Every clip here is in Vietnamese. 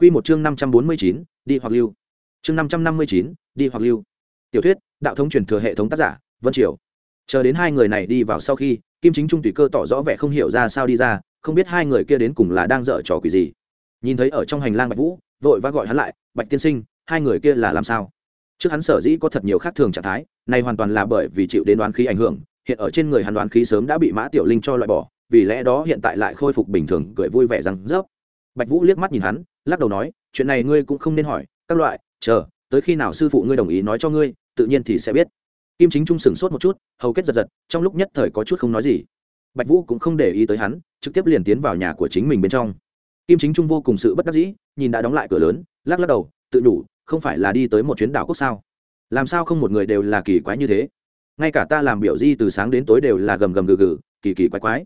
Quy một chương năm trăm bốn mươi chín, đi hoặc lưu. Chương năm trăm năm mươi chín, đi hoặc lưu. Tiểu thuyết, đạo thống truyền thừa hệ thống tác giả, vân triều. Chờ đến hai người này đi vào sau khi, kim chính trung tùy cơ tỏ rõ vẻ không hiểu ra sao đi ra, không biết hai người kia đến cùng là đang dở trò quỷ gì. Nhìn thấy ở trong hành lang bạch vũ, vội vã gọi hắn lại, bạch tiên sinh, hai người kia là làm sao? Trước hắn sở dĩ có thật nhiều khác thường trạng thái này hoàn toàn là bởi vì chịu đến đoán khí ảnh hưởng, hiện ở trên người hắn đoán khí sớm đã bị mã tiểu linh cho loại bỏ, vì lẽ đó hiện tại lại khôi phục bình thường, cười vui vẻ rằng "Dốc." bạch vũ liếc mắt nhìn hắn lắc đầu nói, chuyện này ngươi cũng không nên hỏi, các loại, chờ, tới khi nào sư phụ ngươi đồng ý nói cho ngươi, tự nhiên thì sẽ biết. Kim chính trung sửng sốt một chút, hầu kết giật giật, trong lúc nhất thời có chút không nói gì. Bạch vũ cũng không để ý tới hắn, trực tiếp liền tiến vào nhà của chính mình bên trong. Kim chính trung vô cùng sự bất đắc dĩ, nhìn đã đóng lại cửa lớn, lắc lắc đầu, tự đủ không phải là đi tới một chuyến đảo quốc sao? Làm sao không một người đều là kỳ quái như thế? Ngay cả ta làm biểu di từ sáng đến tối đều là gầm gầm gừ gừ, kỳ kỳ quái quái.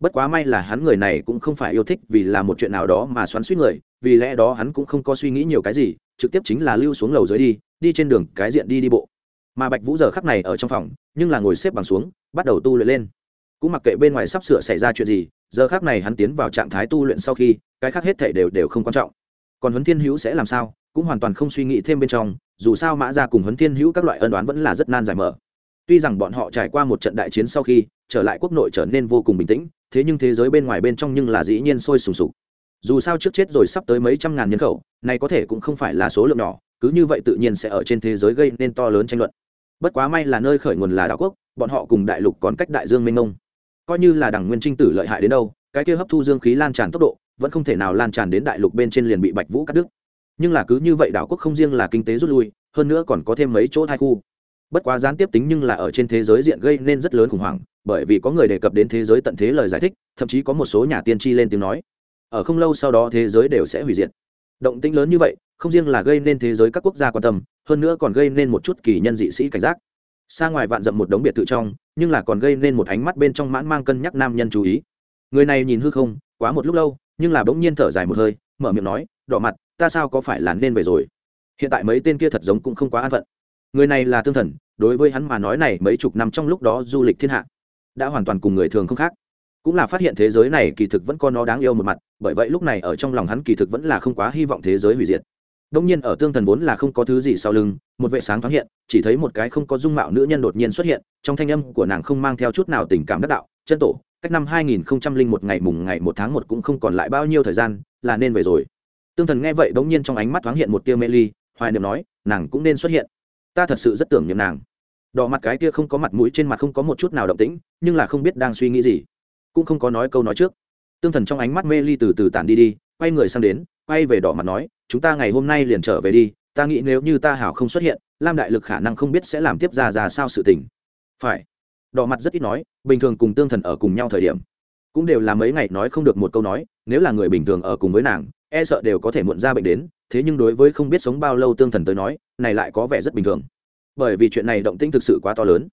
Bất quá may là hắn người này cũng không phải yêu thích vì là một chuyện nào đó mà xoắn suýt người vì lẽ đó hắn cũng không có suy nghĩ nhiều cái gì, trực tiếp chính là lưu xuống lầu dưới đi đi trên đường cái diện đi đi bộ. Mà bạch vũ giờ khắc này ở trong phòng, nhưng là ngồi xếp bằng xuống, bắt đầu tu luyện lên. Cũng mặc kệ bên ngoài sắp sửa xảy ra chuyện gì, giờ khắc này hắn tiến vào trạng thái tu luyện sau khi, cái khác hết thể đều đều không quan trọng. Còn huấn thiên hữu sẽ làm sao, cũng hoàn toàn không suy nghĩ thêm bên trong, dù sao mã ra cùng huấn thiên hữu các loại ân đoán vẫn là rất nan giải mở. Tuy rằng bọn họ trải qua một trận đại chiến sau khi, trở lại quốc nội trở nên vô cùng bình tĩnh, thế nhưng thế giới bên ngoài bên trong nhưng là dĩ nhiên sôi sùng sục dù sao trước chết rồi sắp tới mấy trăm ngàn nhân khẩu, này có thể cũng không phải là số lượng nhỏ, cứ như vậy tự nhiên sẽ ở trên thế giới gây nên to lớn tranh luận. Bất quá may là nơi khởi nguồn là đảo quốc, bọn họ cùng đại lục còn cách đại dương mênh mông. Coi như là đảng nguyên trinh tử lợi hại đến đâu, cái kia hấp thu dương khí lan tràn tốc độ, vẫn không thể nào lan tràn đến đại lục bên trên liền bị bạch vũ cắt đứt. Nhưng là cứ như vậy đảo quốc không riêng là kinh tế rút lui, hơn nữa còn có thêm mấy chỗ thai khu. Bất quá gián tiếp tính nhưng là ở trên thế giới diện gây nên rất lớn khủng hoảng, bởi vì có người đề cập đến thế giới tận thế lời giải thích, thậm chí có một số nhà tiên tri lên tiếng nói ở không lâu sau đó thế giới đều sẽ hủy diệt. Động tĩnh lớn như vậy, không riêng là gây nên thế giới các quốc gia quan tâm, hơn nữa còn gây nên một chút kỳ nhân dị sĩ cảnh giác. Xa ngoài vạn dậm một đống biệt thự trong, nhưng là còn gây nên một ánh mắt bên trong mãn mang cân nhắc nam nhân chú ý. Người này nhìn hư không, quá một lúc lâu, nhưng là bỗng nhiên thở dài một hơi, mở miệng nói, đỏ mặt, ta sao có phải là nên về rồi? Hiện tại mấy tên kia thật giống cũng không quá an phận. Người này là tương thần, đối với hắn mà nói này mấy chục năm trong lúc đó du lịch thiên hạ, đã hoàn toàn cùng người thường không khác. Cũng là phát hiện thế giới này kỳ thực vẫn có nó đáng yêu một mặt bởi vậy lúc này ở trong lòng hắn kỳ thực vẫn là không quá hy vọng thế giới hủy diệt. Đông nhiên ở tương thần vốn là không có thứ gì sau lưng, một vệ sáng thoáng hiện, chỉ thấy một cái không có dung mạo nữ nhân đột nhiên xuất hiện, trong thanh âm của nàng không mang theo chút nào tình cảm đắc đạo, chân tổ, cách năm 2001 ngày mùng ngày một tháng một cũng không còn lại bao nhiêu thời gian, là nên về rồi. Tương thần nghe vậy bỗng nhiên trong ánh mắt thoáng hiện một tia mê ly, hoài niệm nói, nàng cũng nên xuất hiện. Ta thật sự rất tưởng niệm nàng. Đỏ mặt cái kia không có mặt mũi trên mặt không có một chút nào động tĩnh, nhưng là không biết đang suy nghĩ gì. Cũng không có nói câu nói trước tương thần trong ánh mắt mê ly từ từ tản đi đi quay người sang đến quay về đỏ mặt nói chúng ta ngày hôm nay liền trở về đi ta nghĩ nếu như ta hảo không xuất hiện lam đại lực khả năng không biết sẽ làm tiếp ra ra sao sự tình. Phải. Đỏ mặt rất ít nói bình thường cùng tương thần ở cùng nhau thời điểm cũng đều là mấy ngày nói không được một câu nói nếu là người bình thường ở cùng với nàng e sợ đều có thể muộn ra bệnh đến thế nhưng đối với không biết sống bao lâu tương thần tới nói này lại có vẻ rất bình thường. Bởi vì chuyện này động tĩnh thực sự quá to lớn.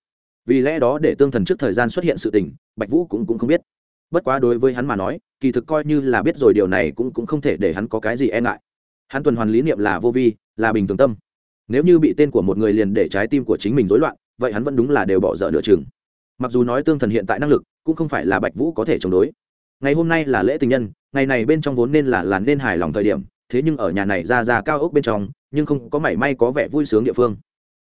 Vì lẽ đó để tương thần trước thời gian xuất hiện sự tình bạch vũ cũng, cũng không biết bất quá đối với hắn mà nói kỳ thực coi như là biết rồi điều này cũng, cũng không thể để hắn có cái gì e ngại. Hắn tuần hoàn lý niệm là vô vi là bình thường tâm. Nếu như bị tên của một người liền để trái tim của chính mình rối loạn vậy hắn vẫn đúng là đều bỏ dở nửa chừng. Mặc dù nói tương thần hiện tại năng lực cũng không phải là bạch vũ có thể chống đối. Ngày hôm nay là lễ tình nhân ngày này bên trong vốn nên là là nên hài lòng thời điểm thế nhưng ở nhà này ra ra cao ốc bên trong nhưng không có mảy may có vẻ vui sướng địa phương.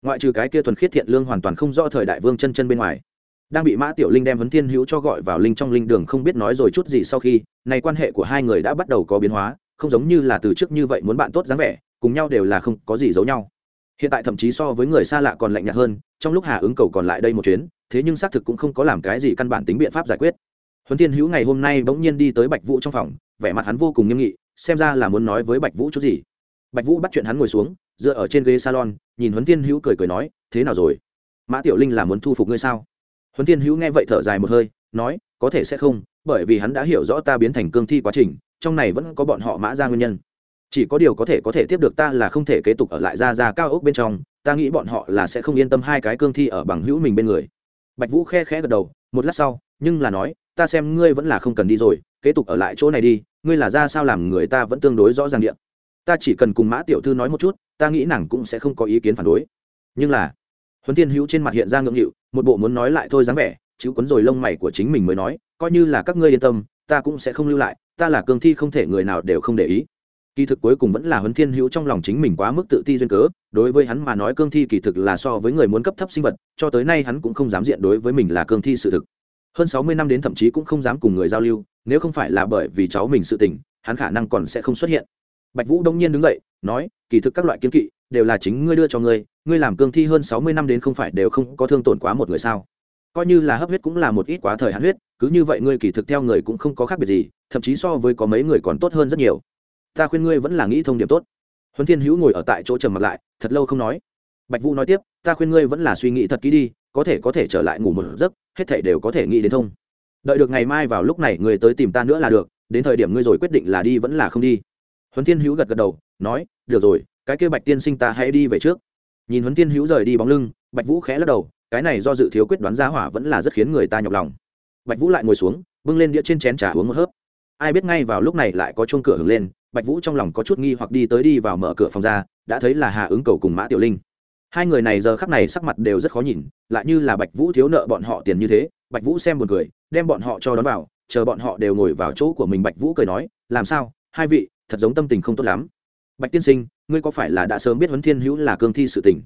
Ngoại trừ cái kia thuần khiết thiện lương hoàn toàn không rõ thời đại vương chân chân bên ngoài đang bị mã tiểu linh đem vấn thiên hữu cho gọi vào linh trong linh đường không biết nói rồi chút gì sau khi, này quan hệ của hai người đã bắt đầu có biến hóa, không giống như là từ trước như vậy muốn bạn tốt dáng vẻ, cùng nhau đều là không có gì giấu nhau. Hiện tại thậm chí so với người xa lạ còn lạnh nhạt hơn, trong lúc hà ứng cầu còn lại đây một chuyến, thế nhưng xác thực cũng không có làm cái gì căn bản tính biện pháp giải quyết. Huấn thiên hữu ngày hôm nay bỗng nhiên đi tới bạch vũ trong phòng, vẻ mặt hắn vô cùng nghiêm nghị, xem ra là muốn nói với bạch vũ chút gì. Bạch vũ bắt chuyện hắn ngồi xuống, dựa ở trên ghế salon, nhìn huấn thiên hữu cười cười nói, thế nào rồi? Mã tiểu linh là muốn thu phục ngươi sao? Huấn thiên hữu nghe vậy thở dài một hơi, nói, có thể sẽ không, bởi vì hắn đã hiểu rõ ta biến thành cương thi quá trình, trong này vẫn có bọn họ mã ra nguyên nhân. Chỉ có điều có thể có thể tiếp được ta là không thể kế tục ở lại ra ra cao ốc bên trong, ta nghĩ bọn họ là sẽ không yên tâm hai cái cương thi ở bằng hữu mình bên người. Bạch vũ khe khẽ gật đầu, một lát sau, nhưng là nói, ta xem ngươi vẫn là không cần đi rồi, kế tục ở lại chỗ này đi, ngươi là ra sao làm người ta vẫn tương đối rõ ràng điện. Ta chỉ cần cùng mã tiểu thư nói một chút, ta nghĩ nàng cũng sẽ không có ý kiến phản đối. Nhưng là, huấn tiên hữu trên mặt hiện ra ngưỡng nghịu một bộ muốn nói lại thôi dáng vẻ chứ quấn rồi lông mày của chính mình mới nói, coi như là các ngươi yên tâm, ta cũng sẽ không lưu lại, ta là cương thi không thể người nào đều không để ý. Kỳ thực cuối cùng vẫn là huấn thiên hữu trong lòng chính mình quá mức tự ti duyên cớ, đối với hắn mà nói cương thi kỳ thực là so với người muốn cấp thấp sinh vật, cho tới nay hắn cũng không dám diện đối với mình là cương thi sự thực. Hơn sáu mươi năm đến thậm chí cũng không dám cùng người giao lưu, nếu không phải là bởi vì cháu mình sự tình, hắn khả năng còn sẽ không xuất hiện. Bạch vũ đông nhiên đứng dậy, nói, kỳ thực các loại kiến kỵ đều là chính ngươi đưa cho ngươi ngươi làm cương thi hơn sáu mươi năm đến không phải đều không có thương tổn quá một người sao? Coi như là hấp huyết cũng là một ít quá thời hạn huyết, cứ như vậy ngươi kỳ thực theo người cũng không có khác biệt gì, thậm chí so với có mấy người còn tốt hơn rất nhiều. Ta khuyên ngươi vẫn là nghĩ thông điểm tốt. Huấn thiên hữu ngồi ở tại chỗ trầm mặt lại, thật lâu không nói. Bạch vũ nói tiếp, ta khuyên ngươi vẫn là suy nghĩ thật kỹ đi, có thể có thể trở lại ngủ một giấc, hết thảy đều có thể nghĩ đến thông. Đợi được ngày mai vào lúc này ngươi tới tìm ta nữa là được, đến thời điểm ngươi rồi quyết định là đi vẫn là không đi. Huấn thiên hữu gật gật đầu, nói, được rồi, cái kia bạch tiên sinh ta hãy đi về trước nhìn huấn thiên hữu rời đi bóng lưng, bạch vũ khẽ lắc đầu, cái này do dự thiếu quyết đoán ra hỏa vẫn là rất khiến người ta nhọc lòng. Bạch vũ lại ngồi xuống, bưng lên đĩa trên chén trà uống một hớp. Ai biết ngay vào lúc này lại có chuông cửa hứng lên, bạch vũ trong lòng có chút nghi hoặc đi tới đi vào mở cửa phòng ra, đã thấy là hà ứng cầu cùng mã tiểu linh. Hai người này giờ khắc này sắc mặt đều rất khó nhìn, lại như là bạch vũ thiếu nợ bọn họ tiền như thế, bạch vũ xem buồn cười, đem bọn họ cho đón vào, chờ bọn họ đều ngồi vào chỗ của mình, bạch vũ cười nói, làm sao? Hai vị, thật giống tâm tình không tốt lắm bạch tiên sinh, ngươi có phải là đã sớm biết huấn thiên hữu là cương thi sự tình?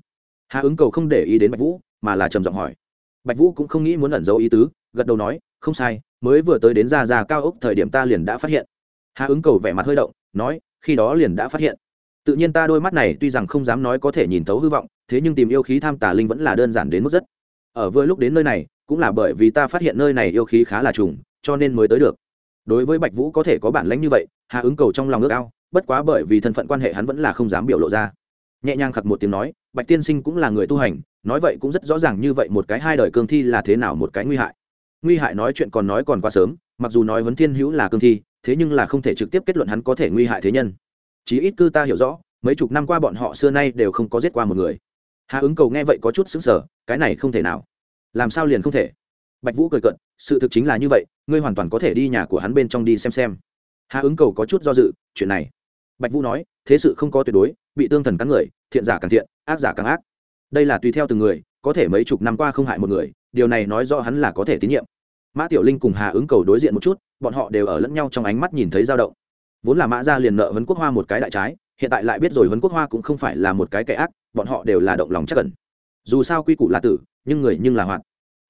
Hà ứng cầu không để ý đến bạch vũ, mà là trầm giọng hỏi. Bạch vũ cũng không nghĩ muốn ẩn giấu ý tứ, gật đầu nói, không sai, mới vừa tới đến ra ra cao ốc thời điểm ta liền đã phát hiện. Hà ứng cầu vẻ mặt hơi động, nói, khi đó liền đã phát hiện. Tự nhiên ta đôi mắt này tuy rằng không dám nói có thể nhìn thấu hư vọng, thế nhưng tìm yêu khí tham tà linh vẫn là đơn giản đến mức rất. Ở vừa lúc đến nơi này, cũng là bởi vì ta phát hiện nơi này yêu khí khá là trùng, cho nên mới tới được. Đối với bạch vũ có thể có bản lãnh như vậy, hà ứng cầu trong lòng ước ao bất quá bởi vì thân phận quan hệ hắn vẫn là không dám biểu lộ ra. Nhẹ nhàng khặc một tiếng nói, bạch tiên sinh cũng là người tu hành, nói vậy cũng rất rõ ràng như vậy một cái hai đời cương thi là thế nào một cái nguy hại. Nguy hại nói chuyện còn nói còn quá sớm, mặc dù nói huấn thiên hữu là cương thi, thế nhưng là không thể trực tiếp kết luận hắn có thể nguy hại thế nhân. Chí ít cư ta hiểu rõ, mấy chục năm qua bọn họ xưa nay đều không có giết qua một người. Hạ ứng cầu nghe vậy có chút xứng sở cái này không thể nào. Làm sao liền không thể? Bạch vũ cười cận sự thực chính là như vậy, ngươi hoàn toàn có thể đi nhà của hắn bên trong đi xem xem. Hạ ứng cầu có chút do dự, chuyện này bạch vũ nói, thế sự không có tuyệt đối, bị tương thần cắn người, thiện giả càng thiện, ác giả càng ác. Đây là tùy theo từng người, có thể mấy chục năm qua không hại một người, điều này nói rõ hắn là có thể tín nhiệm. Mã tiểu linh cùng hà ứng cầu đối diện một chút, bọn họ đều ở lẫn nhau trong ánh mắt nhìn thấy dao động. Vốn là mã gia liền nợ huấn quốc hoa một cái đại trái, hiện tại lại biết rồi huấn quốc hoa cũng không phải là một cái kẻ ác, bọn họ đều là động lòng chắc cẩn dù sao quy củ là tử, nhưng người nhưng là hoạt.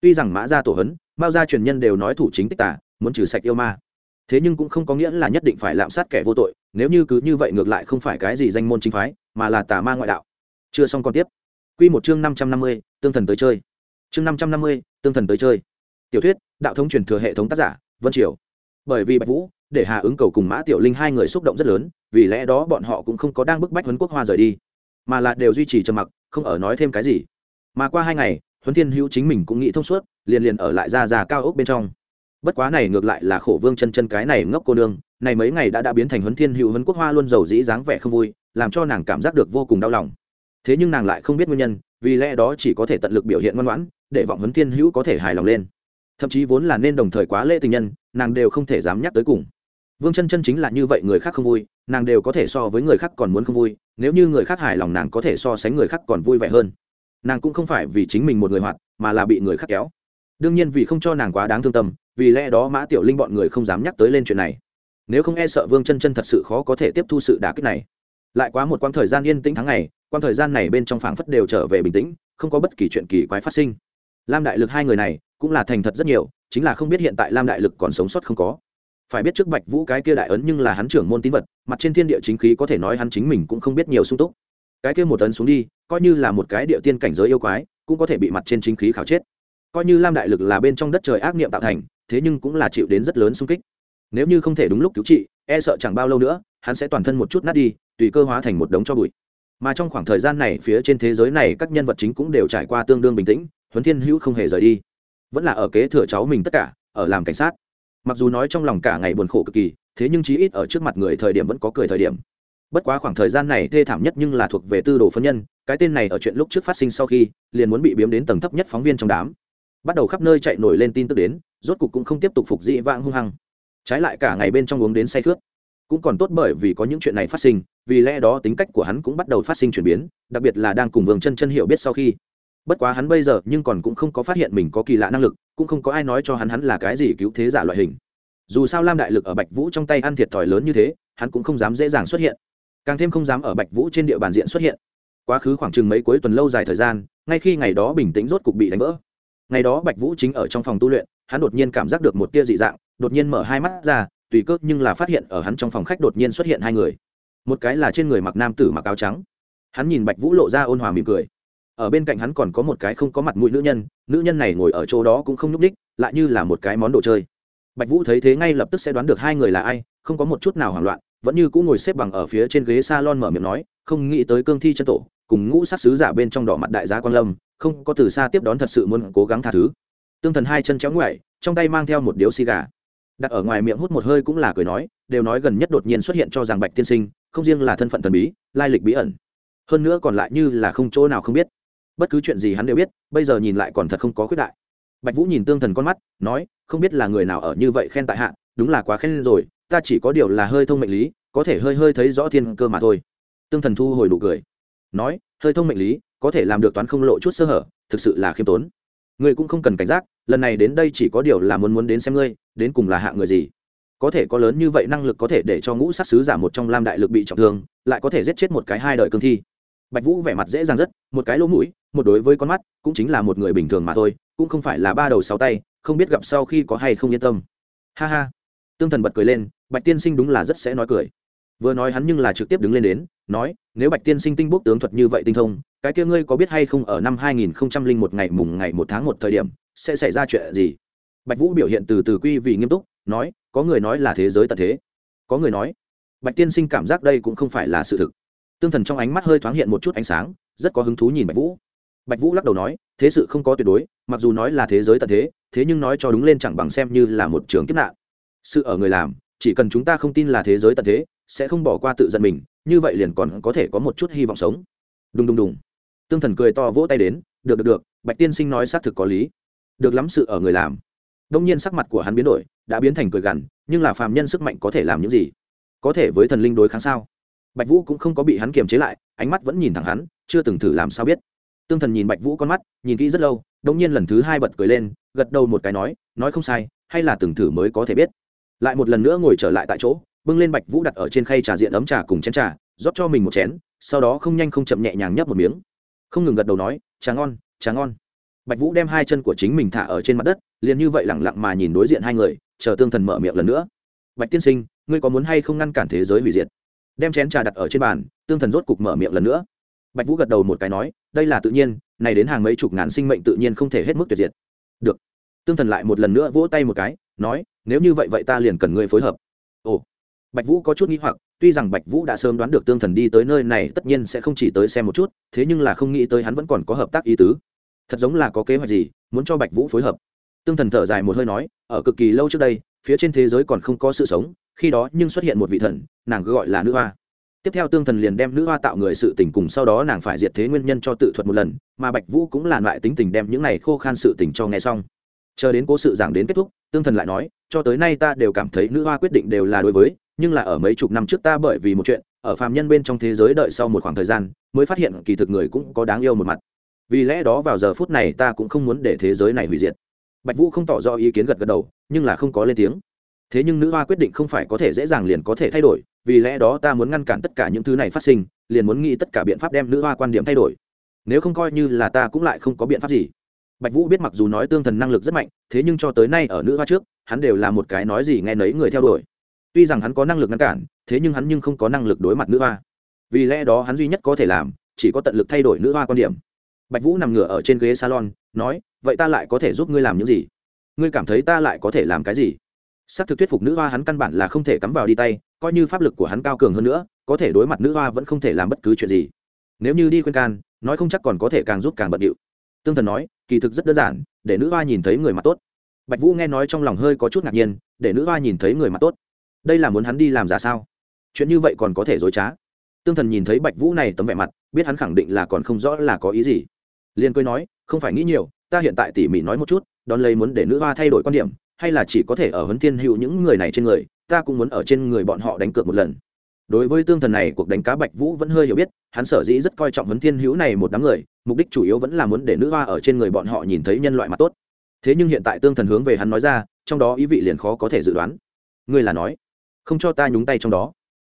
Tuy rằng mã gia tổ hấn mao gia truyền nhân đều nói thủ chính tích tả muốn trừ sạch yêu ma thế nhưng cũng không có nghĩa là nhất định phải lạm sát kẻ vô tội, nếu như cứ như vậy ngược lại không phải cái gì danh môn chính phái, mà là tà ma ngoại đạo. Chưa xong còn tiếp. Q một chương năm trăm năm mươi, tương thần tới chơi. Chương năm trăm năm mươi, tương thần tới chơi. Tiểu thuyết, đạo thống truyền thừa hệ thống tác giả, vân triều. Bởi vì bạch vũ, để hà ứng cầu cùng mã tiểu linh hai người xúc động rất lớn, vì lẽ đó bọn họ cũng không có đang bức bách huấn quốc hoa rời đi, mà là đều duy trì trầm mặc, không ở nói thêm cái gì. Mà qua hai ngày, huấn thiên hữu chính mình cũng nghĩ thông suốt, liền liền ở lại ra già cao ốc bên trong bất quá này ngược lại là khổ vương chân chân cái này ngốc cô nương, này mấy ngày đã đã biến thành huấn thiên hữu huấn quốc hoa luôn giàu dĩ dáng vẻ không vui, làm cho nàng cảm giác được vô cùng đau lòng. Thế nhưng nàng lại không biết nguyên nhân, vì lẽ đó chỉ có thể tận lực biểu hiện ngoan ngoãn, để vọng huấn thiên hữu có thể hài lòng lên. Thậm chí vốn là nên đồng thời quá lễ tình nhân, nàng đều không thể dám nhắc tới cùng. Vương chân chân chính là như vậy người khác không vui, nàng đều có thể so với người khác còn muốn không vui, nếu như người khác hài lòng nàng có thể so sánh người khác còn vui vẻ hơn. Nàng cũng không phải vì chính mình một người hoạt, mà là bị người khác kéo đương nhiên vì không cho nàng quá đáng thương tâm, vì lẽ đó mã tiểu linh bọn người không dám nhắc tới lên chuyện này. Nếu không e sợ vương chân chân thật sự khó có thể tiếp thu sự đả kích này. Lại quá một quãng thời gian yên tĩnh tháng ngày, quãng thời gian này bên trong phảng phất đều trở về bình tĩnh, không có bất kỳ chuyện kỳ quái phát sinh. Lam đại lực hai người này cũng là thành thật rất nhiều, chính là không biết hiện tại lam đại lực còn sống sót không có. Phải biết trước bạch vũ cái kia đại ấn nhưng là hắn trưởng môn tín vật, mặt trên thiên địa chính khí có thể nói hắn chính mình cũng không biết nhiều sung túc. Cái kia một ấn xuống đi, coi như là một cái địa tiên cảnh giới yêu quái, cũng có thể bị mặt trên chính khí khảo chết coi như lam đại lực là bên trong đất trời ác niệm tạo thành, thế nhưng cũng là chịu đến rất lớn sung kích. Nếu như không thể đúng lúc cứu trị e sợ chẳng bao lâu nữa, hắn sẽ toàn thân một chút nát đi, tùy cơ hóa thành một đống cho bụi. Mà trong khoảng thời gian này, phía trên thế giới này các nhân vật chính cũng đều trải qua tương đương bình tĩnh, huấn thiên hữu không hề rời đi. Vẫn là ở kế thừa cháu mình tất cả, ở làm cảnh sát. Mặc dù nói trong lòng cả ngày buồn khổ cực kỳ, thế nhưng chí ít ở trước mặt người thời điểm vẫn có cười thời điểm. Bất quá khoảng thời gian này thê thảm nhất nhưng là thuộc về tư đồ phân nhân, cái tên này ở chuyện lúc trước phát sinh sau khi, liền muốn bị biếm đến tầng thấp nhất phóng viên trong đám bắt đầu khắp nơi chạy nổi lên tin tức đến, rốt cục cũng không tiếp tục phục dị vãng hung hăng. Trái lại cả ngày bên trong uống đến say khướt. Cũng còn tốt bởi vì có những chuyện này phát sinh, vì lẽ đó tính cách của hắn cũng bắt đầu phát sinh chuyển biến, đặc biệt là đang cùng vương chân chân hiểu biết sau khi. Bất quá hắn bây giờ nhưng còn cũng không có phát hiện mình có kỳ lạ năng lực, cũng không có ai nói cho hắn hắn là cái gì cứu thế giả loại hình. Dù sao lam đại lực ở bạch vũ trong tay ăn thiệt thòi lớn như thế, hắn cũng không dám dễ dàng xuất hiện. Càng thêm không dám ở bạch vũ trên địa bàn diện xuất hiện. Quá khứ khoảng chừng mấy cuối tuần lâu dài thời gian, ngay khi ngày đó bình tĩnh rốt cục bị đánh vỡ ngày đó bạch vũ chính ở trong phòng tu luyện, hắn đột nhiên cảm giác được một tia dị dạng, đột nhiên mở hai mắt ra, tùy cơ nhưng là phát hiện ở hắn trong phòng khách đột nhiên xuất hiện hai người. Một cái là trên người mặc nam tử mặc áo trắng. Hắn nhìn bạch vũ lộ ra ôn hòa mỉm cười. Ở bên cạnh hắn còn có một cái không có mặt mũi nữ nhân nữ nhân này ngồi ở chỗ đó cũng không nhúc ních lại như là một cái món đồ chơi. Bạch vũ thấy thế ngay lập tức sẽ đoán được hai người là ai, không có một chút nào hoảng loạn, vẫn như cũng ngồi xếp bằng ở phía trên ghế s a lon mở miệng nói, không nghĩ tới cương thi chân tổ cùng ngũ sát sứ giả bên trong đỏ mặt đại gia quan lâm, không có từ xa tiếp đón thật sự muốn cố gắng tha thứ. Tương thần hai chân chéo ngoại trong tay mang theo một điếu xì gà. Đặt ở ngoài miệng hút một hơi cũng là cười nói, đều nói gần nhất đột nhiên xuất hiện cho rằng bạch tiên sinh, không riêng là thân phận thần bí, lai lịch bí ẩn. Hơn nữa còn lại như là không chỗ nào không biết. Bất cứ chuyện gì hắn đều biết, bây giờ nhìn lại còn thật không có khuyết đại. Bạch vũ nhìn tương thần con mắt, nói, không biết là người nào ở như vậy khen tại hạ, đúng là quá khen rồi, ta chỉ có điều là hơi thông mệnh lý, có thể hơi hơi thấy rõ thiên cơ mà thôi. Tương thần thu hồi đủ cười nói, hơi thông mệnh lý, có thể làm được toán không lộ chút sơ hở, thực sự là khiêm tốn. Ngươi cũng không cần cảnh giác, lần này đến đây chỉ có điều là muốn muốn đến xem ngươi, đến cùng là hạ người gì. Có thể có lớn như vậy năng lực có thể để cho ngũ sát sứ giả một trong lam đại lực bị trọng thương, lại có thể giết chết một cái hai đời cương thi. Bạch vũ vẻ mặt dễ dàng rất, một cái lỗ mũi, một đối với con mắt, cũng chính là một người bình thường mà thôi, cũng không phải là ba đầu sáu tay, không biết gặp sau khi có hay không yên tâm. Ha ha. Tương thần bật cười lên, bạch tiên sinh đúng là rất sẽ nói cười. Vừa nói hắn nhưng là trực tiếp đứng lên đến nói, nếu bạch tiên sinh tinh bốc tướng thuật như vậy tinh thông, cái kia ngươi có biết hay không ở năm hai nghìn một ngày mùng ngày một tháng một thời điểm, sẽ xảy ra chuyện gì? Bạch vũ biểu hiện từ từ quy vì nghiêm túc, nói, có người nói là thế giới tận thế. Có người nói. Bạch tiên sinh cảm giác đây cũng không phải là sự thực. Tương thần trong ánh mắt hơi thoáng hiện một chút ánh sáng, rất có hứng thú nhìn bạch vũ. Bạch vũ lắc đầu nói, thế sự không có tuyệt đối, mặc dù nói là thế giới tận thế thế nhưng nói cho đúng lên chẳng bằng xem như là một trường kiếp nạn. Sự ở người làm, chỉ cần chúng ta không tin là thế giới tận thế, sẽ không bỏ qua tự giận mình như vậy liền còn có thể có một chút hy vọng sống. Đùng đùng đùng. Tương thần cười to vỗ tay đến, được được được, bạch tiên sinh nói xác thực có lý. Được lắm sự ở người làm. Đông nhiên sắc mặt của hắn biến đổi, đã biến thành cười gằn, nhưng là phàm nhân sức mạnh có thể làm những gì? Có thể với thần linh đối kháng sao? Bạch vũ cũng không có bị hắn kiềm chế lại, ánh mắt vẫn nhìn thẳng hắn, chưa từng thử làm sao biết. Tương thần nhìn bạch vũ con mắt, nhìn kỹ rất lâu, đông nhiên lần thứ hai bật cười lên, gật đầu một cái nói nói không sai, hay là từng thử mới có thể biết. Lại một lần nữa ngồi trở lại tại chỗ bưng lên bạch vũ đặt ở trên khay trà diện ấm trà cùng chén trà, rót cho mình một chén, sau đó không nhanh không chậm nhẹ nhàng nhấp một miếng. Không ngừng gật đầu nói, trà ngon trà ngon. Bạch vũ đem hai chân của chính mình thả ở trên mặt đất, liền như vậy lẳng lặng mà nhìn đối diện hai người, chờ tương thần mở miệng lần nữa. Bạch tiên sinh, ngươi có muốn hay không ngăn cản thế giới hủy diệt? Đem chén trà đặt ở trên bàn, tương thần rốt cục mở miệng lần nữa. Bạch vũ gật đầu một cái nói, đây là tự nhiên, này đến hàng mấy chục ngàn sinh mệnh tự nhiên không thể hết mức tuyệt diệt. Được. Tương thần lại một lần nữa vỗ tay một cái, nói, nếu như vậy vậy ta liền cần ngươi phối hợp bạch vũ có chút nghĩ hoặc, tuy rằng bạch vũ đã sớm đoán được tương thần đi tới nơi này tất nhiên sẽ không chỉ tới xem một chút, thế nhưng là không nghĩ tới hắn vẫn còn có hợp tác ý tứ. Thật giống là có kế hoạch gì, muốn cho bạch vũ phối hợp. Tương thần thở dài một hơi nói, ở cực kỳ lâu trước đây, phía trên thế giới còn không có sự sống, khi đó nhưng xuất hiện một vị thần, nàng cứ gọi là nữ hoa. Tiếp theo tương thần liền đem nữ hoa tạo người sự tình cùng sau đó nàng phải diệt thế nguyên nhân cho tự thuật một lần, mà bạch vũ cũng là loại tính tình đem những này khô khan sự tình cho nghe xong. Chờ đến cố sự giảng đến kết thúc, tương thần lại nói, cho tới nay ta đều cảm thấy nữ hoa quyết định đều là đối với nhưng là ở mấy chục năm trước ta bởi vì một chuyện, ở phàm nhân bên trong thế giới đợi sau một khoảng thời gian, mới phát hiện kỳ thực người cũng có đáng yêu một mặt. Vì lẽ đó vào giờ phút này ta cũng không muốn để thế giới này hủy diệt. Bạch vũ không tỏ rõ ý kiến gật gật đầu, nhưng là không có lên tiếng. Thế nhưng nữ hoa quyết định không phải có thể dễ dàng liền có thể thay đổi, vì lẽ đó ta muốn ngăn cản tất cả những thứ này phát sinh, liền muốn nghĩ tất cả biện pháp đem nữ hoa quan điểm thay đổi. Nếu không coi như là ta cũng lại không có biện pháp gì. Bạch vũ biết mặc dù nói tương thần năng lực rất mạnh, thế nhưng cho tới nay ở nữ hoa trước, hắn đều là một cái nói gì nghe nấy người theo đuổi tuy rằng hắn có năng lực ngăn cản, thế nhưng hắn nhưng không có năng lực đối mặt nữ hoa. Vì lẽ đó hắn duy nhất có thể làm, chỉ có tận lực thay đổi nữ hoa quan điểm. Bạch vũ nằm ngửa ở trên ghế salon, nói, vậy ta lại có thể giúp ngươi làm những gì? Ngươi cảm thấy ta lại có thể làm cái gì? S á c thực thuyết phục nữ hoa hắn căn bản là không thể cắm vào đi tay, coi như pháp lực của hắn cao cường hơn nữa, có thể đối mặt nữ hoa vẫn không thể làm bất cứ chuyện gì. Nếu như đi khuyên can, nói không chắc còn có thể càng giúp càng bận điệu. Tương thần nói, kỳ thực rất đơn giản, để nữ hoa nhìn thấy người mặt tốt. Bạch vũ nghe nói trong lòng hơi có chút ngạc nhiên, để nữ hoa nhìn thấy người mặt tốt đây là muốn hắn đi làm giả sao? Chuyện như vậy còn có thể dối trá. Tương thần nhìn thấy bạch vũ này tấm vẻ mặt, biết hắn khẳng định là còn không rõ là có ý gì. Liền cười nói, không phải nghĩ nhiều, ta hiện tại tỉ mỉ nói một chút, đón lấy muốn để nữ hoa thay đổi quan điểm, hay là chỉ có thể ở huấn thiên hữu những người này trên người, ta cũng muốn ở trên người bọn họ đánh cược một lần. Đối với tương thần này, cuộc đánh cá bạch vũ vẫn hơi hiểu biết, hắn sở dĩ rất coi trọng huấn thiên hữu này một đám người, mục đích chủ yếu vẫn là muốn để nữ hoa ở trên người bọn họ nhìn thấy nhân loại mặt tốt. Thế nhưng hiện tại tương thần hướng về hắn nói ra, trong đó ý vị liền khó có thể dự đoán. Ngươi là nói không cho ta nhúng tay trong đó.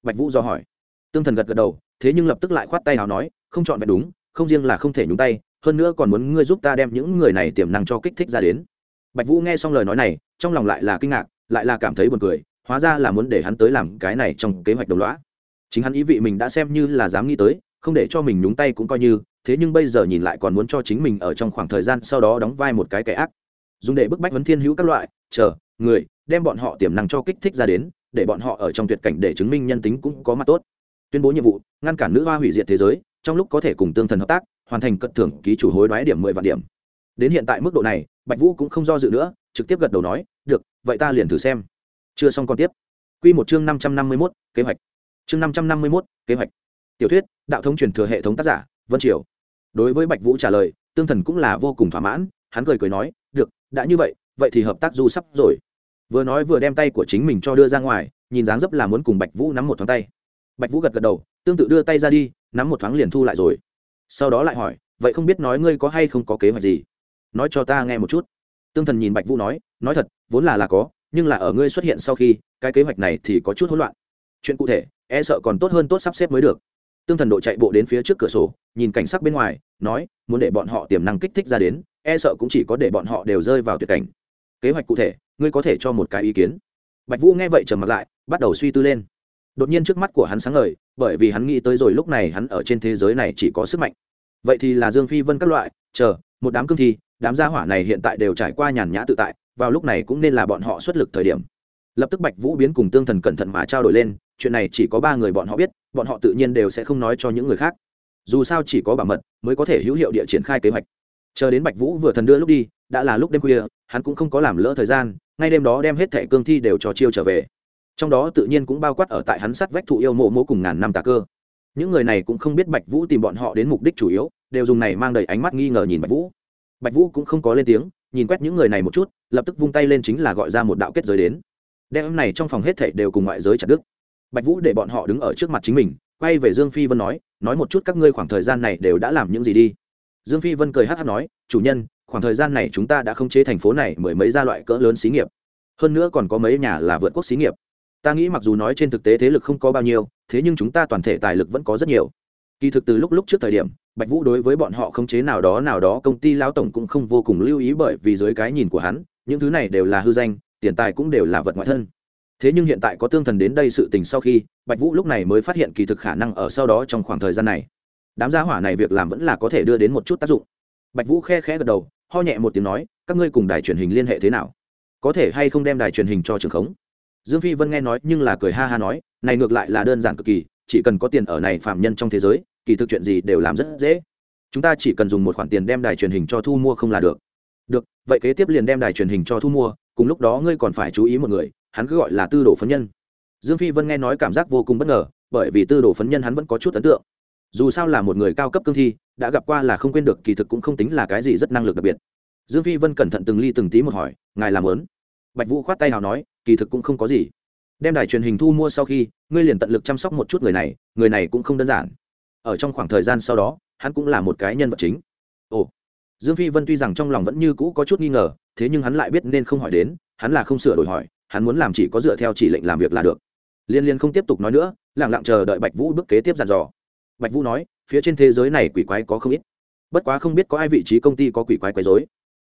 Bạch vũ do hỏi. Tương thần gật gật đầu, thế nhưng lập tức lại khoát tay nào nói, không chọn vẹn đúng, không riêng là không thể nhúng tay, hơn nữa còn muốn ngươi giúp ta đem những người này tiềm năng cho kích thích ra đến. Bạch vũ nghe xong lời nói này, trong lòng lại là kinh ngạc, lại là cảm thấy buồn cười, hóa ra là muốn để hắn tới làm cái này trong kế hoạch đồng lõa. Chính hắn ý vị mình đã xem như là dám nghĩ tới, không để cho mình nhúng tay cũng coi như, thế nhưng bây giờ nhìn lại còn muốn cho chính mình ở trong khoảng thời gian sau đó đóng vai một cái kẻ ác. Dùng để bức bách vấn thiên hữu các loại, chờ, người, đem bọn họ tiềm năng cho kích thích ra đến để bọn họ ở trong tuyệt cảnh để chứng minh nhân tính cũng có mặt tốt. Tuyên bố nhiệm vụ, ngăn cản nữ hoa hủy diệt thế giới, trong lúc có thể cùng tương thần hợp tác, hoàn thành cất thưởng ký chủ hối đoái điểm mười vạn điểm. Đến hiện tại mức độ này, bạch vũ cũng không do dự nữa, trực tiếp gật đầu nói, được, vậy ta liền thử xem. Chưa xong còn tiếp. Q một chương năm trăm năm mươi mốt, kế hoạch. Chương năm trăm năm mươi mốt, kế hoạch. Tiểu thuyết, đạo thống truyền thừa hệ thống tác giả, vân triều. Đối với bạch vũ trả lời, tương thần cũng là vô cùng thỏa mãn, hắn cười cười nói, được, đã như vậy vậy thì hợp tác du sắp rồi vừa nói vừa đem tay của chính mình cho đưa ra ngoài, nhìn dáng dấp là muốn cùng bạch vũ nắm một thoáng tay. Bạch vũ gật gật đầu, tương tự đưa tay ra đi, nắm một thoáng liền thu lại rồi. Sau đó lại hỏi, vậy không biết nói ngươi có hay không có kế hoạch gì? Nói cho ta nghe một chút. Tương thần nhìn bạch vũ nói nói thật, vốn là là có, nhưng là ở ngươi xuất hiện sau khi, cái kế hoạch này thì có chút hỗn loạn. Chuyện cụ thể e sợ còn tốt hơn tốt sắp xếp mới được. Tương thần độ chạy bộ đến phía trước cửa sổ, nhìn cảnh sắc bên ngoài, nói, muốn để bọn họ tiềm năng kích thích ra đến e sợ cũng chỉ có để bọn họ đều rơi vào tuyệt cảnh. Kế hoạch cụ thể ngươi có thể cho một cái ý kiến. Bạch vũ nghe vậy trầm mặt lại, bắt đầu suy tư lên. Đột nhiên trước mắt của hắn sáng ngời, bởi vì hắn nghĩ tới rồi lúc này hắn ở trên thế giới này chỉ có sức mạnh. Vậy thì là dương phi vân các loại, chờ, một đám cương thi, đám gia hỏa này hiện tại đều trải qua nhàn nhã tự tại, vào lúc này cũng nên là bọn họ xuất lực thời điểm. Lập tức bạch vũ biến cùng tương thần cẩn thận mà trao đổi lên, chuyện này chỉ có ba người bọn họ biết, bọn họ tự nhiên đều sẽ không nói cho những người khác. Dù sao chỉ có bảo mật mới có thể hữu hiệu địa triển khai kế hoạch. Chờ đến bạch vũ vừa thần đưa lúc đi, đã là lúc đêm khuya, hắn cũng không có làm lỡ thời gian ngay đêm đó đem hết thẻ cương thi đều cho chiêu trở về. Trong đó tự nhiên cũng bao quát ở tại hắn sắt vách thụ yêu mộ mỗ cùng ngàn năm tà cơ. Những người này cũng không biết bạch vũ tìm bọn họ đến mục đích chủ yếu, đều dùng này mang đầy ánh mắt nghi ngờ nhìn bạch vũ. Bạch vũ cũng không có lên tiếng, nhìn quét những người này một chút, lập tức vung tay lên chính là gọi ra một đạo kết giới đến. Đem này trong phòng hết thảy đều cùng ngoại giới chặt đứt. Bạch vũ để bọn họ đứng ở trước mặt chính mình, quay về dương phi vân nói nói một chút các ngươi khoảng thời gian này đều đã làm những gì đi. Dương phi vân cười hát hát nói, chủ nhân khoảng thời gian này chúng ta đã không chế thành phố này mười mấy gia loại cỡ lớn xí nghiệp. Hơn nữa còn có mấy nhà là vượt quốc xí nghiệp. Ta nghĩ mặc dù nói trên thực tế thế lực không có bao nhiêu, thế nhưng chúng ta toàn thể tài lực vẫn có rất nhiều. Kỳ thực từ lúc lúc trước thời điểm, bạch vũ đối với bọn họ không chế nào đó nào đó, công ty lao tổng cũng không vô cùng lưu ý bởi vì dưới cái nhìn của hắn, những thứ này đều là hư danh, tiền tài cũng đều là vật ngoại thân. Thế nhưng hiện tại có tương thần đến đây sự tình sau khi, bạch vũ lúc này mới phát hiện kỳ thực khả năng ở sau đó trong khoảng thời gian này, đám gia hỏa này việc làm vẫn là có thể đưa đến một chút tác dụng. Bạch vũ khe khẽ gật đầu ho nhẹ một tiếng nói, các ngươi cùng đài truyền hình liên hệ thế nào? Có thể hay không đem đài truyền hình cho trường khống? Dương phi vân nghe nói, nhưng là cười ha ha nói, này ngược lại là đơn giản cực kỳ, chỉ cần có tiền ở này phạm nhân trong thế giới, kỳ thực chuyện gì đều làm rất dễ. Chúng ta chỉ cần dùng một khoản tiền đem đài truyền hình cho thu mua không là được. Được, vậy kế tiếp liền đem đài truyền hình cho thu mua, cùng lúc đó ngươi còn phải chú ý một người, hắn cứ gọi là tư đồ phấn nhân. Dương phi vân nghe nói cảm giác vô cùng bất ngờ, bởi vì tư đồ phấn nhân hắn vẫn có chút ấn tượng. Dù sao là một người cao cấp cương thi đã gặp qua là không quên được, kỳ thực cũng không tính là cái gì rất năng lực đặc biệt. Dương phi vân cẩn thận từng ly từng tí một hỏi, ngài làm lớn? Bạch vũ khoát tay nào nói, kỳ thực cũng không có gì. Đem đài truyền hình thu mua sau khi, ngươi liền tận lực chăm sóc một chút người này người này cũng không đơn giản. Ở trong khoảng thời gian sau đó, hắn cũng là một cái nhân vật chính. Ồ. Dương phi vân tuy rằng trong lòng vẫn như cũ có chút nghi ngờ, thế nhưng hắn lại biết nên không hỏi đến, hắn là không sửa đổi hỏi, hắn muốn làm chỉ có dựa theo chỉ lệnh làm việc là được. Liên liên không tiếp tục nói nữa lẳng lặng chờ đợi bạch vũ bước kế tiếp dàn dò. Bạch vũ nói phía trên thế giới này quỷ quái có không ít. Bất quá không biết có ai vị trí công ty có quỷ quái quấy dối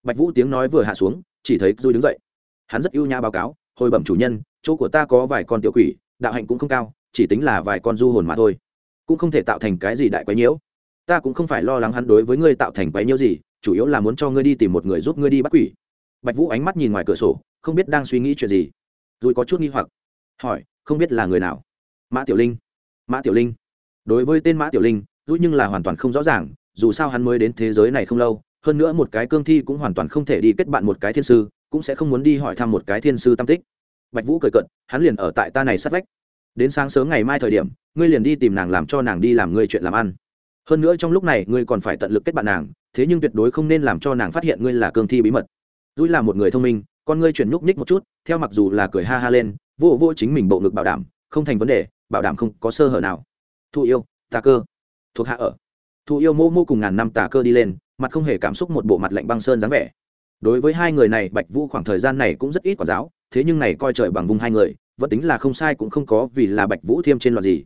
bạch vũ tiếng nói vừa hạ xuống, chỉ thấy dùi đứng dậy. Hắn rất ưu nhã báo cáo, hồi bẩm chủ nhân, chỗ của ta có vài con tiểu quỷ, đạo hạnh cũng không cao, chỉ tính là vài con du hồn mà thôi. Cũng không thể tạo thành cái gì đại quái nhiễu. Ta cũng không phải lo lắng hắn đối với ngươi tạo thành quái nhiễu gì, chủ yếu là muốn cho ngươi đi tìm một người giúp ngươi đi bắt quỷ. Bạch vũ ánh mắt nhìn ngoài cửa sổ, không biết đang suy nghĩ chuyện gì. Dùi có chút nghi hoặc, hỏi, không biết là người nào? Mã tiểu linh. Mã tiểu linh. Đối với tên mã tiểu linh dù nhưng là hoàn toàn không rõ ràng, dù sao hắn mới đến thế giới này không lâu, hơn nữa một cái cương thi cũng hoàn toàn không thể đi kết bạn một cái thiên sư, cũng sẽ không muốn đi hỏi thăm một cái thiên sư tam tích. Bạch vũ cười cận hắn liền ở tại ta này sát vách. Đến sáng sớm ngày mai thời điểm, ngươi liền đi tìm nàng làm cho nàng đi làm ngươi chuyện làm ăn. Hơn nữa trong lúc này, ngươi còn phải tận lực kết bạn nàng, thế nhưng tuyệt đối không nên làm cho nàng phát hiện ngươi là cương thi bí mật. Dũi là một người thông minh, con ngươi chuyển nhúc nhích một chút, theo mặc dù là cười ha ha lên, vô vô chính mình bộ ngực bảo đảm, không thành vấn đề, bảo đảm không có sơ hở nào. Thụ yêu, ta cơ thuộc hạ ở. Thụ yêu mô mô cùng ngàn năm tà cơ đi lên, mặt không hề cảm xúc một bộ mặt lạnh băng sơn dáng vẻ. Đối với hai người này, bạch vũ khoảng thời gian này cũng rất ít quả giáo, thế nhưng này coi trời bằng vùng hai người, vẫn tính là không sai cũng không có vì là bạch vũ thiêm trên loạt gì.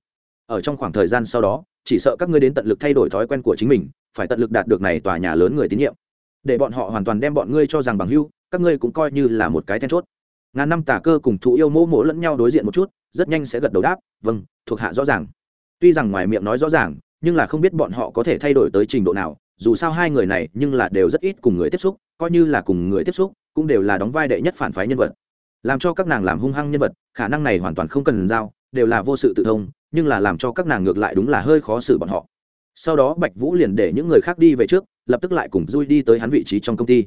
Ở trong khoảng thời gian sau đó, chỉ sợ các ngươi đến tận lực thay đổi thói quen của chính mình, phải tận lực đạt được này tòa nhà lớn người tín nhiệm. Để bọn họ hoàn toàn đem bọn ngươi cho rằng bằng hưu các ngươi cũng coi như là một cái then chốt. Ngàn năm tả cơ cùng thụ yêu mô mỗ lẫn nhau đối diện một chút, rất nhanh sẽ gật đầu đáp vâng thuộc hạ rõ ràng. Tuy rằng ngoài miệng nói rõ ràng nhưng là không biết bọn họ có thể thay đổi tới trình độ nào, dù sao hai người này nhưng là đều rất ít cùng người tiếp xúc, coi như là cùng người tiếp xúc, cũng đều là đóng vai đệ nhất phản phái nhân vật. Làm cho các nàng làm hung hăng nhân vật, khả năng này hoàn toàn không cần giao, đều là vô sự tự thông, nhưng là làm cho các nàng ngược lại đúng là hơi khó xử bọn họ. Sau đó bạch vũ liền để những người khác đi về trước, lập tức lại cùng dui đi tới hắn vị trí trong công ty.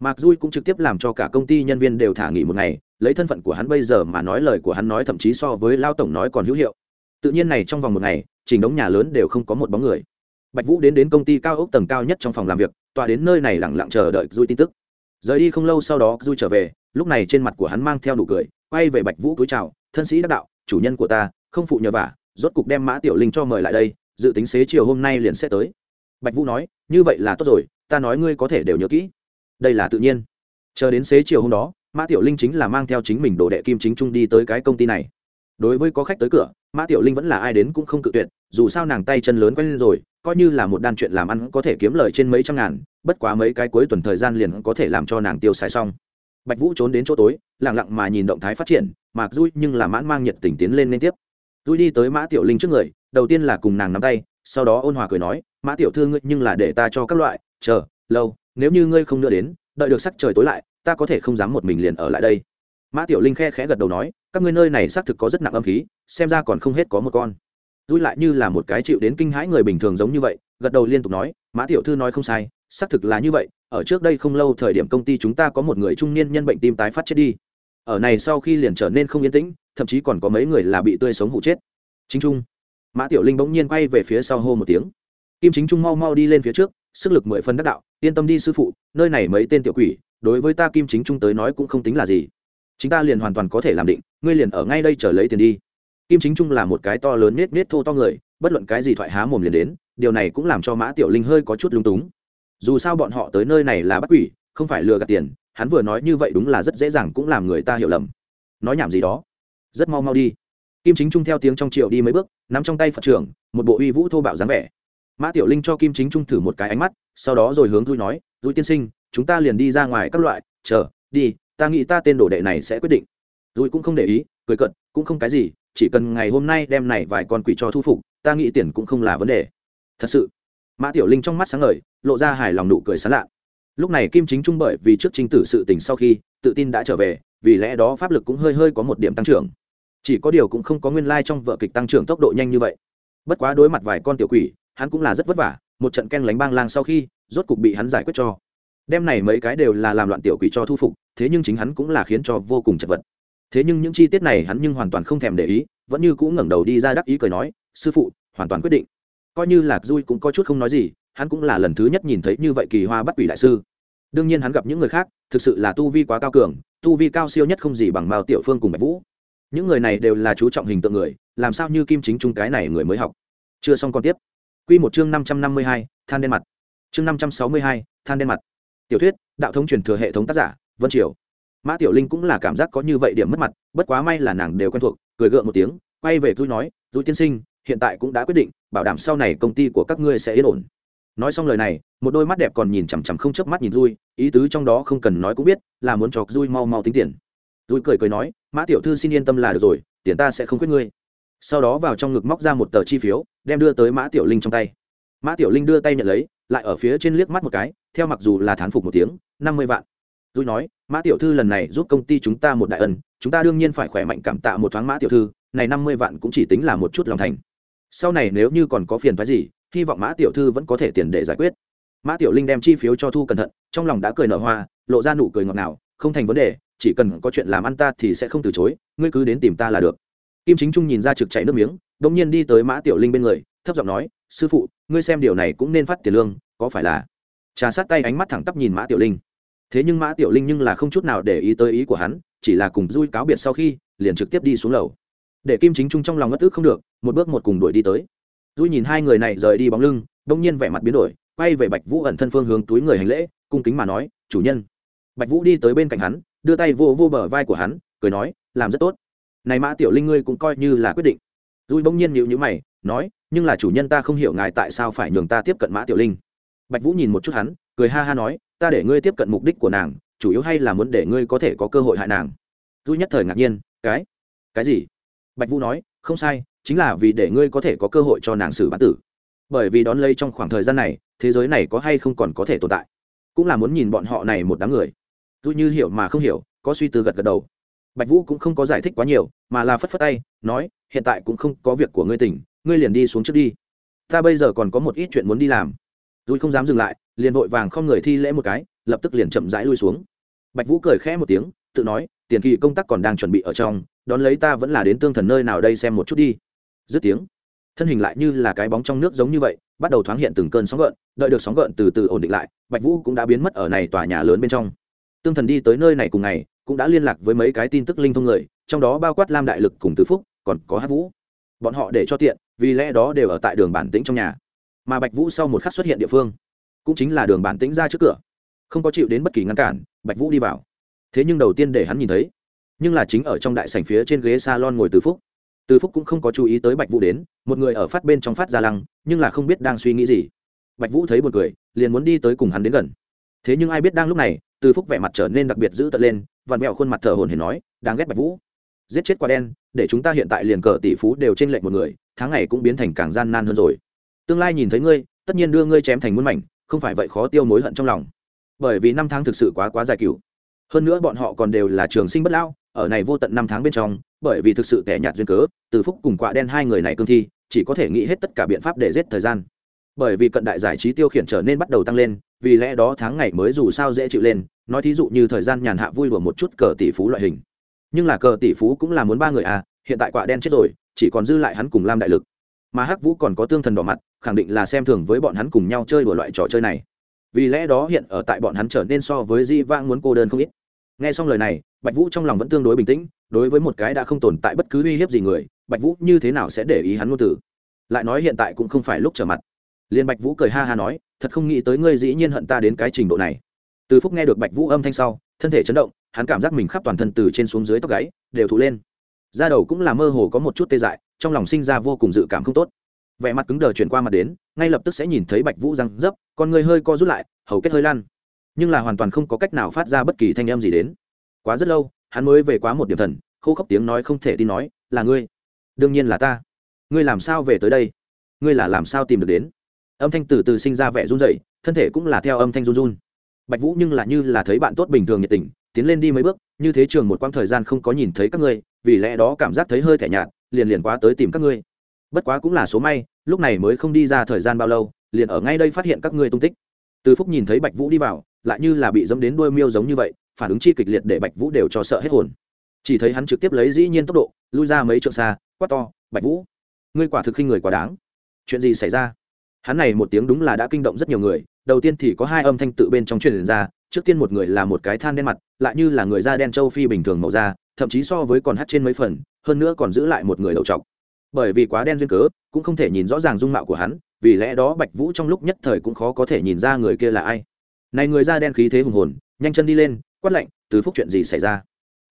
Mạc dui cũng trực tiếp làm cho cả công ty nhân viên đều thả nghỉ một ngày, lấy thân phận của hắn bây giờ mà nói lời của hắn nói thậm chí so với lao tổng nói còn hữu hiệu. Tự nhiên này trong vòng một ngày chỉnh đống nhà lớn đều không có một bóng người. Bạch vũ đến đến công ty cao ốc tầng cao nhất trong phòng làm việc, tọa đến nơi này lẳng lặng chờ đợi dui tin tức. Rời đi không lâu sau đó, dui trở về, lúc này trên mặt của hắn mang theo nụ cười, quay về bạch vũ cúi chào, thân sĩ đắc đạo, chủ nhân của ta, không phụ nhờ vả, rốt cục đem mã tiểu linh cho mời lại đây, dự tính xế chiều hôm nay liền sẽ tới. Bạch vũ nói, như vậy là tốt rồi, ta nói ngươi có thể đều nhớ kỹ. Đây là tự nhiên. Chờ đến xế chiều hôm đó, mã tiểu linh chính là mang theo chính mình đồ đệ kim chính trung đi tới cái công ty này đối với có khách tới cửa, mã tiểu linh vẫn là ai đến cũng không cự tuyệt, dù sao nàng tay chân lớn quen lên rồi, coi như là một đan chuyện làm ăn có thể kiếm lời trên mấy trăm ngàn, bất quá mấy cái cuối tuần thời gian liền có thể làm cho nàng tiêu xài xong. Bạch vũ trốn đến chỗ tối lẳng lặng mà nhìn động thái phát triển, mạc dui nhưng là mãn mang nhiệt tình tiến lên liên tiếp. Dui đi tới mã tiểu linh trước người, đầu tiên là cùng nàng nắm tay, sau đó ôn hòa cười nói, mã tiểu thư ngươi nhưng là để ta cho các loại, chờ, lâu, nếu như ngươi không nữa đến, đợi được sắc trời tối lại, ta có thể không dám một mình liền ở lại đây. Mã tiểu linh khe khẽ gật đầu nói các ngươi nơi này xác thực có rất nặng âm khí, xem ra còn không hết có một con. Dui lại như là một cái chịu đến kinh hãi người bình thường giống như vậy, gật đầu liên tục nói, mã tiểu thư nói không sai, xác thực là như vậy, ở trước đây không lâu thời điểm công ty chúng ta có một người trung niên nhân bệnh tim tái phát chết đi. Ở này sau khi liền trở nên không yên tĩnh, thậm chí còn có mấy người là bị tươi sống hụ chết. Chính trung. Mã tiểu linh bỗng nhiên quay về phía sau hô một tiếng. Kim chính trung mau mau đi lên phía trước, sức lực mười phân đắc đạo, yên tâm đi sư phụ, nơi này mấy tên tiểu quỷ, đối với ta kim chính trung tới nói cũng không tính là gì chúng ta liền hoàn toàn có thể làm định, ngươi liền ở ngay đây chờ lấy tiền đi. Kim chính trung là một cái to lớn nết nết thô to người, bất luận cái gì thoại há mồm liền đến, điều này cũng làm cho mã tiểu linh hơi có chút lung túng. Dù sao bọn họ tới nơi này là bắt quỷ, không phải lừa gạt tiền, hắn vừa nói như vậy đúng là rất dễ dàng cũng làm người ta hiểu lầm. Nói nhảm gì đó. Rất mau mau đi. Kim chính trung theo tiếng trong triệu đi mấy bước, nắm trong tay phật trưởng, một bộ uy vũ thô bạo dáng vẻ. Mã tiểu linh cho kim chính trung thử một cái ánh mắt, sau đó rồi hướng dui nói, dui tiên sinh, chúng ta liền đi ra ngoài các loại, chờ, đi ta nghĩ ta tên đồ đệ này sẽ quyết định. Rồi cũng không để ý, cười cận cũng không cái gì, chỉ cần ngày hôm nay đem này vài con quỷ cho thu phục, ta nghĩ tiền cũng không là vấn đề. Thật sự, mã tiểu linh trong mắt sáng ngời, lộ ra hài lòng nụ cười sán lạ. Lúc này kim chính trung bởi vì trước trinh tử sự tình sau khi, tự tin đã trở về, vì lẽ đó pháp lực cũng hơi hơi có một điểm tăng trưởng. Chỉ có điều cũng không có nguyên lai trong vợ kịch tăng trưởng tốc độ nhanh như vậy. Bất quá đối mặt vài con tiểu quỷ, hắn cũng là rất vất vả, một trận ken lánh bang lang sau khi, rốt cục bị hắn giải quyết cho đem này mấy cái đều là làm loạn tiểu quỷ cho thu phục, thế nhưng chính hắn cũng là khiến cho vô cùng chật vật. Thế nhưng những chi tiết này hắn nhưng hoàn toàn không thèm để ý, vẫn như cũng ngẩng đầu đi ra đắc ý cười nói, sư phụ, hoàn toàn quyết định. Coi như lạc dui cũng có chút không nói gì, hắn cũng là lần thứ nhất nhìn thấy như vậy kỳ hoa bắt quỷ đại sư. Đương nhiên hắn gặp những người khác, thực sự là tu vi quá cao cường, tu vi cao siêu nhất không gì bằng mao tiểu phương cùng bạch vũ. Những người này đều là chú trọng hình tượng người, làm sao như kim chính trung cái này người mới học. Chưa xong còn tiếp. Q một chương năm trăm năm mươi hai, than đen mặt. Chương năm trăm sáu mươi hai, than đen mặt tiểu thuyết, đạo thống truyền thừa hệ thống tác giả, vân triều. Mã tiểu linh cũng là cảm giác có như vậy điểm mất mặt, bất quá may là nàng đều quen thuộc, cười gượng một tiếng, quay về tôi nói tôi tiên sinh, hiện tại cũng đã quyết định, bảo đảm sau này công ty của các ngươi sẽ yên ổn. Nói xong lời này, một đôi mắt đẹp còn nhìn chằm chằm không chớp mắt nhìn dui ý tứ trong đó không cần nói cũng biết, là muốn cho dui mau mau tính tiền. Dui cười cười nói, mã tiểu thư xin yên tâm là được rồi, tiền ta sẽ không quyết ngươi. Sau đó vào trong ngực móc ra một tờ chi phiếu, đem đưa tới mã tiểu linh trong tay. Mã tiểu linh đưa tay nhận lấy lại ở phía trên liếc mắt một cái, theo mặc dù là thán phục một tiếng, năm mươi vạn. Tôi nói, mã tiểu thư lần này giúp công ty chúng ta một đại ân, chúng ta đương nhiên phải khỏe mạnh cảm tạ một thoáng mã tiểu thư, này năm mươi vạn cũng chỉ tính là một chút lòng thành. Sau này nếu như còn có phiền phái gì, hy vọng mã tiểu thư vẫn có thể tiền để giải quyết. Mã tiểu linh đem chi phiếu cho thu cẩn thận, trong lòng đã cười nở hoa, lộ ra nụ cười ngọt ngào, không thành vấn đề, chỉ cần có chuyện làm ăn ta thì sẽ không từ chối, ngươi cứ đến tìm ta là được. Kim chính trung nhìn ra trực chảy nước miếng đ ỗ n g nhiên đi tới mã tiểu linh bên người, thấp giọng nói, sư phụ ngươi xem điều này cũng nên phát tiền lương, có phải là? Trà sát tay ánh mắt thẳng tắp nhìn mã tiểu linh. Thế nhưng mã tiểu linh nhưng là không chút nào để ý tới ý của hắn, chỉ là cùng vui cáo biệt sau khi, liền trực tiếp đi xuống lầu. Để kim chính trung trong lòng ngất ức không được, một bước một cùng đuổi đi tới. Dui nhìn hai người này rời đi bóng lưng đông nhiên vẻ mặt biến đổi, quay về bạch vũ ẩn thân phương hướng túi người hành lễ, cung kính mà nói, chủ nhân. Bạch vũ đi tới bên cạnh hắn, đưa tay vô vô bờ vai của hắn, cười nói, làm rất tốt. Này mã tiểu linh ngươi cũng coi như là quyết định. Dui bỗng nhiên nhịu nhữ mày, nói nhưng là chủ nhân ta không hiểu ngài tại sao phải nhường ta tiếp cận mã tiểu linh. Bạch vũ nhìn một chút hắn, cười ha ha nói, ta để ngươi tiếp cận mục đích của nàng, chủ yếu hay là muốn để ngươi có thể có cơ hội hại nàng. Duy nhất thời ngạc nhiên, cái? Cái gì? Bạch vũ nói, không sai, chính là vì để ngươi có thể có cơ hội cho nàng xử bán tử. Bởi vì đón lấy trong khoảng thời gian này, thế giới này có hay không còn có thể tồn tại. Cũng là muốn nhìn bọn họ này một đám người. Dù như hiểu mà không hiểu, có suy tư gật gật đầu. Bạch vũ cũng không có giải thích quá nhiều, mà là phất phất tay, nói, hiện tại cũng không có việc của ngươi tỉnh ngươi liền đi xuống trước đi. Ta bây giờ còn có một ít chuyện muốn đi làm. Dùi không dám dừng lại, liền vội vàng không người thi lễ một cái, lập tức liền chậm rãi lui xuống. Bạch vũ cười khẽ một tiếng, tự nói, tiền kỳ công tác còn đang chuẩn bị ở trong, đón lấy ta vẫn là đến tương thần nơi nào đây xem một chút đi. Dứt tiếng, thân hình lại như là cái bóng trong nước giống như vậy, bắt đầu thoáng hiện từng cơn sóng gợn, đợi được sóng gợn từ từ ổn định lại, bạch vũ cũng đã biến mất ở này tòa nhà lớn bên trong. Tương thần đi tới nơi này cùng ngày, cũng đã liên lạc với mấy cái tin tức linh thông người, trong đó bao quát lam đại lực cùng tứ phúc, còn có hát vũ. Bọn họ để cho tiện vì lẽ đó đều ở tại đường bản tĩnh trong nhà. Mà bạch vũ sau một khắc xuất hiện địa phương cũng chính là đường bản tĩnh ra trước cửa. Không có chịu đến bất kỳ ngăn cản bạch vũ đi vào. Thế nhưng đầu tiên để hắn nhìn thấy nhưng là chính ở trong đại sảnh phía trên ghế salon ngồi từ phúc. Từ phúc cũng không có chú ý tới bạch vũ đến một người ở phát bên trong phát ra lăng nhưng là không biết đang suy nghĩ gì. Bạch vũ thấy một cười, liền muốn đi tới cùng hắn đến gần. Thế nhưng ai biết đang lúc này từ phúc vẻ mặt trở nên đặc biệt dữ tợn lên vằn mẹo khuôn mặt thở hồn hển nói đáng ghét bạch vũ giết chết quả đen, để chúng ta hiện tại liền cờ tỷ phú đều trên lệnh một người, tháng ngày cũng biến thành càng gian nan hơn rồi. Tương lai nhìn thấy ngươi, tất nhiên đưa ngươi chém thành muôn mảnh, không phải vậy khó tiêu mối hận trong lòng. Bởi vì năm tháng thực sự quá quá dài cựu. hơn nữa bọn họ còn đều là trường sinh bất lão, ở này vô tận năm tháng bên trong, bởi vì thực sự tẻ nhạt duyên cớ, từ phúc cùng quạ đen hai người này cương thi, chỉ có thể nghĩ hết tất cả biện pháp để giết thời gian. Bởi vì cận đại giải trí tiêu khiển trở nên bắt đầu tăng lên, vì lẽ đó tháng ngày mới dù sao dễ chịu lên, nói thí dụ như thời gian nhàn hạ vui đùa một chút cờ tỷ phú loại hình nhưng là cờ tỷ phú cũng là muốn ba người à hiện tại quạ đen chết rồi, chỉ còn dư lại hắn cùng lam đại lực. Mà hắc vũ còn có tương thần đỏ mặt, khẳng định là xem thường với bọn hắn cùng nhau chơi đùa loại trò chơi này. Vì lẽ đó hiện ở tại bọn hắn trở nên so với di vang muốn cô đơn không ít. Nghe xong lời này, bạch vũ trong lòng vẫn tương đối bình tĩnh, đối với một cái đã không tồn tại bất cứ uy hiếp gì người, bạch vũ như thế nào sẽ để ý hắn ngôn từ? Lại nói hiện tại cũng không phải lúc trở mặt. Liền bạch vũ cười ha ha nói, thật không nghĩ tới ngươi dĩ nhiên hận ta đến cái trình độ này. Từ phúc nghe được bạch vũ âm thanh sau thân thể chấn động, hắn cảm giác mình khắp toàn thân từ trên xuống dưới tóc gáy, đều thụ lên. Da đầu cũng là mơ hồ có một chút tê dại, trong lòng sinh ra vô cùng dự cảm không tốt. Vẻ mặt cứng đờ chuyển qua mặt đến, ngay lập tức sẽ nhìn thấy bạch vũ răng dấp, con người hơi co rút lại, hầu kết hơi lan nhưng là hoàn toàn không có cách nào phát ra bất kỳ thanh âm gì đến. Quá rất lâu, hắn mới về quá một điểm thần, khô khốc tiếng nói không thể tin nói, là ngươi. Đương nhiên là ta. Ngươi làm sao về tới đây? Ngươi là làm sao tìm được đến? Âm thanh từ từ sinh ra vẻ run rẩy, thân thể cũng là theo âm thanh run run bạch vũ nhưng là như là thấy bạn tốt bình thường nhiệt tình, tiến lên đi mấy bước, như thế trường một quãng thời gian không có nhìn thấy các ngươi, vì lẽ đó cảm giác thấy hơi thẻ nhạt, liền liền quá tới tìm các ngươi. Bất quá cũng là số may, lúc này mới không đi ra thời gian bao lâu, liền ở ngay đây phát hiện các ngươi tung tích. Từ phúc nhìn thấy bạch vũ đi vào, lại như là bị dẫm đến đuôi miêu giống như vậy, phản ứng chi kịch liệt để bạch vũ đều cho sợ hết hồn. Chỉ thấy hắn trực tiếp lấy dĩ nhiên tốc độ, lui ra mấy trượng xa, quát to, bạch vũ, ngươi quả thực khinh người quá đáng. Chuyện gì xảy ra? Hắn này một tiếng đúng là đã kinh động rất nhiều người đầu tiên thì có hai âm thanh tự bên trong truyền ra, trước tiên một người là một cái than đen mặt, lại như là người da đen châu phi bình thường màu da, thậm chí so với còn hắt trên mấy phần, hơn nữa còn giữ lại một người đầu trọc. Bởi vì quá đen duyên cớ, cũng không thể nhìn rõ ràng dung mạo của hắn, vì lẽ đó bạch vũ trong lúc nhất thời cũng khó có thể nhìn ra người kia là ai. Này người da đen khí thế hùng hồn, nhanh chân đi lên, quát lạnh, từ phúc chuyện gì xảy ra?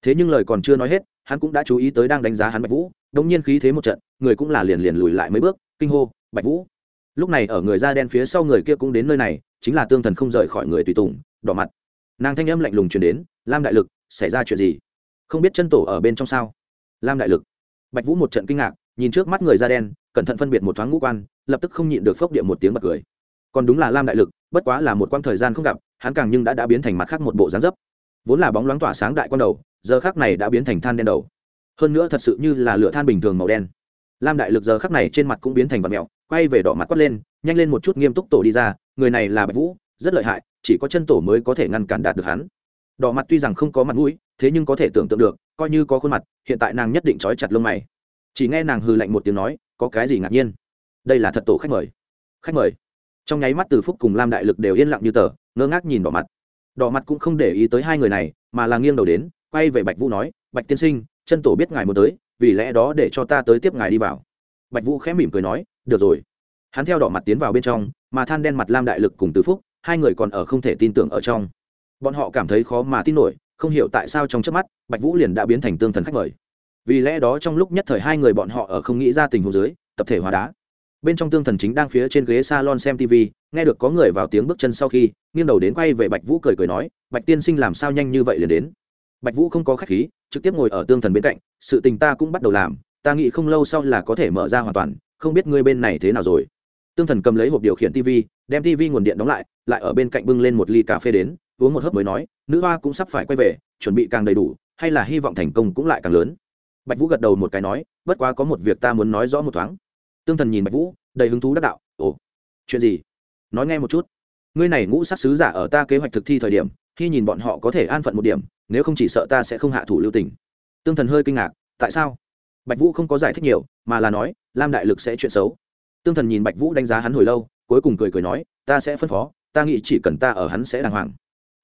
Thế nhưng lời còn chưa nói hết, hắn cũng đã chú ý tới đang đánh giá hắn bạch vũ đông nhiên khí thế một trận, người cũng là liền liền lùi lại mấy bước, kinh hô, bạch vũ! Lúc này ở người da đen phía sau người kia cũng đến nơi này, chính là tương thần không rời khỏi người tùy tùng, đỏ mặt. Nàng thanh âm lạnh lùng chuyển đến, lam đại lực, xảy ra chuyện gì? Không biết chân tổ ở bên trong sao? Lam đại lực. Bạch vũ một trận kinh ngạc, nhìn trước mắt người da đen, cẩn thận phân biệt một thoáng ngũ quan, lập tức không nhịn được phốc điện một tiếng bật cười. Còn đúng là lam đại lực, bất quá là một quãng thời gian không gặp, hắn càng nhưng đã đã biến thành mặt khác một bộ dáng dấp. Vốn là bóng loáng tỏa sáng đại quan đầu, giờ khác này đã biến thành than đen đầu. Hơn nữa thật sự như là lửa than bình thường màu đen lam đại lực giờ khắc này trên mặt cũng biến thành vật mẹo quay về đỏ mặt quát lên, nhanh lên một chút nghiêm túc tổ đi ra, người này là bạch vũ, rất lợi hại, chỉ có chân tổ mới có thể ngăn cản đạt được hắn. Đỏ mặt tuy rằng không có mặt mũi, thế nhưng có thể tưởng tượng được, coi như có khuôn mặt, hiện tại nàng nhất định trói chặt lông mày. Chỉ nghe nàng hư lạnh một tiếng nói, có cái gì ngạc nhiên? Đây là thật tổ khách mời. Khách mời? Trong nháy mắt từ phúc cùng lam đại lực đều yên lặng như tờ, ngơ ngác nhìn đỏ mặt. Đỏ mặt cũng không để ý tới hai người này, mà là nghiêng đầu đến, quay về bạch vũ nói, bạch tiên sinh, chân tổ biết ngài muốn tới vì lẽ đó để cho ta tới tiếp ngài đi vào. Bạch vũ khẽ mỉm cười nói, được rồi. Hắn theo đỏ mặt tiến vào bên trong, mà than đen mặt lam đại lực cùng từ phúc, hai người còn ở không thể tin tưởng ở trong. Bọn họ cảm thấy khó mà tin nổi, không hiểu tại sao trong trước mắt, bạch vũ liền đã biến thành tương thần khách mời. Vì lẽ đó trong lúc nhất thời hai người bọn họ ở không nghĩ ra tình huống dưới, tập thể hóa đá. Bên trong tương thần chính đang phía trên ghế salon xem tv nghe được có người vào tiếng bước chân sau khi, nghiêng đầu đến quay về bạch vũ cười cười nói, bạch tiên sinh làm sao nhanh như vậy liền đến? Bạch vũ không có khách khí, trực tiếp ngồi ở tương thần bên cạnh, sự tình ta cũng bắt đầu làm, ta nghĩ không lâu sau là có thể mở ra hoàn toàn, không biết ngươi bên này thế nào rồi. Tương thần cầm lấy hộp điều khiển tv đem tv nguồn điện đóng lại lại ở bên cạnh bưng lên một ly cà phê đến, uống một hớp mới nói, nữ hoa cũng sắp phải quay về, chuẩn bị càng đầy đủ, hay là hy vọng thành công cũng lại càng lớn. Bạch vũ gật đầu một cái nói, bất quá có một việc ta muốn nói rõ một thoáng. Tương thần nhìn bạch vũ, đầy hứng thú đắc đạo, ồ, chuyện gì? Nói nghe một chút. Ngươi này ngũ sát sứ giả ở ta kế hoạch thực thi thời điểm khi nhìn bọn họ có thể an phận một điểm, nếu không chỉ sợ ta sẽ không hạ thủ lưu tình. Tương thần hơi kinh ngạc, tại sao? Bạch vũ không có giải thích nhiều, mà là nói, lam đại lực sẽ chuyện xấu. Tương thần nhìn bạch vũ đánh giá hắn hồi lâu, cuối cùng cười cười nói, ta sẽ phân phó, ta nghĩ chỉ cần ta ở hắn sẽ đàng hoàng.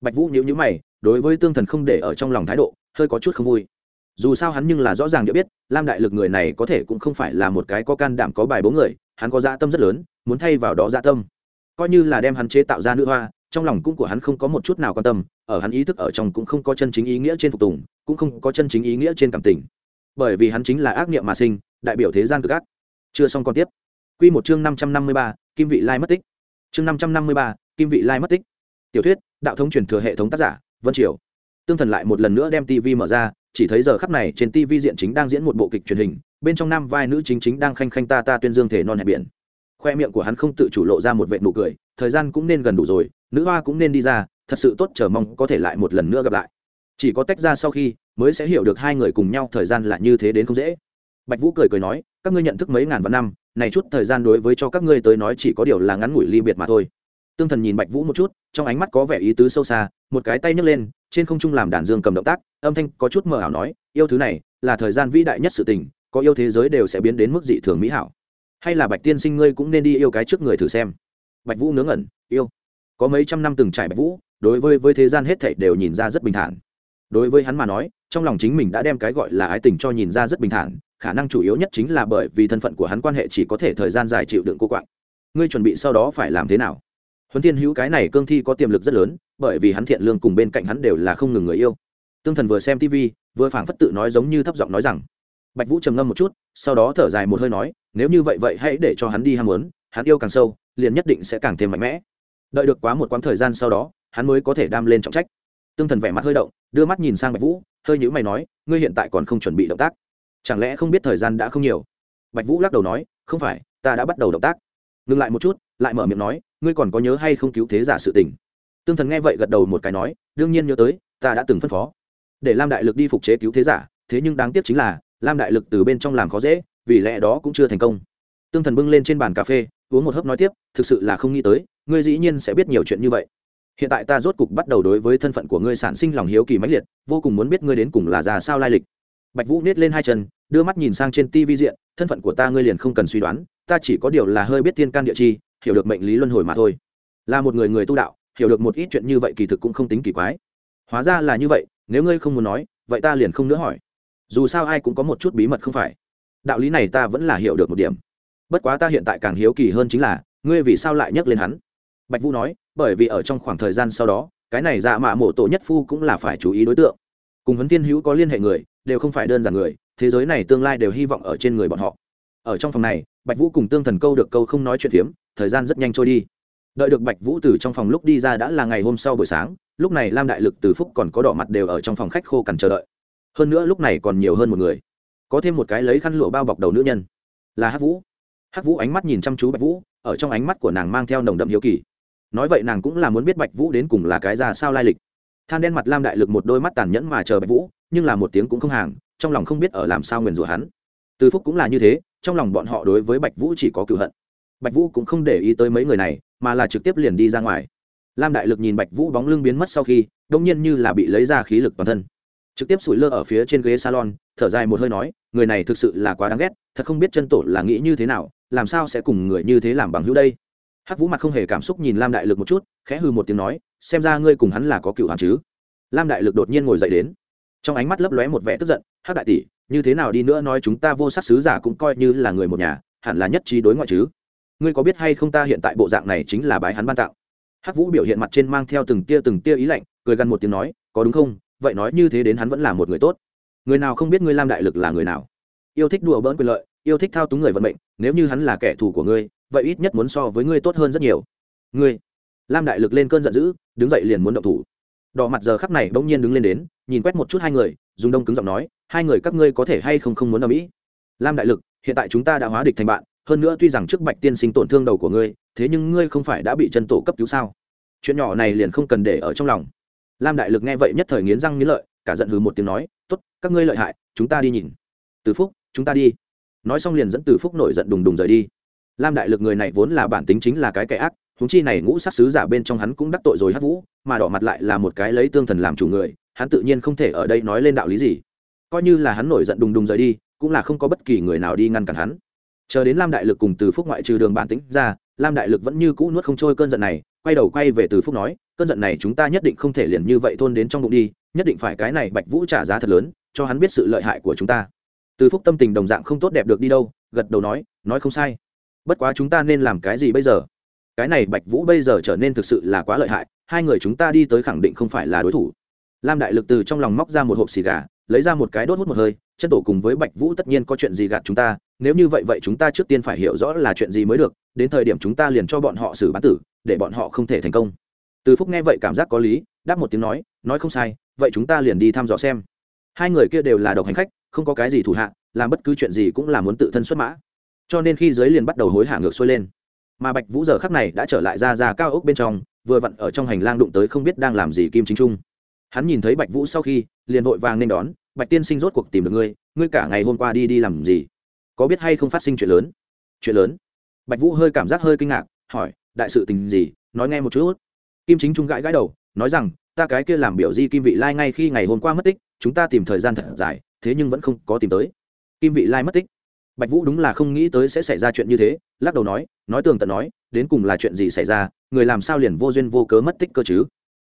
Bạch vũ nhíu nhíu mày, đối với tương thần không để ở trong lòng thái độ, hơi có chút không vui. Dù sao hắn nhưng là rõ ràng địa biết, lam đại lực người này có thể cũng không phải là một cái có can đảm có bài bố người, hắn có dạ tâm rất lớn, muốn thay vào đó dạ tâm. Coi như là đem hắn chế tạo ra nữ hoa trong lòng cũng của hắn không có một chút nào quan tâm, ở hắn ý thức ở trong cũng không có chân chính ý nghĩa trên phục tùng, cũng không có chân chính ý nghĩa trên cảm tình. Bởi vì hắn chính là ác niệm mà sinh, đại biểu thế gian cực ác. Chưa xong còn tiếp. Quy một chương năm trăm năm mươi ba, kim vị lai mất tích. Chương năm trăm năm mươi ba, kim vị lai mất tích. Tiểu thuyết, đạo thống truyền thừa hệ thống tác giả, vân triều. Tương thần lại một lần nữa đem tv mở ra, chỉ thấy giờ khắp này trên tv diện chính đang diễn một bộ kịch truyền hình, bên trong nam vai nữ chính chính đang khanh khanh ta ta tuyên dương thể non hẹp biển. Khoe miệng của hắn không tự chủ lộ ra một vệ nụ cười thời gian cũng nên gần đủ rồi, nữ hoa cũng nên đi ra, thật sự tốt, chờ mong có thể lại một lần nữa gặp lại. Chỉ có tách ra sau khi, mới sẽ hiểu được hai người cùng nhau thời gian là như thế đến không dễ. Bạch vũ cười cười nói, các ngươi nhận thức mấy ngàn vạn năm, này chút thời gian đối với cho các ngươi tới nói chỉ có điều là ngắn ngủi ly biệt mà thôi. Tương thần nhìn bạch vũ một chút, trong ánh mắt có vẻ ý tứ sâu xa, một cái tay nhấc lên, trên không trung làm đàn dương cầm động tác, âm thanh có chút mờ ảo nói, yêu thứ này, là thời gian vĩ đại nhất sự tình, có yêu thế giới đều sẽ biến đến mức dị thường mỹ hảo. Hay là bạch tiên sinh ngươi cũng nên đi yêu cái trước người thử xem bạch vũ ngớ ngẩn, yêu, có mấy trăm năm từng trải bạch vũ, đối với với thế gian hết thảy đều nhìn ra rất bình thản. Đối với hắn mà nói, trong lòng chính mình đã đem cái gọi là ái tình cho nhìn ra rất bình thản, khả năng chủ yếu nhất chính là bởi vì thân phận của hắn quan hệ chỉ có thể thời gian dài chịu đựng cô quạng. Ngươi chuẩn bị sau đó phải làm thế nào? Huấn thiên hữu cái này cương thi có tiềm lực rất lớn, bởi vì hắn thiện lương cùng bên cạnh hắn đều là không ngừng người yêu. Tương thần vừa xem tv vừa phảng phất tự nói giống như thấp giọng nói rằng, bạch vũ trầm ngâm một chút, sau đó thở dài một hơi nói, nếu như vậy vậy hãy để cho hắn đi ham muốn, hắn yêu càng sâu liền nhất định sẽ càng thêm mạnh mẽ. Đợi được quá một quãng thời gian sau đó, hắn mới có thể đam lên trọng trách. Tương thần vẻ mặt hơi động, đưa mắt nhìn sang bạch vũ, hơi nhữ mày nói, ngươi hiện tại còn không chuẩn bị động tác. Chẳng lẽ không biết thời gian đã không nhiều? Bạch vũ lắc đầu nói, không phải, ta đã bắt đầu động tác. Ngừng lại một chút, lại mở miệng nói, ngươi còn có nhớ hay không cứu thế giả sự tình? Tương thần nghe vậy gật đầu một cái nói, đương nhiên nhớ tới, ta đã từng phân phó. Để lam đại lực đi phục chế cứu thế giả, thế nhưng đáng tiếc chính là, lam đại lực từ bên trong làm khó dễ, vì lẽ đó cũng chưa thành công tương thần bưng lên trên bàn cà phê, uống một hớp nói tiếp, thực sự là không nghĩ tới, ngươi dĩ nhiên sẽ biết nhiều chuyện như vậy. Hiện tại ta rốt cục bắt đầu đối với thân phận của ngươi sản sinh lòng hiếu kỳ mãnh liệt, vô cùng muốn biết ngươi đến cùng là ra sao lai lịch. Bạch vũ nết lên hai chân, đưa mắt nhìn sang trên tivi diện, thân phận của ta ngươi liền không cần suy đoán, ta chỉ có điều là hơi biết thiên can địa chi, hiểu được mệnh lý luân hồi mà thôi. Là một người người tu đạo, hiểu được một ít chuyện như vậy kỳ thực cũng không tính kỳ quái. Hóa ra là như vậy, nếu ngươi không muốn nói, vậy ta liền không nữa hỏi. Dù sao ai cũng có một chút bí mật không phải. Đạo lý này ta vẫn là hiểu được một điểm bất quá ta hiện tại càng hiếu kỳ hơn chính là, ngươi vì sao lại nhắc lên hắn? Bạch vũ nói, bởi vì ở trong khoảng thời gian sau đó, cái này dạ mạ mộ tổ nhất phu cũng là phải chú ý đối tượng. Cùng huấn tiên hữu có liên hệ người, đều không phải đơn giản người, thế giới này tương lai đều hy vọng ở trên người bọn họ. Ở trong phòng này, bạch vũ cùng tương thần câu được câu không nói chuyện phiếm, thời gian rất nhanh trôi đi. Đợi được bạch vũ từ trong phòng lúc đi ra đã là ngày hôm sau buổi sáng, lúc này lam đại lực từ phúc còn có đỏ mặt đều ở trong phòng khách khô cằn chờ đợi. Hơn nữa lúc này còn nhiều hơn một người. Có thêm một cái lấy khăn lụa bao bọc đầu nữ nhân. Là hát vũ hắc vũ ánh mắt nhìn chăm chú bạch vũ, ở trong ánh mắt của nàng mang theo nồng đậm hiếu kỳ. Nói vậy nàng cũng là muốn biết bạch vũ đến cùng là cái ra sao lai lịch. Than đen mặt lam đại lực một đôi mắt tàn nhẫn mà chờ bạch vũ, nhưng là một tiếng cũng không hàng, trong lòng không biết ở làm sao nguyền rủa hắn. Từ phúc cũng là như thế, trong lòng bọn họ đối với bạch vũ chỉ có cựu hận. Bạch vũ cũng không để ý tới mấy người này, mà là trực tiếp liền đi ra ngoài. Lam đại lực nhìn bạch vũ bóng lưng biến mất sau khi, đông nhiên như là bị lấy ra khí lực toàn thân trực tiếp sủi lơ ở phía trên ghế salon, thở dài một hơi nói, người này thực sự là quá đáng ghét, thật không biết chân tổ là nghĩ như thế nào, làm sao sẽ cùng người như thế làm bằng hữu đây? Hắc vũ mặt không hề cảm xúc nhìn lam đại lực một chút, khẽ hư một tiếng nói, xem ra ngươi cùng hắn là có cựu hàng chứ? Lam đại lực đột nhiên ngồi dậy đến. Trong ánh mắt lấp lóe một vẻ tức giận, hắc đại tỷ, như thế nào đi nữa nói chúng ta vô sắc sứ giả cũng coi như là người một nhà, hẳn là nhất trí đối ngoại chứ? Ngươi có biết hay không ta hiện tại bộ dạng này chính là bái hắn ban tạo hắc vũ biểu hiện mặt trên mang theo từng tia từng tia ý lạnh, cười gần một tiếng nói, có đúng không? Vậy nói như thế đến hắn vẫn là một người tốt. Người nào không biết ngươi lam đại lực là người nào? Yêu thích đùa bỡn quyền lợi, yêu thích thao túng người vận mệnh, nếu như hắn là kẻ thù của ngươi, vậy ít nhất muốn so với ngươi tốt hơn rất nhiều. Ngươi, lam đại lực lên cơn giận dữ, đứng dậy liền muốn động thủ. Đỏ mặt giờ khắc này bỗng nhiên đứng lên đến, nhìn quét một chút hai người, dùng đông cứng giọng nói, hai người các ngươi có thể hay không không muốn ở mỹ? Lam đại lực, hiện tại chúng ta đã hóa địch thành bạn, hơn nữa tuy rằng trước bạch tiên sinh tổn thương đầu của ngươi, thế nhưng ngươi không phải đã bị chân tổ cấp cứu sao? Chuyện nhỏ này liền không cần để ở trong lòng lam đại lực nghe vậy nhất thời nghiến răng nghiến lợi, cả giận hừ một tiếng nói, tốt, các ngươi lợi hại, chúng ta đi nhìn. Từ phúc, chúng ta đi. Nói xong liền dẫn từ phúc nổi giận đùng đùng rời đi. Lam đại lực người này vốn là bản tính chính là cái kẻ ác húng chi này ngũ sát sứ giả bên trong hắn cũng đắc tội rồi hát vũ, mà đỏ mặt lại là một cái lấy tương thần làm chủ người, hắn tự nhiên không thể ở đây nói lên đạo lý gì. Coi như là hắn nổi giận đùng đùng rời đi, cũng là không có bất kỳ người nào đi ngăn cản hắn. Chờ đến lam đại lực cùng từ phúc ngoại trừ đường bản tính ra, lam đại lực vẫn như cũ nuốt không trôi cơn giận này quay đầu quay về từ phúc nói, cơn giận này chúng ta nhất định không thể liền như vậy thôn đến trong bụng đi, nhất định phải cái này bạch vũ trả giá thật lớn, cho hắn biết sự lợi hại của chúng ta. Từ phúc tâm tình đồng dạng không tốt đẹp được đi đâu, gật đầu nói nói không sai. Bất quá chúng ta nên làm cái gì bây giờ? Cái này bạch vũ bây giờ trở nên thực sự là quá lợi hại, hai người chúng ta đi tới khẳng định không phải là đối thủ. Lam đại lực từ trong lòng móc ra một hộp xì gà, lấy ra một cái đốt hút một hơi, chân tổ cùng với bạch vũ tất nhiên có chuyện gì gạt chúng ta nếu như vậy vậy chúng ta trước tiên phải hiểu rõ là chuyện gì mới được, đến thời điểm chúng ta liền cho bọn họ xử bán tử, để bọn họ không thể thành công. Từ phúc nghe vậy cảm giác có lý, đáp một tiếng nói nói không sai, vậy chúng ta liền đi thăm dò xem. Hai người kia đều là độc hành khách, không có cái gì thủ hạ, làm bất cứ chuyện gì cũng là muốn tự thân xuất mã. Cho nên khi giới liền bắt đầu hối hả ngược xuôi lên. Mà bạch vũ giờ khắc này đã trở lại ra ra cao ốc bên trong, vừa vặn ở trong hành lang đụng tới không biết đang làm gì kim chính trung. Hắn nhìn thấy bạch vũ sau khi, liền vội vàng nên đón, bạch tiên sinh rốt cuộc tìm được ngươi ngươi cả ngày hôm qua đi đi làm gì? Có biết hay không phát sinh chuyện lớn? Chuyện lớn? Bạch vũ hơi cảm giác hơi kinh ngạc, hỏi, đại sự tình gì? Nói nghe một chút. Kim chính trung gãi gãi đầu, nói rằng, ta cái kia làm biểu di kim vị lai ngay khi ngày hôm qua mất tích, chúng ta tìm thời gian thật dài, thế nhưng vẫn không có tìm tới. Kim vị lai mất tích. Bạch vũ đúng là không nghĩ tới sẽ xảy ra chuyện như thế, lắc đầu nói nói tường tận nói, đến cùng là chuyện gì xảy ra, người làm sao liền vô duyên vô cớ mất tích cơ chứ?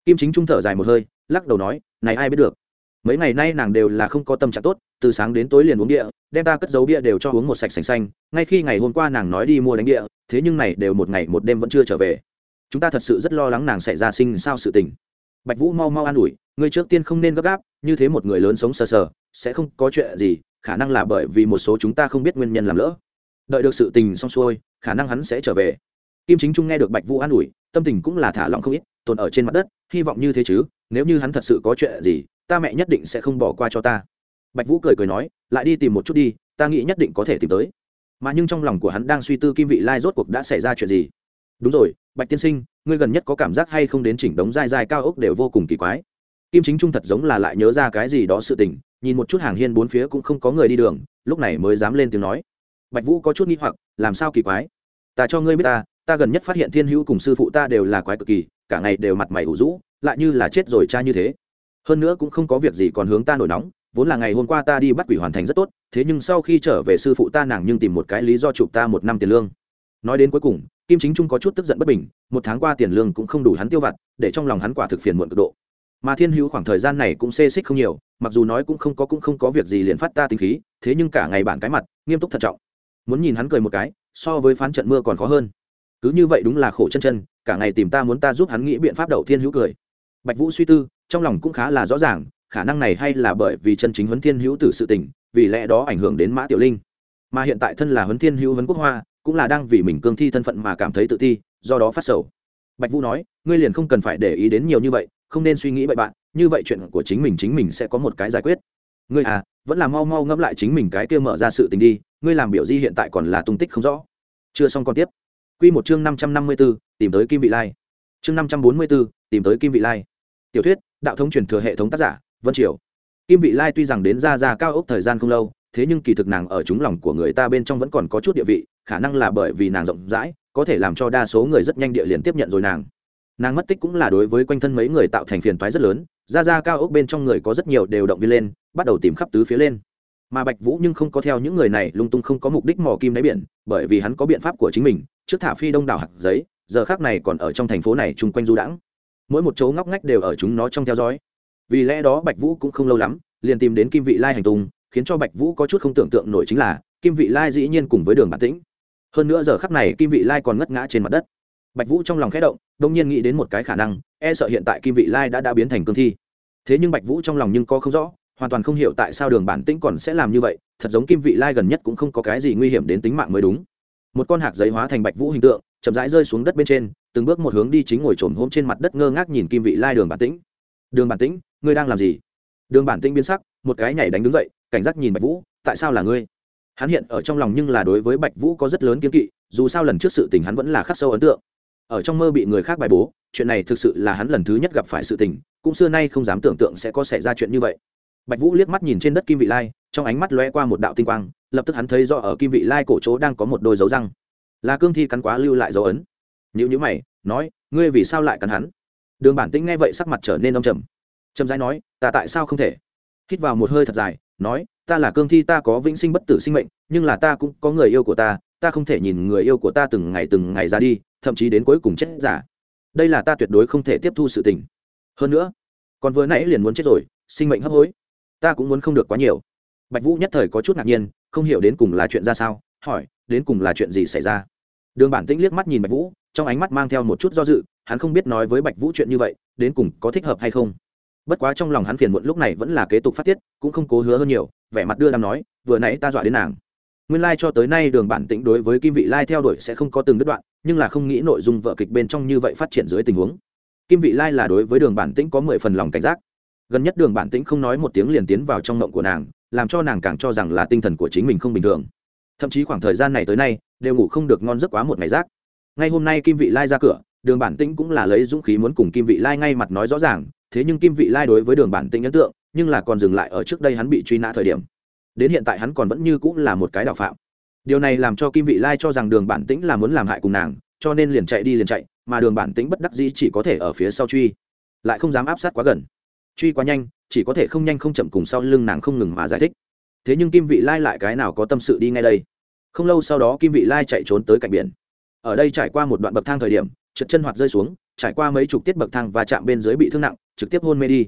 Kim chính trung thở dài một hơi, lắc đầu nói, này ai biết được? Mấy ngày nay nàng đều là không có tâm trạng tốt, từ sáng đến tối liền uống địa, đem ta cất giấu bia đều cho uống một sạch sành xanh, ngay khi ngày hôm qua nàng nói đi mua đánh địa, thế nhưng này đều một ngày một đêm vẫn chưa trở về. Chúng ta thật sự rất lo lắng nàng sẽ ra sinh sao sự tình. Bạch vũ mau mau an ủi người trước tiên không nên gấp gáp, như thế một người lớn sống sờ sờ, sẽ không có chuyện gì, khả năng là bởi vì một số chúng ta không biết nguyên nhân làm lỡ. Đợi được sự tình xong xuôi, khả năng hắn sẽ trở về. Kim chính trung nghe được bạch vũ an ủi, tâm tình cũng là thả lỏng không ít, tồn ở trên mặt đất, hy vọng như thế chứ, nếu như hắn thật sự có chuyện gì ta mẹ nhất định sẽ không bỏ qua cho ta. Bạch vũ cười cười nói, lại đi tìm một chút đi, ta nghĩ nhất định có thể tìm tới. Mà nhưng trong lòng của hắn đang suy tư kim vị lai rốt cuộc đã xảy ra chuyện gì. Đúng rồi, bạch tiên sinh, ngươi gần nhất có cảm giác hay không đến chỉnh đống dai dai cao ốc đều vô cùng kỳ quái. Kim chính trung thật giống là lại nhớ ra cái gì đó sự tình, nhìn một chút hàng hiên bốn phía cũng không có người đi đường, lúc này mới dám lên tiếng nói. Bạch vũ có chút nghi hoặc, làm sao kỳ quái? Ta cho ngươi biết ta ta gần nhất phát hiện thiên hữu cùng sư phụ ta đều là quái cực kỳ, cả ngày đều mặt mày ủ rũ, lại như là chết rồi cha như thế hơn nữa cũng không có việc gì còn hướng ta nổi nóng, vốn là ngày hôm qua ta đi bắt quỷ hoàn thành rất tốt, thế nhưng sau khi trở về sư phụ ta nàng nhưng tìm một cái lý do chụp ta một năm tiền lương. Nói đến cuối cùng, kim chính trung có chút tức giận bất bình, một tháng qua tiền lương cũng không đủ hắn tiêu vặt, để trong lòng hắn quả thực phiền muộn cực độ. Mà thiên hữu khoảng thời gian này cũng xê xích không nhiều, mặc dù nói cũng không có cũng không có việc gì liền phát ta tính khí, thế nhưng cả ngày bản cái mặt, nghiêm túc thận trọng. Muốn nhìn hắn cười một cái, so với phán trận mưa còn khó hơn. Cứ như vậy đúng là khổ chân chân, cả ngày tìm ta muốn ta giúp hắn nghĩ biện pháp đậu thiên hữu cười. Bạch vũ suy tư trong lòng cũng khá là rõ ràng khả năng này hay là bởi vì chân chính huấn thiên hữu tử sự tình vì lẽ đó ảnh hưởng đến mã tiểu linh. Mà hiện tại thân là huấn thiên hữu huấn quốc hoa cũng là đang vì mình cương thi thân phận mà cảm thấy tự ti do đó phát sầu. Bạch vũ nói ngươi liền không cần phải để ý đến nhiều như vậy không nên suy nghĩ bậy bạn như vậy chuyện của chính mình chính mình sẽ có một cái giải quyết. Ngươi à vẫn là mau mau ngẫm lại chính mình cái kia mở ra sự tình đi ngươi làm biểu di hiện tại còn là tung tích không rõ. Chưa xong còn tiếp. Quy một chương năm trăm năm mươi 554, tìm tới Kim Vị Lai. Chương năm trăm bốn mươi 544, tìm tới Kim Vị Lai. Tiểu thuyết, đạo thống truyền thừa hệ thống tác giả, Vân Triều. Kim Vị Lai tuy rằng đến ra ra cao ốc thời gian không lâu, thế nhưng kỳ thực nàng ở chúng lòng của người ta bên trong vẫn còn có chút địa vị, khả năng là bởi vì nàng rộng rãi, có thể làm cho đa số người rất nhanh địa liền tiếp nhận rồi nàng. Nàng mất tích cũng là đối với quanh thân mấy người tạo thành phiền toái rất lớn, ra ra cao ốc bên trong người có rất nhiều đều động viên lên, bắt đầu tìm khắp tứ phía lên mà bạch vũ nhưng không có theo những người này lung tung không có mục đích mò kim đáy biển bởi vì hắn có biện pháp của chính mình trước thả phi đông đảo hạt giấy giờ khác này còn ở trong thành phố này chung quanh du đãng mỗi một chỗ ngóc ngách đều ở chúng nó trong theo dõi. Vì lẽ đó bạch vũ cũng không lâu lắm, liền tìm đến kim vị lai hành tung, khiến cho bạch vũ có chút không tưởng tượng nổi chính là, kim vị lai dĩ nhiên cùng với đường bản tĩnh. Hơn nữa giờ khắc này kim vị lai còn ngất ngã trên mặt đất. Bạch vũ trong lòng khẽ động đông nhiên nghĩ đến một cái khả năng e sợ hiện tại kim vị lai đã đã biến thành cương thi. Thế nhưng bạch vũ trong lòng nhưng có không rõ, hoàn toàn không hiểu tại sao đường bản tĩnh còn sẽ làm như vậy, thật giống kim vị lai gần nhất cũng không có cái gì nguy hiểm đến tính mạng mới đúng. Một con hạc giấy hóa thành bạch vũ hình tượng, chậm rãi rơi xuống đất bên trên từng bước một hướng đi chính ngồi trồm hôm trên mặt đất ngơ ngác nhìn kim vị lai đường bản tĩnh. Đường bản tĩnh, ngươi đang làm gì? Đường bản tĩnh biến sắc, một cái nhảy đánh đứng dậy, cảnh giác nhìn bạch vũ, tại sao là ngươi? Hắn hiện ở trong lòng nhưng là đối với bạch vũ có rất lớn kiên kỵ, dù sao lần trước sự tình hắn vẫn là khắc sâu ấn tượng. Ở trong mơ bị người khác bài bố, chuyện này thực sự là hắn lần thứ nhất gặp phải sự tình, cũng xưa nay không dám tưởng tượng sẽ có xảy ra chuyện như vậy. Bạch vũ liếc mắt nhìn trên đất kim vị lai, trong ánh mắt lóe qua một đạo tinh quang, lập tức hắn thấy do ở kim vị lai cổ chỗ đang có một đôi dấu răng. Là cương thi cắn quá lưu lại dấu ấn nhữ nhữ mày, nói, ngươi vì sao lại cắn hắn? Đường bản tĩnh nghe vậy sắc mặt trở nên đông trầm. Trầm rãi nói, ta tại sao không thể? Hít vào một hơi thật dài, nói, ta là cương thi, ta có vĩnh sinh bất tử sinh mệnh, nhưng là ta cũng có người yêu của ta ta không thể nhìn người yêu của ta từng ngày từng ngày ra đi, thậm chí đến cuối cùng chết giả. Đây là ta tuyệt đối không thể tiếp thu sự tình. Hơn nữa, còn vừa nãy liền muốn chết rồi, sinh mệnh hấp hối. Ta cũng muốn không được quá nhiều. Bạch vũ nhất thời có chút ngạc nhiên, không hiểu đến cùng là chuyện ra sao, hỏi, đến cùng là chuyện gì xảy ra? Đường bản tĩnh liếc mắt nhìn bạch vũ, trong ánh mắt mang theo một chút do dự, hắn không biết nói với bạch vũ chuyện như vậy, đến cùng có thích hợp hay không. Bất quá trong lòng hắn phiền muộn lúc này vẫn là kế tục phát tiết, cũng không cố hứa hơn nhiều, vẻ mặt đưa đàm nói, vừa nãy ta dọa đến nàng. Nguyên lai、like、cho tới nay đường bản tĩnh đối với kim vị lai theo đuổi sẽ không có từng đứt đoạn, nhưng là không nghĩ nội dung vợ kịch bên trong như vậy phát triển dưới tình huống. Kim vị lai là đối với đường bản tĩnh có mười phần lòng cảnh giác. Gần nhất đường bản tĩnh không nói một tiếng liền tiến vào trong mộng của nàng, làm cho nàng càng cho rằng là tinh thần của chính mình không bình thường thậm chí khoảng thời gian này tới nay, đều ngủ không được ngon giấc quá một ngày rác. Ngay hôm nay kim vị lai ra cửa, đường bản tĩnh cũng là lấy dũng khí muốn cùng kim vị lai ngay mặt nói rõ ràng, thế nhưng kim vị lai đối với đường bản tĩnh ấn tượng, nhưng là còn dừng lại ở trước đây hắn bị truy nã thời điểm. Đến hiện tại hắn còn vẫn như cũng là một cái đạo phạm. Điều này làm cho kim vị lai cho rằng đường bản tĩnh là muốn làm hại cùng nàng, cho nên liền chạy đi liền chạy, mà đường bản tĩnh bất đắc dĩ chỉ có thể ở phía sau truy. Lại không dám áp sát quá gần. Truy quá nhanh, chỉ có thể không nhanh không chậm cùng sau lưng nàng không ngừng mà giải thích thế nhưng kim vị lai lại cái nào có tâm sự đi ngay đây? Không lâu sau đó kim vị lai chạy trốn tới cạnh biển. Ở đây trải qua một đoạn bậc thang thời điểm, trượt chân hoạt rơi xuống, trải qua mấy chục tiết bậc thang và chạm bên dưới bị thương nặng, trực tiếp hôn mê đi.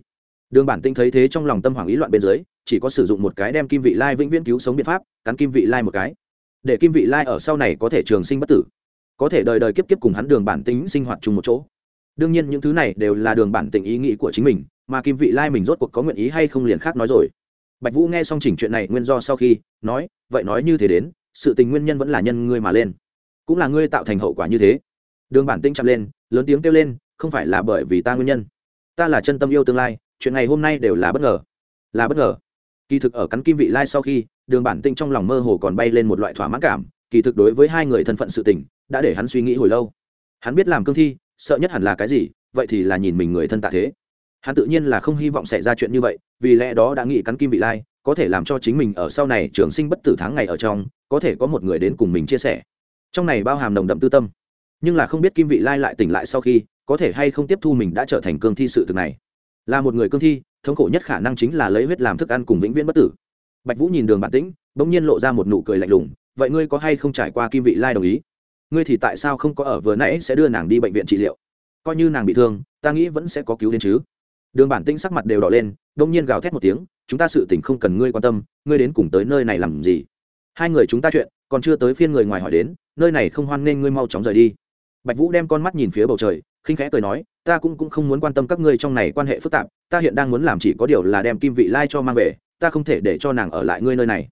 Đường bản tinh thấy thế trong lòng tâm hoảng ý loạn bên dưới, chỉ có sử dụng một cái đem kim vị lai vĩnh viễn cứu sống biện pháp, cắn kim vị lai một cái. Để kim vị lai ở sau này có thể trường sinh bất tử. Có thể đời đời kiếp kiếp cùng hắn đường bản tính sinh hoạt chung một chỗ. Đương nhiên những thứ này đều là đường bản tình ý nghĩ của chính mình, mà kim vị lai mình rốt cuộc có nguyện ý hay không liền khác nói rồi bạch vũ nghe xong chỉnh chuyện này nguyên do sau khi nói, vậy nói như thế đến, sự tình nguyên nhân vẫn là nhân ngươi mà lên. Cũng là ngươi tạo thành hậu quả như thế. Đường bản tinh chậm lên, lớn tiếng kêu lên, không phải là bởi vì ta nguyên nhân. Ta là chân tâm yêu tương lai, chuyện ngày hôm nay đều là bất ngờ. Là bất ngờ. Kỳ thực ở cắn kim vị lai sau khi, đường bản tinh trong lòng mơ hồ còn bay lên một loại thỏa mãn cảm, kỳ thực đối với hai người thân phận sự tình, đã để hắn suy nghĩ hồi lâu. Hắn biết làm cương thi, sợ nhất hẳn là cái gì, vậy thì là nhìn mình người thân tạ thế hắn tự nhiên là không hy vọng xảy ra chuyện như vậy, vì lẽ đó đã nghĩ cắn kim vị lai, có thể làm cho chính mình ở sau này trường sinh bất tử tháng ngày ở trong, có thể có một người đến cùng mình chia sẻ. Trong này bao hàm nồng đậm tư tâm. Nhưng là không biết kim vị lai lại tỉnh lại sau khi, có thể hay không tiếp thu mình đã trở thành cương thi sự thực này. Là một người cương thi, thống khổ nhất khả năng chính là lấy huyết làm thức ăn cùng vĩnh viễn bất tử. Bạch vũ nhìn đường bản tĩnh, bỗng nhiên lộ ra một nụ cười lạnh lùng, vậy ngươi có hay không trải qua kim vị lai đồng ý? Ngươi thì tại sao không có ở vừa nãy sẽ đưa nàng đi bệnh viện trị liệu? Coi như nàng bị thương, ta nghĩ vẫn sẽ có cứu đến chứ đường bản tĩnh sắc mặt đều đỏ lên, đông nhiên gào thét một tiếng, chúng ta sự tình không cần ngươi quan tâm, ngươi đến cùng tới nơi này làm gì? Hai người chúng ta chuyện, còn chưa tới phiên người ngoài hỏi đến, nơi này không hoan nên ngươi mau chóng rời đi. Bạch vũ đem con mắt nhìn phía bầu trời, khinh khẽ cười nói, ta cũng cũng không muốn quan tâm các ngươi trong này quan hệ phức tạp, ta hiện đang muốn làm chỉ có điều là đem kim vị lai cho mang về, ta không thể để cho nàng ở lại ngươi nơi này.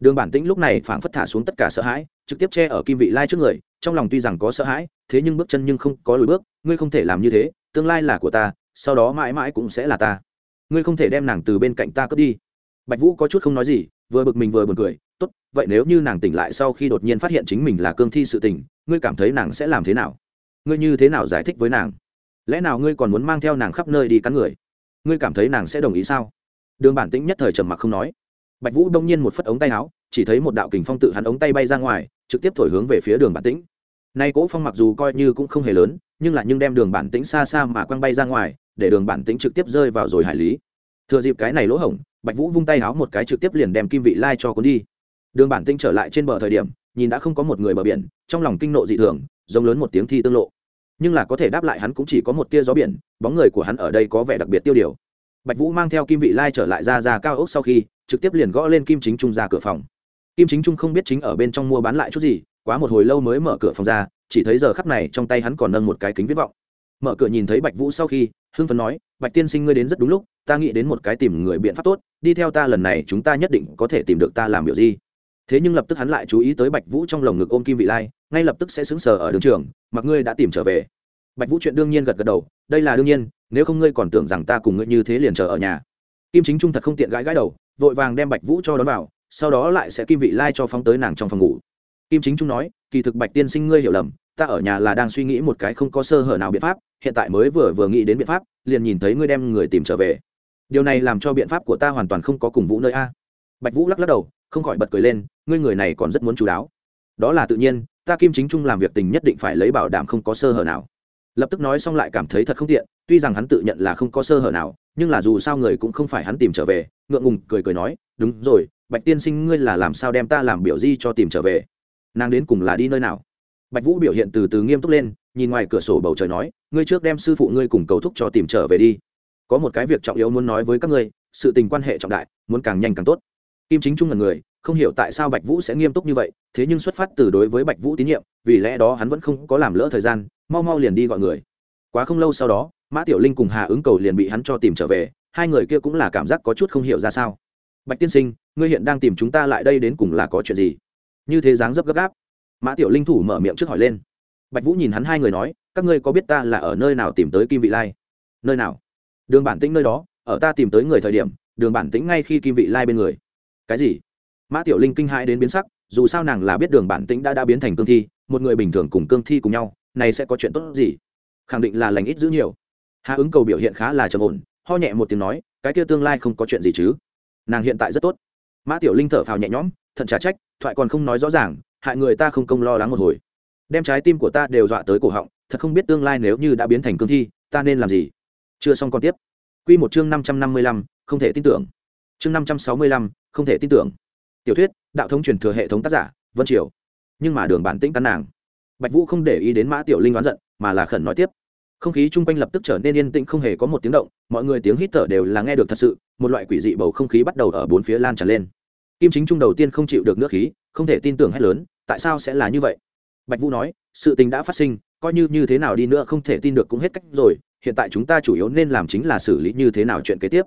Đường bản tĩnh lúc này phảng phất thả xuống tất cả sợ hãi, trực tiếp che ở kim vị lai trước người, trong lòng tuy rằng có sợ hãi, thế nhưng bước chân nhưng không có lùi bước, ngươi không thể làm như thế, tương lai là của ta sau đó mãi mãi cũng sẽ là ta. Ngươi không thể đem nàng từ bên cạnh ta cướp đi. Bạch vũ có chút không nói gì, vừa bực mình vừa buồn cười, tốt, vậy nếu như nàng tỉnh lại sau khi đột nhiên phát hiện chính mình là cương thi sự tình, ngươi cảm thấy nàng sẽ làm thế nào? Ngươi như thế nào giải thích với nàng? Lẽ nào ngươi còn muốn mang theo nàng khắp nơi đi cắn người? Ngươi cảm thấy nàng sẽ đồng ý sao? Đường bản tĩnh nhất thời trầm mặc không nói. Bạch vũ đông nhiên một phất ống tay áo, chỉ thấy một đạo kình phong tự hắn ống tay bay ra ngoài, trực tiếp thổi hướng về phía đường bản tĩnh. Nay cỗ phong mặc dù coi như cũng không hề lớn, nhưng là nhưng đem đường bản tĩnh xa xa mà quăng bay ra ngoài để đường bản tĩnh trực tiếp rơi vào rồi hải lý. Thừa dịp cái này lỗ hổng, bạch vũ vung tay háo một cái trực tiếp liền đem kim vị lai cho cuốn đi. Đường bản tĩnh trở lại trên bờ thời điểm, nhìn đã không có một người bờ biển, trong lòng kinh nộ dị thường, giống lớn một tiếng thi tương lộ. Nhưng là có thể đáp lại hắn cũng chỉ có một tia gió biển, bóng người của hắn ở đây có vẻ đặc biệt tiêu điều. Bạch vũ mang theo kim vị lai trở lại ra ra cao ốc sau khi, trực tiếp liền gõ lên kim chính trung ra cửa phòng. Kim chính trung không biết chính ở bên trong mua bán lại chút gì, quá một hồi lâu mới mở cửa phòng ra, chỉ thấy giờ khắp này trong tay hắn còn nâng một cái kính viết vọng. Mở cửa nhìn thấy bạch vũ sau khi hưng phấn nói, bạch tiên sinh ngươi đến rất đúng lúc, ta nghĩ đến một cái tìm người biện pháp tốt, đi theo ta lần này chúng ta nhất định có thể tìm được ta làm biểu gì thế nhưng lập tức hắn lại chú ý tới bạch vũ trong lồng ngực ôm kim vị lai, ngay lập tức sẽ xứng sờ ở đường trường, mặc ngươi đã tìm trở về. Bạch vũ chuyện đương nhiên gật gật đầu, đây là đương nhiên, nếu không ngươi còn tưởng rằng ta cùng ngươi như thế liền chờ ở nhà. Kim chính trung thật không tiện gãi gãi đầu, vội vàng đem bạch vũ cho đón vào, sau đó lại sẽ kim vị lai cho phóng tới nàng trong phòng ngủ. Kim chính trung nói, kỳ thực bạch tiên sinh ngươi hiểu lầm, ta ở nhà là đang suy nghĩ một cái không có sơ hở nào biện pháp hiện tại mới vừa vừa nghĩ đến biện pháp, liền nhìn thấy ngươi đem người tìm trở về. Điều này làm cho biện pháp của ta hoàn toàn không có cùng vũ nơi a. Bạch vũ lắc lắc đầu, không khỏi bật cười lên, ngươi người này còn rất muốn chú đáo. Đó là tự nhiên, ta kim chính trung làm việc tình nhất định phải lấy bảo đảm không có sơ hở nào. Lập tức nói xong lại cảm thấy thật không tiện, tuy rằng hắn tự nhận là không có sơ hở nào, nhưng là dù sao người cũng không phải hắn tìm trở về, ngượng ngùng cười cười nói, đúng rồi, bạch tiên sinh ngươi là làm sao đem ta làm biểu di cho tìm trở về? Nàng đến cùng là đi nơi nào? Bạch vũ biểu hiện từ từ nghiêm túc lên nhìn ngoài cửa sổ bầu trời nói, ngươi trước đem sư phụ ngươi cùng cầu thúc cho tìm trở về đi. Có một cái việc trọng yếu muốn nói với các ngươi, sự tình quan hệ trọng đại, muốn càng nhanh càng tốt. Kim chính trung là người, không hiểu tại sao bạch vũ sẽ nghiêm túc như vậy, thế nhưng xuất phát từ đối với bạch vũ tín nhiệm, vì lẽ đó hắn vẫn không có làm lỡ thời gian, mau mau liền đi gọi người. Quá không lâu sau đó, mã tiểu linh cùng hà ứng cầu liền bị hắn cho tìm trở về, hai người kia cũng là cảm giác có chút không hiểu ra sao. Bạch tiên sinh, ngươi hiện đang tìm chúng ta lại đây đến cùng là có chuyện gì? Như thế dáng dấp gấp gáp, mã tiểu linh thủ mở miệng trước hỏi lên bạch vũ nhìn hắn hai người nói, các ngươi có biết ta là ở nơi nào tìm tới kim vị lai? Nơi nào? Đường bản tĩnh nơi đó, ở ta tìm tới người thời điểm, đường bản tĩnh ngay khi kim vị lai bên người. Cái gì? Mã tiểu linh kinh hãi đến biến sắc, dù sao nàng là biết đường bản tĩnh đã đã biến thành cương thi, một người bình thường cùng cương thi cùng nhau, này sẽ có chuyện tốt gì? Khẳng định là lành ít giữ nhiều. Hạ ứng cầu biểu hiện khá là trầm ổn, ho nhẹ một tiếng nói, cái kia tương lai không có chuyện gì chứ? Nàng hiện tại rất tốt. Mã tiểu linh thở phào nhẹ nhõm, thận trả trách, thoại còn không nói rõ ràng, hại người ta không công lo lắng một hồi đem trái tim của ta đều dọa tới cổ họng, thật không biết tương lai nếu như đã biến thành cương thi, ta nên làm gì? Chưa xong còn tiếp. Q một chương năm trăm năm mươi lăm, không thể tin tưởng. Chương năm trăm sáu mươi lăm, không thể tin tưởng. Tiểu thuyết, đạo thống truyền thừa hệ thống tác giả, vân triều. Nhưng mà đường bản tĩnh tán nàng. Bạch vũ không để ý đến mã tiểu linh oán giận, mà là khẩn nói tiếp. Không khí chung quanh lập tức trở nên yên tĩnh không hề có một tiếng động, mọi người tiếng hít thở đều là nghe được thật sự, một loại quỷ dị bầu không khí bắt đầu ở bốn phía lan tràn lên. Kim chính trung đầu tiên không chịu được nước khí, không thể tin tưởng hết lớn, tại sao sẽ là như vậy? Bạch vũ nói, sự tình đã phát sinh, coi như như thế nào đi nữa không thể tin được cũng hết cách rồi, hiện tại chúng ta chủ yếu nên làm chính là xử lý như thế nào chuyện kế tiếp.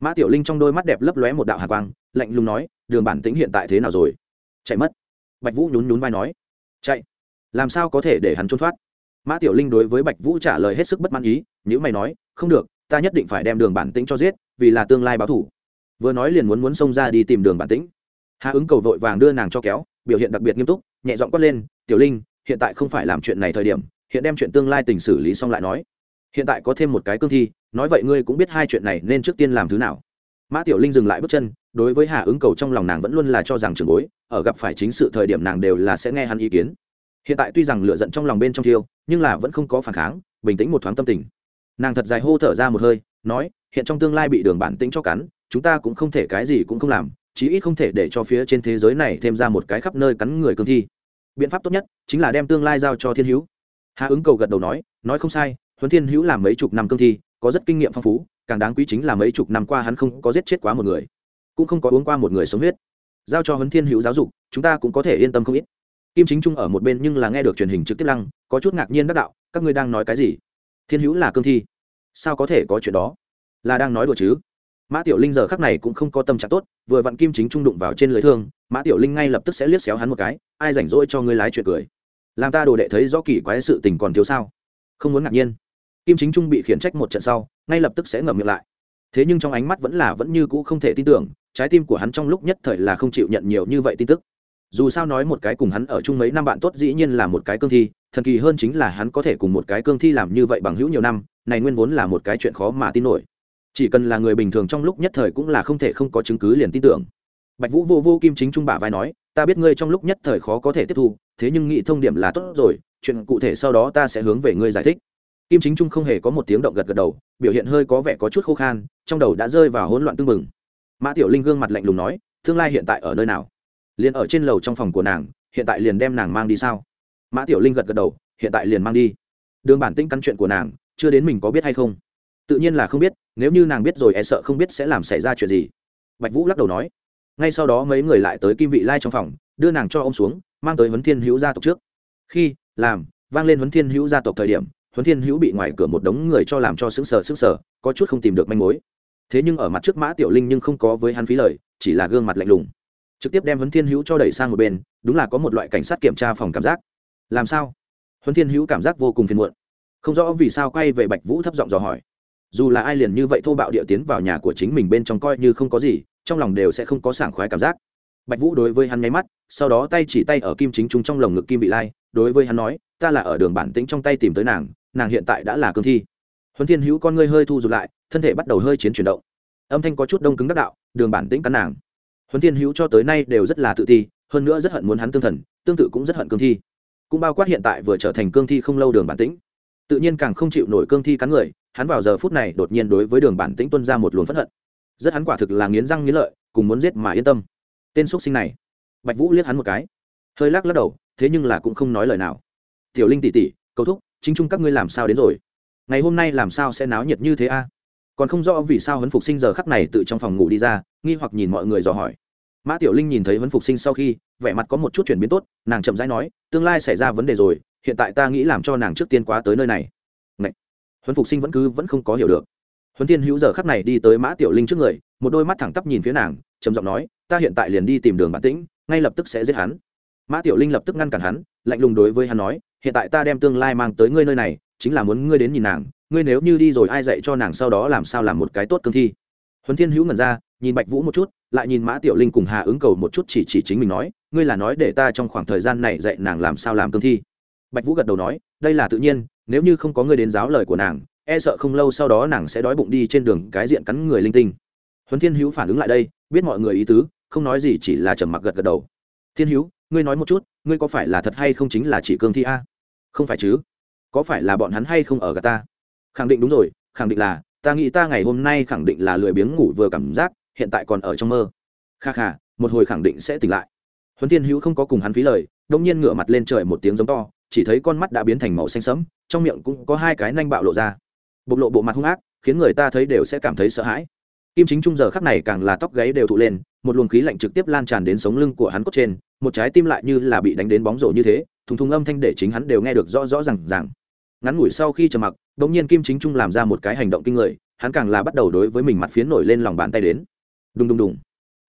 Mã tiểu linh trong đôi mắt đẹp lấp lóe một đạo hạ quang, lạnh lùng nói, đường bản tính hiện tại thế nào rồi? Chạy mất. Bạch vũ nhún nhún vai nói, chạy. Làm sao có thể để hắn trốn thoát? Mã tiểu linh đối với bạch vũ trả lời hết sức bất mãn ý nếu mày nói, không được, ta nhất định phải đem đường bản tĩnh cho giết, vì là tương lai báo thủ. Vừa nói liền muốn muốn xông ra đi tìm đường bản tĩnh. Hạ ứng cầu vội vàng đưa nàng cho kéo, biểu hiện đặc biệt nghiêm túc, nhẹ giọng quát lên tiểu linh, hiện tại không phải làm chuyện này thời điểm, hiện đem chuyện tương lai tình xử lý xong lại nói. Hiện tại có thêm một cái cương thi, nói vậy ngươi cũng biết hai chuyện này nên trước tiên làm thứ nào. Mã tiểu linh dừng lại bước chân, đối với hà ứng cầu trong lòng nàng vẫn luôn là cho rằng trường bối, ở gặp phải chính sự thời điểm nàng đều là sẽ nghe hắn ý kiến. Hiện tại tuy rằng lựa giận trong lòng bên trong thiêu, nhưng là vẫn không có phản kháng, bình tĩnh một thoáng tâm tình. Nàng thật dài hô thở ra một hơi, nói, hiện trong tương lai bị đường bản tĩnh cho cắn, chúng ta cũng không thể cái gì cũng không làm, chí ít không thể để cho phía trên thế giới này thêm ra một cái khắp nơi cắn người cương thi biện pháp tốt nhất chính là đem tương lai giao cho thiên hữu. Hà ứng cầu gật đầu nói nói không sai, huấn thiên hữu làm mấy chục năm cương thi, có rất kinh nghiệm phong phú, càng đáng quý chính là mấy chục năm qua hắn không có giết chết quá một người, cũng không có uống qua một người sống huyết. Giao cho huấn thiên hữu giáo dục, chúng ta cũng có thể yên tâm không ít. Kim chính trung ở một bên nhưng là nghe được truyền hình trực tiếp lăng, có chút ngạc nhiên đắc đạo, các ngươi đang nói cái gì? Thiên hữu là cương thi, sao có thể có chuyện đó? Là đang nói đùa chứ? Mã tiểu linh giờ khắc này cũng không có tâm trạng tốt, vừa vặn kim chính trung đụng vào trên lưới thương mã tiểu linh ngay lập tức sẽ liếc xéo hắn một cái, ai rảnh rỗi cho ngươi lái chuyện cười. Làm ta đồ đệ thấy rõ kỳ quái sự tình còn thiếu sao? Không muốn ngạc nhiên. Kim chính trung bị khiển trách một trận sau, ngay lập tức sẽ ngậm miệng lại. Thế nhưng trong ánh mắt vẫn là vẫn như cũ không thể tin tưởng, trái tim của hắn trong lúc nhất thời là không chịu nhận nhiều như vậy tin tức. Dù sao nói một cái cùng hắn ở chung mấy năm bạn tốt dĩ nhiên là một cái cương thi, thần kỳ hơn chính là hắn có thể cùng một cái cương thi làm như vậy bằng hữu nhiều năm, này nguyên vốn là một cái chuyện khó mà tin nổi. Chỉ cần là người bình thường trong lúc nhất thời cũng là không thể không có chứng cứ liền tin tưởng bạch vũ vô vô kim chính trung bả vai nói, ta biết ngươi trong lúc nhất thời khó có thể tiếp thu, thế nhưng nghị thông điểm là tốt rồi, chuyện cụ thể sau đó ta sẽ hướng về ngươi giải thích. Kim chính trung không hề có một tiếng động gật gật đầu, biểu hiện hơi có vẻ có chút khô khan, trong đầu đã rơi vào hỗn loạn tưng bừng. Mã tiểu linh gương mặt lạnh lùng nói, tương lai hiện tại ở nơi nào? Liền ở trên lầu trong phòng của nàng, hiện tại liền đem nàng mang đi sao? Mã tiểu linh gật gật đầu, hiện tại liền mang đi. Đường bản tinh căn chuyện của nàng, chưa đến mình có biết hay không? Tự nhiên là không biết, nếu như nàng biết rồi e sợ không biết sẽ làm xảy ra chuyện gì. Bạch vũ lắc đầu nói ngay sau đó mấy người lại tới kim vị lai trong phòng, đưa nàng cho ô m xuống, mang tới huấn thiên hữu gia tộc trước. Khi, làm, vang lên huấn thiên hữu gia tộc thời điểm, huấn thiên hữu bị ngoài cửa một đống người cho làm cho sững sờ sững sờ, có chút không tìm được manh mối. Thế nhưng ở mặt trước mã tiểu linh nhưng không có với hắn phí lời, chỉ là gương mặt lạnh lùng. Trực tiếp đem huấn thiên hữu cho đẩy sang một bên, đúng là có một loại cảnh sát kiểm tra phòng cảm giác. Làm sao? Huấn thiên hữu cảm giác vô cùng phiền muộn. Không rõ vì sao quay về bạch vũ thấp giọng dò hỏi. Dù là ai liền như vậy thô bạo địa tiến vào nhà của chính mình bên trong coi như không có gì trong lòng đều sẽ không có sảng khoái cảm giác. Bạch vũ đối với hắn nháy mắt, sau đó tay chỉ tay ở kim chính trung trong lồng ngực kim vị lai, đối với hắn nói, ta là ở đường bản tĩnh trong tay tìm tới nàng nàng hiện tại đã là cương thi. Huấn thiên hữu con ngươi hơi thu rụt lại, thân thể bắt đầu hơi chiến chuyển động. Âm thanh có chút đông cứng đắc đạo, đường bản tĩnh cắn nàng. Huấn thiên hữu cho tới nay đều rất là tự ti, hơn nữa rất hận muốn hắn tương thần, tương tự cũng rất hận cương thi. Cũng bao quát hiện tại vừa trở thành cương thi không lâu đường bản tĩnh. Tự nhiên càng không chịu nổi cương thi cắn người, hắn vào giờ phút này đột nhiên đối với đường bản tĩnh tuân ra một luồng phẫn hận rất hắn quả thực là nghiến răng nghiến lợi, cùng muốn giết mà yên tâm. Tên x sinh này. Bạch vũ liếc hắn một cái. Hơi lắc lắc đầu, thế nhưng là cũng không nói lời nào. Tiểu linh tỉ tỉ cầu thúc, chính trung các ngươi làm sao đến rồi? Ngày hôm nay làm sao sẽ náo nhiệt như thế a? Còn không rõ vì sao huấn phục sinh giờ khắc này tự trong phòng ngủ đi ra, nghi hoặc nhìn mọi người dò hỏi. Mã tiểu linh nhìn thấy huấn phục sinh sau khi, vẻ mặt có một chút chuyển biến tốt, nàng chậm rãi nói, tương lai xảy ra vấn đề rồi, hiện tại ta nghĩ làm cho nàng trước tiên quá tới nơi này. Ngậy! huấn phục sinh vẫn cứ vẫn không có hiểu được huấn Thiên hữu giờ khắc này đi tới mã tiểu linh trước người, một đôi mắt thẳng tắp nhìn phía nàng, trầm giọng nói, ta hiện tại liền đi tìm đường bản tĩnh, ngay lập tức sẽ giết hắn. Mã tiểu linh lập tức ngăn cản hắn, lạnh lùng đối với hắn nói, hiện tại ta đem tương lai mang tới ngươi nơi này, chính là muốn ngươi đến nhìn nàng, ngươi nếu như đi rồi ai dạy cho nàng sau đó làm sao làm một cái tốt cương thi? Huấn thiên hữu ngẩn ra, nhìn bạch vũ một chút, lại nhìn mã tiểu linh cùng hà ứng cầu một chút chỉ chỉ chính mình nói, ngươi là nói để ta trong khoảng thời gian này dạy nàng làm sao làm cương thi? Bạch vũ gật đầu nói, đây là tự nhiên, nếu như không có ngươi đến giáo lời của nàng e sợ không lâu sau đó nàng sẽ đói bụng đi trên đường cái diện cắn người linh tinh. Huấn thiên hữu phản ứng lại đây, biết mọi người ý tứ, không nói gì chỉ là trầm mặc gật gật đầu. Thiên hữu, ngươi nói một chút, ngươi có phải là thật hay không chính là chỉ cương thi a? Không phải chứ. Có phải là bọn hắn hay không ở gà ta? Khẳng định đúng rồi, khẳng định là, ta nghĩ ta ngày hôm nay khẳng định là lười biếng ngủ vừa cảm giác, hiện tại còn ở trong mơ. Kha kha, một hồi khẳng định sẽ tỉnh lại. Huấn thiên hữu không có cùng hắn phí lời đông nhiên ngửa mặt lên trời một tiếng giống to, chỉ thấy con mắt đã biến thành màu xanh sẫm, trong miệng cũng có hai cái nanh bạo lộ ra bộc lộ bộ mặt hung ác, khiến người ta thấy đều sẽ cảm thấy sợ hãi. Kim chính trung giờ khắc này càng là tóc gáy đều thụ lên, một luồng khí lạnh trực tiếp lan tràn đến sống lưng của hắn cốt trên, một trái tim lại như là bị đánh đến bóng rổ như thế, thùng thùng âm thanh để chính hắn đều nghe được rõ rõ r à n g ngắn ngủi sau khi trầm mặc đ ỗ n g nhiên kim chính trung làm ra một cái hành động kinh người, hắn càng là bắt đầu đối với mình mặt phiến nổi lên lòng bàn tay đến. Đùng đùng đùng.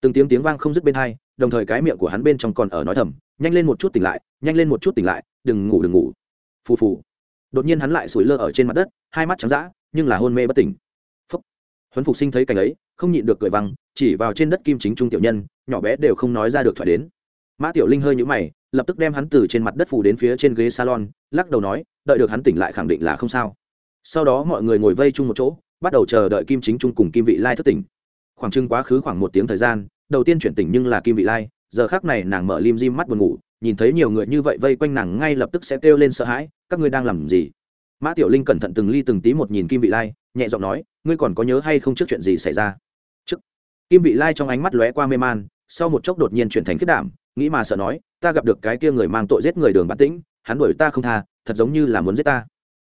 Từng tiếng tiếng vang không dứt bên hai, đồng thời cái miệng của hắn bên trong còn ở nói thầm, nhanh lên một chút tỉnh lại, nhanh lên một chút tỉnh lại, đừng ngủ đừng ngủ. Phù phù đột nhiên hắn lại sủi lơ ở trên mặt đất, hai mắt trắng d ã nhưng là hôn mê bất tỉnh. Phúc. Huấn phục sinh thấy cảnh ấy, không nhịn được cười văng, chỉ vào trên đất kim chính trung tiểu nhân, nhỏ bé đều không nói ra được thoại đến. Mã tiểu linh hơi nhũ mày, lập tức đem hắn từ trên mặt đất phủ đến phía trên ghế salon, lắc đầu nói, đợi được hắn tỉnh lại khẳng định là không sao. Sau đó mọi người ngồi vây chung một chỗ, bắt đầu chờ đợi kim chính trung cùng kim vị lai thức tỉnh. Khoảng trưng quá khứ khoảng một tiếng thời gian, đầu tiên chuyển tỉnh nhưng là kim vị lai, giờ khác này nàng mở lim dim mắt buồn ngủ nhìn thấy nhiều người như vậy vây quanh nàng ngay lập tức sẽ kêu lên sợ hãi, các ngươi đang làm gì? Mã tiểu linh cẩn thận từng ly từng tí một nhìn kim vị lai, nhẹ giọng nói, ngươi còn có nhớ hay không trước chuyện gì xảy ra? Trước. Kim vị lai trong ánh mắt lóe qua mê man, sau một chốc đột nhiên chuyển thành kết đảm, nghĩ mà sợ nói, ta gặp được cái kia người mang tội giết người đường bản tĩnh, hắn đuổi ta không tha, thật giống như là muốn giết ta.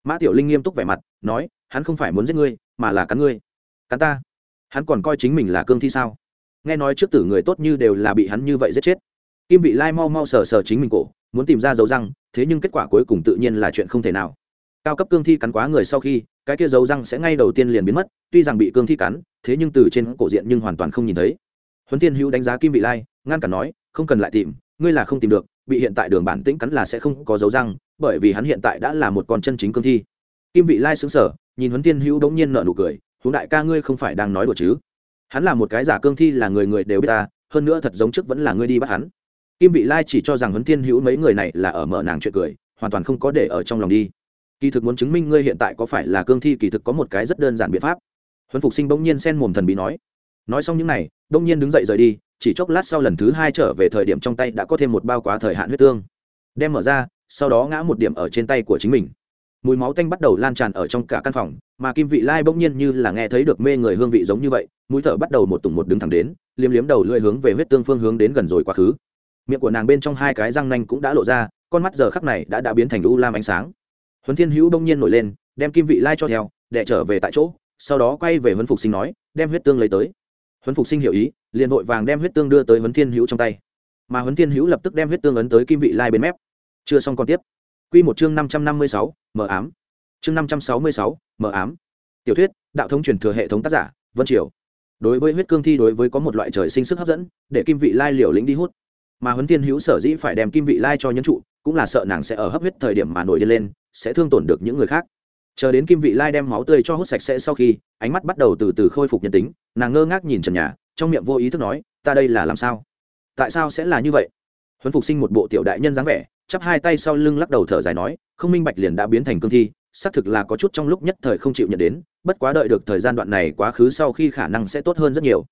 Mã tiểu linh nghiêm túc vẻ mặt, nói, hắn không phải muốn giết ngươi, mà là cắn ngươi. Cắn ta? Hắn còn coi chính mình là cương thi sao? Nghe nói trước tử người tốt như đều là bị hắn như vậy giết chết kim vị lai mau mau sờ sờ chính mình cổ, muốn tìm ra dấu răng, thế nhưng kết quả cuối cùng tự nhiên là chuyện không thể nào. Cao cấp cương thi cắn quá người sau khi, cái kia dấu răng sẽ ngay đầu tiên liền biến mất, tuy rằng bị cương thi cắn, thế nhưng từ trên cổ diện nhưng hoàn toàn không nhìn thấy. Huấn Thiên hữu đánh giá kim vị lai, ngăn cản nói, không cần lại tìm, ngươi là không tìm được, bị hiện tại đường bản tĩnh cắn là sẽ không có dấu răng, bởi vì hắn hiện tại đã là một con chân chính cương thi. Kim vị lai xứng sở nhìn huấn Thiên hữu đống nhiên nợ nụ cười, huống đại ca ngươi không phải đang nói đùa chứ? Hắn là một cái giả cương thi là người người đều biết ta, hơn nữa thật giống trước vẫn là ngươi đi bắt hắn kim vị lai chỉ cho rằng huấn Thiên hữu mấy người này là ở mở nàng chuyện cười, hoàn toàn không có để ở trong lòng đi. Kỳ thực muốn chứng minh ngươi hiện tại có phải là cương thi, kỳ thực có một cái rất đơn giản biện pháp. Huấn phục sinh bỗng nhiên xen mồm thần bí nói. Nói xong những này, bỗng nhiên đứng dậy rời đi, chỉ chốc lát sau lần thứ hai trở về thời điểm trong tay đã có thêm một bao quá thời hạn huyết tương. Đem mở ra, sau đó ngã một điểm ở trên tay của chính mình. Mùi máu tanh bắt đầu lan tràn ở trong cả căn phòng, mà kim vị lai bỗng nhiên như là nghe thấy được mê người hương vị giống như vậy, mũi thở bắt đầu một tùng một đứng thẳng đến, liếm liếm đầu lưỡi hướng về huyết tương phương hướng đến gần rồi quá khứ miệng của nàng bên trong hai cái răng nanh cũng đã lộ ra, con mắt giờ khắc này đã đã biến thành u lam ánh sáng. Huấn thiên hữu đông nhiên nổi lên, đem kim vị lai cho theo, để trở về tại chỗ, sau đó quay về huấn phục sinh nói, đem huyết tương lấy tới. Huấn phục sinh hiểu ý, liền vội vàng đem huyết tương đưa tới huấn thiên hữu trong tay. Mà huấn thiên hữu lập tức đem huyết tương ấn tới kim vị lai bên mép. Chưa xong còn tiếp. Q một chương năm trăm năm mươi sáu, mờ ám. Chương năm trăm sáu mươi sáu, mờ ám. Tiểu thuyết, đạo thống truyền thừa hệ thống tác giả, vân triều. Đối với huyết cương thi đối với có một loại trời sinh sức hấp dẫn, để kim vị lai liều lĩnh đi hút mà huấn thiên hữu sở dĩ phải đem kim vị lai cho nhân trụ, cũng là sợ nàng sẽ ở hấp huyết thời điểm mà nổi đi lên, sẽ thương tổn được những người khác. Chờ đến kim vị lai đem máu tươi cho hút sạch sẽ sau khi, ánh mắt bắt đầu từ từ khôi phục nhân tính, nàng ngơ ngác nhìn trần nhà, trong miệng vô ý thức nói, ta đây là làm sao? Tại sao sẽ là như vậy? Huấn phục sinh một bộ tiểu đại nhân dáng vẻ, chắp hai tay sau lưng lắc đầu thở dài nói, không minh bạch liền đã biến thành cương thi, xác thực là có chút trong lúc nhất thời không chịu nhận đến, bất quá đợi được thời gian đoạn này quá khứ sau khi khả năng sẽ tốt hơn rất nhiều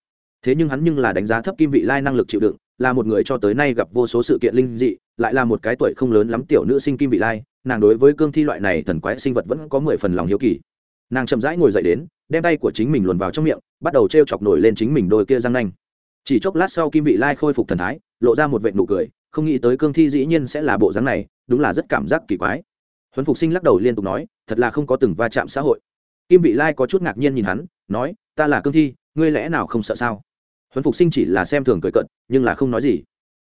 thế nhưng hắn nhưng là đánh giá thấp kim vị lai năng lực chịu đựng, là một người cho tới nay gặp vô số sự kiện linh dị, lại là một cái tuổi không lớn lắm tiểu nữ sinh kim vị lai, nàng đối với cương thi loại này thần quái sinh vật vẫn có mười phần lòng hiếu kỳ. Nàng chậm rãi ngồi dậy đến, đem tay của chính mình luồn vào trong miệng, bắt đầu t r e o chọc nổi lên chính mình đôi kia răng nanh. Chỉ chốc lát sau kim vị lai khôi phục thần thái, lộ ra một vệ nụ cười, không nghĩ tới cương thi dĩ nhiên sẽ là bộ dáng này, đúng là rất cảm giác kỳ quái. Huấn phục sinh lắc đầu liên tục nói, thật là không có từng va chạm xã hội. Kim vị lai có chút ngạc nhiên nhìn hắn, nói, ta là cương thi, ngươi lẽ nào không sợ sao? Huấn phục sinh chỉ là xem thường cười cận nhưng là không nói gì.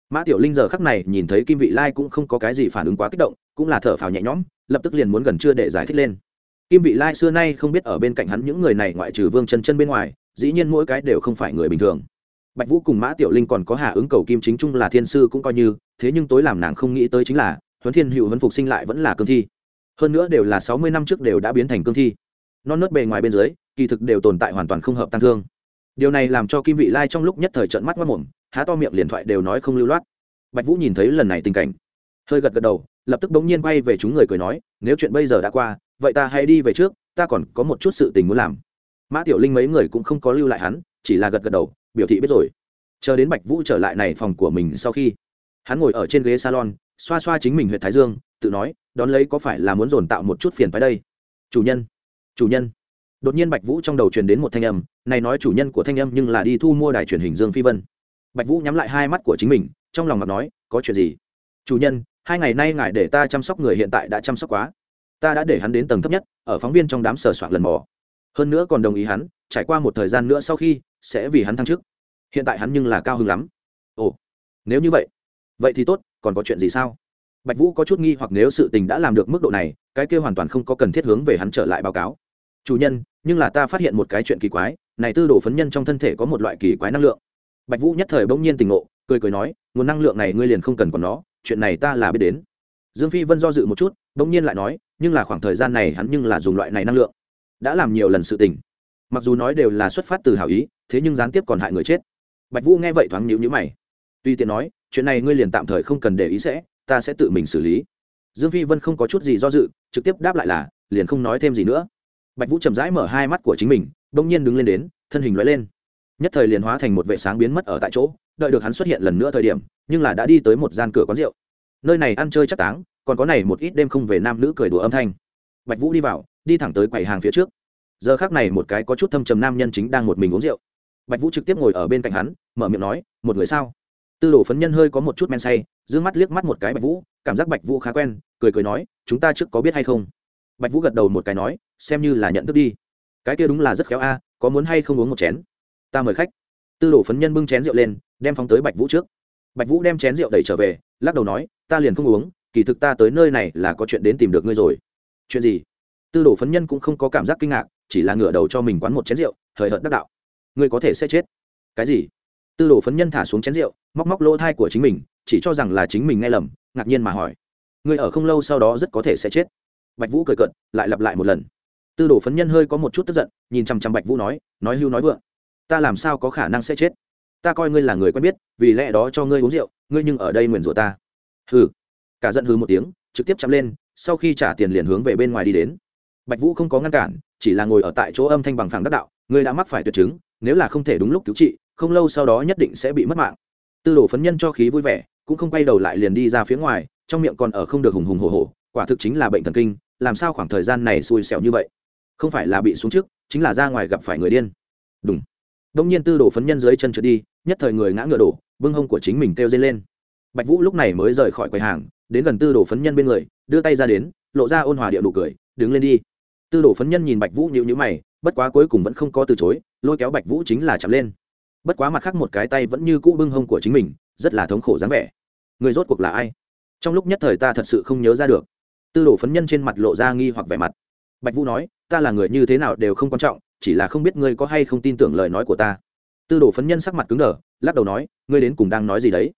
Mã tiểu linh giờ khắc này nhìn thấy kim vị lai cũng không có cái gì phản ứng quá kích động, cũng là thở phào nhẹ nhõm, lập tức liền muốn gần chưa để giải thích lên. Kim vị lai xưa nay không biết ở bên cạnh hắn những người này ngoại trừ vương chân chân bên ngoài, dĩ nhiên mỗi cái đều không phải người bình thường. Bạch vũ cùng mã tiểu linh còn có hà ứng cầu kim chính trung là thiên sư cũng coi như, thế nhưng tối làm nàng không nghĩ tới chính là, huấn thiên hữu huấn phục sinh lại vẫn là cương thi. Hơn nữa đều là sáu mươi năm trước đều đã biến thành cương thi. Non nớt bề ngoài bên dưới, kỳ thực đều tồn tại hoàn toàn không hợp tăng thương điều này làm cho kim vị lai trong lúc nhất thời trận mắt mất mồm, há to miệng liền thoại đều nói không lưu loát. Bạch vũ nhìn thấy lần này tình cảnh, hơi gật gật đầu, lập tức bỗng nhiên quay về chúng người cười nói, nếu chuyện bây giờ đã qua, vậy ta hãy đi về trước, ta còn có một chút sự tình muốn làm. Mã tiểu linh mấy người cũng không có lưu lại hắn, chỉ là gật gật đầu, biểu thị biết rồi. Chờ đến bạch vũ trở lại này phòng của mình sau khi, hắn ngồi ở trên ghế salon, xoa xoa chính mình huyện thái dương, tự nói, đón lấy có phải là muốn dồn tạo một chút phiền phái đây? Chủ nhân chủ nhân đột nhiên bạch vũ trong đầu truyền đến một thanh âm, này nói chủ nhân của thanh âm nhưng là đi thu mua đài truyền hình dương phi vân. Bạch vũ nhắm lại hai mắt của chính mình, trong lòng mặt nói, có chuyện gì? Chủ nhân, hai ngày nay ngài để ta chăm sóc người hiện tại đã chăm sóc quá. Ta đã để hắn đến tầng thấp nhất, ở phóng viên trong đám sờ soạn lần mò. Hơn nữa còn đồng ý hắn, trải qua một thời gian nữa sau khi, sẽ vì hắn thăng chức. Hiện tại hắn nhưng là cao hứng lắm. Ồ, nếu như vậy vậy thì tốt, còn có chuyện gì sao? Bạch vũ có chút nghi hoặc nếu sự tình đã làm được mức độ này, cái kia hoàn toàn không có cần thiết hướng về hắn trở lại báo cáo. Chủ nhân nhưng là ta phát hiện một cái chuyện kỳ quái, này tư đồ phấn nhân trong thân thể có một loại kỳ quái năng lượng. Bạch vũ nhất thời bỗng nhiên tình ngộ, cười cười nói, nguồn năng lượng này ngươi liền không cần còn nó, chuyện này ta là biết đến. Dương phi vân do dự một chút, bỗng nhiên lại nói, nhưng là khoảng thời gian này hắn nhưng là dùng loại này năng lượng, đã làm nhiều lần sự tình. Mặc dù nói đều là xuất phát từ hảo ý, thế nhưng gián tiếp còn hại người chết. Bạch vũ nghe vậy thoáng nhíu nhíu mày. Tuy tiện nói, chuyện này ngươi liền tạm thời không cần để ý sẽ, ta sẽ tự mình xử lý. Dương phi vân không có chút gì do dự, trực tiếp đáp lại là, liền không nói thêm gì nữa bạch vũ chậm rãi mở hai mắt của chính mình bỗng nhiên đứng lên đến, thân hình lóe lên. Nhất thời liền hóa thành một vệ sáng biến mất ở tại chỗ, đợi được hắn xuất hiện lần nữa thời điểm, nhưng là đã đi tới một gian cửa quán rượu. Nơi này ăn chơi chắc táng, còn có này một ít đêm không về nam nữ cười đùa âm thanh. Bạch vũ đi vào, đi thẳng tới quầy hàng phía trước. Giờ khác này một cái có chút thâm trầm nam nhân chính đang một mình uống rượu. Bạch vũ trực tiếp ngồi ở bên cạnh hắn, mở miệng nói, một người sao? Tư đồ phấn nhân hơi có một chút men say d mắt liếc mắt một cái bạch vũ, cảm giác bạch vũ khá quen, cười cười nói, chúng ta trước có biết hay không? Bạch vũ gật đầu một cái nói xem như là nhận thức đi. Cái kia đúng là rất khéo a, có muốn hay không uống một chén? Ta mời khách. Tư đồ phấn nhân bưng chén rượu lên, đem phóng tới bạch vũ trước. Bạch vũ đem chén rượu đẩy trở về, lắc đầu nói, ta liền không uống, kỳ thực ta tới nơi này là có chuyện đến tìm được ngươi rồi. Chuyện gì? Tư đồ phấn nhân cũng không có cảm giác kinh ngạc, chỉ là ngửa đầu cho mình quán một chén rượu, hời hợt đắc đạo. Ngươi có thể sẽ chết. Cái gì? Tư đồ phấn nhân thả xuống chén rượu, móc móc lỗ thai của chính mình, chỉ cho rằng là chính mình nghe lầm, ngạc nhiên mà hỏi. Ngươi ở không lâu sau đó rất có thể sẽ chết. Bạch vũ cười cợt, lại lặp lại một lần tư đồ phấn nhân hơi có một chút tức giận nhìn chằm chằm bạch vũ nói nói hưu nói vượng ta làm sao có khả năng sẽ chết? Ta coi ngươi là người quen biết vì lẽ đó cho ngươi uống rượu ngươi nhưng ở đây nguyền rủa ta. Hừ. Cả giận hừ một tiếng trực tiếp chạm lên sau khi trả tiền liền hướng về bên ngoài đi đến. Bạch vũ không có ngăn cản chỉ là ngồi ở tại chỗ âm thanh bằng phẳng đắc đạo ngươi đã mắc phải tuyệt chứng nếu là không thể đúng lúc cứu trị không lâu sau đó nhất định sẽ bị mất mạng. Tư đồ phấn nhân cho khí vui vẻ cũng không quay đầu lại liền đi ra phía ngoài trong miệng còn ở không được hùng hùng hổ hổ, quả thực chính là bệnh thần kinh làm sao khoảng thời gian này xui xẻo như vậy? Không phải là bị xuống trước, chính là ra ngoài gặp phải người điên. Đúng đông nhiên tư đồ phấn nhân dưới chân trượt đi, nhất thời người ngã ngựa đổ, bưng hông của chính mình kêu dây lên. Bạch vũ lúc này mới rời khỏi quầy hàng, đến gần tư đồ phấn nhân bên người, đưa tay ra đến, lộ ra ôn hòa địa đủ cười, đứng lên đi. Tư đồ phấn nhân nhìn bạch vũ nhịu nhữ mày, bất quá cuối cùng vẫn không có từ chối, lôi kéo bạch vũ chính là chạm lên. Bất quá mặt khác một cái tay vẫn như cũ bưng hông của chính mình, rất là thống khổ dáng vẻ. Người rốt cuộc là ai? Trong lúc nhất thời ta thật sự không nhớ ra được. Tư đồ phấn nhân trên mặt lộ ra nghi hoặc vẻ mặt bạch vũ nói, ta là người như thế nào đều không quan trọng, chỉ là không biết ngươi có hay không tin tưởng lời nói của ta. Tư đồ phấn nhân sắc mặt cứng đờ, lắc đầu nói, ngươi đến cùng đang nói gì đấy?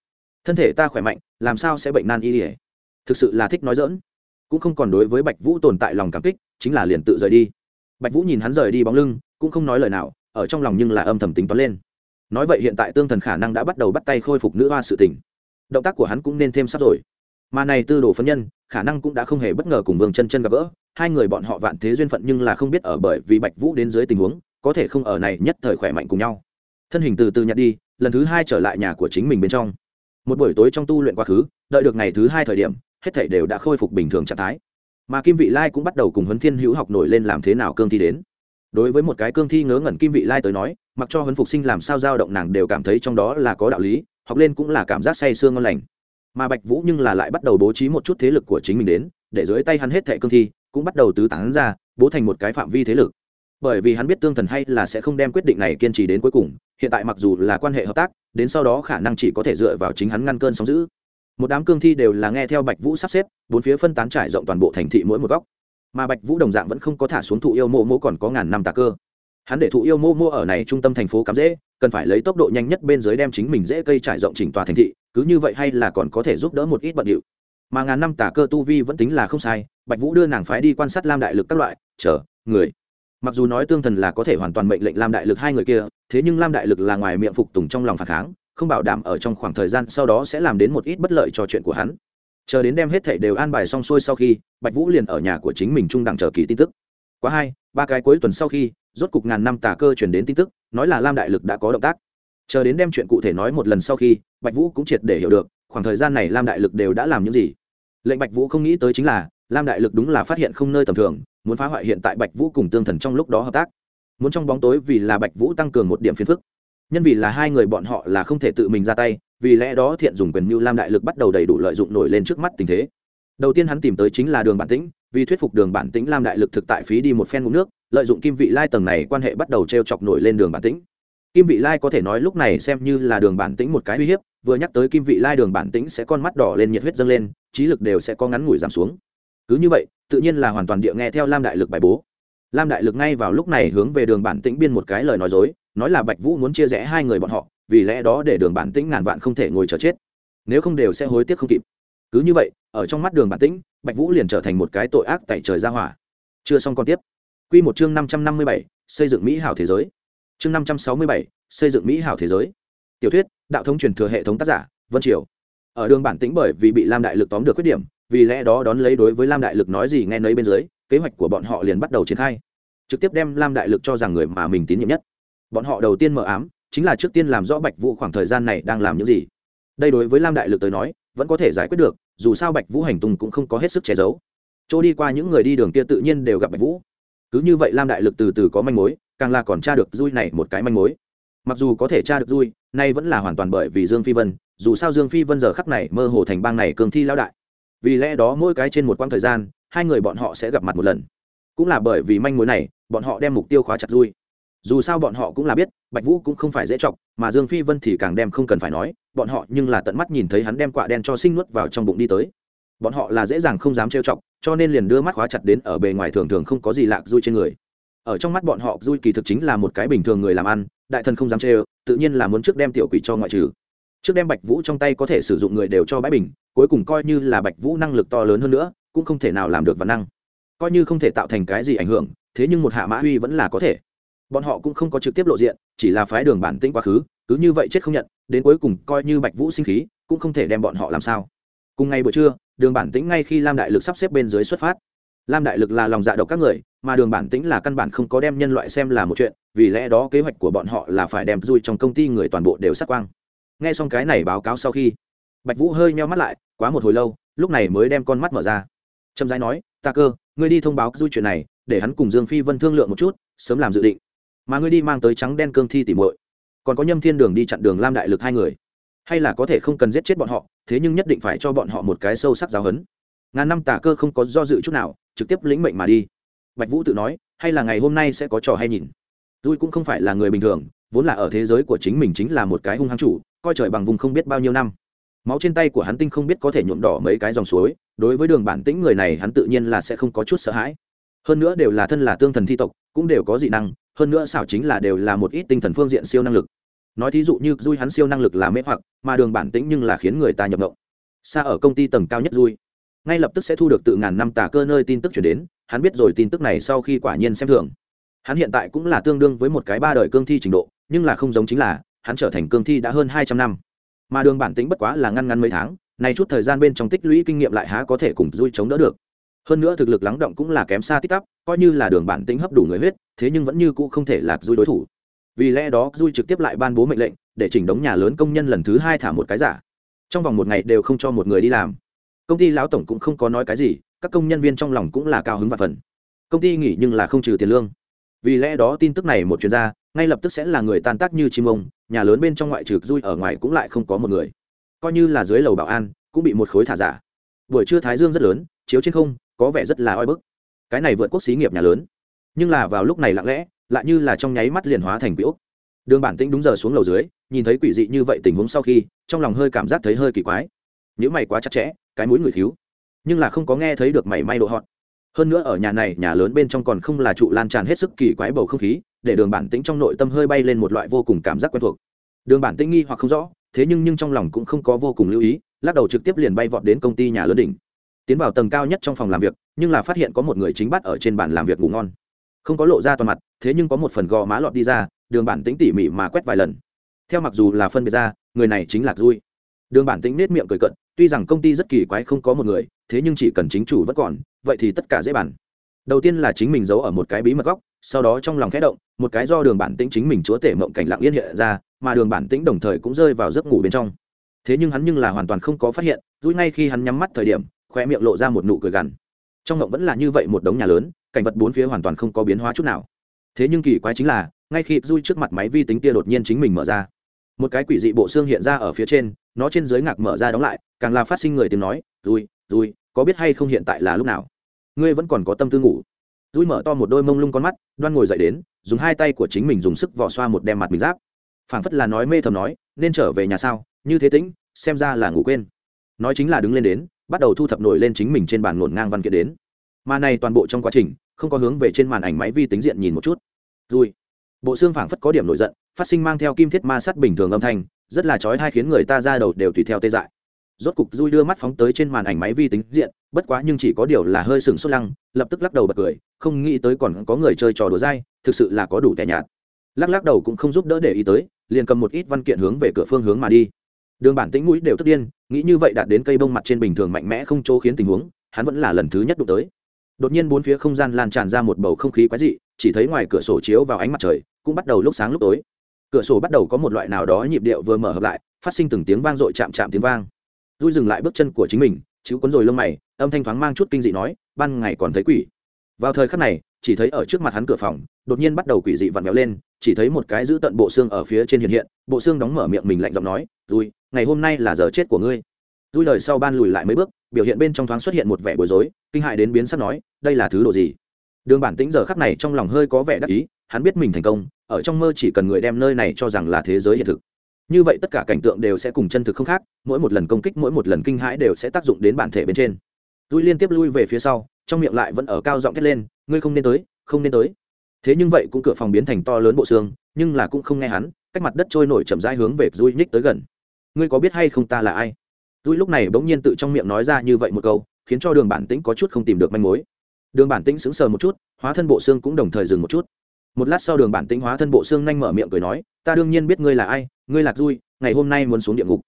Thân thể ta khỏe mạnh, làm sao sẽ bệnh nan y ỉa thực sự là thích nói dỡn cũng không còn đối với bạch vũ tồn tại lòng cảm kích, chính là liền tự rời đi. Bạch vũ nhìn hắn rời đi bóng lưng, cũng không nói lời nào, ở trong lòng nhưng là âm thầm tính toán lên. Nói vậy hiện tại tương thần khả năng đã bắt đầu bắt tay khôi phục nữ hoa sự tình. Động tác của hắn cũng nên thêm sắp rồi. Mà này tư đồ phấn nhân, khả năng cũng đã không hề bất ngờ cùng vương chân chân gặp gỡ hai người bọn họ vạn thế duyên phận nhưng là không biết ở bởi vì bạch vũ đến dưới tình huống, có thể không ở này nhất thời khỏe mạnh cùng nhau. Thân hình từ từ nhặt đi, lần thứ hai trở lại nhà của chính mình bên trong. Một buổi tối trong tu luyện quá khứ, đợi được ngày thứ hai thời điểm, hết thảy đều đã khôi phục bình thường trạng thái. Mà kim vị lai cũng bắt đầu cùng huấn thiên hữu học nổi lên làm thế nào cương thi đến. Đối với một cái cương thi ngớ ngẩn kim vị lai tới nói, mặc cho huấn phục sinh làm sao dao động nàng đều cảm thấy trong đó là có đạo lý, học lên cũng là cảm giác say sương ngon lành. Mà bạch vũ nhưng là lại bắt đầu bố trí một chút thế lực của chính mình đến, để dưới tay hắn hết thệ cương thi cũng bắt đầu tứ tán ra, bố thành một cái phạm vi thế lực. Bởi vì hắn biết tương thần hay là sẽ không đem quyết định này kiên trì đến cuối cùng, hiện tại mặc dù là quan hệ hợp tác, đến sau đó khả năng chỉ có thể dựa vào chính hắn ngăn cơn sóng giữ. Một đám cương thi đều là nghe theo bạch vũ sắp xếp, bốn phía phân tán trải rộng toàn bộ thành thị mỗi một góc. Mà bạch vũ đồng dạng vẫn không có thả xuống thụ yêu mô mô còn có ngàn năm tà cơ. Hắn để thụ yêu mô mô ở này trung tâm thành phố cắm dễ, cần phải lấy tốc độ nhanh nhất bên dưới đem chính mình dễ cây trải rộng chỉnh tòa thành thị, cứ như vậy hay là còn có thể giúp đỡ một ít bận điệu mà ngàn năm tà cơ tu vi vẫn tính là không sai, bạch vũ đưa nàng phái đi quan sát lam đại lực các loại, chờ, người. Mặc dù nói tương thần là có thể hoàn toàn mệnh lệnh lam đại lực hai người kia, thế nhưng lam đại lực là ngoài miệng phục tùng trong lòng phản kháng, không bảo đảm ở trong khoảng thời gian sau đó sẽ làm đến một ít bất lợi cho chuyện của hắn. Chờ đến đem hết thảy đều an bài xong xuôi sau khi, bạch vũ liền ở nhà của chính mình trung đẳng chờ kỳ tin tức. Quá hai, ba cái cuối tuần sau khi, rốt cục ngàn năm tà cơ chuyển đến tin tức, nói là lam đại lực đã có động tác. Chờ đến đem chuyện cụ thể nói một lần sau khi, bạch vũ cũng triệt để hiểu được, khoảng thời gian này lam đại lực đều đã làm những gì lệnh bạch vũ không nghĩ tới chính là, lam đại lực đúng là phát hiện không nơi tầm thường, muốn phá hoại hiện tại bạch vũ cùng tương thần trong lúc đó hợp tác. Muốn trong bóng tối vì là bạch vũ tăng cường một điểm phiền phức. Nhân vì là hai người bọn họ là không thể tự mình ra tay, vì lẽ đó thiện dùng quyền mưu lam đại lực bắt đầu đầy đủ lợi dụng nổi lên trước mắt tình thế. Đầu tiên hắn tìm tới chính là đường bản tĩnh, vì thuyết phục đường bản tĩnh lam đại lực thực tại phí đi một phen ngụm nước, lợi dụng kim vị lai tầng này quan hệ bắt đầu t r e o chọc nổi lên đường bản tĩnh kim vị lai có thể nói lúc này xem như là đường bản tĩnh một cái uy hiếp, vừa nhắc tới kim vị lai đường bản tĩnh sẽ con mắt đỏ lên nhiệt huyết dâng lên, trí lực đều sẽ có ngắn ngủi giảm xuống. Cứ như vậy, tự nhiên là hoàn toàn địa nghe theo lam đại lực bài bố. Lam đại lực ngay vào lúc này hướng về đường bản tĩnh biên một cái lời nói dối, nói là bạch vũ muốn chia rẽ hai người bọn họ, vì lẽ đó để đường bản tĩnh ngàn vạn không thể ngồi chờ chết. Nếu không đều sẽ hối tiếc không kịp. Cứ như vậy, ở trong mắt đường bản tĩnh, bạch vũ liền trở thành một cái tội ác tại trời ra hỏa. Chưa xong còn tiếp. Quy một chương năm trăm năm mươi bảy, xây dựng mỹ hảo thế giới chương năm trăm sáu mươi bảy, xây dựng mỹ hảo thế giới. Tiểu thuyết, đạo thông truyền thừa hệ thống tác giả, vân triều. Ở đường bản tĩnh bởi vì bị lam đại lực tóm được khuyết điểm, vì lẽ đó đón lấy đối với lam đại lực nói gì nghe nấy bên dưới, kế hoạch của bọn họ liền bắt đầu triển khai. Trực tiếp đem lam đại lực cho rằng người mà mình tín nhiệm nhất. Bọn họ đầu tiên mở ám, chính là trước tiên làm rõ bạch vũ khoảng thời gian này đang làm những gì. Đây đối với lam đại lực tới nói, vẫn có thể giải quyết được, dù sao bạch vũ hành tùng cũng không có hết sức che giấu. Chỗ đi qua những người đi đường kia tự nhiên đều gặp bạch vũ. Cứ như vậy lam đại lực từ từ có manh mối càng là còn tra được dui này một cái manh mối. Mặc dù có thể tra được dui, nay vẫn là hoàn toàn bởi vì dương phi vân, dù sao dương phi vân giờ khắc này mơ hồ thành bang này cường thi lão đại. Vì lẽ đó mỗi cái trên một quãng thời gian, hai người bọn họ sẽ gặp mặt một lần. Cũng là bởi vì manh mối này, bọn họ đem mục tiêu khóa chặt dui. Dù sao bọn họ cũng là biết, bạch vũ cũng không phải dễ chọc, mà dương phi vân thì càng đem không cần phải nói, bọn họ nhưng là tận mắt nhìn thấy hắn đem quạ đen cho sinh nuốt vào trong bụng đi tới. Bọn họ là dễ dàng không dám trêu chọc, cho nên liền đưa mắt khóa chặt đến ở bề ngoài thường thường không có gì lạc dui trên người ở trong mắt bọn họ dui kỳ thực chính là một cái bình thường người làm ăn, đại thần không dám trêu tự nhiên là muốn trước đem tiểu quỷ cho ngoại trừ. Trước đem bạch vũ trong tay có thể sử dụng người đều cho bãi bình, cuối cùng coi như là bạch vũ năng lực to lớn hơn nữa, cũng không thể nào làm được văn năng. Coi như không thể tạo thành cái gì ảnh hưởng, thế nhưng một hạ mã uy vẫn là có thể. Bọn họ cũng không có trực tiếp lộ diện, chỉ là phái đường bản tĩnh quá khứ, cứ như vậy chết không nhận, đến cuối cùng coi như bạch vũ sinh khí, cũng không thể đem bọn họ làm sao. Cùng ngày buổi trưa, đường bản tĩnh ngay khi lam đại lực sắp xếp bên dưới xuất phát. Lam đại lực là lòng dạ độc các người mà đường bản tĩnh là căn bản không có đem nhân loại xem là một chuyện, vì lẽ đó kế hoạch của bọn họ là phải đem dùi trong công ty người toàn bộ đều sát quang. Nghe xong cái này báo cáo sau khi, bạch vũ hơi nheo mắt lại, quá một hồi lâu, lúc này mới đem con mắt mở ra. Trầm giai nói, ta cơ, ngươi đi thông báo dùi chuyện này, để hắn cùng dương phi vân thương lượng một chút, sớm làm dự định. Mà ngươi đi mang tới trắng đen cương thi tỉ muội. Còn có nhâm thiên đường đi chặn đường lam đại lực hai người. Hay là có thể không cần giết chết bọn họ, thế nhưng nhất định phải cho bọn họ một cái sâu sắc giáo hấn ngàn năm tả cơ không có do dự chút nào, trực tiếp lĩnh mệnh mà đi bạch vũ tự nói, hay là ngày hôm nay sẽ có trò hay nhìn. Dùi cũng không phải là người bình thường, vốn là ở thế giới của chính mình chính là một cái hung hăng chủ, coi trời bằng vùng không biết bao nhiêu năm. Máu trên tay của hắn tinh không biết có thể nhuộm đỏ mấy cái dòng suối, đối với đường bản tĩnh người này hắn tự nhiên là sẽ không có chút sợ hãi. Hơn nữa đều là thân là tương thần thi tộc, cũng đều có dị năng, hơn nữa xảo chính là đều là một ít tinh thần phương diện siêu năng lực. Nói thí dụ như dui hắn siêu năng lực là mê hoặc, mà đường bản tĩnh nhưng là khiến người ta nhập động. Xa ở công ty tầng cao nhất dui ngay lập tức sẽ thu được tự ngàn năm tà cơ nơi tin tức chuyển đến hắn biết rồi tin tức này sau khi quả nhiên xem thường. Hắn hiện tại cũng là tương đương với một cái ba đời cương thi trình độ, nhưng là không giống chính là, hắn trở thành cương thi đã hơn hai trăm năm. Mà đường bản tính bất quá là ngăn ngăn mấy tháng này chút thời gian bên trong tích lũy kinh nghiệm lại há có thể cùng dui chống đỡ được. Hơn nữa thực lực lắng động cũng là kém xa tích tắp, coi như là đường bản tính hấp đủ người huyết, thế nhưng vẫn như cũ không thể lạc dui đối thủ. Vì lẽ đó dui trực tiếp lại ban bố mệnh lệnh, để chỉnh đống nhà lớn công nhân lần thứ hai thả một cái giả. Trong vòng một ngày đều không cho một người đi làm. Công ty lão tổng cũng không có nói cái gì các công nhân viên trong lòng cũng là cao hứng và phần. Công ty nghỉ nhưng là không trừ tiền lương. Vì lẽ đó tin tức này một chuyên gia, ngay lập tức sẽ là người tan tác như chim ông, nhà lớn bên trong ngoại trừ dui ở ngoài cũng lại không có một người. Coi như là dưới lầu bảo an, cũng bị một khối thả giả. Buổi trưa thái dương rất lớn, chiếu trên không, có vẻ rất là oi bức. Cái này vượt quốc xí nghiệp nhà lớn. Nhưng là vào lúc này lặng lẽ, lại như là trong nháy mắt liền hóa thành quỷ ốc. Đường bản tĩnh đúng giờ xuống lầu dưới, nhìn thấy quỷ dị như vậy tình huống sau khi, trong lòng hơi cảm giác thấy hơi kỳ quái. Nếu mày quá chặt chẽ, cái mũi người thiếu nhưng là không có nghe thấy được mảy may độ hot. Hơn nữa ở nhà này, nhà lớn bên trong còn không là trụ lan tràn hết sức kỳ quái bầu không khí, để đường bản tĩnh trong nội tâm hơi bay lên một loại vô cùng cảm giác quen thuộc. Đường bản tĩnh nghi hoặc không rõ, thế nhưng nhưng trong lòng cũng không có vô cùng lưu ý, lắc đầu trực tiếp liền bay vọt đến công ty nhà lớn đỉnh. Tiến vào tầng cao nhất trong phòng làm việc, nhưng là phát hiện có một người chính bắt ở trên bàn làm việc ngủ ngon. Không có lộ ra toàn mặt, thế nhưng có một phần gò má lọt đi ra, đường bản tĩnh tỉ mỉ mà quét vài lần. Theo mặc dù là phân biệt ra, người này chính là vui đường bản tĩnh nết miệng cười cận tuy rằng công ty rất kỳ quái không có một người thế nhưng chỉ cần chính chủ vẫn còn, vậy thì tất cả dễ bàn. Đầu tiên là chính mình giấu ở một cái bí mật góc, sau đó trong lòng khẽ động, một cái do đường bản tĩnh chính mình chúa tể mộng cảnh lặng yên hiện ra, mà đường bản tĩnh đồng thời cũng rơi vào giấc ngủ bên trong. Thế nhưng hắn nhưng là hoàn toàn không có phát hiện rút ngay khi hắn nhắm mắt thời điểm khoe miệng lộ ra một nụ cười gằn. Trong mộng vẫn là như vậy một đống nhà lớn, cảnh vật bốn phía hoàn toàn không có biến hóa chút nào. Thế nhưng kỳ quái chính là, ngay khi rui trước mặt máy vi tính kia đột nhiên chính mình mở ra, một cái quỷ dị bộ xương hiện ra ở phía trên, nó trên dưới ngạc mở ra đóng lại, càng là phát sinh người tiếng nói rui rui, có biết hay không hiện tại là lúc nào? Ngươi vẫn còn có tâm tư ngủ. Rui mở to một đôi mông lung con mắt, đoan ngồi dậy đến, dùng hai tay của chính mình dùng sức vò xoa một đem mặt mình giáp. Phảng phất là nói mê thầm nói, nên trở về nhà sao? Như thế tĩnh, xem ra là ngủ quên. Nói chính là đứng lên đến, bắt đầu thu thập nổi lên chính mình trên bàn ngổn ngang văn kiện đến. Mà này toàn bộ trong quá trình, không có hướng về trên màn ảnh máy vi tính diện nhìn một chút. Rồi bộ xương phảng phất có điểm nổi giận, phát sinh mang theo kim thiết ma sắt bình thường âm thanh, rất là chói tai khiến người ta ra đầu đều tùy theo tê dại rốt cục dui đưa mắt phóng tới trên màn ảnh máy vi tính diện, bất quá nhưng chỉ có điều là hơi sừng sốt lăng, lập tức lắc đầu bật cười, không nghĩ tới còn có người chơi trò đùa dai, thực sự là có đủ tẻ nhạt. Lắc lắc đầu cũng không giúp đỡ để ý tới, liền cầm một ít văn kiện hướng về cửa phương hướng mà đi. Đường bản tĩnh mũi đều tức điên, nghĩ như vậy đạt đến cây bông mặt trên bình thường mạnh mẽ không chỗ khiến tình huống, hắn vẫn là lần thứ nhất đụng tới. Đột nhiên bốn phía không gian lan tràn ra một bầu không khí quái dị, chỉ thấy ngoài cửa sổ chiếu vào ánh mặt trời, cũng bắt đầu lúc sáng lúc tối. Cửa sổ bắt đầu có một loại nào đó nhịp điệu vừa mở hợp lại, phát sinh từng tiếng vang dội chạm chạm tiếng vang dui dừng lại bước chân của chính mình chứ cuốn rồi lông mày, âm thanh thoáng mang chút kinh dị nói, ban ngày còn thấy quỷ. Vào thời khắc này, chỉ thấy ở trước mặt hắn cửa phòng, đột nhiên bắt đầu quỷ dị vặn vẹo lên, chỉ thấy một cái giữ tận bộ xương ở phía trên hiện hiện, bộ xương đóng mở miệng mình lạnh giọng nói dui ngày hôm nay là giờ chết của ngươi. Dui lời sau ban lùi lại mấy bước, biểu hiện bên trong thoáng xuất hiện một vẻ bối rối, kinh hại đến biến sắc nói, đây là thứ đồ gì? Đường bản tĩnh giờ khắc này trong lòng hơi có vẻ đắc ý, hắn biết mình thành công, ở trong mơ chỉ cần người đem nơi này cho rằng là thế giới hiện thực như vậy tất cả cảnh tượng đều sẽ cùng chân thực không khác, mỗi một lần công kích, mỗi một lần kinh hãi đều sẽ tác dụng đến bản thể bên trên. Dui liên tiếp lui về phía sau, trong miệng lại vẫn ở cao giọng thét lên, ngươi không nên tới, không nên tới. Thế nhưng vậy cũng cửa phòng biến thành to lớn bộ xương, nhưng là cũng không nghe hắn, cách mặt đất trôi nổi chậm rãi hướng về dui nhích tới gần. Ngươi có biết hay không ta là ai? Dui lúc này bỗng nhiên tự trong miệng nói ra như vậy một câu, khiến cho đường bản tĩnh có chút không tìm được manh mối. Đường bản tĩnh sững sờ một chút, hóa thân bộ xương cũng đồng thời dừng một chút một lát sau đường bản tĩnh hóa thân bộ xương nhanh mở miệng cười nói, ta đương nhiên biết ngươi là ai, ngươi lạc dui ngày hôm nay muốn xuống địa ngục.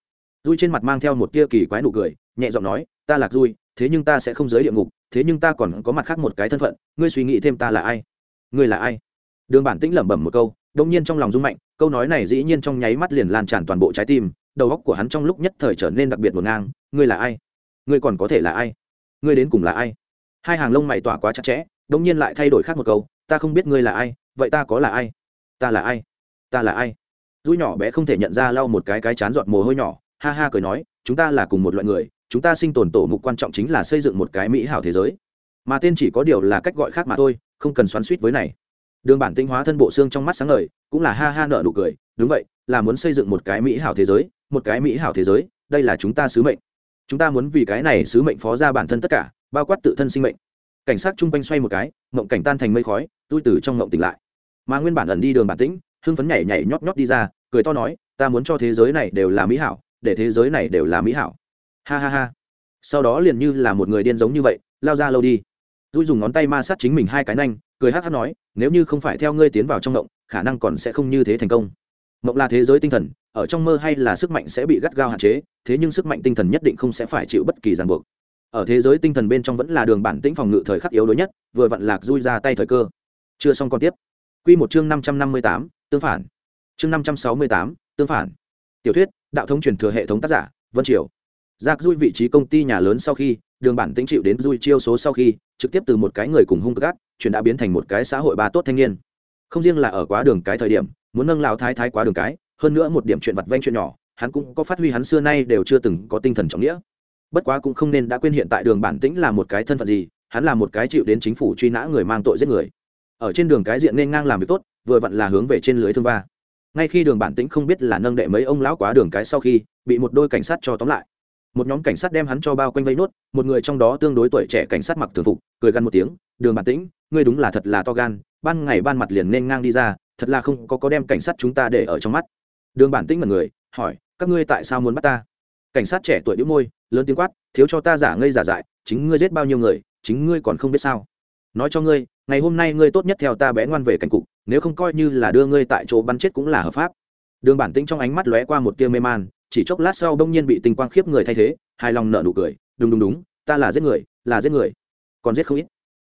Dui trên mặt mang theo một tia kỳ quái nụ cười, nhẹ giọng nói, ta lạc dui thế nhưng ta sẽ không giới địa ngục, thế nhưng ta còn có mặt khác một cái thân phận, ngươi suy nghĩ thêm ta là ai? Ngươi là ai? Đường bản tĩnh lẩm bẩm một câu, đông nhiên trong lòng rung mạnh, câu nói này dĩ nhiên trong nháy mắt liền lan tràn toàn bộ trái tim, đầu óc của hắn trong lúc nhất thời trở nên đặc biệt ngổn ngang, ngươi là ai? Ngươi còn có thể là ai? Ngươi đến cùng là ai? Hai hàng lông mày tỏa quá chặt chẽ, đông nhiên lại thay đổi khác một câu ta không biết ngươi là ai, vậy ta có là ai? Ta là ai? Ta là ai? Dũi nhỏ bé không thể nhận ra lau một cái cái chán giọt mồ hôi nhỏ, ha ha cười nói, chúng ta là cùng một loại người, chúng ta sinh tồn tổ mục quan trọng chính là xây dựng một cái mỹ hảo thế giới. Mà tên chỉ có điều là cách gọi khác mà thôi, không cần xoắn suýt với này. Đường bản tinh hóa thân bộ xương trong mắt sáng ngời, cũng là ha ha nợ nụ cười, đúng vậy, là muốn xây dựng một cái mỹ hảo thế giới, một cái mỹ hảo thế giới, đây là chúng ta sứ mệnh. Chúng ta muốn vì cái này sứ mệnh phó ra bản thân tất cả, bao quát tự thân sinh mệnh. Cảnh sát chung quanh xoay một cái, mộng cảnh tan thành mây khói tôi từ trong ngộng tỉnh lại. Mà nguyên bản ẩn đi đường bản tĩnh, hưng phấn nhảy nhảy nhót nhót đi ra, cười to nói, ta muốn cho thế giới này đều là mỹ hảo, để thế giới này đều là mỹ hảo. Ha ha ha. Sau đó liền như là một người điên giống như vậy, lao ra lâu đi. Dui dùng ngón tay ma sát chính mình hai cái nanh, cười hát hát nói, nếu như không phải theo ngươi tiến vào trong ngộng, khả năng còn sẽ không như thế thành công. Mộng là thế giới tinh thần, ở trong mơ hay là sức mạnh sẽ bị gắt gao hạn chế, thế nhưng sức mạnh tinh thần nhất định không sẽ phải chịu bất kỳ ràng buộc. Ở thế giới tinh thần bên trong vẫn là đường bản tĩnh phòng ngự thời khắc yếu đuối nhất, vừa vặn lạc dui ra tay thời cơ chưa xong còn tiếp. Q một chương năm trăm năm mươi tám, tương phản. Chương năm trăm sáu mươi tám, tương phản. Tiểu thuyết, đạo thống truyền thừa hệ thống tác giả, vân triều. Giác dui vị trí công ty nhà lớn sau khi, đường bản tĩnh chịu đến dui chiêu số sau khi, trực tiếp từ một cái người cùng hung gác, chuyển đã biến thành một cái xã hội ba tốt thanh niên. Không riêng là ở quá đường cái thời điểm, muốn nâng lao thái thái quá đường cái, hơn nữa một điểm chuyện vặt vanh chuyện nhỏ, hắn cũng có phát huy hắn xưa nay đều chưa từng có tinh thần trọng nghĩa. Bất quá cũng không nên đã quên hiện tại đường bản tĩnh là một cái thân phận gì, hắn là một cái chịu đến chính phủ truy nã người mang tội giết người ở trên đường cái diện nên ngang làm việc tốt, vừa vặn là hướng về trên lưới thương va. Ngay khi đường bản tĩnh không biết là nâng đệ mấy ông lão quá đường cái sau khi, bị một đôi cảnh sát cho tóm lại. Một nhóm cảnh sát đem hắn cho bao quanh vây nốt, một người trong đó tương đối tuổi trẻ cảnh sát mặc thường phục, cười gằn một tiếng, đường bản tĩnh, ngươi đúng là thật là to gan, ban ngày ban mặt liền nên ngang đi ra, thật là không có có đem cảnh sát chúng ta để ở trong mắt. Đường bản tĩnh mật người, hỏi, các ngươi tại sao muốn bắt ta? Cảnh sát trẻ tuổi đĩu môi, lớn tiếng quát, thiếu cho ta giả ngây giả dại, chính ngươi giết bao nhiêu người, chính ngươi còn không biết sao. Nói cho ngươi ngày hôm nay ngươi tốt nhất theo ta bé ngoan về cảnh cục, nếu không coi như là đưa ngươi tại chỗ bắn chết cũng là hợp pháp. Đường bản tĩnh trong ánh mắt lóe qua một tia mê man, chỉ chốc lát sau bỗng nhiên bị tình quang khiếp người thay thế, hài lòng nở nụ cười, đúng đúng đúng, ta là giết người, là giết người. Còn giết không ít.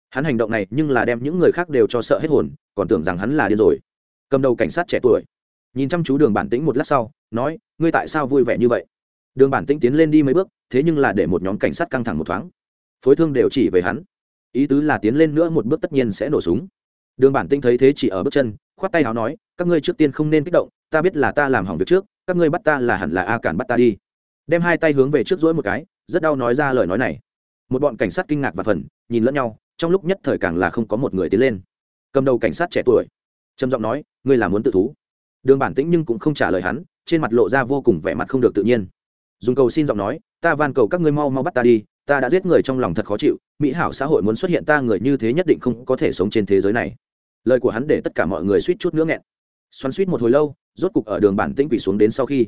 Hắn hành động này nhưng là đem những người khác đều cho sợ hết hồn, còn tưởng rằng hắn là điên rồi. Cầm đầu cảnh sát trẻ tuổi, nhìn chăm chú đường bản tĩnh một lát sau, nói, ngươi tại sao vui vẻ như vậy? Đường bản tĩnh tiến lên đi mấy bước, thế nhưng là để một nhóm cảnh sát căng thẳng một thoáng. Phối thương đều chỉ về hắn ý tứ là tiến lên nữa một bước tất nhiên sẽ nổ súng. Đường bản tinh thấy thế chỉ ở bước chân, khoát tay áo nói, các ngươi trước tiên không nên kích động, ta biết là ta làm hỏng việc trước, các ngươi bắt ta là hẳn là a cản bắt ta đi. Đem hai tay hướng về trước dỗi một cái, rất đau nói ra lời nói này. Một bọn cảnh sát kinh ngạc và phần, nhìn lẫn nhau, trong lúc nhất thời càng là không có một người tiến lên. Cầm đầu cảnh sát trẻ tuổi, trầm giọng nói, ngươi là muốn tự thú. Đường bản tĩnh nhưng cũng không trả lời hắn, trên mặt lộ ra vô cùng vẻ mặt không được tự nhiên. Dùng cầu xin giọng nói, ta van cầu các ngươi mau mau bắt ta đi ta đã giết người trong lòng thật khó chịu, mỹ hảo xã hội muốn xuất hiện ta người như thế nhất định không có thể sống trên thế giới này. Lời của hắn để tất cả mọi người suýt chút nữa nghẹn. Xoắn suýt một hồi lâu, rốt cục ở đường bản tĩnh quỷ xuống đến sau khi,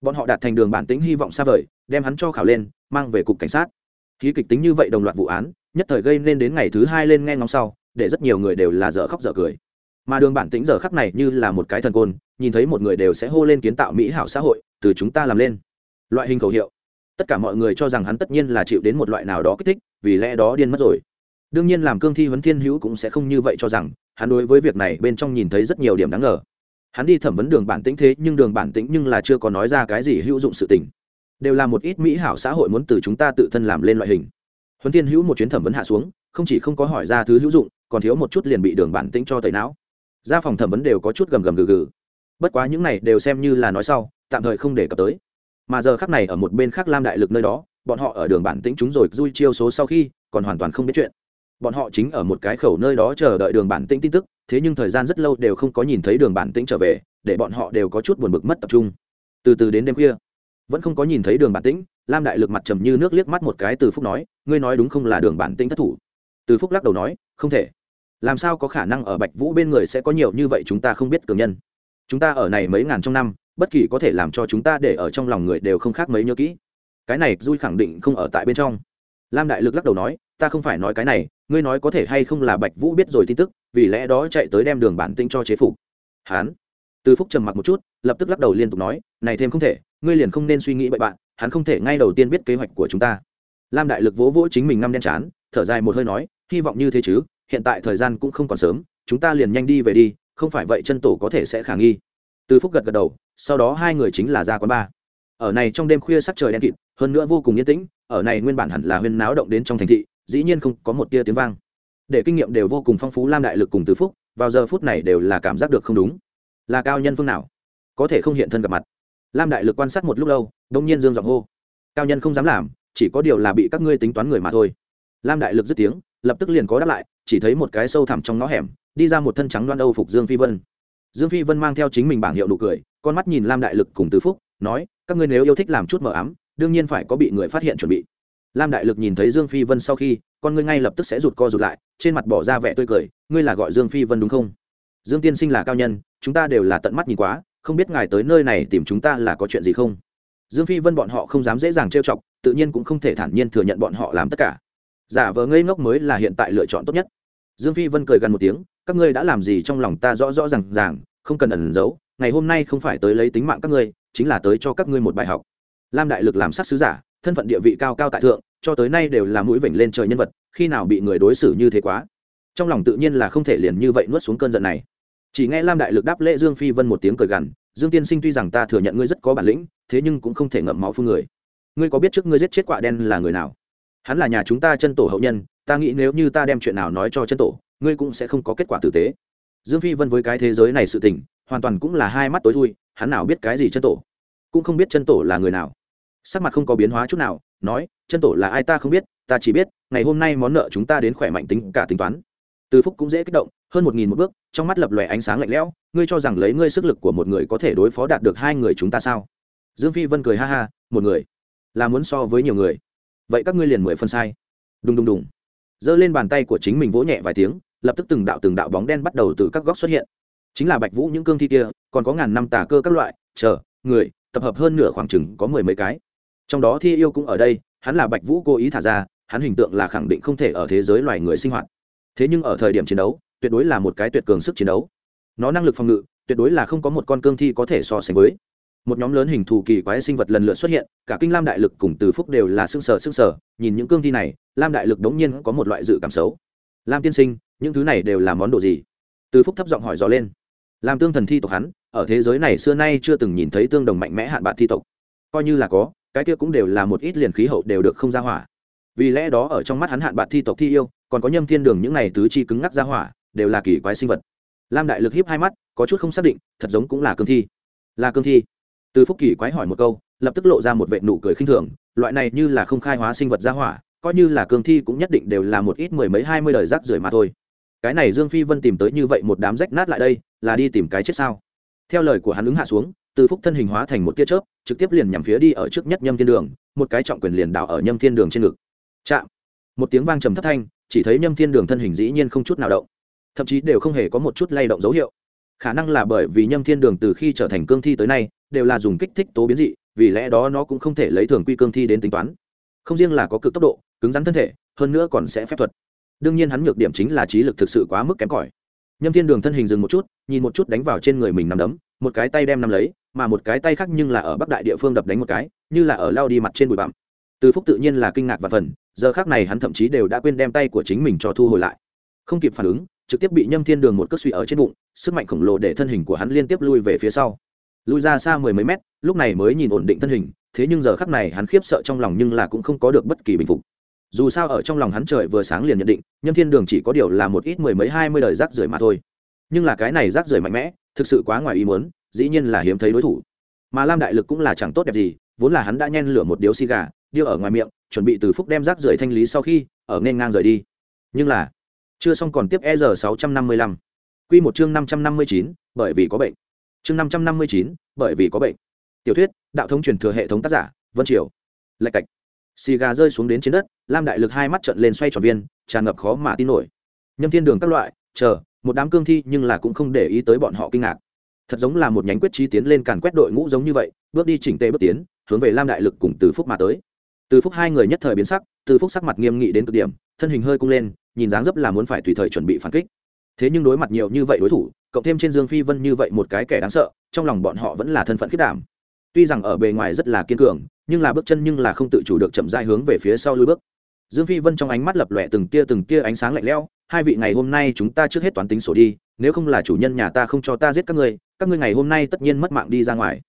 bọn họ đạt thành đường bản tĩnh hy vọng xa vời, đem hắn cho khảo lên, mang về cục cảnh sát. Khí kịch tính như vậy đồng loạt vụ án, nhất thời gây nên đến ngày thứ hai lên nghe ngóng sau, để rất nhiều người đều là dở khóc dở cười. Mà đường bản tĩnh giờ khắc này như là một cái thần côn, nhìn thấy một người đều sẽ hô lên kiến tạo mỹ hảo xã hội, từ chúng ta làm lên. Loại hình khẩu hiệu tất cả mọi người cho rằng hắn tất nhiên là chịu đến một loại nào đó kích thích, vì lẽ đó điên mất rồi. Đương nhiên làm cương thi huấn thiên hữu cũng sẽ không như vậy cho rằng, hắn đối với việc này bên trong nhìn thấy rất nhiều điểm đáng ngờ. Hắn đi thẩm vấn đường bản tĩnh thế, nhưng đường bản tĩnh nhưng là chưa có nói ra cái gì hữu dụng sự tình. Đều là một ít mỹ hảo xã hội muốn từ chúng ta tự thân làm lên loại hình. Huấn thiên hữu một chuyến thẩm vấn hạ xuống, không chỉ không có hỏi ra thứ hữu dụng, còn thiếu một chút liền bị đường bản tĩnh cho tẩy não. Ra phòng thẩm vấn đều có chút gầm gầm gừ gừ. Bất quá những này đều xem như là nói sau, tạm thời không để cập tới mà giờ khắc này ở một bên khác lam đại lực nơi đó, bọn họ ở đường bản tĩnh chúng rồi dui chiêu số sau khi, còn hoàn toàn không biết chuyện. Bọn họ chính ở một cái khẩu nơi đó chờ đợi đường bản tĩnh tin tức, thế nhưng thời gian rất lâu đều không có nhìn thấy đường bản tĩnh trở về, để bọn họ đều có chút buồn bực mất tập trung. Từ từ đến đêm khuya, vẫn không có nhìn thấy đường bản tĩnh, lam đại lực mặt trầm như nước liếc mắt một cái từ phúc nói, ngươi nói đúng không là đường bản tĩnh thất thủ? Từ phúc lắc đầu nói, không thể. Làm sao có khả năng ở bạch vũ bên người sẽ có nhiều như vậy chúng ta không biết cường nhân? Chúng ta ở này mấy ngàn trong năm, bất kỳ có thể làm cho chúng ta để ở trong lòng người đều không khác mấy nhớ kỹ. Cái này dui khẳng định không ở tại bên trong. Lam đại lực lắc đầu nói, ta không phải nói cái này, ngươi nói có thể hay không là bạch vũ biết rồi tin tức, vì lẽ đó chạy tới đem đường bản tinh cho chế phục. Hán. Từ phúc trầm mặc một chút, lập tức lắc đầu liên tục nói, này thêm không thể, ngươi liền không nên suy nghĩ bậy bạn, hắn không thể ngay đầu tiên biết kế hoạch của chúng ta. Lam đại lực vỗ vỗ chính mình năm đen chán, thở dài một hơi nói, hy vọng như thế chứ, hiện tại thời gian cũng không còn sớm, chúng ta liền nhanh đi về đi không phải vậy chân tổ có thể sẽ khả nghi. Từ phúc gật gật đầu, sau đó hai người chính là ra quán bar. Ở này trong đêm khuya sắc trời đen kịt, hơn nữa vô cùng yên tĩnh, ở này nguyên bản hẳn là huyên náo động đến trong thành thị, dĩ nhiên không có một tia tiếng vang. Để kinh nghiệm đều vô cùng phong phú lam đại lực cùng từ phúc, vào giờ phút này đều là cảm giác được không đúng. Là cao nhân phương nào? Có thể không hiện thân gặp mặt. Lam đại lực quan sát một lúc lâu, đông nhiên dương giọng hô. Cao nhân không dám làm, chỉ có điều là bị các ngươi tính toán người mà thôi. Lam đại lực dứt tiếng, lập tức liền có đáp lại, chỉ thấy một cái sâu thẳm trong ngõ hẻm đi ra một thân trắng đoan âu phục dương phi vân. Dương phi vân mang theo chính mình bảng hiệu nụ cười, con mắt nhìn lam đại lực cùng từ phúc, nói, các ngươi nếu yêu thích làm chút mờ ám, đương nhiên phải có bị người phát hiện chuẩn bị. Lam đại lực nhìn thấy dương phi vân sau khi, con ngươi ngay lập tức sẽ rụt co rụt lại, trên mặt bỏ ra vẻ tươi cười, ngươi là gọi dương phi vân đúng không? Dương tiên sinh là cao nhân, chúng ta đều là tận mắt nhìn quá, không biết ngài tới nơi này tìm chúng ta là có chuyện gì không? Dương phi vân bọn họ không dám dễ dàng trêu chọc, tự nhiên cũng không thể thản nhiên thừa nhận bọn họ làm tất cả. Giả vờ ngây ngốc mới là hiện tại lựa chọn tốt nhất. Dương phi vân cười gần một tiếng các ngươi đã làm gì trong lòng ta rõ rõ ràng ràng, không cần ẩn giấu, ngày hôm nay không phải tới lấy tính mạng các ngươi, chính là tới cho các ngươi một bài học. Lam đại lực làm sát sứ giả, thân phận địa vị cao cao tại thượng, cho tới nay đều là mũi vểnh lên trời nhân vật, khi nào bị người đối xử như thế quá? Trong lòng tự nhiên là không thể liền như vậy nuốt xuống cơn giận này. Chỉ nghe lam đại lực đáp lễ dương phi vân một tiếng cười gằn, dương tiên sinh tuy rằng ta thừa nhận ngươi rất có bản lĩnh, thế nhưng cũng không thể ngậm máu phương người. Ngươi có biết trước ngươi giết chết quạ đen là người nào? Hắn là nhà chúng ta chân tổ hậu nhân, ta nghĩ nếu như ta đem chuyện nào nói cho chân tổ ngươi cũng sẽ không có kết quả tử tế. Dương phi vân với cái thế giới này sự tình, hoàn toàn cũng là hai mắt tối thui, hắn nào biết cái gì chân tổ? Cũng không biết chân tổ là người nào. Sắc mặt không có biến hóa chút nào, nói, chân tổ là ai ta không biết, ta chỉ biết, ngày hôm nay món nợ chúng ta đến khỏe mạnh tính cả tính toán. Từ phúc cũng dễ kích động, hơn một nghìn một bước, trong mắt lập lòe ánh sáng lạnh lẽo, ngươi cho rằng lấy ngươi sức lực của một người có thể đối phó đạt được hai người chúng ta sao? Dương phi vân cười ha ha, một người, là muốn so với nhiều người. Vậy các ngươi liền mười phân sai. Đùng đùng đùng. Giơ lên bàn tay của chính mình vỗ nhẹ vài tiếng lập tức từng đạo từng đạo bóng đen bắt đầu từ các góc xuất hiện. Chính là bạch vũ những cương thi kia, còn có ngàn năm tà cơ các loại, chờ, người, tập hợp hơn nửa khoảng chừng có mười mấy cái. Trong đó thi yêu cũng ở đây, hắn là bạch vũ cố ý thả ra, hắn hình tượng là khẳng định không thể ở thế giới loài người sinh hoạt. Thế nhưng ở thời điểm chiến đấu, tuyệt đối là một cái tuyệt cường sức chiến đấu. Nó năng lực phòng ngự, tuyệt đối là không có một con cương thi có thể so sánh với. Một nhóm lớn hình thù kỳ quái sinh vật lần lượt xuất hiện, cả kinh lam đại lực cùng từ phúc đều là xương sở xương sở nhìn những cương thi này, lam đại lực đống nhiên có một loại dự cảm xấu. Lam tiên sinh những thứ này đều là món đồ gì? Từ phúc thấp giọng hỏi dò lên. Làm tương thần thi tộc hắn, ở thế giới này xưa nay chưa từng nhìn thấy tương đồng mạnh mẽ hạn bạn thi tộc. Coi như là có, cái kia cũng đều là một ít liền khí hậu đều được không ra hỏa. Vì lẽ đó ở trong mắt hắn hạn bạn thi tộc thi yêu, còn có nhâm thiên đường những này tứ chi cứng ngắc ra hỏa, đều là kỳ quái sinh vật. Lam đại lực hiếp hai mắt, có chút không xác định, thật giống cũng là cương thi. Là cương thi. Từ phúc kỳ quái hỏi một câu, lập tức lộ ra một vệ nụ cười khinh thường, loại này như là không khai hóa sinh vật ra hỏa, coi như là cương thi cũng nhất định đều là một ít mười mấy hai mươi đời rác rưởi mà thôi cái này dương phi vân tìm tới như vậy một đám rách nát lại đây, là đi tìm cái chết sao? Theo lời của hắn ứng hạ xuống, từ phúc thân hình hóa thành một tia chớp, trực tiếp liền nhằm phía đi ở trước nhất nhâm thiên đường, một cái trọng quyền liền đảo ở nhâm thiên đường trên ngực. Chạm! Một tiếng vang trầm thất thanh, chỉ thấy nhâm thiên đường thân hình dĩ nhiên không chút nào động. Thậm chí đều không hề có một chút lay động dấu hiệu. Khả năng là bởi vì nhâm thiên đường từ khi trở thành cương thi tới nay, đều là dùng kích thích tố biến dị, vì lẽ đó nó cũng không thể lấy thường quy cương thi đến tính toán. Không riêng là có cực tốc độ, cứng rắn thân thể, hơn nữa còn sẽ phép thuật đương nhiên hắn nhược điểm chính là trí lực thực sự quá mức kém cỏi. Nhâm thiên đường thân hình dừng một chút, nhìn một chút đánh vào trên người mình nằm đấm, một cái tay đem nằm lấy, mà một cái tay khác nhưng là ở bắc đại địa phương đập đánh một cái, như là ở lao đi mặt trên bụi bặm. Từ phúc tự nhiên là kinh ngạc và phần, giờ khác này hắn thậm chí đều đã quên đem tay của chính mình cho thu hồi lại. Không kịp phản ứng, trực tiếp bị nhâm thiên đường một cất suy ở trên bụng, sức mạnh khổng lồ để thân hình của hắn liên tiếp lui về phía sau. Lui ra xa mười mấy mét, lúc này mới nhìn ổn định thân hình, thế nhưng giờ khắc này hắn khiếp sợ trong lòng nhưng là cũng không có được bất kỳ bình phục dù sao ở trong lòng hắn trời vừa sáng liền nhận định, nhâm thiên đường chỉ có điều là một ít mười mấy hai mươi đời rác rưởi mà thôi. Nhưng là cái này rác rưởi mạnh mẽ, thực sự quá ngoài ý muốn, dĩ nhiên là hiếm thấy đối thủ. Mà lam đại lực cũng là chẳng tốt đẹp gì, vốn là hắn đã nhen lửa một điếu xì gà, điêu ở ngoài miệng, chuẩn bị từ phúc đem rác rưởi thanh lý sau khi, ở nên ngang rời đi. Nhưng là, chưa xong còn tiếp e r sáu trăm năm mươi lăm. Q một chương năm trăm năm mươi chín, bởi vì có bệnh. Chương năm trăm năm mươi chín, bởi vì có bệnh. Tiểu thuyết, đạo thống truyền thừa hệ thống tác giả, vân triều. Lạch cạch xì gà rơi xuống đến trên đất, lam đại lực hai mắt trận lên xoay tròn viên, tràn ngập khó mà tin nổi. Nhâm thiên đường các loại, chờ, một đám cương thi nhưng là cũng không để ý tới bọn họ kinh ngạc. Thật giống là một nhánh quyết trí tiến lên càn quét đội ngũ giống như vậy, bước đi chỉnh tề bước tiến, hướng về lam đại lực cùng từ phúc mà tới. Từ phúc hai người nhất thời biến sắc, từ phúc sắc mặt nghiêm nghị đến cực điểm, thân hình hơi cung lên, nhìn dáng dấp là muốn phải tùy thời chuẩn bị phản kích. Thế nhưng đối mặt nhiều như vậy đối thủ, cộng thêm trên dương phi vân như vậy một cái kẻ đáng sợ, trong lòng bọn họ vẫn là thân phận khiết đảm tuy rằng ở bề ngoài rất là kiên cường, nhưng là bước chân nhưng là không tự chủ được chậm dai hướng về phía sau lùi bước. Dương phi vân trong ánh mắt lập lòe từng tia từng tia ánh sáng lạnh lẽo, hai vị ngày hôm nay chúng ta trước hết toán tính sổ đi, nếu không là chủ nhân nhà ta không cho ta giết các ngươi các ngươi ngày hôm nay tất nhiên mất mạng đi ra ngoài.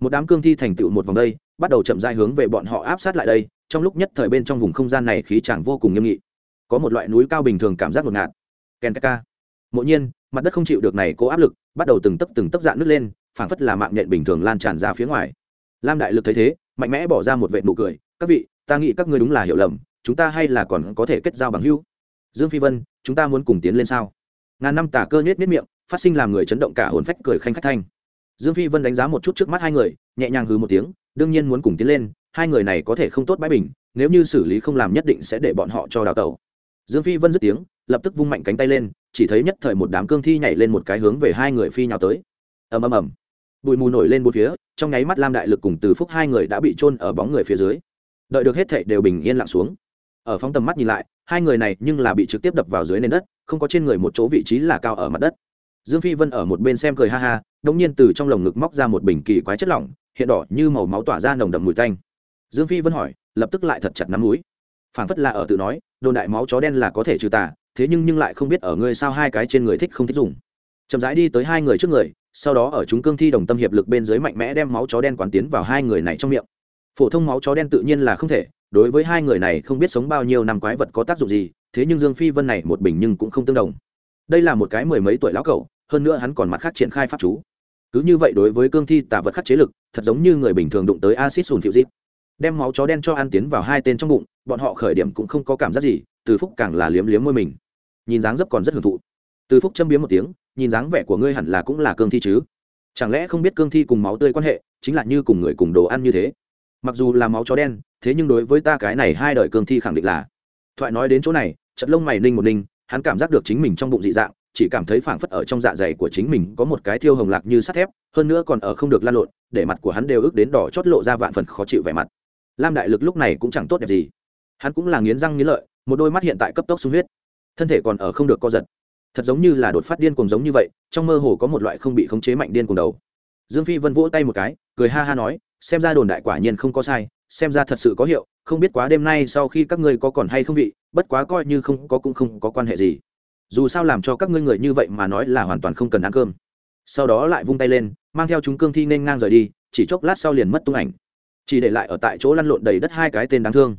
Một đám cương thi thành tựu một vòng đây, bắt đầu chậm dai hướng về bọn họ áp sát lại đây, trong lúc nhất thời bên trong vùng không gian này khí chẳng vô cùng nghiêm nghị. Có một loại núi cao bình thường cảm giác ngột ngạt. Ken ca mộ nhiên, mặt đất không chịu được này cố áp lực, bắt đầu từng tấc từng tấc dạn nước lên phảng phất là mạng nhện bình thường lan tràn ra phía ngoài. Lam đại lực thấy thế, mạnh mẽ bỏ ra một vệ nụ cười, các vị, ta nghĩ các ngươi đúng là hiểu lầm, chúng ta hay là còn có thể kết giao bằng hữu? Dương phi vân, chúng ta muốn cùng tiến lên sao? Ngàn năm tả cơ nhét nhét miệng, phát sinh làm người chấn động cả hồn phách cười khanh khách thanh. Dương phi vân đánh giá một chút trước mắt hai người, nhẹ nhàng hừ một tiếng, đương nhiên muốn cùng tiến lên, hai người này có thể không tốt bãi bình, nếu như xử lý không làm nhất định sẽ để bọn họ cho đào tẩu. Dương phi vân dứt tiếng, lập tức vung mạnh cánh tay lên, chỉ thấy nhất thời một đám cương thi nhảy lên một cái hướng về hai người phi nhào tới. Ầm ầm ầm bụi mù nổi lên bốn phía, trong nháy mắt lam đại lực cùng từ phúc hai người đã bị trôn ở bóng người phía dưới. Đợi được hết thệ đều bình yên lặng xuống. Ở phóng tầm mắt nhìn lại, hai người này nhưng là bị trực tiếp đập vào dưới nền đất, không có trên người một chỗ vị trí là cao ở mặt đất. Dương phi vân ở một bên xem cười ha ha, đống nhiên từ trong lồng ngực móc ra một bình kỳ quái chất lỏng, hiện đỏ như màu máu tỏa ra nồng đậm mùi tanh. Dương phi vân hỏi, lập tức lại thật chặt nắm núi. Phảng phất là ở tự nói, đồn đại máu chó đen là có thể trừ tà, thế nhưng nhưng lại không biết ở ngươi sao hai cái trên người thích không thích dùng. Chậm rãi đi tới hai người trước người sau đó ở chúng cương thi đồng tâm hiệp lực bên dưới mạnh mẽ đem máu chó đen quán tiến vào hai người này trong miệng. Phổ thông máu chó đen tự nhiên là không thể, đối với hai người này không biết sống bao nhiêu năm quái vật có tác dụng gì, thế nhưng dương phi vân này một bình nhưng cũng không tương đồng. Đây là một cái mười mấy tuổi lão cẩu, hơn nữa hắn còn mặt khác triển khai pháp chú. Cứ như vậy đối với cương thi tà vật khắc chế lực, thật giống như người bình thường đụng tới acid sùn phiệu dịp đem máu chó đen cho ăn tiến vào hai tên trong bụng, bọn họ khởi điểm cũng không có cảm giác gì, từ phúc càng là liếm liếm môi mình. Nhìn dáng dấp còn rất hưởng thụ. Từ phúc châm biếm một tiếng nhìn dáng vẻ của ngươi hẳn là cũng là cương thi chứ. Chẳng lẽ không biết cương thi cùng máu tươi quan hệ chính là như cùng người cùng đồ ăn như thế? Mặc dù là máu chó đen, thế nhưng đối với ta cái này hai đời cương thi khẳng định là. Thoại nói đến chỗ này, chật lông mày ninh một ninh, hắn cảm giác được chính mình trong bụng dị dạng, chỉ cảm thấy phảng phất ở trong dạ dày của chính mình có một cái thiêu hồng lạc như sắt thép, hơn nữa còn ở không được lan lộn, để mặt của hắn đều ước đến đỏ chót lộ ra vạn phần khó chịu vẻ mặt. Lam đại lực lúc này cũng chẳng tốt đẹp gì. Hắn cũng là nghiến răng nghiến lợi, một đôi mắt hiện tại cấp tốc sung huyết. Thân thể còn ở không được co giật thật giống như là đột phát điên cuồng giống như vậy, trong mơ hồ có một loại không bị khống chế mạnh điên cuồng đầu. Dương phi vân vỗ tay một cái, cười ha ha nói, xem ra đồn đại quả nhiên không có sai, xem ra thật sự có hiệu, không biết quá đêm nay sau khi các ngươi có còn hay không vị, bất quá coi như không có cũng không có quan hệ gì. Dù sao làm cho các ngươi người như vậy mà nói là hoàn toàn không cần ăn cơm. Sau đó lại vung tay lên, mang theo chúng cương thi nên ngang rời đi, chỉ chốc lát sau liền mất tung ảnh. Chỉ để lại ở tại chỗ lăn lộn đầy đất hai cái tên đáng thương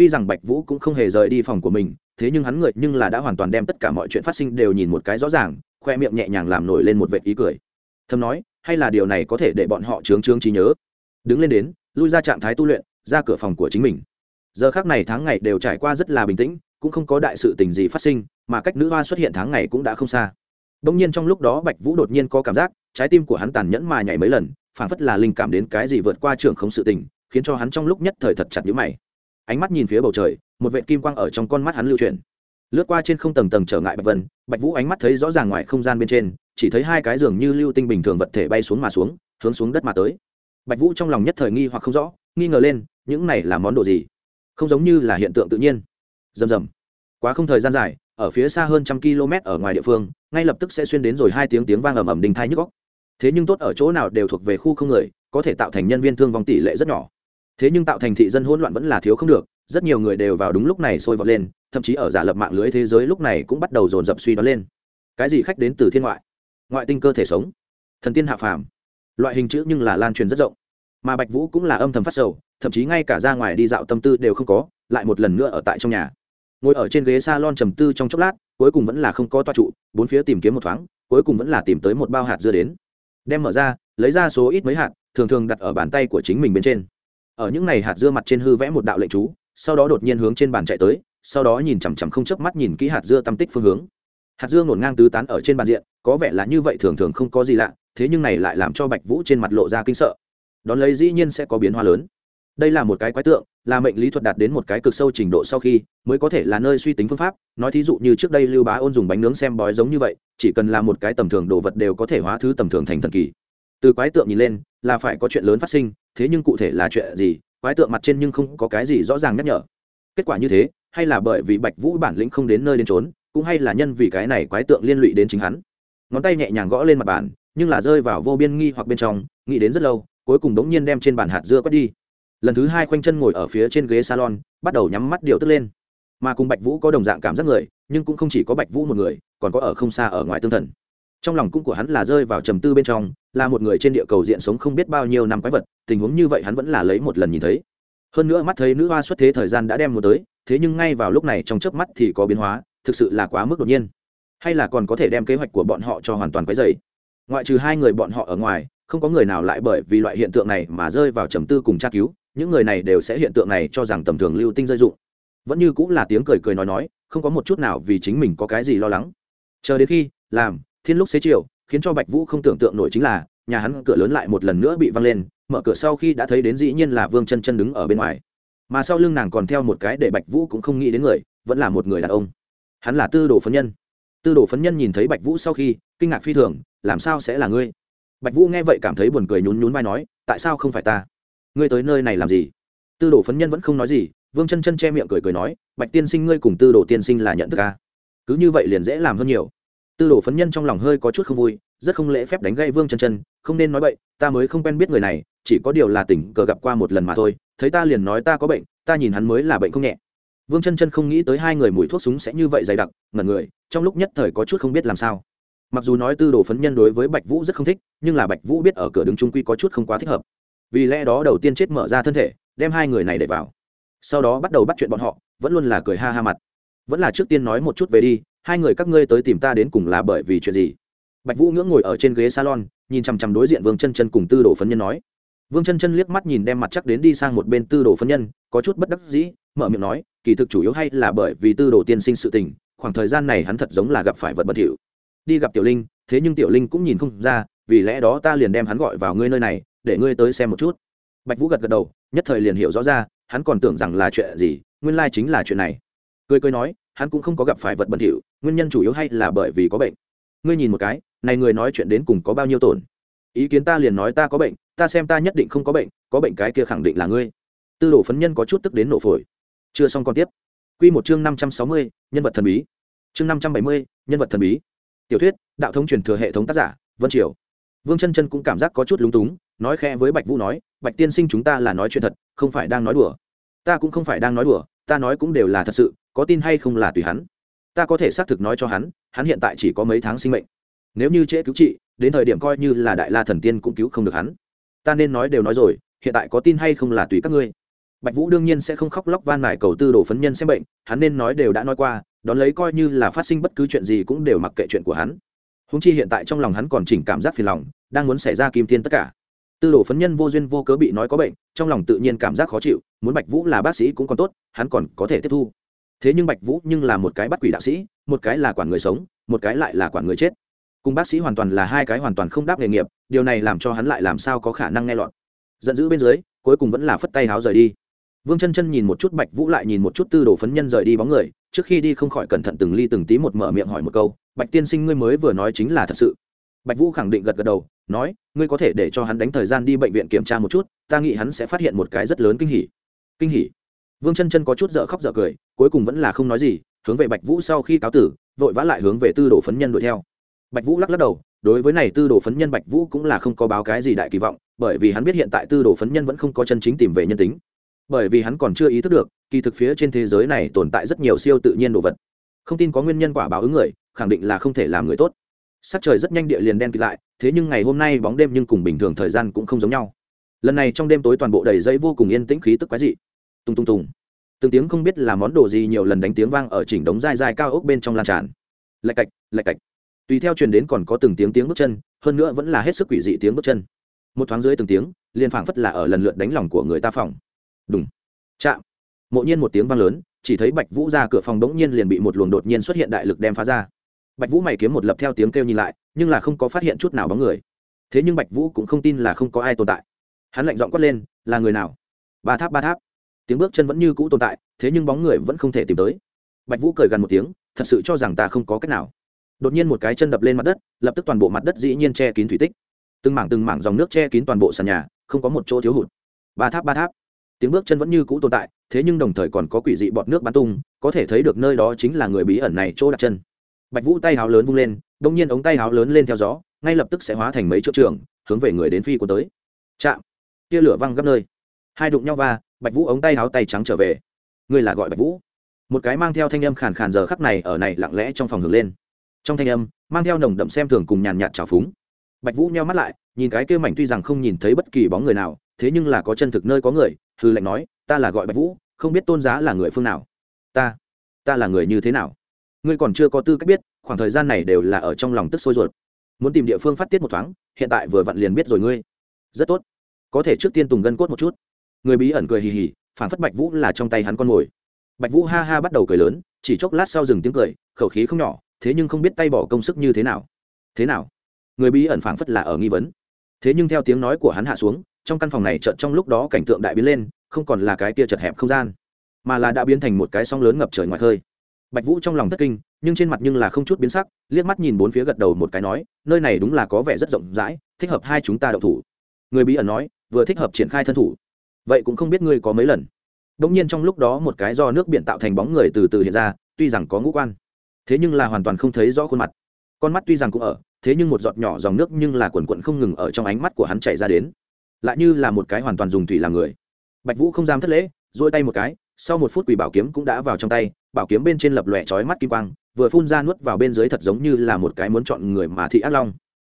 tuy rằng bạch vũ cũng không hề rời đi phòng của mình, thế nhưng hắn người nhưng là đã hoàn toàn đem tất cả mọi chuyện phát sinh đều nhìn một cái rõ ràng, khoe miệng nhẹ nhàng làm nổi lên một vệt ý cười. Thầm nói, hay là điều này có thể để bọn họ trướng trướng trí nhớ? Đứng lên đến, lui ra trạng thái tu luyện, ra cửa phòng của chính mình. Giờ khác này tháng ngày đều trải qua rất là bình tĩnh, cũng không có đại sự tình gì phát sinh, mà cách nữ hoa xuất hiện tháng ngày cũng đã không xa. Đông nhiên trong lúc đó bạch vũ đột nhiên có cảm giác, trái tim của hắn tàn nhẫn mà nhảy mấy lần, phảng phất là linh cảm đến cái gì vượt qua trường không sự tình, khiến cho hắn trong lúc nhất thời thật chặt nhữ mày ánh mắt nhìn phía bầu trời, một vệ kim quang ở trong con mắt hắn lưu chuyển. Lướt qua trên không tầng tầng trở ngại bạch vân, bạch vũ ánh mắt thấy rõ ràng ngoài không gian bên trên, chỉ thấy hai cái giường như lưu tinh bình thường vật thể bay xuống mà xuống, hướng xuống đất mà tới. Bạch vũ trong lòng nhất thời nghi hoặc không rõ, nghi ngờ lên, những này là món đồ gì? Không giống như là hiện tượng tự nhiên. Rầm rầm. Quá không thời gian dài, ở phía xa hơn trăm km ở ngoài địa phương, ngay lập tức sẽ xuyên đến rồi hai tiếng tiếng vang ầm ầm đình thai nhức góc thế nhưng tốt ở chỗ nào đều thuộc về khu không người, có thể tạo thành nhân viên thương vong tỷ lệ rất nhỏ thế nhưng tạo thành thị dân hỗn loạn vẫn là thiếu không được, rất nhiều người đều vào đúng lúc này sôi vọt lên, thậm chí ở giả lập mạng lưới thế giới lúc này cũng bắt đầu dồn dập suy đoán lên. Cái gì khách đến từ thiên ngoại? Ngoại tinh cơ thể sống. Thần tiên hạ phàm. Loại hình chữ nhưng là lan truyền rất rộng. Mà bạch vũ cũng là âm thầm phát sầu, thậm chí ngay cả ra ngoài đi dạo tâm tư đều không có, lại một lần nữa ở tại trong nhà. Ngồi ở trên ghế s a lon trầm tư trong chốc lát, cuối cùng vẫn là không có toa trụ, bốn phía tìm kiếm một thoáng, cuối cùng vẫn là tìm tới một bao hạt dưa đến. Đem mở ra, lấy ra số ít mấy hạt, thường thường đặt ở bàn tay của chính mình bên trên ở những này hạt dưa mặt trên hư vẽ một đạo lệnh chú, sau đó đột nhiên hướng trên bàn chạy tới, sau đó nhìn chằm chằm không chớp mắt nhìn kỹ hạt dưa tâm tích phương hướng. Hạt dưa ngổn ngang tứ tán ở trên bàn diện, có vẻ là như vậy thường thường không có gì lạ, thế nhưng này lại làm cho bạch vũ trên mặt lộ ra kinh sợ. Đón lấy dĩ nhiên sẽ có biến hóa lớn. Đây là một cái quái tượng, là mệnh lý thuật đạt đến một cái cực sâu trình độ sau khi, mới có thể là nơi suy tính phương pháp. Nói thí dụ như trước đây lưu bá ôn dùng bánh nướng xem bói giống như vậy, chỉ cần là một cái tầm thường đồ vật đều có thể hóa thứ tầm thường thành thần kỳ. Từ quái tượng nhìn lên là phải có chuyện lớn phát sinh, thế nhưng cụ thể là chuyện gì, quái tượng mặt trên nhưng không có cái gì rõ ràng nhắc nhở. Kết quả như thế, hay là bởi vì bạch vũ bản lĩnh không đến nơi đến trốn cũng hay là nhân vì cái này quái tượng liên lụy đến chính hắn. Ngón tay nhẹ nhàng gõ lên mặt bàn, nhưng là rơi vào vô biên nghi hoặc bên trong, nghĩ đến rất lâu, cuối cùng đống nhiên đem trên bàn hạt dưa quét đi. Lần thứ hai khoanh chân ngồi ở phía trên ghế salon, bắt đầu nhắm mắt điều tức lên. Mà cùng bạch vũ có đồng dạng cảm giác người, nhưng cũng không chỉ có bạch vũ một người, còn có ở không xa ở ngoài tương thần. Trong lòng cũng của hắn là rơi vào trầm tư bên trong là một người trên địa cầu diện sống không biết bao nhiêu năm quái vật, tình huống như vậy hắn vẫn là lấy một lần nhìn thấy. Hơn nữa mắt thấy nữ hoa xuất thế thời gian đã đem một tới, thế nhưng ngay vào lúc này trong chớp mắt thì có biến hóa, thực sự là quá mức đột nhiên. Hay là còn có thể đem kế hoạch của bọn họ cho hoàn toàn quấy dày ngoại trừ hai người bọn họ ở ngoài, không có người nào lại bởi vì loại hiện tượng này mà rơi vào trầm tư cùng tra cứu, những người này đều sẽ hiện tượng này cho rằng tầm thường lưu tinh rơi dụng. Vẫn như cũng là tiếng cười cười nói nói, không có một chút nào vì chính mình có cái gì lo lắng. Chờ đến khi, làm, thiên lúc xế chiều khiến cho bạch vũ không tưởng tượng nổi chính là, nhà hắn cửa lớn lại một lần nữa bị văng lên, mở cửa sau khi đã thấy đến dĩ nhiên là vương chân chân đứng ở bên ngoài. Mà sau lưng nàng còn theo một cái để bạch vũ cũng không nghĩ đến người, vẫn là một người đàn ông. Hắn là tư đồ phấn nhân. Tư đồ phấn nhân nhìn thấy bạch vũ sau khi, kinh ngạc phi thường, làm sao sẽ là ngươi? Bạch vũ nghe vậy cảm thấy buồn cười nhún nhún vai nói, tại sao không phải ta? Ngươi tới nơi này làm gì? Tư đồ phấn nhân vẫn không nói gì, vương chân chân che miệng cười cười nói, bạch tiên sinh ngươi cùng tư đồ tiên sinh là nhận thức ca cứ như vậy liền dễ làm hơn nhiều tư đồ phấn nhân trong lòng hơi có chút không vui, rất không lễ phép đánh gây vương chân chân, không nên nói vậy ta mới không quen biết người này, chỉ có điều là tình cờ gặp qua một lần mà thôi, thấy ta liền nói ta có bệnh, ta nhìn hắn mới là bệnh không nhẹ. Vương chân chân không nghĩ tới hai người mùi thuốc súng sẽ như vậy dày đặc, ngẩn người, trong lúc nhất thời có chút không biết làm sao. Mặc dù nói tư đồ phấn nhân đối với bạch vũ rất không thích, nhưng là bạch vũ biết ở cửa đứng trung quy có chút không quá thích hợp. Vì lẽ đó đầu tiên chết mở ra thân thể, đem hai người này để vào. Sau đó bắt đầu bắt chuyện bọn họ, vẫn luôn là cười ha ha mặt. Vẫn là trước tiên nói một chút về đi hai người các ngươi tới tìm ta đến cùng là bởi vì chuyện gì? Bạch vũ ngưỡng ngồi ở trên ghế salon, nhìn chằm chằm đối diện vương chân chân cùng tư đồ phấn nhân nói. Vương chân chân liếc mắt nhìn đem mặt chắc đến đi sang một bên tư đồ phấn nhân, có chút bất đắc dĩ, mở miệng nói, kỳ thực chủ yếu hay là bởi vì tư đồ tiên sinh sự tình, khoảng thời gian này hắn thật giống là gặp phải vật bất hiệu đi gặp tiểu linh, thế nhưng tiểu linh cũng nhìn không ra, vì lẽ đó ta liền đem hắn gọi vào ngươi nơi này, để ngươi tới xem một chút. Bạch vũ gật gật đầu, nhất thời liền hiểu rõ ra, hắn còn tưởng rằng là chuyện gì, nguyên lai chính là chuyện này. Cười cười nói, hắn cũng không có gặp phải vật bẩn thỉu nguyên nhân chủ yếu hay là bởi vì có bệnh? Ngươi nhìn một cái, này người nói chuyện đến cùng có bao nhiêu tổn? Ý kiến ta liền nói ta có bệnh, ta xem ta nhất định không có bệnh có bệnh cái kia khẳng định là ngươi. Tư đồ phấn nhân có chút tức đến nổ phổi. Chưa xong còn tiếp. Q một chương năm trăm sáu mươi, nhân vật thần bí. Chương năm trăm bảy mươi, nhân vật thần bí. Tiểu thuyết, đạo thống truyền thừa hệ thống tác giả, vân triều. Vương chân chân cũng cảm giác có chút lúng túng, nói khẽ với bạch vũ nói, bạch tiên sinh chúng ta là nói chuyện thật, không phải đang nói đùa. Ta cũng không phải đang nói đùa, ta nói cũng đều là thật sự, có tin hay không là tùy hắn ta có thể xác thực nói cho hắn hắn hiện tại chỉ có mấy tháng sinh mệnh. Nếu như trễ cứu trị, đến thời điểm coi như là đại la thần tiên cũng cứu không được hắn. Ta nên nói đều nói rồi, hiện tại có tin hay không là tùy các ngươi. Bạch vũ đương nhiên sẽ không khóc lóc van mải cầu tư đồ phấn nhân xem bệnh, hắn nên nói đều đã nói qua, đón lấy coi như là phát sinh bất cứ chuyện gì cũng đều mặc kệ chuyện của hắn. Húng chi hiện tại trong lòng hắn còn chỉnh cảm giác phiền lòng, đang muốn xảy ra kim tiên tất cả. Tư đồ phấn nhân vô duyên vô cớ bị nói có bệnh, trong lòng tự nhiên cảm giác khó chịu, muốn bạch vũ là bác sĩ cũng còn tốt, hắn còn có thể tiếp thu thế nhưng bạch vũ nhưng là một cái bắt quỷ đạo sĩ, một cái là quản người sống, một cái lại là quản người chết. Cùng bác sĩ hoàn toàn là hai cái hoàn toàn không đáp nghề nghiệp, điều này làm cho hắn lại làm sao có khả năng nghe lọt. Giận dữ bên dưới, cuối cùng vẫn là phất tay háo rời đi. Vương chân chân nhìn một chút bạch vũ lại nhìn một chút tư đồ phấn nhân rời đi bóng người, trước khi đi không khỏi cẩn thận từng ly từng tí một mở miệng hỏi một câu, bạch tiên sinh ngươi mới vừa nói chính là thật sự. Bạch vũ khẳng định gật gật đầu, nói, ngươi có thể để cho hắn đánh thời gian đi bệnh viện kiểm tra một chút, ta nghĩ hắn sẽ phát hiện một cái rất lớn kinh hỉ. Kinh hỉ? Vương chân chân có chút dở khóc dở cười, cuối cùng vẫn là không nói gì, hướng về bạch vũ sau khi cáo tử, vội vã lại hướng về tư đồ phấn nhân đuổi theo. Bạch vũ lắc lắc đầu, đối với này tư đồ phấn nhân bạch vũ cũng là không có báo cái gì đại kỳ vọng, bởi vì hắn biết hiện tại tư đồ phấn nhân vẫn không có chân chính tìm về nhân tính. Bởi vì hắn còn chưa ý thức được, kỳ thực phía trên thế giới này tồn tại rất nhiều siêu tự nhiên đồ vật. Không tin có nguyên nhân quả báo ứng người, khẳng định là không thể làm người tốt. Sắc trời rất nhanh địa liền đen kịt lại, thế nhưng ngày hôm nay bóng đêm nhưng cùng bình thường thời gian cũng không giống nhau. Lần này trong đêm tối toàn bộ đầy dây vô cùng yên tĩnh khí tức quái dị tung tung tùng từng tiếng không biết là món đồ gì nhiều lần đánh tiếng vang ở chỉnh đống dai dai cao ốc bên trong lan tràn. Lạch cạch lạch cạch. Tùy theo truyền đến còn có từng tiếng tiếng bước chân, hơn nữa vẫn là hết sức quỷ dị tiếng bước chân. Một thoáng dưới từng tiếng, liền phảng phất là ở lần lượt đánh lòng của người ta phòng. Đúng chạm. Mộ nhiên một tiếng vang lớn, chỉ thấy bạch vũ ra cửa phòng đống nhiên liền bị một luồng đột nhiên xuất hiện đại lực đem phá ra. Bạch vũ mày kiếm một lập theo tiếng kêu nhìn lại, nhưng là không có phát hiện chút nào bóng người. Thế nhưng bạch vũ cũng không tin là không có ai tồn tại. Hắn lạnh giọng quát lên, là người nào? Ba tháp ba tháp tiếng bước chân vẫn như cũ tồn tại, thế nhưng bóng người vẫn không thể tìm tới. Bạch vũ cười gần một tiếng, thật sự cho rằng ta không có cách nào. Đột nhiên một cái chân đập lên mặt đất, lập tức toàn bộ mặt đất dĩ nhiên che kín thủy tích. Từng mảng từng mảng dòng nước che kín toàn bộ sàn nhà, không có một chỗ thiếu hụt. Ba tháp ba tháp. Tiếng bước chân vẫn như cũ tồn tại, thế nhưng đồng thời còn có quỷ dị bọt nước bắn tung, có thể thấy được nơi đó chính là người bí ẩn này chỗ đặt chân. Bạch vũ tay háo lớn vung lên đông nhiên ống tay háo lớn lên theo gió, ngay lập tức sẽ hóa thành mấy chỗ trường, hướng về người đến phi của tới. Chạm. Tia lửa văng gấp nơi. Hai đụng nhau va bạch vũ ống tay háo tay trắng trở về. Ngươi là gọi bạch vũ. Một cái mang theo thanh âm khàn khàn giờ khắc này ở này lặng lẽ trong phòng hưởng lên. Trong thanh âm, mang theo nồng đậm xem thường cùng nhàn nhạt trào phúng. Bạch vũ nheo mắt lại, nhìn cái kêu mảnh tuy rằng không nhìn thấy bất kỳ bóng người nào, thế nhưng là có chân thực nơi có người hư lệnh nói, ta là gọi bạch vũ, không biết tôn giá là người phương nào. Ta ta là người như thế nào? Ngươi còn chưa có tư cách biết, khoảng thời gian này đều là ở trong lòng tức sôi ruột. Muốn tìm địa phương phát tiết một thoáng, hiện tại vừa vặn liền biết rồi ngươi. Rất tốt, có thể trước tiên tùng gân cốt một chút người bí ẩn cười hì hì phản phất bạch vũ là trong tay hắn con mồi. Bạch vũ ha ha bắt đầu cười lớn, chỉ chốc lát sau dừng tiếng cười, khẩu khí không nhỏ, thế nhưng không biết tay bỏ công sức như thế nào. Thế nào? Người bí ẩn phảng phất là ở nghi vấn. Thế nhưng theo tiếng nói của hắn hạ xuống, trong căn phòng này chợt trong lúc đó cảnh tượng đại biến lên, không còn là cái kia chật hẹp không gian, mà là đã biến thành một cái sóng lớn ngập trời ngoài khơi. Bạch vũ trong lòng thất kinh, nhưng trên mặt nhưng là không chút biến sắc, liếc mắt nhìn bốn phía gật đầu một cái nói, nơi này đúng là có vẻ rất rộng rãi, thích hợp hai chúng ta đậu thủ. Người bí ẩn nói, vừa thích hợp triển khai thân thủ vậy cũng không biết ngươi có mấy lần. Đông nhiên trong lúc đó một cái do nước biển tạo thành bóng người từ từ hiện ra, tuy rằng có ngũ quan, thế nhưng là hoàn toàn không thấy rõ khuôn mặt. Con mắt tuy rằng cũng ở, thế nhưng một giọt nhỏ dòng nước nhưng là quần quận không ngừng ở trong ánh mắt của hắn chảy ra đến. Lại như là một cái hoàn toàn dùng thủy làm người. Bạch vũ không dám thất lễ dỗi tay một cái, sau một phút quỷ bảo kiếm cũng đã vào trong tay, bảo kiếm bên trên lập lòe trói mắt kim quang, vừa phun ra nuốt vào bên dưới thật giống như là một cái muốn chọn người mà thị ác long.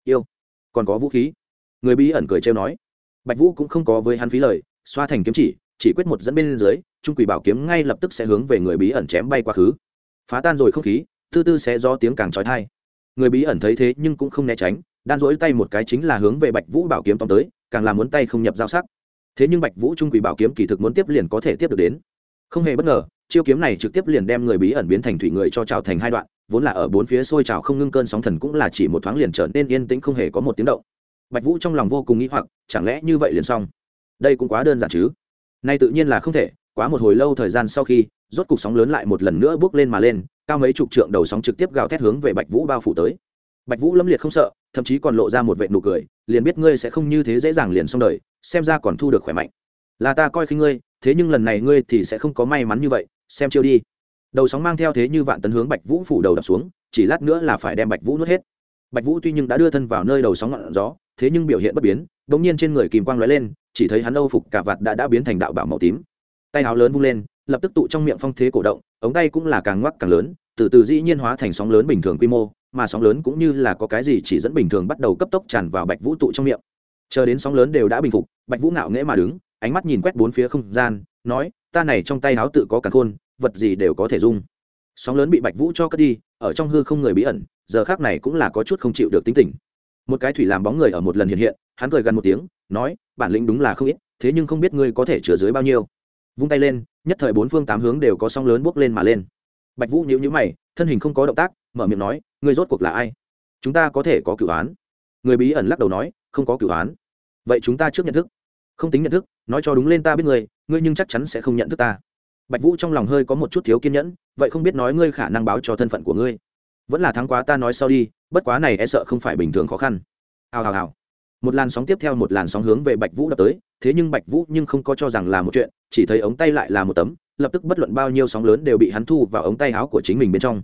Yêu, còn có vũ khí. Người bí ẩn cười trêu nói. Bạch vũ cũng không có với hắn phí lời xoa thành kiếm chỉ chỉ quyết một dẫn bên dưới, trung quỷ bảo kiếm ngay lập tức sẽ hướng về người bí ẩn chém bay quá khứ. Phá tan rồi không khí, tư tư sẽ do tiếng càng trói thai. Người bí ẩn thấy thế nhưng cũng không né tránh, đan rỗi tay một cái chính là hướng về bạch vũ bảo kiếm tóm tới, càng làm muốn tay không nhập giao sắc. Thế nhưng bạch vũ trung quỷ bảo kiếm kỳ thực muốn tiếp liền có thể tiếp được đến. Không hề bất ngờ, chiêu kiếm này trực tiếp liền đem người bí ẩn biến thành thủy người cho trào thành hai đoạn, vốn là ở bốn phía sôi trào không ngưng cơn sóng thần cũng là chỉ một thoáng liền trở nên yên tĩnh không hề có một tiếng động. Bạch vũ trong lòng vô cùng nghĩ hoặc, chẳng lẽ như vậy liền xong? Đây cũng quá đơn giản chứ. Nay tự nhiên là không thể, quá một hồi lâu thời gian sau khi, rốt cục sóng lớn lại một lần nữa bước lên mà lên, cao mấy chục trượng đầu sóng trực tiếp gào thét hướng về bạch vũ bao phủ tới. Bạch vũ lâm liệt không sợ, thậm chí còn lộ ra một vệ nụ cười, liền biết ngươi sẽ không như thế dễ dàng liền xong đời, xem ra còn thu được khỏe mạnh. Là ta coi khi ngươi, thế nhưng lần này ngươi thì sẽ không có may mắn như vậy, xem chiêu đi. Đầu sóng mang theo thế như vạn tấn hướng bạch vũ phủ đầu đập xuống, chỉ lát nữa là phải đem bạch vũ nuốt hết. Bạch vũ tuy nhưng đã đưa thân vào nơi đầu sóng ngọn gió, thế nhưng biểu hiện bất biến đ ỗ n g nhiên trên người kìm quang lóe lên chỉ thấy hắn âu phục cả vạt đã đã biến thành đạo bảo màu tím. Tay áo lớn vung lên, lập tức tụ trong miệng phong thế cổ động, ống tay cũng là càng ngoắc càng lớn, từ từ dĩ nhiên hóa thành sóng lớn bình thường quy mô, mà sóng lớn cũng như là có cái gì chỉ dẫn bình thường bắt đầu cấp tốc tràn vào bạch vũ tụ trong miệng. Chờ đến sóng lớn đều đã bình phục, bạch vũ ngạo nghễ mà đứng, ánh mắt nhìn quét bốn phía không gian, nói, ta này trong tay áo tự có cả khôn, vật gì đều có thể dung. Sóng lớn bị bạch vũ cho cất đi, ở trong hư không người bí ẩn, giờ khác này cũng là có chút không chịu được tính tình một cái thủy làm bóng người ở một lần hiện hiện, hắn cười gần một tiếng, nói, bản lĩnh đúng là không ít, thế nhưng không biết ngươi có thể chứa dưới bao nhiêu. Vung tay lên, nhất thời bốn phương tám hướng đều có sóng lớn bốc lên mà lên. Bạch vũ nhíu nhíu mày, thân hình không có động tác, mở miệng nói, ngươi rốt cuộc là ai? Chúng ta có thể có cửu án người bí ẩn lắc đầu nói, không có cửu án vậy chúng ta trước nhận thức. Không tính nhận thức, nói cho đúng lên ta biết ngươi ngươi nhưng chắc chắn sẽ không nhận thức ta. Bạch vũ trong lòng hơi có một chút thiếu kiên nhẫn, vậy không biết nói ngươi khả năng báo cho thân phận của ngươi vẫn là thắng quá ta nói sau đi, bất quá này e sợ không phải bình thường khó khăn. Hào hào hào. Một làn sóng tiếp theo một làn sóng hướng về bạch vũ đập tới, thế nhưng bạch vũ nhưng không có cho rằng là một chuyện, chỉ thấy ống tay lại là một tấm, lập tức bất luận bao nhiêu sóng lớn đều bị hắn thu vào ống tay áo của chính mình bên trong.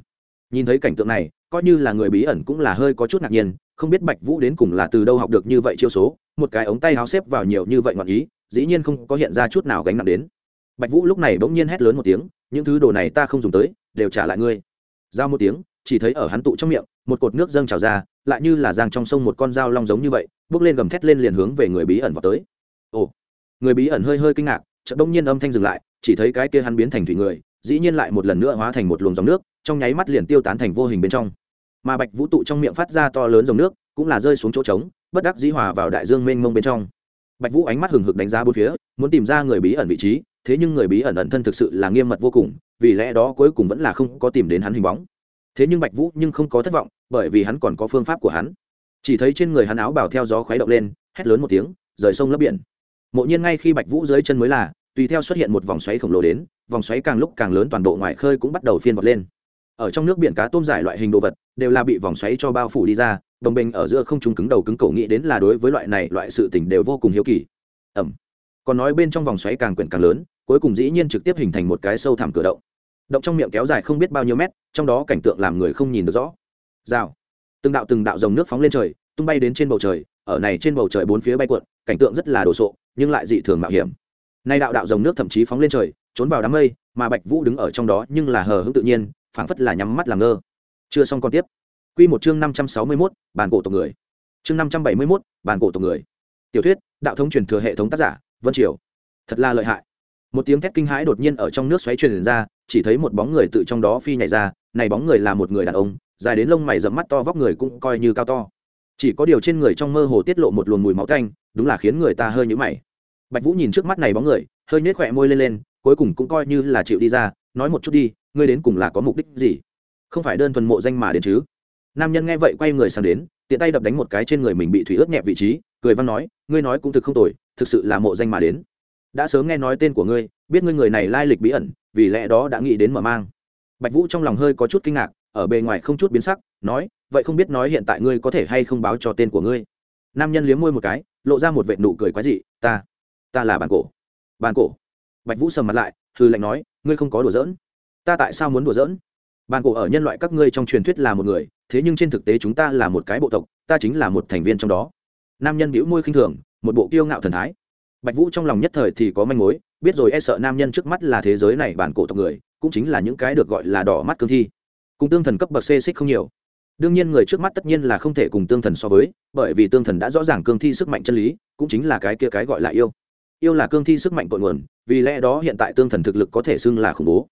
Nhìn thấy cảnh tượng này, coi như là người bí ẩn cũng là hơi có chút ngạc nhiên, không biết bạch vũ đến cùng là từ đâu học được như vậy chiêu số, một cái ống tay áo xếp vào nhiều như vậy ngọn ý, dĩ nhiên không có hiện ra chút nào gánh nặng đến. Bạch vũ lúc này bỗng nhiên hét lớn một tiếng, những thứ đồ này ta không dùng tới, đều trả lại ngươi. Giao một tiếng chỉ thấy ở hắn tụ trong miệng, một cột nước dâng trào ra, lại như là giang trong sông một con dao long giống như vậy, bước lên gầm thét lên liền hướng về người bí ẩn vào tới. Ồ, người bí ẩn hơi hơi kinh ngạc, chợt đông nhiên âm thanh dừng lại, chỉ thấy cái kia hắn biến thành thủy người, dĩ nhiên lại một lần nữa hóa thành một luồng dòng nước, trong nháy mắt liền tiêu tán thành vô hình bên trong. Mà bạch vũ tụ trong miệng phát ra to lớn dòng nước, cũng là rơi xuống chỗ trống, bất đắc dĩ hòa vào đại dương mênh mông bên trong. Bạch vũ ánh mắt hừng hực đánh giá bốn phía, muốn tìm ra người bí ẩn vị trí, thế nhưng người bí ẩn ẩn thân thực sự là nghiêm mật vô cùng, vì lẽ đó cuối cùng vẫn là không có tìm đến hắn hình bóng thế nhưng bạch vũ nhưng không có thất vọng, bởi vì hắn còn có phương pháp của hắn. Chỉ thấy trên người hắn áo bảo theo gió khuấy động lên, hét lớn một tiếng, rời sông lấp biển. Mộ nhiên ngay khi bạch vũ dưới chân mới là, tùy theo xuất hiện một vòng xoáy khổng lồ đến, vòng xoáy càng lúc càng lớn toàn bộ ngoài khơi cũng bắt đầu phiên vọt lên. Ở trong nước biển cá tôm giải loại hình đồ vật, đều là bị vòng xoáy cho bao phủ đi ra, đồng bình ở giữa không trung cứng đầu cứng cổ nghĩ đến là đối với loại này loại sự tình đều vô cùng hiếu kỳ. Ẩm. Còn nói bên trong vòng xoáy càng quyển càng lớn, cuối cùng dĩ nhiên trực tiếp hình thành một cái sâu thẳm cửa động động trong miệng kéo dài không biết bao nhiêu mét trong đó cảnh tượng làm người không nhìn được rõ. Rào. Từng đạo từng đạo dòng nước phóng lên trời tung bay đến trên bầu trời ở này trên bầu trời bốn phía bay cuộn cảnh tượng rất là đồ sộ nhưng lại dị thường mạo hiểm. Nay đạo đạo dòng nước thậm chí phóng lên trời trốn vào đám mây mà bạch vũ đứng ở trong đó nhưng là hờ hững tự nhiên phảng phất là nhắm mắt làm ngơ. Chưa xong còn tiếp. Quy một chương năm trăm sáu mươi 561, bàn cổ tộc người. Chương năm trăm bảy mươi 571, bàn cổ tộc người. Tiểu thuyết đạo thống truyền thừa hệ thống tác giả vân triều. Thật là lợi hại. Một tiếng thét kinh hãi đột nhiên ở trong nước xoáy truyền ra chỉ thấy một bóng người tự trong đó phi nhảy ra, này bóng người là một người đàn ông, dài đến lông mày rậm mắt to, vóc người cũng coi như cao to. Chỉ có điều trên người trong mơ hồ tiết lộ một luồng mùi máu tanh, đúng là khiến người ta hơi nhũ mày. Bạch vũ nhìn trước mắt này bóng người, hơi nhếch khỏe môi lên lên, cuối cùng cũng coi như là chịu đi ra, nói một chút đi, ngươi đến cùng là có mục đích gì? Không phải đơn thuần mộ danh mà đến chứ? Nam nhân nghe vậy quay người sang đến, tiện tay đập đánh một cái trên người mình bị thủy ướt nhẹ vị trí, cười văn nói, ngươi nói cũng thực không tồi, thực sự là mộ danh mà đến. Đã sớm nghe nói tên của ngươi, biết ngươi người này lai lịch bí ẩn vì lẽ đó đã nghĩ đến mở mang. Bạch vũ trong lòng hơi có chút kinh ngạc, ở bề ngoài không chút biến sắc, nói, vậy không biết nói hiện tại ngươi có thể hay không báo cho tên của ngươi? Nam nhân liếm môi một cái, lộ ra một vệ nụ cười quái dị, ta ta là bàn cổ. Bàn cổ? Bạch vũ sầm mặt lại hư lệnh nói, ngươi không có đùa giỡn. Ta tại sao muốn đùa giỡn? Bàn cổ ở nhân loại các ngươi trong truyền thuyết là một người, thế nhưng trên thực tế chúng ta là một cái bộ tộc, ta chính là một thành viên trong đó. Nam nhân bĩu môi khinh thường, một bộ kiêu ngạo thần thái. Bạch vũ trong lòng nhất thời thì có manh mối biết rồi e sợ nam nhân trước mắt là thế giới này bản cổ tộc người, cũng chính là những cái được gọi là đỏ mắt cương thi. Cùng tương thần cấp bậc c xích không nhiều. Đương nhiên người trước mắt tất nhiên là không thể cùng tương thần so với, bởi vì tương thần đã rõ ràng cương thi sức mạnh chân lý, cũng chính là cái kia cái gọi là yêu. Yêu là cương thi sức mạnh cội nguồn, vì lẽ đó hiện tại tương thần thực lực có thể xưng là khủng bố.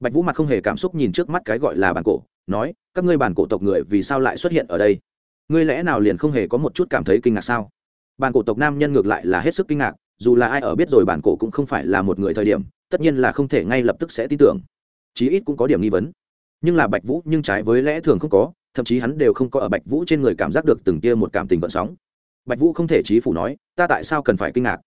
Bạch vũ mặt không hề cảm xúc nhìn trước mắt cái gọi là bản cổ, nói, các ngươi bản cổ tộc người vì sao lại xuất hiện ở đây? Ngươi lẽ nào liền không hề có một chút cảm thấy kinh ngạc sao? Bản cổ tộc nam nhân ngược lại là hết sức kinh ngạc dù là ai ở biết rồi bản cổ cũng không phải là một người thời điểm, tất nhiên là không thể ngay lập tức sẽ tin tưởng. Chí ít cũng có điểm nghi vấn. Nhưng là bạch vũ, nhưng trái với lẽ thường không có, thậm chí hắn đều không có ở bạch vũ trên người cảm giác được từng tia một cảm tình vận sóng. Bạch vũ không thể chí phủ nói, ta tại sao cần phải kinh ngạc?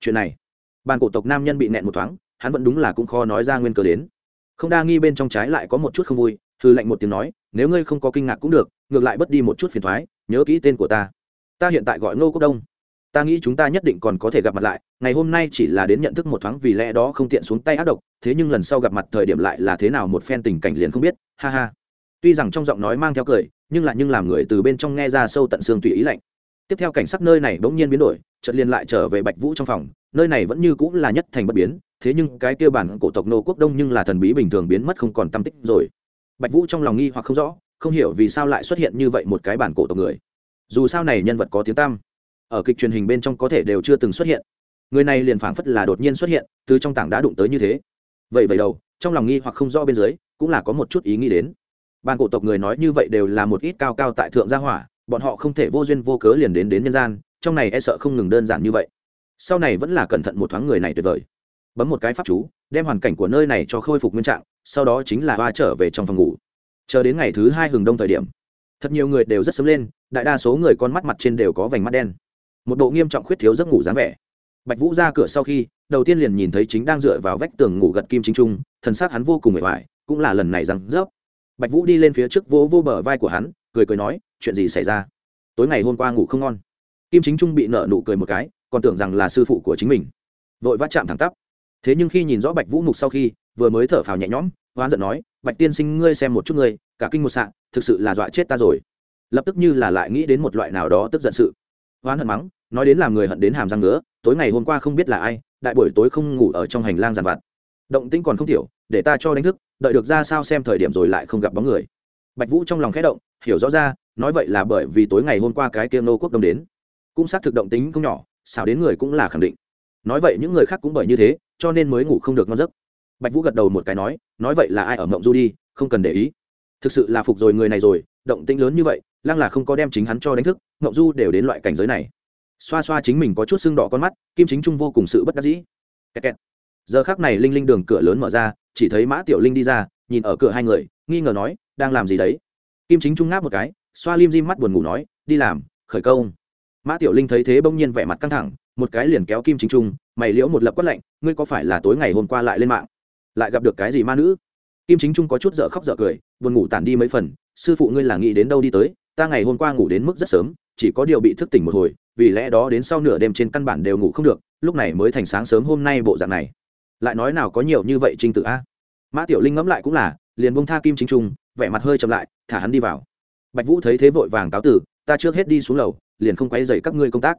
Chuyện này bàn cổ tộc nam nhân bị nẹn một thoáng, hắn vẫn đúng là cũng khó nói ra nguyên cớ đến. Không đa nghi bên trong trái lại có một chút không vui thư lệnh một tiếng nói, nếu ngươi không có kinh ngạc cũng được, ngược lại bất đi một chút phiền thoái, nhớ kỹ tên của ta. Ta hiện tại gọi ngô quốc đông ta nghĩ chúng ta nhất định còn có thể gặp mặt lại, ngày hôm nay chỉ là đến nhận thức một thoáng vì lẽ đó không tiện xuống tay ác độc, thế nhưng lần sau gặp mặt thời điểm lại là thế nào một phen tình cảnh liền không biết, ha ha. Tuy rằng trong giọng nói mang theo cười, nhưng lại nhưng làm người từ bên trong nghe ra sâu tận xương tùy ý lạnh. Tiếp theo cảnh sắc nơi này bỗng nhiên biến đổi, chợt liền lại trở về bạch vũ trong phòng, nơi này vẫn như cũng là nhất thành bất biến, thế nhưng cái kia bản cổ tộc nô quốc đông nhưng là thần bí bình thường biến mất không còn tâm tích rồi. Bạch vũ trong lòng nghi hoặc không rõ, không hiểu vì sao lại xuất hiện như vậy một cái bản cổ tộc người. Dù sao này nhân vật có tiếng tam ở kịch truyền hình bên trong có thể đều chưa từng xuất hiện. Người này liền phảng phất là đột nhiên xuất hiện, từ trong tảng đã đụng tới như thế. Vậy vậy đầu, trong lòng nghi hoặc không rõ bên dưới, cũng là có một chút ý nghĩ đến. Ban cổ tộc người nói như vậy đều là một ít cao cao tại thượng gia hỏa, bọn họ không thể vô duyên vô cớ liền đến đến nhân gian, trong này e sợ không ngừng đơn giản như vậy. Sau này vẫn là cẩn thận một thoáng người này tuyệt vời. Bấm một cái pháp chú, đem hoàn cảnh của nơi này cho khôi phục nguyên trạng, sau đó chính là hoa trở về trong phòng ngủ. Chờ đến ngày thứ hai hừng đông thời điểm, thật nhiều người đều rất sớm lên, đại đa số người con mắt mặt trên đều có vành mắt đen một độ nghiêm trọng khuyết thiếu giấc ngủ dáng vẻ. Bạch vũ ra cửa sau khi, đầu tiên liền nhìn thấy chính đang dựa vào vách tường ngủ gật kim chính trung, thần sắc hắn vô cùng mệt mỏi, cũng là lần này rằng rớp. Bạch vũ đi lên phía trước vỗ vô bờ vai của hắn, cười cười nói, chuyện gì xảy ra? Tối ngày hôm qua ngủ không ngon. Kim chính trung bị nợ nụ cười một cái, còn tưởng rằng là sư phụ của chính mình. Vội vã chạm thẳng tắp. Thế nhưng khi nhìn rõ bạch vũ mục sau khi, vừa mới thở phào nhẹ nhõm, hoán giận nói, bạch tiên sinh, ngươi xem một chút ngươi, cả kinh một sạn thực sự là dọa chết ta rồi. Lập tức như là lại nghĩ đến một loại nào đó tức giận sự hoán hận mắng nói đến làm người hận đến hàm răng nữa tối ngày hôm qua không biết là ai đại buổi tối không ngủ ở trong hành lang giàn vặt. Động tĩnh còn không thiểu, để ta cho đánh thức đợi được ra sao xem thời điểm rồi lại không gặp bóng người. Bạch vũ trong lòng khẽ động hiểu rõ ra nói vậy là bởi vì tối ngày hôm qua cái kia nô quốc đông đến. Cũng xác thực động tính không nhỏ xảo đến người cũng là khẳng định. Nói vậy những người khác cũng bởi như thế cho nên mới ngủ không được ngon giấc. Bạch vũ gật đầu một cái nói nói vậy là ai ở mộng du đi không cần để ý thực sự là phục rồi người này rồi, động tĩnh lớn như vậy, lăng là không có đem chính hắn cho đánh thức ngậu du đều đến loại cảnh giới này. Xoa xoa chính mình có chút sưng đỏ con mắt, kim chính trung vô cùng sự bất đắc dĩ. Kẹt kẹt. giờ khác này linh linh đường cửa lớn mở ra, chỉ thấy mã tiểu linh đi ra, nhìn ở cửa hai người, nghi ngờ nói, đang làm gì đấy? Kim chính trung ngáp một cái, xoa lim dim mắt buồn ngủ nói, đi làm, khởi công. Mã tiểu linh thấy thế bỗng nhiên vẻ mặt căng thẳng, một cái liền kéo kim chính trung, mày liễu một lập quất lạnh, ngươi có phải là tối ngày hôm qua lại lên mạng, lại gặp được cái gì ma nữ? Kim chính trung có chút dở khóc dở cười, buồn ngủ tản đi mấy phần, sư phụ ngươi là nghĩ đến đâu đi tới, ta ngày hôm qua ngủ đến mức rất sớm, chỉ có điều bị thức tỉnh một hồi, vì lẽ đó đến sau nửa đêm trên căn bản đều ngủ không được, lúc này mới thành sáng sớm hôm nay bộ dạng này. Lại nói nào có nhiều như vậy trinh tự a? Mã tiểu linh ngẫm lại cũng là, liền bông tha kim chính trung, vẻ mặt hơi chậm lại, thả hắn đi vào. Bạch vũ thấy thế vội vàng cáo tử, ta trước hết đi xuống lầu, liền không quay rầy các ngươi công tác.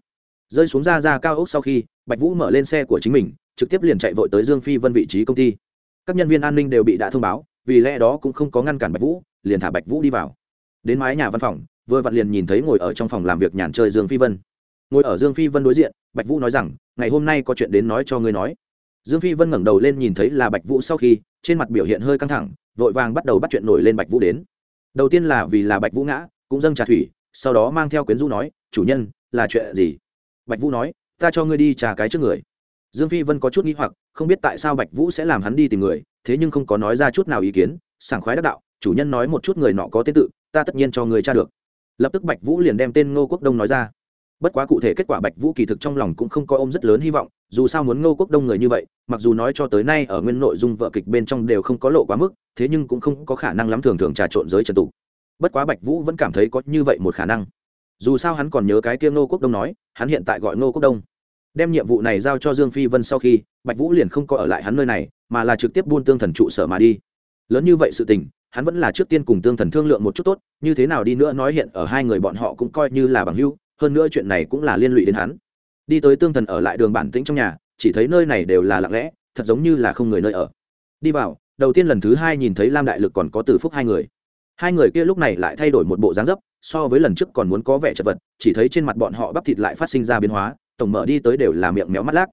Rơi xuống ra ra cao ốc sau khi, bạch vũ mở lên xe của chính mình, trực tiếp liền chạy vội tới dương phi vân vị trí công ty các nhân viên an ninh đều bị đã thông báo, vì lẽ đó cũng không có ngăn cản bạch vũ, liền thả bạch vũ đi vào. Đến mái nhà văn phòng, vừa vặn liền nhìn thấy ngồi ở trong phòng làm việc nhàn chơi dương phi vân. Ngồi ở dương phi vân đối diện, bạch vũ nói rằng, ngày hôm nay có chuyện đến nói cho ngươi nói. Dương phi vân ngẩng đầu lên nhìn thấy là bạch vũ sau khi, trên mặt biểu hiện hơi căng thẳng, vội vàng bắt đầu bắt chuyện nổi lên bạch vũ đến. Đầu tiên là vì là bạch vũ ngã, cũng dâng trà thủy, sau đó mang theo quyến rũ nói, chủ nhân, là chuyện gì? Bạch vũ nói, ta cho ngươi đi trà cái trước người dương phi vân có chút nghĩ hoặc, không biết tại sao bạch vũ sẽ làm hắn đi tìm người, thế nhưng không có nói ra chút nào ý kiến, sảng khoái đắc đạo, chủ nhân nói một chút người nọ có tên tự, ta tất nhiên cho người tra được. Lập tức bạch vũ liền đem tên ngô quốc đông nói ra. Bất quá cụ thể kết quả bạch vũ kỳ thực trong lòng cũng không có ôm rất lớn hy vọng, dù sao muốn ngô quốc đông người như vậy, mặc dù nói cho tới nay ở nguyên nội dung vợ kịch bên trong đều không có lộ quá mức, thế nhưng cũng không có khả năng lắm thường thường trà trộn giới trần tụ bất quá bạch vũ vẫn cảm thấy có như vậy một khả năng. Dù sao hắn còn nhớ cái kia ngô quốc đông nói, hắn hiện tại gọi ngô quốc đông đem nhiệm vụ này giao cho dương phi vân sau khi, bạch vũ liền không có ở lại hắn nơi này, mà là trực tiếp buôn tương thần trụ sở mà đi. Lớn như vậy sự tình, hắn vẫn là trước tiên cùng tương thần thương lượng một chút tốt, như thế nào đi nữa nói hiện ở hai người bọn họ cũng coi như là bằng hữu, hơn nữa chuyện này cũng là liên lụy đến hắn. Đi tới tương thần ở lại đường bản tĩnh trong nhà, chỉ thấy nơi này đều là lặng lẽ, thật giống như là không người nơi ở. Đi vào, đầu tiên lần thứ hai nhìn thấy lam đại lực còn có từ phúc hai người. Hai người kia lúc này lại thay đổi một bộ dáng dấp, so với lần trước còn muốn có vẻ chật vật, chỉ thấy trên mặt bọn họ bắp thịt lại phát sinh ra biến hóa tổng mở đi tới đều là miệng méo mắt lác.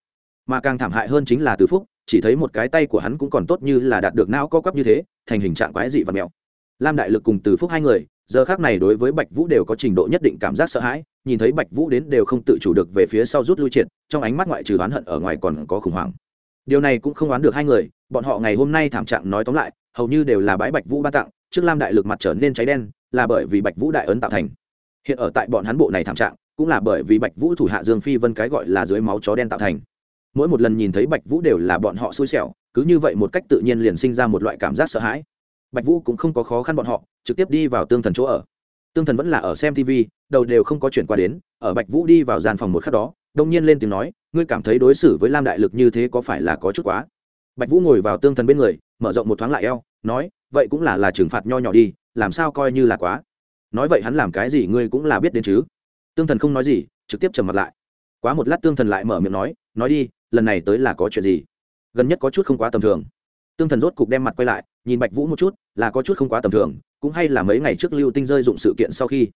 Mà càng thảm hại hơn chính là từ phúc, chỉ thấy một cái tay của hắn cũng còn tốt như là đạt được não co quắp như thế, thành hình trạng quái dị và mèo lam đại lực cùng từ phúc hai người, giờ khác này đối với bạch vũ đều có trình độ nhất định cảm giác sợ hãi, nhìn thấy bạch vũ đến đều không tự chủ được về phía sau rút lui triệt, trong ánh mắt ngoại trừ oán hận ở ngoài còn có khủng hoảng. Điều này cũng không oán được hai người, bọn họ ngày hôm nay thảm trạng nói tóm lại, hầu như đều là bãi bạch vũ ban tặng, trước lam đại lực mặt trở nên cháy đen, là bởi vì bạch vũ đại ấn tạo thành. Hiện ở tại bọn hắn bộ này thảm trạng cũng là bởi vì bạch vũ thủ hạ dương phi vân cái gọi là dưới máu chó đen tạo thành. Mỗi một lần nhìn thấy bạch vũ đều là bọn họ xui xẻo, cứ như vậy một cách tự nhiên liền sinh ra một loại cảm giác sợ hãi. Bạch vũ cũng không có khó khăn bọn họ, trực tiếp đi vào tương thần chỗ ở. Tương thần vẫn là ở xem tv đầu đều không có chuyển qua đến, ở bạch vũ đi vào gian phòng một khắc đó, đông nhiên lên tiếng nói, ngươi cảm thấy đối xử với lam đại lực như thế có phải là có chút quá? Bạch vũ ngồi vào tương thần bên người, mở rộng một thoáng lại eo, nói, vậy cũng là là trừng phạt nho nhỏ đi, làm sao coi như là quá? Nói vậy hắn làm cái gì ngươi cũng là biết đến chứ? Tương thần không nói gì, trực tiếp trầm mặt lại. Quá một lát tương thần lại mở miệng nói nói đi, lần này tới là có chuyện gì? Gần nhất có chút không quá tầm thường. Tương thần rốt cục đem mặt quay lại, nhìn bạch vũ một chút, là có chút không quá tầm thường, cũng hay là mấy ngày trước lưu tinh rơi dụng sự kiện sau khi.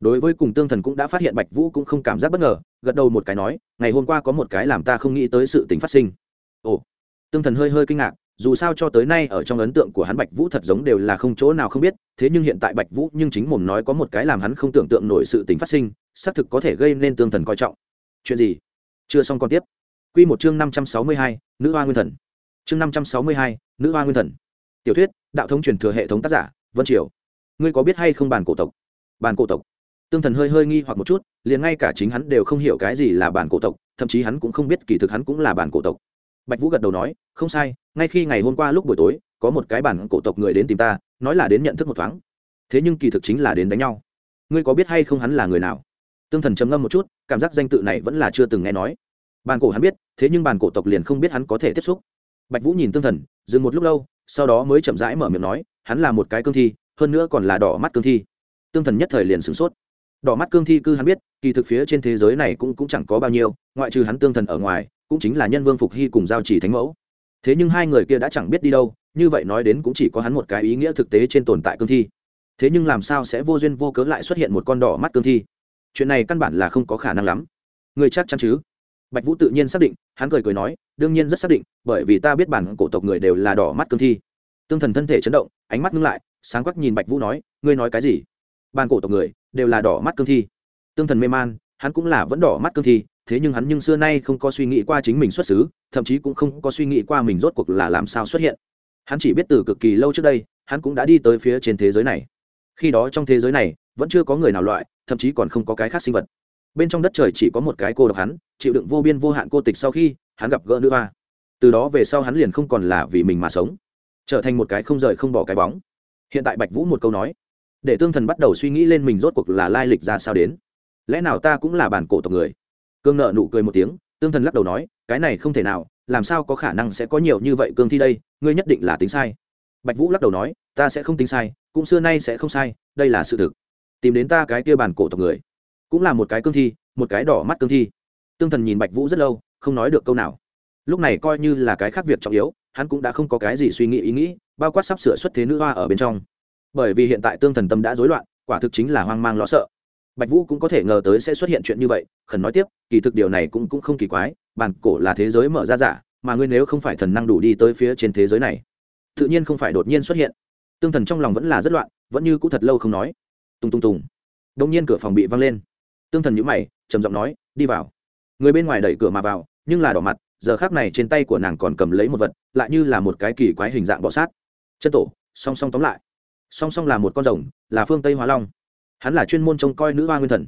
Đối với cùng tương thần cũng đã phát hiện bạch vũ cũng không cảm giác bất ngờ, gật đầu một cái nói, ngày hôm qua có một cái làm ta không nghĩ tới sự tình phát sinh. Ồ. Tương thần hơi hơi kinh ngạc, dù sao cho tới nay ở trong ấn tượng của hắn bạch vũ thật giống đều là không chỗ nào không biết, thế nhưng hiện tại bạch vũ nhưng chính mồm nói có một cái làm hắn không tưởng tượng nổi sự tình phát sinh xác thực có thể gây nên tương thần coi trọng chuyện gì chưa xong còn tiếp Quy một chương 562, nữ hoa nguyên thần. Chương 562, nữ hoa nguyên thần. Tiểu thuyết, đạo thống truyền thừa hệ thống tác giả, Vân Triều. Ngươi có biết hay không bản cổ tộc? Bản cổ tộc? Tương Thần hơi hơi nghi hoặc một chút, liền ngay cả chính hắn đều không hiểu cái gì là bản cổ tộc, thậm chí hắn cũng không biết kỳ thực hắn cũng là bản cổ tộc. Bạch Vũ gật đầu nói, không sai, ngay khi ngày hôm qua lúc buổi tối, có một cái bản cổ tộc người đến tìm ta, nói là đến nhận thức một thoáng. Thế nhưng kỳ thực chính là đến đánh nhau. Ngươi có biết hay không hắn là người nào? Tương Thần trầm ngâm một chút, cảm giác danh tự này vẫn là chưa từng nghe nói. Bàn cổ hắn biết thế nhưng bàn cổ tộc liền không biết hắn có thể tiếp xúc. Bạch vũ nhìn tương thần dừng một lúc lâu sau đó mới chậm rãi mở miệng nói hắn là một cái cương thi hơn nữa còn là đỏ mắt cương thi. Tương thần nhất thời liền sửng sốt. Đỏ mắt cương thi cư hắn biết kỳ thực phía trên thế giới này cũng, cũng chẳng có bao nhiêu ngoại trừ hắn tương thần ở ngoài cũng chính là nhân vương phục hy cùng giao chỉ thánh mẫu. Thế nhưng hai người kia đã chẳng biết đi đâu như vậy nói đến cũng chỉ có hắn một cái ý nghĩa thực tế trên tồn tại cương thi. Thế nhưng làm sao sẽ vô duyên vô cớ lại xuất hiện một con đỏ mắt cương thi? Chuyện này căn bản là không có khả năng lắm. Người chắc chắn chứ? Bạch vũ tự nhiên xác định, hắn cười cười nói, đương nhiên rất xác định, bởi vì ta biết bản cổ tộc người đều là đỏ mắt cương thi. Tương thần thân thể chấn động, ánh mắt ngưng lại, sáng quắc nhìn bạch vũ nói, ngươi nói cái gì? Bản cổ tộc người đều là đỏ mắt cương thi. Tương thần mê man, hắn cũng là vẫn đỏ mắt cương thi, thế nhưng hắn nhưng xưa nay không có suy nghĩ qua chính mình xuất xứ, thậm chí cũng không có suy nghĩ qua mình rốt cuộc là làm sao xuất hiện. Hắn chỉ biết từ cực kỳ lâu trước đây, hắn cũng đã đi tới phía trên thế giới này. Khi đó trong thế giới này, vẫn chưa có người nào loại thậm chí còn không có cái khác sinh vật. Bên trong đất trời chỉ có một cái cô độc hắn, chịu đựng vô biên vô hạn cô tịch sau khi, hắn gặp gỡ nữ hoa. Từ đó về sau hắn liền không còn là vì mình mà sống, trở thành một cái không rời không bỏ cái bóng. Hiện tại bạch vũ một câu nói, để tương thần bắt đầu suy nghĩ lên mình rốt cuộc là lai lịch ra sao đến. Lẽ nào ta cũng là bản cổ tộc người? Cương nợ nụ cười một tiếng, tương thần lắc đầu nói, cái này không thể nào, làm sao có khả năng sẽ có nhiều như vậy cương thi đây, ngươi nhất định là tính sai. Bạch vũ lắc đầu nói, ta sẽ không tính sai, cũng xưa nay sẽ không sai, đây là sự thực tìm đến ta cái kia bản cổ tộc người. Cũng là một cái cương thi, một cái đỏ mắt cương thi. Tương thần nhìn bạch vũ rất lâu, không nói được câu nào. Lúc này coi như là cái khác việc trọng yếu, hắn cũng đã không có cái gì suy nghĩ ý nghĩ, bao quát sắp sửa xuất thế nữ hoa ở bên trong. Bởi vì hiện tại tương thần tâm đã rối loạn, quả thực chính là hoang mang lo sợ. Bạch vũ cũng có thể ngờ tới sẽ xuất hiện chuyện như vậy, khẩn nói tiếp, kỳ thực điều này cũng cũng không kỳ quái, bản cổ là thế giới mở ra giả, mà ngươi nếu không phải thần năng đủ đi tới phía trên thế giới này, tự nhiên không phải đột nhiên xuất hiện. Tương thần trong lòng vẫn là rất loạn, vẫn như cũ thật lâu không nói tung tung tùng đông nhiên cửa phòng bị văng lên. Tương thần nhữ mày, trầm giọng nói, đi vào. Người bên ngoài đẩy cửa mà vào, nhưng là đỏ mặt, giờ khác này trên tay của nàng còn cầm lấy một vật, lại như là một cái kỳ quái hình dạng bọ sát. Chân tổ, song song tóm lại. Song song là một con rồng, là phương tây hóa long. Hắn là chuyên môn trông coi nữ hoa nguyên thần.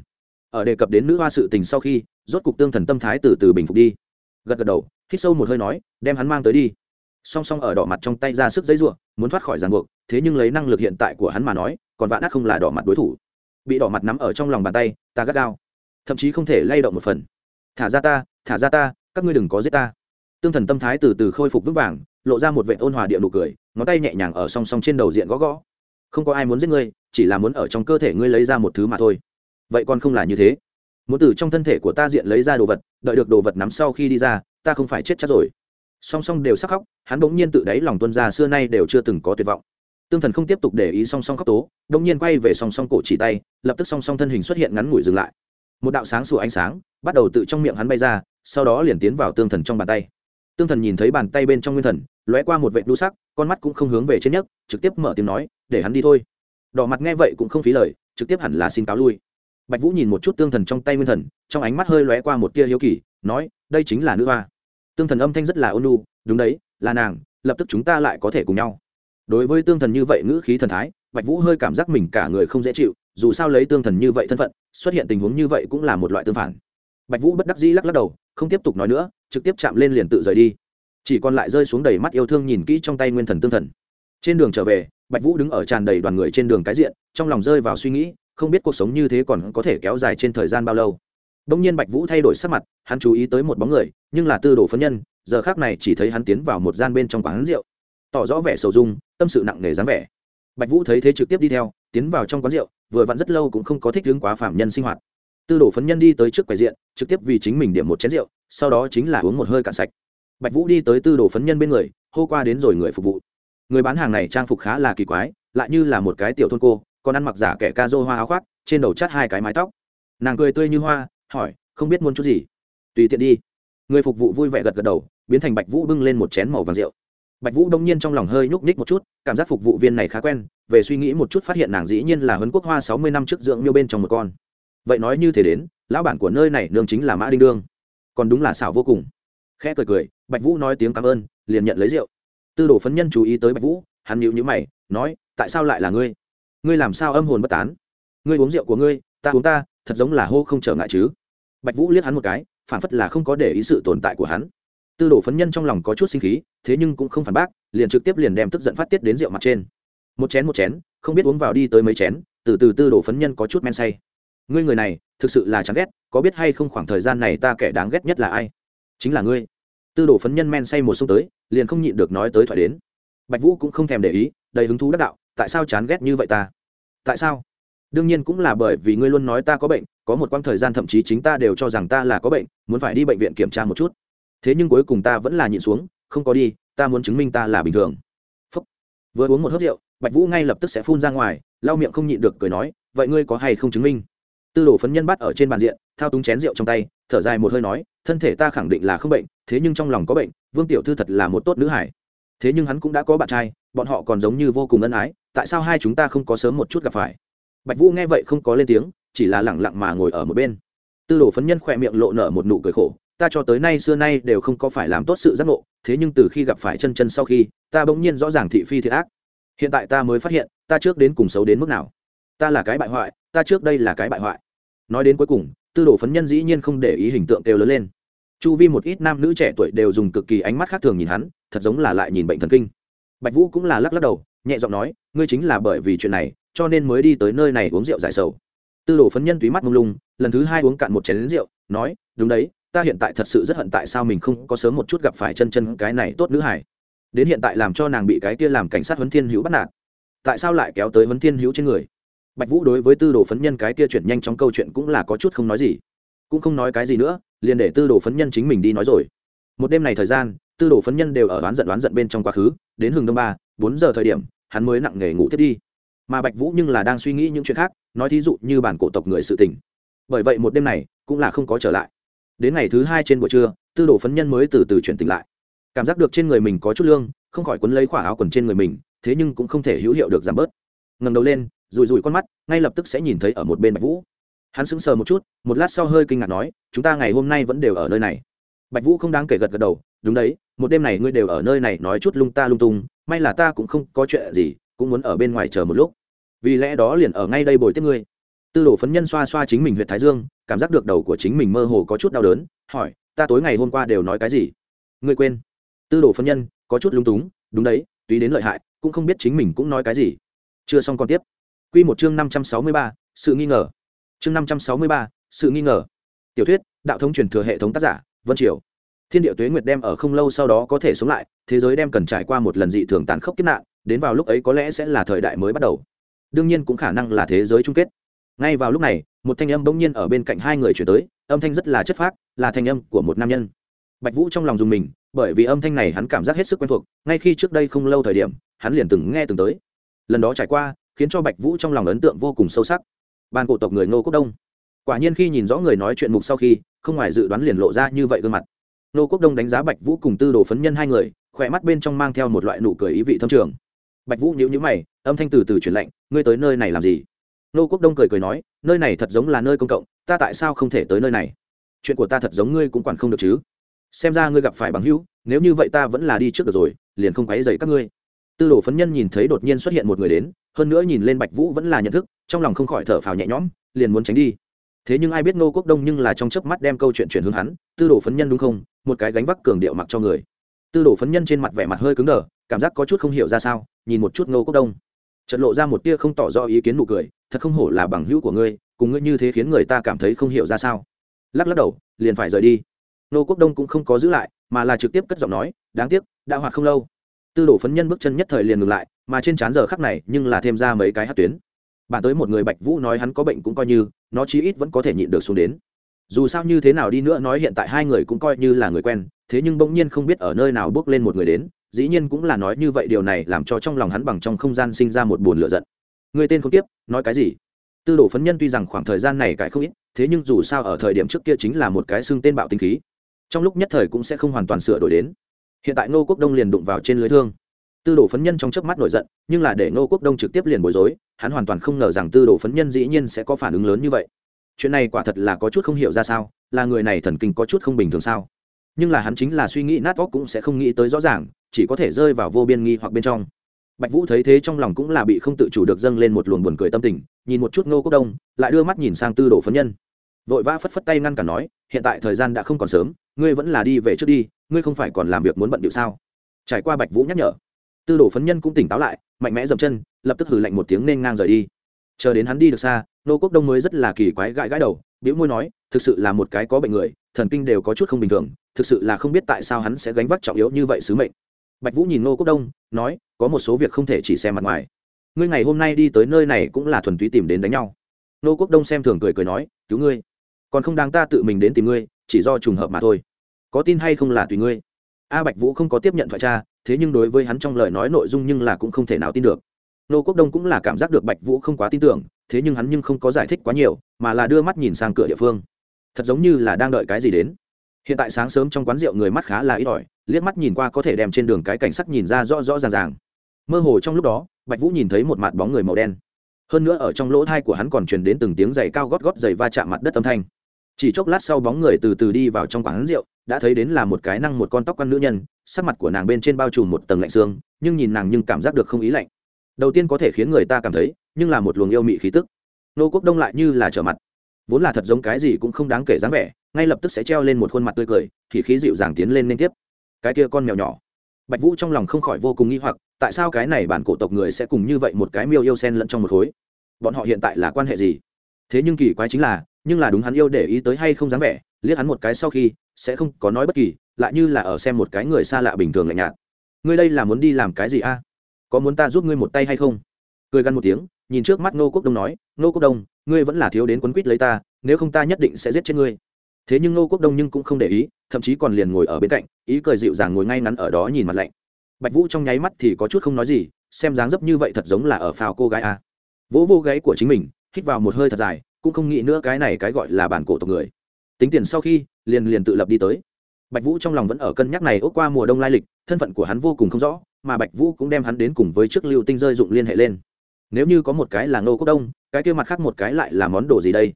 Ở đề cập đến nữ hoa sự tình sau khi, rốt cục tương thần tâm thái từ từ bình phục đi. Gật gật đầu, hít sâu một hơi nói, đem hắn mang tới đi. Song song ở đỏ mặt trong tay ra sức giấy ruộng muốn thoát khỏi ràng buộc, thế nhưng lấy năng lực hiện tại của hắn mà nói còn vạn ác không là đỏ mặt đối thủ. Bị đỏ mặt nắm ở trong lòng bàn tay, ta gắt gao. Thậm chí không thể lay động một phần. Thả ra ta, thả ra ta, các ngươi đừng có giết ta. Tương thần tâm thái từ từ khôi phục vững vàng, lộ ra một vệ ôn hòa địa nụ cười, ngón tay nhẹ nhàng ở song song trên đầu diện gõ gõ. Không có ai muốn giết ngươi, chỉ là muốn ở trong cơ thể ngươi lấy ra một thứ mà thôi. Vậy còn không là như thế. Muốn từ trong thân thể của ta diện lấy ra đồ vật, đợi được đồ vật nắm sau khi đi ra, ta không phải chết chắc rồi. Song song đều sắc khóc, hắn bỗng nhiên tự đáy lòng tuân ra xưa nay đều chưa từng có tuyệt vọng tương thần không tiếp tục để ý song song khóc tố đông nhiên quay về song song cổ chỉ tay, lập tức song song thân hình xuất hiện ngắn ngủi dừng lại. Một đạo sáng sủa ánh sáng bắt đầu tự trong miệng hắn bay ra, sau đó liền tiến vào tương thần trong bàn tay. Tương thần nhìn thấy bàn tay bên trong nguyên thần, lóe qua một vệ đu sắc, con mắt cũng không hướng về trên nhất trực tiếp mở tiếng nói, để hắn đi thôi. Đỏ mặt nghe vậy cũng không phí lời, trực tiếp hẳn là xin cáo lui. Bạch vũ nhìn một chút tương thần trong tay nguyên thần, trong ánh mắt hơi lóe qua một tia hiếu kỳ, nói, đây chính là nữ hoa. Tương thần âm thanh rất là ôn lu đúng đấy, là nàng, lập tức chúng ta lại có thể cùng nhau đối với tương thần như vậy ngữ khí thần thái, bạch vũ hơi cảm giác mình cả người không dễ chịu, dù sao lấy tương thần như vậy thân phận, xuất hiện tình huống như vậy cũng là một loại tương phản. Bạch vũ bất đắc dĩ lắc lắc đầu, không tiếp tục nói nữa, trực tiếp chạm lên liền tự rời đi. Chỉ còn lại rơi xuống đầy mắt yêu thương nhìn kỹ trong tay nguyên thần tương thần. Trên đường trở về, bạch vũ đứng ở tràn đầy đoàn người trên đường cái diện, trong lòng rơi vào suy nghĩ, không biết cuộc sống như thế còn có thể kéo dài trên thời gian bao lâu. Đông nhiên bạch vũ thay đổi sắc mặt, hắn chú ý tới một bóng người, nhưng là tư đồ phấn nhân, giờ khác này chỉ thấy hắn tiến vào một gian bên trong quán rượu tỏ rõ vẻ sầu dung, tâm sự nặng nề dáng vẻ. Bạch vũ thấy thế trực tiếp đi theo, tiến vào trong quán rượu, vừa vặn rất lâu cũng không có thích hướng quá phạm nhân sinh hoạt. Tư đồ phấn nhân đi tới trước quầy diện, trực tiếp vì chính mình điểm một chén rượu, sau đó chính là uống một hơi cạn sạch. Bạch vũ đi tới tư đồ phấn nhân bên người, hô qua đến rồi người phục vụ. Người bán hàng này trang phục khá là kỳ quái, lại như là một cái tiểu thôn cô, còn ăn mặc giả kẻ ca rô hoa áo khoác, trên đầu chắt hai cái mái tóc. Nàng cười tươi như hoa, hỏi, không biết muốn chút gì? Tùy tiện đi. Người phục vụ vui vẻ gật gật đầu, biến thành bạch vũ bưng lên một chén màu vàng rượu bạch vũ đông nhiên trong lòng hơi nhúc nhích một chút, cảm giác phục vụ viên này khá quen, về suy nghĩ một chút phát hiện nàng dĩ nhiên là huấn quốc hoa sáu mươi năm trước dưỡng miêu bên trong một con. Vậy nói như thế đến, lão bản của nơi này nương chính là mã đinh đương. Còn đúng là xảo vô cùng. Khẽ cười cười, bạch vũ nói tiếng cảm ơn, liền nhận lấy rượu. Tư đồ phấn nhân chú ý tới bạch vũ, hắn nhịu nhữ mày, nói, tại sao lại là ngươi? Ngươi làm sao âm hồn bất tán? Ngươi uống rượu của ngươi, ta uống ta, thật giống là hô không trở ngại chứ. Bạch vũ liếc hắn một cái phản phất là không có để ý sự tồn tại của hắn tư đồ phấn nhân trong lòng có chút sinh khí, thế nhưng cũng không phản bác, liền trực tiếp liền đem tức giận phát tiết đến rượu mặt trên. Một chén một chén, không biết uống vào đi tới mấy chén, từ từ tư đồ phấn nhân có chút men say. Ngươi người này, thực sự là chán ghét, có biết hay không khoảng thời gian này ta kẻ đáng ghét nhất là ai? Chính là ngươi. Tư đồ phấn nhân men say một sông tới, liền không nhịn được nói tới thoại đến. Bạch vũ cũng không thèm để ý, đầy hứng thú đắc đạo, tại sao chán ghét như vậy ta? Tại sao? Đương nhiên cũng là bởi vì ngươi luôn nói ta có bệnh, có một quãng thời gian thậm chí chính ta đều cho rằng ta là có bệnh, muốn phải đi bệnh viện kiểm tra một chút thế nhưng cuối cùng ta vẫn là nhịn xuống, không có đi, ta muốn chứng minh ta là bình thường. Phúc. vừa uống một hớp rượu, bạch vũ ngay lập tức sẽ phun ra ngoài, lau miệng không nhịn được cười nói, vậy ngươi có hay không chứng minh? Tư đồ phấn nhân bắt ở trên bàn diện, thao túng chén rượu trong tay, thở dài một hơi nói, thân thể ta khẳng định là không bệnh, thế nhưng trong lòng có bệnh, vương tiểu thư thật là một tốt nữ hải. Thế nhưng hắn cũng đã có bạn trai, bọn họ còn giống như vô cùng ân ái, tại sao hai chúng ta không có sớm một chút gặp phải? Bạch vũ nghe vậy không có lên tiếng, chỉ là lẳng lặng mà ngồi ở một bên. Tư đồ phấn nhân khỏe miệng lộ nở một nụ cười khổ ta cho tới nay xưa nay đều không có phải làm tốt sự giác ngộ, thế nhưng từ khi gặp phải chân chân sau khi, ta bỗng nhiên rõ ràng thị phi thiệt ác. Hiện tại ta mới phát hiện, ta trước đến cùng xấu đến mức nào. Ta là cái bại hoại, ta trước đây là cái bại hoại. Nói đến cuối cùng, tư đồ phấn nhân dĩ nhiên không để ý hình tượng kêu lớn lên. Chu vi một ít nam nữ trẻ tuổi đều dùng cực kỳ ánh mắt khác thường nhìn hắn, thật giống là lại nhìn bệnh thần kinh. Bạch vũ cũng là lắc lắc đầu, nhẹ giọng nói, ngươi chính là bởi vì chuyện này, cho nên mới đi tới nơi này uống rượu giải sầu. Tư đồ phấn nhân túy mắt mông lung, lần thứ hai uống cạn một chén lính rượu, nói, đúng đấy ta hiện tại thật sự rất hận tại sao mình không có sớm một chút gặp phải chân chân cái này tốt nữ hải đến hiện tại làm cho nàng bị cái kia làm cảnh sát huấn thiên hữu bắt nạt. Tại sao lại kéo tới huấn thiên hữu trên người? Bạch vũ đối với tư đồ phấn nhân cái kia chuyển nhanh trong câu chuyện cũng là có chút không nói gì. Cũng không nói cái gì nữa, liền để tư đồ phấn nhân chính mình đi nói rồi. Một đêm này thời gian, tư đồ phấn nhân đều ở đoán giận đoán giận bên trong quá khứ, đến hừng đông ba, bốn giờ thời điểm, hắn mới nặng nghề ngủ tiếp đi. Mà bạch vũ nhưng là đang suy nghĩ những chuyện khác, nói thí dụ như bản cổ tộc người sự tình. Bởi vậy một đêm này, cũng là không có trở lại đến ngày thứ hai trên buổi trưa, tư đồ phấn nhân mới từ từ chuyển tỉnh lại. Cảm giác được trên người mình có chút lương, không khỏi quấn lấy khỏa áo quần trên người mình, thế nhưng cũng không thể hữu hiệu được giảm bớt. Ngầm đầu lên rùi rùi con mắt, ngay lập tức sẽ nhìn thấy ở một bên bạch vũ. Hắn sững sờ một chút, một lát sau hơi kinh ngạc nói, chúng ta ngày hôm nay vẫn đều ở nơi này. Bạch vũ không đáng kể gật gật đầu, đúng đấy, một đêm này ngươi đều ở nơi này nói chút lung ta lung tung, may là ta cũng không có chuyện gì, cũng muốn ở bên ngoài chờ một lúc. Vì lẽ đó liền ở ngay đây bồi tiếp ngươi tư đồ phấn nhân xoa xoa chính mình huyện thái dương, cảm giác được đầu của chính mình mơ hồ có chút đau đớn, hỏi, ta tối ngày hôm qua đều nói cái gì? Ngươi quên. Tư đồ phấn nhân, có chút lung túng, đúng đấy tùy đến lợi hại, cũng không biết chính mình cũng nói cái gì. Chưa xong còn tiếp. Q một chương năm trăm sáu mươi ba, sự nghi ngờ. Chương năm trăm sáu mươi ba, sự nghi ngờ. Tiểu thuyết, đạo thống truyền thừa hệ thống tác giả, vân triều. Thiên địa tuế nguyệt đem ở không lâu sau đó có thể sống lại, thế giới đem cần trải qua một lần dị thường tàn khốc kiếp nạn, đến vào lúc ấy có lẽ sẽ là thời đại mới bắt đầu. Đương nhiên cũng khả năng là thế giới chung kết ngay vào lúc này, một thanh âm bỗng nhiên ở bên cạnh hai người chuyển tới, âm thanh rất là chất phác, là thanh âm của một nam nhân. Bạch vũ trong lòng dùng mình, bởi vì âm thanh này hắn cảm giác hết sức quen thuộc, ngay khi trước đây không lâu thời điểm, hắn liền từng nghe từng tới. Lần đó trải qua, khiến cho bạch vũ trong lòng ấn tượng vô cùng sâu sắc. Ban cổ tộc người ngô quốc đông. Quả nhiên khi nhìn rõ người nói chuyện mục sau khi, không ngoài dự đoán liền lộ ra như vậy gương mặt. Ngô quốc đông đánh giá bạch vũ cùng tư đồ phấn nhân hai người, khỏe mắt bên trong mang theo một loại nụ cười ý vị thâm trường. Bạch vũ nhíu nhíu mày, âm thanh từ từ chuyển lạnh, ngươi tới nơi này làm gì? Nô quốc đông cười cười nói, nơi này thật giống là nơi công cộng, ta tại sao không thể tới nơi này? Chuyện của ta thật giống ngươi cũng quản không được chứ. Xem ra ngươi gặp phải bằng hữu, nếu như vậy ta vẫn là đi trước được rồi, liền không quấy dày các ngươi. Tư đồ phấn nhân nhìn thấy đột nhiên xuất hiện một người đến, hơn nữa nhìn lên bạch vũ vẫn là nhận thức, trong lòng không khỏi thở phào nhẹ nhõm, liền muốn tránh đi. Thế nhưng ai biết nô quốc đông nhưng là trong chớp mắt đem câu chuyện chuyển hướng hắn, tư đồ phấn nhân đúng không? Một cái gánh vác cường điệu mặc cho người. Tư đồ phấn nhân trên mặt vẻ mặt hơi cứng đờ, cảm giác có chút không hiểu ra sao, nhìn một chút nô quốc đông. Trận lộ ra một tia không tỏ rõ ý kiến nụ cười thật không hổ là bằng hữu của ngươi, cùng ngươi như thế khiến người ta cảm thấy không hiểu ra sao. Lắc lắc đầu, liền phải rời đi. Nô quốc đông cũng không có giữ lại, mà là trực tiếp cất giọng nói, đáng tiếc, đã hoạt không lâu. Tư đồ phấn nhân bước chân nhất thời liền ngừng lại, mà trên trán giờ khắc này nhưng là thêm ra mấy cái hát tuyến. Bản tới một người bạch vũ nói hắn có bệnh cũng coi như, nó chí ít vẫn có thể nhịn được xuống đến. Dù sao như thế nào đi nữa nói hiện tại hai người cũng coi như là người quen, thế nhưng bỗng nhiên không biết ở nơi nào bước lên một người đến, dĩ nhiên cũng là nói như vậy điều này làm cho trong lòng hắn bằng trong không gian sinh ra một buồn lửa giận người tên không tiếp, nói cái gì? Tư đồ phấn nhân tuy rằng khoảng thời gian này cải không ít, thế nhưng dù sao ở thời điểm trước kia chính là một cái xương tên bạo tinh khí. Trong lúc nhất thời cũng sẽ không hoàn toàn sửa đổi đến. Hiện tại ngô quốc đông liền đụng vào trên lưới thương. Tư đồ phấn nhân trong chớp mắt nổi giận, nhưng là để ngô quốc đông trực tiếp liền bối rối, hắn hoàn toàn không ngờ rằng tư đồ phấn nhân dĩ nhiên sẽ có phản ứng lớn như vậy. Chuyện này quả thật là có chút không hiểu ra sao, là người này thần kinh có chút không bình thường sao? Nhưng là hắn chính là suy nghĩ nát óc cũng sẽ không nghĩ tới rõ ràng, chỉ có thể rơi vào vô biên nghi hoặc bên trong bạch vũ thấy thế trong lòng cũng là bị không tự chủ được dâng lên một luồng buồn cười tâm tình, nhìn một chút ngô quốc đông, lại đưa mắt nhìn sang tư đồ phấn nhân. Vội vã phất phất tay ngăn cả nói, hiện tại thời gian đã không còn sớm, ngươi vẫn là đi về trước đi, ngươi không phải còn làm việc muốn bận điệu sao? Trải qua bạch vũ nhắc nhở, tư đồ phấn nhân cũng tỉnh táo lại, mạnh mẽ dậm chân, lập tức hừ lạnh một tiếng nên ngang rời đi. Chờ đến hắn đi được xa nô quốc đông mới rất là kỳ quái gãi gãi đầu biểu môi nói, thực sự là một cái có bệnh người, thần kinh đều có chút không bình thường, thực sự là không biết tại sao hắn sẽ gánh vác trọng yếu như vậy sứ mệnh bạch vũ nhìn nô quốc đông, nói, có một số việc không thể chỉ xem mặt ngoài. Ngươi ngày hôm nay đi tới nơi này cũng là thuần túy tìm đến đánh nhau. Nô quốc đông xem thường cười cười nói, cứu ngươi. Còn không đáng ta tự mình đến tìm ngươi, chỉ do trùng hợp mà thôi. Có tin hay không là tùy ngươi. A bạch vũ không có tiếp nhận thoại cha thế nhưng đối với hắn trong lời nói nội dung nhưng là cũng không thể nào tin được. Nô quốc đông cũng là cảm giác được bạch vũ không quá tin tưởng, thế nhưng hắn nhưng không có giải thích quá nhiều, mà là đưa mắt nhìn sang cửa địa phương. Thật giống như là đang đợi cái gì đến hiện tại sáng sớm trong quán rượu người mắt khá là ít ỏi, liếc mắt nhìn qua có thể đem trên đường cái cảnh sắc nhìn ra rõ rõ ràng ràng. Mơ hồ trong lúc đó, bạch vũ nhìn thấy một mặt bóng người màu đen. Hơn nữa ở trong lỗ thai của hắn còn truyền đến từng tiếng giày cao gót gót giày va chạm mặt đất âm thanh. Chỉ chốc lát sau bóng người từ từ đi vào trong quán rượu, đã thấy đến là một cái năng một con tóc con nữ nhân, sắc mặt của nàng bên trên bao trùm một tầng lạnh xương, nhưng nhìn nàng nhưng cảm giác được không ý lạnh. Đầu tiên có thể khiến người ta cảm thấy, nhưng là một luồng yêu mị khí tức. Nô quốc đông lại như là trở mặt. Vốn là thật giống cái gì cũng không đáng kể dáng vẻ ngay lập tức sẽ treo lên một khuôn mặt tươi cười, thì khí dịu dàng tiến lên liên tiếp. Cái kia con mèo nhỏ. Bạch vũ trong lòng không khỏi vô cùng nghi hoặc, tại sao cái này bản cổ tộc người sẽ cùng như vậy một cái miêu yêu sen lẫn trong một khối? Bọn họ hiện tại là quan hệ gì? Thế nhưng kỳ quái chính là, nhưng là đúng hắn yêu để ý tới hay không dám vẻ, liếc hắn một cái sau khi, sẽ không có nói bất kỳ, lại như là ở xem một cái người xa lạ bình thường lạnh nhạt. Ngươi đây là muốn đi làm cái gì a? Có muốn ta giúp ngươi một tay hay không? Cười gằn một tiếng, nhìn trước mắt nô quốc đông nói nô quốc đông, ngươi vẫn là thiếu đến quấn quýt lấy ta, nếu không ta nhất định sẽ giết chết ngươi thế nhưng nô quốc đông nhưng cũng không để ý, thậm chí còn liền ngồi ở bên cạnh, ý cười dịu dàng ngồi ngay ngắn ở đó nhìn mặt lạnh. Bạch vũ trong nháy mắt thì có chút không nói gì, xem dáng dấp như vậy thật giống là ở phao cô gái a. Vỗ vô gáy của chính mình, hít vào một hơi thật dài, cũng không nghĩ nữa cái này cái gọi là bản cổ tộc người. Tính tiền sau khi, liền liền tự lập đi tới. Bạch vũ trong lòng vẫn ở cân nhắc này ốc qua mùa đông lai lịch, thân phận của hắn vô cùng không rõ, mà bạch vũ cũng đem hắn đến cùng với trước lưu tinh rơi dụng liên hệ lên. Nếu như có một cái là ngô quốc đông, cái kia mặt khác một cái lại là món đồ gì đây?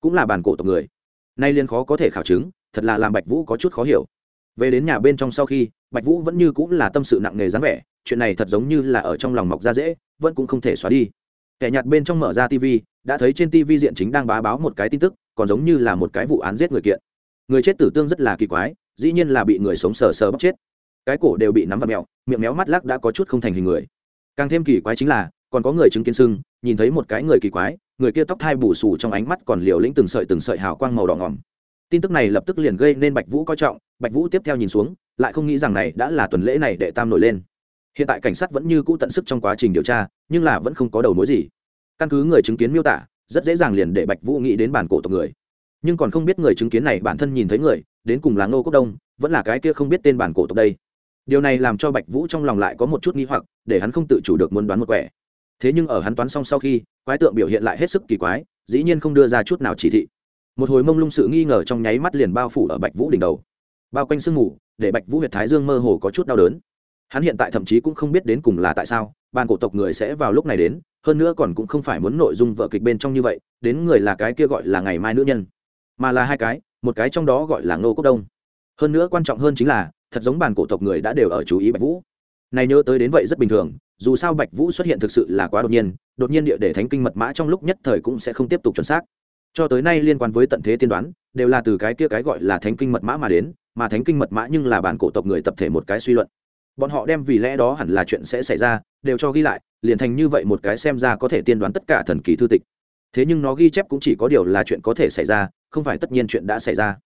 Cũng là bản cổ tộc người nay liên khó có thể khảo chứng, thật là làm bạch vũ có chút khó hiểu. Về đến nhà bên trong sau khi, bạch vũ vẫn như cũng là tâm sự nặng nề dáng vẻ, chuyện này thật giống như là ở trong lòng mọc ra dễ, vẫn cũng không thể xóa đi. Kẻ nhạt bên trong mở ra tv đã thấy trên tv diện chính đang bá báo một cái tin tức, còn giống như là một cái vụ án giết người kiện. Người chết tử tương rất là kỳ quái, dĩ nhiên là bị người sống sờ sờ bóc chết. Cái cổ đều bị nắm vào mẹo, miệng méo mắt lắc đã có chút không thành hình người. Càng thêm kỳ quái chính là, còn có người chứng kiến sưng, nhìn thấy một cái người kỳ quái người kia tóc thai bù xù trong ánh mắt còn liều lĩnh từng sợi từng sợi hào quang màu đỏ ngỏm. Tin tức này lập tức liền gây nên bạch vũ coi trọng, bạch vũ tiếp theo nhìn xuống, lại không nghĩ rằng này đã là tuần lễ này đệ tam nổi lên. Hiện tại cảnh sát vẫn như cũ tận sức trong quá trình điều tra, nhưng là vẫn không có đầu mối gì. Căn cứ người chứng kiến miêu tả, rất dễ dàng liền để bạch vũ nghĩ đến bản cổ tộc người. Nhưng còn không biết người chứng kiến này bản thân nhìn thấy người, đến cùng là ngô quốc đông, vẫn là cái kia không biết tên bản cổ tộc đây. Điều này làm cho bạch vũ trong lòng lại có một chút nghi hoặc, để hắn không tự chủ được muốn đoán một quẻ. Thế nhưng ở hắn toán xong sau khi quái tượng biểu hiện lại hết sức kỳ quái, dĩ nhiên không đưa ra chút nào chỉ thị. Một hồi mông lung sự nghi ngờ trong nháy mắt liền bao phủ ở bạch vũ đỉnh đầu. Bao quanh sương mù, để bạch vũ huyệt thái dương mơ hồ có chút đau đớn. Hắn hiện tại thậm chí cũng không biết đến cùng là tại sao ban cổ tộc người sẽ vào lúc này đến, hơn nữa còn cũng không phải muốn nội dung vợ kịch bên trong như vậy, đến người là cái kia gọi là ngày mai nữ nhân, mà là hai cái, một cái trong đó gọi là ngô quốc đông. Hơn nữa quan trọng hơn chính là, thật giống bàn cổ tộc người đã đều ở chú ý bạch vũ này nhớ tới đến vậy rất bình thường, dù sao bạch vũ xuất hiện thực sự là quá đột nhiên đột nhiên địa để thánh kinh mật mã trong lúc nhất thời cũng sẽ không tiếp tục chuẩn xác. Cho tới nay liên quan với tận thế tiên đoán, đều là từ cái kia cái gọi là thánh kinh mật mã mà đến, mà thánh kinh mật mã nhưng là bản cổ tộc người tập thể một cái suy luận. Bọn họ đem vì lẽ đó hẳn là chuyện sẽ xảy ra, đều cho ghi lại, liền thành như vậy một cái xem ra có thể tiên đoán tất cả thần kỳ thư tịch. Thế nhưng nó ghi chép cũng chỉ có điều là chuyện có thể xảy ra, không phải tất nhiên chuyện đã xảy ra.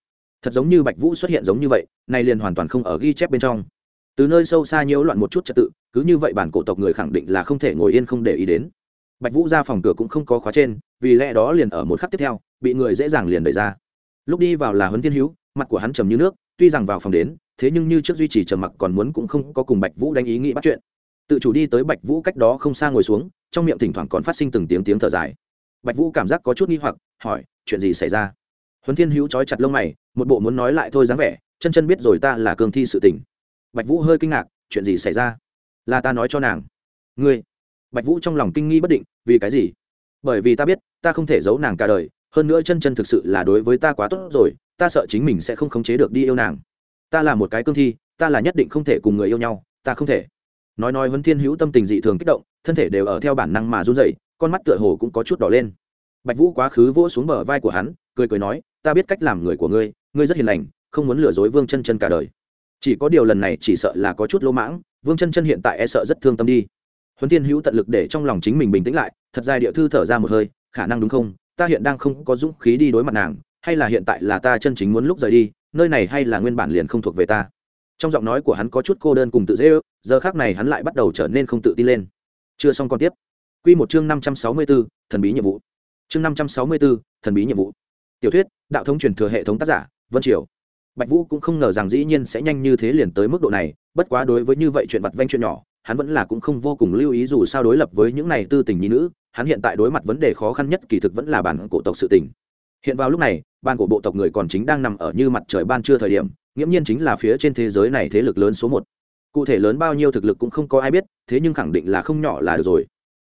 Thật giống như bạch vũ xuất hiện giống như vậy nay liền hoàn toàn không ở ghi chép bên trong từ nơi sâu xa nhiễu loạn một chút trật tự, cứ như vậy bản cổ tộc người khẳng định là không thể ngồi yên không để ý đến. Bạch vũ ra phòng cửa cũng không có khóa trên, vì lẽ đó liền ở một khắc tiếp theo, bị người dễ dàng liền đẩy ra. Lúc đi vào là huấn thiên hữu, mặt của hắn trầm như nước, tuy rằng vào phòng đến, thế nhưng như trước duy trì trầm mặc còn muốn cũng không có cùng bạch vũ đánh ý nghĩ bắt chuyện. Tự chủ đi tới bạch vũ cách đó không xa ngồi xuống, trong miệng thỉnh thoảng còn phát sinh từng tiếng tiếng thở dài. Bạch vũ cảm giác có chút nghi hoặc, hỏi, chuyện gì xảy ra? Huấn thiên hữu trói chặt lông mày, một bộ muốn nói lại thôi dáng vẻ, chân chân biết rồi ta là cường thi sự tình bạch vũ hơi kinh ngạc, chuyện gì xảy ra? Là ta nói cho nàng. Ngươi. Bạch vũ trong lòng kinh nghi bất định, vì cái gì? Bởi vì ta biết, ta không thể giấu nàng cả đời, hơn nữa chân chân thực sự là đối với ta quá tốt rồi, ta sợ chính mình sẽ không khống chế được đi yêu nàng. Ta là một cái cương thi, ta là nhất định không thể cùng người yêu nhau, ta không thể. Nói nói huấn thiên hữu tâm tình dị thường kích động, thân thể đều ở theo bản năng mà run dậy con mắt tựa hồ cũng có chút đỏ lên. Bạch vũ quá khứ vỗ xuống bờ vai của hắn, cười cười nói, ta biết cách làm người của ngươi ngươi rất hiền lành, không muốn lừa dối vương chân chân cả đời chỉ có điều lần này chỉ sợ là có chút lỗ mãng, vương chân chân hiện tại e sợ rất thương tâm đi. Huấn tiên hữu tận lực để trong lòng chính mình bình tĩnh lại, thật dài địa thư thở ra một hơi, khả năng đúng không? Ta hiện đang không có dũng khí đi đối mặt nàng, hay là hiện tại là ta chân chính muốn lúc rời đi, nơi này hay là nguyên bản liền không thuộc về ta? Trong giọng nói của hắn có chút cô đơn cùng tự dễ ước, giờ khác này hắn lại bắt đầu trở nên không tự tin lên. Chưa xong còn tiếp. Q một chương năm trăm sáu mươi b ố thần bí nhiệm vụ. Chương năm trăm sáu mươi b ố thần bí nhiệm vụ. Tiểu thuyết, đạo thống truyền thừa hệ thống tác giả, vân triều bạch vũ cũng không ngờ rằng dĩ nhiên sẽ nhanh như thế liền tới mức độ này, bất quá đối với như vậy chuyện vặt vanh chuyện nhỏ, hắn vẫn là cũng không vô cùng lưu ý dù sao đối lập với những này tư tình nhi nữ, hắn hiện tại đối mặt vấn đề khó khăn nhất kỳ thực vẫn là bản cổ tộc sự tình. Hiện vào lúc này ban cổ bộ tộc người còn chính đang nằm ở như mặt trời ban trưa thời điểm, nghiễm nhiên chính là phía trên thế giới này thế lực lớn số một. Cụ thể lớn bao nhiêu thực lực cũng không có ai biết, thế nhưng khẳng định là không nhỏ là được rồi.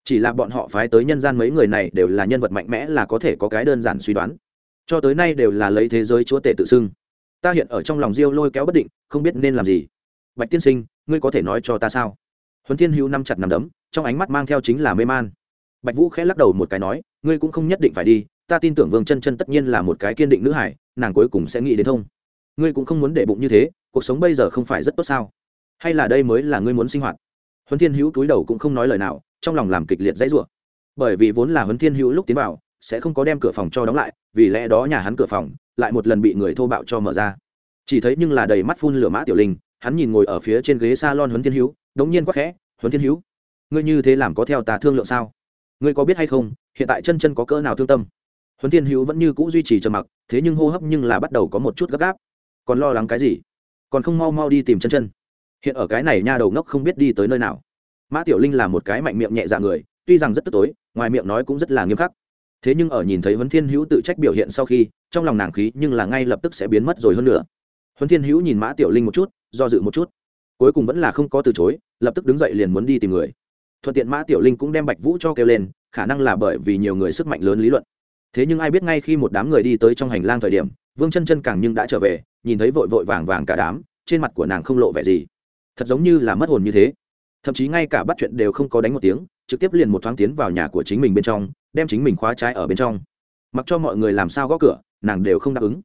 Chỉ là bọn họ phái tới nhân gian mấy người này đều là nhân vật mạnh mẽ là có thể có cái đơn giản suy đoán. Cho tới nay đều là lấy thế giới chúa tể tự xưng ta hiện ở trong lòng diêu lôi kéo bất định, không biết nên làm gì. Bạch tiên sinh, ngươi có thể nói cho ta sao? Huấn thiên hữu năm chặt nằm đấm, trong ánh mắt mang theo chính là mê man. Bạch vũ khẽ lắc đầu một cái nói, ngươi cũng không nhất định phải đi, ta tin tưởng vương chân chân tất nhiên là một cái kiên định nữ hải, nàng cuối cùng sẽ nghĩ đến thông. Ngươi cũng không muốn để bụng như thế, cuộc sống bây giờ không phải rất tốt sao? Hay là đây mới là ngươi muốn sinh hoạt? Huấn thiên hữu túi đầu cũng không nói lời nào, trong lòng làm kịch liệt dãy rủa. Bởi vì vốn là huấn thiên hữu lúc tiến vào, sẽ không có đem cửa phòng cho đóng lại, vì lẽ đó nhà hắn cửa phòng lại một lần bị người thô bạo cho mở ra. Chỉ thấy nhưng là đầy mắt phun lửa mã tiểu linh, hắn nhìn ngồi ở phía trên ghế s a lon huấn thiên hữu, đống nhiên quắc khẽ, huấn thiên hữu, ngươi như thế làm có theo ta thương lượng sao? Ngươi có biết hay không, hiện tại chân chân có cỡ nào thương tâm? Huấn thiên hữu vẫn như c ũ duy trì trầm mặc, thế nhưng hô hấp nhưng là bắt đầu có một chút gấp gáp. Còn lo lắng cái gì? Còn không mau mau đi tìm chân chân. Hiện ở cái này nha đầu ngốc không biết đi tới nơi nào. Mã tiểu linh là một cái mạnh miệng nhẹ dạ người, tuy rằng rất tức tối, ngoài miệng nói cũng rất là nghiêm khắc thế nhưng ở nhìn thấy huấn thiên hữu tự trách biểu hiện sau khi, trong lòng nàng khí nhưng là ngay lập tức sẽ biến mất rồi hơn nữa. Huấn thiên hữu nhìn mã tiểu linh một chút, do dự một chút. Cuối cùng vẫn là không có từ chối, lập tức đứng dậy liền muốn đi tìm người. Thuận tiện mã tiểu linh cũng đem bạch vũ cho kêu lên, khả năng là bởi vì nhiều người sức mạnh lớn lý luận. Thế nhưng ai biết ngay khi một đám người đi tới trong hành lang thời điểm, vương chân chân càng nhưng đã trở về, nhìn thấy vội vội vàng vàng cả đám, trên mặt của nàng không lộ vẻ gì. Thật giống như là mất hồn như thế. Thậm chí ngay cả bắt chuyện đều không có đánh một tiếng trực tiếp liền một thoáng tiến vào nhà của chính mình bên trong, đem chính mình khóa trái ở bên trong. Mặc cho mọi người làm sao gõ cửa, nàng đều không đáp ứng.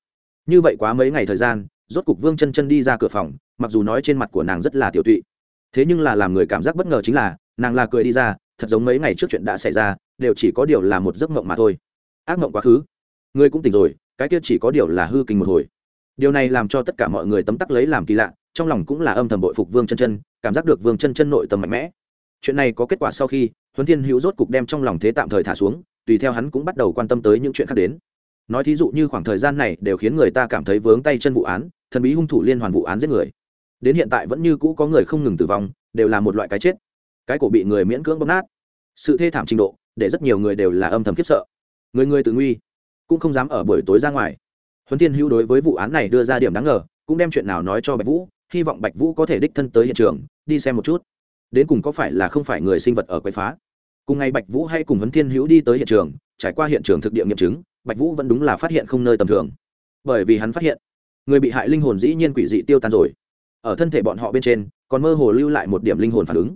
Như vậy quá mấy ngày thời gian, rốt cục vương chân chân đi ra cửa phòng, mặc dù nói trên mặt của nàng rất là tiểu tụy. Thế nhưng là làm người cảm giác bất ngờ chính là, nàng là cười đi ra, thật giống mấy ngày trước chuyện đã xảy ra, đều chỉ có điều là một giấc mộng mà thôi. Ác mộng quá khứ. Ngươi cũng tỉnh rồi, cái kia chỉ có điều là hư kinh một hồi. Điều này làm cho tất cả mọi người tấm tắc lấy làm kỳ lạ, trong lòng cũng là âm thầm bội phục vương chân chân, cảm giác được vương chân chân nội tâm mạnh mẽ chuyện này có kết quả sau khi, huấn thiên hữu rốt cục đem trong lòng thế tạm thời thả xuống, tùy theo hắn cũng bắt đầu quan tâm tới những chuyện khác đến. Nói thí dụ như khoảng thời gian này đều khiến người ta cảm thấy vướng tay chân vụ án, thần bí hung thủ liên hoàn vụ án giết người. Đến hiện tại vẫn như cũ có người không ngừng tử vong, đều là một loại cái chết. Cái cổ bị người miễn cưỡng bóp nát. Sự thê thảm trình độ, để rất nhiều người đều là âm thầm khiếp sợ. Người người tự nguy, cũng không dám ở buổi tối ra ngoài. Huấn Thiên hữu đối với vụ án này đưa ra điểm đáng ngờ, cũng đem chuyện nào nói cho bạch vũ, hy vọng bạch vũ có thể đích thân tới hiện trường, đi xem một chút đến cùng có phải là không phải người sinh vật ở quậy phá? Cùng ngày bạch vũ hay cùng huấn thiên hữu đi tới hiện trường, trải qua hiện trường thực địa nghiệm chứng, bạch vũ vẫn đúng là phát hiện không nơi tầm thường. Bởi vì hắn phát hiện, người bị hại linh hồn dĩ nhiên quỷ dị tiêu tan rồi. Ở thân thể bọn họ bên trên, còn mơ hồ lưu lại một điểm linh hồn phản ứng.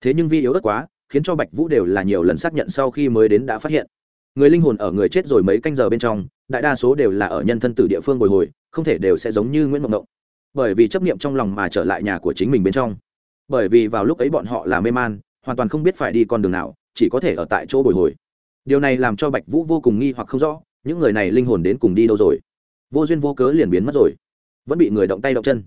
Thế nhưng vi yếu ớt quá, khiến cho bạch vũ đều là nhiều lần xác nhận sau khi mới đến đã phát hiện. Người linh hồn ở người chết rồi mấy canh giờ bên trong, đại đa số đều là ở nhân thân tử địa phương bồi hồi, không thể đều sẽ giống như nguyễn mộng động bởi vì chấp niệm trong lòng mà trở lại nhà của chính mình bên trong bởi vì vào lúc ấy bọn họ là mê man, hoàn toàn không biết phải đi con đường nào, chỉ có thể ở tại chỗ bồi hồi. Điều này làm cho bạch vũ vô cùng nghi hoặc không rõ, những người này linh hồn đến cùng đi đâu rồi? Vô duyên vô cớ liền biến mất rồi. Vẫn bị người động tay động chân.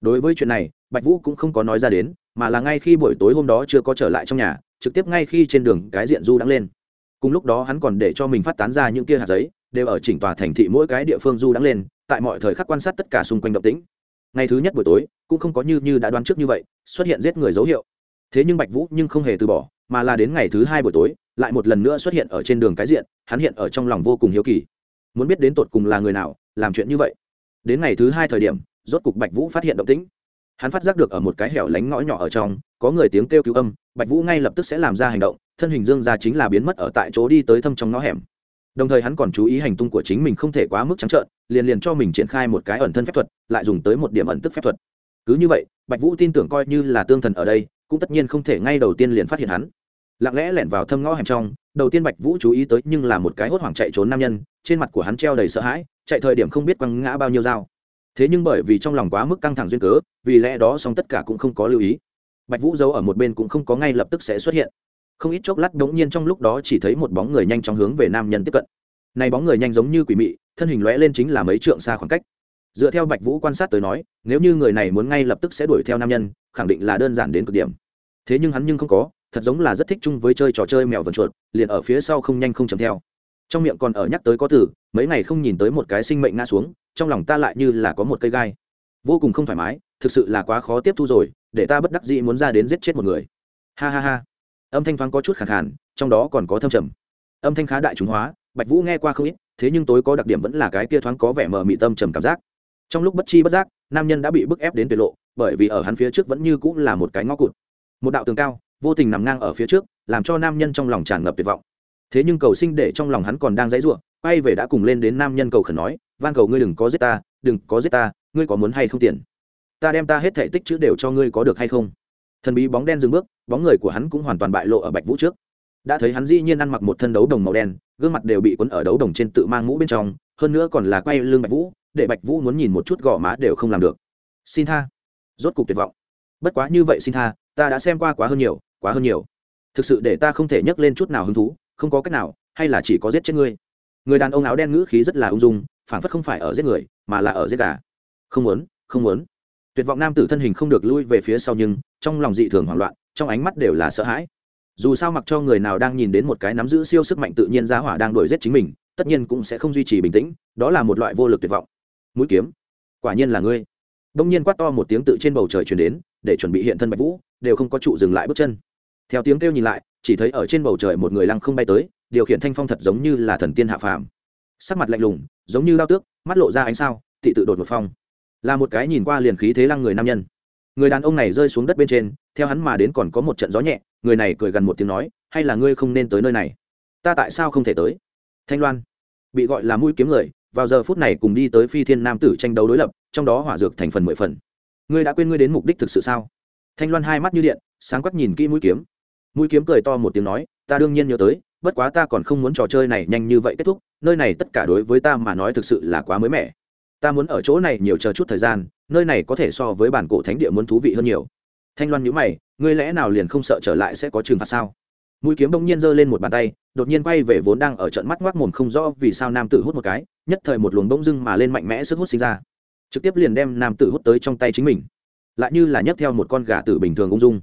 Đối với chuyện này, bạch vũ cũng không có nói ra đến, mà là ngay khi buổi tối hôm đó chưa có trở lại trong nhà, trực tiếp ngay khi trên đường cái diện du đang lên. Cùng lúc đó hắn còn để cho mình phát tán ra những kia hạt giấy, đều ở chỉnh tòa thành thị mỗi cái địa phương du đang lên, tại mọi thời khắc quan sát tất cả xung quanh động tĩnh ngày thứ nhất buổi tối, cũng không có như như đã đoán trước như vậy, xuất hiện giết người dấu hiệu. Thế nhưng bạch vũ nhưng không hề từ bỏ, mà là đến ngày thứ hai buổi tối, lại một lần nữa xuất hiện ở trên đường cái diện, hắn hiện ở trong lòng vô cùng hiếu kỳ. Muốn biết đến tột cùng là người nào, làm chuyện như vậy. Đến ngày thứ hai thời điểm, rốt cục bạch vũ phát hiện động tĩnh. Hắn phát giác được ở một cái hẻo lánh ngõ nhỏ ở trong, có người tiếng kêu cứu âm, bạch vũ ngay lập tức sẽ làm ra hành động, thân hình dương ra chính là biến mất ở tại chỗ đi tới thâm trong ngõ hẻm đồng thời hắn còn chú ý hành tung của chính mình không thể quá mức trắng trợn, liền liền cho mình triển khai một cái ẩn thân phép thuật, lại dùng tới một điểm ẩn tức phép thuật. Cứ như vậy, bạch vũ tin tưởng coi như là tương thần ở đây, cũng tất nhiên không thể ngay đầu tiên liền phát hiện hắn. Lặng lẽ lẻn vào thâm ngõ hẻm trong, đầu tiên bạch vũ chú ý tới nhưng là một cái hốt hoảng chạy trốn nam nhân, trên mặt của hắn treo đầy sợ hãi, chạy thời điểm không biết quăng ngã bao nhiêu dao. Thế nhưng bởi vì trong lòng quá mức căng thẳng duyên cớ, vì lẽ đó song tất cả cũng không có lưu ý. Bạch vũ giấu ở một bên cũng không có ngay lập tức sẽ xuất hiện không ít chốc lát đ ố n g nhiên trong lúc đó chỉ thấy một bóng người nhanh chóng hướng về nam nhân tiếp cận. Này bóng người nhanh giống như quỷ mị, thân hình lóe lên chính là mấy trượng xa khoảng cách. Dựa theo bạch vũ quan sát tới nói, nếu như người này muốn ngay lập tức sẽ đuổi theo nam nhân, khẳng định là đơn giản đến cực điểm. Thế nhưng hắn nhưng không có, thật giống là rất thích chung với chơi trò chơi mèo vần chuột, liền ở phía sau không nhanh không chầm theo. Trong miệng còn ở nhắc tới có từ mấy ngày không nhìn tới một cái sinh mệnh ngã xuống, trong lòng ta lại như là có một cây gai. Vô cùng không thoải mái, thực sự là quá khó tiếp thu rồi, để ta bất đắc dĩ muốn ra đến giết chết một người. Ha ha ha âm thanh thoáng có chút khẳng hạn trong đó còn có thâm trầm. Âm thanh khá đại chúng hóa, bạch vũ nghe qua không ít, thế nhưng tối có đặc điểm vẫn là cái kia thoáng có vẻ mờ mị tâm trầm cảm giác. Trong lúc bất chi bất giác, nam nhân đã bị bức ép đến tuyệt lộ, bởi vì ở hắn phía trước vẫn như cũng là một cái ngõ cụt. Một đạo tường cao, vô tình nằm ngang ở phía trước, làm cho nam nhân trong lòng tràn ngập tuyệt vọng. Thế nhưng cầu sinh để trong lòng hắn còn đang dãy ruộng quay về đã cùng lên đến nam nhân cầu khẩn nói, van cầu ngươi đừng có giết ta, đừng có giết ta, ngươi có muốn hay không tiền? Ta đem ta hết thể tích chữ đều cho ngươi có được hay không? Thần bí bóng đen dừng bước, bóng người của hắn cũng hoàn toàn bại lộ ở bạch vũ trước. Đã thấy hắn dĩ nhiên ăn mặc một thân đấu đồng màu đen, gương mặt đều bị quấn ở đấu đồng trên tự mang mũ bên trong, hơn nữa còn là quay lưng bạch vũ, để bạch vũ muốn nhìn một chút gò má đều không làm được. Xin tha. Rốt cục tuyệt vọng. Bất quá như vậy xin tha, ta đã xem qua quá hơn nhiều, quá hơn nhiều. Thực sự để ta không thể nhấc lên chút nào hứng thú, không có cách nào, hay là chỉ có giết chết ngươi. Người đàn ông áo đen ngữ khí rất là ung dung phản phất không phải ở giết người, mà là ở giết gà. Không muốn không muốn tuyệt vọng nam tử thân hình không được lui về phía sau nhưng trong lòng dị thường hoảng loạn, trong ánh mắt đều là sợ hãi. Dù sao mặc cho người nào đang nhìn đến một cái nắm giữ siêu sức mạnh tự nhiên giá hỏa đang đuổi giết chính mình, tất nhiên cũng sẽ không duy trì bình tĩnh, đó là một loại vô lực tuyệt vọng. Mũi kiếm, quả nhiên là ngươi. Đông nhiên quát to một tiếng tự trên bầu trời chuyển đến, để chuẩn bị hiện thân bạch vũ, đều không có trụ dừng lại bước chân. Theo tiếng kêu nhìn lại, chỉ thấy ở trên bầu trời một người lăng không bay tới, điều khiển thanh phong thật giống như là thần tiên hạ phàm. Sắc mặt lạnh lùng, giống như lao tước, mắt lộ ra ánh sao thị tự đột một phong là một cái nhìn qua liền khí thế lăng người nam nhân. Người đàn ông này rơi xuống đất bên trên, theo hắn mà đến còn có một trận gió nhẹ, người này cười gần một tiếng nói, hay là ngươi không nên tới nơi này? Ta tại sao không thể tới? Thanh loan, bị gọi là mũi kiếm người, vào giờ phút này cùng đi tới phi thiên nam tử tranh đấu đối lập, trong đó hỏa dược thành phần mười phần. Ngươi đã quên ngươi đến mục đích thực sự sao? Thanh loan hai mắt như điện, sáng quắc nhìn kỹ mũi kiếm. Mũi kiếm cười to một tiếng nói, ta đương nhiên nhớ tới, bất quá ta còn không muốn trò chơi này nhanh như vậy kết thúc, nơi này tất cả đối với ta mà nói thực sự là quá mới mẻ ta muốn ở chỗ này nhiều chờ chút thời gian, nơi này có thể so với bản cổ thánh địa muốn thú vị hơn nhiều. Thanh loan nhữ mày, ngươi lẽ nào liền không sợ trở lại sẽ có trừng phạt sao? Mũi kiếm bỗng nhiên giơ lên một bàn tay, đột nhiên quay về vốn đang ở trận mắt ngoác mồm không rõ vì sao nam tử hút một cái, nhất thời một luồng bỗng dưng mà lên mạnh mẽ sức hút sinh ra. Trực tiếp liền đem nam tử hút tới trong tay chính mình. Lại như là nhấc theo một con gà tử bình thường ung dung.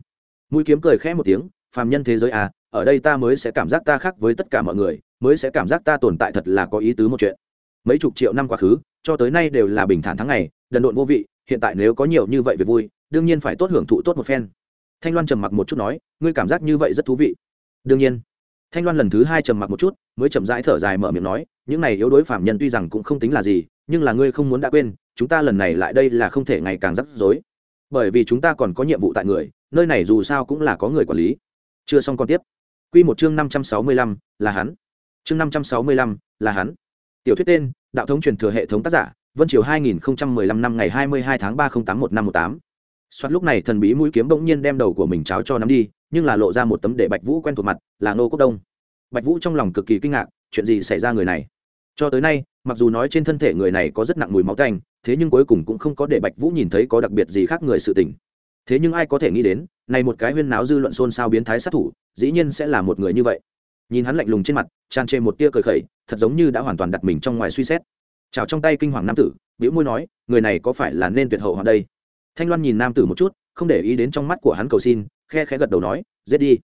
Mũi kiếm cười khẽ một tiếng, phàm nhân thế giới à ở đây ta mới sẽ cảm giác ta khác với tất cả mọi người, mới sẽ cảm giác ta tồn tại thật là có ý tứ một chuyện mấy chục triệu năm quá khứ, cho tới nay đều là bình thản tháng ngày, đần độn vô vị, hiện tại nếu có nhiều như vậy về vui, đương nhiên phải tốt hưởng thụ tốt một phen. Thanh loan trầm mặc một chút nói, ngươi cảm giác như vậy rất thú vị. Đương nhiên. Thanh loan lần thứ hai trầm mặc một chút, mới chậm rãi thở dài mở miệng nói, những này yếu đối phạm nhân tuy rằng cũng không tính là gì, nhưng là ngươi không muốn đã quên, chúng ta lần này lại đây là không thể ngày càng rắc rối. Bởi vì chúng ta còn có nhiệm vụ tại người, nơi này dù sao cũng là có người quản lý. Chưa xong còn tiếp. Q một chương năm trăm sáu mươi lăm, là hắn. Chương năm trăm sáu mươi lăm, là hắn tiểu thuyết tên, đạo thống truyền thừa hệ thống tác giả, vân triều hai nghìn lăm năm ngày hai mươi hai tháng ba tám một năm một tám. Soát lúc này thần bí mũi kiếm bỗng nhiên đem đầu của mình cháo cho nắm đi, nhưng là lộ ra một tấm để bạch vũ quen thuộc mặt, là nô quốc đông. Bạch vũ trong lòng cực kỳ kinh ngạc, chuyện gì xảy ra người này? Cho tới nay, mặc dù nói trên thân thể người này có rất nặng mùi máu tanh, thế nhưng cuối cùng cũng không có để bạch vũ nhìn thấy có đặc biệt gì khác người sự tình. Thế nhưng ai có thể nghĩ đến này một cái huyên náo dư luận xôn xao biến thái sát thủ, dĩ nhiên sẽ là một người như vậy nhìn hắn lạnh lùng trên mặt, tràn trề một tia cười khẩy, thật giống như đã hoàn toàn đặt mình trong ngoài suy xét. Chào trong tay kinh hoàng nam tử biểu môi nói, người này có phải là nên tuyệt hậu họ đây? Thanh loan nhìn nam tử một chút, không để ý đến trong mắt của hắn cầu xin, khe khẽ gật đầu nói, giết đi.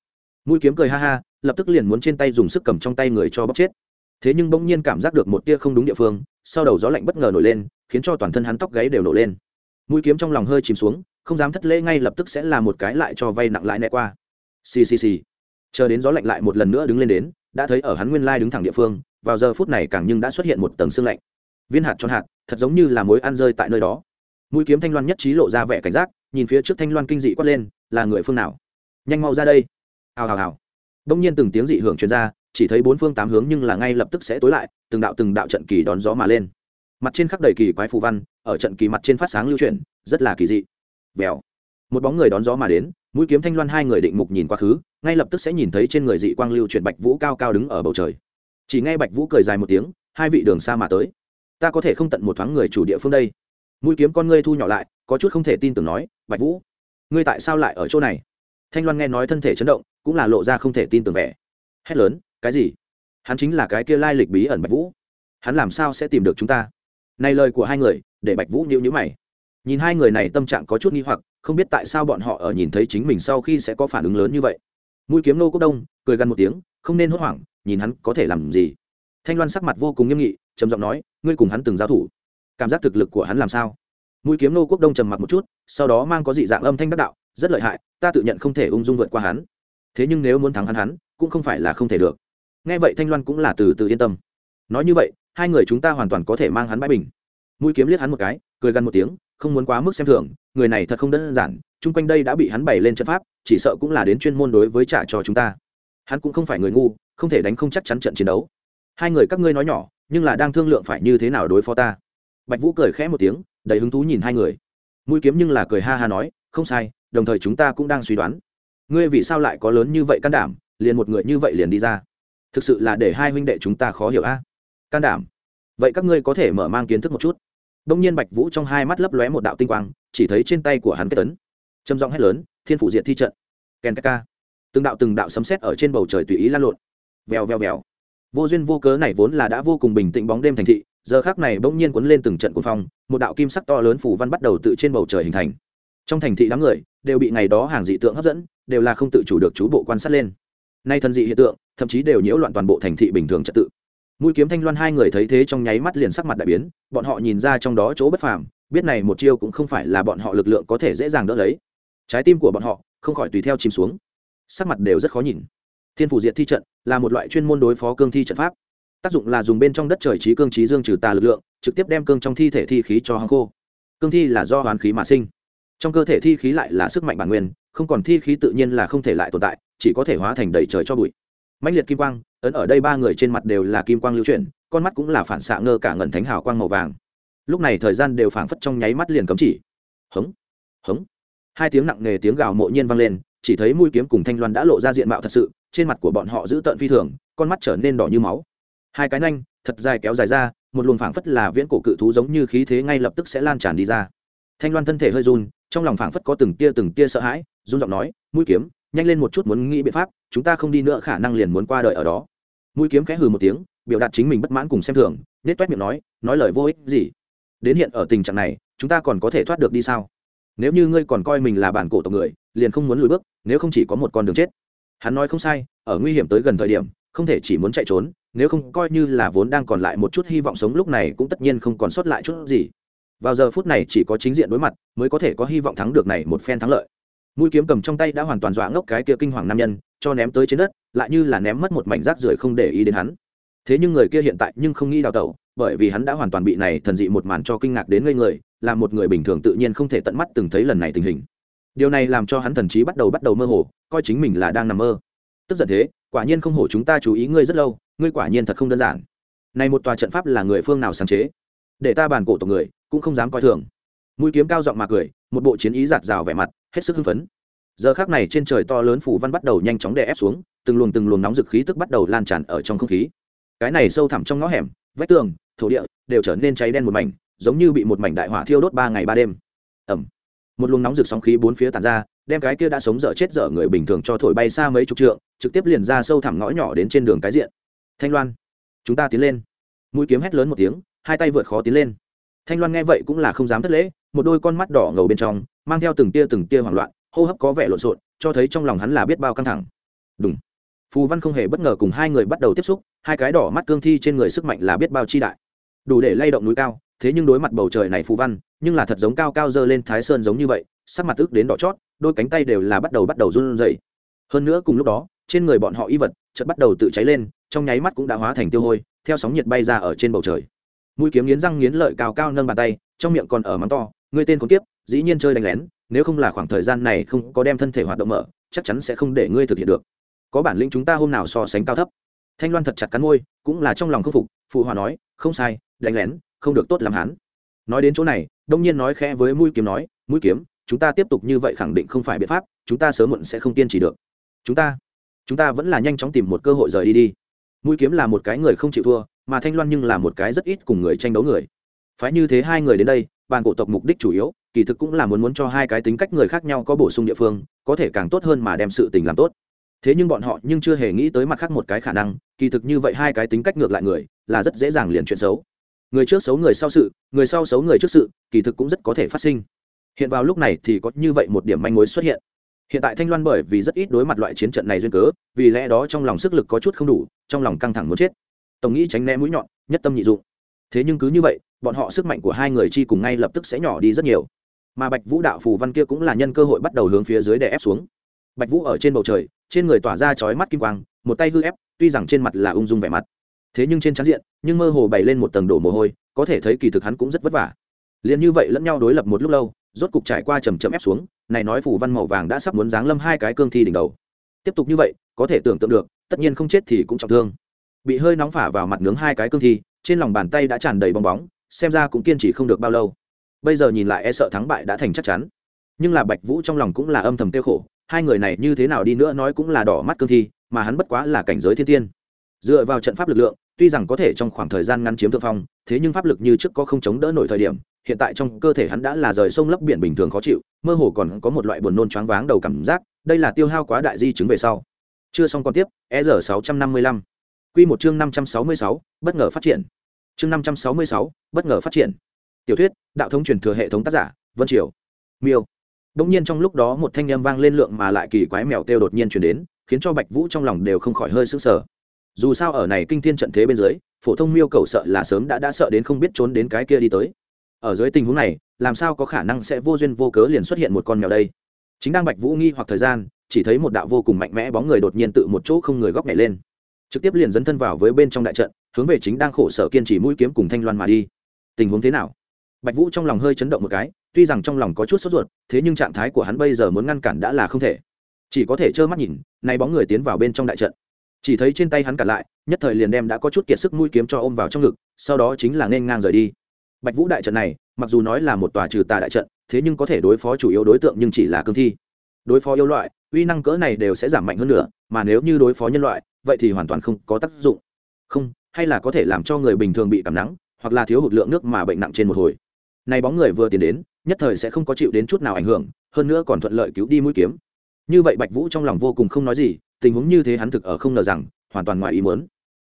Mũi kiếm cười ha ha, lập tức liền muốn trên tay dùng sức cầm trong tay người cho bóc chết. Thế nhưng bỗng nhiên cảm giác được một tia không đúng địa phương, sau đầu gió lạnh bất ngờ nổi lên, khiến cho toàn thân hắn tóc gáy đều nổ lên. Mũi kiếm trong lòng hơi chìm xuống, không dám thất lễ ngay lập tức sẽ là một cái lại cho vay nặng lãi nẹ qua. Xì si xì chờ đến gió lạnh lại một lần nữa đứng lên đến, đã thấy ở hắn nguyên lai đứng thẳng địa phương, vào giờ phút này càng nhưng đã xuất hiện một tầng xương lạnh. Viên hạt tròn hạt, thật giống như là mối ăn rơi tại nơi đó. Mũi kiếm thanh loan nhất trí lộ ra vẻ cảnh giác, nhìn phía trước thanh loan kinh dị quát lên, là người phương nào? Nhanh mau ra đây. Hào hào hào. Đông nhiên từng tiếng dị hưởng truyền ra, chỉ thấy bốn phương tám hướng nhưng là ngay lập tức sẽ tối lại, từng đạo từng đạo trận kỳ đón gió mà lên. Mặt trên khắc đầy kỳ quái phù văn, ở trận kỳ mặt trên phát sáng lưu chuyển, rất là kỳ dị. Vèo. Một bóng người đón gió mà đến mũi kiếm thanh loan hai người định mục nhìn quá khứ, ngay lập tức sẽ nhìn thấy trên người dị quang lưu chuyển bạch vũ cao cao đứng ở bầu trời. Chỉ nghe bạch vũ cười dài một tiếng, hai vị đường xa mà tới. Ta có thể không tận một thoáng người chủ địa phương đây. Mũi kiếm con ngươi thu nhỏ lại, có chút không thể tin tưởng nói, bạch vũ, ngươi tại sao lại ở chỗ này? Thanh loan nghe nói thân thể chấn động, cũng là lộ ra không thể tin tưởng vẻ. Hét lớn, cái gì? Hắn chính là cái kia lai lịch bí ẩn bạch vũ. Hắn làm sao sẽ tìm được chúng ta? Này lời của hai người, để bạch vũ nhịu nhữ mày nhìn hai người này tâm trạng có chút nghi hoặc, không biết tại sao bọn họ ở nhìn thấy chính mình sau khi sẽ có phản ứng lớn như vậy. Mũi kiếm nô cốc đông, cười gần một tiếng, không nên hốt hoảng, nhìn hắn có thể làm gì. Thanh loan sắc mặt vô cùng nghiêm nghị, trầm giọng nói, ngươi cùng hắn từng giao thủ. Cảm giác thực lực của hắn làm sao? Mũi kiếm nô quốc đông trầm mặc một chút, sau đó mang có dị dạng âm thanh đắc đạo, rất lợi hại, ta tự nhận không thể ung dung vượt qua hắn. Thế nhưng nếu muốn thắng hắn hắn, cũng không phải là không thể được. Nghe vậy thanh loan cũng là từ từ yên tâm. Nói như vậy, hai người chúng ta hoàn toàn có thể mang hắn bãi bình. Mũi kiếm liếc hắn một cái, cười gần một tiếng không muốn quá mức xem thường, người này thật không đơn giản, chung quanh đây đã bị hắn bày lên trận pháp, chỉ sợ cũng là đến chuyên môn đối với trả cho chúng ta. Hắn cũng không phải người ngu, không thể đánh không chắc chắn trận chiến đấu. Hai người các ngươi nói nhỏ, nhưng là đang thương lượng phải như thế nào đối phó ta. Bạch vũ cười khẽ một tiếng, đầy hứng thú nhìn hai người. Mũi kiếm nhưng là cười ha ha nói, không sai, đồng thời chúng ta cũng đang suy đoán. Ngươi vì sao lại có lớn như vậy can đảm, liền một người như vậy liền đi ra? Thực sự là để hai huynh đệ chúng ta khó hiểu a. Can đảm. Vậy các ngươi có thể mở mang kiến thức một chút đông nhiên bạch vũ trong hai mắt lấp lóe một đạo tinh quang, chỉ thấy trên tay của hắn kết tấn. Trầm giọng hét lớn, thiên phủ diệt thi trận. Ken ca từng đạo từng đạo sấm sét ở trên bầu trời tùy ý lan lộn. Vèo vèo vèo. Vô duyên vô cớ này vốn là đã vô cùng bình tĩnh bóng đêm thành thị, giờ khác này bỗng nhiên cuốn lên từng trận cuồng phong, một đạo kim sắc to lớn phủ văn bắt đầu tự trên bầu trời hình thành. Trong thành thị đám người đều bị ngày đó hàng dị tượng hấp dẫn, đều là không tự chủ được chú bộ quan sát lên. Nay thần dị hiện tượng, thậm chí đều nhiễu loạn toàn bộ thành thị bình thường trật tự mũi kiếm thanh loan hai người thấy thế trong nháy mắt liền sắc mặt đại biến, bọn họ nhìn ra trong đó chỗ bất phàm, biết này một chiêu cũng không phải là bọn họ lực lượng có thể dễ dàng đỡ lấy. Trái tim của bọn họ không khỏi tùy theo chìm xuống. Sắc mặt đều rất khó nhìn. Thiên phủ diệt thi trận là một loại chuyên môn đối phó cương thi trận pháp. Tác dụng là dùng bên trong đất trời trí cương trí dương trừ tà lực lượng, trực tiếp đem cương trong thi thể thi khí cho hăng khô. Cương thi là do hoán khí mà sinh. Trong cơ thể thi khí lại là sức mạnh bản nguyên, không còn thi khí tự nhiên là không thể lại tồn tại, chỉ có thể hóa thành đầy trời cho bụi. Mạnh liệt kim quang ấn ở đây ba người trên mặt đều là kim quang lưu chuyển, con mắt cũng là phản xạ ngơ cả ngẩn thánh hào quang màu vàng. Lúc này thời gian đều phảng phất trong nháy mắt liền cấm chỉ. Hống hống. Hai tiếng nặng nề tiếng gào mộ nhiên vang lên, chỉ thấy mũi kiếm cùng thanh loan đã lộ ra diện mạo thật sự, trên mặt của bọn họ giữ tợn phi thường, con mắt trở nên đỏ như máu. Hai cái nanh, thật dài kéo dài ra, một luồng phảng phất là viễn cổ cự thú giống như khí thế ngay lập tức sẽ lan tràn đi ra. Thanh loan thân thể hơi run, trong lòng phảng phất có từng tia từng tia sợ hãi, run giọng nói, mũi kiếm nhanh lên một chút muốn nghĩ biện pháp, chúng ta không đi nữa khả năng liền muốn qua đời ở đó. Mũi kiếm khẽ hừ một tiếng, biểu đạt chính mình bất mãn cùng xem thường nết toét miệng nói nói lời vô ích gì? Đến hiện ở tình trạng này, chúng ta còn có thể thoát được đi sao? Nếu như ngươi còn coi mình là bản cổ tộc người, liền không muốn lùi bước, nếu không chỉ có một con đường chết. Hắn nói không sai, ở nguy hiểm tới gần thời điểm, không thể chỉ muốn chạy trốn, nếu không coi như là vốn đang còn lại một chút hy vọng sống lúc này cũng tất nhiên không còn sót lại chút gì. Vào giờ phút này chỉ có chính diện đối mặt, mới có thể có hy vọng thắng được này một phen thắng lợi mũi kiếm cầm trong tay đã hoàn toàn dọa ngốc cái kia kinh hoàng nam nhân, cho ném tới trên đất, lại như là ném mất một mảnh rác rưởi không để ý đến hắn. Thế nhưng người kia hiện tại nhưng không nghĩ đào tẩu, bởi vì hắn đã hoàn toàn bị này thần dị một màn cho kinh ngạc đến ngây người, là một người bình thường tự nhiên không thể tận mắt từng thấy lần này tình hình. Điều này làm cho hắn thần trí bắt đầu bắt đầu mơ hồ, coi chính mình là đang nằm mơ. Tức giận thế, quả nhiên không hổ chúng ta chú ý ngươi rất lâu, ngươi quả nhiên thật không đơn giản. Này một tòa trận pháp là người phương nào sáng chế? Để ta bàn cổ tộc người, cũng không dám coi thường mũi kiếm cao giọng mà cười, một bộ chiến ý giạt rào vẻ mặt, hết sức hưng phấn. Giờ khác này trên trời to lớn phủ văn bắt đầu nhanh chóng đè ép xuống, từng luồng từng luồng nóng dực khí tức bắt đầu lan tràn ở trong không khí. Cái này sâu thẳm trong ngõ hẻm, vách tường, thổ địa đều trở nên cháy đen một mảnh, giống như bị một mảnh đại hỏa thiêu đốt ba ngày ba đêm. Ẩm một luồng nóng rực sóng khí bốn phía tàn ra, đem cái kia đã sống dở chết dở người bình thường cho thổi bay xa mấy chục trượng, trực tiếp liền ra sâu thẳm ngõ nhỏ đến trên đường cái diện. Thanh loan. Chúng ta tiến lên. Mũi kiếm hét lớn một tiếng, hai tay vượt khó tiến lên. Thanh loan nghe vậy cũng là không dám thất lễ một đôi con mắt đỏ ngầu bên trong, mang theo từng tia từng tia hoảng loạn, hô hấp có vẻ lộn xộn, cho thấy trong lòng hắn là biết bao căng thẳng. Đúng phù văn không hề bất ngờ cùng hai người bắt đầu tiếp xúc, hai cái đỏ mắt cương thi trên người sức mạnh là biết bao chi đại. Đủ để lay động núi cao, thế nhưng đối mặt bầu trời này phù văn, nhưng là thật giống cao cao dơ lên thái sơn giống như vậy, sắc mặt ức đến đỏ chót, đôi cánh tay đều là bắt đầu bắt đầu run rẩy. Hơn nữa cùng lúc đó, trên người bọn họ y vật chợt bắt đầu tự cháy lên, trong nháy mắt cũng đã hóa thành tiêu hôi, theo sóng nhiệt bay ra ở trên bầu trời. Mũi kiếm nghiến răng nghiến lợi cao cao nâng bàn tay, trong miệng còn ở mắng to ngươi tên con tiếp dĩ nhiên chơi đánh lén, nếu không là khoảng thời gian này không có đem thân thể hoạt động mở, chắc chắn sẽ không để ngươi thực hiện được. Có bản lĩnh chúng ta hôm nào so sánh cao thấp. Thanh loan thật chặt cắn môi, cũng là trong lòng khâm phục, phụ hòa nói, không sai, đánh lén, không được tốt làm hắn. Nói đến chỗ này, đông nhiên nói khẽ với mũi kiếm nói, mũi kiếm, chúng ta tiếp tục như vậy khẳng định không phải biện pháp, chúng ta sớm muộn sẽ không kiên trì được. Chúng ta chúng ta vẫn là nhanh chóng tìm một cơ hội rời đi đi. Mũi kiếm là một cái người không chịu thua, mà thanh loan nhưng là một cái rất ít cùng người tranh đấu người. Phải như thế hai người đến đây bàn cổ tộc mục đích chủ yếu, kỳ thực cũng là muốn muốn cho hai cái tính cách người khác nhau có bổ sung địa phương, có thể càng tốt hơn mà đem sự tình làm tốt. Thế nhưng bọn họ nhưng chưa hề nghĩ tới mặt khác một cái khả năng, kỳ thực như vậy hai cái tính cách ngược lại người, là rất dễ dàng liền chuyện xấu. Người trước xấu người sau sự, người sau xấu người trước sự, kỳ thực cũng rất có thể phát sinh. Hiện vào lúc này thì có như vậy một điểm manh mối xuất hiện. Hiện tại thanh loan bởi vì rất ít đối mặt loại chiến trận này duyên cớ, vì lẽ đó trong lòng sức lực có chút không đủ, trong lòng căng thẳng muốn chết. Tổng nghĩ tránh né mũi nhọn, nhất tâm nhị dụng thế nhưng cứ như vậy, bọn họ sức mạnh của hai người chi cùng ngay lập tức sẽ nhỏ đi rất nhiều. Mà bạch vũ đạo phù văn kia cũng là nhân cơ hội bắt đầu hướng phía dưới để ép xuống. Bạch vũ ở trên bầu trời, trên người tỏa ra chói mắt kim quang, một tay hư ép, tuy rằng trên mặt là ung dung vẻ mặt, thế nhưng trên trán diện, nhưng mơ hồ bày lên một tầng đổ mồ hôi, có thể thấy kỳ thực hắn cũng rất vất vả. Liền như vậy lẫn nhau đối lập một lúc lâu, rốt cục trải qua chầm chậm ép xuống, này nói phủ văn màu vàng đã sắp muốn giáng lâm hai cái cương thi đỉnh đầu. Tiếp tục như vậy, có thể tưởng tượng được, tất nhiên không chết thì cũng trọng thương. Bị hơi nóng phả vào mặt nướng hai cái cương thi trên lòng bàn tay đã tràn đầy bong bóng, xem ra cũng kiên trì không được bao lâu. Bây giờ nhìn lại e sợ thắng bại đã thành chắc chắn. Nhưng là bạch vũ trong lòng cũng là âm thầm tiêu khổ, hai người này như thế nào đi nữa nói cũng là đỏ mắt cương thi, mà hắn bất quá là cảnh giới thiên tiên. Dựa vào trận pháp lực lượng, tuy rằng có thể trong khoảng thời gian ngắn chiếm thượng phong, thế nhưng pháp lực như trước có không chống đỡ nổi thời điểm, hiện tại trong cơ thể hắn đã là rời sông lấp biển bình thường khó chịu, mơ hồ còn có một loại buồn nôn choáng váng đầu cảm giác, đây là tiêu hao quá đại di chứng về sau. Chưa xong còn tiếp e r sáu trăm năm mươi lăm. Quy một chương năm trăm sáu mươi sáu bất ngờ phát triển chương năm trăm sáu mươi sáu bất ngờ phát triển tiểu thuyết đạo thống truyền thừa hệ thống tác giả vân triều miêu Đống nhiên trong lúc đó một thanh âm vang lên lượng mà lại kỳ quái mèo kêu đột nhiên truyền đến, khiến cho Bạch Vũ trong lòng đều không khỏi hơi sửng sờ. Dù sao ở này kinh thiên trận thế bên dưới, phổ thông miêu cầu sợ là sớm đã đã sợ đến không biết trốn đến cái kia đi tới. Ở dưới tình huống này, làm sao có khả năng sẽ vô duyên vô cớ liền xuất hiện một con mèo đây? Chính đang Bạch Vũ nghi hoặc thời gian, chỉ thấy một đạo vô cùng mạnh mẽ bóng người đột nhiên tự một chỗ không người góc nhảy lên, trực tiếp liền dấn thân vào với bên trong đại trận, hướng về chính đang khổ sở kiên trì mũi kiếm cùng thanh loan mà đi. Tình huống thế nào? Bạch Vũ trong lòng hơi chấn động một cái, tuy rằng trong lòng có chút sốt ruột thế nhưng trạng thái của hắn bây giờ muốn ngăn cản đã là không thể chỉ có thể trơ mắt nhìn nay bóng người tiến vào bên trong đại trận chỉ thấy trên tay hắn cản lại nhất thời liền đem đã có chút kiệt sức mũi kiếm cho ôm vào trong ngực sau đó chính là nên ngang rời đi bạch vũ đại trận này mặc dù nói là một tòa trừ tà đại trận thế nhưng có thể đối phó chủ yếu đối tượng nhưng chỉ là cương thi đối phó yêu loại uy năng cỡ này đều sẽ giảm mạnh hơn nữa mà nếu như đối phó nhân loại vậy thì hoàn toàn không có tác dụng. Không, hay là có thể làm cho người bình thường bị cảm nắng, hoặc là thiếu hụt lượng nước mà bệnh nặng trên một hồi. Nay bóng người vừa tiến đến, nhất thời sẽ không có chịu đến chút nào ảnh hưởng, hơn nữa còn thuận lợi cứu đi mũi kiếm. Như vậy bạch vũ trong lòng vô cùng không nói gì, tình huống như thế hắn thực ở không ngờ rằng, hoàn toàn ngoài ý muốn.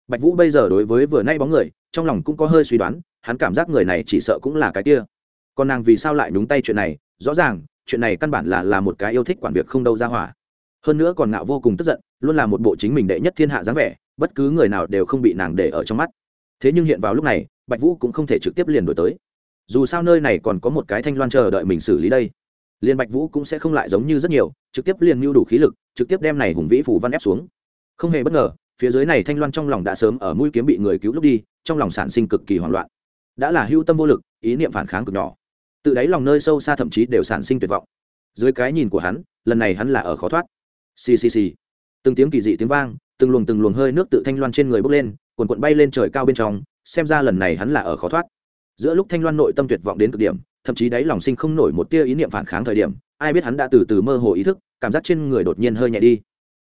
Bạch vũ bây giờ đối với vừa nay bóng người, trong lòng cũng có hơi suy đoán, hắn cảm giác người này chỉ sợ cũng là cái kia. Còn nàng vì sao lại đúng tay chuyện này? Rõ ràng, chuyện này căn bản là là một cái yêu thích quản việc không đâu ra hỏa hơn nữa còn ngạo vô cùng tức giận, luôn là một bộ chính mình đệ nhất thiên hạ dáng vẻ, bất cứ người nào đều không bị nàng để ở trong mắt. Thế nhưng hiện vào lúc này, bạch vũ cũng không thể trực tiếp liền đổi tới. Dù sao nơi này còn có một cái thanh loan chờ đợi mình xử lý đây. Liền bạch vũ cũng sẽ không lại giống như rất nhiều, trực tiếp liền mưu đủ khí lực, trực tiếp đem này hùng vĩ phủ văn ép xuống. Không hề bất ngờ, phía dưới này thanh loan trong lòng đã sớm ở mũi kiếm bị người cứu lúc đi, trong lòng sản sinh cực kỳ hoảng loạn. Đã là hưu tâm vô lực, ý niệm phản kháng cực nhỏ. Tự đáy lòng nơi sâu xa thậm chí đều sản sinh tuyệt vọng. Dưới cái nhìn của hắn, lần này hắn là ở khó thoát xì xì xì. Từng tiếng kỳ dị tiếng vang, từng luồng từng luồng hơi nước tự thanh loan trên người bốc lên quần quận bay lên trời cao bên trong, xem ra lần này hắn là ở khó thoát. Giữa lúc thanh loan nội tâm tuyệt vọng đến cực điểm, thậm chí đáy lòng sinh không nổi một tia ý niệm phản kháng thời điểm, ai biết hắn đã từ từ mơ hồ ý thức, cảm giác trên người đột nhiên hơi nhẹ đi.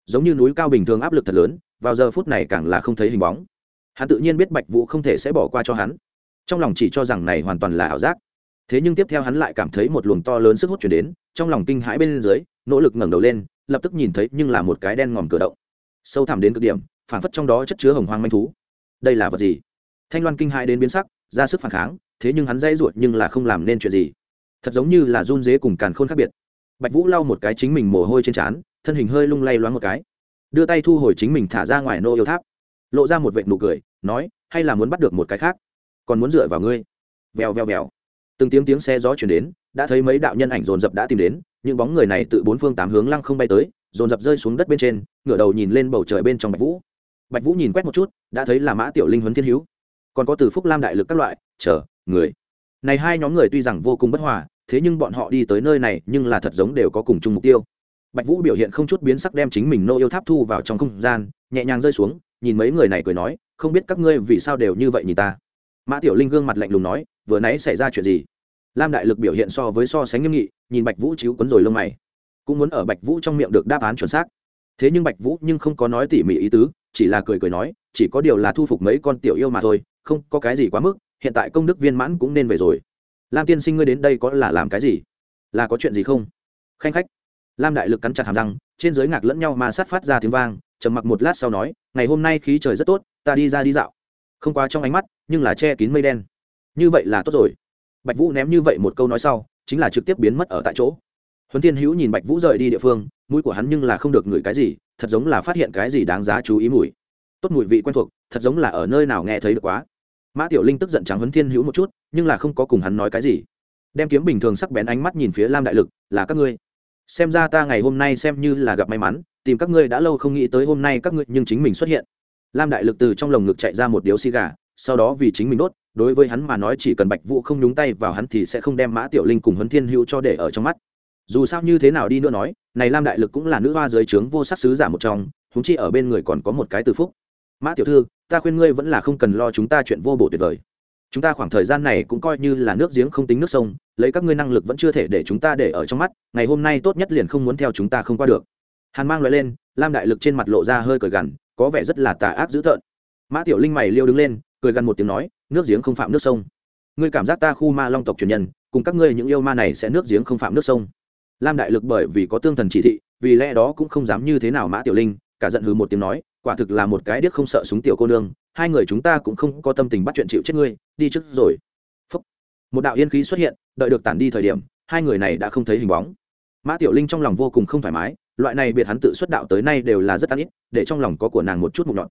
Giống như núi cao bình thường áp lực thật lớn, vào giờ phút này càng là không thấy hình bóng. Hắn tự nhiên biết bạch vũ không thể sẽ bỏ qua cho hắn. Trong lòng chỉ cho rằng này hoàn toàn là ảo giác. Thế nhưng tiếp theo hắn lại cảm thấy một luồng to lớn sức hút chuyển đến, trong lòng kinh hãi bên dưới nỗ lực ngẩng đầu lên, lập tức nhìn thấy nhưng là một cái đen ngòm cửa động. Sâu thẳm đến cực điểm phản phất trong đó chất chứa hồng hoang manh thú. Đây là vật gì? Thanh loan kinh hãi đến biến sắc, ra sức phản kháng, thế nhưng hắn dây ruột nhưng là không làm nên chuyện gì. Thật giống như là run dế cùng càn khôn khác biệt. Bạch vũ lau một cái chính mình mồ hôi trên trán, thân hình hơi lung lay loáng một cái. Đưa tay thu hồi chính mình thả ra ngoài nô yêu tháp. Lộ ra một vệt nụ cười, nói, hay là muốn bắt được một cái khác? Còn muốn dựa vào ngươi? Vèo vèo vèo. Từng tiếng tiếng xe gió chuyển đến, đã thấy mấy đạo nhân ảnh dồn dập đã tìm đến những bóng người này tự bốn phương tám hướng lăng không bay tới, dồn dập rơi xuống đất bên trên, ngửa đầu nhìn lên bầu trời bên trong bạch vũ. Bạch vũ nhìn quét một chút, đã thấy là mã tiểu linh huấn thiên hữu. Còn có từ phúc lam đại lực các loại, chờ, người. Này hai nhóm người tuy rằng vô cùng bất hòa, thế nhưng bọn họ đi tới nơi này nhưng là thật giống đều có cùng chung mục tiêu. Bạch vũ biểu hiện không chút biến sắc đem chính mình nô yêu tháp thu vào trong không gian, nhẹ nhàng rơi xuống, nhìn mấy người này cười nói, không biết các ngươi vì sao đều như vậy nhìn ta? Mã tiểu linh gương mặt lạnh lùng nói, vừa nãy xảy ra chuyện gì? Lam đại lực biểu hiện so với so sánh nghiêm nghị, nhìn bạch vũ chiếu quấn rồi lông mày. Cũng muốn ở bạch vũ trong miệng được đáp án chuẩn xác. Thế nhưng bạch vũ nhưng không có nói tỉ mỉ ý tứ, chỉ là cười cười nói, chỉ có điều là thu phục mấy con tiểu yêu mà thôi, không có cái gì quá mức, hiện tại công đức viên mãn cũng nên về rồi. Lam tiên sinh ngươi đến đây có là làm cái gì? Là có chuyện gì không? Khanh khách. Lam đại lực cắn chặt hàm răng, trên giới ngạc lẫn nhau mà sát phát ra tiếng vang, trầm mặc một lát sau nói, ngày hôm nay khí trời rất tốt, ta đi ra đi dạo. Không qua trong ánh mắt, nhưng là che kín mây đen. Như vậy là tốt rồi bạch vũ ném như vậy một câu nói sau, chính là trực tiếp biến mất ở tại chỗ. Huấn Thiên hữu nhìn bạch vũ rời đi địa phương, mũi của hắn nhưng là không được ngửi cái gì, thật giống là phát hiện cái gì đáng giá chú ý mùi. Tốt mùi vị quen thuộc, thật giống là ở nơi nào nghe thấy được quá. Mã tiểu linh tức giận trắng huấn thiên hữu một chút, nhưng là không có cùng hắn nói cái gì. Đem kiếm bình thường sắc bén ánh mắt nhìn phía lam đại lực, là các ngươi. Xem ra ta ngày hôm nay xem như là gặp may mắn, tìm các ngươi đã lâu không nghĩ tới hôm nay các ngươi nhưng chính mình xuất hiện. Lam đại lực từ trong lồng ngực chạy ra một điếu xì gà, sau đó vì chính mình đốt đối với hắn mà nói chỉ cần bạch vũ không nhúng tay vào hắn thì sẽ không đem mã tiểu linh cùng huấn thiên hữu cho để ở trong mắt. Dù sao như thế nào đi nữa nói, này lam đại lực cũng là nữ hoa dưới trướng vô sắc sứ giả một trong húng chi ở bên người còn có một cái từ phúc. Mã tiểu thư, ta khuyên ngươi vẫn là không cần lo chúng ta chuyện vô bổ tuyệt vời. Chúng ta khoảng thời gian này cũng coi như là nước giếng không tính nước sông, lấy các ngươi năng lực vẫn chưa thể để chúng ta để ở trong mắt, ngày hôm nay tốt nhất liền không muốn theo chúng ta không qua được. Hàn mang loại lên, lam đại lực trên mặt lộ ra hơi cởi gằn, có vẻ rất là tà ác dữ tợn. Mã tiểu linh mày liêu đứng lên cười gằn một tiếng nói, nước giếng không phạm nước sông. Ngươi cảm giác ta khu ma long tộc truyền nhân, cùng các ngươi những yêu ma này sẽ nước giếng không phạm nước sông. Lam đại lực bởi vì có tương thần chỉ thị, vì lẽ đó cũng không dám như thế nào mã tiểu linh, cả giận hừ một tiếng nói, quả thực là một cái điếc không sợ súng tiểu cô nương, hai người chúng ta cũng không có tâm tình bắt chuyện chịu chết ngươi, đi trước rồi. Phúc. một đạo yên khí xuất hiện, đợi được tản đi thời điểm, hai người này đã không thấy hình bóng. Mã tiểu linh trong lòng vô cùng không thoải mái, loại này biệt hắn tự xuất đạo tới nay đều là rất ăn ít, để trong lòng có của nàng một chút mục nhọn.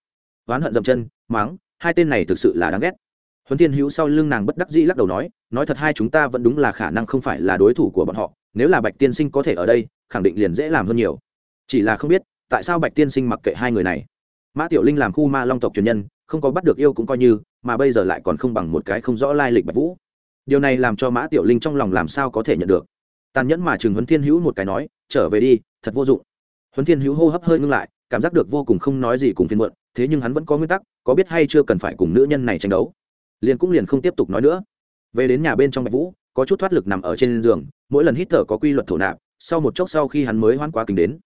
Oán hận dậm chân máng hai tên này thực sự là đáng ghét. Huấn Thiên hữu sau lưng nàng bất đắc dĩ lắc đầu nói nói thật hai chúng ta vẫn đúng là khả năng không phải là đối thủ của bọn họ, nếu là bạch tiên sinh có thể ở đây, khẳng định liền dễ làm hơn nhiều. Chỉ là không biết, tại sao bạch tiên sinh mặc kệ hai người này. Mã tiểu linh làm khu ma long tộc truyền nhân, không có bắt được yêu cũng coi như, mà bây giờ lại còn không bằng một cái không rõ lai lịch bạch vũ. Điều này làm cho mã tiểu linh trong lòng làm sao có thể nhận được. Tàn nhẫn mà chừng huấn thiên hữu một cái nói, trở về đi, thật vô dụng. Huấn thiên hữu hô hấp hơi ngưng lại, cảm giác được vô cùng không nói gì cùng phiên muộn thế nhưng hắn vẫn có nguyên tắc, có biết hay chưa cần phải cùng nữ nhân này tranh đấu. Liền cũng liền không tiếp tục nói nữa. Về đến nhà bên trong bạch vũ, có chút thoát lực nằm ở trên giường, mỗi lần hít thở có quy luật thổ nạp, sau một chốc sau khi hắn mới hoan quá kính đến.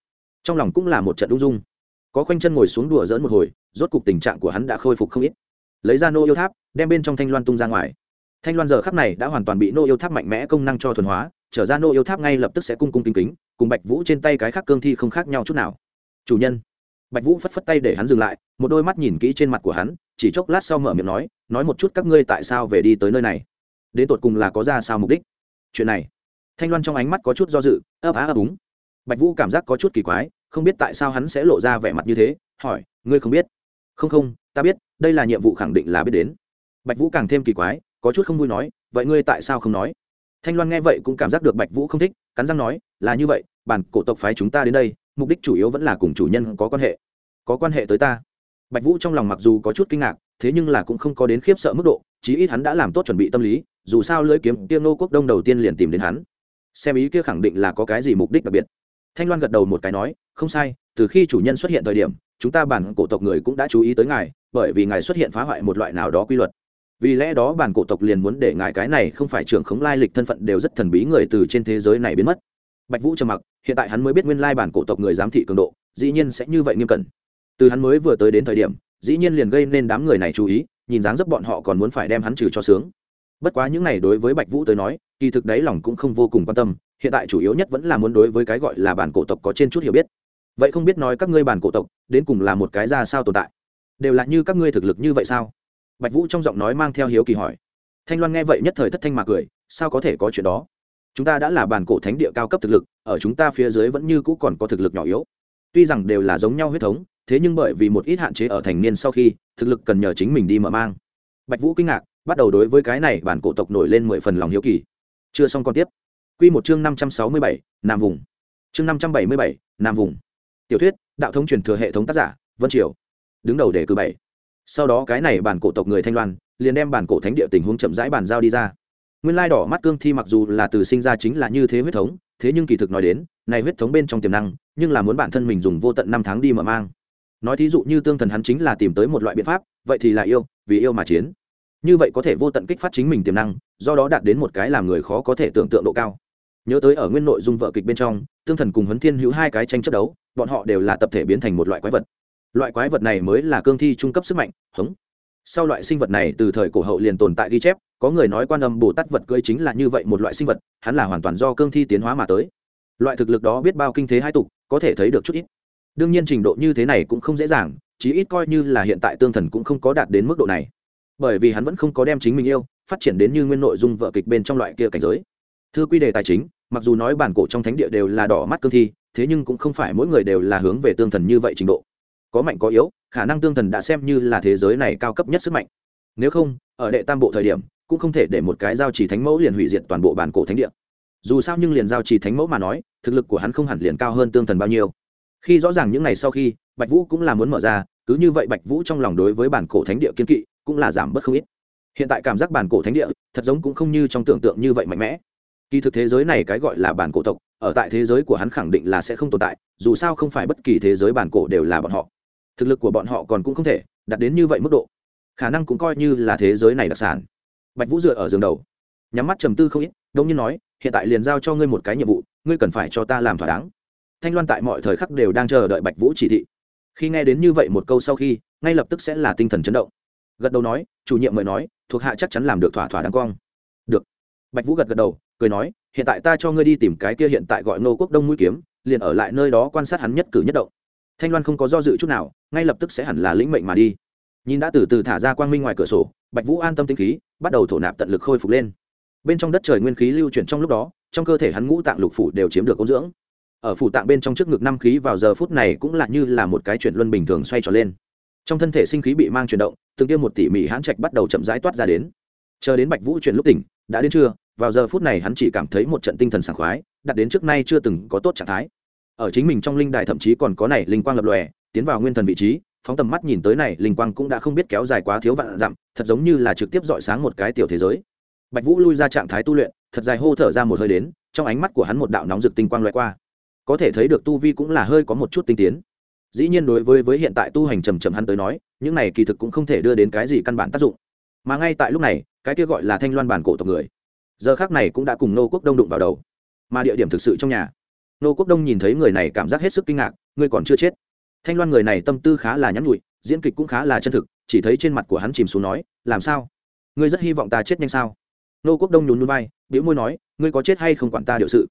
Trong lòng cũng là một trận ung dung. Có khoanh chân ngồi xuống đùa dỡn một hồi, rốt cục tình trạng của hắn đã khôi phục không ít. Lấy ra nô yêu tháp, đem bên trong thanh loan tung ra ngoài. Thanh loan giờ khắp này đã hoàn toàn bị nô yêu tháp mạnh mẽ công năng cho thuần hóa, trở ra nô yêu tháp ngay lập tức sẽ cung cung kính kính, cùng bạch vũ trên tay cái khác cương thi không khác nhau chút nào. Chủ nhân. Bạch vũ phất phất tay để hắn dừng lại một đôi mắt nhìn kỹ trên mặt của hắn, chỉ chốc lát sau mở miệng nói nói một chút các ngươi tại sao về đi tới nơi này? Đến tột cùng là có ra sao mục đích? Chuyện này, thanh loan trong ánh mắt có chút do dự, ấp á ấp úng. Bạch vũ cảm giác có chút kỳ quái, không biết tại sao hắn sẽ lộ ra vẻ mặt như thế, hỏi, ngươi không biết? Không không, ta biết, đây là nhiệm vụ khẳng định là biết đến. Bạch vũ càng thêm kỳ quái, có chút không vui nói, vậy ngươi tại sao không nói? Thanh loan nghe vậy cũng cảm giác được bạch vũ không thích, cắn răng nói, là như vậy, bản cổ tộc phái chúng ta đến đây, mục đích chủ yếu vẫn là cùng chủ nhân có quan hệ, có quan hệ tới ta bạch vũ trong lòng mặc dù có chút kinh ngạc, thế nhưng là cũng không có đến khiếp sợ mức độ, chí ít hắn đã làm tốt chuẩn bị tâm lý, dù sao lưỡi kiếm Tiêu nô quốc đông đầu tiên liền tìm đến hắn. Xem ý kia khẳng định là có cái gì mục đích đặc biệt. Thanh loan gật đầu một cái nói, không sai, từ khi chủ nhân xuất hiện thời điểm, chúng ta bản cổ tộc người cũng đã chú ý tới ngài, bởi vì ngài xuất hiện phá hoại một loại nào đó quy luật. Vì lẽ đó bản cổ tộc liền muốn để ngài cái này không phải trưởng khống lai lịch thân phận đều rất thần bí người từ trên thế giới này biến mất. Bạch vũ trầm mặc, hiện tại hắn mới biết nguyên lai bản cổ tộc người giám thị cường độ, dĩ nhiên sẽ như vậy nghiêm cẩn từ hắn mới vừa tới đến thời điểm, dĩ nhiên liền gây nên đám người này chú ý, nhìn dáng dấp bọn họ còn muốn phải đem hắn trừ cho sướng. Bất quá những này đối với bạch vũ tới nói, kỳ thực đấy lòng cũng không vô cùng quan tâm, hiện tại chủ yếu nhất vẫn là muốn đối với cái gọi là bản cổ tộc có trên chút hiểu biết. Vậy không biết nói các ngươi bản cổ tộc, đến cùng là một cái ra sao tồn tại? Đều là như các ngươi thực lực như vậy sao? Bạch vũ trong giọng nói mang theo hiếu kỳ hỏi. Thanh loan nghe vậy nhất thời thất thanh mà cười, sao có thể có chuyện đó? Chúng ta đã là bản cổ thánh địa cao cấp thực lực, ở chúng ta phía dưới vẫn như cũ còn có thực lực nhỏ yếu. Tuy rằng đều là giống nhau huyết thống thế nhưng bởi vì một ít hạn chế ở thành niên sau khi, thực lực cần nhờ chính mình đi mở mang. Bạch vũ kinh ngạc, bắt đầu đối với cái này bản cổ tộc nổi lên mười phần lòng hiếu kỳ. Chưa xong còn tiếp. Q một chương năm trăm sáu mươi bảy, nam vùng. Chương năm trăm bảy mươi bảy, nam vùng. Tiểu thuyết, đạo thống truyền thừa hệ thống tác giả, vân triều. Đứng đầu đề cử bảy. Sau đó cái này bản cổ tộc người thanh loan, liền đem bản cổ thánh địa tình huống chậm rãi bàn giao đi ra. Nguyên lai đỏ mắt cương thi mặc dù là từ sinh ra chính là như thế huyết thống, thế nhưng kỳ thực nói đến, này huyết thống bên trong tiềm năng, nhưng là muốn bản thân mình dùng vô tận năm tháng đi mở mang nói thí dụ như tương thần hắn chính là tìm tới một loại biện pháp, vậy thì là yêu, vì yêu mà chiến. Như vậy có thể vô tận kích phát chính mình tiềm năng, do đó đạt đến một cái làm người khó có thể tưởng tượng độ cao. Nhớ tới ở nguyên nội dung vợ kịch bên trong, tương thần cùng huấn thiên hữu hai cái tranh chấp đấu, bọn họ đều là tập thể biến thành một loại quái vật. Loại quái vật này mới là cương thi trung cấp sức mạnh, hống. Sau loại sinh vật này từ thời cổ hậu liền tồn tại ghi chép, có người nói quan âm bồ tát vật cưỡi chính là như vậy một loại sinh vật, hắn là hoàn toàn do cương thi tiến hóa mà tới. Loại thực lực đó biết bao kinh thế hai tục, có thể thấy được chút ít đương nhiên trình độ như thế này cũng không dễ dàng, chí ít coi như là hiện tại tương thần cũng không có đạt đến mức độ này. Bởi vì hắn vẫn không có đem chính mình yêu, phát triển đến như nguyên nội dung vợ kịch bên trong loại kia cảnh giới. Thư quy đề tài chính, mặc dù nói bản cổ trong thánh địa đều là đỏ mắt cương thi, thế nhưng cũng không phải mỗi người đều là hướng về tương thần như vậy trình độ. Có mạnh có yếu, khả năng tương thần đã xem như là thế giới này cao cấp nhất sức mạnh. Nếu không, ở đệ tam bộ thời điểm, cũng không thể để một cái giao chỉ thánh mẫu liền hủy diệt toàn bộ bản cổ thánh địa. Dù sao nhưng liền giao chỉ thánh mẫu mà nói, thực lực của hắn không hẳn liền cao hơn tương thần bao nhiêu khi rõ ràng những ngày sau khi, bạch vũ cũng là muốn mở ra, cứ như vậy bạch vũ trong lòng đối với bản cổ thánh địa kiên kỵ cũng là giảm bớt không ít. Hiện tại cảm giác bản cổ thánh địa thật giống cũng không như trong tưởng tượng như vậy mạnh mẽ. Kỳ thực thế giới này cái gọi là bản cổ tộc, ở tại thế giới của hắn khẳng định là sẽ không tồn tại, dù sao không phải bất kỳ thế giới bản cổ đều là bọn họ. Thực lực của bọn họ còn cũng không thể đạt đến như vậy mức độ. Khả năng cũng coi như là thế giới này đặc sản. Bạch vũ dựa ở giường đầu, nhắm mắt trầm tư không ít, đông nhiên nói, hiện tại liền giao cho ngươi một cái nhiệm vụ, ngươi cần phải cho ta làm thỏa đáng thanh loan tại mọi thời khắc đều đang chờ đợi bạch vũ chỉ thị. Khi nghe đến như vậy một câu sau khi, ngay lập tức sẽ là tinh thần chấn động. Gật đầu nói, chủ nhiệm mời nói, thuộc hạ chắc chắn làm được thỏa thỏa đáng quang được. Bạch vũ gật gật đầu, cười nói, hiện tại ta cho ngươi đi tìm cái kia hiện tại gọi nô quốc đông mũi kiếm, liền ở lại nơi đó quan sát hắn nhất cử nhất động. Thanh loan không có do dự chút nào, ngay lập tức sẽ hẳn là lĩnh mệnh mà đi. Nhìn đã từ từ thả ra quang minh ngoài cửa sổ, bạch vũ an tâm tinh khí, bắt đầu thổ nạp tận lực khôi phục lên. Bên trong đất trời nguyên khí lưu chuyển trong lúc đó, trong cơ thể hắn ngũ tạng lục phủ đều chiếm được ôn dưỡng ở phủ tạng bên trong trước ngực năm khí vào giờ phút này cũng là như là một cái chuyển luân bình thường xoay tròn lên. Trong thân thể sinh khí bị mang chuyển động, từng tiêm một tỉ mỉ hãn trạch bắt đầu chậm rãi toát ra đến. Chờ đến bạch vũ chuyển lúc tỉnh, đã đến trưa, vào giờ phút này hắn chỉ cảm thấy một trận tinh thần sảng khoái đặt đến trước nay chưa từng có tốt trạng thái. Ở chính mình trong linh đài thậm chí còn có này linh quang lập lòe, tiến vào nguyên thần vị trí, phóng tầm mắt nhìn tới này linh quang cũng đã không biết kéo dài quá thiếu vạn dặm, thật giống như là trực tiếp dọi sáng một cái tiểu thế giới. Bạch vũ lui ra trạng thái tu luyện, thật dài hô thở ra một hơi đến, trong ánh mắt của hắn một đạo nóng rực tinh quang loại qua có thể thấy được tu vi cũng là hơi có một chút tinh tiến. Dĩ nhiên đối với với hiện tại tu hành trầm trầm hắn tới nói, những này kỳ thực cũng không thể đưa đến cái gì căn bản tác dụng. Mà ngay tại lúc này, cái kia gọi là thanh loan bản cổ tộc người, giờ khác này cũng đã cùng nô quốc đông đụng vào đầu. Mà địa điểm thực sự trong nhà, nô quốc đông nhìn thấy người này cảm giác hết sức kinh ngạc, ngươi còn chưa chết? Thanh loan người này tâm tư khá là nhắn nhụi, diễn kịch cũng khá là chân thực, chỉ thấy trên mặt của hắn chìm xuống nói, làm sao? Ngươi rất hy vọng ta chết nhanh sao? Nô quốc đông nhún núi vai biểu môi nói, ngươi có chết hay không quản ta điều sự?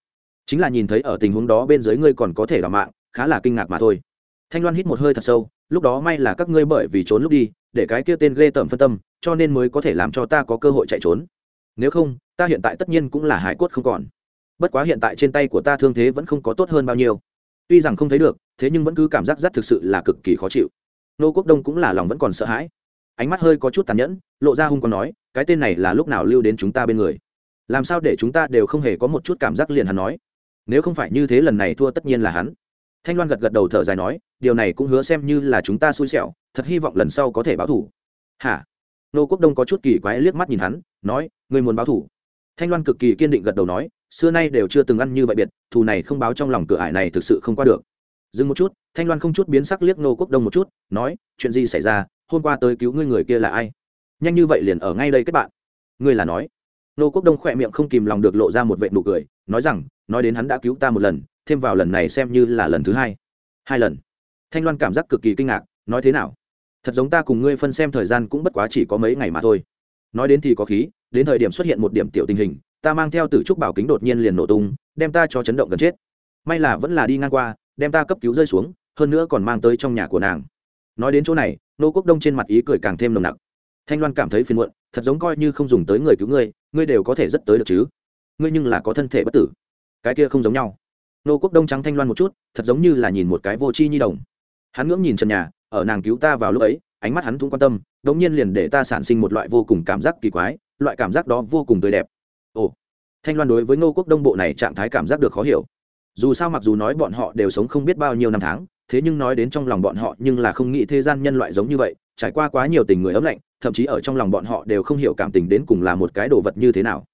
Chính là nhìn thấy ở tình huống đó bên dưới ngươi còn có thể đảm mạng, khá là kinh ngạc mà thôi. Thanh loan hít một hơi thật sâu, lúc đó may là các ngươi bởi vì trốn lúc đi, để cái kia tên ghê tởm phân tâm, cho nên mới có thể làm cho ta có cơ hội chạy trốn. Nếu không, ta hiện tại tất nhiên cũng là hải cốt không còn. Bất quá hiện tại trên tay của ta thương thế vẫn không có tốt hơn bao nhiêu. Tuy rằng không thấy được, thế nhưng vẫn cứ cảm giác rất thực sự là cực kỳ khó chịu. Nô quốc đông cũng là lòng vẫn còn sợ hãi. Ánh mắt hơi có chút tàn nhẫn, lộ ra hung còn nói, cái tên này là lúc nào lưu đến chúng ta bên người? Làm sao để chúng ta đều không hề có một chút cảm giác liền hắn nói? Nếu không phải như thế lần này thua tất nhiên là hắn. Thanh loan gật gật đầu thở dài nói, điều này cũng hứa xem như là chúng ta xui xẻo, thật hy vọng lần sau có thể báo thủ. Hả? Nô quốc đông có chút kỳ quái liếc mắt nhìn hắn, nói người muốn báo thủ. Thanh loan cực kỳ kiên định gật đầu nói, xưa nay đều chưa từng ăn như vậy biệt, thù này không báo trong lòng cửa ải này thực sự không qua được. Dừng một chút, thanh loan không chút biến sắc liếc nô quốc đông một chút, nói, chuyện gì xảy ra, hôm qua tới cứu ngươi người kia là ai? Nhanh như vậy liền ở ngay đây kết bạn. Ngươi là nói nô quốc đông khỏe miệng không kìm lòng được lộ ra một vệ nụ cười, nói rằng, nói đến hắn đã cứu ta một lần, thêm vào lần này xem như là lần thứ hai. Hai lần. Thanh loan cảm giác cực kỳ kinh ngạc, nói thế nào? Thật giống ta cùng ngươi phân xem thời gian cũng bất quá chỉ có mấy ngày mà thôi. Nói đến thì có khí, đến thời điểm xuất hiện một điểm tiểu tình hình, ta mang theo tử trúc bảo kính đột nhiên liền nổ tung, đem ta cho chấn động gần chết. May là vẫn là đi ngang qua, đem ta cấp cứu rơi xuống, hơn nữa còn mang tới trong nhà của nàng. Nói đến chỗ này, nô quốc đông trên mặt ý cười càng thêm nồng nặc. Thanh loan cảm thấy phiền muộn thật giống coi như không dùng tới người cứu ngươi ngươi đều có thể rất tới được chứ. Ngươi nhưng là có thân thể bất tử. Cái kia không giống nhau. Nô quốc đông trắng thanh loan một chút, thật giống như là nhìn một cái vô tri nhi đồng. Hắn ngưỡng nhìn trần nhà, ở nàng cứu ta vào lúc ấy, ánh mắt hắn cũng quan tâm đống nhiên liền để ta sản sinh một loại vô cùng cảm giác kỳ quái, loại cảm giác đó vô cùng tươi đẹp. Ồ, thanh loan đối với ngô quốc đông bộ này trạng thái cảm giác được khó hiểu. Dù sao mặc dù nói bọn họ đều sống không biết bao nhiêu năm tháng thế nhưng nói đến trong lòng bọn họ nhưng là không nghĩ thế gian nhân loại giống như vậy, trải qua quá nhiều tình người ấm lạnh, thậm chí ở trong lòng bọn họ đều không hiểu cảm tình đến cùng là một cái đồ vật như thế nào.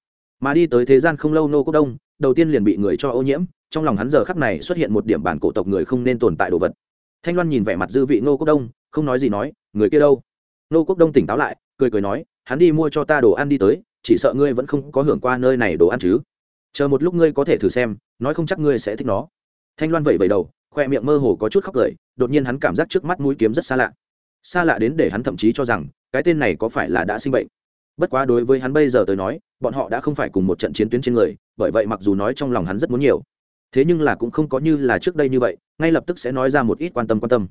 Mà đi tới thế gian không lâu nô quốc đông, đầu tiên liền bị người cho ô nhiễm, trong lòng hắn giờ khắc này xuất hiện một điểm bản cổ tộc người không nên tồn tại đồ vật. Thanh loan nhìn vẻ mặt dư vị nô quốc đông, không nói gì nói, người kia đâu? Nô quốc đông tỉnh táo lại, cười cười nói, hắn đi mua cho ta đồ ăn đi tới, chỉ sợ ngươi vẫn không có hưởng qua nơi này đồ ăn chứ. Chờ một lúc ngươi có thể thử xem, nói không chắc ngươi sẽ thích nó. Thanh loan vẩy vẩy đầu khoe miệng mơ hồ có chút khóc cười, đột nhiên hắn cảm giác trước mắt mũi kiếm rất xa lạ. Xa lạ đến để hắn thậm chí cho rằng, cái tên này có phải là đã sinh bệnh. Bất quá đối với hắn bây giờ tới nói, bọn họ đã không phải cùng một trận chiến tuyến trên người, bởi vậy mặc dù nói trong lòng hắn rất muốn nhiều, thế nhưng là cũng không có như là trước đây như vậy, ngay lập tức sẽ nói ra một ít quan tâm quan tâm.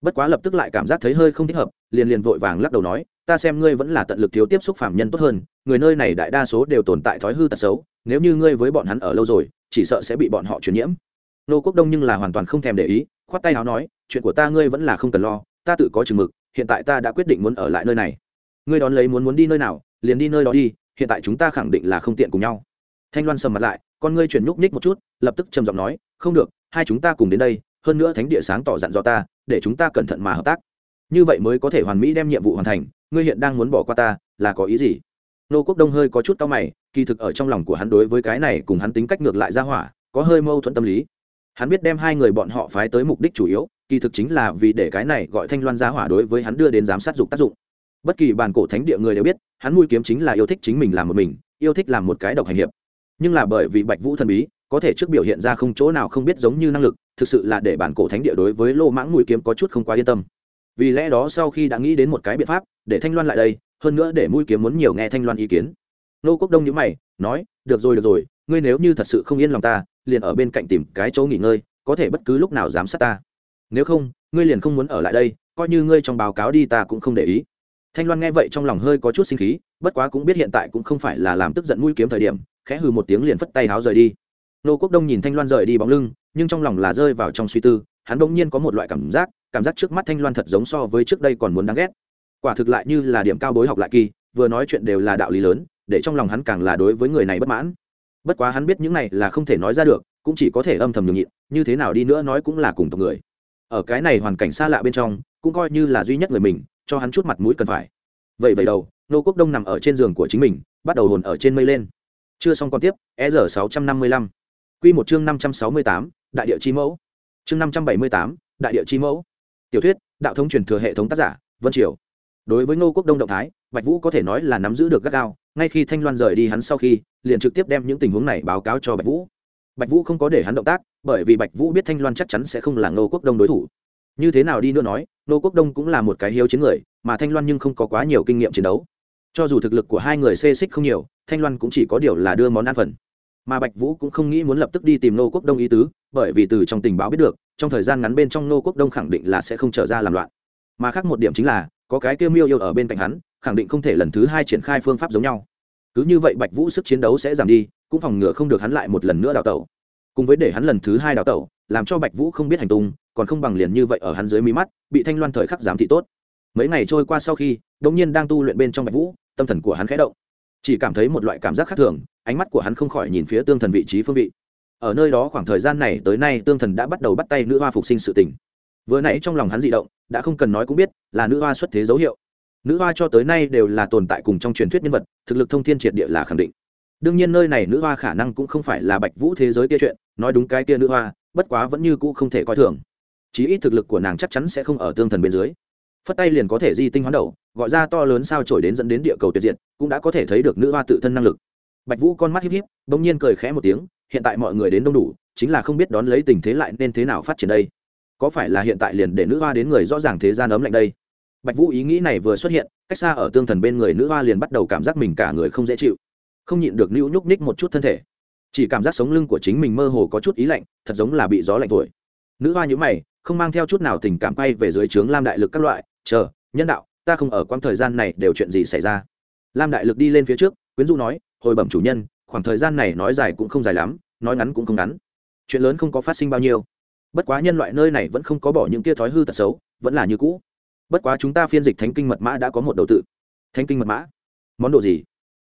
Bất quá lập tức lại cảm giác thấy hơi không thích hợp, liền liền vội vàng lắc đầu nói, ta xem ngươi vẫn là tận lực thiếu tiếp xúc phạm nhân tốt hơn, người nơi này đại đa số đều tồn tại thói hư tật xấu, nếu như ngươi với bọn hắn ở lâu rồi, chỉ sợ sẽ bị bọn họ truyền nhiễm nô quốc đông nhưng là hoàn toàn không thèm để ý, khoát tay áo nói, chuyện của ta ngươi vẫn là không cần lo, ta tự có chừng mực, hiện tại ta đã quyết định muốn ở lại nơi này. Ngươi đón lấy muốn muốn đi nơi nào, liền đi nơi đó đi, hiện tại chúng ta khẳng định là không tiện cùng nhau. Thanh loan sầm mặt lại, con ngươi chuyển nhúc nhích một chút, lập tức trầm giọng nói, không được, hai chúng ta cùng đến đây, hơn nữa thánh địa sáng tỏ dặn dò ta, để chúng ta cẩn thận mà hợp tác. Như vậy mới có thể hoàn mỹ đem nhiệm vụ hoàn thành, ngươi hiện đang muốn bỏ qua ta, là có ý gì? Nô quốc đông hơi có chút tao mày, kỳ thực ở trong lòng của hắn đối với cái này cùng hắn tính cách ngược lại ra hỏa, có hơi mâu thuẫn tâm lý hắn biết đem hai người bọn họ phái tới mục đích chủ yếu, kỳ thực chính là vì để cái này gọi thanh loan ra hỏa đối với hắn đưa đến giám sát dục tác dụng. Bất kỳ bàn cổ thánh địa người đều biết, hắn nuôi kiếm chính là yêu thích chính mình làm một mình, yêu thích làm một cái độc hành hiệp. Nhưng là bởi vì bạch vũ thần bí, có thể trước biểu hiện ra không chỗ nào không biết giống như năng lực, thực sự là để bản cổ thánh địa đối với lô mãng mũi kiếm có chút không quá yên tâm. Vì lẽ đó sau khi đã nghĩ đến một cái biện pháp, để thanh loan lại đây, hơn nữa để mũi kiếm muốn nhiều nghe thanh loan ý kiến. Nô quốc đông nhữ mày, nói, được rồi được rồi, ngươi nếu như thật sự không yên lòng ta liền ở bên cạnh tìm cái chỗ nghỉ ngơi, có thể bất cứ lúc nào giám sát ta. Nếu không, ngươi liền không muốn ở lại đây, coi như ngươi trong báo cáo đi ta cũng không để ý. Thanh loan nghe vậy trong lòng hơi có chút sinh khí, bất quá cũng biết hiện tại cũng không phải là làm tức giận mũi kiếm thời điểm, khẽ hừ một tiếng liền phất tay háo rời đi. Nô quốc đông nhìn thanh loan rời đi bóng lưng, nhưng trong lòng là rơi vào trong suy tư, hắn bỗng nhiên có một loại cảm giác cảm giác trước mắt thanh loan thật giống so với trước đây còn muốn đáng ghét. Quả thực lại như là điểm cao bối học lại kỳ, vừa nói chuyện đều là đạo lý lớn, để trong lòng hắn càng là đối với người này bất mãn bất quá hắn biết những này là không thể nói ra được, cũng chỉ có thể âm thầm nhường nhịn, như thế nào đi nữa nói cũng là cùng tộc người. Ở cái này hoàn cảnh xa lạ bên trong, cũng coi như là duy nhất người mình, cho hắn chút mặt mũi cần phải. Vậy vậy đầu, nô quốc đông nằm ở trên giường của chính mình, bắt đầu hồn ở trên mây lên. Chưa xong còn tiếp e r sáu trăm năm mươi lăm. Q một chương năm trăm sáu mươi tám, đại địa chi mẫu. Chương năm trăm bảy mươi tám, đại địa chi mẫu. Tiểu thuyết, đạo thống truyền thừa hệ thống tác giả, vân triều. Đối với nô quốc đông động thái, bạch vũ có thể nói là nắm giữ được gắt gao ngay khi thanh loan rời đi hắn sau khi, liền trực tiếp đem những tình huống này báo cáo cho bạch vũ. Bạch vũ không có để hắn động tác, bởi vì bạch vũ biết thanh loan chắc chắn sẽ không là ngô quốc đông đối thủ. Như thế nào đi nữa nói, ngô quốc đông cũng là một cái hiếu chiến người, mà thanh loan nhưng không có quá nhiều kinh nghiệm chiến đấu. Cho dù thực lực của hai người xê xích không nhiều, thanh loan cũng chỉ có điều là đưa món ăn phần. Mà bạch vũ cũng không nghĩ muốn lập tức đi tìm nô quốc đông ý tứ, bởi vì từ trong tình báo biết được, trong thời gian ngắn bên trong nô quốc đông khẳng định là sẽ không trở ra làm loạn. Mà khác một điểm chính là, có cái kêu miêu yêu ở bên cạnh hắn khẳng định không thể lần thứ hai triển khai phương pháp giống nhau. Cứ như vậy bạch vũ sức chiến đấu sẽ giảm đi, cũng phòng ngừa không được hắn lại một lần nữa đào tẩu. Cùng với để hắn lần thứ hai đào tẩu, làm cho bạch vũ không biết hành tung, còn không bằng liền như vậy ở hắn dưới mí mắt, bị thanh loan thời khắc giám thị tốt. Mấy ngày trôi qua sau khi đống nhiên đang tu luyện bên trong bạch vũ, tâm thần của hắn khẽ động. Chỉ cảm thấy một loại cảm giác khác thường, ánh mắt của hắn không khỏi nhìn phía tương thần vị trí phương vị. Ở nơi đó khoảng thời gian này tới nay tương thần đã bắt đầu bắt tay nữ hoa phục sinh sự tình. Vừa nãy trong lòng hắn dị động, đã không cần nói cũng biết là nữ hoa xuất thế dấu hiệu nữ hoa cho tới nay đều là tồn tại cùng trong truyền thuyết nhân vật, thực lực thông thiên triệt địa là khẳng định. Đương nhiên nơi này nữ hoa khả năng cũng không phải là bạch vũ thế giới kia chuyện, nói đúng cái kia nữ hoa, bất quá vẫn như cũ không thể coi thường. Chí ít thực lực của nàng chắc chắn sẽ không ở tương thần bên dưới. Phất tay liền có thể di tinh hoán đầu, gọi ra to lớn sao trổi đến dẫn đến địa cầu tuyệt diện cũng đã có thể thấy được nữ hoa tự thân năng lực. Bạch vũ con mắt híp híp, bỗng nhiên cười khẽ một tiếng, hiện tại mọi người đến đông đủ, chính là không biết đón lấy tình thế lại nên thế nào phát triển đây. Có phải là hiện tại liền để nữ hoa đến người rõ ràng thế gian ấm lạnh đây? Bạch vũ ý nghĩ này vừa xuất hiện, cách xa ở tương thần bên người nữ hoa liền bắt đầu cảm giác mình cả người không dễ chịu. Không nhịn được nữu nhúc ních một chút thân thể. Chỉ cảm giác sống lưng của chính mình mơ hồ có chút ý lạnh, thật giống là bị gió lạnh thổi. Nữ hoa nhữ mày, không mang theo chút nào tình cảm quay về dưới trướng lam đại lực các loại, chờ, nhân đạo, ta không ở quãng thời gian này đều chuyện gì xảy ra. Lam đại lực đi lên phía trước, quyến du nói, hồi bẩm chủ nhân, khoảng thời gian này nói dài cũng không dài lắm, nói ngắn cũng không ngắn. Chuyện lớn không có phát sinh bao nhiêu. Bất quá nhân loại nơi này vẫn không có bỏ những tia thói hư tật xấu, vẫn là như cũ bất quá chúng ta phiên dịch thánh kinh mật mã đã có một đầu tự. Thánh kinh mật mã? Món đồ gì?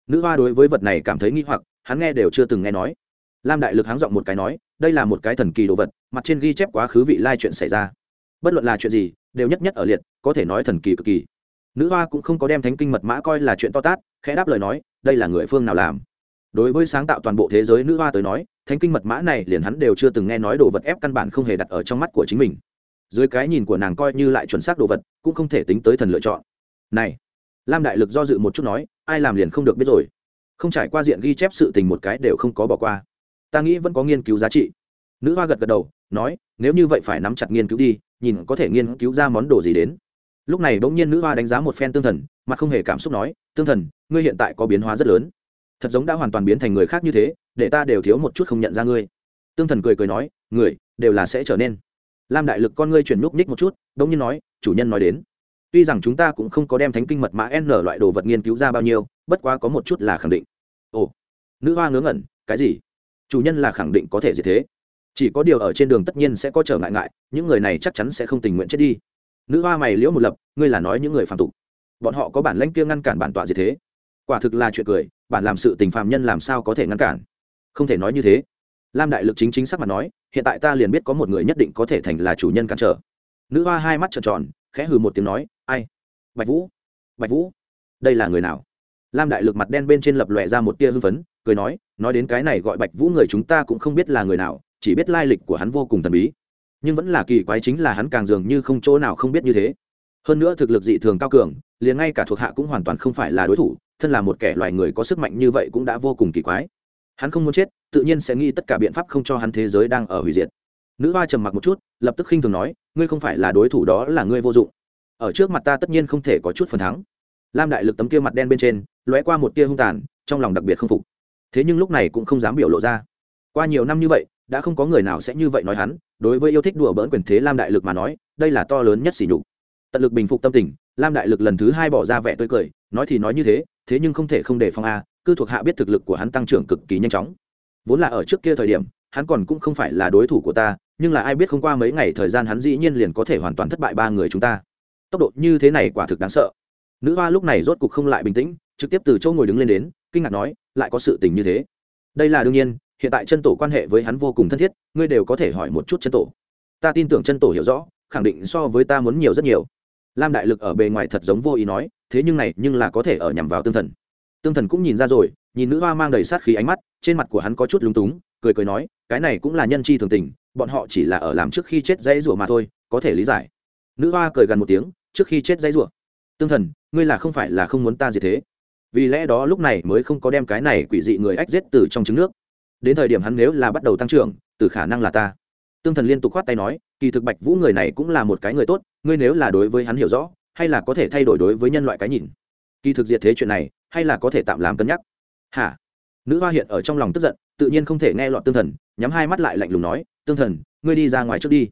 Nữ hoa đối với vật này cảm thấy nghi hoặc, hắn nghe đều chưa từng nghe nói. Lam đại lực háng giọng một cái nói, đây là một cái thần kỳ đồ vật, mặt trên ghi chép quá khứ vị lai chuyện xảy ra. Bất luận là chuyện gì, đều nhất nhất ở liệt, có thể nói thần kỳ cực kỳ. Nữ hoa cũng không có đem thánh kinh mật mã coi là chuyện to tát, khẽ đáp lời nói, đây là người phương nào làm? Đối với sáng tạo toàn bộ thế giới nữ hoa tới nói, thánh kinh mật mã này liền hắn đều chưa từng nghe nói đồ vật ép căn bản không hề đặt ở trong mắt của chính mình dưới cái nhìn của nàng coi như lại chuẩn xác đồ vật, cũng không thể tính tới thần lựa chọn. Này, lam đại lực do dự một chút nói, ai làm liền không được biết rồi. Không trải qua diện ghi chép sự tình một cái đều không có bỏ qua. Ta nghĩ vẫn có nghiên cứu giá trị. Nữ hoa gật gật đầu, nói, nếu như vậy phải nắm chặt nghiên cứu đi, nhìn có thể nghiên cứu ra món đồ gì đến. Lúc này bỗng nhiên nữ hoa đánh giá một phen tương thần, mặt không hề cảm xúc nói, tương thần, ngươi hiện tại có biến hóa rất lớn. Thật giống đã hoàn toàn biến thành người khác như thế, để ta đều thiếu một chút không nhận ra ngươi. Tương thần cười cười nói, người, đều là sẽ trở nên lam đại lực con ngươi chuyển núp ních một chút bỗng nhiên nói, chủ nhân nói đến, tuy rằng chúng ta cũng không có đem thánh kinh mật mã n loại đồ vật nghiên cứu ra bao nhiêu, bất quá có một chút là khẳng định. Ồ, nữ hoa ngớ ngẩn, cái gì? Chủ nhân là khẳng định có thể gì thế. Chỉ có điều ở trên đường tất nhiên sẽ có trở ngại ngại, những người này chắc chắn sẽ không tình nguyện chết đi. Nữ hoa mày liễu một lập, ngươi là nói những người phạm tục. Bọn họ có bản lãnh kia ngăn cản bản tọa gì thế. Quả thực là chuyện cười, bản làm sự tình phạm nhân làm sao có thể ngăn cản? Không thể nói như thế lam đại lực chính chính sắc mặt nói, hiện tại ta liền biết có một người nhất định có thể thành là chủ nhân cản trở. Nữ hoa hai mắt trợn tròn, khẽ hừ một tiếng nói, ai? Bạch vũ? Bạch vũ? Đây là người nào? Lam đại lực mặt đen bên trên lập lòe ra một tia hưng phấn, cười nói nói đến cái này gọi bạch vũ người chúng ta cũng không biết là người nào, chỉ biết lai lịch của hắn vô cùng thần bí. Nhưng vẫn là kỳ quái chính là hắn càng dường như không chỗ nào không biết như thế. Hơn nữa thực lực dị thường cao cường, liền ngay cả thuộc hạ cũng hoàn toàn không phải là đối thủ, thân là một kẻ loài người có sức mạnh như vậy cũng đã vô cùng kỳ quái hắn không muốn chết, tự nhiên sẽ nghĩ tất cả biện pháp không cho hắn thế giới đang ở hủy diệt. Nữ hoa trầm mặc một chút, lập tức khinh thường nói, ngươi không phải là đối thủ đó là ngươi vô dụng. Ở trước mặt ta tất nhiên không thể có chút phần thắng. Lam đại lực tấm kia mặt đen bên trên, lóe qua một tia hung tàn, trong lòng đặc biệt không phục. Thế nhưng lúc này cũng không dám biểu lộ ra. Qua nhiều năm như vậy, đã không có người nào sẽ như vậy nói hắn, đối với yêu thích đùa bỡn quyền thế lam đại lực mà nói, đây là to lớn nhất sỉ nhục. Tận lực bình phục tâm tình, lam đại lực lần thứ hai bỏ ra vẻ tươi cười, nói thì nói như thế thế nhưng không thể không để phong a cư thuộc hạ biết thực lực của hắn tăng trưởng cực kỳ nhanh chóng. Vốn là ở trước kia thời điểm, hắn còn cũng không phải là đối thủ của ta, nhưng là ai biết không qua mấy ngày thời gian hắn dĩ nhiên liền có thể hoàn toàn thất bại ba người chúng ta. Tốc độ như thế này quả thực đáng sợ. Nữ hoa lúc này rốt cục không lại bình tĩnh, trực tiếp từ chỗ ngồi đứng lên đến, kinh ngạc nói, lại có sự tình như thế? Đây là đương nhiên, hiện tại chân tổ quan hệ với hắn vô cùng thân thiết, ngươi đều có thể hỏi một chút chân tổ. Ta tin tưởng chân tổ hiểu rõ, khẳng định so với ta muốn nhiều rất nhiều. Lam đại lực ở bề ngoài thật giống vô ý nói, thế nhưng này nhưng là có thể ở nhằm vào tương thần tương thần cũng nhìn ra rồi, nhìn nữ hoa mang đầy sát khí ánh mắt, trên mặt của hắn có chút lúng túng, cười cười nói, cái này cũng là nhân chi thường tình, bọn họ chỉ là ở làm trước khi chết dãy rủa mà thôi, có thể lý giải. Nữ hoa cười gần một tiếng, trước khi chết dãy rủa. Tương thần, ngươi là không phải là không muốn ta gì thế? Vì lẽ đó lúc này mới không có đem cái này quỷ dị người ách giết từ trong trứng nước. Đến thời điểm hắn nếu là bắt đầu tăng trưởng, từ khả năng là ta. Tương thần liên tục khoát tay nói, kỳ thực bạch vũ người này cũng là một cái người tốt, ngươi nếu là đối với hắn hiểu rõ, hay là có thể thay đổi đối với nhân loại cái nhìn. Kỳ thực diệt thế chuyện này hay là có thể tạm làm cân nhắc? Hả? Nữ hoa hiện ở trong lòng tức giận, tự nhiên không thể nghe lọt tương thần, nhắm hai mắt lại lạnh lùng nói, tương thần, ngươi đi ra ngoài trước đi.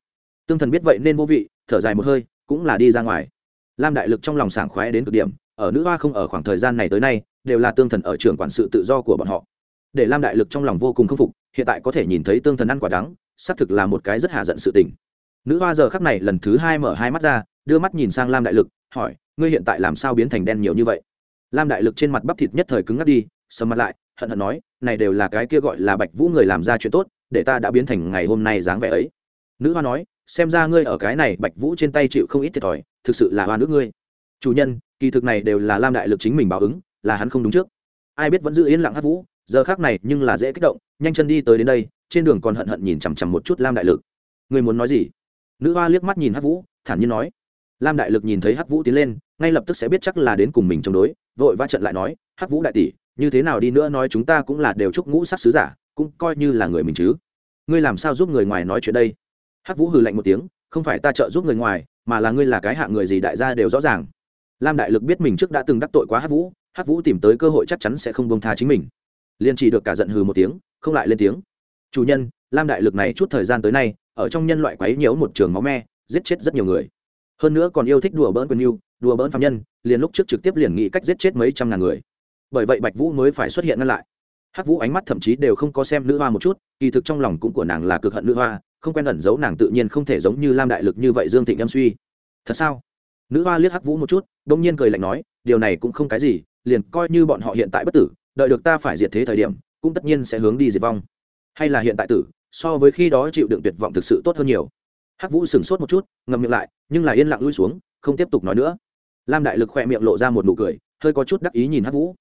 Tương thần biết vậy nên vô vị, thở dài một hơi, cũng là đi ra ngoài. Lam đại lực trong lòng sảng khoái đến cực điểm, ở nữ hoa không ở khoảng thời gian này tới nay, đều là tương thần ở trường quản sự tự do của bọn họ. Để lam đại lực trong lòng vô cùng khâm phục, hiện tại có thể nhìn thấy tương thần ăn quả đắng, xác thực là một cái rất hạ giận sự tình. Nữ hoa giờ khắc này lần thứ hai mở hai mắt ra, đưa mắt nhìn sang lam đại lực, hỏi, ngươi hiện tại làm sao biến thành đen nhiều như vậy? Lam đại lực trên mặt bắp thịt nhất thời cứng ngắt đi, sầm mặt lại, hận hận nói, này đều là cái kia gọi là bạch vũ người làm ra chuyện tốt, để ta đã biến thành ngày hôm nay dáng vẻ ấy. Nữ hoa nói, xem ra ngươi ở cái này bạch vũ trên tay chịu không ít thiệt thòi, thực sự là hoa nước ngươi. Chủ nhân, kỳ thực này đều là lam đại lực chính mình báo ứng, là hắn không đúng trước. Ai biết vẫn giữ yên lặng hát vũ, giờ khác này nhưng là dễ kích động, nhanh chân đi tới đến đây, trên đường còn hận hận nhìn chằm chằm một chút lam đại lực. Ngươi muốn nói gì? Nữ hoa liếc mắt nhìn hát vũ, thản nhiên nói lam đại lực nhìn thấy Hắc vũ tiến lên, ngay lập tức sẽ biết chắc là đến cùng mình chống đối, vội vã trận lại nói, Hắc vũ đại tỷ, như thế nào đi nữa nói chúng ta cũng là đều chúc ngũ sắc sứ giả, cũng coi như là người mình chứ. Ngươi làm sao giúp người ngoài nói chuyện đây? Hắc vũ hừ lạnh một tiếng, không phải ta trợ giúp người ngoài, mà là ngươi là cái hạng người gì đại gia đều rõ ràng. Lam đại lực biết mình trước đã từng đắc tội quá Hắc vũ Hắc vũ tìm tới cơ hội chắc chắn sẽ không bông tha chính mình. Liên chỉ được cả giận hừ một tiếng, không lại lên tiếng. Chủ nhân, lam đại lực này chút thời gian tới nay, ở trong nhân loại quấy nhiễu một trường máu me, giết chết rất nhiều người hơn nữa còn yêu thích đùa bỡn quyền yêu, đùa bỡn phạm nhân, liền lúc trước trực tiếp liền nghĩ cách giết chết mấy trăm ngàn người. Bởi vậy bạch vũ mới phải xuất hiện ngăn lại. Hắc vũ ánh mắt thậm chí đều không có xem nữ hoa một chút, kỳ thực trong lòng cũng của nàng là cực hận nữ hoa, không quen ẩn giấu nàng tự nhiên không thể giống như lam đại lực như vậy dương thịnh âm suy. Thật sao? Nữ hoa liếc hắc vũ một chút, đông nhiên cười lạnh nói, điều này cũng không cái gì, liền coi như bọn họ hiện tại bất tử, đợi được ta phải diệt thế thời điểm, cũng tất nhiên sẽ hướng đi diệt vong. Hay là hiện tại tử, so với khi đó chịu đựng tuyệt vọng thực sự tốt hơn nhiều hắc vũ sửng sốt một chút, ngậm miệng lại, nhưng là yên lặng lui xuống, không tiếp tục nói nữa. Lam đại lực khỏe miệng lộ ra một nụ cười, hơi có chút đắc ý nhìn hắc vũ.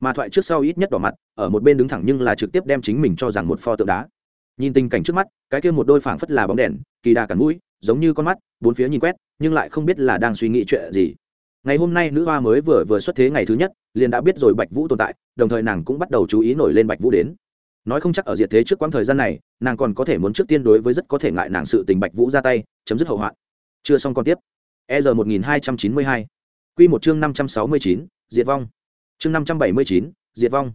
Mà thoại trước sau ít nhất đỏ mặt, ở một bên đứng thẳng nhưng là trực tiếp đem chính mình cho rằng một pho tượng đá. Nhìn tình cảnh trước mắt, cái kia một đôi phảng phất là bóng đèn, kỳ đà cắn mũi, giống như con mắt, bốn phía nhìn quét, nhưng lại không biết là đang suy nghĩ chuyện gì. Ngày hôm nay nữ hoa mới vừa vừa xuất thế ngày thứ nhất, liền đã biết rồi bạch vũ tồn tại, đồng thời nàng cũng bắt đầu chú ý nổi lên bạch vũ đến nói không chắc ở diệt thế trước quãng thời gian này, nàng còn có thể muốn trước tiên đối với rất có thể ngại nàng sự tình bạch vũ ra tay, chấm dứt hậu hoạn. Chưa xong còn tiếp. E r một nghìn hai trăm chín mươi hai. Q một chương năm trăm sáu mươi chín, diệt vong. Chương năm trăm bảy mươi chín, diệt vong.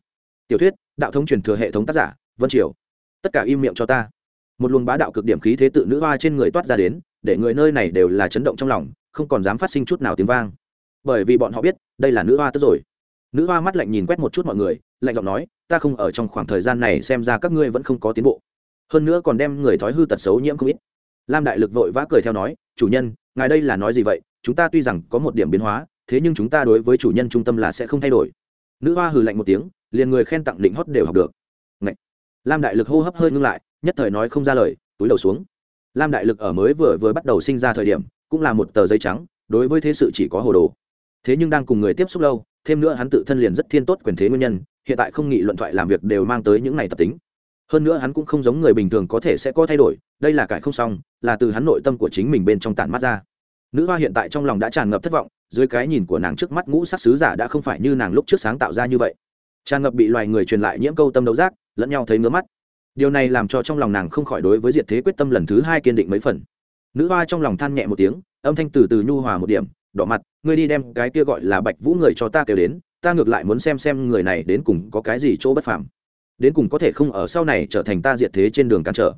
Tiểu thuyết, đạo thống truyền thừa hệ thống tác giả, vân triều. Tất cả im miệng cho ta. Một luồng bá đạo cực điểm khí thế tự nữ hoa trên người toát ra đến, để người nơi này đều là chấn động trong lòng, không còn dám phát sinh chút nào tiếng vang. Bởi vì bọn họ biết, đây là nữ hoa tức rồi. Nữ hoa mắt lạnh nhìn quét một chút mọi người lạnh giọng nói, ta không ở trong khoảng thời gian này, xem ra các ngươi vẫn không có tiến bộ. Hơn nữa còn đem người thói hư tật xấu nhiễm không ít. Lam đại lực vội vã cười theo nói, chủ nhân, ngài đây là nói gì vậy? Chúng ta tuy rằng có một điểm biến hóa, thế nhưng chúng ta đối với chủ nhân trung tâm là sẽ không thay đổi. Nữ hoa hừ lạnh một tiếng, liền người khen tặng định hót đều học được. Ngậy. lam đại lực hô hấp hơi ngưng lại, nhất thời nói không ra lời, túi đầu xuống. Lam đại lực ở mới vừa vừa bắt đầu sinh ra thời điểm, cũng là một tờ giấy trắng, đối với thế sự chỉ có hồ đồ thế nhưng đang cùng người tiếp xúc lâu, thêm nữa hắn tự thân liền rất thiên tốt quyền thế nguyên nhân, hiện tại không nghị luận thoại làm việc đều mang tới những này tập tính. Hơn nữa hắn cũng không giống người bình thường có thể sẽ có thay đổi, đây là cải không xong, là từ hắn nội tâm của chính mình bên trong tản mắt ra. Nữ hoa hiện tại trong lòng đã tràn ngập thất vọng, dưới cái nhìn của nàng trước mắt ngũ sắc sứ giả đã không phải như nàng lúc trước sáng tạo ra như vậy. Tràn ngập bị loài người truyền lại nhiễm câu tâm đấu giác, lẫn nhau thấy ngứa mắt. Điều này làm cho trong lòng nàng không khỏi đối với diệt thế quyết tâm lần thứ hai kiên định mấy phần. Nữ hoa trong lòng than nhẹ một tiếng, âm thanh từ từ nhu hòa một điểm đỏ mặt, ngươi đi đem cái kia gọi là bạch vũ người cho ta kêu đến, ta ngược lại muốn xem xem người này đến cùng có cái gì chỗ bất phàm. Đến cùng có thể không ở sau này trở thành ta diệt thế trên đường cản trở.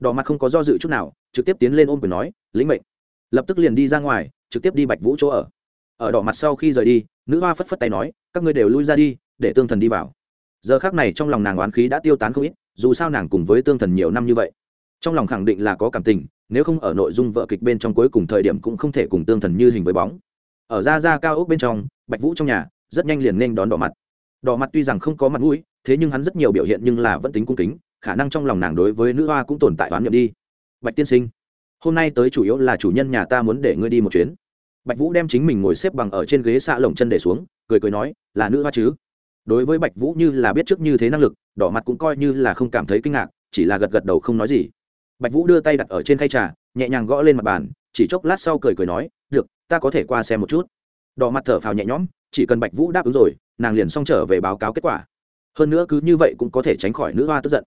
Đỏ mặt không có do dự chút nào, trực tiếp tiến lên ôm quyền nói, lĩnh mệnh. Lập tức liền đi ra ngoài, trực tiếp đi bạch vũ chỗ ở. Ở đỏ mặt sau khi rời đi, nữ hoa phất phất tay nói, các ngươi đều lui ra đi, để tương thần đi vào. Giờ khác này trong lòng nàng oán khí đã tiêu tán không ít, dù sao nàng cùng với tương thần nhiều năm như vậy, trong lòng khẳng định là có cảm tình nếu không ở nội dung vợ kịch bên trong cuối cùng thời điểm cũng không thể cùng tương thần như hình với bóng. Ở ra ra cao ốc bên trong, bạch vũ trong nhà, rất nhanh liền nên đón đỏ mặt. Đỏ mặt tuy rằng không có mặt mũi, thế nhưng hắn rất nhiều biểu hiện nhưng là vẫn tính cung kính, khả năng trong lòng nàng đối với nữ hoa cũng tồn tại oán niệm đi. Bạch tiên sinh, hôm nay tới chủ yếu là chủ nhân nhà ta muốn để ngươi đi một chuyến. Bạch vũ đem chính mình ngồi xếp bằng ở trên ghế xạ lồng chân để xuống, cười cười nói, là nữ hoa chứ? Đối với bạch vũ như là biết trước như thế năng lực, đỏ mặt cũng coi như là không cảm thấy kinh ngạc, chỉ là gật gật đầu không nói gì bạch vũ đưa tay đặt ở trên khay trà, nhẹ nhàng gõ lên mặt bàn, chỉ chốc lát sau cười cười nói, được, ta có thể qua xem một chút. Đỏ mặt thở phào nhẹ nhõm, chỉ cần bạch vũ đáp ứng rồi, nàng liền xong trở về báo cáo kết quả. Hơn nữa cứ như vậy cũng có thể tránh khỏi nữ hoa tức giận.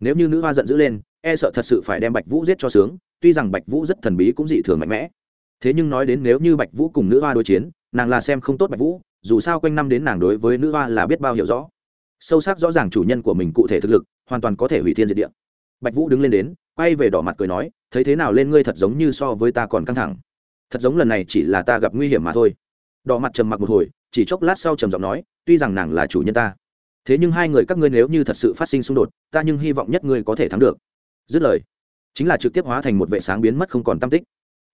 Nếu như nữ hoa giận dữ lên e sợ thật sự phải đem bạch vũ giết cho sướng, tuy rằng bạch vũ rất thần bí cũng dị thường mạnh mẽ. Thế nhưng nói đến nếu như bạch vũ cùng nữ hoa đối chiến, nàng là xem không tốt bạch vũ, dù sao quanh năm đến nàng đối với nữ hoa là biết bao hiểu rõ. Sâu sắc rõ ràng chủ nhân của mình cụ thể thực lực, hoàn toàn có thể hủy thiên diệt địa bạch vũ đứng lên đến, quay về đỏ mặt cười nói, thấy thế nào lên ngươi thật giống như so với ta còn căng thẳng. Thật giống lần này chỉ là ta gặp nguy hiểm mà thôi. Đỏ mặt trầm mặc một hồi, chỉ chốc lát sau trầm giọng nói, tuy rằng nàng là chủ nhân ta, thế nhưng hai người các ngươi nếu như thật sự phát sinh xung đột, ta nhưng hy vọng nhất ngươi có thể thắng được. Dứt lời, chính là trực tiếp hóa thành một vệ sáng biến mất không còn tam tích.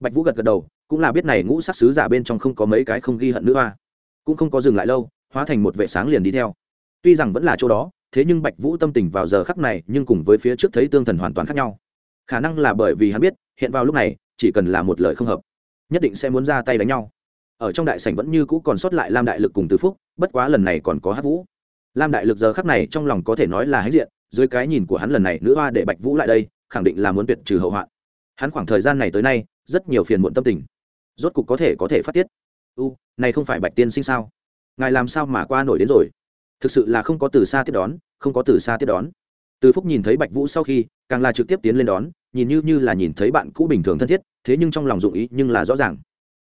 Bạch vũ gật gật đầu, cũng là biết này ngũ sắc sứ giả bên trong không có mấy cái không ghi hận nữ hoa, cũng không có dừng lại lâu, hóa thành một vệ sáng liền đi theo. Tuy rằng vẫn là chỗ đó thế nhưng bạch vũ tâm tình vào giờ khắc này nhưng cùng với phía trước thấy tương thần hoàn toàn khác nhau. Khả năng là bởi vì hắn biết, hiện vào lúc này, chỉ cần là một lời không hợp, nhất định sẽ muốn ra tay đánh nhau. Ở trong đại sảnh vẫn như cũ còn sót lại lam đại lực cùng từ phúc, bất quá lần này còn có hát vũ. Lam đại lực giờ khắc này trong lòng có thể nói là hãnh diện, dưới cái nhìn của hắn lần này nữ hoa để bạch vũ lại đây, khẳng định là muốn tuyệt trừ hậu hoạn. Hắn khoảng thời gian này tới nay, rất nhiều phiền muộn tâm tình, rốt cục có thể có thể phát tiết. U, này không phải bạch tiên sinh sao? Ngài làm sao mà qua nổi đến rồi? Thực sự là không có từ xa tiếp đón, không có từ xa tiếp đón. Từ phúc nhìn thấy bạch vũ sau khi, càng là trực tiếp tiến lên đón, nhìn như như là nhìn thấy bạn cũ bình thường thân thiết, thế nhưng trong lòng dụng ý nhưng là rõ ràng.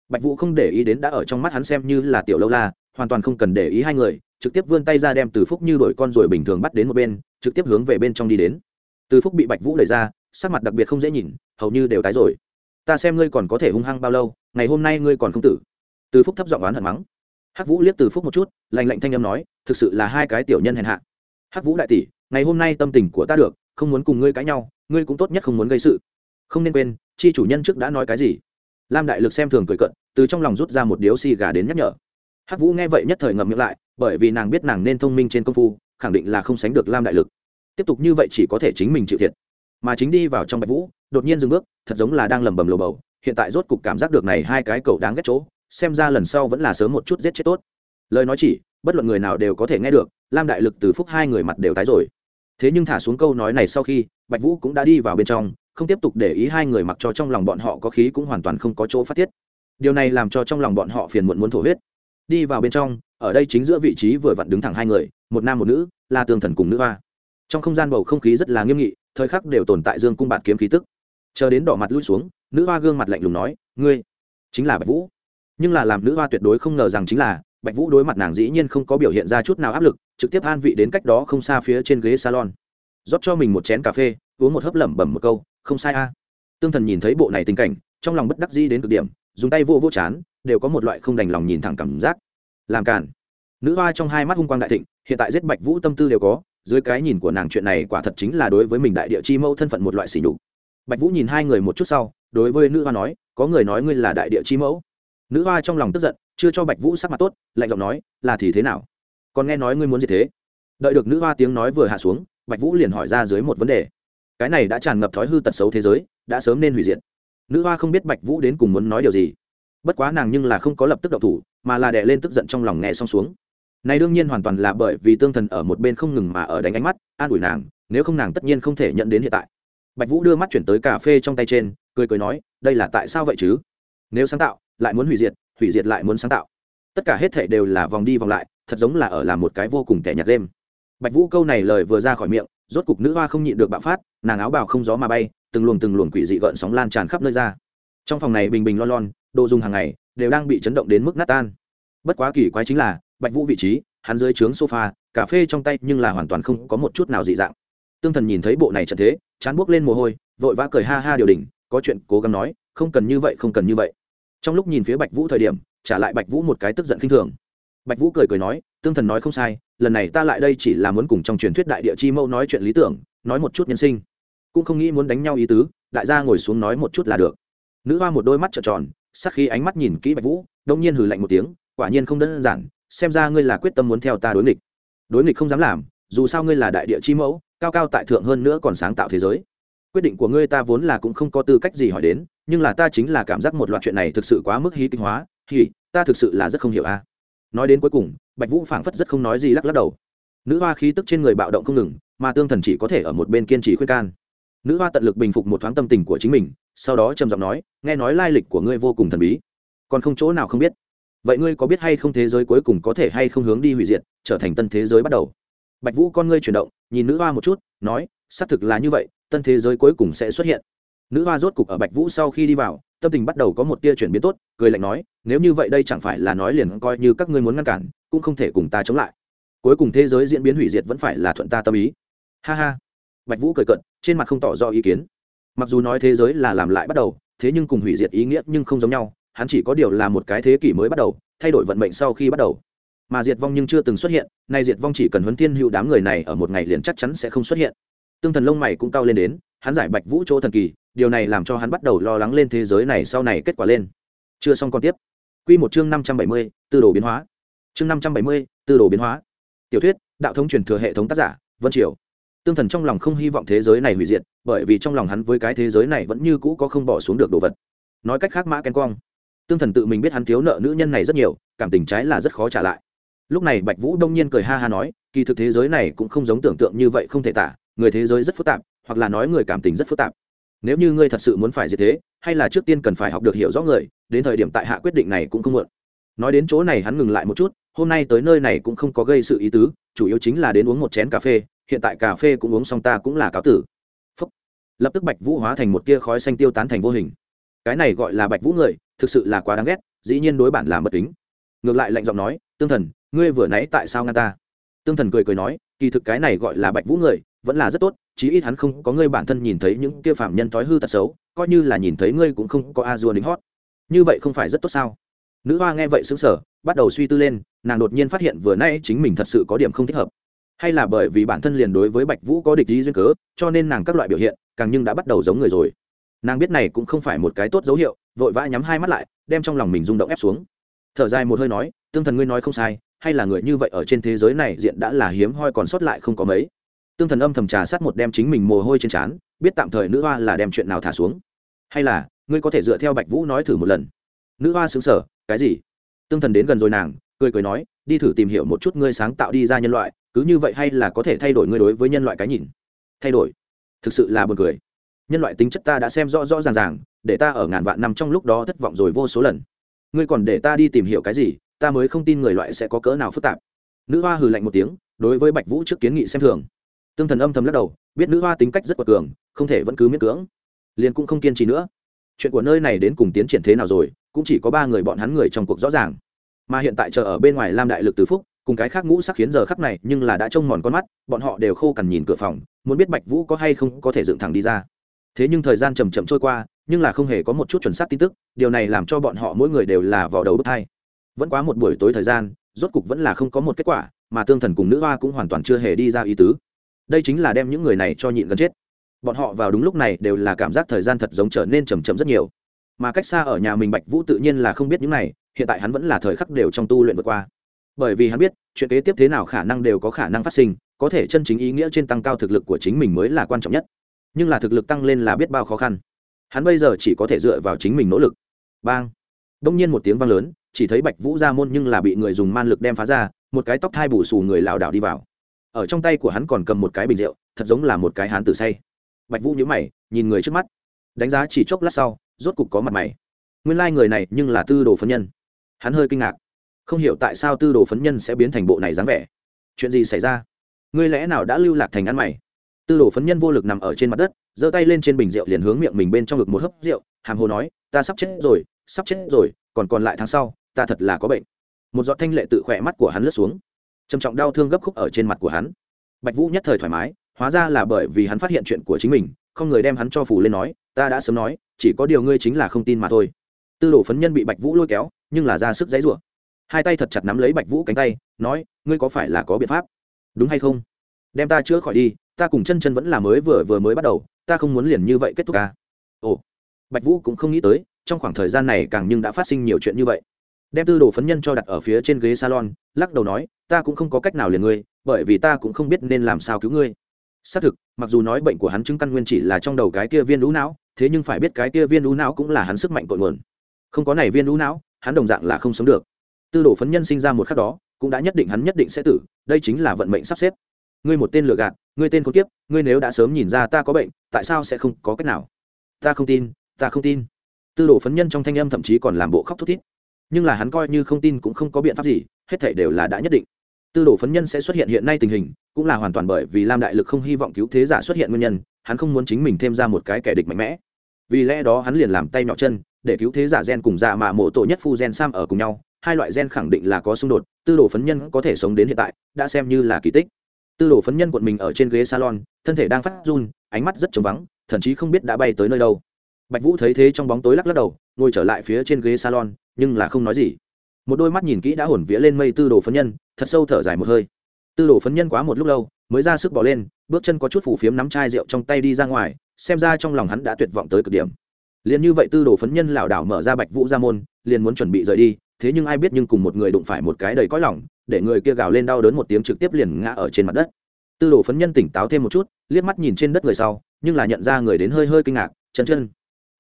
Bạch vũ không để ý đến đã ở trong mắt hắn xem như là tiểu lâu la, hoàn toàn không cần để ý hai người, trực tiếp vươn tay ra đem từ phúc như đổi con rồi bình thường bắt đến một bên, trực tiếp hướng về bên trong đi đến. Từ phúc bị bạch vũ đẩy ra, sắc mặt đặc biệt không dễ nhìn, hầu như đều tái rồi. Ta xem ngươi còn có thể hung hăng bao lâu, ngày hôm nay ngươi còn không tử. Từ phúc thấp giọng oán hận mắng. Hắc vũ liếc từ phúc một chút lành lạnh thanh âm nói thực sự là hai cái tiểu nhân hèn hạ. Hắc vũ đại tỷ, ngày hôm nay tâm tình của ta được, không muốn cùng ngươi cãi nhau, ngươi cũng tốt nhất không muốn gây sự. Không nên quên, chi chủ nhân trước đã nói cái gì? Lam đại lực xem thường cười cận từ trong lòng rút ra một điếu xì gà đến nhắc nhở. Hắc vũ nghe vậy nhất thời ngậm miệng lại, bởi vì nàng biết nàng nên thông minh trên công phu, khẳng định là không sánh được lam đại lực. Tiếp tục như vậy chỉ có thể chính mình chịu thiệt. Mà chính đi vào trong bạch vũ, đột nhiên dừng bước, thật giống là đang lẩm bẩm lồ bầu, hiện tại rốt cục cảm giác được này hai cái cậu đáng ghét chỗ, xem ra lần sau vẫn là sớm một chút giết chết tốt lời nói chỉ, bất luận người nào đều có thể nghe được, lam đại lực từ phúc hai người mặt đều tái rồi. Thế nhưng thả xuống câu nói này sau khi, bạch vũ cũng đã đi vào bên trong, không tiếp tục để ý hai người mặc cho trong lòng bọn họ có khí cũng hoàn toàn không có chỗ phát tiết. Điều này làm cho trong lòng bọn họ phiền muộn muốn thổ huyết. Đi vào bên trong, ở đây chính giữa vị trí vừa vặn đứng thẳng hai người, một nam một nữ là tường thần cùng nữ hoa. Trong không gian bầu không khí rất là nghiêm nghị, thời khắc đều tồn tại dương cung bạt kiếm khí tức. Chờ đến đỏ mặt lui xuống, nữ hoa gương mặt lạnh lùng nói, ngươi, chính là bạch vũ. Nhưng là làm nữ hoa tuyệt đối không ngờ rằng chính là bạch vũ đối mặt nàng dĩ nhiên không có biểu hiện ra chút nào áp lực, trực tiếp an vị đến cách đó không xa phía trên ghế salon. Rót cho mình một chén cà phê, uống một hớp lẩm bẩm một câu, không sai a. Tương thần nhìn thấy bộ này tình cảnh, trong lòng bất đắc dĩ đến cực điểm, dùng tay vô vô chán, đều có một loại không đành lòng nhìn thẳng cảm giác. Làm cản nữ hoa trong hai mắt hung quang đại thịnh, hiện tại giết bạch vũ tâm tư đều có, dưới cái nhìn của nàng chuyện này quả thật chính là đối với mình đại địa chi mẫu thân phận một loại sỉ nhục. Bạch vũ nhìn hai người một chút sau, đối với nữ hoa nói, có người nói ngươi là đại địa chi mẫu? Nữ hoa trong lòng tức giận chưa cho bạch vũ sắc mặt tốt, lạnh giọng nói, là thì thế nào? Còn nghe nói ngươi muốn gì thế? Đợi được nữ hoa tiếng nói vừa hạ xuống, bạch vũ liền hỏi ra dưới một vấn đề. Cái này đã tràn ngập thói hư tật xấu thế giới, đã sớm nên hủy diệt. Nữ hoa không biết bạch vũ đến cùng muốn nói điều gì. Bất quá nàng nhưng là không có lập tức đậu thủ, mà là đè lên tức giận trong lòng nghe xong xuống. Này đương nhiên hoàn toàn là bởi vì tương thần ở một bên không ngừng mà ở đánh ánh mắt, an ủi nàng, nếu không nàng tất nhiên không thể nhận đến hiện tại. Bạch vũ đưa mắt chuyển tới cà phê trong tay trên, cười cười nói, đây là tại sao vậy chứ? Nếu sáng tạo, lại muốn hủy diệt hủy diệt lại muốn sáng tạo. Tất cả hết thể đều là vòng đi vòng lại, thật giống là ở làm một cái vô cùng tẻ nhạt đêm bạch vũ câu này lời vừa ra khỏi miệng, rốt cục nữ hoa không nhịn được bạo phát, nàng áo bào không gió mà bay, từng luồng từng luồng quỷ dị gợn sóng lan tràn khắp nơi ra. Trong phòng này bình bình lon lon, đồ dùng hàng ngày, đều đang bị chấn động đến mức nát tan. Bất quá kỳ quái chính là, bạch vũ vị trí, hắn dưới trướng sofa, cà phê trong tay nhưng là hoàn toàn không có một chút nào dị dạng. Tương thần nhìn thấy bộ này trận thế, chán buốc lên mồ hôi, vội vã cười ha ha điều đình có chuyện cố gắng nói, không cần như vậy, không cần như vậy trong lúc nhìn phía bạch vũ thời điểm, trả lại bạch vũ một cái tức giận khinh thường. Bạch vũ cười cười nói, tương thần nói không sai, lần này ta lại đây chỉ là muốn cùng trong truyền thuyết đại địa chi mẫu nói chuyện lý tưởng, nói một chút nhân sinh. Cũng không nghĩ muốn đánh nhau ý tứ, đại gia ngồi xuống nói một chút là được. Nữ hoa một đôi mắt trợn tròn, sắc khi ánh mắt nhìn kỹ bạch vũ, đông nhiên hừ lạnh một tiếng, quả nhiên không đơn giản, xem ra ngươi là quyết tâm muốn theo ta đối nghịch. Đối nghịch không dám làm, dù sao ngươi là đại địa chi mẫu, cao cao tại thượng hơn nữa còn sáng tạo thế giới quyết định của ngươi ta vốn là cũng không có tư cách gì hỏi đến, nhưng là ta chính là cảm giác một loạt chuyện này thực sự quá mức hí kinh hóa, thì, ta thực sự là rất không hiểu a. Nói đến cuối cùng, bạch vũ phảng phất rất không nói gì lắc lắc đầu. Nữ hoa khí tức trên người bạo động không ngừng, mà tương thần chỉ có thể ở một bên kiên trì khuyên can. Nữ hoa tận lực bình phục một thoáng tâm tình của chính mình, sau đó trầm giọng nói, nghe nói lai lịch của ngươi vô cùng thần bí, còn không chỗ nào không biết. Vậy ngươi có biết hay không thế giới cuối cùng có thể hay không hướng đi hủy diệt, trở thành tân thế giới bắt đầu? Bạch vũ con ngươi chuyển động, nhìn nữ hoa một chút, nói, xác thực là như vậy tân thế giới cuối cùng sẽ xuất hiện. Nữ hoa rốt cục ở bạch vũ sau khi đi vào, tâm tình bắt đầu có một tia chuyển biến tốt, cười lạnh nói, nếu như vậy đây chẳng phải là nói liền coi như các ngươi muốn ngăn cản, cũng không thể cùng ta chống lại. Cuối cùng thế giới diễn biến hủy diệt vẫn phải là thuận ta tâm ý. Ha ha. Bạch vũ cười cận trên mặt không tỏ rõ ý kiến. Mặc dù nói thế giới là làm lại bắt đầu, thế nhưng cùng hủy diệt ý nghĩa nhưng không giống nhau, hắn chỉ có điều là một cái thế kỷ mới bắt đầu, thay đổi vận mệnh sau khi bắt đầu. Mà diệt vong nhưng chưa từng xuất hiện, nay diệt vong chỉ cần huấn thiên hữu đám người này ở một ngày liền chắc chắn sẽ không xuất hiện tương thần lông mày cũng cao lên đến, hắn giải bạch vũ chỗ thần kỳ, điều này làm cho hắn bắt đầu lo lắng lên thế giới này sau này kết quả lên. Chưa xong còn tiếp. Q một chương năm trăm bảy mươi, tư đồ biến hóa. Chương năm trăm bảy mươi, tư đồ biến hóa. Tiểu thuyết, đạo thống truyền thừa hệ thống tác giả, vân triều. Tương thần trong lòng không hy vọng thế giới này hủy diệt, bởi vì trong lòng hắn với cái thế giới này vẫn như cũ có không bỏ xuống được đồ vật. Nói cách khác mã ken quang, tương thần tự mình biết hắn thiếu nợ nữ nhân này rất nhiều, cảm tình trái là rất khó trả lại. Lúc này bạch vũ đông nhiên cười ha ha nói, kỳ thực thế giới này cũng không giống tưởng tượng như vậy không thể tả người thế giới rất phức tạp, hoặc là nói người cảm tình rất phức tạp. Nếu như ngươi thật sự muốn phải gì thế, hay là trước tiên cần phải học được hiểu rõ người, đến thời điểm tại hạ quyết định này cũng không muộn. Nói đến chỗ này hắn ngừng lại một chút, hôm nay tới nơi này cũng không có gây sự ý tứ, chủ yếu chính là đến uống một chén cà phê, hiện tại cà phê cũng uống xong ta cũng là cáo tử. Phúc. lập tức bạch vũ hóa thành một tia khói xanh tiêu tán thành vô hình. Cái này gọi là bạch vũ người, thực sự là quá đáng ghét, dĩ nhiên đối bản là bất kính. Ngược lại lạnh giọng nói, tương thần, ngươi vừa nãy tại sao ngăn ta? Tương thần cười cười nói, kỳ thực cái này gọi là bạch vũ người vẫn là rất tốt, chí ít hắn không có ngươi bản thân nhìn thấy những kia phạm nhân thói hư tật xấu, coi như là nhìn thấy ngươi cũng không có a dua đính hót. Như vậy không phải rất tốt sao? Nữ hoa nghe vậy xứng sở bắt đầu suy tư lên, nàng đột nhiên phát hiện vừa nay chính mình thật sự có điểm không thích hợp. Hay là bởi vì bản thân liền đối với bạch vũ có địch ý duyên cớ, cho nên nàng các loại biểu hiện, càng nhưng đã bắt đầu giống người rồi. Nàng biết này cũng không phải một cái tốt dấu hiệu, vội vã nhắm hai mắt lại, đem trong lòng mình rung động ép xuống. Thở dài một hơi nói, tương thần ngươi nói không sai, hay là người như vậy ở trên thế giới này diện đã là hiếm hoi còn sót lại không có mấy tương thần âm thầm trà sát một đem chính mình mồ hôi trên trán, biết tạm thời nữ hoa là đem chuyện nào thả xuống. Hay là, ngươi có thể dựa theo bạch vũ nói thử một lần. Nữ hoa xứng sở cái gì? Tương thần đến gần rồi nàng, cười cười nói, đi thử tìm hiểu một chút ngươi sáng tạo đi ra nhân loại, cứ như vậy hay là có thể thay đổi ngươi đối với nhân loại cái nhìn? Thay đổi? Thực sự là buồn cười. Nhân loại tính chất ta đã xem rõ rõ ràng ràng, để ta ở ngàn vạn năm trong lúc đó thất vọng rồi vô số lần. Ngươi còn để ta đi tìm hiểu cái gì, ta mới không tin người loại sẽ có cỡ nào phức tạp. Nữ hoa hừ lạnh một tiếng, đối với bạch vũ trước kiến nghị xem thường tương thần âm thầm lắc đầu, biết nữ hoa tính cách rất quật cường, không thể vẫn cứ miễn cưỡng. Liền cũng không kiên trì nữa. Chuyện của nơi này đến cùng tiến triển thế nào rồi, cũng chỉ có ba người bọn hắn người trong cuộc rõ ràng. Mà hiện tại chờ ở bên ngoài lam đại lực từ phúc, cùng cái khác ngũ sắc khiến giờ khắc này nhưng là đã trông mòn con mắt, bọn họ đều khô cằn nhìn cửa phòng, muốn biết bạch vũ có hay không có thể dựng thẳng đi ra. Thế nhưng thời gian chầm chậm trôi qua, nhưng là không hề có một chút chuẩn xác tin tức, điều này làm cho bọn họ mỗi người đều là vào đầu bước hai. Vẫn quá một buổi tối thời gian, rốt cục vẫn là không có một kết quả, mà tương thần cùng nữ hoa cũng hoàn toàn chưa hề đi ra ý tứ đây chính là đem những người này cho nhịn gần chết. Bọn họ vào đúng lúc này đều là cảm giác thời gian thật giống trở nên chầm chậm rất nhiều. Mà cách xa ở nhà mình bạch vũ tự nhiên là không biết những này, hiện tại hắn vẫn là thời khắc đều trong tu luyện vượt qua. Bởi vì hắn biết, chuyện kế tiếp thế nào khả năng đều có khả năng phát sinh, có thể chân chính ý nghĩa trên tăng cao thực lực của chính mình mới là quan trọng nhất. Nhưng là thực lực tăng lên là biết bao khó khăn. Hắn bây giờ chỉ có thể dựa vào chính mình nỗ lực. Bang! Đông nhiên một tiếng vang lớn, chỉ thấy bạch vũ ra môn nhưng là bị người dùng man lực đem phá ra, một cái tóc thai bù xù người lảo đảo đi vào ở trong tay của hắn còn cầm một cái bình rượu, thật giống là một cái hán tử say. Bạch vũ nhíu mày, nhìn người trước mắt. Đánh giá chỉ chốc lát sau, rốt cục có mặt mày. Nguyên lai、like、người người này nhưng là tư đồ phấn nhân. Hắn hơi kinh ngạc. Không hiểu tại sao tư đồ phấn nhân sẽ biến thành bộ này dáng vẻ. Chuyện gì xảy ra? Ngươi lẽ nào đã lưu lạc thành ăn mày? Tư đồ phấn nhân vô lực nằm ở trên mặt đất, giơ tay lên trên bình rượu liền hướng miệng mình bên trong ngực một hớp rượu, hàm hồ nói, ta sắp chết rồi, sắp chết rồi, còn còn lại tháng sau, ta thật là có bệnh. Một giọt thanh lệ tự khỏe mắt của hắn lướt xuống trầm trọng đau thương gấp khúc ở trên mặt của hắn. Bạch vũ nhất thời thoải mái, hóa ra là bởi vì hắn phát hiện chuyện của chính mình, không người đem hắn cho phủ lên nói, ta đã sớm nói, chỉ có điều ngươi chính là không tin mà thôi. Tư đồ phấn nhân bị bạch vũ lôi kéo, nhưng là ra sức dãy rủa. Hai tay thật chặt nắm lấy bạch vũ cánh tay, nói, ngươi có phải là có biện pháp? Đúng hay không? Đem ta chữa khỏi đi, ta cùng chân chân vẫn là mới vừa vừa mới bắt đầu, ta không muốn liền như vậy kết thúc ca à? ồ. Bạch vũ cũng không nghĩ tới, trong khoảng thời gian này càng nhưng đã phát sinh nhiều chuyện như vậy. Đem tư đồ phấn nhân cho đặt ở phía trên ghế salon, lắc đầu nói ta cũng không có cách nào liền ngươi, bởi vì ta cũng không biết nên làm sao cứu ngươi. Xác thực, mặc dù nói bệnh của hắn chứng căn nguyên chỉ là trong đầu cái kia viên lũ não, thế nhưng phải biết cái kia viên lũ não cũng là hắn sức mạnh cội nguồn. Không có này viên lũ não, hắn đồng dạng là không sống được. Tư đồ phấn nhân sinh ra một khắc đó, cũng đã nhất định hắn nhất định sẽ tử, đây chính là vận mệnh sắp xếp. Ngươi một tên lừa gạt, ngươi tên con kiếp, ngươi nếu đã sớm nhìn ra ta có bệnh, tại sao sẽ không có cách nào? Ta không tin, ta không tin. Tư đồ phấn nhân trong thanh âm thậm chí còn làm bộ khóc thút thít. Nhưng là hắn coi như không tin cũng không có biện pháp gì, hết thể đều là đã nhất định tư đồ phấn nhân sẽ xuất hiện hiện nay tình hình, cũng là hoàn toàn bởi vì lam đại lực không hy vọng cứu thế giả xuất hiện nguyên nhân, hắn không muốn chính mình thêm ra một cái kẻ địch mạnh mẽ. Vì lẽ đó hắn liền làm tay nhỏ chân, để cứu thế giả gen cùng dạ mạ mộ tổ nhất phu gen sam ở cùng nhau, hai loại gen khẳng định là có xung đột, tư đồ phấn nhân có thể sống đến hiện tại, đã xem như là kỳ tích. Tư đồ phấn nhân quận mình ở trên ghế salon, thân thể đang phát run, ánh mắt rất trống vắng, thậm chí không biết đã bay tới nơi đâu. Bạch vũ thấy thế trong bóng tối lắc lắc đầu, ngồi trở lại phía trên ghế salon, nhưng là không nói gì. Một đôi mắt nhìn kỹ đã hổn vía lên mây tư đồ phấn nhân thật sâu thở dài một hơi. Tư đồ phấn nhân quá một lúc lâu, mới ra sức bỏ lên, bước chân có chút phủ phiếm nắm chai rượu trong tay đi ra ngoài, xem ra trong lòng hắn đã tuyệt vọng tới cực điểm. Liền như vậy tư đồ phấn nhân lảo đảo mở ra bạch vũ ra môn, liền muốn chuẩn bị rời đi, thế nhưng ai biết nhưng cùng một người đụng phải một cái đầy cõi lỏng để người kia gào lên đau đớn một tiếng trực tiếp liền ngã ở trên mặt đất. Tư đồ phấn nhân tỉnh táo thêm một chút, liếc mắt nhìn trên đất người sau, nhưng là nhận ra người đến hơi hơi kinh ngạc, chân chân,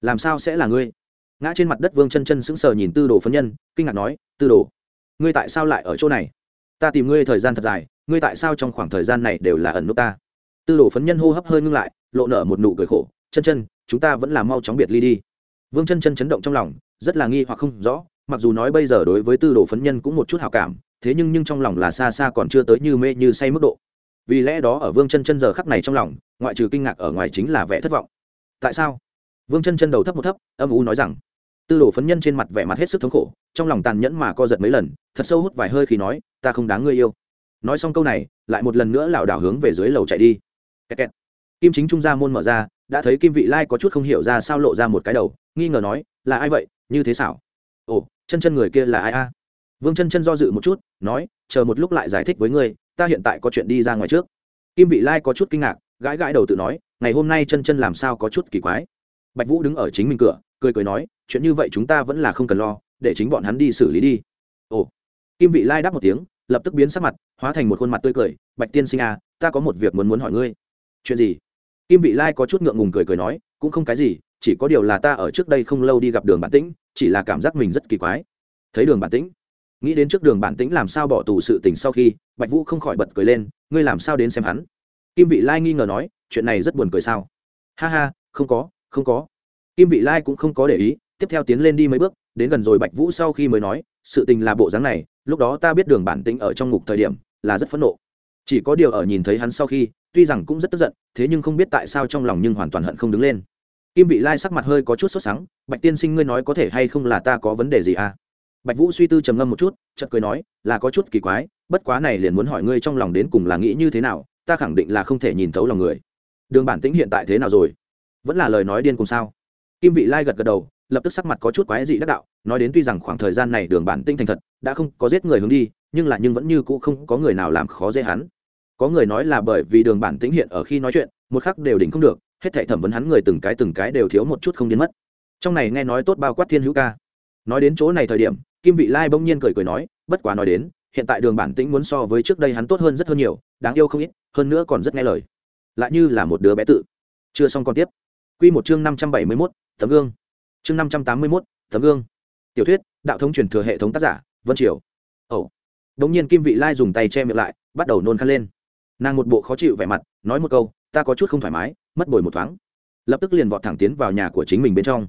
làm sao sẽ là ngươi? Ngã trên mặt đất vương chân chân sững sờ nhìn tư đồ phấn nhân, kinh ngạc nói, tư đồ, ngươi tại sao lại ở chỗ này? Ta tìm ngươi thời gian thật dài, ngươi tại sao trong khoảng thời gian này đều là ẩn nút ta? Tư đồ phấn nhân hô hấp hơi ngưng lại, lộ nở một nụ cười khổ, chân chân, chúng ta vẫn là mau chóng biệt ly đi. Vương chân chân chấn động trong lòng, rất là nghi hoặc không rõ, mặc dù nói bây giờ đối với tư đồ phấn nhân cũng một chút hào cảm, thế nhưng nhưng trong lòng là xa xa còn chưa tới như mê như say mức độ. Vì lẽ đó ở vương chân chân giờ khắc này trong lòng, ngoại trừ kinh ngạc ở ngoài chính là vẻ thất vọng. Tại sao? Vương chân chân đầu thấp một thấp, âm u nói rằng, tư đồ phấn nhân trên mặt vẻ mặt hết sức thống khổ trong lòng tàn nhẫn mà co giật mấy lần, thật sâu hút vài hơi khi nói, ta không đáng ngươi yêu. Nói xong câu này, lại một lần nữa lảo đảo hướng về dưới lầu chạy đi. Kẹt kẹt. kim chính trung gia môn mở ra, đã thấy kim vị lai có chút không hiểu ra sao lộ ra một cái đầu, nghi ngờ nói, là ai vậy? Như thế xảo. Ồ, chân chân người kia là ai a? Vương chân chân do dự một chút, nói, chờ một lúc lại giải thích với ngươi, ta hiện tại có chuyện đi ra ngoài trước. Kim vị lai có chút kinh ngạc, gãi gãi đầu tự nói, ngày hôm nay chân chân làm sao có chút kỳ quái? Bạch vũ đứng ở chính mình cửa, cười cười nói, chuyện như vậy chúng ta vẫn là không cần lo để chính bọn hắn đi xử lý đi. Ồ. Kim vị lai đáp một tiếng, lập tức biến sắc mặt, hóa thành một khuôn mặt tươi cười. Bạch tiên sinh à ta có một việc muốn muốn hỏi ngươi. Chuyện gì? Kim vị lai có chút ngượng ngùng cười cười nói, cũng không cái gì, chỉ có điều là ta ở trước đây không lâu đi gặp đường bản tĩnh, chỉ là cảm giác mình rất kỳ quái. Thấy đường bản tĩnh, nghĩ đến trước đường bản tĩnh làm sao bỏ tù sự tình sau khi, bạch vũ không khỏi bật cười lên, ngươi làm sao đến xem hắn? Kim vị lai nghi ngờ nói, chuyện này rất buồn cười sao? Ha ha, không có không có. Kim vị lai cũng không có để ý, tiếp theo tiến lên đi mấy bước đến gần rồi bạch vũ sau khi mới nói, sự tình là bộ dáng này, lúc đó ta biết đường bản tĩnh ở trong ngục thời điểm, là rất phẫn nộ. Chỉ có điều ở nhìn thấy hắn sau khi, tuy rằng cũng rất tức giận, thế nhưng không biết tại sao trong lòng nhưng hoàn toàn hận không đứng lên. Kim vị lai sắc mặt hơi có chút sốt sắng, bạch tiên sinh ngươi nói có thể hay không là ta có vấn đề gì à? Bạch vũ suy tư trầm ngâm một chút, chợt cười nói, là có chút kỳ quái, bất quá này liền muốn hỏi ngươi trong lòng đến cùng là nghĩ như thế nào, ta khẳng định là không thể nhìn thấu lòng người. Đường bản tĩnh hiện tại thế nào rồi? Vẫn là lời nói điên cùng sao? Kim vị lai gật gật đầu lập tức sắc mặt có chút quái dị đắc đạo nói đến tuy rằng khoảng thời gian này đường bản tinh thành thật đã không có giết người hướng đi nhưng là nhưng vẫn như cũ không có người nào làm khó dễ hắn. Có người nói là bởi vì đường bản tĩnh hiện ở khi nói chuyện một khắc đều đỉnh không được hết thảy thẩm vấn hắn người từng cái từng cái đều thiếu một chút không biến mất. Trong này nghe nói tốt bao quát thiên hữu ca. Nói đến chỗ này thời điểm kim vị lai bỗng nhiên cười cười nói bất quá nói đến hiện tại đường bản tĩnh muốn so với trước đây hắn tốt hơn rất hơn nhiều đáng yêu không ít hơn nữa còn rất nghe lời. Lại như là một đứa bé tự. Chưa xong còn tiếp. Quy một chương năm trăm bảy mươi 571, tấm gương chương năm trăm tám mươi mốt, tấm gương. Tiểu thuyết, đạo thống truyền thừa hệ thống tác giả, vân triều. Ồ đ ỗ n g nhiên kim vị lai dùng tay che miệng lại, bắt đầu nôn khăn lên. Nàng một bộ khó chịu vẻ mặt, nói một câu, ta có chút không thoải mái, mất bồi một thoáng. Lập tức liền vọt thẳng tiến vào nhà của chính mình bên trong.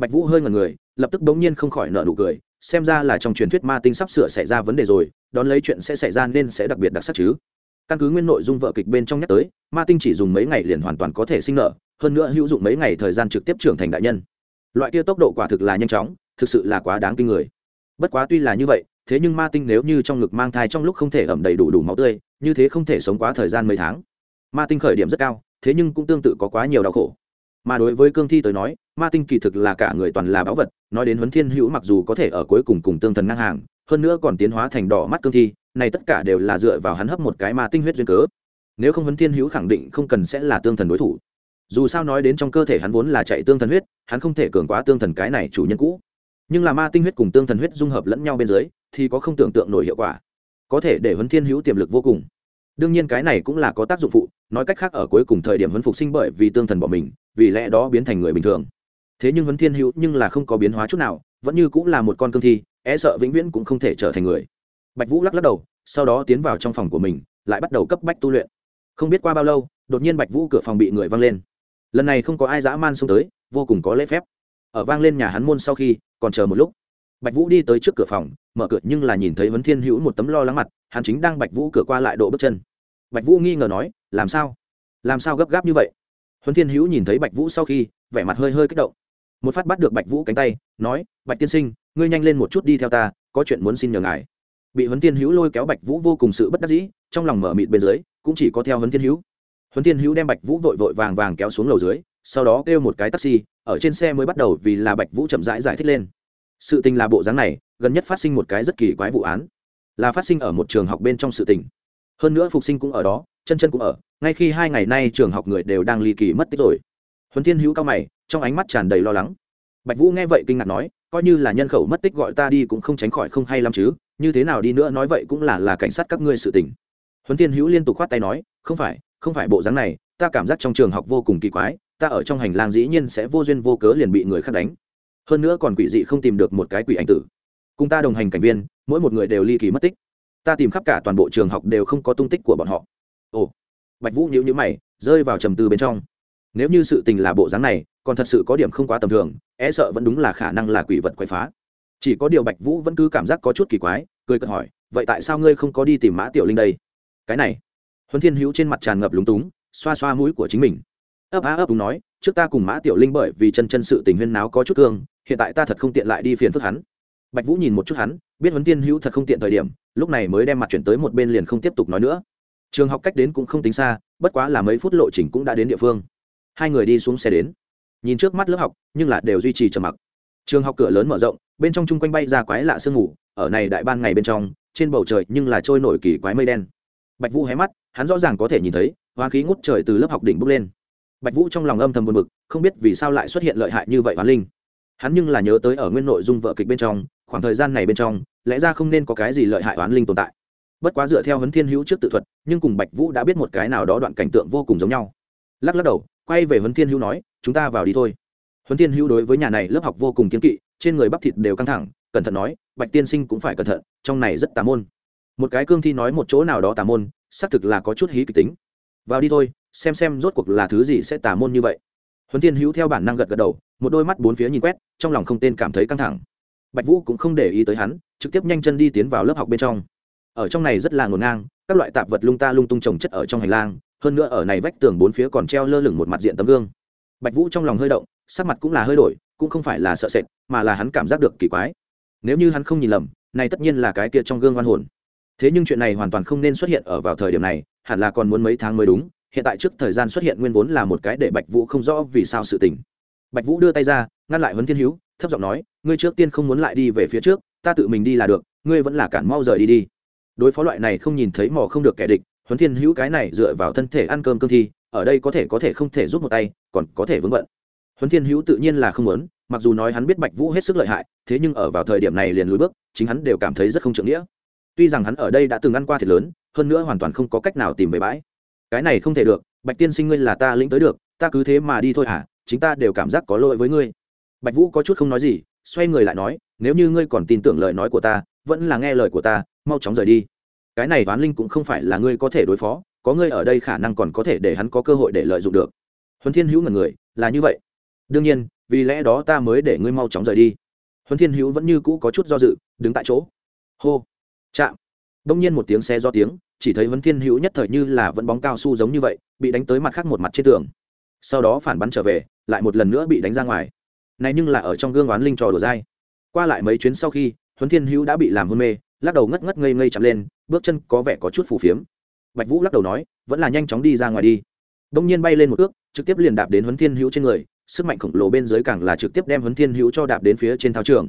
Bạch vũ hơi ngần người, lập tức bỗng nhiên không khỏi nợ nụ cười, xem ra là trong truyền thuyết ma tinh sắp sửa xảy ra vấn đề rồi, đón lấy chuyện sẽ xảy ra nên sẽ đặc biệt đặc sắc chứ. Căn cứ nguyên nội dung vợ kịch bên trong nhắc tới, ma tinh chỉ dùng mấy ngày liền hoàn toàn có thể sinh nợ hơn nữa hữu dụng mấy ngày thời gian trực tiếp trưởng thành đại nhân loại kia tốc độ quả thực là nhanh chóng, thực sự là quá đáng kinh người. Bất quá tuy là như vậy, thế nhưng ma tinh nếu như trong ngực mang thai trong lúc không thể ẩm đầy đủ đủ máu tươi, như thế không thể sống quá thời gian mấy tháng. Ma tinh khởi điểm rất cao, thế nhưng cũng tương tự có quá nhiều đau khổ. Mà đối với cương thi tới nói, ma tinh kỳ thực là cả người toàn là báu vật, nói đến huấn thiên hữu mặc dù có thể ở cuối cùng cùng tương thần ngang hàng, hơn nữa còn tiến hóa thành đỏ mắt cương thi, này tất cả đều là dựa vào hắn hấp một cái ma tinh huyết duyên cớ. Nếu không huấn thiên hữu khẳng định không cần sẽ là tương thần đối thủ dù sao nói đến trong cơ thể hắn vốn là chạy tương thần huyết, hắn không thể cường quá tương thần cái này chủ nhân cũ. Nhưng là ma tinh huyết cùng tương thần huyết dung hợp lẫn nhau bên dưới, thì có không tưởng tượng nổi hiệu quả. Có thể để huấn thiên hữu tiềm lực vô cùng. Đương nhiên cái này cũng là có tác dụng phụ, nói cách khác ở cuối cùng thời điểm huấn phục sinh bởi vì tương thần bỏ mình, vì lẽ đó biến thành người bình thường. Thế nhưng huấn thiên hữu nhưng là không có biến hóa chút nào, vẫn như cũng là một con cương thi e sợ vĩnh viễn cũng không thể trở thành người. Bạch vũ lắc lắc đầu, sau đó tiến vào trong phòng của mình, lại bắt đầu cấp bách tu luyện. Không biết qua bao lâu, đột nhiên bạch vũ cửa phòng bị người văng lên lần này không có ai dã man xông tới, vô cùng có lễ phép. Ở vang lên nhà hắn môn sau khi, còn chờ một lúc. Bạch vũ đi tới trước cửa phòng, mở cửa nhưng là nhìn thấy vấn thiên hữu một tấm lo lắng mặt, hắn chính đang bạch vũ cửa qua lại độ bước chân. Bạch vũ nghi ngờ nói, làm sao? Làm sao gấp gáp như vậy? Huấn thiên hữu nhìn thấy bạch vũ sau khi, vẻ mặt hơi hơi kích động. Một phát bắt được bạch vũ cánh tay, nói, bạch tiên sinh, ngươi nhanh lên một chút đi theo ta, có chuyện muốn xin nhờ ngài. Bị huấn thiên hữu lôi kéo bạch vũ vô cùng sự bất đắc dĩ, trong lòng mở mịt bên dưới, cũng chỉ có theo huấn thiên hữu huấn thiên hữu đem bạch vũ vội vội vàng vàng kéo xuống lầu dưới sau đó kêu một cái taxi ở trên xe mới bắt đầu vì là bạch vũ chậm rãi giải, giải thích lên. Sự tình là bộ dáng này gần nhất phát sinh một cái rất kỳ quái vụ án. Là phát sinh ở một trường học bên trong sự tình. Hơn nữa phục sinh cũng ở đó chân chân cũng ở ngay khi hai ngày nay trường học người đều đang ly kỳ mất tích rồi. Huấn thiên hữu cao mày trong ánh mắt tràn đầy lo lắng. Bạch vũ nghe vậy kinh ngạc nói coi như là nhân khẩu mất tích gọi ta đi cũng không tránh khỏi không hay lắm chứ như thế nào đi nữa nói vậy cũng là là cảnh sát các ngươi sự tình. Huấn thiên hữu liên tục khoát tay nói không phải không phải bộ dáng này, ta cảm giác trong trường học vô cùng kỳ quái, ta ở trong hành lang dĩ nhiên sẽ vô duyên vô cớ liền bị người khác đánh. Hơn nữa còn quỷ dị không tìm được một cái quỷ ảnh tử. Cùng ta đồng hành cảnh viên, mỗi một người đều ly kỳ mất tích. Ta tìm khắp cả toàn bộ trường học đều không có tung tích của bọn họ. Ồ, bạch vũ nhíu nhíu mày, rơi vào trầm tư bên trong. Nếu như sự tình là bộ dáng này, còn thật sự có điểm không quá tầm thường e sợ vẫn đúng là khả năng là quỷ vật quậy phá. Chỉ có điều bạch vũ vẫn cứ cảm giác có chút kỳ quái, cười cợt hỏi, vậy tại sao ngươi không có đi tìm mã tiểu linh đây? Cái này huân thiên hữu trên mặt tràn ngập lúng túng xoa xoa mũi của chính mình. Ấp á ấp đúng nói trước ta cùng mã tiểu linh bởi vì chân chân sự tình huyên náo có chút cương hiện tại ta thật không tiện lại đi phiền phức hắn. Bạch vũ nhìn một chút hắn biết huấn thiên hữu thật không tiện thời điểm lúc này mới đem mặt chuyển tới một bên liền không tiếp tục nói nữa. Trường học cách đến cũng không tính xa bất quá là mấy phút lộ trình cũng đã đến địa phương. Hai người đi xuống xe đến. Nhìn trước mắt lớp học nhưng là đều duy trì trầm mặc. Trường học cửa lớn mở rộng bên trong chung quanh bay ra quái lạ sương ngủ, ở này đại ban ngày bên trong trên bầu trời nhưng là trôi nổi kỳ quái mây đen bạch vũ hé mắt, hắn rõ ràng có thể nhìn thấy oan khí ngút trời từ lớp học đỉnh bốc lên. Bạch vũ trong lòng âm thầm buồn bực, không biết vì sao lại xuất hiện lợi hại như vậy hoán linh. Hắn nhưng là nhớ tới ở nguyên nội dung vợ kịch bên trong, khoảng thời gian này bên trong, lẽ ra không nên có cái gì lợi hại Hoán linh tồn tại. Bất quá dựa theo hấn thiên hữu trước tự thuật, nhưng cùng bạch vũ đã biết một cái nào đó đoạn cảnh tượng vô cùng giống nhau. Lắc lắc đầu, quay về hấn thiên hữu nói, chúng ta vào đi thôi. Hấn thiên hữu đối với nhà này lớp học vô cùng kiến kỵ, trên người bắp thịt đều căng thẳng, cẩn thận nói, bạch tiên sinh cũng phải cẩn thận, trong này rất tà môn một cái cương thi nói một chỗ nào đó tà môn, xác thực là có chút hí kịch tính. Vào đi thôi, xem xem rốt cuộc là thứ gì sẽ tà môn như vậy. Huấn thiên hữu theo bản năng gật gật đầu, một đôi mắt bốn phía nhìn quét, trong lòng không tên cảm thấy căng thẳng. Bạch vũ cũng không để ý tới hắn, trực tiếp nhanh chân đi tiến vào lớp học bên trong. Ở trong này rất là ngổn ngang, các loại tạp vật lung ta lung tung trồng chất ở trong hành lang, hơn nữa ở này vách tường bốn phía còn treo lơ lửng một mặt diện tấm gương. Bạch vũ trong lòng hơi động, sắc mặt cũng là hơi đổi, cũng không phải là sợ sệt, mà là hắn cảm giác được kỳ quái. Nếu như hắn không nhìn lầm, này tất nhiên là cái kia trong gương oan hồn thế nhưng chuyện này hoàn toàn không nên xuất hiện ở vào thời điểm này, hẳn là còn muốn mấy tháng mới đúng, hiện tại trước thời gian xuất hiện nguyên vốn là một cái để bạch vũ không rõ vì sao sự tình. Bạch vũ đưa tay ra, ngăn lại huấn thiên hữu, thấp giọng nói, ngươi trước tiên không muốn lại đi về phía trước, ta tự mình đi là được, ngươi vẫn là cản mau rời đi đi. Đối phó loại này không nhìn thấy mò không được kẻ địch, huấn thiên hữu cái này dựa vào thân thể ăn cơm cương thi, ở đây có thể có thể không thể giúp một tay, còn có thể vững vận huấn thiên hữu tự nhiên là không muốn, mặc dù nói hắn biết bạch vũ hết sức lợi hại, thế nhưng ở vào thời điểm này liền lùi bước, chính hắn đều cảm thấy rất không trưởng nghĩa tuy rằng hắn ở đây đã từng ăn qua thiệt lớn, hơn nữa hoàn toàn không có cách nào tìm về bãi. Cái này không thể được, bạch tiên sinh ngươi là ta lĩnh tới được, ta cứ thế mà đi thôi hả? Chính ta đều cảm giác có lỗi với ngươi. Bạch vũ có chút không nói gì, xoay người lại nói, nếu như ngươi còn tin tưởng lời nói của ta, vẫn là nghe lời của ta, mau chóng rời đi. Cái này toán linh cũng không phải là ngươi có thể đối phó, có ngươi ở đây khả năng còn có thể để hắn có cơ hội để lợi dụng được. Huấn thiên hữu ngần người, là như vậy. Đương nhiên, vì lẽ đó ta mới để ngươi mau chóng rời đi. Huấn thiên hữu vẫn như cũ có chút do dự, đứng tại chỗ. Hô chạm. Đông nhiên một tiếng xe do tiếng, chỉ thấy huấn thiên hữu nhất thời như là vẫn bóng cao su giống như vậy, bị đánh tới mặt khác một mặt trên tường. Sau đó phản bắn trở về, lại một lần nữa bị đánh ra ngoài. Này nhưng là ở trong gương oán linh trò đùa dai. Qua lại mấy chuyến sau khi, huấn thiên hữu đã bị làm hôn mê, lắc đầu ngất ngất ngây ngây chạm lên, bước chân có vẻ có chút phù phiếm. Bạch vũ lắc đầu nói, vẫn là nhanh chóng đi ra ngoài đi. Đông nhiên bay lên một ước, trực tiếp liền đạp đến huấn thiên hữu trên người, sức mạnh khổng lồ bên dưới càng là trực tiếp đem huấn thiên hữu cho đạp đến phía trên thao trường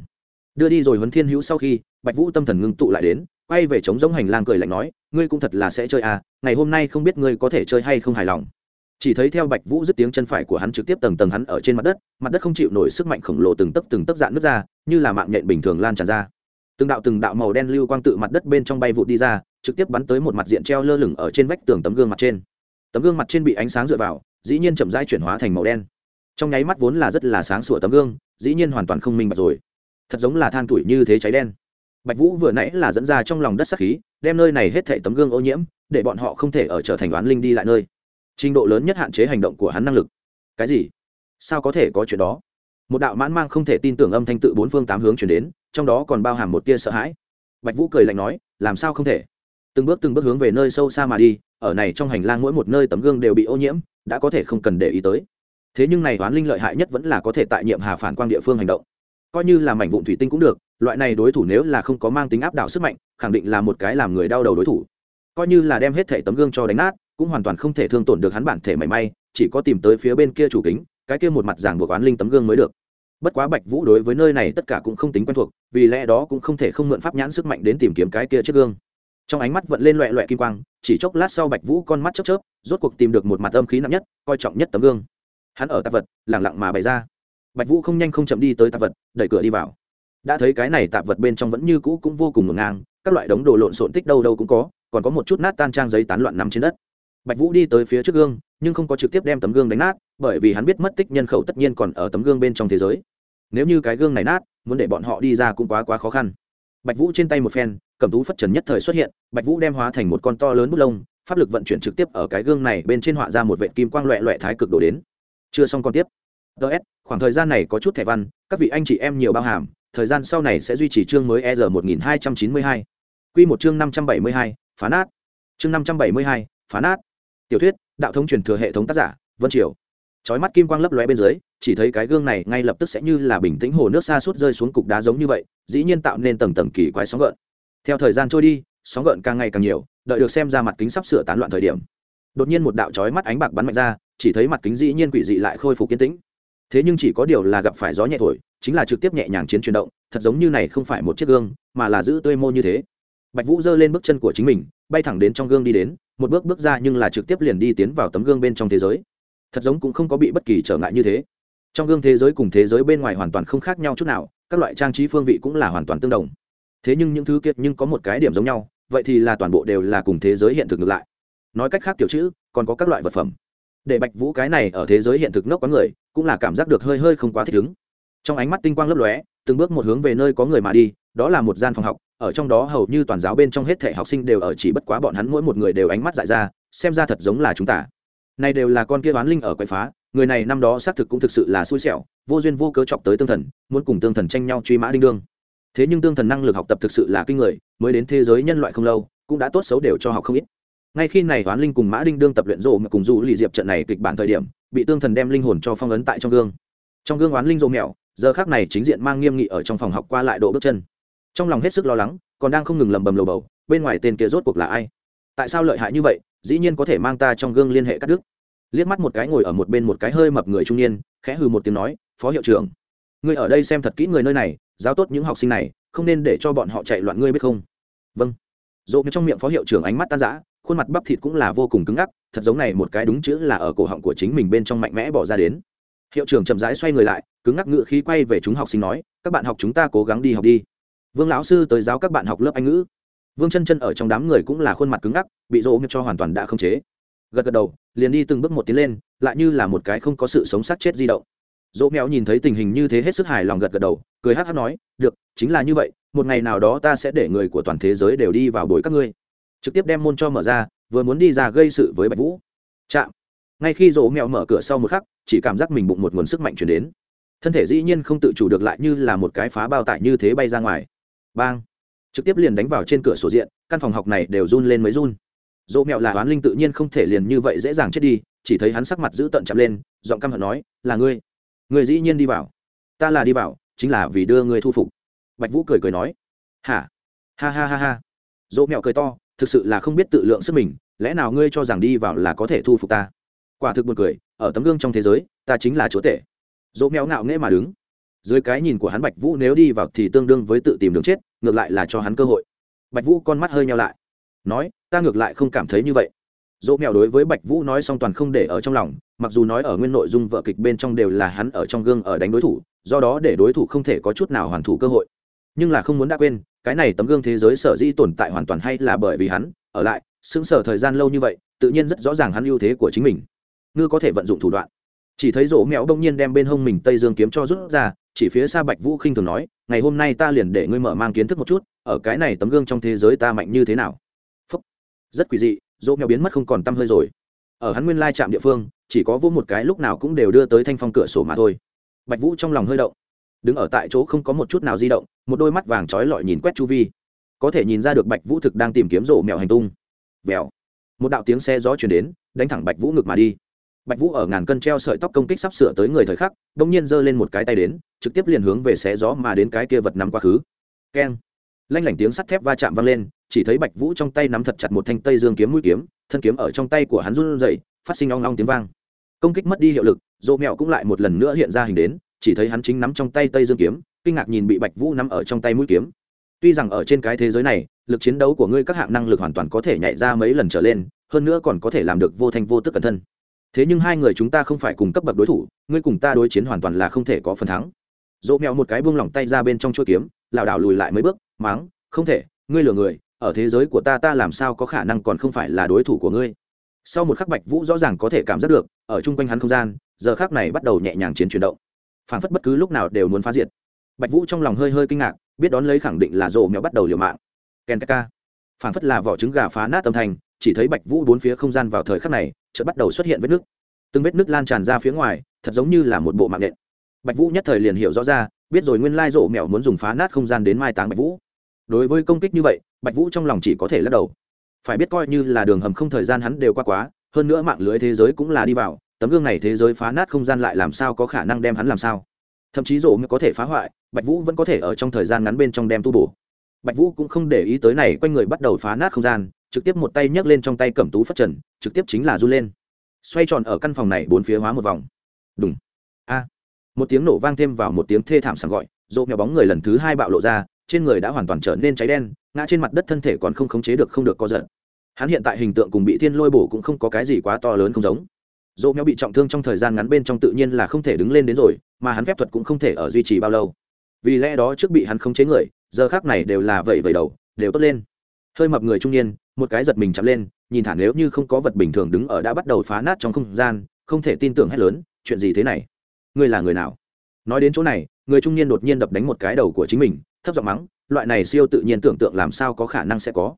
đưa đi rồi huấn thiên hữu sau khi, bạch vũ tâm thần ngưng tụ lại đến, quay về chống giống hành lang cười lạnh nói, ngươi cũng thật là sẽ chơi à ngày hôm nay không biết ngươi có thể chơi hay không hài lòng. Chỉ thấy theo bạch vũ dứt tiếng chân phải của hắn trực tiếp tầng tầng hắn ở trên mặt đất mặt đất không chịu nổi sức mạnh khổng lồ từng tấc từng tấc dạn nước ra, như là mạng nhện bình thường lan tràn ra. Từng đạo từng đạo màu đen lưu quang tự mặt đất bên trong bay vụt đi ra, trực tiếp bắn tới một mặt diện treo lơ lửng ở trên vách tường tấm gương mặt trên. Tấm gương mặt trên bị ánh sáng dựa vào, dĩ nhiên chậm rãi chuyển hóa thành màu đen. Trong nháy mắt vốn là rất là sáng sủa tấm gương, dĩ nhiên hoàn toàn không minh bạch rồi thật giống là than tuổi như thế cháy đen. Bạch vũ vừa nãy là dẫn ra trong lòng đất sắc khí, đem nơi này hết thảy tấm gương ô nhiễm, để bọn họ không thể ở trở thành oán linh đi lại nơi. Trình độ lớn nhất hạn chế hành động của hắn năng lực. Cái gì? Sao có thể có chuyện đó? Một đạo mãn mang không thể tin tưởng âm thanh tự bốn phương tám hướng chuyển đến, trong đó còn bao hàm một tia sợ hãi. Bạch vũ cười lạnh nói, làm sao không thể? Từng bước từng bước hướng về nơi sâu xa mà đi, ở này trong hành lang mỗi một nơi tấm gương đều bị ô nhiễm, đã có thể không cần để ý tới. Thế nhưng này toán linh lợi hại nhất vẫn là có thể tại nhiệm hà phản quang địa phương hành động coi như là mảnh vụn thủy tinh cũng được, loại này đối thủ nếu là không có mang tính áp đảo sức mạnh, khẳng định là một cái làm người đau đầu đối thủ. Coi như là đem hết thể tấm gương cho đánh nát, cũng hoàn toàn không thể thương tổn được hắn bản thể mảy may, chỉ có tìm tới phía bên kia chủ kính, cái kia một mặt giảng buộc oán linh tấm gương mới được. Bất quá bạch vũ đối với nơi này tất cả cũng không tính quen thuộc, vì lẽ đó cũng không thể không mượn pháp nhãn sức mạnh đến tìm kiếm cái kia chiếc gương. Trong ánh mắt vẫn lên loẹ loẹ kim quang, chỉ chốc lát sau bạch vũ con mắt chớp chớp, rốt cuộc tìm được một mặt âm khí nặng nhất, coi trọng nhất tấm gương. Hắn ở tạp vật lẳng lặng mà bày ra bạch vũ không nhanh không chậm đi tới tạp vật, đẩy cửa đi vào. Đã thấy cái này tạp vật bên trong vẫn như cũ cũng vô cùng ngổn ngang, các loại đống đồ lộn xộn tích đâu đâu cũng có, còn có một chút nát tan trang giấy tán loạn nằm trên đất. Bạch vũ đi tới phía trước gương, nhưng không có trực tiếp đem tấm gương đánh nát, bởi vì hắn biết mất tích nhân khẩu tất nhiên còn ở tấm gương bên trong thế giới. Nếu như cái gương này nát, muốn để bọn họ đi ra cũng quá quá khó khăn. Bạch vũ trên tay một phen, cầm tú phất trần nhất thời xuất hiện, bạch vũ đem hóa thành một con to lớn bút lông, pháp lực vận chuyển trực tiếp ở cái gương này bên trên họa ra một vệ kim quang loẹ loẹ thái cực đổ đến. Chưa xong con tiếp ts khoảng thời gian này có chút thẻ văn, các vị anh chị em nhiều bao hàm, thời gian sau này sẽ duy trì chương mới e r một nghìn hai trăm chín mươi hai. Q một chương năm trăm bảy mươi hai phá nát chương năm trăm bảy mươi hai phá nát tiểu thuyết, đạo thống truyền thừa hệ thống tác giả, vân triều. Chói mắt kim quang lấp lóe bên dưới, chỉ thấy cái gương này ngay lập tức sẽ như là bình tĩnh hồ nước xa suốt rơi xuống cục đá giống như vậy, dĩ nhiên tạo nên tầng tầng kỳ quái sóng gợn. Theo thời gian trôi đi, sóng gợn càng ngày càng nhiều, đợi được xem ra mặt kính sắp sửa tán loạn thời điểm. Đột nhiên một đạo chói mắt ánh bạc bắn mạnh ra, chỉ thấy mặt kính dĩ nhiên quỷ dị lại khôi phục kiên tĩnh thế nhưng chỉ có điều là gặp phải gió nhẹ thổi, chính là trực tiếp nhẹ nhàng chiến chuyển động, thật giống như này không phải một chiếc gương, mà là giữ tươi mô như thế. Bạch vũ giơ lên bước chân của chính mình, bay thẳng đến trong gương đi đến, một bước bước ra nhưng là trực tiếp liền đi tiến vào tấm gương bên trong thế giới. Thật giống cũng không có bị bất kỳ trở ngại như thế. Trong gương thế giới cùng thế giới bên ngoài hoàn toàn không khác nhau chút nào, các loại trang trí phương vị cũng là hoàn toàn tương đồng. Thế nhưng những thứ kiệt nhưng có một cái điểm giống nhau, vậy thì là toàn bộ đều là cùng thế giới hiện thực ngược lại. Nói cách khác kiểu chữ, còn có các loại vật phẩm để bạch vũ cái này ở thế giới hiện thực nốc có người, cũng là cảm giác được hơi hơi không quá thích ứng. Trong ánh mắt tinh quang lấp lóe, từng bước một hướng về nơi có người mà đi, đó là một gian phòng học, ở trong đó hầu như toàn giáo bên trong hết thể học sinh đều ở chỉ bất quá bọn hắn mỗi một người đều ánh mắt dại ra, xem ra thật giống là chúng ta. Này đều là con kia oán linh ở quậy phá, người này năm đó xác thực cũng thực sự là xui xẻo, vô duyên vô cớ chọc tới tương thần, muốn cùng tương thần tranh nhau truy mã đinh đương. Thế nhưng tương thần năng lực học tập thực sự là kinh người, mới đến thế giới nhân loại không lâu, cũng đã tốt xấu đều cho học không ít ngay khi này toán linh cùng mã đinh đương tập luyện rộ mà cùng dù lì diệp trận này kịch bản thời điểm, bị tương thần đem linh hồn cho phong ấn tại trong gương. Trong gương oán linh rộ mẹo giờ khác này chính diện mang nghiêm nghị ở trong phòng học qua lại độ bước chân. Trong lòng hết sức lo lắng, còn đang không ngừng lầm bầm lầu bầu, bên ngoài tên kia rốt cuộc là ai? Tại sao lợi hại như vậy, dĩ nhiên có thể mang ta trong gương liên hệ cắt đứt. Liếc mắt một cái ngồi ở một bên một cái hơi mập người trung niên, khẽ hừ một tiếng nói, phó hiệu trưởng, ngươi ở đây xem thật kỹ người nơi này, giáo tốt những học sinh này, không nên để cho bọn họ chạy loạn, ngươi biết không? Vâng. Dỗ trong miệng phó hiệu trưởng ánh mắt tan rã khuôn mặt bắp thịt cũng là vô cùng cứng ngắc, thật giống này một cái đúng chữ là ở cổ họng của chính mình bên trong mạnh mẽ bỏ ra đến. Hiệu trưởng chậm rãi xoay người lại, cứng ngắc ngự khí quay về chúng học sinh nói, các bạn học chúng ta cố gắng đi học đi. Vương lão sư tới giáo các bạn học lớp anh ngữ. Vương chân chân ở trong đám người cũng là khuôn mặt cứng ngắc, bị rỗ cho hoàn toàn đã không chế. Gật gật đầu, liền đi từng bước một tiến lên, lại như là một cái không có sự sống sát chết di động. Dỗ mèo nhìn thấy tình hình như thế hết sức hài lòng gật gật đầu, cười hát hát nói, được, chính là như vậy, một ngày nào đó ta sẽ để người của toàn thế giới đều đi vào bồi các ngươi trực tiếp đem môn cho mở ra, vừa muốn đi ra gây sự với bạch vũ. Chạm. Ngay khi rỗ mèo mở cửa sau một khắc, chỉ cảm giác mình bụng một nguồn sức mạnh chuyển đến. Thân thể dĩ nhiên không tự chủ được lại như là một cái phá bao tải như thế bay ra ngoài. Bang. Trực tiếp liền đánh vào trên cửa sổ diện, căn phòng học này đều run lên mấy run. Dỗ mẹo là oán linh tự nhiên không thể liền như vậy dễ dàng chết đi, chỉ thấy hắn sắc mặt giữ tận chạm lên, giọng căm hận nói, là ngươi. Ngươi dĩ nhiên đi vào. Ta là đi vào, chính là vì đưa ngươi thu phục. Bạch vũ cười cười nói, hả? Ha ha ha ha. Dỗ mẹo cười to thực sự là không biết tự lượng sức mình, lẽ nào ngươi cho rằng đi vào là có thể thu phục ta? Quả thực buồn cười, ở tấm gương trong thế giới, ta chính là chúa tể. Dỗ méo ngạo nghễ mà đứng. Dưới cái nhìn của hắn bạch vũ nếu đi vào thì tương đương với tự tìm đường chết, ngược lại là cho hắn cơ hội. Bạch vũ con mắt hơi nhau lại. Nói, ta ngược lại không cảm thấy như vậy. Dỗ mèo đối với bạch vũ nói xong toàn không để ở trong lòng, mặc dù nói ở nguyên nội dung vợ kịch bên trong đều là hắn ở trong gương ở đánh đối thủ, do đó để đối thủ không thể có chút nào hoàn thủ cơ hội. Nhưng là không muốn đã quên cái này tấm gương thế giới sở dĩ tồn tại hoàn toàn hay là bởi vì hắn, ở lại xứng sở thời gian lâu như vậy, tự nhiên rất rõ ràng hắn ưu thế của chính mình. Ngư có thể vận dụng thủ đoạn. Chỉ thấy rỗ mẹo bỗng nhiên đem bên hông mình tây dương kiếm cho rút ra, chỉ phía xa bạch vũ khinh thường nói, ngày hôm nay ta liền để ngươi mở mang kiến thức một chút, ở cái này tấm gương trong thế giới ta mạnh như thế nào? Phúc. rất quỷ dị rỗ mẹo biến mất không còn t hơi rồi. Ở hắn nguyên lai trạm địa phương, chỉ có vô một cái lúc nào cũng đều đưa tới thanh phong cửa sổ mà thôi. Bạch vũ trong lòng hơi động đứng ở tại chỗ không có một chút nào di động, một đôi mắt vàng trói lọi nhìn quét chu vi. Có thể nhìn ra được bạch vũ thực đang tìm kiếm rổ mèo hành tung. Vèo. Một đạo tiếng xe gió chuyển đến, đánh thẳng bạch vũ ngực mà đi. Bạch vũ ở ngàn cân treo sợi tóc công kích sắp sửa tới người thời khắc đ ỗ n g nhiên giơ lên một cái tay đến, trực tiếp liền hướng về xé gió mà đến cái kia vật nằm quá khứ. Keng. Lanh lảnh tiếng sắt thép va chạm vang lên, chỉ thấy bạch vũ trong tay nắm thật chặt một thanh tây dương kiếm mũi kiếm, thân kiếm ở trong tay của hắn run rẩy, phát sinh ong ong tiếng vang. Công kích mất đi hiệu lực dỗ mẹo cũng lại một lần nữa hiện ra hình đến chỉ thấy hắn chính nắm trong tay tây dương kiếm, kinh ngạc nhìn bị bạch vũ nắm ở trong tay mũi kiếm. Tuy rằng ở trên cái thế giới này, lực chiến đấu của ngươi các hạng năng lực hoàn toàn có thể nhảy ra mấy lần trở lên, hơn nữa còn có thể làm được vô thanh vô tức cẩn thân. Thế nhưng hai người chúng ta không phải cùng cấp bậc đối thủ, ngươi cùng ta đối chiến hoàn toàn là không thể có phần thắng. Dỗ mẹo một cái buông lỏng tay ra bên trong chuỗi kiếm, lảo đảo lùi lại mấy bước máng không thể, ngươi lừa người, ở thế giới của ta ta làm sao có khả năng còn không phải là đối thủ của ngươi? Sau một khắc bạch vũ rõ ràng có thể cảm giác được, ở chung quanh hắn không gian, giờ khác này bắt đầu nhẹ nhàng chiến chuyển động phảng phất bất cứ lúc nào đều muốn phá diệt. Bạch vũ trong lòng hơi hơi kinh ngạc, biết đón lấy khẳng định là rồ mèo bắt đầu liều mạng. Ken ka phảng phất là vỏ trứng gà phá nát âm thanh, chỉ thấy bạch vũ bốn phía không gian vào thời khắc này, chợt bắt đầu xuất hiện vết nước. Từng vết nước lan tràn ra phía ngoài, thật giống như là một bộ mạng nện. Bạch vũ nhất thời liền hiểu rõ ra, biết rồi nguyên lai rồ mèo muốn dùng phá nát không gian đến mai táng bạch vũ. Đối với công kích như vậy, bạch vũ trong lòng chỉ có thể lắc đầu. Phải biết coi như là đường hầm không thời gian hắn đều qua quá, hơn nữa mạng lưới thế giới cũng là đi vào tấm gương này thế giới phá nát không gian lại làm sao có khả năng đem hắn làm sao? Thậm chí rộ có thể phá hoại, bạch vũ vẫn có thể ở trong thời gian ngắn bên trong đem tu bổ. Bạch vũ cũng không để ý tới này, quanh người bắt đầu phá nát không gian, trực tiếp một tay nhấc lên trong tay cẩm tú phát trần, trực tiếp chính là run lên. Xoay tròn ở căn phòng này bốn phía hóa một vòng. Đúng a. Một tiếng nổ vang thêm vào một tiếng thê thảm sảng gọi, rộ mèo bóng người lần thứ hai bạo lộ ra, trên người đã hoàn toàn trở nên cháy đen, ngã trên mặt đất thân thể còn không khống chế được không được co giật. Hắn hiện tại hình tượng cùng bị thiên lôi bổ cũng không có cái gì quá to lớn không giống dỗ méo bị trọng thương trong thời gian ngắn bên trong tự nhiên là không thể đứng lên đến rồi, mà hắn phép thuật cũng không thể ở duy trì bao lâu. Vì lẽ đó trước bị hắn khống chế người, giờ khác này đều là vẩy vẩy đầu, đều tốt lên. Hơi mập người trung niên, một cái giật mình chậm lên, nhìn thẳng nếu như không có vật bình thường đứng ở đã bắt đầu phá nát trong không gian, không thể tin tưởng hết lớn, chuyện gì thế này? Ngươi là người nào? Nói đến chỗ này, người trung niên đột nhiên đập đánh một cái đầu của chính mình, thấp giọng mắng, loại này siêu tự nhiên tưởng tượng làm sao có khả năng sẽ có?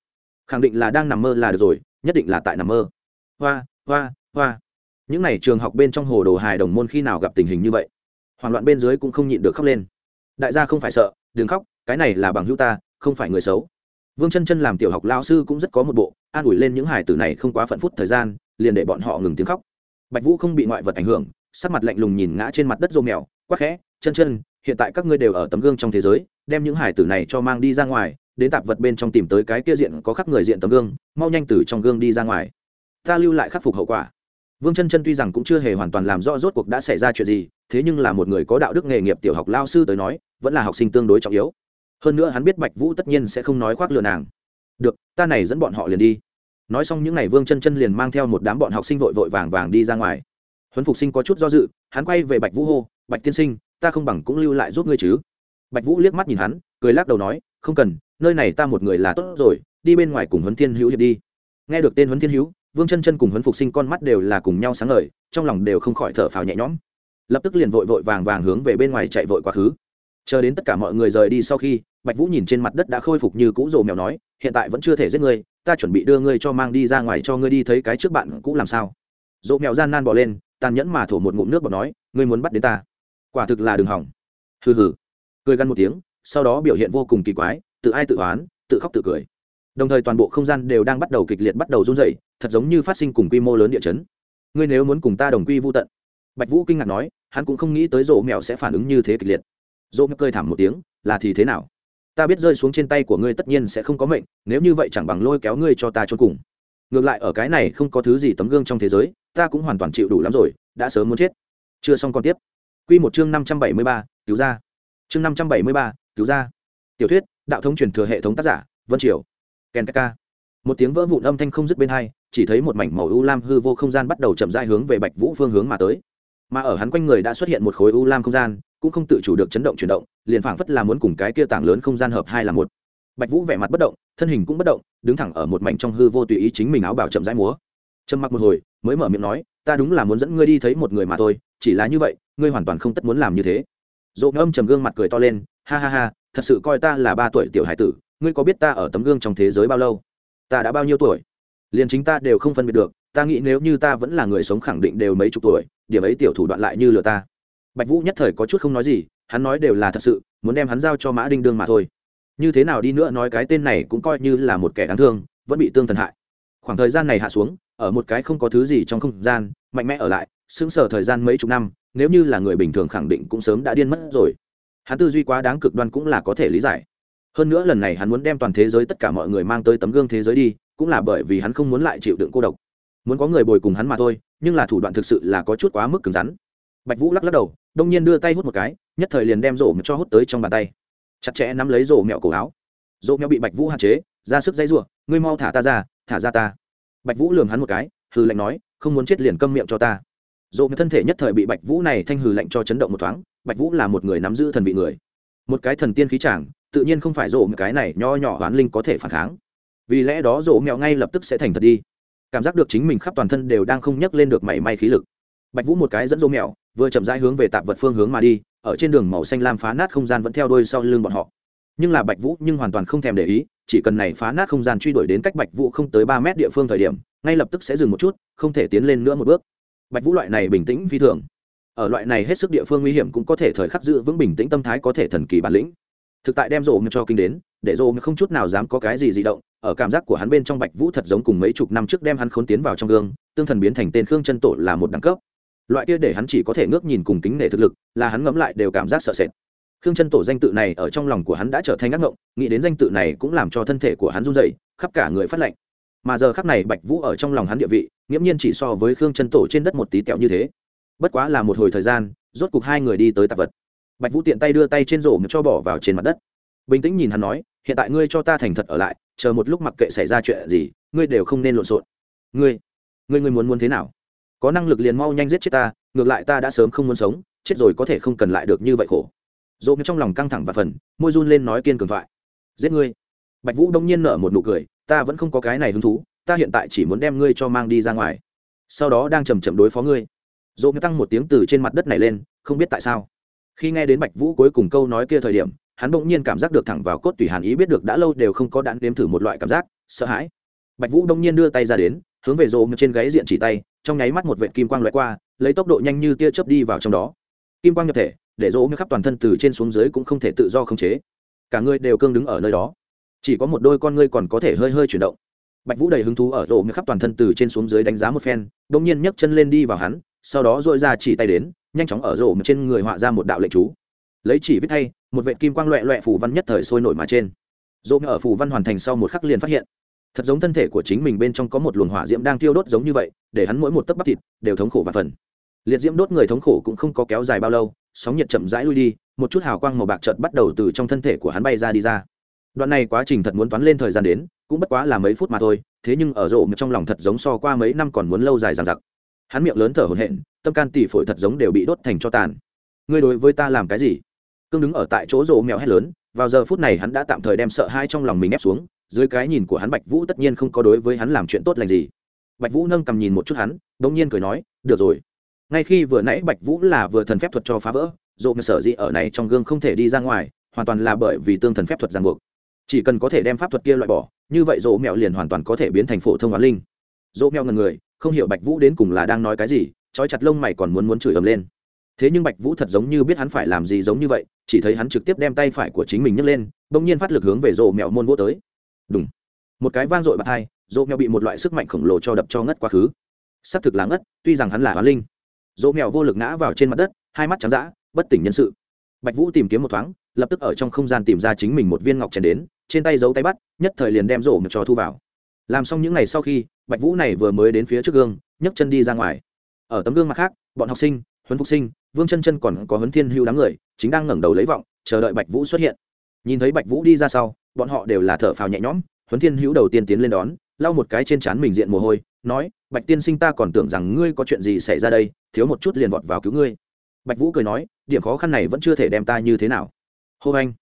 Khẳng định là đang nằm mơ là được rồi, nhất định là tại nằm mơ. Hoa hoa hoa những n à y trường học bên trong hồ đồ hài đồng môn khi nào gặp tình hình như vậy? Hoảng loạn bên dưới cũng không nhịn được khóc lên. Đại gia không phải sợ, đừng khóc, cái này là bằng hữu ta, không phải người xấu. Vương chân chân làm tiểu học lao sư cũng rất có một bộ, an ủi lên những hài tử này không quá phận phút thời gian, liền để bọn họ ngừng tiếng khóc. Bạch vũ không bị ngoại vật ảnh hưởng, sắc mặt lạnh lùng nhìn ngã trên mặt đất rô mèo, quắc khẽ, chân chân, hiện tại các ngươi đều ở tấm gương trong thế giới, đem những hải tử này cho mang đi ra ngoài, đến tạp vật bên trong tìm tới cái kia diện có khắc người diện tấm gương, mau nhanh từ trong gương đi ra ngoài. Ta lưu lại khắc phục hậu quả vương chân chân tuy rằng cũng chưa hề hoàn toàn làm rõ rốt cuộc đã xảy ra chuyện gì, thế nhưng là một người có đạo đức nghề nghiệp tiểu học lao sư tới nói, vẫn là học sinh tương đối trọng yếu. Hơn nữa hắn biết bạch vũ tất nhiên sẽ không nói khoác lừa nàng. Được, ta này dẫn bọn họ liền đi. Nói xong những n à y vương chân chân liền mang theo một đám bọn học sinh vội vội vàng vàng đi ra ngoài. Huấn phục sinh có chút do dự, hắn quay về bạch vũ hô, bạch tiên sinh, ta không bằng cũng lưu lại giúp ngươi chứ. Bạch vũ liếc mắt nhìn hắn, cười lắc đầu nói, không cần, nơi này ta một người là tốt rồi, đi bên ngoài cùng huấn thiên hữu hiệp đi. Nghe được tên huấn thiên hữu vương chân chân cùng huấn phục sinh con mắt đều là cùng nhau sáng ngời, trong lòng đều không khỏi thở phào nhẹ nhõm. Lập tức liền vội vội vàng vàng hướng về bên ngoài chạy vội quá khứ. Chờ đến tất cả mọi người rời đi sau khi, bạch vũ nhìn trên mặt đất đã khôi phục như cũ rồ mèo nói, hiện tại vẫn chưa thể giết ngươi, ta chuẩn bị đưa ngươi cho mang đi ra ngoài cho ngươi đi thấy cái trước bạn cũ làm sao. Rồ mèo gian nan bỏ lên, tàn nhẫn mà thổ một ngụm nước bọt nói, ngươi muốn bắt đến ta? Quả thực là đường hỏng. Hừ hừ. Cười gằn một tiếng, sau đó biểu hiện vô cùng kỳ quái, tự ai tự oán, tự khóc tự cười đồng thời toàn bộ không gian đều đang bắt đầu kịch liệt bắt đầu run rẩy thật giống như phát sinh cùng quy mô lớn địa chấn ngươi nếu muốn cùng ta đồng quy vô tận bạch vũ kinh ngạc nói hắn cũng không nghĩ tới rộ mèo sẽ phản ứng như thế kịch liệt rộ mèo cười thảm một tiếng là thì thế nào ta biết rơi xuống trên tay của ngươi tất nhiên sẽ không có mệnh nếu như vậy chẳng bằng lôi kéo ngươi cho ta cho cùng ngược lại ở cái này không có thứ gì tấm gương trong thế giới ta cũng hoàn toàn chịu đủ lắm rồi đã sớm muốn chết chưa xong còn tiếp Quy một chương 573, cứu ra. Chương 573, cứu ra. Tiểu thuyết, đạo thống truyền thừa hệ thống tác giả, Vân Triều. Ken Kaka. Một tiếng vỡ vụn âm thanh không dứt bên hai, chỉ thấy một mảnh màu u lam hư vô không gian bắt đầu chậm rãi hướng về Bạch Vũ phương hướng mà tới. Mà ở hắn quanh người đã xuất hiện một khối u lam không gian, cũng không tự chủ được chấn động chuyển động, liền phảng phất là muốn cùng cái kia tảng lớn không gian hợp hai là một. Bạch Vũ vẻ mặt bất động, thân hình cũng bất động, đứng thẳng ở một mảnh trong hư vô tùy ý chính mình áo bào chậm rãi múa. Trầm mặc một hồi, mới mở miệng nói, ta đúng là muốn dẫn ngươi đi thấy một người mà thôi, chỉ là như vậy, ngươi hoàn toàn không tất muốn làm như thế dỗ ngâm trầm gương mặt cười to lên ha ha ha thật sự coi ta là ba tuổi tiểu hải tử ngươi có biết ta ở tấm gương trong thế giới bao lâu? Ta đã bao nhiêu tuổi? Liền chính ta đều không phân biệt được, ta nghĩ nếu như ta vẫn là người sống khẳng định đều mấy chục tuổi, điểm ấy tiểu thủ đoạn lại như lừa ta. Bạch vũ nhất thời có chút không nói gì, hắn nói đều là thật sự, muốn đem hắn giao cho mã đinh đương mà thôi. Như thế nào đi nữa nói cái tên này cũng coi như là một kẻ đáng thương, vẫn bị tương thần hại. Khoảng thời gian này hạ xuống, ở một cái không có thứ gì trong không gian, mạnh mẽ ở lại xứng sở thời gian mấy chục năm, nếu như là người bình thường khẳng định cũng sớm đã điên mất rồi. Hắn tư duy quá đáng cực đoan cũng là có thể lý giải hơn nữa lần này hắn muốn đem toàn thế giới tất cả mọi người mang tới tấm gương thế giới đi, cũng là bởi vì hắn không muốn lại chịu đựng cô độc. Muốn có người bồi cùng hắn mà thôi, nhưng là thủ đoạn thực sự là có chút quá mức cứng rắn. Bạch vũ lắc lắc đầu, đông nhiên đưa tay hút một cái, nhất thời liền đem rổ cho hút tới trong bàn tay. Chặt chẽ nắm lấy rổ mẹo cổ áo. Rổ mẹo bị bạch vũ hạn chế, ra sức dây giụa ngươi mau thả ta ra, thả ra ta. Bạch vũ lườm hắn một cái, hừ lạnh nói, không muốn chết liền câm miệng cho ta. Rổ mẹo thân thể nhất thời bị bạch vũ này thanh hừ lạnh cho chấn động một thoáng, bạch vũ là một người nắm giữ thần vị người một cái thần tiên khí chàng, tự nhiên không phải rộ một cái này nho nhỏ oán linh có thể phản kháng. Vì lẽ đó rộ mẹo ngay lập tức sẽ thành thật đi. Cảm giác được chính mình khắp toàn thân đều đang không nhấc lên được mảy may khí lực. Bạch vũ một cái dẫn rộ mẹo vừa chậm rãi hướng về tạp vật phương hướng mà đi, ở trên đường màu xanh lam phá nát không gian vẫn theo đuôi sau lưng bọn họ. Nhưng là bạch vũ nhưng hoàn toàn không thèm để ý, chỉ cần này phá nát không gian truy đuổi đến cách bạch vũ không tới ba mét địa phương thời điểm, ngay lập tức sẽ dừng một chút, không thể tiến lên nữa một bước. Bạch vũ loại này bình tĩnh phi thường ở loại này hết sức địa phương nguy hiểm cũng có thể thời khắc giữ vững bình tĩnh tâm thái có thể thần kỳ bản lĩnh. Thực tại đem rộ cho kinh đến, để rộ không chút nào dám có cái gì di động, ở cảm giác của hắn bên trong bạch vũ thật giống cùng mấy chục năm trước đem hắn khốn tiến vào trong gương, tương thần biến thành tên khương chân tổ là một đẳng cấp. Loại kia để hắn chỉ có thể ngước nhìn cùng kính nể thực lực, là hắn ngẫm lại đều cảm giác sợ sệt. Khương chân tổ danh tự này ở trong lòng của hắn đã trở thành ác ngộng, nghĩ đến danh tự này cũng làm cho thân thể của hắn run dậy khắp cả người phát lệnh mà giờ khắc này bạch vũ ở trong lòng hắn địa vị, nghiễm nhiên chỉ so với khương chân tổ trên đất một tí tẹo như thế bất quá là một hồi thời gian, rốt cục hai người đi tới tạp vật. Bạch vũ tiện tay đưa tay trên rổ cho bỏ vào trên mặt đất. Bình tĩnh nhìn hắn nói, hiện tại ngươi cho ta thành thật ở lại, chờ một lúc mặc kệ xảy ra chuyện gì, ngươi đều không nên lộn xộn. Ngươi ngươi ngươi muốn muốn thế nào? Có năng lực liền mau nhanh giết chết ta, ngược lại ta đã sớm không muốn sống, chết rồi có thể không cần lại được như vậy khổ. Dỗ trong lòng căng thẳng và phần, môi run lên nói kiên cường thoại. Giết ngươi. Bạch vũ đông nhiên nở một nụ cười, ta vẫn không có cái này hứng thú, ta hiện tại chỉ muốn đem ngươi cho mang đi ra ngoài. Sau đó đang chầm chậm đối phó ngươi dỗ tăng một tiếng từ trên mặt đất này lên, không biết tại sao. Khi nghe đến bạch vũ cuối cùng câu nói kia thời điểm, hắn bỗng nhiên cảm giác được thẳng vào cốt tủy hàn ý biết được đã lâu đều không có đạn đếm thử một loại cảm giác, sợ hãi. Bạch vũ đông nhiên đưa tay ra đến, hướng về rộ trên gáy diện chỉ tay, trong nháy mắt một vệ kim quang loại qua, lấy tốc độ nhanh như tia chớp đi vào trong đó. Kim quang nhập thể, để rộ khắp toàn thân từ trên xuống dưới cũng không thể tự do khống chế. Cả người đều cương đứng ở nơi đó. Chỉ có một đôi con ngươi còn có thể hơi hơi chuyển động. Bạch vũ đầy hứng thú ở rộ khắp toàn thân từ trên xuống dưới đánh giá một phen đ ỗ n g nhiên nhấc chân lên đi vào hắn sau đó dội ra chỉ tay đến, nhanh chóng ở rộ trên người họa ra một đạo lệnh chú. Lấy chỉ viết thay một vệ kim quang loẹ loẹ phủ văn nhất thời sôi nổi mà trên. Dỗ ở phủ văn hoàn thành sau một khắc liền phát hiện, thật giống thân thể của chính mình bên trong có một luồng hỏa diễm đang tiêu đốt giống như vậy, để hắn mỗi một tấc bắp thịt đều thống khổ và phần. Liệt diễm đốt người thống khổ cũng không có kéo dài bao lâu, sóng nhiệt chậm rãi lui đi, một chút hào quang màu bạc chợt bắt đầu từ trong thân thể của hắn bay ra đi ra. Đoạn này quá trình thật muốn toán lên thời gian đến, cũng bất quá là mấy phút mà thôi, thế nhưng ở rộ trong lòng thật giống so qua mấy năm còn muốn lâu dài dằng dặc hắn miệng lớn thở hổn hển, tâm can tỷ phổi thật giống đều bị đốt thành cho tàn. Ngươi đối với ta làm cái gì? Cương đứng ở tại chỗ rộ mèo hét lớn, vào giờ phút này hắn đã tạm thời đem sợ hai trong lòng mình ép xuống, dưới cái nhìn của hắn bạch vũ tất nhiên không có đối với hắn làm chuyện tốt lành gì. Bạch vũ nâng cầm nhìn một chút hắn đ ỗ n g nhiên cười nói, được rồi. Ngay khi vừa nãy bạch vũ là vừa thần phép thuật cho phá vỡ dồ mèo sở dĩ ở này trong gương không thể đi ra ngoài, hoàn toàn là bởi vì tương thần phép thuật ràng buộc. Chỉ cần có thể đem pháp thuật kia loại bỏ, như vậy dỗ mèo liền hoàn toàn có thể biến thành phổ thông hoàn linh. Dỗ mèo ngần người không hiểu bạch vũ đến cùng là đang nói cái gì, trói chặt lông mày còn muốn muốn chửi ầm lên. Thế nhưng bạch vũ thật giống như biết hắn phải làm gì giống như vậy, chỉ thấy hắn trực tiếp đem tay phải của chính mình nhấc lên, bỗng nhiên phát lực hướng về rộ mèo môn vô tới. Đúng một cái vang dội bạc hai rộ mèo bị một loại sức mạnh khổng lồ cho đập cho ngất quá khứ. S ắ c thực là ngất, tuy rằng hắn là hoán linh. Rộ mèo vô lực ngã vào trên mặt đất, hai mắt trắng d ã bất tỉnh nhân sự. Bạch vũ tìm kiếm một thoáng, lập tức ở trong không gian tìm ra chính mình một viên ngọc chèn đến, trên tay giấu tay bắt, nhất thời liền đem rổ mèo cho thu vào. Làm xong những ngày sau khi bạch vũ này vừa mới đến phía trước gương, nhấc chân đi ra ngoài. Ở tấm gương mặt khác, bọn học sinh, huấn phục sinh, vương chân chân còn có huấn thiên hưu đám người, chính đang ngẩng đầu lấy vọng, chờ đợi bạch vũ xuất hiện. Nhìn thấy bạch vũ đi ra sau, bọn họ đều là thở phào nhẹ nhõm, huấn thiên hữu đầu tiên tiến lên đón, lau một cái trên trán mình diện mồ hôi, nói, bạch tiên sinh ta còn tưởng rằng ngươi có chuyện gì xảy ra đây, thiếu một chút liền vọt vào cứu ngươi. Bạch vũ cười nói, điểm khó khăn này vẫn chưa thể đem ta như thế nào. Hô anh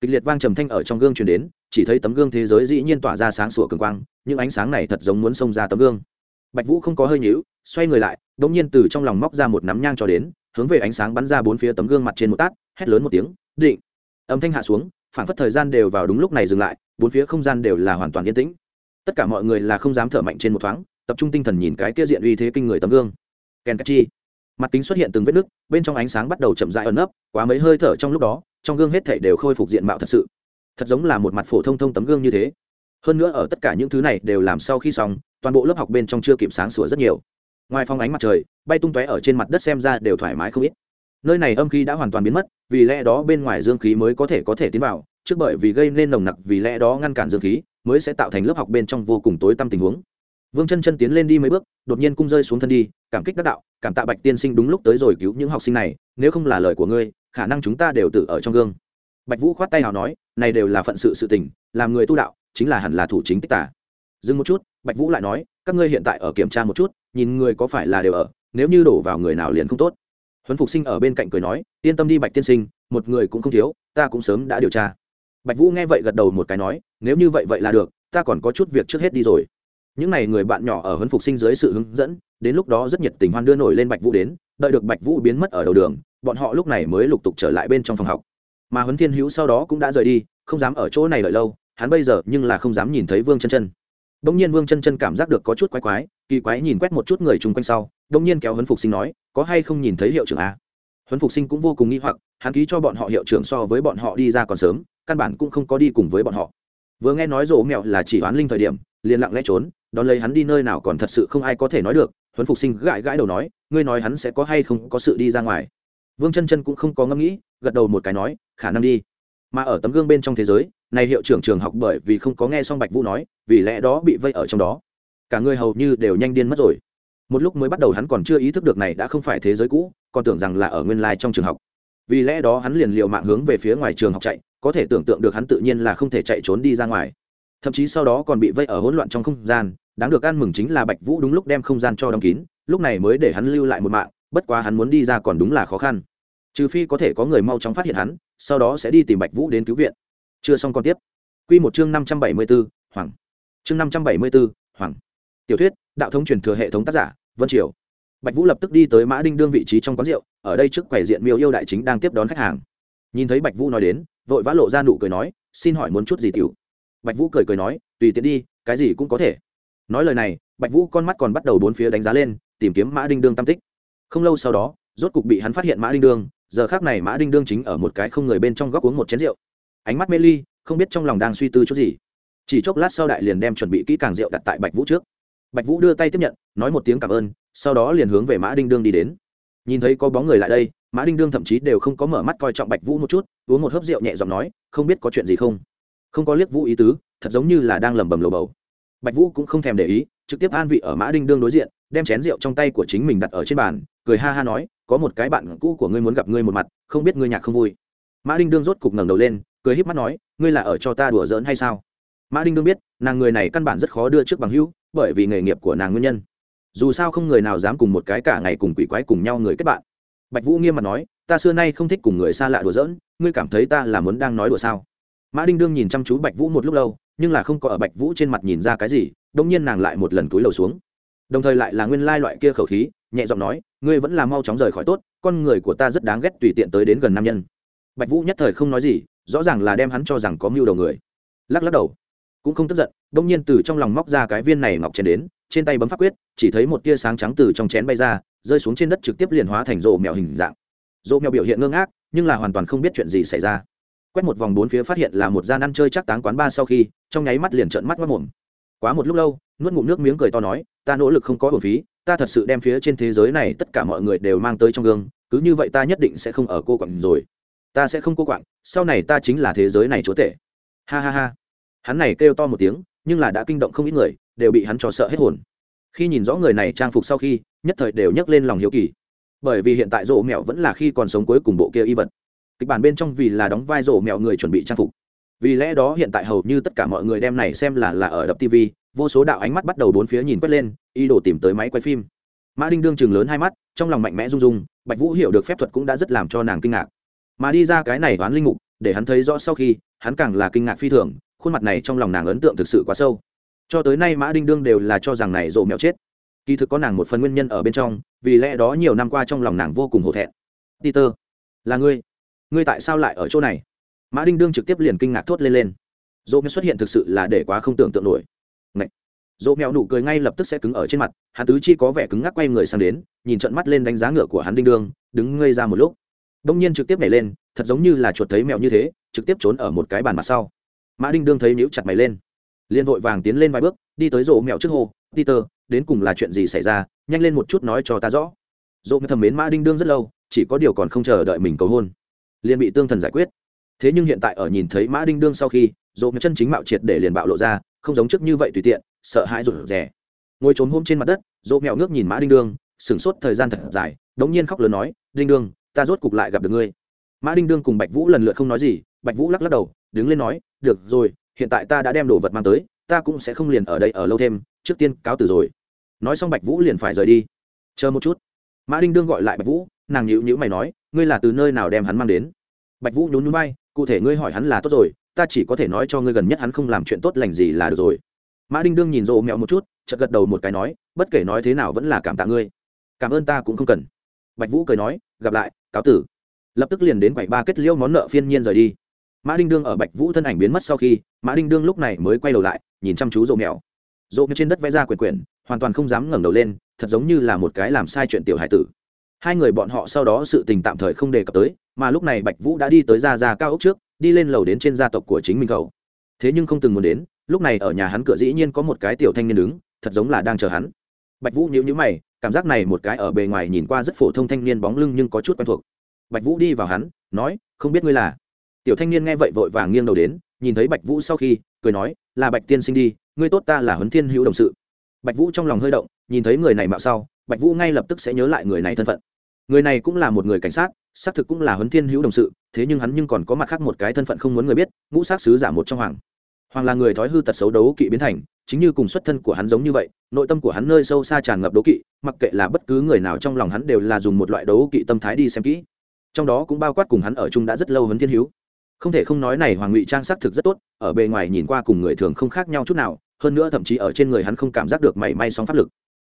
kịch liệt vang trầm thanh ở trong gương truyền đến, chỉ thấy tấm gương thế giới dĩ nhiên tỏa ra sáng sủa cường quang, những ánh sáng này thật giống muốn xông ra tấm gương. Bạch vũ không có hơi nhíu, xoay người lại đ ỗ n g nhiên từ trong lòng móc ra một nắm nhang cho đến, hướng về ánh sáng bắn ra bốn phía tấm gương mặt trên một tát, hét lớn một tiếng, định! Âm thanh hạ xuống, phản phất thời gian đều vào đúng lúc này dừng lại, bốn phía không gian đều là hoàn toàn yên tĩnh. Tất cả mọi người là không dám thở mạnh trên một thoáng, tập trung tinh thần nhìn cái kia diện uy thế kinh người tấm gương. Kèn cách chi mặt kính xuất hiện từng vết nứt, bên trong ánh sáng bắt đầu chậm rãi ẩn ấp quá mấy hơi thở trong lúc đó, trong gương hết thể đều khôi phục diện mạo thật sự. Thật giống là một mặt phổ thông thông tấm gương như thế. Hơn nữa ở tất cả những thứ này đều làm sau khi xong, toàn bộ lớp học bên trong chưa kịp sáng sủa rất nhiều. Ngoài phong ánh mặt trời, bay tung tóe ở trên mặt đất xem ra đều thoải mái không ít. Nơi này âm khí đã hoàn toàn biến mất, vì lẽ đó bên ngoài dương khí mới có thể có thể tiến vào, trước bởi vì gây nên nồng nặc, vì lẽ đó ngăn cản dương khí mới sẽ tạo thành lớp học bên trong vô cùng tối tăm tình huống vương chân chân tiến lên đi mấy bước, đột nhiên cung rơi xuống thân đi, cảm kích đắc đạo, cảm tạ bạch tiên sinh đúng lúc tới rồi cứu những học sinh này, nếu không là lời của ngươi, khả năng chúng ta đều tự ở trong gương. Bạch vũ khoát tay nào nói, này đều là phận sự sự tình, làm người tu đạo, chính là hẳn là thủ chính tích tả dừng một chút, bạch vũ lại nói, các ngươi hiện tại ở kiểm tra một chút, nhìn người có phải là đều ở, nếu như đổ vào người nào liền không tốt. Huấn phục sinh ở bên cạnh cười nói, yên tâm đi bạch tiên sinh, một người cũng không thiếu, ta cũng sớm đã điều tra. Bạch vũ nghe vậy gật đầu một cái nói, nếu như vậy vậy là được, ta còn có chút việc trước hết đi rồi những n à y người bạn nhỏ ở huấn phục sinh dưới sự hướng dẫn, đến lúc đó rất nhiệt tình hoan đưa nổi lên bạch vũ đến, đợi được bạch vũ biến mất ở đầu đường, bọn họ lúc này mới lục tục trở lại bên trong phòng học. Mà huấn thiên hữu sau đó cũng đã rời đi, không dám ở chỗ này đợi lâu, hắn bây giờ nhưng là không dám nhìn thấy vương chân chân. Đông nhiên vương chân chân cảm giác được có chút quái quái, kỳ quái nhìn quét một chút người chung quanh sau, đông nhiên kéo huấn phục sinh nói, có hay không nhìn thấy hiệu trưởng a? Huấn phục sinh cũng vô cùng nghi hoặc, hắn ký cho bọn họ hiệu trưởng so với bọn họ đi ra còn sớm, căn bản cũng không có đi cùng với bọn họ. Vừa nghe nói rổ mẹo là chỉ oán linh thời điểm, liền lặng lẽ trốn đón lấy hắn đi nơi nào còn thật sự không ai có thể nói được, huấn phục sinh gãi gãi đầu nói, ngươi nói hắn sẽ có hay không có sự đi ra ngoài. Vương chân chân cũng không có ngẫm nghĩ, gật đầu một cái nói, khả năng đi. Mà ở tấm gương bên trong thế giới, này hiệu trưởng trường học bởi vì không có nghe xong bạch vũ nói, vì lẽ đó bị vây ở trong đó. Cả người hầu như đều nhanh điên mất rồi. Một lúc mới bắt đầu hắn còn chưa ý thức được này đã không phải thế giới cũ, còn tưởng rằng là ở nguyên lai trong trường học. Vì lẽ đó hắn liền liều mạng hướng về phía ngoài trường học chạy, có thể tưởng tượng được hắn tự nhiên là không thể chạy trốn đi ra ngoài thậm chí sau đó còn bị vây ở hỗn loạn trong không gian, đáng được ăn mừng chính là bạch vũ đúng lúc đem không gian cho đóng kín, lúc này mới để hắn lưu lại một mạng, bất quá hắn muốn đi ra còn đúng là khó khăn. Trừ phi có thể có người mau chóng phát hiện hắn, sau đó sẽ đi tìm bạch vũ đến cứu viện. Chưa xong còn tiếp. Q một chương năm trăm bảy mươi b ố hoàng. Chương năm trăm bảy mươi b ố hoàng. Tiểu thuyết, đạo thống truyền thừa hệ thống tác giả, vân triều. Bạch vũ lập tức đi tới mã đinh đương vị trí trong quán rượu, ở đây trước quầy diện miêu yêu đại chính đang tiếp đón khách hàng. Nhìn thấy bạch vũ nói đến, vội vã lộ ra nụ cười nói, xin hỏi muốn chút gì tiểu? Bạch vũ cười cười nói, tùy tiện đi, cái gì cũng có thể. Nói lời này, bạch vũ con mắt còn bắt đầu bốn phía đánh giá lên, tìm kiếm mã đinh đương tam tích. Không lâu sau đó, rốt cục bị hắn phát hiện mã đinh đương, giờ khác này mã đinh đương chính ở một cái không người bên trong góc uống một chén rượu. Ánh mắt mê ly, không biết trong lòng đang suy tư chút gì. Chỉ chốc lát sau đại liền đem chuẩn bị kỹ càng rượu đặt tại bạch vũ trước. Bạch vũ đưa tay tiếp nhận, nói một tiếng cảm ơn, sau đó liền hướng về mã đinh đương đi đến. Nhìn thấy có bóng người lại đây, mã đinh đương thậm chí đều không có mở mắt coi trọng bạch vũ một chút, uống một hớp rượu nhẹ giọng nói, không biết có chuyện gì không? Không có liếc vũ ý tứ, thật giống như là đang lẩm bẩm lầu bầu. Bạch vũ cũng không thèm để ý, trực tiếp an vị ở mã đinh đương đối diện, đem chén rượu trong tay của chính mình đặt ở trên bàn, cười ha ha nói, có một cái bạn cũ của ngươi muốn gặp ngươi một mặt, không biết ngươi nhạc không vui. Mã đinh đương rốt cục ngẩng đầu lên, cười híp mắt nói, ngươi là ở cho ta đùa giỡn hay sao? Mã đinh đương biết, nàng người này căn bản rất khó đưa trước bằng hữu, bởi vì nghề nghiệp của nàng nguyên nhân. Dù sao không người nào dám cùng một cái cả ngày cùng quỷ quái cùng nhau người kết bạn. Bạch vũ nghiêm mặt nói, ta xưa nay không thích cùng người xa lạ đùa giỡn, ngươi cảm thấy ta là muốn đang nói đùa sao? Mã đinh đương nhìn chăm chú bạch vũ một lúc lâu, nhưng là không có ở bạch vũ trên mặt nhìn ra cái gì đông nhiên nàng lại một lần túi lầu xuống. Đồng thời lại là nguyên lai loại kia khẩu khí, nhẹ giọng nói, ngươi vẫn là mau chóng rời khỏi tốt, con người của ta rất đáng ghét tùy tiện tới đến gần nam nhân. Bạch vũ nhất thời không nói gì, rõ ràng là đem hắn cho rằng có mưu đầu người. Lắc lắc đầu, cũng không tức giận đông nhiên từ trong lòng móc ra cái viên này ngọc chén đến, trên tay bấm pháp quyết, chỉ thấy một tia sáng trắng từ trong chén bay ra, rơi xuống trên đất trực tiếp liền hóa thành rộ mèo hình dạng. Rộ mèo biểu hiện ngưng ác nhưng là hoàn toàn không biết chuyện gì xảy ra quét một vòng bốn phía phát hiện là một gian ăn chơi chắc táng quán ba sau khi, trong nháy mắt liền trợn mắt mất mồm quá một lúc lâu, nuốt ngụm nước miếng cười to nói, ta nỗ lực không có bổn phí, ta thật sự đem phía trên thế giới này tất cả mọi người đều mang tới trong gương, cứ như vậy ta nhất định sẽ không ở cô quặng rồi. Ta sẽ không cô quặng sau này ta chính là thế giới này chúa tể. Ha ha ha. Hắn này kêu to một tiếng, nhưng là đã kinh động không ít người, đều bị hắn cho sợ hết hồn. Khi nhìn rõ người này trang phục sau khi, nhất thời đều nhấc lên lòng hiếu kỳ. Bởi vì hiện tại rộ mẹo vẫn là khi còn sống cuối cùng bộ kia y vật kịch bản bên trong vì là đóng vai rổ mẹo người chuẩn bị trang phục. Vì lẽ đó hiện tại hầu như tất cả mọi người đem này xem là là ở đập tv vô số đạo ánh mắt bắt đầu bốn phía nhìn quét lên, ý đồ tìm tới máy quay phim. Mã đinh đương chừng lớn hai mắt, trong lòng mạnh mẽ rung rung, bạch vũ hiểu được phép thuật cũng đã rất làm cho nàng kinh ngạc. Mà đi ra cái này đoán linh mục, để hắn thấy rõ sau khi, hắn càng là kinh ngạc phi thường, khuôn mặt này trong lòng nàng ấn tượng thực sự quá sâu. Cho tới nay mã đinh đương đều là cho rằng này rộ mèo chết. Kỳ thực có nàng một phần nguyên nhân ở bên trong, vì lẽ đó nhiều năm qua trong lòng nàng vô cùng hổ thẹn. Peter, là ngươi ngươi tại sao lại ở chỗ này? Mã đinh đương trực tiếp liền kinh ngạc thốt lên lên. Dỗ mèo xuất hiện thực sự là để quá không tưởng tượng nổi. Ngậy. dỗ mèo nụ cười ngay lập tức sẽ cứng ở trên mặt, hắn tứ chi có vẻ cứng ngắc quay người sang đến, nhìn trận mắt lên đánh giá ngựa của hắn đinh đương, đứng ngây ra một lúc. Đông nhiên trực tiếp nhảy lên, thật giống như là chuột thấy mèo như thế, trực tiếp trốn ở một cái bàn mặt sau. Mã đinh đương thấy níu chặt mày lên. Liền vội vàng tiến lên vài bước, đi tới rộ mèo trước hồ peter, đến cùng là chuyện gì xảy ra? Nhanh lên một chút nói cho ta rõ. Dỗ thầm mến mã đinh đương rất lâu, chỉ có điều còn không chờ đợi mình cầu hôn liền bị tương thần giải quyết. Thế nhưng hiện tại ở nhìn thấy mã đinh đương sau khi dỗ chân chính mạo triệt để liền bạo lộ ra, không giống trước như vậy tùy tiện, sợ hãi rụt rè. Ngồi trốn hôm trên mặt đất dỗ mẹo ngước nhìn mã đinh đương, sửng sốt thời gian thật dài, đống nhiên khóc lớn nói, đinh đương, ta rốt cục lại gặp được ngươi. Mã đinh đương cùng bạch vũ lần lượt không nói gì, bạch vũ lắc lắc đầu, đứng lên nói, được rồi, hiện tại ta đã đem đồ vật mang tới, ta cũng sẽ không liền ở đây ở lâu thêm, trước tiên cáo từ rồi. Nói xong bạch vũ liền phải rời đi. Chờ một chút. Mã đinh đương gọi lại bạch vũ nàng nhữ nhữ mày nói, ngươi là từ nơi nào đem hắn mang đến? Bạch vũ nhún nhún bay cụ thể ngươi hỏi hắn là tốt rồi, ta chỉ có thể nói cho ngươi gần nhất hắn không làm chuyện tốt lành gì là được rồi. Mã đinh đương nhìn rộ mẹo một chút, chợt gật đầu một cái nói, bất kể nói thế nào vẫn là cảm tạ ngươi. Cảm ơn ta cũng không cần. Bạch vũ cười nói, gặp lại, cáo tử. Lập tức liền đến quầy ba kết liễu món nợ phiên nhiên rời đi. Mã đinh đương ở bạch vũ thân ảnh biến mất sau khi, mã đinh đương lúc này mới quay đầu lại, nhìn chăm chú rộ mẹo. Rộ mẹo trên đất vẽ ra quyển quyển, hoàn toàn không dám ngẩng đầu lên, thật giống như là một cái làm sai chuyện tiểu hải tử hai người bọn họ sau đó sự tình tạm thời không đề cập tới, mà lúc này bạch vũ đã đi tới ra ra cao ốc trước, đi lên lầu đến trên gia tộc của chính mình cậu. Thế nhưng không từng muốn đến, lúc này ở nhà hắn cửa dĩ nhiên có một cái tiểu thanh niên đứng, thật giống là đang chờ hắn. Bạch vũ nhíu nhíu mày, cảm giác này một cái ở bề ngoài nhìn qua rất phổ thông thanh niên bóng lưng nhưng có chút quen thuộc. Bạch vũ đi vào hắn, nói, không biết ngươi là? Tiểu thanh niên nghe vậy vội vàng nghiêng đầu đến, nhìn thấy bạch vũ sau khi, cười nói, là bạch tiên sinh đi, ngươi tốt ta là huấn thiên hữu đồng sự. Bạch vũ trong lòng hơi động, nhìn thấy người này mạo sau, bạch vũ ngay lập tức sẽ nhớ lại người này thân phận người này cũng là một người cảnh sát, xác thực cũng là huấn thiên hữu đồng sự, thế nhưng hắn nhưng còn có mặt khác một cái thân phận không muốn người biết, ngũ sát sứ giả một trong hoàng. Hoàng là người thói hư tật xấu đấu kỵ biến thành, chính như cùng xuất thân của hắn giống như vậy, nội tâm của hắn nơi sâu xa tràn ngập đấu kỵ, mặc kệ là bất cứ người nào trong lòng hắn đều là dùng một loại đấu kỵ tâm thái đi xem kỹ. Trong đó cũng bao quát cùng hắn ở chung đã rất lâu huấn thiên hữu. Không thể không nói này hoàng ngụy trang xác thực rất tốt, ở bề ngoài nhìn qua cùng người thường không khác nhau chút nào, hơn nữa thậm chí ở trên người hắn không cảm giác được mảy may sóng pháp lực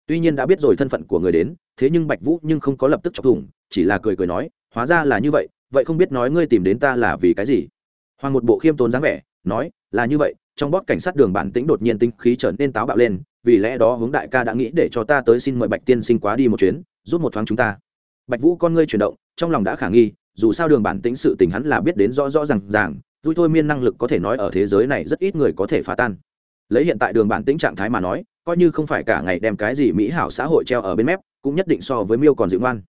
tuy nhiên đã biết rồi thân phận của người đến, thế nhưng bạch vũ nhưng không có lập tức chọc thủng, chỉ là cười cười nói, hóa ra là như vậy vậy không biết nói ngươi tìm đến ta là vì cái gì? Hoàng một bộ khiêm tốn dáng vẻ, nói, là như vậy, trong bót cảnh sát đường bản tĩnh đột nhiên tinh khí trở nên táo bạo lên, vì lẽ đó hướng đại ca đã nghĩ để cho ta tới xin mời bạch tiên sinh quá đi một chuyến, giúp một thoáng chúng ta. Bạch vũ con ngươi chuyển động, trong lòng đã khả nghi, dù sao đường bản tĩnh sự tình hắn là biết đến rõ rõ r à n g ràng, vui thôi miên năng lực có thể nói ở thế giới này rất ít người có thể phá tan lấy hiện tại đường bản tính trạng thái mà nói, coi như không phải cả ngày đem cái gì mỹ hảo xã hội treo ở bên mép, cũng nhất định so với miêu còn dịu ngoan.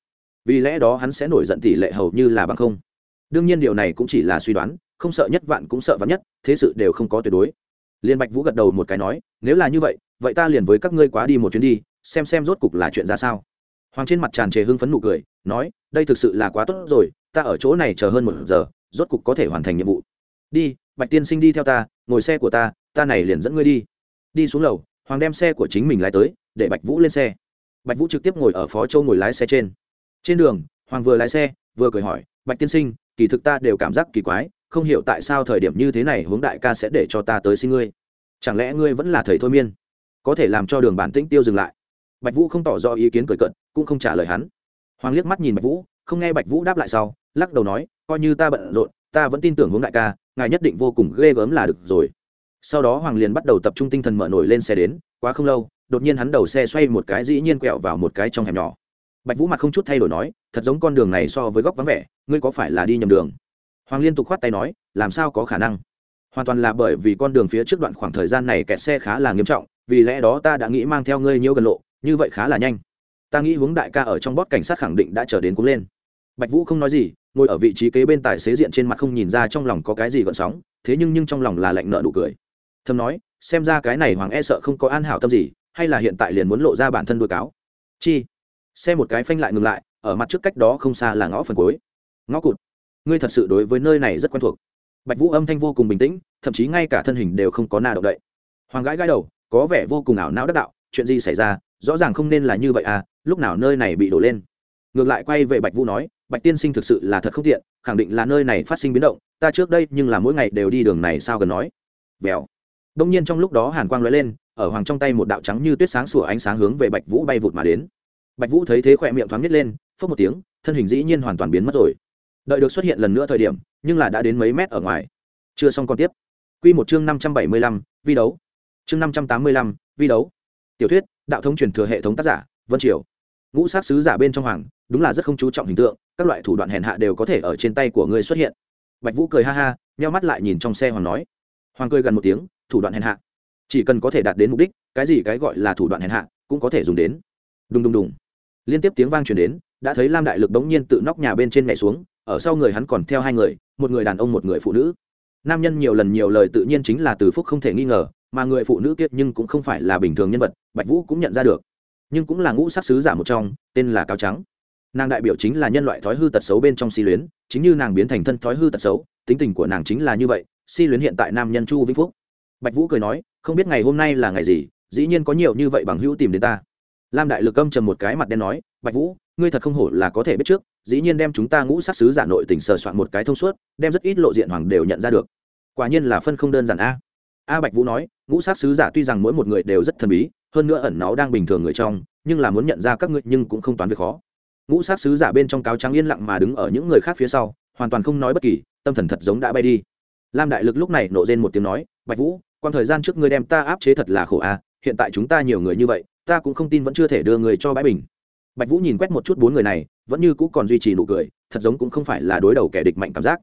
Vì lẽ đó hắn sẽ nổi giận tỷ lệ hầu như là bằng không. Đương nhiên điều này cũng chỉ là suy đoán, không sợ nhất vạn cũng sợ vạn nhất, thế sự đều không có tuyệt đối. Liên bạch vũ gật đầu một cái nói, nếu là như vậy vậy ta liền với các ngươi quá đi một chuyến đi, xem xem rốt cục là chuyện ra sao. Hoàng trên mặt tràn trề hưng phấn nụ cười, nói, đây thực sự là quá tốt rồi, ta ở chỗ này chờ hơn một giờ, rốt cục có thể hoàn thành nhiệm vụ. Đi, bạch tiên sinh đi theo ta, ngồi xe của ta ta này liền dẫn ngươi đi. Đi xuống lầu, hoàng đem xe của chính mình lái tới, để bạch vũ lên xe. Bạch vũ trực tiếp ngồi ở phó châu ngồi lái xe trên. Trên đường, hoàng vừa lái xe, vừa cười hỏi, bạch tiên sinh, kỳ thực ta đều cảm giác kỳ quái, không hiểu tại sao thời điểm như thế này hướng đại ca sẽ để cho ta tới xin ngươi. Chẳng lẽ ngươi vẫn là thầy thôi miên? Có thể làm cho đường bản tĩnh tiêu dừng lại. Bạch vũ không tỏ rõ ý kiến cười cận cũng không trả lời hắn. Hoàng liếc mắt nhìn bạch vũ, không nghe bạch vũ đáp lại sau, lắc đầu nói, coi như ta bận rộn, ta vẫn tin tưởng hướng đại ca, ngài nhất định vô cùng ghê gớm là được rồi sau đó hoàng liền bắt đầu tập trung tinh thần mở nổi lên xe đến, quá không lâu, đột nhiên hắn đầu xe xoay một cái dĩ nhiên quẹo vào một cái trong hẻm nhỏ. Bạch vũ mặt không chút thay đổi nói, thật giống con đường này so với góc vắng vẻ, ngươi có phải là đi nhầm đường? Hoàng liên tục khoát tay nói, làm sao có khả năng? Hoàn toàn là bởi vì con đường phía trước đoạn khoảng thời gian này kẹt xe khá là nghiêm trọng, vì lẽ đó ta đã nghĩ mang theo ngươi nhiều gần lộ, như vậy khá là nhanh. Ta nghĩ hướng đại ca ở trong bót cảnh sát khẳng định đã trở đến cũng lên. Bạch vũ không nói gì, ngồi ở vị trí kế bên tài xế diện trên mặt không nhìn ra trong lòng có cái gì gợn sóng, thế nhưng nhưng trong lòng là lạnh nợ nụ cười thầm nói, xem ra cái này hoàng e sợ không có an hảo tâm gì, hay là hiện tại liền muốn lộ ra bản thân đuôi cáo. Chi? Xe một cái phanh lại ngừng lại, ở mặt trước cách đó không xa là ngõ phần cuối. Ngõ cụt. Ngươi thật sự đối với nơi này rất quen thuộc. Bạch vũ âm thanh vô cùng bình tĩnh, thậm chí ngay cả thân hình đều không có na động đậy. Hoàng gái gãi đầu, có vẻ vô cùng ảo não đắc đạo, chuyện gì xảy ra, rõ ràng không nên là như vậy à lúc nào nơi này bị đổ lên. Ngược lại quay về bạch vũ nói, bạch tiên sinh thực sự là thật không tiện, khẳng định là nơi này phát sinh biến động, ta trước đây nhưng là mỗi ngày đều đi đường này sao gần nói. Vèo đông nhiên trong lúc đó hàn quang lóe lên, ở hoàng trong tay một đạo trắng như tuyết sáng sủa ánh sáng hướng về bạch vũ bay vụt mà đến. Bạch vũ thấy thế khỏe miệng thoáng nhét lên phớt một tiếng, thân hình dĩ nhiên hoàn toàn biến mất rồi. Đợi được xuất hiện lần nữa thời điểm, nhưng là đã đến mấy mét ở ngoài. Chưa xong còn tiếp. Q một chương năm trăm bảy mươi lăm, vi đấu. Chương năm trăm tám mươi lăm, vi đấu. Tiểu thuyết, đạo thống truyền thừa hệ thống tác giả, vân triều. Ngũ sát sứ giả bên trong hoàng, đúng là rất không chú trọng hình tượng, các loại thủ đoạn hèn hạ đều có thể ở trên tay của ngươi xuất hiện. Bạch vũ cười ha ha, nheo mắt lại nhìn trong xe hoàng nói. Hoàng cười gần một tiếng thủ đoạn hèn hạ. Chỉ cần có thể đạt đến mục đích, cái gì cái gọi là thủ đoạn hèn hạ cũng có thể dùng đến. Đùng đùng đùng. Liên tiếp tiếng vang truyền đến, đã thấy lam đại lực bỗng nhiên tự nóc nhà bên trên nhảy xuống, ở sau người hắn còn theo hai người, một người đàn ông một người phụ nữ. Nam nhân nhiều lần nhiều lời tự nhiên chính là từ phúc không thể nghi ngờ, mà người phụ nữ kiệt nhưng cũng không phải là bình thường nhân vật, bạch vũ cũng nhận ra được. Nhưng cũng là ngũ sát sứ giả một trong, tên là cao trắng. Nàng đại biểu chính là nhân loại thói hư tật xấu bên trong si luyến, chính như nàng biến thành thân thói hư tật xấu, tính tình của nàng chính là như vậy, si luyến hiện tại nam nhân chu vĩnh phúc bạch vũ cười nói, không biết ngày hôm nay là ngày gì, dĩ nhiên có nhiều như vậy bằng hữu tìm đến ta. Lam đại lực âm trầm một cái mặt đen nói, bạch vũ, ngươi thật không hổ là có thể biết trước, dĩ nhiên đem chúng ta ngũ sát sứ giả nội tình sờ soạn một cái thông suốt, đem rất ít lộ diện hoàng đều nhận ra được. Quả nhiên là phân không đơn giản a. A bạch vũ nói, ngũ sát sứ giả tuy rằng mỗi một người đều rất thần bí, hơn nữa ẩn náu đang bình thường người trong, nhưng là muốn nhận ra các ngươi nhưng cũng không toán việc khó. Ngũ sát sứ giả bên trong cáo trắng yên lặng mà đứng ở những người khác phía sau, hoàn toàn không nói bất kỳ, tâm thần thật giống đã bay đi. Lam đại lực lúc này nộ rên một tiếng nói, bạch vũ quan thời gian trước ngươi đem ta áp chế thật là khổ a, hiện tại chúng ta nhiều người như vậy, ta cũng không tin vẫn chưa thể đưa người cho bãi bình. Bạch vũ nhìn quét một chút bốn người này, vẫn như cũ còn duy trì nụ cười, thật giống cũng không phải là đối đầu kẻ địch mạnh cảm giác.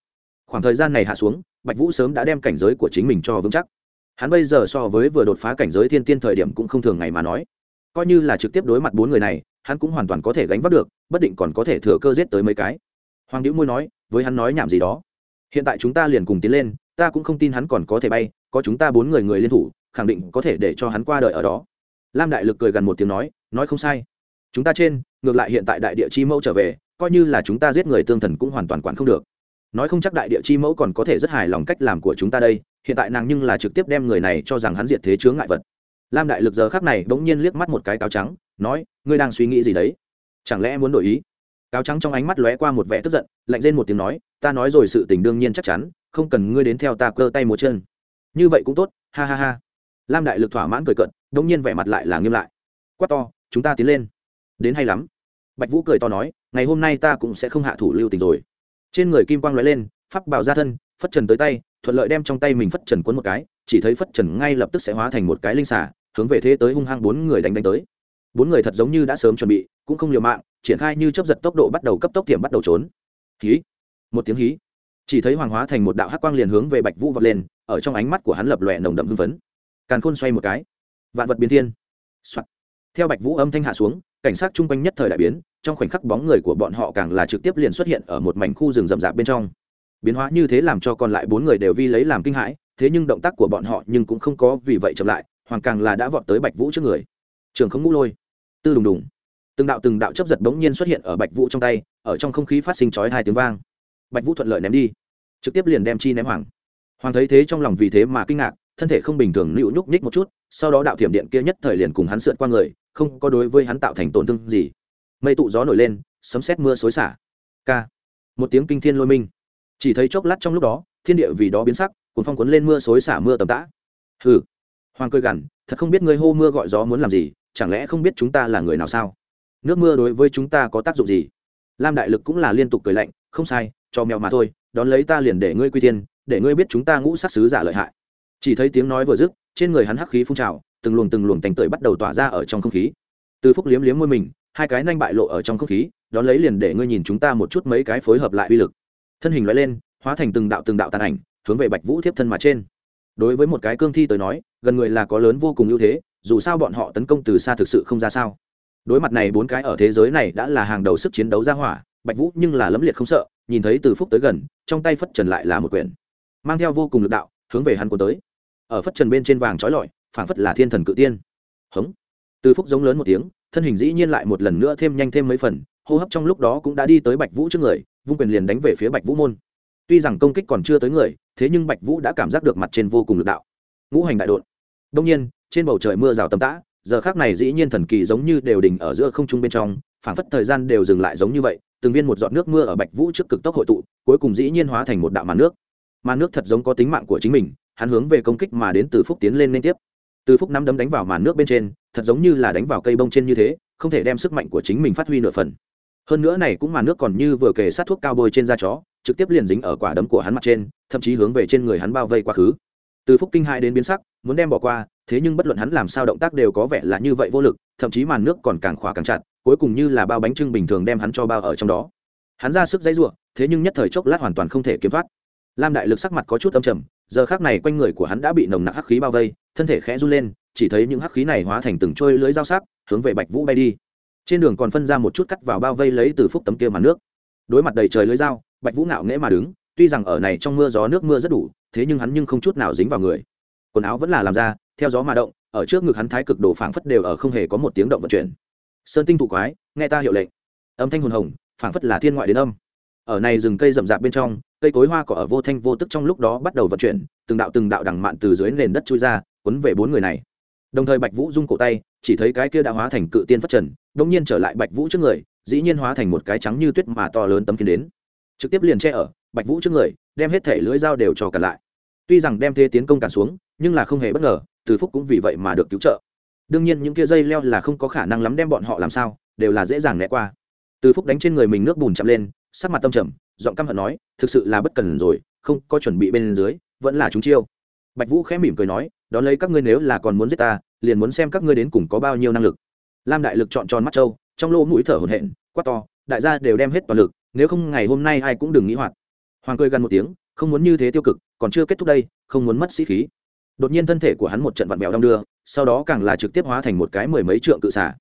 Khoảng thời gian này hạ xuống, bạch vũ sớm đã đem cảnh giới của chính mình cho vững chắc. Hắn bây giờ so với vừa đột phá cảnh giới thiên tiên thời điểm cũng không thường ngày mà nói. Coi như là trực tiếp đối mặt bốn người này, hắn cũng hoàn toàn có thể gánh vác được, bất định còn có thể thừa cơ giết tới mấy cái. Hoàng đĩu môi nói, với hắn nói nhảm gì đó. Hiện tại chúng ta liền cùng tiến lên ta cũng không tin hắn còn có thể bay, có chúng ta bốn người người liên thủ, khẳng định có thể để cho hắn qua đời ở đó. Lam đại lực cười gần một tiếng nói nói không sai. Chúng ta trên, ngược lại hiện tại đại địa chi mẫu trở về, coi như là chúng ta giết người tương thần cũng hoàn toàn quản không được. Nói không chắc đại địa chi mẫu còn có thể rất hài lòng cách làm của chúng ta đây, hiện tại nàng nhưng là trực tiếp đem người này cho rằng hắn diệt thế chướng ngại vật. Lam đại lực giờ khác này bỗng nhiên liếc mắt một cái cáo trắng, nói, ngươi đang suy nghĩ gì đấy? Chẳng lẽ muốn đổi ý? Cáo trắng trong ánh mắt lóe qua một vẻ tức giận, lạnh lên một tiếng nói, ta nói rồi sự tình đương nhiên chắc chắn, không cần ngươi đến theo ta cơ tay một chân. Như vậy cũng tốt, ha ha ha. Lam đại lực thỏa mãn cười cận đông nhiên vẻ mặt lại là nghiêm lại. Quát to, chúng ta tiến lên. Đến hay lắm. Bạch vũ cười to nói, ngày hôm nay ta cũng sẽ không hạ thủ lưu tình rồi. Trên người kim quang lóe lên, pháp bảo ra thân, phất trần tới tay, thuận lợi đem trong tay mình phất trần cuốn một cái, chỉ thấy phất trần ngay lập tức sẽ hóa thành một cái linh xả hướng về thế tới hung hăng bốn người đánh đánh tới. Bốn người thật giống như đã sớm chuẩn bị, cũng không liều mạng triển khai như chấp giật tốc độ bắt đầu cấp tốc tiềm bắt đầu trốn. Hí. Một tiếng hí. Chỉ thấy hoàng hóa thành một đạo hắc quang liền hướng về bạch vũ vọt lên, ở trong ánh mắt của hắn lập lòe nồng đậm hưng phấn. Càn khôn xoay một cái. Vạn vật biến thiên、Soạn. theo bạch vũ âm thanh hạ xuống, cảnh sát chung quanh nhất thời đại biến, trong khoảnh khắc bóng người của bọn họ càng là trực tiếp liền xuất hiện ở một mảnh khu rừng rậm rạp bên trong. Biến hóa như thế làm cho còn lại bốn người đều vi lấy làm kinh hãi, thế nhưng động tác của bọn họ nhưng cũng không có vì vậy chậm lại, hoàng càng là đã vọt tới bạch vũ trước người. Trường không ngũ lôi. Tư đùng đùng từng đạo từng đạo chấp giật bỗng nhiên xuất hiện ở bạch vũ trong tay, ở trong không khí phát sinh chói hai tiếng vang. Bạch vũ thuận lợi ném đi, trực tiếp liền đem chi ném hoàng. Hoàng thấy thế trong lòng vì thế mà kinh ngạc, thân thể không bình thường nịu nhúc nhích một chút, sau đó đạo thiểm điện kia nhất thời liền cùng hắn sượt qua người, không có đối với hắn tạo thành tổn thương gì. Mây tụ gió nổi lên, sấm sét mưa xối xả. K một tiếng kinh thiên lôi minh. Chỉ thấy chốc lát trong lúc đó, thiên địa vì đó biến sắc cuốn phong cuốn lên mưa xối xả mưa tầm tã. Hừ. Hoàng cười gằn, thật không biết ngươi hô mưa gọi gió muốn làm gì, chẳng lẽ không biết chúng ta là người nào sao? Nước mưa đối với chúng ta có tác dụng gì? Lam đại lực cũng là liên tục cười lạnh, không sai, cho mèo mà thôi, đón lấy ta liền để ngươi quy tiên để ngươi biết chúng ta ngũ sắc sứ giả lợi hại. Chỉ thấy tiếng nói vừa dứt, trên người hắn hắc khí phun trào, từng luồng từng luồng tành tưởi bắt đầu tỏa ra ở trong không khí. Từ phúc liếm liếm môi mình, hai cái nanh bại lộ ở trong không khí, đón lấy liền để ngươi nhìn chúng ta một chút mấy cái phối hợp lại uy lực. Thân hình loại lên, hóa thành từng đạo từng đạo tàn ảnh, hướng về bạch vũ thiếp thân mà trên. Đối với một cái cương thi tới nói, gần người là có lớn vô cùng ưu thế, dù sao bọn họ tấn công từ xa thực sự không ra sao đối mặt này bốn cái ở thế giới này đã là hàng đầu sức chiến đấu ra hỏa, bạch vũ nhưng là lấm liệt không sợ, nhìn thấy từ phúc tới gần, trong tay phất trần lại là một quyển. Mang theo vô cùng lực đạo, hướng về hắn cuốn tới. Ở phất trần bên trên vàng trói lọi, phảng phất là thiên thần cự tiên. Hống. Từ phúc giống lớn một tiếng, thân hình dĩ nhiên lại một lần nữa thêm nhanh thêm mấy phần, hô hấp trong lúc đó cũng đã đi tới bạch vũ trước người, vung quyền liền đánh về phía bạch vũ môn. Tuy rằng công kích còn chưa tới người, thế nhưng bạch vũ đã cảm giác được mặt trên vô cùng lực đạo. Ngũ hành đại đột đông nhiên, trên bầu trời mưa rào tầm tã giờ khác này dĩ nhiên thần kỳ giống như đều đỉnh ở giữa không trung bên trong, phảng phất thời gian đều dừng lại giống như vậy, từng viên một giọt nước mưa ở bạch vũ trước cực tốc hội tụ, cuối cùng dĩ nhiên hóa thành một đạo màn nước. Màn nước thật giống có tính mạng của chính mình, hắn hướng về công kích mà đến từ phúc tiến lên liên tiếp. Từ phúc nắm đấm đánh vào màn nước bên trên, thật giống như là đánh vào cây bông trên như thế, không thể đem sức mạnh của chính mình phát huy nửa phần. Hơn nữa này cũng màn nước còn như vừa kề sát thuốc cao bôi trên da chó, trực tiếp liền dính ở quả đấm của hắn mặt trên, thậm chí hướng về trên người hắn bao vây quá khứ. Từ phúc kinh hai đến biến sắc, muốn đem bỏ qua thế nhưng bất luận hắn làm sao động tác đều có vẻ là như vậy vô lực, thậm chí màn nước còn càng khỏa càng chặt, cuối cùng như là bao bánh trưng bình thường đem hắn cho bao ở trong đó. Hắn ra sức dãy ruộng thế nhưng nhất thời chốc lát hoàn toàn không thể kiếm thoát. Lam đại lực sắc mặt có chút âm trầm, giờ khác này quanh người của hắn đã bị nồng nặc hắc khí bao vây, thân thể khẽ run lên, chỉ thấy những hắc khí này hóa thành từng trôi lưới dao sắc, hướng về bạch vũ bay đi. Trên đường còn phân ra một chút cắt vào bao vây lấy từ phúc tấm kia mặt nước. Đối mặt đầy trời lưới dao, bạch vũ ngạo nghễ mà đứng, tuy rằng ở này trong mưa gió nước mưa rất đủ, thế nhưng hắn nhưng không chút nào dính vào người. Quần áo vẫn là làm ra theo gió mà động, ở trước ngực hắn thái cực đồ phảng phất đều ở không hề có một tiếng động vận chuyển. Sơn tinh thụ quái, nghe ta hiệu lệnh. Âm thanh hồn hồng, phảng phất là thiên ngoại đến âm. Ở này rừng cây rậm rạp bên trong, cây cối hoa cỏ ở vô thanh vô tức trong lúc đó bắt đầu vận chuyển, từng đạo từng đạo đằng mạn từ dưới nền đất chui ra quấn về bốn người này. Đồng thời bạch vũ rung cổ tay, chỉ thấy cái kia đã hóa thành cự tiên phát trần đông nhiên trở lại bạch vũ trước người, dĩ nhiên hóa thành một cái trắng như tuyết mà to lớn tấm kiến đến. Trực tiếp liền che ở bạch vũ trước người, đem hết thể lưỡi dao đều cho cả lại. Tuy rằng đem thế tiến công cả xuống, nhưng là không hề bất ngờ từ phúc cũng vì vậy mà được cứu trợ. Đương nhiên những kia dây leo là không có khả năng lắm đem bọn họ làm sao, đều là dễ dàng né qua. Từ phúc đánh trên người mình nước bùn chậm lên, sắc mặt tâm trầm, giọng căm hận nói, thực sự là bất cần rồi, không có chuẩn bị bên dưới, vẫn là chúng chiêu. Bạch vũ khẽ mỉm cười nói, đón lấy các ngươi nếu là còn muốn giết ta, liền muốn xem các ngươi đến cùng có bao nhiêu năng lực. Lam đại lực chọn tròn mắt trâu, trong lỗ mũi thở hổn hển, quát to, đại gia đều đem hết toàn lực, nếu không ngày hôm nay ai cũng đừng nghĩ hoạt. Hoàng cười gần một tiếng, không muốn như thế tiêu cực, còn chưa kết thúc đây, không muốn mất sĩ khí đột nhiên thân thể của hắn một trận vặn vẹo đong đưa, sau đó càng là trực tiếp hóa thành một cái mười mấy trượng cự xả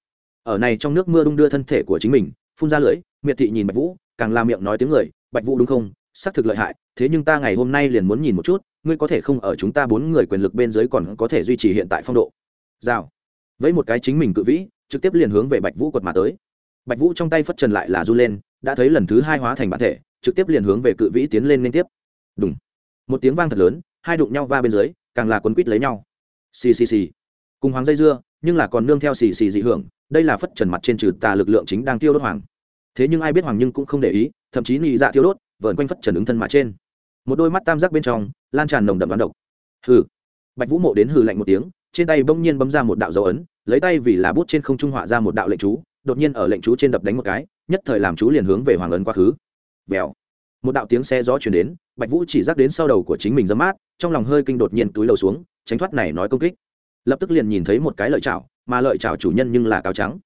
ở này trong nước mưa đung đưa thân thể của chính mình, phun ra lưỡi, miệt thị nhìn bạch vũ, càng la miệng nói tiếng người, bạch vũ đúng không? Xác thực lợi hại, thế nhưng ta ngày hôm nay liền muốn nhìn một chút, ngươi có thể không ở chúng ta bốn người quyền lực bên dưới còn có thể duy trì hiện tại phong độ. Rào. Với một cái chính mình cự vĩ, trực tiếp liền hướng về bạch vũ quật mà tới. Bạch vũ trong tay phất trần lại là du lên, đã thấy lần thứ hai hóa thành bản thể, trực tiếp liền hướng về cự vĩ tiến lên liên tiếp. Đúng một tiếng vang thật lớn, hai đụng nhau va bên dưới càng là quấn quýt lấy nhau. Xì xì xì. Cùng hoàng dây dưa, nhưng là còn nương theo xì xì dị hưởng, đây là phất trần mặt trên trừ tà lực lượng chính đang tiêu đốt hoàng. Thế nhưng ai biết hoàng nhưng cũng không để ý, thậm chí nhị dạ tiêu đốt vẩn quanh phất trần ứng thân mà trên. Một đôi mắt tam giác bên trong, lan tràn nồng đậm đoán độc. Hừ. Bạch vũ mộ đến hừ lạnh một tiếng, trên tay bỗng nhiên bấm ra một đạo dấu ấn, lấy tay vì là bút trên không trung họa ra một đạo lệnh chú, đột nhiên ở lệnh chú trên đập đánh một cái, nhất thời làm chú liền hướng về hoàng ấn quá khứ. Vèo. Một đạo tiếng xe gió chuyển đến, bạch vũ chỉ dắt đến sau đầu của chính mình dấm mát trong lòng hơi kinh đột nhiên túi lầu xuống, tránh thoát này nói công kích. Lập tức liền nhìn thấy một cái lợi chảo, mà lợi chảo chủ nhân nhưng là cáo trắng.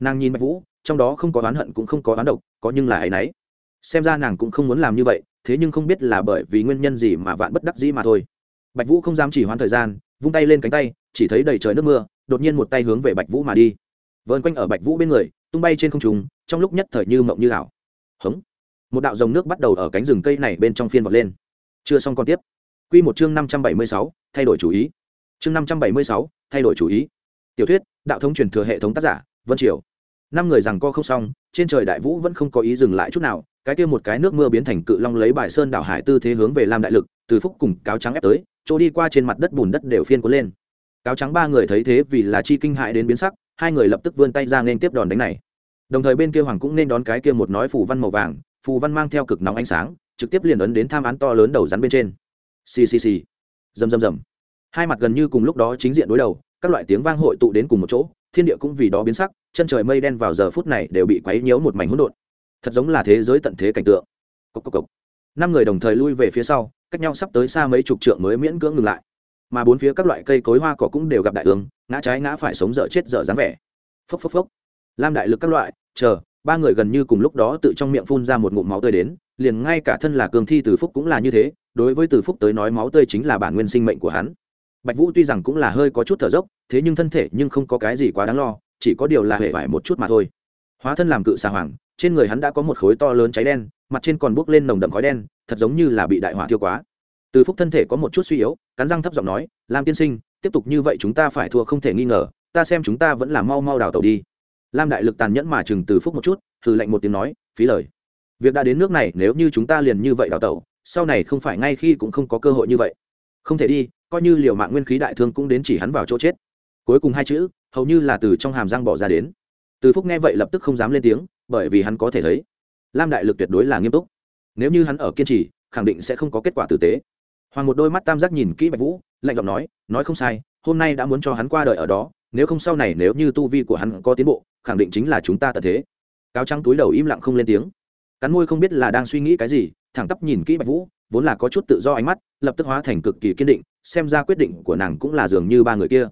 Nàng nhìn bạch vũ, trong đó không có oán hận cũng không có oán độc, có nhưng là ấ y n ấ y xem ra nàng cũng không muốn làm như vậy, thế nhưng không biết là bởi vì nguyên nhân gì mà vạn bất đắc dĩ mà thôi. Bạch vũ không dám chỉ hoãn thời gian, vung tay lên cánh tay, chỉ thấy đầy trời nước mưa, đột nhiên một tay hướng về bạch vũ mà đi. Vơn quanh ở bạch vũ bên người, tung bay trên không trùng trong lúc nhất thời như mộng như ảo. Hống! Một đạo dòng nước bắt đầu ở cánh rừng cây này bên trong phiên vọt lên. Chưa xong còn tiếp quy một chương năm trăm bảy mươi sáu, thay đổi chủ ý. Chương năm trăm bảy mươi sáu, thay đổi chủ ý. Tiểu thuyết, đạo thống truyền thừa hệ thống tác giả, vân triều. Năm người rằng co không xong, trên trời đại vũ vẫn không có ý dừng lại chút nào, cái kia một cái nước mưa biến thành cự long lấy bài sơn đảo hải tư thế hướng về lam đại lực, từ phúc cùng cáo trắng ép tới, chỗ đi qua trên mặt đất bùn đất đều phiên cuốn lên. Cáo trắng ba người thấy thế vì là chi kinh hại đến biến sắc, hai người lập tức vươn tay ra nên tiếp đòn đánh này. Đồng thời bên kia hoàng cũng nên đón cái kia một nói phù văn màu vàng, phù văn mang theo cực nóng ánh sáng, trực tiếp liền ấn đến tham án to lớn đầu rắn bên trên ccc rầm rầm rầm. Hai mặt gần như cùng lúc đó chính diện đối đầu, các loại tiếng vang hội tụ đến cùng một chỗ, thiên địa cũng vì đó biến sắc, chân trời mây đen vào giờ phút này đều bị quấy nhiễu một mảnh hỗn độn. Thật giống là thế giới tận thế cảnh tượng. Cốc cốc cốc. năm người đồng thời lui về phía sau, cách nhau sắp tới xa mấy chục trượng mới miễn cưỡng ngừng lại. Mà bốn phía các loại cây cối hoa cỏ cũng đều gặp đại ương, ngã trái ngã phải sống dở chết dở dáng vẻ. Phốc phốc phốc. Lam đại lực các loại, chờ ba người gần như cùng lúc đó tự trong miệng phun ra một ngụm máu tươi đến, liền ngay cả thân là cường thi từ phúc cũng là như thế, đối với từ phúc tới nói máu tươi chính là bản nguyên sinh mệnh của hắn. Bạch vũ tuy rằng cũng là hơi có chút thở dốc, thế nhưng thân thể nhưng không có cái gì quá đáng lo, chỉ có điều là hề vải một chút mà thôi. Hóa thân làm cự xà hoàng, trên người hắn đã có một khối to lớn cháy đen, mặt trên còn bốc lên nồng đậm khói đen, thật giống như là bị đại hỏa thiêu quá. Từ phúc thân thể có một chút suy yếu, cắn răng thấp giọng nói, lam tiên sinh, tiếp tục như vậy chúng ta phải thua không thể nghi ngờ, ta xem chúng ta vẫn là mau mau đào tàu đi lam đại lực tàn nhẫn mà chừng từ phúc một chút thử lạnh một tiếng nói, phí lời. Việc đã đến nước này, nếu như chúng ta liền như vậy đào tẩu, sau này không phải ngay khi cũng không có cơ hội như vậy. Không thể đi, coi như liều mạng nguyên khí đại thương cũng đến chỉ hắn vào chỗ chết. Cuối cùng hai chữ, hầu như là từ trong hàm răng bỏ ra đến. Từ phúc nghe vậy lập tức không dám lên tiếng, bởi vì hắn có thể thấy, lam đại lực tuyệt đối là nghiêm túc. Nếu như hắn ở kiên trì, khẳng định sẽ không có kết quả tử tế. Hoàng một đôi mắt tam giác nhìn kỹ bạch vũ, lạnh giọng nói nói không sai, hôm nay đã muốn cho hắn qua đời ở đó nếu không sau này nếu như tu vi của hắn có tiến bộ, khẳng định chính là chúng ta tận thế. Cáo trắng túi đầu im lặng không lên tiếng. Cắn môi không biết là đang suy nghĩ cái gì, thẳng tắp nhìn kỹ bạch vũ, vốn là có chút tự do ánh mắt, lập tức hóa thành cực kỳ kiên định, xem ra quyết định của nàng cũng là dường như ba người kia.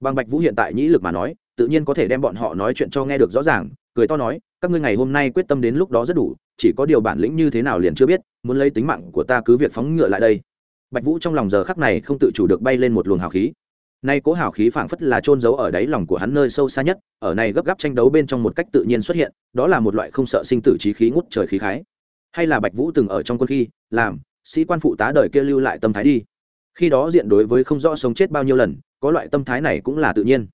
Bằng bạch vũ hiện tại nhĩ lực mà nói, tự nhiên có thể đem bọn họ nói chuyện cho nghe được rõ ràng, cười to nói, các ngươi ngày hôm nay quyết tâm đến lúc đó rất đủ, chỉ có điều bản lĩnh như thế nào liền chưa biết, muốn lấy tính mạng của ta cứ việc phóng ngựa lại đây. Bạch vũ trong lòng giờ khắc này không tự chủ được bay lên một luồng hào khí nay cố hào khí phảng phất là trôn giấu ở đáy lòng của hắn nơi sâu xa nhất, ở này gấp gáp tranh đấu bên trong một cách tự nhiên xuất hiện, đó là một loại không sợ sinh tử trí khí ngút trời khí khái. Hay là bạch vũ từng ở trong quân khi, làm, sĩ quan phụ tá đời kia lưu lại tâm thái đi. Khi đó diện đối với không rõ sống chết bao nhiêu lần, có loại tâm thái này cũng là tự nhiên.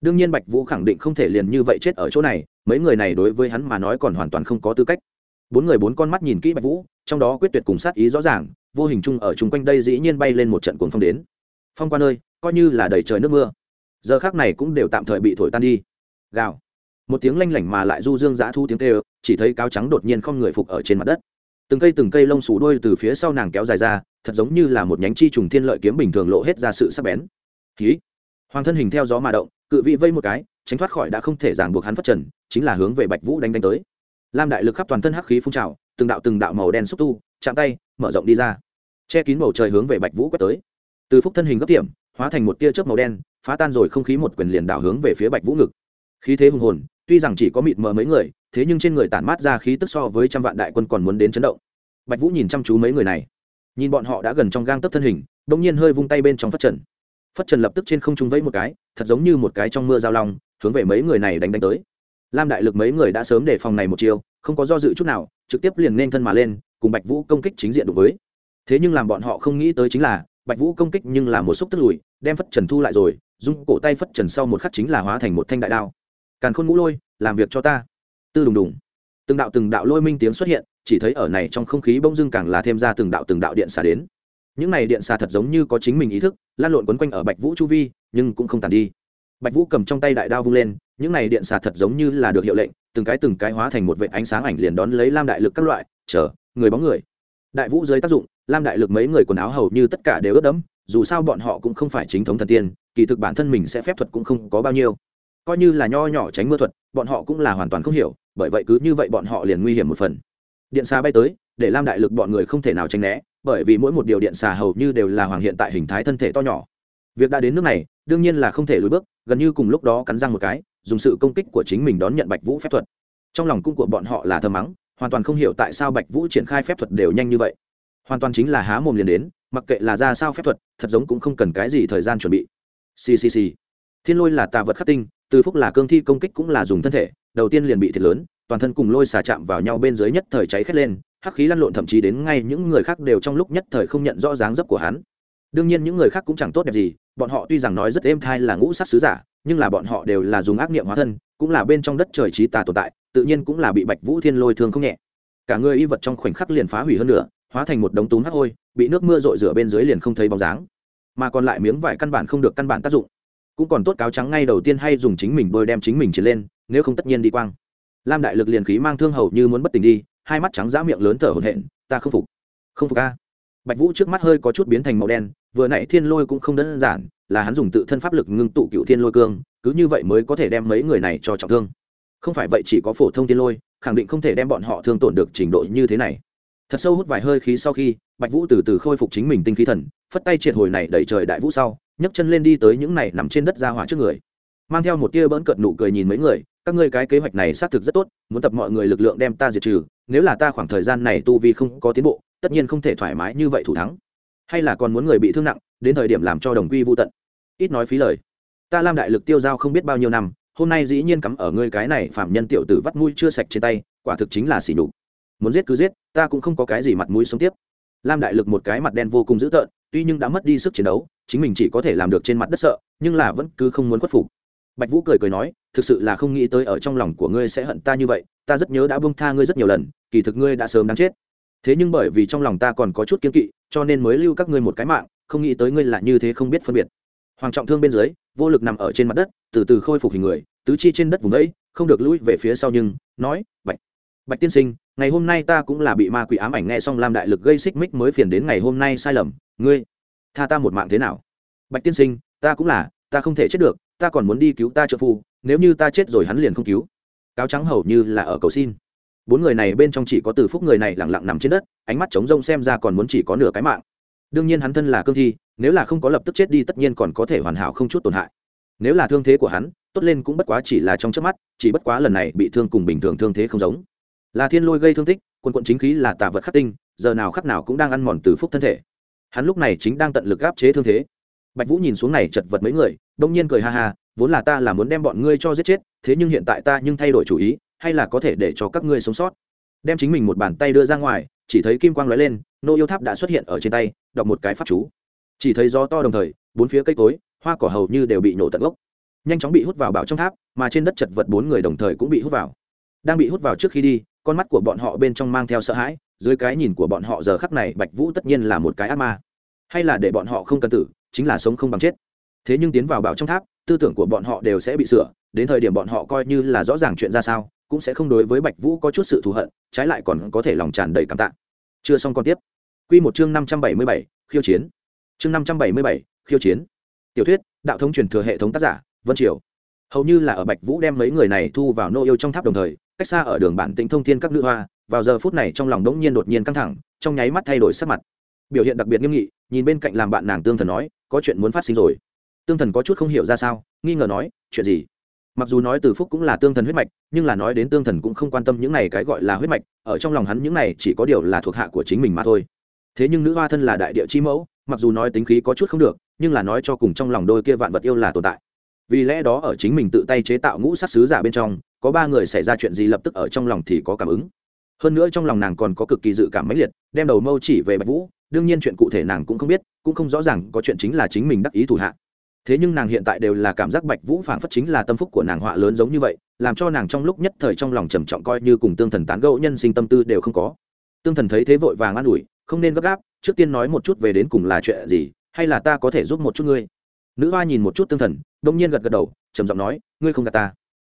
Đương nhiên bạch vũ khẳng định không thể liền như vậy chết ở chỗ này, mấy người này đối với hắn mà nói còn hoàn toàn không có tư cách. Bốn người bốn con mắt nhìn kỹ bạch vũ, trong đó quyết tuyệt cùng sát ý rõ ràng, vô hình chung ở chung quanh đây dĩ nhiên bay lên một trận cuồng phong đến. Phong quan ơi coi như là đầy trời nước mưa. Giờ khác này cũng đều tạm thời bị thổi tan đi. Gào. Một tiếng lanh lảnh mà lại du dương giã thu tiếng kêu, chỉ thấy cáo trắng đột nhiên không người phục ở trên mặt đất. Từng cây từng cây lông xù đôi từ phía sau nàng kéo dài ra, thật giống như là một nhánh chi trùng thiên lợi kiếm bình thường lộ hết ra sự sắc bén. Ký hoàng thân hình theo gió mà động, cự vị vây một cái, tránh thoát khỏi đã không thể ràng buộc hắn phát trần, chính là hướng về bạch vũ đánh đánh tới. Lam đại lực khắp toàn thân hắc khí phun trào, từng đạo từng đạo màu đen xúc tu, chạm tay, mở rộng đi ra. Che kín bầu trời hướng về bạch vũ quét tới. Từ phúc thân hình gấp tiệm hóa thành một tia chớp màu đen, phá tan rồi không khí một quyền liền đảo hướng về phía bạch vũ ngực. Khí thế hùng hồn, tuy rằng chỉ có mịt mờ mấy người, thế nhưng trên người tản mát ra khí tức so với trăm vạn đại quân còn muốn đến chấn động. Bạch vũ nhìn chăm chú mấy người này. Nhìn bọn họ đã gần trong gang tấp thân hình đ nhiên hơi vung tay bên trong phất trần. Phất trần lập tức trên không trung vẫy một cái, thật giống như một cái trong mưa giao long, hướng về mấy người này đánh đánh tới. Lam đại lực mấy người đã sớm đề phòng này một chiều không có do dự chút nào, trực tiếp liền nên thân mà lên, cùng bạch vũ công kích chính diện đối với. Thế nhưng làm bọn họ không nghĩ tới chính là, bạch vũ công kích nhưng là một xúc tức lùi đem phất trần thu lại rồi, dung cổ tay phất trần sau một khắc chính là hóa thành một thanh đại đao. Càn khôn ngũ lôi, làm việc cho ta. Tư đùng đùng. Từng đạo từng đạo lôi minh tiếng xuất hiện, chỉ thấy ở này trong không khí bông dưng càng là thêm ra từng đạo từng đạo điện xả đến. Những này điện xả thật giống như có chính mình ý thức, lan lộn quấn quanh ở bạch vũ chu vi, nhưng cũng không tàn đi. Bạch vũ cầm trong tay đại đao vung lên, những này điện xả thật giống như là được hiệu lệnh, từng cái từng cái hóa thành một vệ ánh sáng ảnh liền đón lấy lam đại lực các loại, chờ, người bóng người. Đại vũ dưới tác dụng, lam đại lực mấy người quần áo hầu như tất cả đều ướt đẫm dù sao bọn họ cũng không phải chính thống thần tiên, kỳ thực bản thân mình sẽ phép thuật cũng không có bao nhiêu. Coi như là nho nhỏ tránh mưa thuật, bọn họ cũng là hoàn toàn không hiểu, bởi vậy cứ như vậy bọn họ liền nguy hiểm một phần. Điện xà bay tới, để lam đại lực bọn người không thể nào tránh né, bởi vì mỗi một điều điện xà hầu như đều là hoàng hiện tại hình thái thân thể to nhỏ. Việc đã đến nước này, đương nhiên là không thể lùi bước, gần như cùng lúc đó cắn răng một cái, dùng sự công kích của chính mình đón nhận bạch vũ phép thuật. Trong lòng cung của bọn họ là thơ mắng, hoàn toàn không hiểu tại sao bạch vũ triển khai phép thuật đều nhanh như vậy. Hoàn toàn chính là há mồm liền đến mặc kệ là ra sao phép thuật, thật giống cũng không cần cái gì thời gian chuẩn bị. Ccc thiên lôi là tà vật khắc tinh, từ phúc là cương thi công kích cũng là dùng thân thể, đầu tiên liền bị thiệt lớn, toàn thân cùng lôi xà chạm vào nhau bên dưới nhất thời cháy khét lên, hắc khí lăn lộn thậm chí đến ngay những người khác đều trong lúc nhất thời không nhận rõ dáng dấp của hắn. Đương nhiên những người khác cũng chẳng tốt đẹp gì, bọn họ tuy rằng nói rất êm thai là ngũ sắc sứ giả, nhưng là bọn họ đều là dùng ác niệm hóa thân, cũng là bên trong đất trời trí tà tồn tại, tự nhiên cũng là bị bạch vũ thiên lôi thương không nhẹ. Cả người y vật trong khoảnh khắc liền phá hủy hơn nữa hóa thành một đống túm hắc hôi, bị nước mưa rội rửa bên dưới liền không thấy bóng dáng. Mà còn lại miếng vải căn bản không được căn bản tác dụng. Cũng còn tốt cáo trắng ngay đầu tiên hay dùng chính mình bôi đem chính mình chiến lên, nếu không tất nhiên đi quang. Lam đại lực liền khí mang thương hầu như muốn bất tỉnh đi, hai mắt trắng dã miệng lớn thở hổn hển, ta không phục. Không phục a? Bạch vũ trước mắt hơi có chút biến thành màu đen, vừa nãy thiên lôi cũng không đơn giản, là hắn dùng tự thân pháp lực ngưng tụ cựu thiên lôi cương, cứ như vậy mới có thể đem mấy người này cho trọng thương. Không phải vậy chỉ có phổ thông thiên lôi, khẳng định không thể đem bọn họ thương tổn được trình độ như thế này thật sâu hút vài hơi khí sau khi, bạch vũ từ từ khôi phục chính mình tinh khí thần, phất tay triệt hồi này đẩy trời đại vũ sau, nhấc chân lên đi tới những này nằm trên đất ra hỏa trước người. Mang theo một tia bỡn cợt nụ cười nhìn mấy người, các ngươi cái kế hoạch này xác thực rất tốt, muốn tập mọi người lực lượng đem ta diệt trừ, nếu là ta khoảng thời gian này tu vi không có tiến bộ, tất nhiên không thể thoải mái như vậy thủ thắng. Hay là còn muốn người bị thương nặng, đến thời điểm làm cho đồng quy vô tận. Ít nói phí lời. Ta làm đại lực tiêu giao không biết bao nhiêu năm, hôm nay dĩ nhiên cắm ở ngươi cái này phạm nhân tiểu tử vắt mũi chưa sạch trên tay, quả thực chính là xỉ nhục muốn giết cứ giết, ta cũng không có cái gì mặt mũi sống tiếp. Lam đại lực một cái mặt đen vô cùng dữ tợn, tuy nhưng đã mất đi sức chiến đấu, chính mình chỉ có thể làm được trên mặt đất sợ, nhưng là vẫn cứ không muốn khuất phục. Bạch vũ cười cười nói, thực sự là không nghĩ tới ở trong lòng của ngươi sẽ hận ta như vậy, ta rất nhớ đã bông tha ngươi rất nhiều lần, kỳ thực ngươi đã sớm đáng chết. Thế nhưng bởi vì trong lòng ta còn có chút kiên kỵ, cho nên mới lưu các ngươi một cái mạng, không nghĩ tới ngươi là như thế không biết phân biệt. Hoàng trọng thương bên dưới, vô lực nằm ở trên mặt đất, từ từ khôi phục hình người, tứ chi trên đất vùng vẫy, không được lũi về phía sau nhưng nói, bạch bạch tiên sinh, ngày hôm nay ta cũng là bị ma quỷ ám ảnh nghe xong lam đại lực gây xích mích mới phiền đến ngày hôm nay sai lầm. Ngươi, tha ta một mạng thế nào? Bạch tiên sinh, ta cũng là, ta không thể chết được, ta còn muốn đi cứu ta trợ phu, nếu như ta chết rồi hắn liền không cứu. Cáo trắng hầu như là ở cầu xin. Bốn người này bên trong chỉ có từ phúc người này lẳng lặng nằm trên đất, ánh mắt trống rông xem ra còn muốn chỉ có nửa cái mạng. Đương nhiên hắn thân là cương thi, nếu là không có lập tức chết đi tất nhiên còn có thể hoàn hảo không chút tổn hại. Nếu là thương thế của hắn, tốt lên cũng bất quá chỉ là trong trước mắt, chỉ bất quá lần này bị thương cùng bình thường thương thế không giống là thiên lôi gây thương tích quân quận chính khí là tà vật khắc tinh, giờ nào khắc nào cũng đang ăn mòn từ phúc thân thể. Hắn lúc này chính đang tận lực áp chế thương thế. Bạch vũ nhìn xuống này chật vật mấy người, đông nhiên cười ha ha, vốn là ta là muốn đem bọn ngươi cho giết chết, thế nhưng hiện tại ta nhưng thay đổi chủ ý, hay là có thể để cho các ngươi sống sót? Đem chính mình một bàn tay đưa ra ngoài, chỉ thấy kim quang lóe lên, nô yêu tháp đã xuất hiện ở trên tay, đọc một cái pháp chú. Chỉ thấy gió to đồng thời, bốn phía cây cối, hoa cỏ hầu như đều bị nổ tận gốc. Nhanh chóng bị hút vào bảo trong tháp, mà trên đất chật vật bốn người đồng thời cũng bị hút vào. Đang bị hút vào trước khi đi con mắt của bọn họ bên trong mang theo sợ hãi, dưới cái nhìn của bọn họ giờ khắc này, bạch vũ tất nhiên là một cái ác ma. Hay là để bọn họ không cần tử, chính là sống không bằng chết. Thế nhưng tiến vào bảo trong tháp, tư tưởng của bọn họ đều sẽ bị sửa, đến thời điểm bọn họ coi như là rõ ràng chuyện ra sao, cũng sẽ không đối với bạch vũ có chút sự thù hận, trái lại còn có thể lòng tràn đầy cảm tạ. Chưa xong còn tiếp. Q một chương năm trăm bảy mươi bảy, khiêu chiến. Chương năm trăm bảy mươi bảy, khiêu chiến. Tiểu thuyết, đạo thống truyền thừa hệ thống tác giả, vân triều. Hầu như là ở bạch vũ đem mấy người này thu vào nô yêu trong tháp đồng thời cách xa ở đường bản tĩnh thông thiên các nữ hoa, vào giờ phút này trong lòng đống nhiên đột nhiên căng thẳng, trong nháy mắt thay đổi sắc mặt. Biểu hiện đặc biệt nghiêm nghị, nhìn bên cạnh làm bạn nàng tương thần nói, có chuyện muốn phát sinh rồi. Tương thần có chút không hiểu ra sao, nghi ngờ nói, chuyện gì? Mặc dù nói từ phúc cũng là tương thần huyết mạch, nhưng là nói đến tương thần cũng không quan tâm những này cái gọi là huyết mạch, ở trong lòng hắn những này chỉ có điều là thuộc hạ của chính mình mà thôi. Thế nhưng nữ hoa thân là đại địa chi mẫu, mặc dù nói tính khí có chút không được, nhưng là nói cho cùng trong lòng đôi kia vạn vật yêu là tồn tại. Vì lẽ đó ở chính mình tự tay chế tạo ngũ sát sứ giả bên trong có ba người xảy ra chuyện gì lập tức ở trong lòng thì có cảm ứng. Hơn nữa trong lòng nàng còn có cực kỳ dự cảm mãnh liệt, đem đầu mâu chỉ về bạch vũ, đương nhiên chuyện cụ thể nàng cũng không biết, cũng không rõ ràng có chuyện chính là chính mình đắc ý thủ hạ. Thế nhưng nàng hiện tại đều là cảm giác bạch vũ phảng phất chính là tâm phúc của nàng họa lớn giống như vậy, làm cho nàng trong lúc nhất thời trong lòng trầm trọng coi như cùng tương thần tán gẫu nhân sinh tâm tư đều không có. Tương thần thấy thế vội vàng an ủi, không nên gấp gáp, trước tiên nói một chút về đến cùng là chuyện gì, hay là ta có thể giúp một chút ngươi. Nữ hoa nhìn một chút tương thần, đông nhiên gật gật đầu, trầm giọng nói, ngươi không gạt ta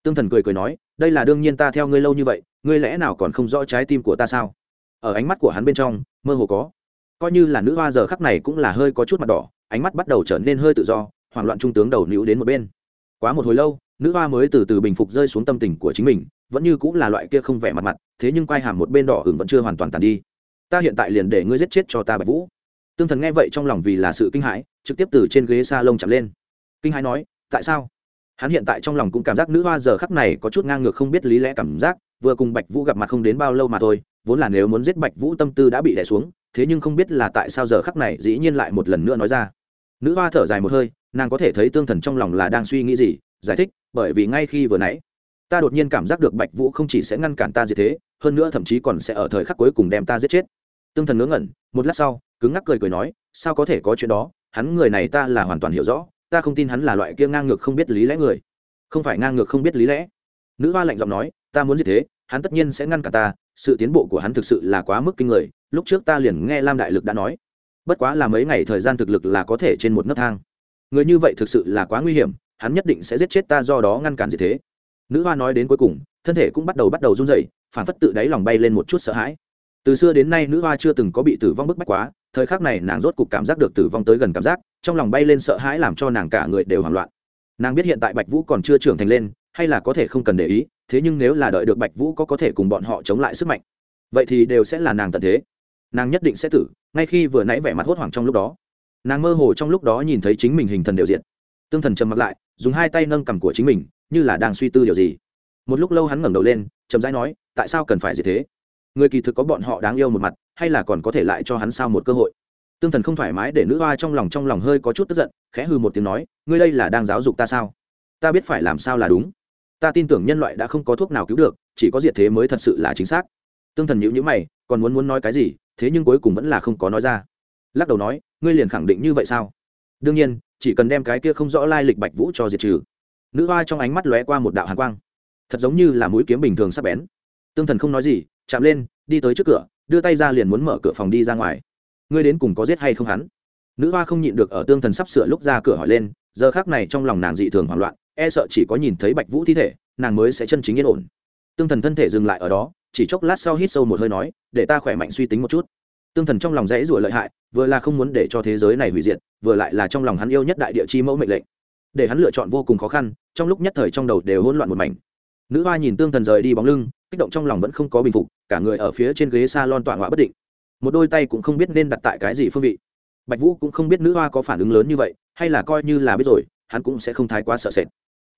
tương thần cười cười nói, đây là đương nhiên ta theo ngươi lâu như vậy, ngươi lẽ nào còn không rõ trái tim của ta sao? Ở ánh mắt của hắn bên trong, mơ hồ có. Coi như là nữ hoa giờ khắc này cũng là hơi có chút mặt đỏ, ánh mắt bắt đầu trở nên hơi tự do, hoảng loạn trung tướng đầu níu đến một bên. Quá một hồi lâu, nữ hoa mới từ từ bình phục rơi xuống tâm tình của chính mình, vẫn như cũng là loại kia không vẻ mặt mặt, thế nhưng quai hàm một bên đỏ hừng vẫn chưa hoàn toàn tàn đi. Ta hiện tại liền để ngươi giết chết cho ta bạch vũ. Tương thần nghe vậy trong lòng vì là sự kinh hãi, trực tiếp từ trên ghế s a lông chạm lên. Kinh hãi nói, tại sao? Hắn hiện tại trong lòng cũng cảm giác nữ hoa giờ khắc này có chút ngang ngược không biết lý lẽ cảm giác, vừa cùng bạch vũ gặp mặt không đến bao lâu mà thôi, vốn là nếu muốn giết bạch vũ tâm tư đã bị đẻ xuống, thế nhưng không biết là tại sao giờ khắc này dĩ nhiên lại một lần nữa nói ra. Nữ hoa thở dài một hơi, nàng có thể thấy tương thần trong lòng là đang suy nghĩ gì, giải thích, bởi vì ngay khi vừa nãy, ta đột nhiên cảm giác được bạch vũ không chỉ sẽ ngăn cản ta gì thế, hơn nữa thậm chí còn sẽ ở thời khắc cuối cùng đem ta giết chết. Tương thần ngớ ngẩn, một lát sau, cứng ngắc cười cười nói, sao có thể có chuyện đó, hắn người này ta là hoàn toàn hiểu rõ ta không tin hắn là loại kia ngang ngược không biết lý lẽ người. Không phải ngang ngược không biết lý lẽ. Nữ hoa lạnh giọng nói, ta muốn gì thế, hắn tất nhiên sẽ ngăn cả ta, sự tiến bộ của hắn thực sự là quá mức kinh người, lúc trước ta liền nghe lam đại lực đã nói. Bất quá là mấy ngày thời gian thực lực là có thể trên một nấc thang. Người như vậy thực sự là quá nguy hiểm, hắn nhất định sẽ giết chết ta do đó ngăn cản gì thế. Nữ hoa nói đến cuối cùng, thân thể cũng bắt đầu bắt đầu run rẩy, phản phất tự đáy lòng bay lên một chút sợ hãi. Từ xưa đến nay nữ hoa chưa từng có bị tử vong bức bách quá thời khắc này nàng rốt cục cảm giác được tử vong tới gần cảm giác, trong lòng bay lên sợ hãi làm cho nàng cả người đều hoảng loạn. Nàng biết hiện tại bạch vũ còn chưa trưởng thành lên, hay là có thể không cần để ý, thế nhưng nếu là đợi được bạch vũ có có thể cùng bọn họ chống lại sức mạnh, vậy thì đều sẽ là nàng tận thế. Nàng nhất định sẽ tử, ngay khi vừa nãy vẻ mặt hốt hoảng trong lúc đó. Nàng mơ hồ trong lúc đó nhìn thấy chính mình hình thần đều diện tương thần trầm mặc lại, dùng hai tay nâng cằm của chính mình, như là đang suy tư điều gì. Một lúc lâu hắn ngẩng đầu lên, chậm rãi nói, tại sao cần phải gì thế? Người kỳ thực có bọn họ đáng yêu một mặt hay là còn có thể lại cho hắn sao một cơ hội? Tương thần không thoải mái để nữ hoa trong lòng trong lòng hơi có chút tức giận, khẽ hư một tiếng nói, ngươi đây là đang giáo dục ta sao? Ta biết phải làm sao là đúng. Ta tin tưởng nhân loại đã không có thuốc nào cứu được, chỉ có diệt thế mới thật sự là chính xác. Tương thần nhữ nhữ mày, còn muốn muốn nói cái gì, thế nhưng cuối cùng vẫn là không có nói ra. Lắc đầu nói, ngươi liền khẳng định như vậy sao? Đương nhiên, chỉ cần đem cái kia không rõ lai lịch bạch vũ cho diệt trừ. Nữ hoa trong ánh mắt lóe qua một đạo hàn quang. Thật giống như là mũi kiếm bình thường sắp bén. Tương thần không nói gì, chạm lên, đi tới trước cửa đưa tay ra liền muốn mở cửa phòng đi ra ngoài. Ngươi đến cùng có giết hay không hắn? Nữ hoa không nhịn được ở tương thần sắp sửa lúc ra cửa hỏi lên, giờ khác này trong lòng nàng dị thường hoảng loạn e sợ chỉ có nhìn thấy bạch vũ thi thể, nàng mới sẽ chân chính yên ổn. Tương thần thân thể dừng lại ở đó, chỉ chốc lát sau hít sâu một hơi nói, để ta khỏe mạnh suy tính một chút. Tương thần trong lòng rẽ rủa lợi hại, vừa là không muốn để cho thế giới này hủy diệt, vừa lại là trong lòng hắn yêu nhất đại địa chi mẫu mệnh lệnh. Để hắn lựa chọn vô cùng khó khăn, trong lúc nhất thời trong đầu đều hỗn loạn một mảnh. Nữ hoa nhìn tương thần rời đi bóng lưng, kích động trong lòng vẫn không có bình phục cả người ở phía trên ghế s a lon tọa ngoại bất định. Một đôi tay cũng không biết nên đặt tại cái gì phương vị. Bạch vũ cũng không biết nữ hoa có phản ứng lớn như vậy, hay là coi như là biết rồi, hắn cũng sẽ không thái quá sợ sệt.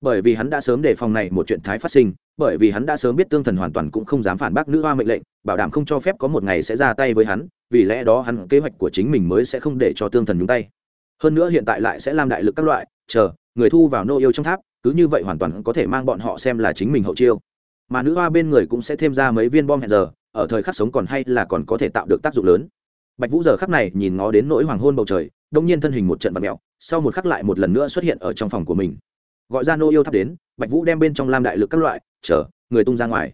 Bởi vì hắn đã sớm đề phòng này một chuyện thái phát sinh, bởi vì hắn đã sớm biết tương thần hoàn toàn cũng không dám phản bác nữ hoa mệnh lệnh, bảo đảm không cho phép có một ngày sẽ ra tay với hắn, vì lẽ đó hắn kế hoạch của chính mình mới sẽ không để cho tương thần nhúng tay. Hơn nữa hiện tại lại sẽ làm đại lực các loại, chờ, người thu vào nô yêu trong tháp, cứ như vậy hoàn toàn có thể mang bọn họ xem là chính mình hậu chiêu mà nữ hoa bên người cũng sẽ thêm ra mấy viên bom hẹn giờ, ở thời khắc sống còn hay là còn có thể tạo được tác dụng lớn. Bạch vũ giờ khắc này nhìn ngó đến nỗi hoàng hôn bầu trời, đông nhiên thân hình một trận vật mẹo sau một khắc lại một lần nữa xuất hiện ở trong phòng của mình. Gọi ra nô yêu thắp đến, bạch vũ đem bên trong lam đại lực các loại chở người tung ra ngoài.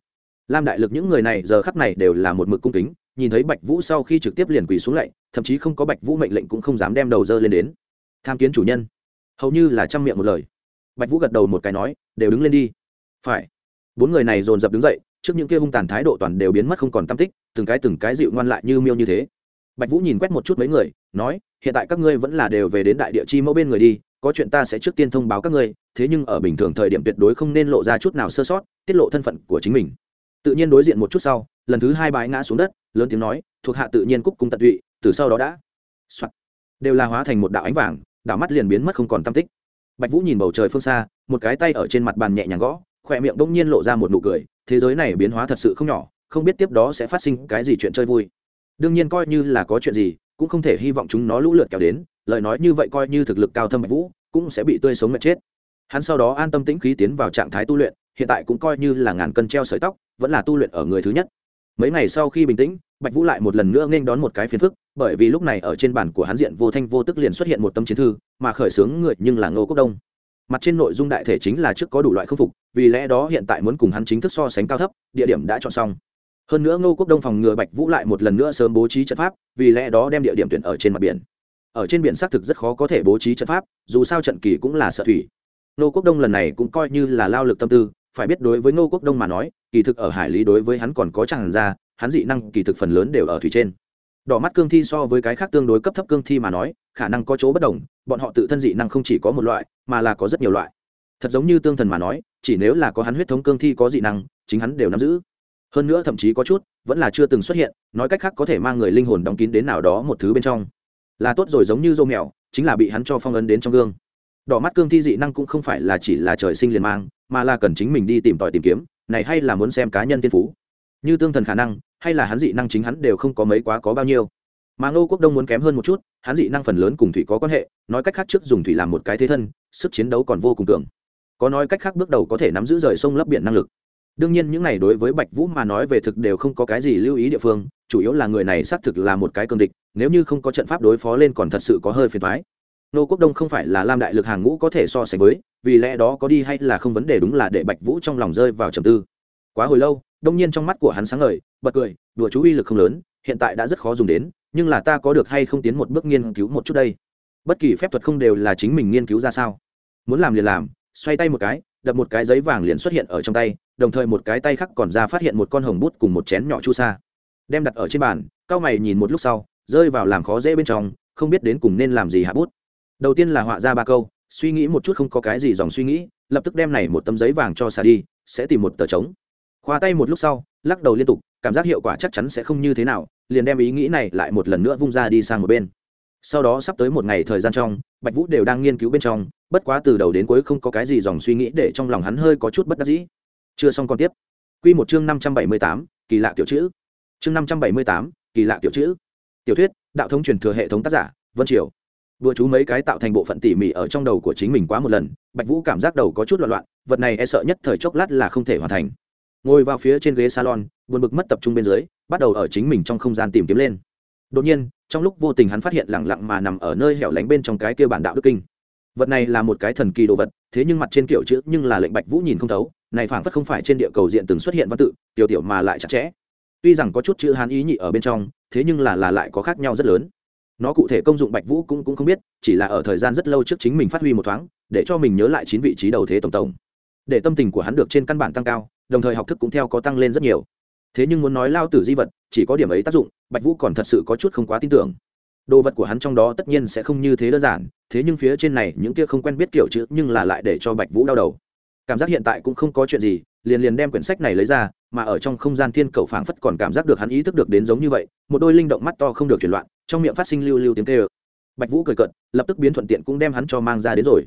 Lam đại lực những người này giờ khắc này đều là một mực cung kính, nhìn thấy bạch vũ sau khi trực tiếp liền quỳ xuống lạy, thậm chí không có bạch vũ mệnh lệnh cũng không dám đem đầu dơ lên đến. Tham kiến chủ nhân. Hầu như là chăm miệng một lời. Bạch vũ gật đầu một cái nói, đều đứng lên đi. Phải bốn người này dồn dập đứng dậy, trước những kia hung tàn thái độ toàn đều biến mất không còn tâm tích, từng cái từng cái dịu ngoan lại như miêu như thế. Bạch vũ nhìn quét một chút mấy người, nói, hiện tại các ngươi vẫn là đều về đến đại địa chi mẫu bên người đi, có chuyện ta sẽ trước tiên thông báo các ngươi, thế nhưng ở bình thường thời điểm tuyệt đối không nên lộ ra chút nào sơ sót, tiết lộ thân phận của chính mình. Tự nhiên đối diện một chút sau, lần thứ hai bái ngã xuống đất, lớn tiếng nói, thuộc hạ tự nhiên cúc cung tận tụy, từ sau đó đã、Soạn. đều là hóa thành một đạo ánh vàng, đảo mắt liền biến mất không còn tam tích. Bạch vũ nhìn bầu trời phương xa, một cái tay ở trên mặt bàn nhẹ nhàng gõ khỏe miệng bỗng nhiên lộ ra một nụ cười, thế giới này biến hóa thật sự không nhỏ, không biết tiếp đó sẽ phát sinh cái gì chuyện chơi vui. Đương nhiên coi như là có chuyện gì, cũng không thể hy vọng chúng nó lũ lượt kéo đến, lời nói như vậy coi như thực lực cao thâm bạch vũ, cũng sẽ bị tươi sống mệt chết. Hắn sau đó an tâm tĩnh khí tiến vào trạng thái tu luyện, hiện tại cũng coi như là ngàn cân treo sợi tóc, vẫn là tu luyện ở người thứ nhất. Mấy ngày sau khi bình tĩnh, bạch vũ lại một lần nữa nên đón một cái phiền phức, bởi vì lúc này ở trên bản của hắn diện vô thanh vô tức liền xuất hiện một tâm chiến thư, mà khởi xướng người nhưng là ngô quốc đông mặt trên nội dung đại thể chính là trước có đủ loại khâm phục, vì lẽ đó hiện tại muốn cùng hắn chính thức so sánh cao thấp, địa điểm đã chọn xong. Hơn nữa ngô quốc đông phòng ngừa bạch vũ lại một lần nữa sớm bố trí trận pháp, vì lẽ đó đem địa điểm tuyển ở trên mặt biển. Ở trên biển xác thực rất khó có thể bố trí trận pháp, dù sao trận kỳ cũng là sợ thủy. Ngô quốc đông lần này cũng coi như là lao lực tâm tư, phải biết đối với ngô quốc đông mà nói, kỳ thực ở hải lý đối với hắn còn có chẳng ra, hắn dị năng kỳ thực phần lớn đều ở thủy trên đỏ mắt cương thi so với cái khác tương đối cấp thấp cương thi mà nói, khả năng có chỗ bất đồng, bọn họ tự thân dị năng không chỉ có một loại, mà là có rất nhiều loại. Thật giống như tương thần mà nói, chỉ nếu là có hắn huyết thống cương thi có dị năng, chính hắn đều nắm giữ. Hơn nữa thậm chí có chút, vẫn là chưa từng xuất hiện, nói cách khác có thể mang người linh hồn đóng kín đến nào đó một thứ bên trong. Là tốt rồi giống như dô mèo, chính là bị hắn cho phong ấn đến trong gương. Đỏ mắt cương thi dị năng cũng không phải là chỉ là trời sinh liền mang, mà là cần chính mình đi tìm tòi tìm kiếm, này hay là muốn xem cá nhân thiên phú như tương thần khả năng, hay là hắn dị năng chính hắn đều không có mấy quá có bao nhiêu. Mà ngô quốc đông muốn kém hơn một chút, hắn dị năng phần lớn cùng thủy có quan hệ, nói cách khác trước dùng thủy làm một cái thế thân, sức chiến đấu còn vô cùng cường. Có nói cách khác bước đầu có thể nắm giữ rời sông lấp biển năng lực. Đương nhiên những này đối với bạch vũ mà nói về thực đều không có cái gì lưu ý địa phương, chủ yếu là người này xác thực là một cái cường địch, nếu như không có trận pháp đối phó lên còn thật sự có hơi phiền thoái nô quốc đông không phải là lam đại lực hàng ngũ có thể so sánh với, vì lẽ đó có đi hay là không vấn đề đúng là để bạch vũ trong lòng rơi vào trầm tư. Quá hồi lâu đông nhiên trong mắt của hắn sáng ngời, bật cười, đùa chú uy lực không lớn, hiện tại đã rất khó dùng đến, nhưng là ta có được hay không tiến một bước nghiên cứu một chút đây? Bất kỳ phép thuật không đều là chính mình nghiên cứu ra sao? Muốn làm liền làm, xoay tay một cái, đập một cái giấy vàng liền xuất hiện ở trong tay, đồng thời một cái tay khác còn ra phát hiện một con hồng bút cùng một chén nhỏ chu sa. Đem đặt ở trên bàn, cao mày nhìn một lúc sau, rơi vào làm khó dễ bên trong, không biết đến cùng nên làm gì hạ bút. Đầu tiên là họa ra ba câu, suy nghĩ một chút không có cái gì dòng suy nghĩ, lập tức đem này một tấm giấy vàng cho xả đi, sẽ tìm một tờ trống khoa tay một lúc sau, lắc đầu liên tục, cảm giác hiệu quả chắc chắn sẽ không như thế nào, liền đem ý nghĩ này lại một lần nữa vung ra đi sang một bên. Sau đó sắp tới một ngày thời gian trong, bạch vũ đều đang nghiên cứu bên trong, bất quá từ đầu đến cuối không có cái gì dòng suy nghĩ để trong lòng hắn hơi có chút bất đắc dĩ. Chưa xong còn tiếp. Quy một chương năm trăm bảy mươi tám, kỳ lạ tiểu chữ. Chương năm trăm bảy mươi tám, kỳ lạ tiểu chữ. Tiểu thuyết, đạo thống truyền thừa hệ thống tác giả, vân triều. Đùa chú mấy cái tạo thành bộ phận tỉ mỉ ở trong đầu của chính mình quá một lần, bạch vũ cảm giác đầu có chút loạn loạn, vật này e sợ nhất thời chốc lát là không thể hoàn thành ngồi vào phía trên ghế salon, buồn bực mất tập trung bên dưới, bắt đầu ở chính mình trong không gian tìm kiếm lên. Đột nhiên, trong lúc vô tình hắn phát hiện lẳng lặng mà nằm ở nơi hẻo lánh bên trong cái kia bản đạo đức kinh. Vật này là một cái thần kỳ đồ vật, thế nhưng mặt trên kiểu chữ nhưng là lệnh bạch vũ nhìn không thấu, này phảng phất không phải trên địa cầu diện từng xuất hiện văn tự, tiểu tiểu mà lại chặt chẽ. Tuy rằng có chút chữ hán ý nhị ở bên trong, thế nhưng là là lại có khác nhau rất lớn. Nó cụ thể công dụng bạch vũ cũng cũng không biết, chỉ là ở thời gian rất lâu trước chính mình phát huy một thoáng, để cho mình nhớ lại chín vị trí đầu thế tổng tổng. Để tâm tình của hắn được trên căn bản tăng cao đồng thời học thức cũng theo có tăng lên rất nhiều. Thế nhưng muốn nói lao tử di vật, chỉ có điểm ấy tác dụng, bạch vũ còn thật sự có chút không quá tin tưởng. Đồ vật của hắn trong đó tất nhiên sẽ không như thế đơn giản, thế nhưng phía trên này những kia không quen biết kiểu chữ nhưng là lại để cho bạch vũ đau đầu. Cảm giác hiện tại cũng không có chuyện gì, liền liền đem quyển sách này lấy ra, mà ở trong không gian thiên cầu phảng phất còn cảm giác được hắn ý thức được đến giống như vậy, một đôi linh động mắt to không được chuyển loạn, trong miệng phát sinh lưu lưu tiếng kêu. Bạch vũ cười cận lập tức biến thuận tiện cũng đem hắn cho mang ra đến rồi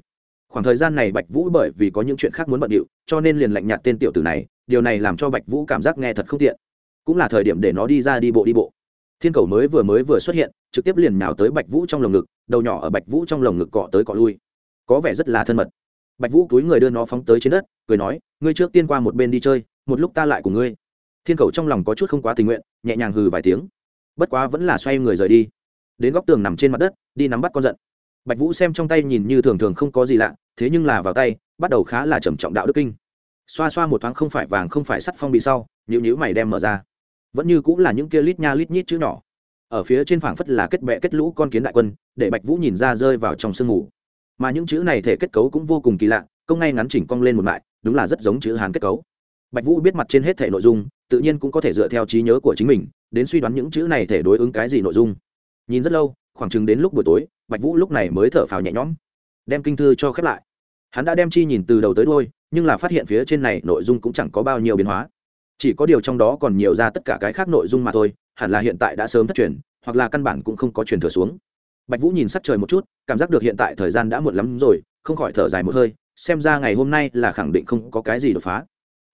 khoảng thời gian này bạch vũ bởi vì có những chuyện khác muốn bận điệu, cho nên liền lạnh nhạt tên tiểu tử này, điều này làm cho bạch vũ cảm giác nghe thật không tiện. Cũng là thời điểm để nó đi ra đi bộ đi bộ. Thiên cầu mới vừa mới vừa xuất hiện, trực tiếp liền nhào tới bạch vũ trong lồng ngực, đầu nhỏ ở bạch vũ trong lồng ngực cọ tới cọ lui. Có vẻ rất là thân mật. Bạch vũ túi người đưa nó phóng tới trên đất, cười nói, ngươi trước tiên qua một bên đi chơi, một lúc ta lại cùng ngươi. Thiên cầu trong lòng có chút không quá tình nguyện, nhẹ nhàng hừ vài tiếng. Bất quá vẫn là xoay người rời đi. Đến góc tường nằm trên mặt đất, đi nắm bắt con giận bạch vũ xem trong tay nhìn như thường thường không có gì lạ, thế nhưng là vào tay, bắt đầu khá là trầm trọng đạo đức kinh. Xoa xoa một thoáng không phải vàng không phải sắt phong bị sau nhữ nhữ mày đem mở ra. Vẫn như cũng là những kia lít nha lít nhít chữ nhỏ. Ở phía trên phảng phất là kết bệ kết lũ con kiến đại quân, để bạch vũ nhìn ra rơi vào trong sương mù. Mà những chữ này thể kết cấu cũng vô cùng kỳ lạ, công ngay ngắn chỉnh cong lên một mại, đúng là rất giống chữ hán kết cấu. Bạch vũ biết mặt trên hết thể nội dung, tự nhiên cũng có thể dựa theo trí nhớ của chính mình, đến suy đoán những chữ này thể đối ứng cái gì nội dung. Nhìn rất lâu khoảng chừng đến lúc buổi tối, bạch vũ lúc này mới thở phào nhẹ nhõm. Đem kinh thư cho khép lại. Hắn đã đem chi nhìn từ đầu tới đôi nhưng là phát hiện phía trên này nội dung cũng chẳng có bao nhiêu biến hóa. Chỉ có điều trong đó còn nhiều ra tất cả cái khác nội dung mà thôi, hẳn là hiện tại đã sớm thất truyền, hoặc là căn bản cũng không có truyền thừa xuống. Bạch vũ nhìn sắc trời một chút, cảm giác được hiện tại thời gian đã muộn lắm rồi, không khỏi thở dài một hơi, xem ra ngày hôm nay là khẳng định không có cái gì đột phá.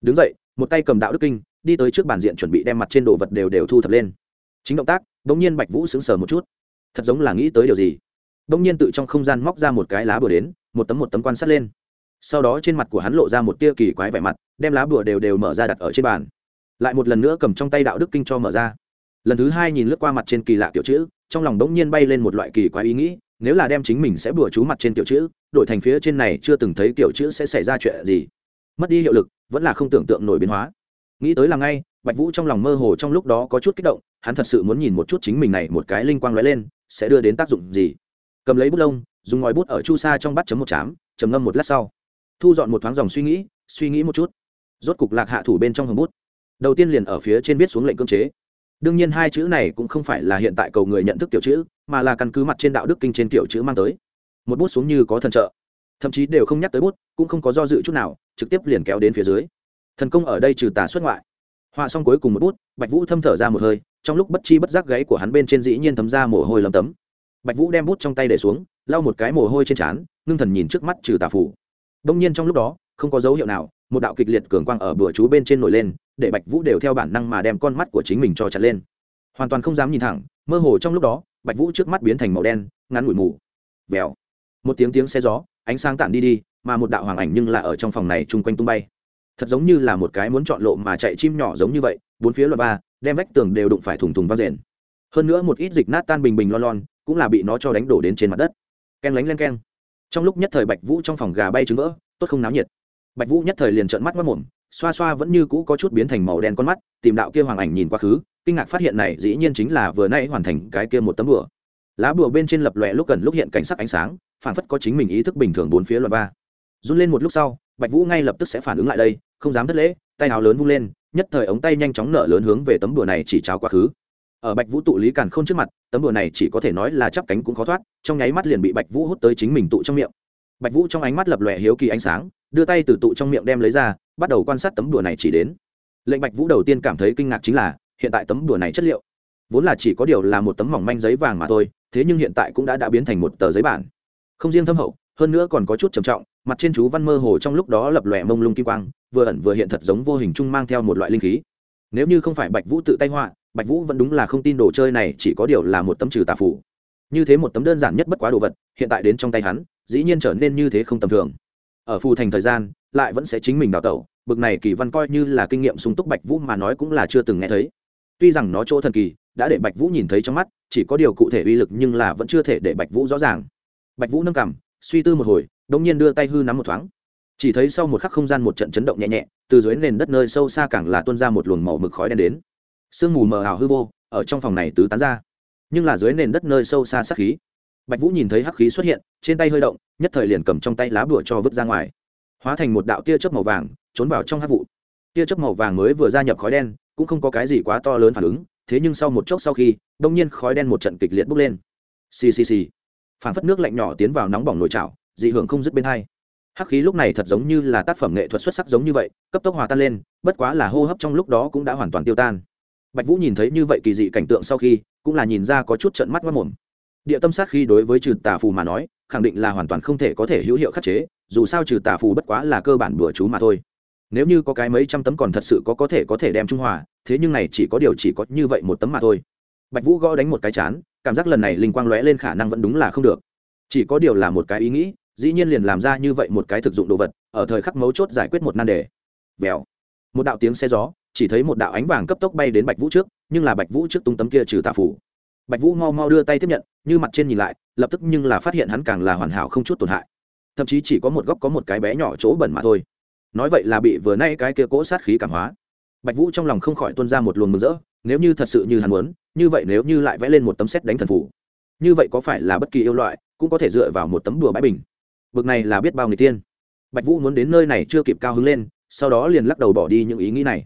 Đứng dậy, một tay cầm đạo đức kinh, đi tới trước bàn diện chuẩn bị đem mặt trên đồ vật đều đều thu thập lên. Chính động tác đ ỗ n g nhiên bạch vũ sững sờ một chút thật giống là nghĩ tới điều gì. Bỗng nhiên tự trong không gian móc ra một cái lá bừa đến, một tấm một tấm quan sát lên. Sau đó trên mặt của hắn lộ ra một tia kỳ quái vẻ mặt, đem lá bừa đều đều mở ra đặt ở trên bàn. Lại một lần nữa cầm trong tay đạo đức kinh cho mở ra. Lần thứ hai nhìn lướt qua mặt trên kỳ lạ kiểu chữ, trong lòng đống nhiên bay lên một loại kỳ quái ý nghĩ, nếu là đem chính mình sẽ bừa chú mặt trên kiểu chữ, đổi thành phía trên này chưa từng thấy kiểu chữ sẽ xảy ra chuyện gì. Mất đi hiệu lực, vẫn là không tưởng tượng nổi biến hóa. Nghĩ tới là ngay, bạch vũ trong lòng mơ hồ trong lúc đó có chút kích động, hắn thật sự muốn nhìn một chút chính mình này một cái linh quang lóe lên sẽ đưa đến tác dụng gì? Cầm lấy bút lông, dùng ngòi bút ở chu sa trong bắt chấm một chám chấm ngâm một lát sau. Thu dọn một thoáng dòng suy nghĩ suy nghĩ một chút. Rốt cục lạc hạ thủ bên trong hầm bút. Đầu tiên liền ở phía trên viết xuống lệnh cưỡng chế. Đương nhiên hai chữ này cũng không phải là hiện tại cầu người nhận thức kiểu chữ, mà là căn cứ mặt trên đạo đức kinh trên kiểu chữ mang tới. Một bút xuống như có thần trợ. Thậm chí đều không nhắc tới bút, cũng không có do dự chút nào, trực tiếp liền kéo đến phía dưới. Thần công ở đây trừ tà xuất ngoại họa xong cuối cùng một bút, bạch vũ thâm thở ra một hơi, trong lúc bất chi bất giác gáy của hắn bên trên dĩ nhiên thấm ra mồ hôi lấm tấm. Bạch vũ đem bút trong tay để xuống, lau một cái mồ hôi trên trán, ngưng thần nhìn trước mắt trừ tà phủ đông nhiên trong lúc đó, không có dấu hiệu nào, một đạo kịch liệt cường quang ở bữa chú bên trên nổi lên, để bạch vũ đều theo bản năng mà đem con mắt của chính mình cho chặt lên. Hoàn toàn không dám nhìn thẳng, mơ hồ trong lúc đó, bạch vũ trước mắt biến thành màu đen, ngắn ngủi mù. Vèo. Một tiếng tiếng xe gió, ánh sáng tản đi đi, mà một đạo hoàng ảnh nhưng là ở trong phòng này chung quanh tung bay thật giống như là một cái muốn chọn lộ mà chạy chim nhỏ giống như vậy, bốn phía loạt ba đem vách tường đều đụng phải thùng thùng vang rền. Hơn nữa một ít dịch nát tan bình bình lon lon, cũng là bị nó cho đánh đổ đến trên mặt đất. Ken lánh len ken trong lúc nhất thời bạch vũ trong phòng gà bay trứng vỡ, tốt không náo nhiệt. Bạch vũ nhất thời liền trợn mắt mất mồm, xoa xoa vẫn như cũ có chút biến thành màu đen con mắt, tìm đạo kia hoàng ảnh nhìn quá khứ, kinh ngạc phát hiện này dĩ nhiên chính là vừa nay hoàn thành cái kia một tấm bùa. lá bùa bên trên lập lòe lúc cần lúc hiện cảnh sắc ánh sáng phản phất có chính mình ý thức bình thường bốn phía loạt ba run lên một lúc sau bạch vũ ngay lập tức sẽ phản ứng lại đây, không dám thất lễ, tay áo lớn vung lên, nhất thời ống tay nhanh chóng nở lớn hướng về tấm đùa này chỉ trao quá khứ. Ở bạch vũ tụ lý càn khôn trước mặt, tấm đùa này chỉ có thể nói là chắp cánh cũng khó thoát, trong nháy mắt liền bị bạch vũ hút tới chính mình tụ trong miệng. Bạch vũ trong ánh mắt lập lòe hiếu kỳ ánh sáng, đưa tay từ tụ trong miệng đem lấy ra, bắt đầu quan sát tấm đùa này chỉ đến. Lệnh bạch vũ đầu tiên cảm thấy kinh ngạc chính là, hiện tại tấm đùa này chất liệu, vốn là chỉ có điều là một tấm mỏng manh giấy vàng mà thôi, thế nhưng hiện tại cũng đã đã biến thành một tờ giấy bản. Không riêng thâm hậu, hơn nữa còn có chút trầm trọng mặt trên chú văn mơ hồ trong lúc đó lập lòe mông lung kim quang, vừa ẩn vừa hiện thật giống vô hình chung mang theo một loại linh khí. Nếu như không phải bạch vũ tự tay họa, bạch vũ vẫn đúng là không tin đồ chơi này chỉ có điều là một tấm trừ tà phủ như thế một tấm đơn giản nhất bất quá đồ vật, hiện tại đến trong tay hắn, dĩ nhiên trở nên như thế không tầm thường. Ở phù thành thời gian, lại vẫn sẽ chính mình đào tẩu, bực này kỳ văn coi như là kinh nghiệm sung túc bạch vũ mà nói cũng là chưa từng nghe thấy. Tuy rằng nó chỗ thần kỳ, đã để bạch vũ nhìn thấy trong mắt, chỉ có điều cụ thể uy lực nhưng là vẫn chưa thể để bạch vũ rõ ràng. Bạch vũ nâng cảm suy tư một hồi đông nhiên đưa tay hư nắm một thoáng. Chỉ thấy sau một khắc không gian một trận chấn động nhẹ nhẹ, từ dưới nền đất nơi sâu xa càng là tuôn ra một luồng màu mực khói đen đến. Sương mù mờ ảo hư vô, ở trong phòng này tứ tán ra. Nhưng là dưới nền đất nơi sâu xa sát khí. Bạch vũ nhìn thấy hắc khí xuất hiện, trên tay hơi động, nhất thời liền cầm trong tay lá bụa cho vứt ra ngoài. Hóa thành một đạo tia chớp màu vàng, trốn vào trong hắc vụ. Tia chớp màu vàng mới vừa gia nhập khói đen, cũng không có cái gì quá to lớn phản ứng, thế nhưng sau một chốc sau khi, đông nhiên khói đen một trận kịch liệt bốc lên. Xì xì xì. Phản phất nước lạnh nhỏ tiến vào nóng bỏng nồi chảo dị hưởng không dứt bên hai. Hắc khí lúc này thật giống như là tác phẩm nghệ thuật xuất sắc giống như vậy, cấp tốc hòa tan lên, bất quá là hô hấp trong lúc đó cũng đã hoàn toàn tiêu tan. Bạch vũ nhìn thấy như vậy kỳ dị cảnh tượng sau khi, cũng là nhìn ra có chút trận mắt mất mồm. Địa tâm sát khi đối với trừ tà phù mà nói, khẳng định là hoàn toàn không thể có thể hữu hiệu khắc chế, dù sao trừ tà phù bất quá là cơ bản bừa chú mà thôi. Nếu như có cái mấy trăm tấm còn thật sự có có thể có thể đem trung hòa, thế nhưng này chỉ có điều chỉ có như vậy một tấm mà thôi. Bạch vũ gõ đánh một cái chán, cảm giác lần này linh quang lóe lên khả năng vẫn đúng là không được. Chỉ có điều là một cái ý nghĩ dĩ nhiên liền làm ra như vậy một cái thực dụng đồ vật, ở thời khắc mấu chốt giải quyết một nan đề. Vèo. Một đạo tiếng xe gió, chỉ thấy một đạo ánh vàng cấp tốc bay đến bạch vũ trước, nhưng là bạch vũ trước tung tấm kia trừ tà phủ. Bạch vũ mau mau đưa tay tiếp nhận, như mặt trên nhìn lại, lập tức nhưng là phát hiện hắn càng là hoàn hảo không chút tổn hại. Thậm chí chỉ có một góc có một cái bé nhỏ chỗ bẩn mà thôi. Nói vậy là bị vừa nay cái kia cỗ sát khí cảm hóa. Bạch vũ trong lòng không khỏi tuôn ra một luồng mừng rỡ, nếu như thật sự như hắn muốn, như vậy nếu như lại vẽ lên một tấm xét đánh thần phủ. Như vậy có phải là bất kỳ yêu loại, cũng có thể dựa vào một tấm đùa bãi bình bực này là biết bao người tiên bạch vũ muốn đến nơi này chưa kịp cao hứng lên, sau đó liền lắc đầu bỏ đi những ý nghĩ này.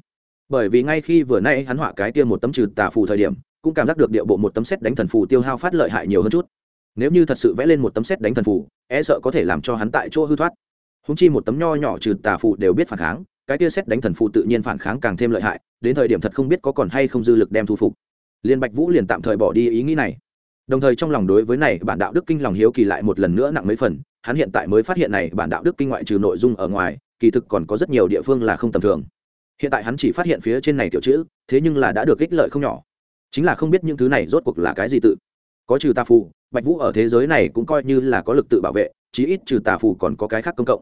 Bởi vì ngay khi vừa nay hắn họa cái tiên một tấm trừ tà phù thời điểm, cũng cảm giác được điệu bộ một tấm xét đánh thần phù tiêu hao phát lợi hại nhiều hơn chút. Nếu như thật sự vẽ lên một tấm xét đánh thần phù e sợ có thể làm cho hắn tại chỗ hư thoát. Húng chi một tấm nho nhỏ trừ tà phù đều biết phản kháng, cái tia xét đánh thần phù tự nhiên phản kháng càng thêm lợi hại, đến thời điểm thật không biết có còn hay không dư lực đem thu phục. Liên bạch vũ liền tạm thời bỏ đi ý nghĩ này. Đồng thời trong lòng đối với này bản đạo đức kinh lòng hiếu kỳ lại một lần nữa nặng mấy phần hắn hiện tại mới phát hiện này bản đạo đức kinh ngoại trừ nội dung ở ngoài, kỳ thực còn có rất nhiều địa phương là không tầm thường. Hiện tại hắn chỉ phát hiện phía trên này tiểu chữ, thế nhưng là đã được ích lợi không nhỏ. Chính là không biết những thứ này rốt cuộc là cái gì tự. Có trừ tà phù, bạch vũ ở thế giới này cũng coi như là có lực tự bảo vệ, chí ít trừ tà phù còn có cái khác công cộng.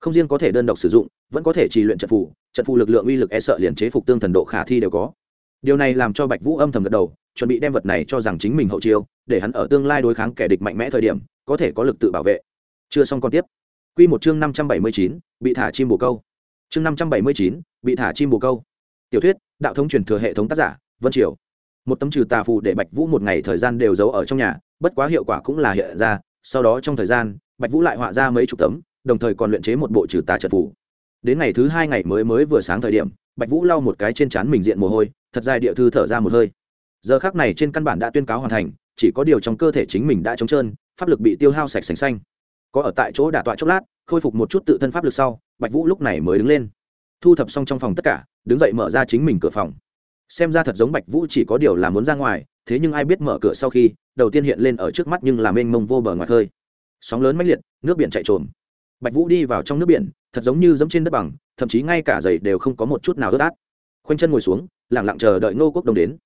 Không riêng có thể đơn độc sử dụng, vẫn có thể trì luyện trận phù trận phù lực lượng uy lực e sợ liền chế phục tương thần độ khả thi đều có. Điều này làm cho bạch vũ âm thầm gật đầu, chuẩn bị đem vật này cho rằng chính mình hậu chiêu, để hắn ở tương lai đối kháng kẻ địch mạnh mẽ thời điểm, có thể có lực tự bảo vệ chưa xong còn tiếp. Quy một chương năm trăm bảy mươi chín, bị thả chim bồ câu. Chương năm trăm bảy mươi chín, bị thả chim bồ câu. Tiểu thuyết, đạo thống truyền thừa hệ thống tác giả, vân triều. Một tấm trừ tà phù để bạch vũ một ngày thời gian đều giấu ở trong nhà, bất quá hiệu quả cũng là hiện ra, sau đó trong thời gian, bạch vũ lại họa ra mấy chục tấm, đồng thời còn luyện chế một bộ trừ tà trận phù. Đến ngày thứ hai ngày mới mới vừa sáng thời điểm, bạch vũ lau một cái trên trán mình diện mồ hôi, thật dài địa thư thở ra một hơi. Giờ khác này trên căn bản đã tuyên cáo hoàn thành, chỉ có điều trong cơ thể chính mình đã trống trơn, pháp lực bị tiêu hao sạch sành xanh có ở tại chỗ đả tọa chốc lát, khôi phục một chút tự thân pháp lực sau, bạch vũ lúc này mới đứng lên. Thu thập xong trong phòng tất cả, đứng dậy mở ra chính mình cửa phòng. Xem ra thật giống bạch vũ chỉ có điều là muốn ra ngoài, thế nhưng ai biết mở cửa sau khi, đầu tiên hiện lên ở trước mắt nhưng làm mênh mông vô bờ ngoài khơi. Sóng lớn mãnh liệt, nước biển chạy trồm. Bạch vũ đi vào trong nước biển, thật giống như dẫm trên đất bằng, thậm chí ngay cả giày đều không có một chút nào ướt át. Khoanh chân ngồi xuống lẳng lặng chờ đợi ngô quốc đồng đến.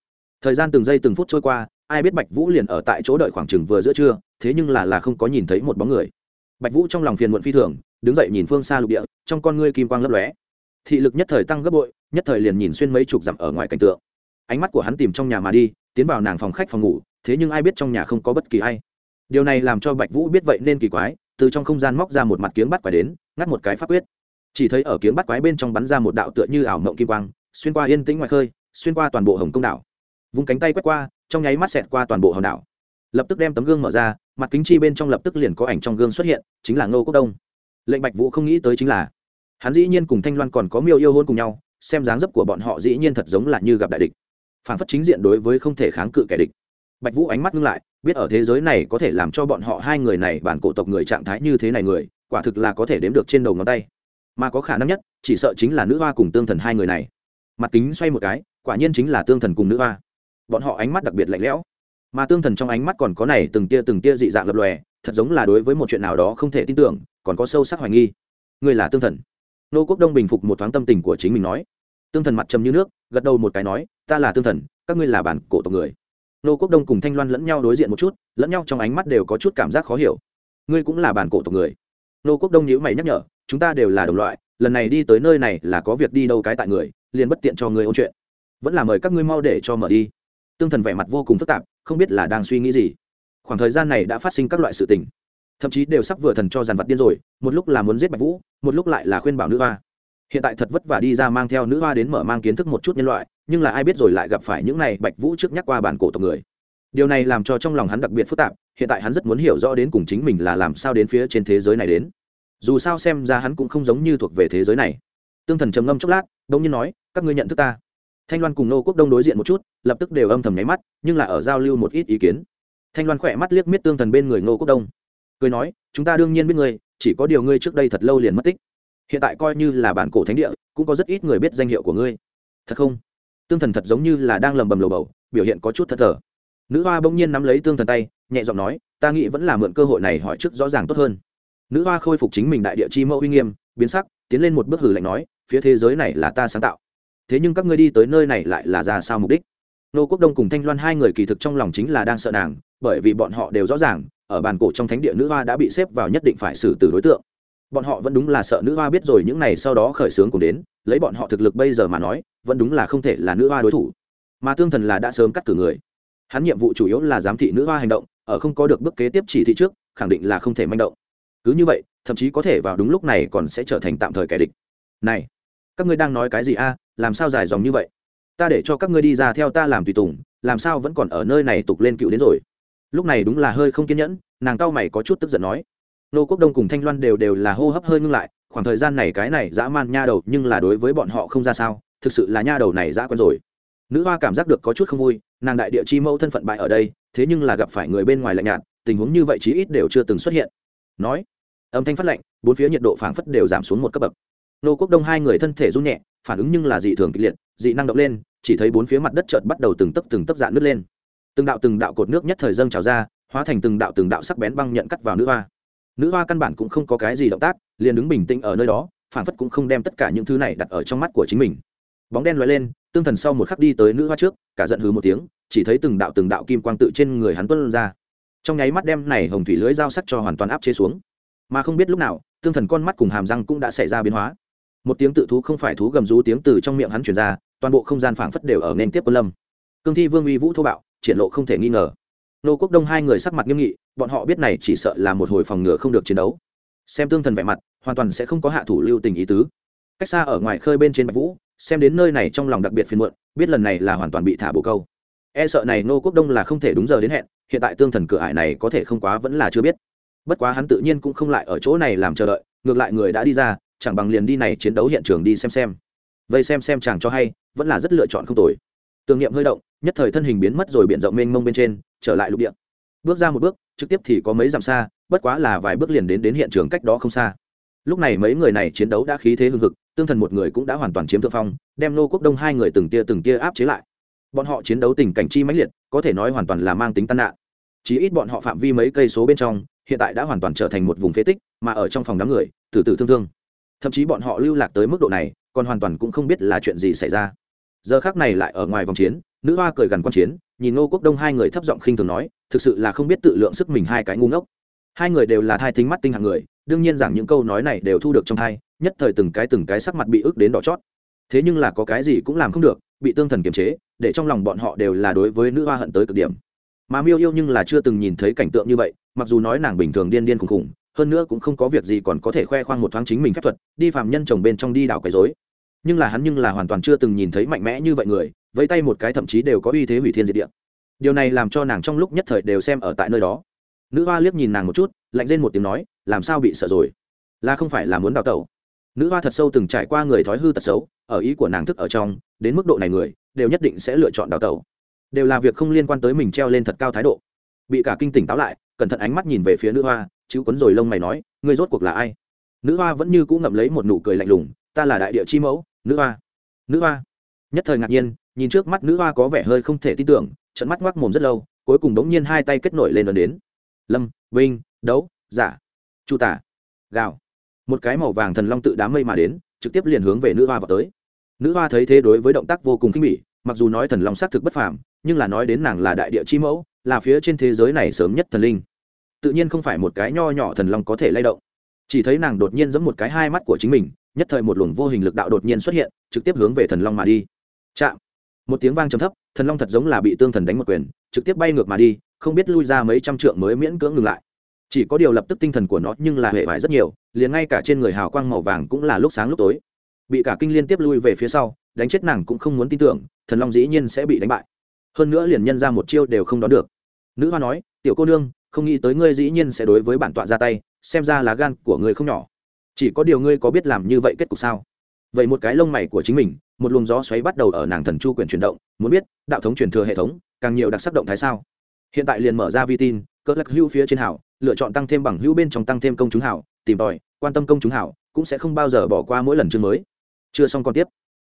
Thời gian từng giây từng phút trôi qua, ai biết bạch vũ liền ở tại chỗ đợi khoảng chừng vừa giữa trưa, thế nhưng là là không có nhìn thấy một bóng người bạch vũ trong lòng phiền muộn phi thường, đứng dậy nhìn phương xa lục địa, trong con ngươi kim quang lấp lóe. Thị lực nhất thời tăng gấp bội, nhất thời liền nhìn xuyên mấy chục dặm ở ngoài cảnh tượng. Ánh mắt của hắn tìm trong nhà mà đi, tiến vào nàng phòng khách phòng ngủ, thế nhưng ai biết trong nhà không có bất kỳ ai. Điều này làm cho bạch vũ biết vậy nên kỳ quái, từ trong không gian móc ra một mặt kiếng bắt quái đến, ngắt một cái pháp quyết. Chỉ thấy ở kiếng bắt quái bên trong bắn ra một đạo tựa như ảo mộng kim quang, xuyên qua yên tĩnh ngoài khơi, xuyên qua toàn bộ hồng công đảo. Vung cánh tay quét qua, trong nháy mắt xẹt qua toàn bộ hòn đảo. Lập tức đem tấm gương mở ra mặt kính chi bên trong lập tức liền có ảnh trong gương xuất hiện, chính là ngô quốc đông. Lệnh bạch vũ không nghĩ tới chính là, hắn dĩ nhiên cùng thanh loan còn có miêu yêu hôn cùng nhau, xem dáng dấp của bọn họ dĩ nhiên thật giống là như gặp đại địch. Phản phất chính diện đối với không thể kháng cự kẻ địch. Bạch vũ ánh mắt ngưng lại, biết ở thế giới này có thể làm cho bọn họ hai người này bản cổ tộc người trạng thái như thế này người, quả thực là có thể đếm được trên đầu ngón tay. Mà có khả năng nhất, chỉ sợ chính là nữ hoa cùng tương thần hai người này. Mặt kính xoay một cái, quả nhiên chính là tương thần cùng nữ hoa. Bọn họ ánh mắt đặc biệt lạnh lẽo mà tương thần trong ánh mắt còn có này từng tia từng tia dị dạng lập lòe, thật giống là đối với một chuyện nào đó không thể tin tưởng, còn có sâu sắc hoài nghi. Người là tương thần. Nô quốc đông bình phục một thoáng tâm tình của chính mình nói. Tương thần mặt trầm như nước, gật đầu một cái nói, ta là tương thần, các ngươi là bản cổ tộc người. Nô quốc đông cùng thanh loan lẫn nhau đối diện một chút, lẫn nhau trong ánh mắt đều có chút cảm giác khó hiểu. Ngươi cũng là bản cổ tộc người. Nô quốc đông nhữ mày nhắc nhở, chúng ta đều là đồng loại, lần này đi tới nơi này là có việc đi đâu cái tại người, liền bất tiện cho ngươi ôn chuyện. Vẫn là mời các ngươi mau để cho mở đi. Tương thần vẻ mặt vô cùng phức tạp không biết là đang suy nghĩ gì. Khoảng thời gian này đã phát sinh các loại sự tình. Thậm chí đều sắp vừa thần cho dàn vật điên rồi, một lúc là muốn giết bạch vũ, một lúc lại là khuyên bảo nữ hoa. Hiện tại thật vất vả đi ra mang theo nữ hoa đến mở mang kiến thức một chút nhân loại, nhưng là ai biết rồi lại gặp phải những này bạch vũ trước nhắc qua bản cổ tộc người. Điều này làm cho trong lòng hắn đặc biệt phức tạp, hiện tại hắn rất muốn hiểu rõ đến cùng chính mình là làm sao đến phía trên thế giới này đến. Dù sao xem ra hắn cũng không giống như thuộc về thế giới này. Tương thần trầm ngâm chốc lát đ ỗ n g nhiên nói, các ngươi nhận thức ta? Thanh loan cùng nô quốc đông đối diện một chút, lập tức đều âm thầm nháy mắt, nhưng là ở giao lưu một ít ý kiến. Thanh loan khỏe mắt liếc miết tương thần bên người nô quốc đông. Cười nói, chúng ta đương nhiên biết ngươi, chỉ có điều ngươi trước đây thật lâu liền mất tích. Hiện tại coi như là bản cổ thánh địa, cũng có rất ít người biết danh hiệu của ngươi. Thật không? Tương thần thật giống như là đang lầm bầm lầu bầu, biểu hiện có chút thất thờ. Nữ hoa bỗng nhiên nắm lấy tương thần tay, nhẹ giọng nói, ta nghĩ vẫn là mượn cơ hội này hỏi trước rõ ràng tốt hơn. Nữ hoa khôi phục chính mình đại địa chi mẫu uy nghiêm, biến sắc, tiến lên một bước hử lạnh nói, phía thế giới này là ta sáng tạo thế nhưng các ngươi đi tới nơi này lại là ra sao mục đích? Nô quốc đông cùng thanh loan hai người kỳ thực trong lòng chính là đang sợ nàng, bởi vì bọn họ đều rõ ràng, ở bàn cổ trong thánh địa nữ hoa đã bị xếp vào nhất định phải xử tử đối tượng. Bọn họ vẫn đúng là sợ nữ hoa biết rồi những này sau đó khởi xướng cùng đến, lấy bọn họ thực lực bây giờ mà nói, vẫn đúng là không thể là nữ hoa đối thủ. Mà tương thần là đã sớm cắt cử người. Hắn nhiệm vụ chủ yếu là giám thị nữ hoa hành động, ở không có được bước kế tiếp chỉ thị trước, khẳng định là không thể manh động. Cứ như vậy, thậm chí có thể vào đúng lúc này còn sẽ trở thành tạm thời kẻ địch. Này, các ngươi đang nói cái gì a? Làm sao dài dòng như vậy? Ta để cho các ngươi đi ra theo ta làm tùy tùng, làm sao vẫn còn ở nơi này tục lên cựu đến rồi? Lúc này đúng là hơi không kiên nhẫn, nàng cao mày có chút tức giận nói. Nô quốc đông cùng thanh loan đều đều là hô hấp hơi ngưng lại, khoảng thời gian này cái này dã man nha đầu nhưng là đối với bọn họ không ra sao, thực sự là nha đầu này dã quen rồi. Nữ hoa cảm giác được có chút không vui, nàng đại địa chi mẫu thân phận bại ở đây, thế nhưng là gặp phải người bên ngoài lạnh nhạt, tình huống như vậy chí ít đều chưa từng xuất hiện. Nói, âm thanh phát lạnh, bốn phía nhiệt độ phảng phất đều giảm xuống một cấp bậc nô quốc đông hai người thân thể run nhẹ, phản ứng nhưng là dị thường kịch liệt, dị năng động lên, chỉ thấy bốn phía mặt đất chợt bắt đầu từng tấc từng tấc dạn nứt lên. Từng đạo từng đạo cột nước nhất thời dâng trào ra, hóa thành từng đạo từng đạo sắc bén băng nhận cắt vào nữ hoa. Nữ hoa căn bản cũng không có cái gì động tác, liền đứng bình tĩnh ở nơi đó phản phất cũng không đem tất cả những thứ này đặt ở trong mắt của chính mình. Bóng đen loại lên, tương thần sau một khắc đi tới nữ hoa trước, cả giận hứ một tiếng, chỉ thấy từng đạo từng đạo kim quang tự trên người hắn tuân ra. Trong nháy mắt đem này hồng thủy lưới dao sắt cho hoàn toàn áp chế xuống. Mà không biết lúc nào, tương thần con mắt cùng hàm răng cũng đã xảy ra biến hóa một tiếng tự thú không phải thú gầm rú tiếng từ trong miệng hắn truyền ra, toàn bộ không gian phảng phất đều ở nên tiếp quân lâm. Cương thi vương uy vũ thô bạo, triển lộ không thể nghi ngờ. Nô quốc đông hai người sắc mặt nghiêm nghị, bọn họ biết này chỉ sợ là một hồi phòng ngừa không được chiến đấu. Xem tương thần vẻ mặt, hoàn toàn sẽ không có hạ thủ lưu tình ý tứ. Cách xa ở ngoài khơi bên trên bạch vũ, xem đến nơi này trong lòng đặc biệt phiền muộn, biết lần này là hoàn toàn bị thả bồ câu. E sợ này nô quốc đông là không thể đúng giờ đến hẹn, hiện tại tương thần cửa ải này có thể không quá vẫn là chưa biết. Bất quá hắn tự nhiên cũng không lại ở chỗ này làm chờ đợi, ngược lại người đã đi ra chẳng bằng liền đi này chiến đấu hiện trường đi xem xem. Vây xem xem chàng cho hay, vẫn là rất lựa chọn không tồi. Tưởng niệm hơi động, nhất thời thân hình biến mất rồi biển rộng mênh mông bên trên, trở lại lục địa. Bước ra một bước, trực tiếp thì có mấy dặm xa, bất quá là vài bước liền đến đến hiện trường cách đó không xa. Lúc này mấy người này chiến đấu đã khí thế hưng hực, tương thần một người cũng đã hoàn toàn chiếm thượng phong, đem nô quốc đông hai người từng tia từng tia áp chế lại. Bọn họ chiến đấu tình cảnh chi mãnh liệt, có thể nói hoàn toàn là mang tính tan nạn. Chỉ ít bọn họ phạm vi mấy cây số bên trong, hiện tại đã hoàn toàn trở thành một vùng phế tích, mà ở trong phòng đám người từ từ thương thương thậm chí bọn họ lưu lạc tới mức độ này, còn hoàn toàn cũng không biết là chuyện gì xảy ra. Giờ khác này lại ở ngoài vòng chiến, nữ hoa cười gần quan chiến, nhìn nô quốc đông hai người thấp giọng khinh thường nói, thực sự là không biết tự lượng sức mình hai cái ngu ngốc. Hai người đều là thai thính mắt tinh hạng người, đương nhiên rằng những câu nói này đều thu được trong thai, nhất thời từng cái từng cái sắc mặt bị ức đến đỏ chót. Thế nhưng là có cái gì cũng làm không được, bị tương thần kiềm chế, để trong lòng bọn họ đều là đối với nữ hoa hận tới cực điểm. Mà miêu yêu nhưng là chưa từng nhìn thấy cảnh tượng như vậy, mặc dù nói nàng bình thường điên điên khùng khùng hơn nữa cũng không có việc gì còn có thể khoe khoang một thoáng chính mình phép thuật, đi phạm nhân chồng bên trong đi đảo quấy dối nhưng là hắn nhưng là hoàn toàn chưa từng nhìn thấy mạnh mẽ như vậy người, vẫy tay một cái thậm chí đều có uy thế hủy thiên diệt địa. Điều này làm cho nàng trong lúc nhất thời đều xem ở tại nơi đó. Nữ hoa liếc nhìn nàng một chút, lạnh lên một tiếng nói, làm sao bị sợ rồi? Là không phải là muốn đào tẩu? Nữ hoa thật sâu từng trải qua người thói hư tật xấu, ở ý của nàng thức ở trong, đến mức độ này người, đều nhất định sẽ lựa chọn đào tẩu. Đều là việc không liên quan tới mình treo lên thật cao thái độ. Bị cả kinh tỉnh táo lại cẩn thận ánh mắt nhìn về phía nữ hoa chứ quấn rồi lông mày nói, ngươi rốt cuộc là ai? Nữ hoa vẫn như cũ ngậm lấy một nụ cười lạnh lùng, ta là đại địa chi mẫu, nữ hoa. Nữ hoa. Nhất thời ngạc nhiên, nhìn trước mắt nữ hoa có vẻ hơi không thể tin tưởng trận mắt ngoác mồm rất lâu, cuối cùng đống nhiên hai tay kết nổi lên ấn đến. Lâm, vinh, đấu giả chu tả gạo một cái màu vàng thần long tự đám mây mà đến, trực tiếp liền hướng về nữ hoa vào tới. Nữ hoa thấy thế đối với động tác vô cùng khinh bỉ, mặc dù nói thần long xác thực bất phàm, nhưng là nói đến nàng là đại địa chi mẫu là phía trên thế giới này sớm nhất thần linh. Tự nhiên không phải một cái nho nhỏ thần long có thể lay động. Chỉ thấy nàng đột nhiên giẫm một cái hai mắt của chính mình, nhất thời một luồng vô hình lực đạo đột nhiên xuất hiện, trực tiếp hướng về thần long mà đi. Chạm! Một tiếng vang trầm thấp, thần long thật giống là bị tương thần đánh một quyền, trực tiếp bay ngược mà đi, không biết lui ra mấy trăm trượng mới miễn cưỡng ngừng lại. Chỉ có điều lập tức tinh thần của nó nhưng là hệ vải rất nhiều, liền ngay cả trên người hào quang màu vàng cũng là lúc sáng lúc tối. Bị cả kinh liên tiếp lui về phía sau, đánh chết nàng cũng không muốn tin tưởng, thần long dĩ nhiên sẽ bị đánh bại hơn nữa liền nhân ra một chiêu đều không đón được. Nữ hoa nói, tiểu cô nương, không nghĩ tới ngươi dĩ nhiên sẽ đối với bản tọa ra tay, xem ra là gan của ngươi không nhỏ. Chỉ có điều ngươi có biết làm như vậy kết cục sao? Vậy một cái lông mày của chính mình, một luồng gió xoáy bắt đầu ở nàng thần chu quyền chuyển động, muốn biết, đạo thống truyền thừa hệ thống, càng nhiều đặc sắc động thái sao? Hiện tại liền mở ra vi tin, cỡ lắc hữu phía trên hảo, lựa chọn tăng thêm bằng hữu bên trong tăng thêm công chúng hảo, tìm tòi, quan tâm công chúng hảo, cũng sẽ không bao giờ bỏ qua mỗi lần chương mới. Chưa xong còn tiếp.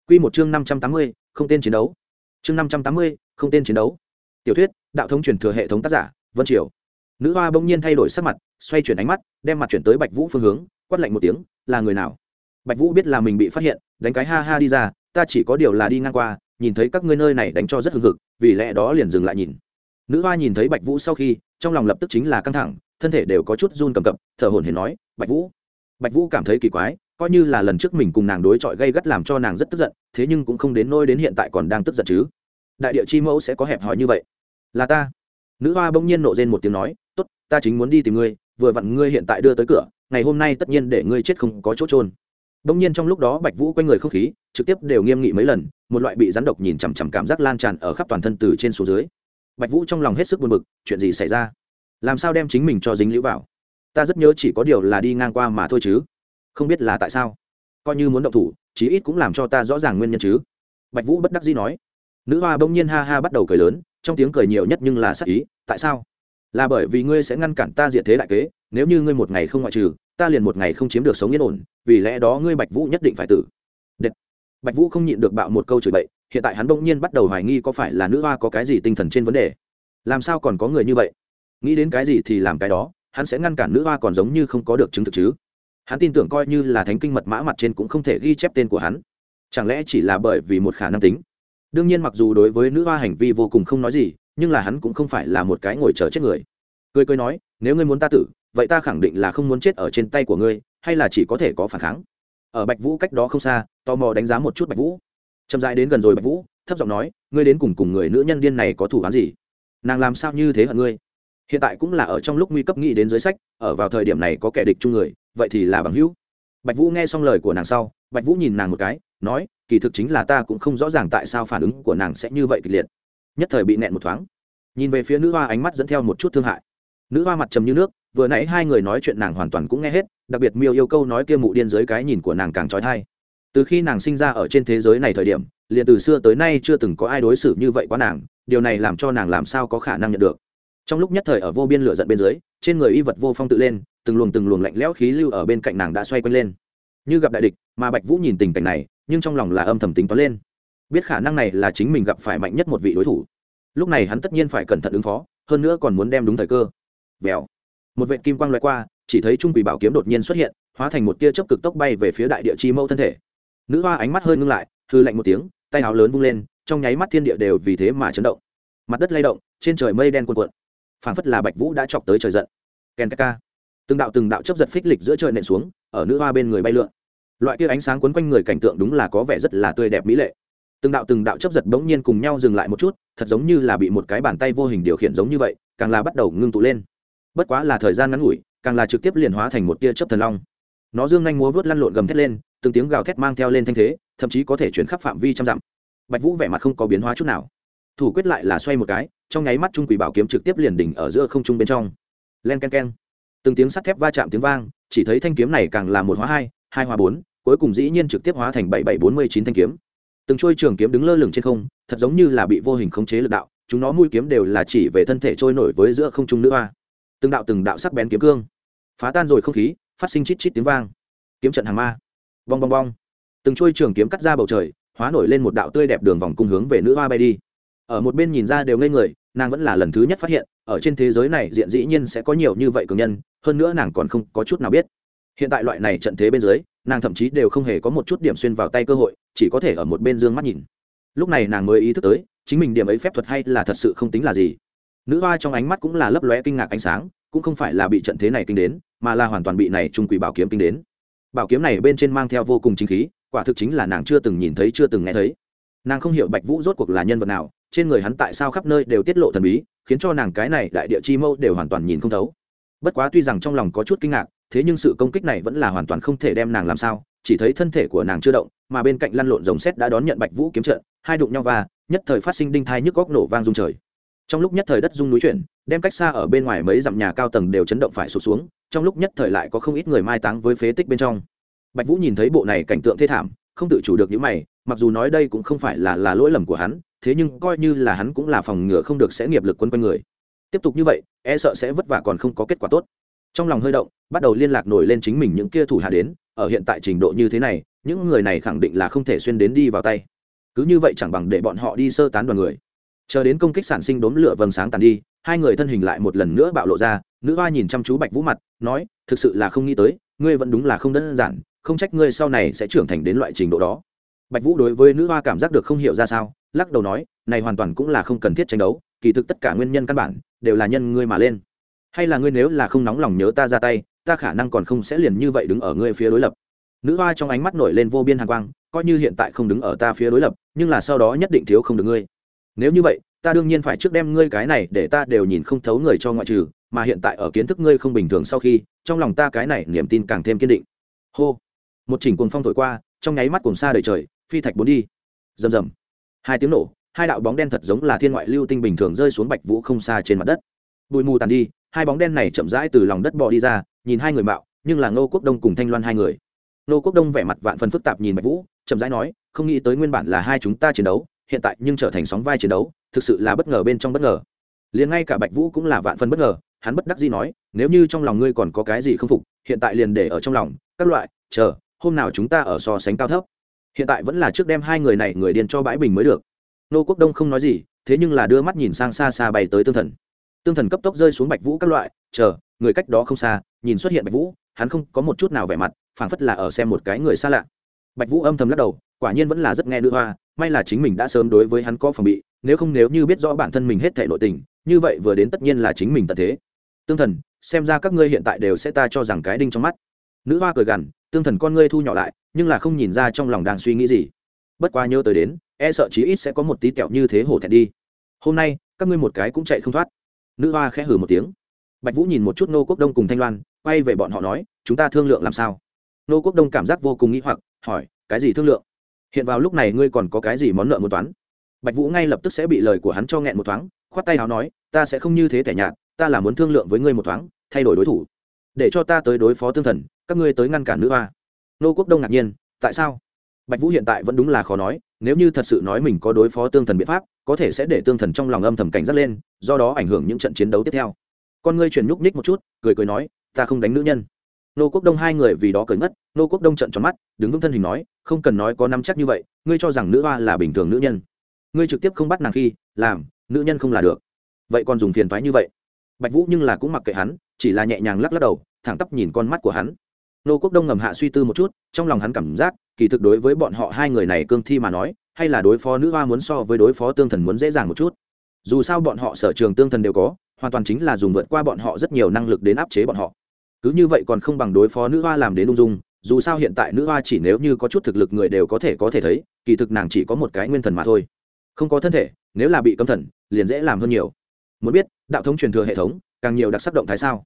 Quy một chương năm trăm tám mươi, không tên chiến đấu. Chương năm trăm tám mươi không tên chiến đấu. Tiểu thuyết, đạo thống truyền thừa hệ thống tác giả, vân triều. Nữ hoa bỗng nhiên thay đổi sắc mặt, xoay chuyển ánh mắt, đem mặt chuyển tới bạch vũ phương hướng, quát lạnh một tiếng, là người nào? Bạch vũ biết là mình bị phát hiện, đánh cái ha ha đi ra, ta chỉ có điều là đi ngang qua, nhìn thấy các ngươi nơi này đánh cho rất hưng hực, vì lẽ đó liền dừng lại nhìn. Nữ hoa nhìn thấy bạch vũ sau khi, trong lòng lập tức chính là căng thẳng, thân thể đều có chút run cầm cập, thở hổn hển nói, bạch vũ. Bạch vũ cảm thấy kỳ quái, coi như là lần trước mình cùng nàng đối chọi gây gắt làm cho nàng rất tức giận, thế nhưng cũng không đến nôi đến hiện tại còn đang tức giận chứ đại địa chi mẫu sẽ có hẹp hòi như vậy. Là ta. Nữ hoa bỗng nhiên nộ rên một tiếng nói, tốt, ta chính muốn đi tìm ngươi, vừa vặn ngươi hiện tại đưa tới cửa, ngày hôm nay tất nhiên để ngươi chết không có chỗ trôn bỗng nhiên trong lúc đó bạch vũ quanh người không khí, trực tiếp đều nghiêm nghị mấy lần, một loại bị rắn độc nhìn chằm chằm cảm giác lan tràn ở khắp toàn thân từ trên xuống dưới. Bạch vũ trong lòng hết sức buồn bực, chuyện gì xảy ra? Làm sao đem chính mình cho dính lũ vào? Ta rất nhớ chỉ có điều là đi ngang qua mà thôi chứ. Không biết là tại sao. Coi như muốn động thủ, chí ít cũng làm cho ta rõ ràng nguyên nhân chứ. Bạch vũ bất đắc dĩ nói nữ hoa bỗng nhiên ha ha bắt đầu cười lớn, trong tiếng cười nhiều nhất nhưng là sắc ý, tại sao? Là bởi vì ngươi sẽ ngăn cản ta diệt thế đại kế, nếu như ngươi một ngày không ngoại trừ, ta liền một ngày không chiếm được sống yên ổn, vì lẽ đó ngươi bạch vũ nhất định phải tử. Đệt. bạch vũ không nhịn được bạo một câu chửi bậy, hiện tại hắn bỗng nhiên bắt đầu hoài nghi có phải là nữ hoa có cái gì tinh thần trên vấn đề. Làm sao còn có người như vậy? Nghĩ đến cái gì thì làm cái đó, hắn sẽ ngăn cản nữ hoa còn giống như không có được chứng thực chứ. Hắn tin tưởng coi như là thánh kinh mật mã mặt trên cũng không thể ghi chép tên của hắn. Chẳng lẽ chỉ là bởi vì một khả năng tính? Đương nhiên mặc dù đối với nữ hoa hành vi vô cùng không nói gì, nhưng là hắn cũng không phải là một cái ngồi chờ chết người. Cười cười nói, nếu ngươi muốn ta tử, vậy ta khẳng định là không muốn chết ở trên tay của ngươi, hay là chỉ có thể có phản kháng. Ở bạch vũ cách đó không xa, tò mò đánh giá một chút bạch vũ. Chậm dãi đến gần rồi bạch vũ, thấp giọng nói, ngươi đến cùng cùng người nữ nhân điên này có thủ án gì? Nàng làm sao như thế hận ngươi? Hiện tại cũng là ở trong lúc nguy cấp nghĩ đến dưới sách, ở vào thời điểm này có kẻ địch chung người, vậy thì là bằng hữu. Bạch vũ nghe xong lời của nàng sau, bạch vũ nhìn nàng một cái nói, kỳ thực chính là ta cũng không rõ ràng tại sao phản ứng của nàng sẽ như vậy kịch liệt. Nhất thời bị nẹn một thoáng. Nhìn về phía nữ hoa ánh mắt dẫn theo một chút thương hại. Nữ hoa mặt trầm như nước, vừa nãy hai người nói chuyện nàng hoàn toàn cũng nghe hết, đặc biệt miêu yêu câu nói kia mụ điên dưới cái nhìn của nàng càng trói thai. Từ khi nàng sinh ra ở trên thế giới này thời điểm, liền từ xưa tới nay chưa từng có ai đối xử như vậy quá nàng, điều này làm cho nàng làm sao có khả năng nhận được. Trong lúc nhất thời ở vô biên lửa giận bên dưới, trên người y vật vô phong tự lên, từng luồng từng luồng lạnh lẽo khí lưu ở bên cạnh nàng đã xoay quanh lên. Như gặp đại địch, mà bạch vũ nhìn tình cảnh này nhưng trong lòng là âm thầm tính toán lên. Biết khả năng này là chính mình gặp phải mạnh nhất một vị đối thủ. Lúc này hắn tất nhiên phải cẩn thận ứng phó, hơn nữa còn muốn đem đúng thời cơ. Vèo. Một vệ kim quang loại qua, chỉ thấy trung quỷ bảo kiếm đột nhiên xuất hiện, hóa thành một tia chớp cực tốc bay về phía đại địa chi mẫu thân thể. Nữ hoa ánh mắt hơi ngưng lại hư lạnh một tiếng, tay áo lớn vung lên, trong nháy mắt thiên địa đều vì thế mà chấn động. Mặt đất lay động, trên trời mây đen cuồn cuộn. Phảng phất là bạch vũ đã chọc tới trời giận. Ken ca từng đạo từng đạo chấp giật phích lịch giữa trời nện xuống, ở nữ hoa bên người bay lượn loại kia ánh sáng quấn quanh người cảnh tượng đúng là có vẻ rất là tươi đẹp mỹ lệ. Từng đạo từng đạo chấp giật bỗng nhiên cùng nhau dừng lại một chút, thật giống như là bị một cái bàn tay vô hình điều khiển giống như vậy, càng là bắt đầu ngưng tụ lên. Bất quá là thời gian ngắn ngủi, càng là trực tiếp liền hóa thành một tia chớp thần long. Nó dương nhanh múa vớt lăn lộn gầm thét lên, từng tiếng gào thét mang theo lên thanh thế, thậm chí có thể chuyển khắp phạm vi trăm dặm. Bạch vũ vẻ mặt không có biến hóa chút nào. Thủ quyết lại là xoay một cái, trong nháy mắt trung quỷ bảo kiếm trực tiếp liền đỉnh ở giữa không trung bên trong. Len k e n k e n từng tiếng sắt thép va chạm tiếng vang, chỉ thấy thanh kiếm này càng là một hóa hai hai hóa bốn cuối cùng dĩ nhiên trực tiếp hóa thành bảy bảy bốn mươi chín thanh kiếm. Từng trôi trường kiếm đứng lơ lửng trên không, thật giống như là bị vô hình khống chế lực đạo, chúng nó mũi kiếm đều là chỉ về thân thể trôi nổi với giữa không trung nữ hoa. Từng đạo từng đạo sắc bén kiếm cương, phá tan rồi không khí, phát sinh chít chít tiếng vang. Kiếm trận hàng ma. Bong bong bong. Từng trôi trường kiếm cắt ra bầu trời, hóa nổi lên một đạo tươi đẹp đường vòng cung hướng về nữ hoa bay đi. Ở một bên nhìn ra đều ngây người, nàng vẫn là lần thứ nhất phát hiện, ở trên thế giới này diện dĩ nhiên sẽ có nhiều như vậy cường nhân, hơn nữa nàng còn không có chút nào biết. Hiện tại loại này trận thế bên dưới nàng thậm chí đều không hề có một chút điểm xuyên vào tay cơ hội, chỉ có thể ở một bên dương mắt nhìn. Lúc này nàng mới ý thức tới, chính mình điểm ấy phép thuật hay là thật sự không tính là gì. Nữ hoa trong ánh mắt cũng là lấp lóe kinh ngạc ánh sáng, cũng không phải là bị trận thế này kinh đến, mà là hoàn toàn bị này trung quỷ bảo kiếm kinh đến. Bảo kiếm này bên trên mang theo vô cùng chính khí, quả thực chính là nàng chưa từng nhìn thấy chưa từng nghe thấy. Nàng không hiểu bạch vũ rốt cuộc là nhân vật nào, trên người hắn tại sao khắp nơi đều tiết lộ thần bí, khiến cho nàng cái này đại địa chi mâu đều hoàn toàn nhìn không thấu. Bất quá tuy rằng trong lòng có chút kinh ngạc thế nhưng sự công kích này vẫn là hoàn toàn không thể đem nàng làm sao, chỉ thấy thân thể của nàng chưa động, mà bên cạnh lăn lộn rồng xét đã đón nhận bạch vũ kiếm trận, hai đụng nhau và nhất thời phát sinh đinh thai nhức góc nổ vang rung trời. Trong lúc nhất thời đất rung núi chuyển, đem cách xa ở bên ngoài mấy dặm nhà cao tầng đều chấn động phải sụt xuống, trong lúc nhất thời lại có không ít người mai táng với phế tích bên trong. Bạch vũ nhìn thấy bộ này cảnh tượng thê thảm, không tự chủ được những mày, mặc dù nói đây cũng không phải là là lỗi lầm của hắn, thế nhưng coi như là hắn cũng là phòng ngừa không được sẽ nghiệp lực quân quanh người. Tiếp tục như vậy e sợ sẽ vất vả còn không có kết quả tốt trong lòng hơi động, bắt đầu liên lạc nổi lên chính mình những kia thủ hạ đến, ở hiện tại trình độ như thế này, những người này khẳng định là không thể xuyên đến đi vào tay. Cứ như vậy chẳng bằng để bọn họ đi sơ tán đoàn người. Chờ đến công kích sản sinh đốm lửa vầng sáng tàn đi, hai người thân hình lại một lần nữa bạo lộ ra, nữ hoa nhìn chăm chú bạch vũ mặt, nói, thực sự là không nghĩ tới, ngươi vẫn đúng là không đơn giản, không trách ngươi sau này sẽ trưởng thành đến loại trình độ đó. Bạch vũ đối với nữ hoa cảm giác được không hiểu ra sao, lắc đầu nói, này hoàn toàn cũng là không cần thiết tranh đấu, kỳ thực tất cả nguyên nhân căn bản đều là nhân ngươi mà lên hay là ngươi nếu là không nóng lòng nhớ ta ra tay, ta khả năng còn không sẽ liền như vậy đứng ở ngươi phía đối lập. Nữ hoa trong ánh mắt nổi lên vô biên hàn quang, coi như hiện tại không đứng ở ta phía đối lập, nhưng là sau đó nhất định thiếu không được ngươi. Nếu như vậy, ta đương nhiên phải trước đem ngươi cái này để ta đều nhìn không thấu người cho ngoại trừ, mà hiện tại ở kiến thức ngươi không bình thường sau khi, trong lòng ta cái này niềm tin càng thêm kiên định. Hô. Một chỉnh cuồng phong thổi qua, trong nháy mắt cuồng xa đời trời, phi thạch bốn đi. Rầm rầm. Hai tiếng nổ, hai đạo bóng đen thật giống là thiên ngoại lưu tinh bình thường rơi xuống bạch vũ không xa trên mặt đất. Bụi mù tàn đi hai bóng đen này chậm rãi từ lòng đất bò đi ra, nhìn hai người mạo, nhưng là ngô quốc đông cùng thanh loan hai người. Ngô quốc đông vẻ mặt vạn phần phức tạp nhìn bạch vũ, chậm rãi nói, không nghĩ tới nguyên bản là hai chúng ta chiến đấu, hiện tại nhưng trở thành sóng vai chiến đấu, thực sự là bất ngờ bên trong bất ngờ. Liền ngay cả bạch vũ cũng là vạn phần bất ngờ, hắn bất đắc dĩ nói, nếu như trong lòng ngươi còn có cái gì không phục, hiện tại liền để ở trong lòng, các loại, chờ, hôm nào chúng ta ở so sánh cao thấp. Hiện tại vẫn là trước đem hai người này người điên cho bãi bình mới được. Nô quốc đông không nói gì, thế nhưng là đưa mắt nhìn sang xa xa bay tới tương thần tương thần cấp tốc rơi xuống bạch vũ các loại, chờ, người cách đó không xa, nhìn xuất hiện bạch vũ, hắn không có một chút nào vẻ mặt, phảng phất là ở xem một cái người xa lạ. Bạch vũ âm thầm lắc đầu, quả nhiên vẫn là rất nghe nữ hoa, may là chính mình đã sớm đối với hắn có phòng bị, nếu không nếu như biết rõ bản thân mình hết thể nội tình, như vậy vừa đến tất nhiên là chính mình tận thế. Tương thần, xem ra các ngươi hiện tại đều sẽ ta cho rằng cái đinh trong mắt. Nữ hoa cười gằn, tương thần con ngươi thu nhỏ lại, nhưng là không nhìn ra trong lòng đang suy nghĩ gì. Bất quá nhớ tới đến e sợ chí ít sẽ có một tí kẹo như thế hổ thẹn đi. Hôm nay, các ngươi một cái cũng chạy không thoát nữ hoa khẽ hử một tiếng. Bạch vũ nhìn một chút nô quốc đông cùng thanh loan, quay về bọn họ nói, chúng ta thương lượng làm sao? Nô quốc đông cảm giác vô cùng nghĩ hoặc, hỏi, cái gì thương lượng? Hiện vào lúc này ngươi còn có cái gì món nợ muốn toán? Bạch vũ ngay lập tức sẽ bị lời của hắn cho nghẹn một thoáng, khoát tay áo nói, ta sẽ không như thế tẻ nhạt, ta là muốn thương lượng với ngươi một thoáng, thay đổi đối thủ. Để cho ta tới đối phó tương thần, các ngươi tới ngăn cản nữ hoa. Nô quốc đông ngạc nhiên, tại sao? Bạch vũ hiện tại vẫn đúng là khó nói, nếu như thật sự nói mình có đối phó tương thần biện pháp có thể sẽ để tương thần trong lòng âm thầm cảnh giác lên, do đó ảnh hưởng những trận chiến đấu tiếp theo. Con ngươi chuyển nhúc ních một chút, cười cười nói, ta không đánh nữ nhân. Nô quốc đông hai người vì đó cười ngất, nô quốc đông trận tròn mắt, đứng vững thân hình nói, không cần nói có nắm chắc như vậy, ngươi cho rằng nữ hoa là bình thường nữ nhân. Ngươi trực tiếp không bắt nàng khi, làm, nữ nhân không là được. Vậy còn dùng phiền thoái như vậy? Bạch vũ nhưng là cũng mặc kệ hắn, chỉ là nhẹ nhàng lắc lắc đầu, thẳng tắp nhìn con mắt của hắn. Nô quốc đông ngầm hạ suy tư một chút, trong lòng hắn cảm giác, kỳ thực đối với bọn họ hai người này cương thi mà nói hay là đối phó nữ hoa muốn so với đối phó tương thần muốn dễ dàng một chút. Dù sao bọn họ sở trường tương thần đều có, hoàn toàn chính là dùng vượt qua bọn họ rất nhiều năng lực đến áp chế bọn họ. Cứ như vậy còn không bằng đối phó nữ hoa làm đến ung dung, dù sao hiện tại nữ hoa chỉ nếu như có chút thực lực người đều có thể có thể thấy, kỳ thực nàng chỉ có một cái nguyên thần mà thôi. Không có thân thể, nếu là bị cấm thần, liền dễ làm hơn nhiều. Muốn biết, đạo thống truyền thừa hệ thống, càng nhiều đặc sắc động thái sao?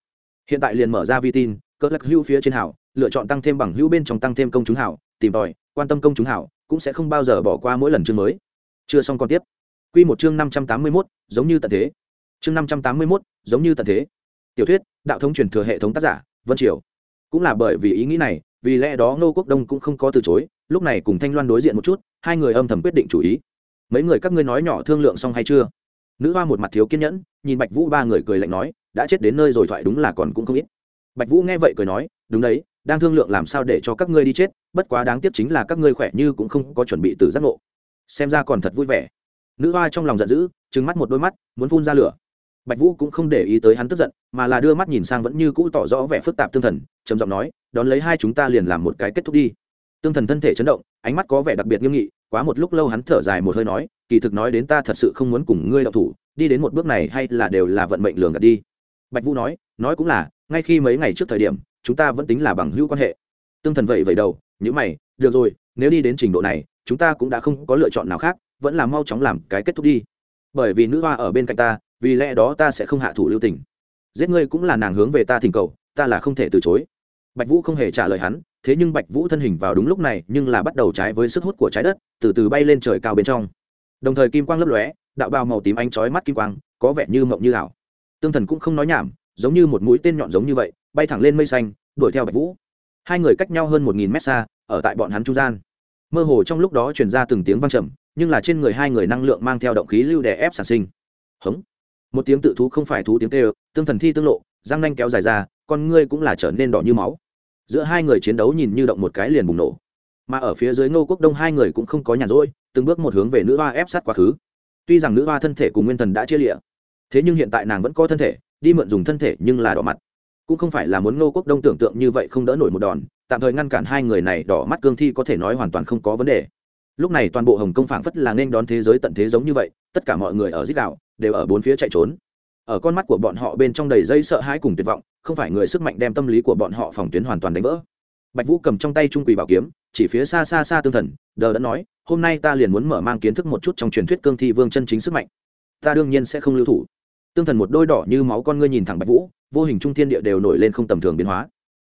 Hiện tại liền mở ra vi tin, cỡ lắc hữu phía trên hảo, lựa chọn tăng thêm bằng hữu bên trong tăng thêm công chúng hảo, tìm tòi, quan tâm công chúng hảo cũng sẽ không bao giờ bỏ qua mỗi lần chương mới. Chưa xong còn tiếp. Quy một chương năm trăm tám mươi 581, giống như tận thế. Chương năm trăm tám mươi 581, giống như tận thế. Tiểu thuyết đạo thống truyền thừa hệ thống tác giả vân triều. Cũng là bởi vì ý nghĩ này vì lẽ đó ngô quốc đông cũng không có từ chối lúc này cùng thanh loan đối diện một chút hai người âm thầm quyết định chủ ý. Mấy người các ngươi nói nhỏ thương lượng xong hay chưa? Nữ hoa một mặt thiếu kiên nhẫn nhìn bạch vũ ba người cười lạnh nói đã chết đến nơi rồi thoại đúng là còn cũng không ít. Bạch vũ nghe vậy cười nói đúng đấy đang thương lượng làm sao để cho các ngươi đi chết, bất quá đáng tiếc chính là các ngươi khỏe như cũng không có chuẩn bị từ giác ngộ. Xem ra còn thật vui vẻ. Nữ hoa trong lòng giận dữ, trừng mắt một đôi mắt, muốn phun ra lửa. Bạch vũ cũng không để ý tới hắn tức giận, mà là đưa mắt nhìn sang vẫn như cũ tỏ rõ vẻ phức tạp tương thần, trầm giọng nói, đón lấy hai chúng ta liền làm một cái kết thúc đi. Tương thần thân thể chấn động, ánh mắt có vẻ đặc biệt nghiêm nghị, quá một lúc lâu hắn thở dài một hơi nói, kỳ thực nói đến ta thật sự không muốn cùng ngươi đậu thủ, đi đến một bước này hay là đều là vận mệnh lường gạt đi. Bạch vũ nói nói cũng là, ngay khi mấy ngày trước thời điểm chúng ta vẫn tính là bằng hữu quan hệ. Tương thần vậy vậy đầu nhữ mày, được rồi, nếu đi đến trình độ này, chúng ta cũng đã không có lựa chọn nào khác, vẫn là mau chóng làm cái kết thúc đi. Bởi vì nữ hoa ở bên cạnh ta, vì lẽ đó ta sẽ không hạ thủ lưu tình. Giết ngươi cũng là nàng hướng về ta thỉnh cầu, ta là không thể từ chối. Bạch vũ không hề trả lời hắn, thế nhưng bạch vũ thân hình vào đúng lúc này, nhưng là bắt đầu trái với sức hút của trái đất, từ từ bay lên trời cao bên trong. Đồng thời kim quang lấp lóe, đạo bào màu tím ánh chói mắt kim quang, có vẻ như mộng như ảo. Tương thần cũng không nói nhảm, giống như một mũi tên nhọn giống như vậy bay thẳng lên mây xanh, đuổi theo bạch vũ. Hai người cách nhau hơn một nghìn mét xa, ở tại bọn hắn trung gian. Mơ hồ trong lúc đó truyền ra từng tiếng vang trầm, nhưng là trên người hai người năng lượng mang theo động khí lưu đè ép sản sinh. Hống. Một tiếng tự thú không phải thú tiếng kêu, tương thần thi tương lộ, răng nanh kéo dài ra, con ngươi cũng là trở nên đỏ như máu. Giữa hai người chiến đấu nhìn như động một cái liền bùng nổ. Mà ở phía dưới ngô quốc đông hai người cũng không có nhàn rỗi, từng bước một hướng về nữ hoa ép sát quá khứ. Tuy rằng nữ hoa thân thể cùng nguyên thần đã chia lịa thế nhưng hiện tại nàng vẫn có thân thể, đi mượn dùng thân thể nhưng là đỏ mặt cũng không phải là muốn ngô quốc đông tưởng tượng như vậy không đỡ nổi một đòn, tạm thời ngăn cản hai người này đỏ mắt cương thi có thể nói hoàn toàn không có vấn đề. Lúc này toàn bộ hồng kông phảng phất là nên đón thế giới tận thế giống như vậy, tất cả mọi người ở dích đạo, đều ở bốn phía chạy trốn. Ở con mắt của bọn họ bên trong đầy dây sợ hãi cùng tuyệt vọng, không phải người sức mạnh đem tâm lý của bọn họ phòng tuyến hoàn toàn đánh vỡ. Bạch vũ cầm trong tay trung quỳ bảo kiếm, chỉ phía xa xa xa tương thần, đờ đã nói, hôm nay ta liền muốn mở mang kiến thức một chút trong truyền thuyết cương thi vương chân chính sức mạnh. Ta đương nhiên sẽ không lưu thủ tương thần một đôi đỏ như máu con ngươi nhìn thẳng bạch vũ, vô hình trung thiên địa đều nổi lên không tầm thường biến hóa.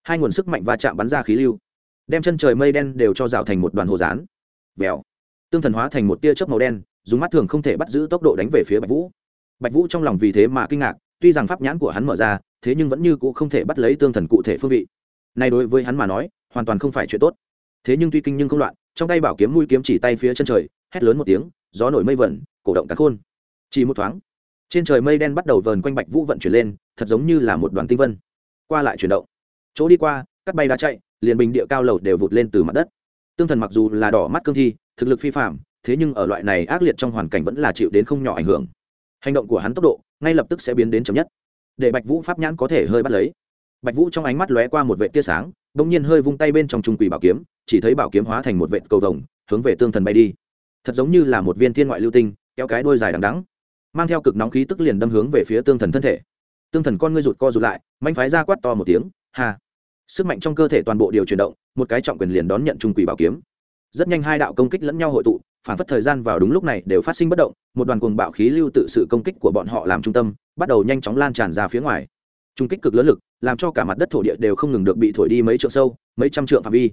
Hai nguồn sức mạnh va chạm bắn ra khí lưu, đem chân trời mây đen đều cho rào thành một đoàn hồ rán vèo. Tương thần hóa thành một tia chớp màu đen, dùng mắt thường không thể bắt giữ tốc độ đánh về phía bạch vũ. Bạch vũ trong lòng vì thế mà kinh ngạc, tuy rằng pháp nhãn của hắn mở ra, thế nhưng vẫn như cũ không thể bắt lấy tương thần cụ thể phương vị. Nay đối với hắn mà nói, hoàn toàn không phải chuyện tốt. Thế nhưng tuy kinh nhưng không loạn, trong tay bảo kiếm mũi kiếm chỉ tay phía chân trời, hét lớn một tiếng, gió nổi mây vẩn, cổ động cá khôn. Chỉ một thoáng trên trời mây đen bắt đầu vờn quanh bạch vũ vận chuyển lên, thật giống như là một đoàn tinh vân. Qua lại chuyển động. Chỗ đi qua, cắt bay đá chạy, liền bình địa cao lầu đều vụt lên từ mặt đất. Tương thần mặc dù là đỏ mắt cương thi, thực lực phi phạm thế nhưng ở loại này ác liệt trong hoàn cảnh vẫn là chịu đến không nhỏ ảnh hưởng. Hành động của hắn tốc độ, ngay lập tức sẽ biến đến chậm nhất. Để bạch vũ pháp nhãn có thể hơi bắt lấy. Bạch vũ trong ánh mắt lóe qua một vệ tia sáng, bỗng nhiên hơi vung tay bên trong trung quỷ bảo kiếm, chỉ thấy bảo kiếm hóa thành một vệ cầu vồng, hướng về tương thần bay đi. Thật giống như là một viên thiên ngoại lưu tinh, kéo cái đôi dài đằng đắng mang theo cực nóng khí tức liền đâm hướng về phía tương thần thân thể. Tương thần con ngươi rụt co rụt lại, manh phái ra quát to một tiếng hà sức mạnh trong cơ thể toàn bộ điều chuyển động, một cái trọng quyền liền đón nhận trung quỷ bảo kiếm. Rất nhanh hai đạo công kích lẫn nhau hội tụ, phản phất thời gian vào đúng lúc này đều phát sinh bất động, một đoàn cuồng bạo khí lưu tự sự công kích của bọn họ làm trung tâm, bắt đầu nhanh chóng lan tràn ra phía ngoài. Trung kích cực lớn lực, làm cho cả mặt đất thổ địa đều không ngừng được bị thổi đi mấy trượng sâu, mấy trăm trượng phạm vi.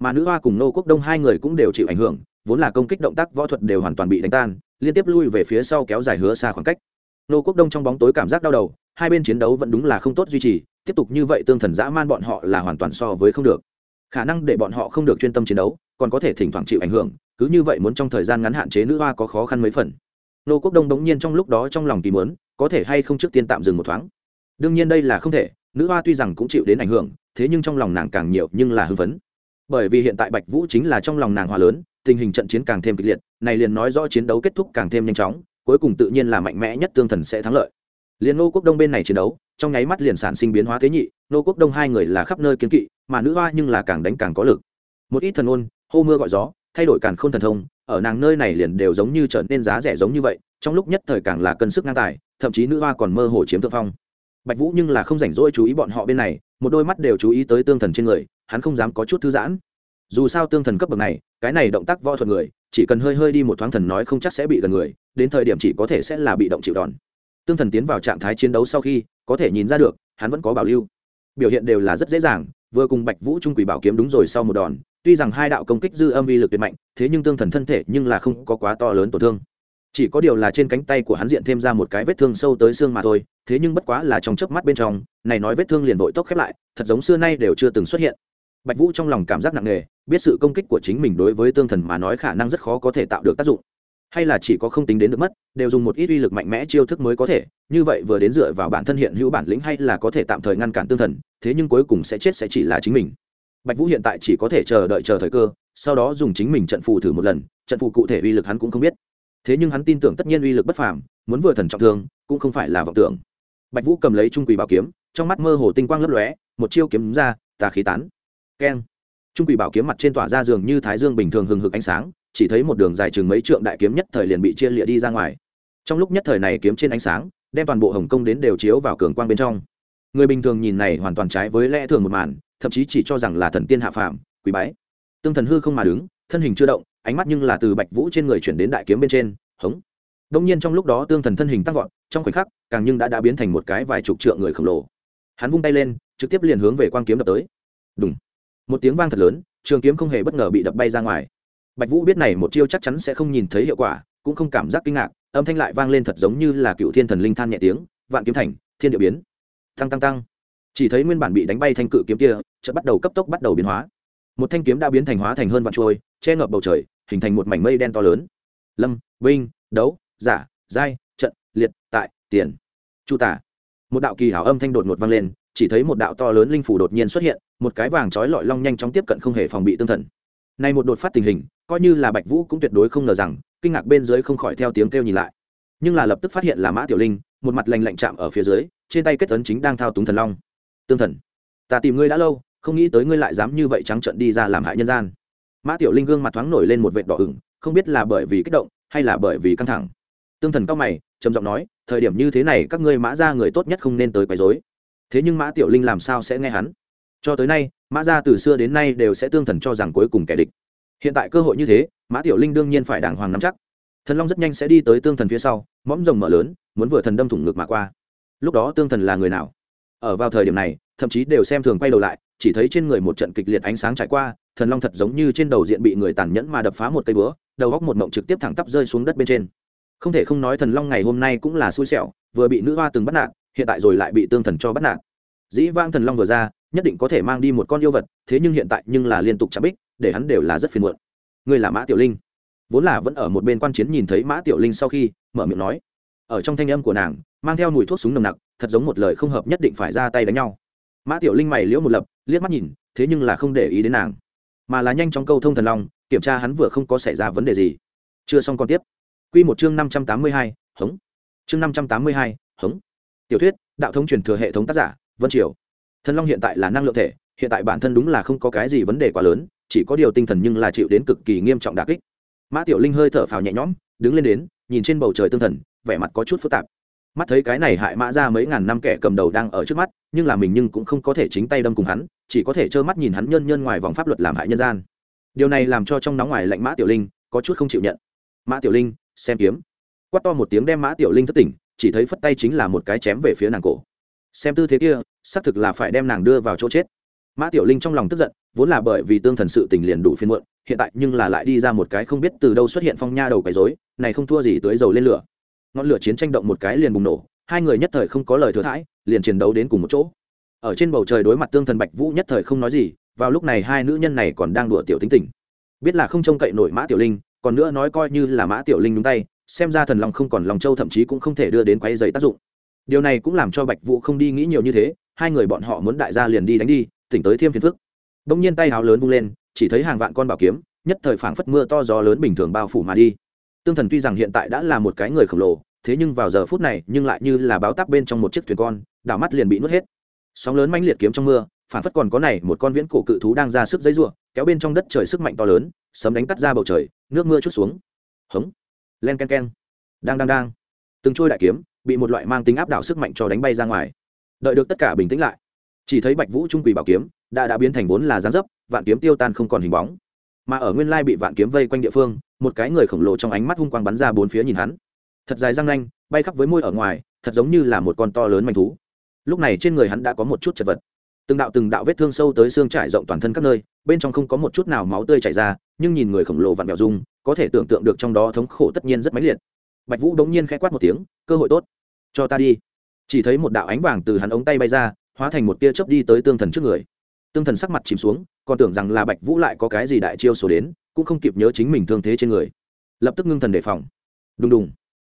Mà nữ hoa cùng nô quốc đông hai người cũng đều chịu ảnh hưởng, vốn là công kích động tác võ thuật đều hoàn toàn bị đánh tan liên tiếp lui về phía sau kéo dài hứa xa khoảng cách. Nô quốc đông trong bóng tối cảm giác đau đầu, hai bên chiến đấu vẫn đúng là không tốt duy trì, tiếp tục như vậy tương thần dã man bọn họ là hoàn toàn so với không được. Khả năng để bọn họ không được chuyên tâm chiến đấu, còn có thể thỉnh thoảng chịu ảnh hưởng, cứ như vậy muốn trong thời gian ngắn hạn chế nữ hoa có khó khăn mấy phần. Nô quốc đông bỗng nhiên trong lúc đó trong lòng kỳ muốn, có thể hay không trước tiên tạm dừng một thoáng. Đương nhiên đây là không thể, nữ hoa tuy rằng cũng chịu đến ảnh hưởng, thế nhưng trong lòng nàng càng nhiều nhưng là hưng phấn bởi vì hiện tại bạch vũ chính là trong lòng nàng hòa lớn, tình hình trận chiến càng thêm kịch liệt, này liền nói rõ chiến đấu kết thúc càng thêm nhanh chóng, cuối cùng tự nhiên là mạnh mẽ nhất tương thần sẽ thắng lợi. Liền nô quốc đông bên này chiến đấu, trong nháy mắt liền sản sinh biến hóa thế nhị nô quốc đông hai người là khắp nơi kiến kỵ, mà nữ hoa nhưng là càng đánh càng có lực. Một ít thần ôn, hô mưa gọi gió, thay đổi càng không thần thông, ở nàng nơi này liền đều giống như trở nên giá rẻ giống như vậy, trong lúc nhất thời càng là cân sức ngang tài, thậm chí nữ hoa còn mơ hồ chiếm thượng phong. Bạch vũ nhưng là không rảnh rỗi chú ý bọn họ bên này, một đôi mắt đều chú ý tới tương thần trên người hắn không dám có chút thư giãn. Dù sao tương thần cấp bậc này, cái này động tác võ thuật người, chỉ cần hơi hơi đi một thoáng thần nói không chắc sẽ bị gần người, đến thời điểm chỉ có thể sẽ là bị động chịu đòn. Tương thần tiến vào trạng thái chiến đấu sau khi, có thể nhìn ra được, hắn vẫn có bảo lưu. Biểu hiện đều là rất dễ dàng, vừa cùng bạch vũ trung quỷ bảo kiếm đúng rồi sau một đòn, tuy rằng hai đạo công kích dư âm uy lực tuyệt mạnh, thế nhưng tương thần thân thể nhưng là không có quá to lớn tổn thương. Chỉ có điều là trên cánh tay của hắn diện thêm ra một cái vết thương sâu tới xương mà thôi, thế nhưng bất quá là trong chớp mắt bên trong, này nói vết thương liền vội tốc khép lại, thật giống xưa nay đều chưa từng xuất hiện bạch vũ trong lòng cảm giác nặng nề, biết sự công kích của chính mình đối với tương thần mà nói khả năng rất khó có thể tạo được tác dụng. Hay là chỉ có không tính đến được mất, đều dùng một ít uy lực mạnh mẽ chiêu thức mới có thể, như vậy vừa đến dựa vào bản thân hiện hữu bản lĩnh hay là có thể tạm thời ngăn cản tương thần, thế nhưng cuối cùng sẽ chết sẽ chỉ là chính mình. Bạch vũ hiện tại chỉ có thể chờ đợi chờ thời cơ, sau đó dùng chính mình trận phù thử một lần, trận phù cụ thể uy lực hắn cũng không biết. Thế nhưng hắn tin tưởng tất nhiên uy lực bất phàm, muốn vừa thần trọng thương, cũng không phải là vọng tưởng. Bạch vũ cầm lấy trung quỷ bảo kiếm, trong mắt mơ hồ tinh quang lấp lóe, một chiêu kiếm ra, tà khí tán keng trung quỷ bảo kiếm mặt trên tỏa ra giường như thái dương bình thường hừng hực ánh sáng, chỉ thấy một đường dài chừng mấy trượng đại kiếm nhất thời liền bị chia lịa đi ra ngoài. Trong lúc nhất thời này kiếm trên ánh sáng, đem toàn bộ hồng kông đến đều chiếu vào cường quang bên trong. Người bình thường nhìn này hoàn toàn trái với lẽ thường một màn, thậm chí chỉ cho rằng là thần tiên hạ phàm, quỷ bái. Tương thần hư không mà đứng, thân hình chưa động, ánh mắt nhưng là từ bạch vũ trên người chuyển đến đại kiếm bên trên, hống. Đông nhiên trong lúc đó tương thần thân hình tăng vọt, trong khoảnh khắc, càng nhưng đã đã biến thành một cái vài chục trượng người khổng lồ. Hắn vung tay lên, trực tiếp liền hướng về quang kiếm đập tới. Đúng một tiếng vang thật lớn, trường kiếm không hề bất ngờ bị đập bay ra ngoài. Bạch vũ biết này một chiêu chắc chắn sẽ không nhìn thấy hiệu quả, cũng không cảm giác kinh ngạc, âm thanh lại vang lên thật giống như là cựu thiên thần linh than nhẹ tiếng, vạn kiếm thành, thiên địa biến. Tăng tăng tăng. Chỉ thấy nguyên bản bị đánh bay thanh cự kiếm kia, chợt bắt đầu cấp tốc bắt đầu biến hóa. Một thanh kiếm đã biến thành hóa thành hơn vạn trôi, che ngập bầu trời, hình thành một mảnh mây đen to lớn. Lâm, vinh, đấu, giả, giai, trận, liệt, tại, tiền. Chu tả. Một đạo kỳ hảo âm thanh đột ngột vang lên, chỉ thấy một đạo to lớn linh phủ đột nhiên xuất hiện một cái vàng trói lọi long nhanh chóng tiếp cận không hề phòng bị tương thần. Này một đột phát tình hình, coi như là bạch vũ cũng tuyệt đối không ngờ rằng, kinh ngạc bên dưới không khỏi theo tiếng kêu nhìn lại. Nhưng là lập tức phát hiện là mã tiểu linh, một mặt lành lạnh chạm ở phía dưới, trên tay kết ấn chính đang thao túng thần long. Tương thần, ta tìm ngươi đã lâu, không nghĩ tới ngươi lại dám như vậy trắng trợn đi ra làm hại nhân gian. Mã tiểu linh gương mặt thoáng nổi lên một vệt đỏ ửng, không biết là bởi vì kích động, hay là bởi vì căng thẳng. Tương thần cao mày, trầm giọng nói, thời điểm như thế này các ngươi mã ra người tốt nhất không nên tới quấy rối. Thế nhưng mã tiểu linh làm sao sẽ nghe hắn? Cho tới nay, mã gia từ xưa đến nay đều sẽ tương thần cho rằng cuối cùng kẻ địch. Hiện tại cơ hội như thế, mã tiểu linh đương nhiên phải đàng hoàng nắm chắc. Thần long rất nhanh sẽ đi tới tương thần phía sau, mõm rồng mở lớn, muốn vừa thần đâm thủng ngực mà qua. Lúc đó tương thần là người nào? Ở vào thời điểm này, thậm chí đều xem thường quay đầu lại, chỉ thấy trên người một trận kịch liệt ánh sáng trải qua, thần long thật giống như trên đầu diện bị người tàn nhẫn mà đập phá một cây búa, đầu góc một mộng trực tiếp thẳng tắp rơi xuống đất bên trên. Không thể không nói thần long ngày hôm nay cũng là xui xẻo, vừa bị nữ hoa từng bắt nạt, hiện tại rồi lại bị tương thần cho bắt nạt dĩ vang thần long vừa ra, nhất định có thể mang đi một con yêu vật, thế nhưng hiện tại nhưng là liên tục chạm bích, để hắn đều là rất phiền muộn. Người là mã tiểu linh. Vốn là vẫn ở một bên quan chiến nhìn thấy mã tiểu linh sau khi, mở miệng nói. Ở trong thanh âm của nàng, mang theo mùi thuốc súng nồng nặc, thật giống một lời không hợp nhất định phải ra tay đánh nhau. Mã tiểu linh mày liễu một lập, liếc mắt nhìn, thế nhưng là không để ý đến nàng. Mà là nhanh chóng câu thông thần long, kiểm tra hắn vừa không có xảy ra vấn đề gì. Chưa xong còn tiếp. Q một chương năm trăm tám mươi hai, hống. Chương năm trăm tám mươi hai, hống. Tiểu thuyết, đạo thống truyền thừa hệ thống tác giả vân triều. Thần long hiện tại là năng lượng thể, hiện tại bản thân đúng là không có cái gì vấn đề quá lớn, chỉ có điều tinh thần nhưng là chịu đến cực kỳ nghiêm trọng đà kích. Mã tiểu linh hơi thở phào nhẹ nhõm, đứng lên đến, nhìn trên bầu trời tương thần, vẻ mặt có chút phức tạp. Mắt thấy cái này hại mã ra mấy ngàn năm kẻ cầm đầu đang ở trước mắt, nhưng là mình nhưng cũng không có thể chính tay đâm cùng hắn, chỉ có thể trơ mắt nhìn hắn nhân nhân ngoài vòng pháp luật làm hại nhân gian. Điều này làm cho trong nóng ngoài lạnh mã tiểu linh có chút không chịu nhận. Mã tiểu linh, xem kiếm. Quát to một tiếng đem mã tiểu linh thất tỉnh, chỉ thấy phất tay chính là một cái chém về phía nàng cổ xem tư thế kia, xác thực là phải đem nàng đưa vào chỗ chết. Mã tiểu linh trong lòng tức giận, vốn là bởi vì tương thần sự tình liền đủ phiên muộn, hiện tại nhưng là lại đi ra một cái không biết từ đâu xuất hiện phong nha đầu cái rối, này không thua gì tới dầu lên lửa. Ngọn lửa chiến tranh động một cái liền bùng nổ, hai người nhất thời không có lời thừa thãi, liền chiến đấu đến cùng một chỗ. Ở trên bầu trời đối mặt tương thần bạch vũ nhất thời không nói gì, vào lúc này hai nữ nhân này còn đang đùa tiểu tính tình. Biết là không trông cậy nổi mã tiểu linh, còn nữa nói coi như là mã tiểu linh đúng tay, xem ra thần long không còn lòng châu thậm chí cũng không thể đưa đến quay dày tác dụng điều này cũng làm cho bạch vũ không đi nghĩ nhiều như thế, hai người bọn họ muốn đại gia liền đi đánh đi, tỉnh tới thêm phiền phức. Bỗng nhiên tay háo lớn vung lên, chỉ thấy hàng vạn con bảo kiếm, nhất thời phảng phất mưa to gió lớn bình thường bao phủ mà đi. Tương thần tuy rằng hiện tại đã là một cái người khổng lồ, thế nhưng vào giờ phút này, nhưng lại như là báo tắc bên trong một chiếc thuyền con, đảo mắt liền bị nuốt hết. Sóng lớn mãnh liệt kiếm trong mưa phản phất còn có này một con viễn cổ cự thú đang ra sức dây ruộng kéo bên trong đất trời sức mạnh to lớn, sấm đánh cắt ra bầu trời, nước mưa chút xuống. Hống. Len k e n k e n đang đang đang. Từng trôi đại kiếm bị một loại mang tính áp đảo sức mạnh cho đánh bay ra ngoài. Đợi được tất cả bình tĩnh lại, chỉ thấy bạch vũ trung quỳ bảo kiếm đã đã biến thành vốn là gián dấp, vạn kiếm tiêu tan không còn hình bóng. Mà ở nguyên lai bị vạn kiếm vây quanh địa phương, một cái người khổng lồ trong ánh mắt hung quang bắn ra bốn phía nhìn hắn. Thật dài răng nanh, bay khắp với môi ở ngoài, thật giống như là một con to lớn manh thú. Lúc này trên người hắn đã có một chút chật vật. Từng đạo từng đạo vết thương sâu tới xương trải rộng toàn thân các nơi, bên trong không có một chút nào máu tươi chảy ra, nhưng nhìn người khổng lồ vặn vẹo dung, có thể tưởng tượng được trong đó thống khổ tất nhiên rất mãnh liệt bạch vũ đống nhiên khẽ quát một tiếng, cơ hội tốt, cho ta đi. Chỉ thấy một đạo ánh vàng từ hắn ống tay bay ra, hóa thành một tia chớp đi tới tương thần trước người. Tương thần sắc mặt chìm xuống, còn tưởng rằng là bạch vũ lại có cái gì đại chiêu số đến, cũng không kịp nhớ chính mình thương thế trên người. Lập tức ngưng thần đề phòng. Đùng đùng.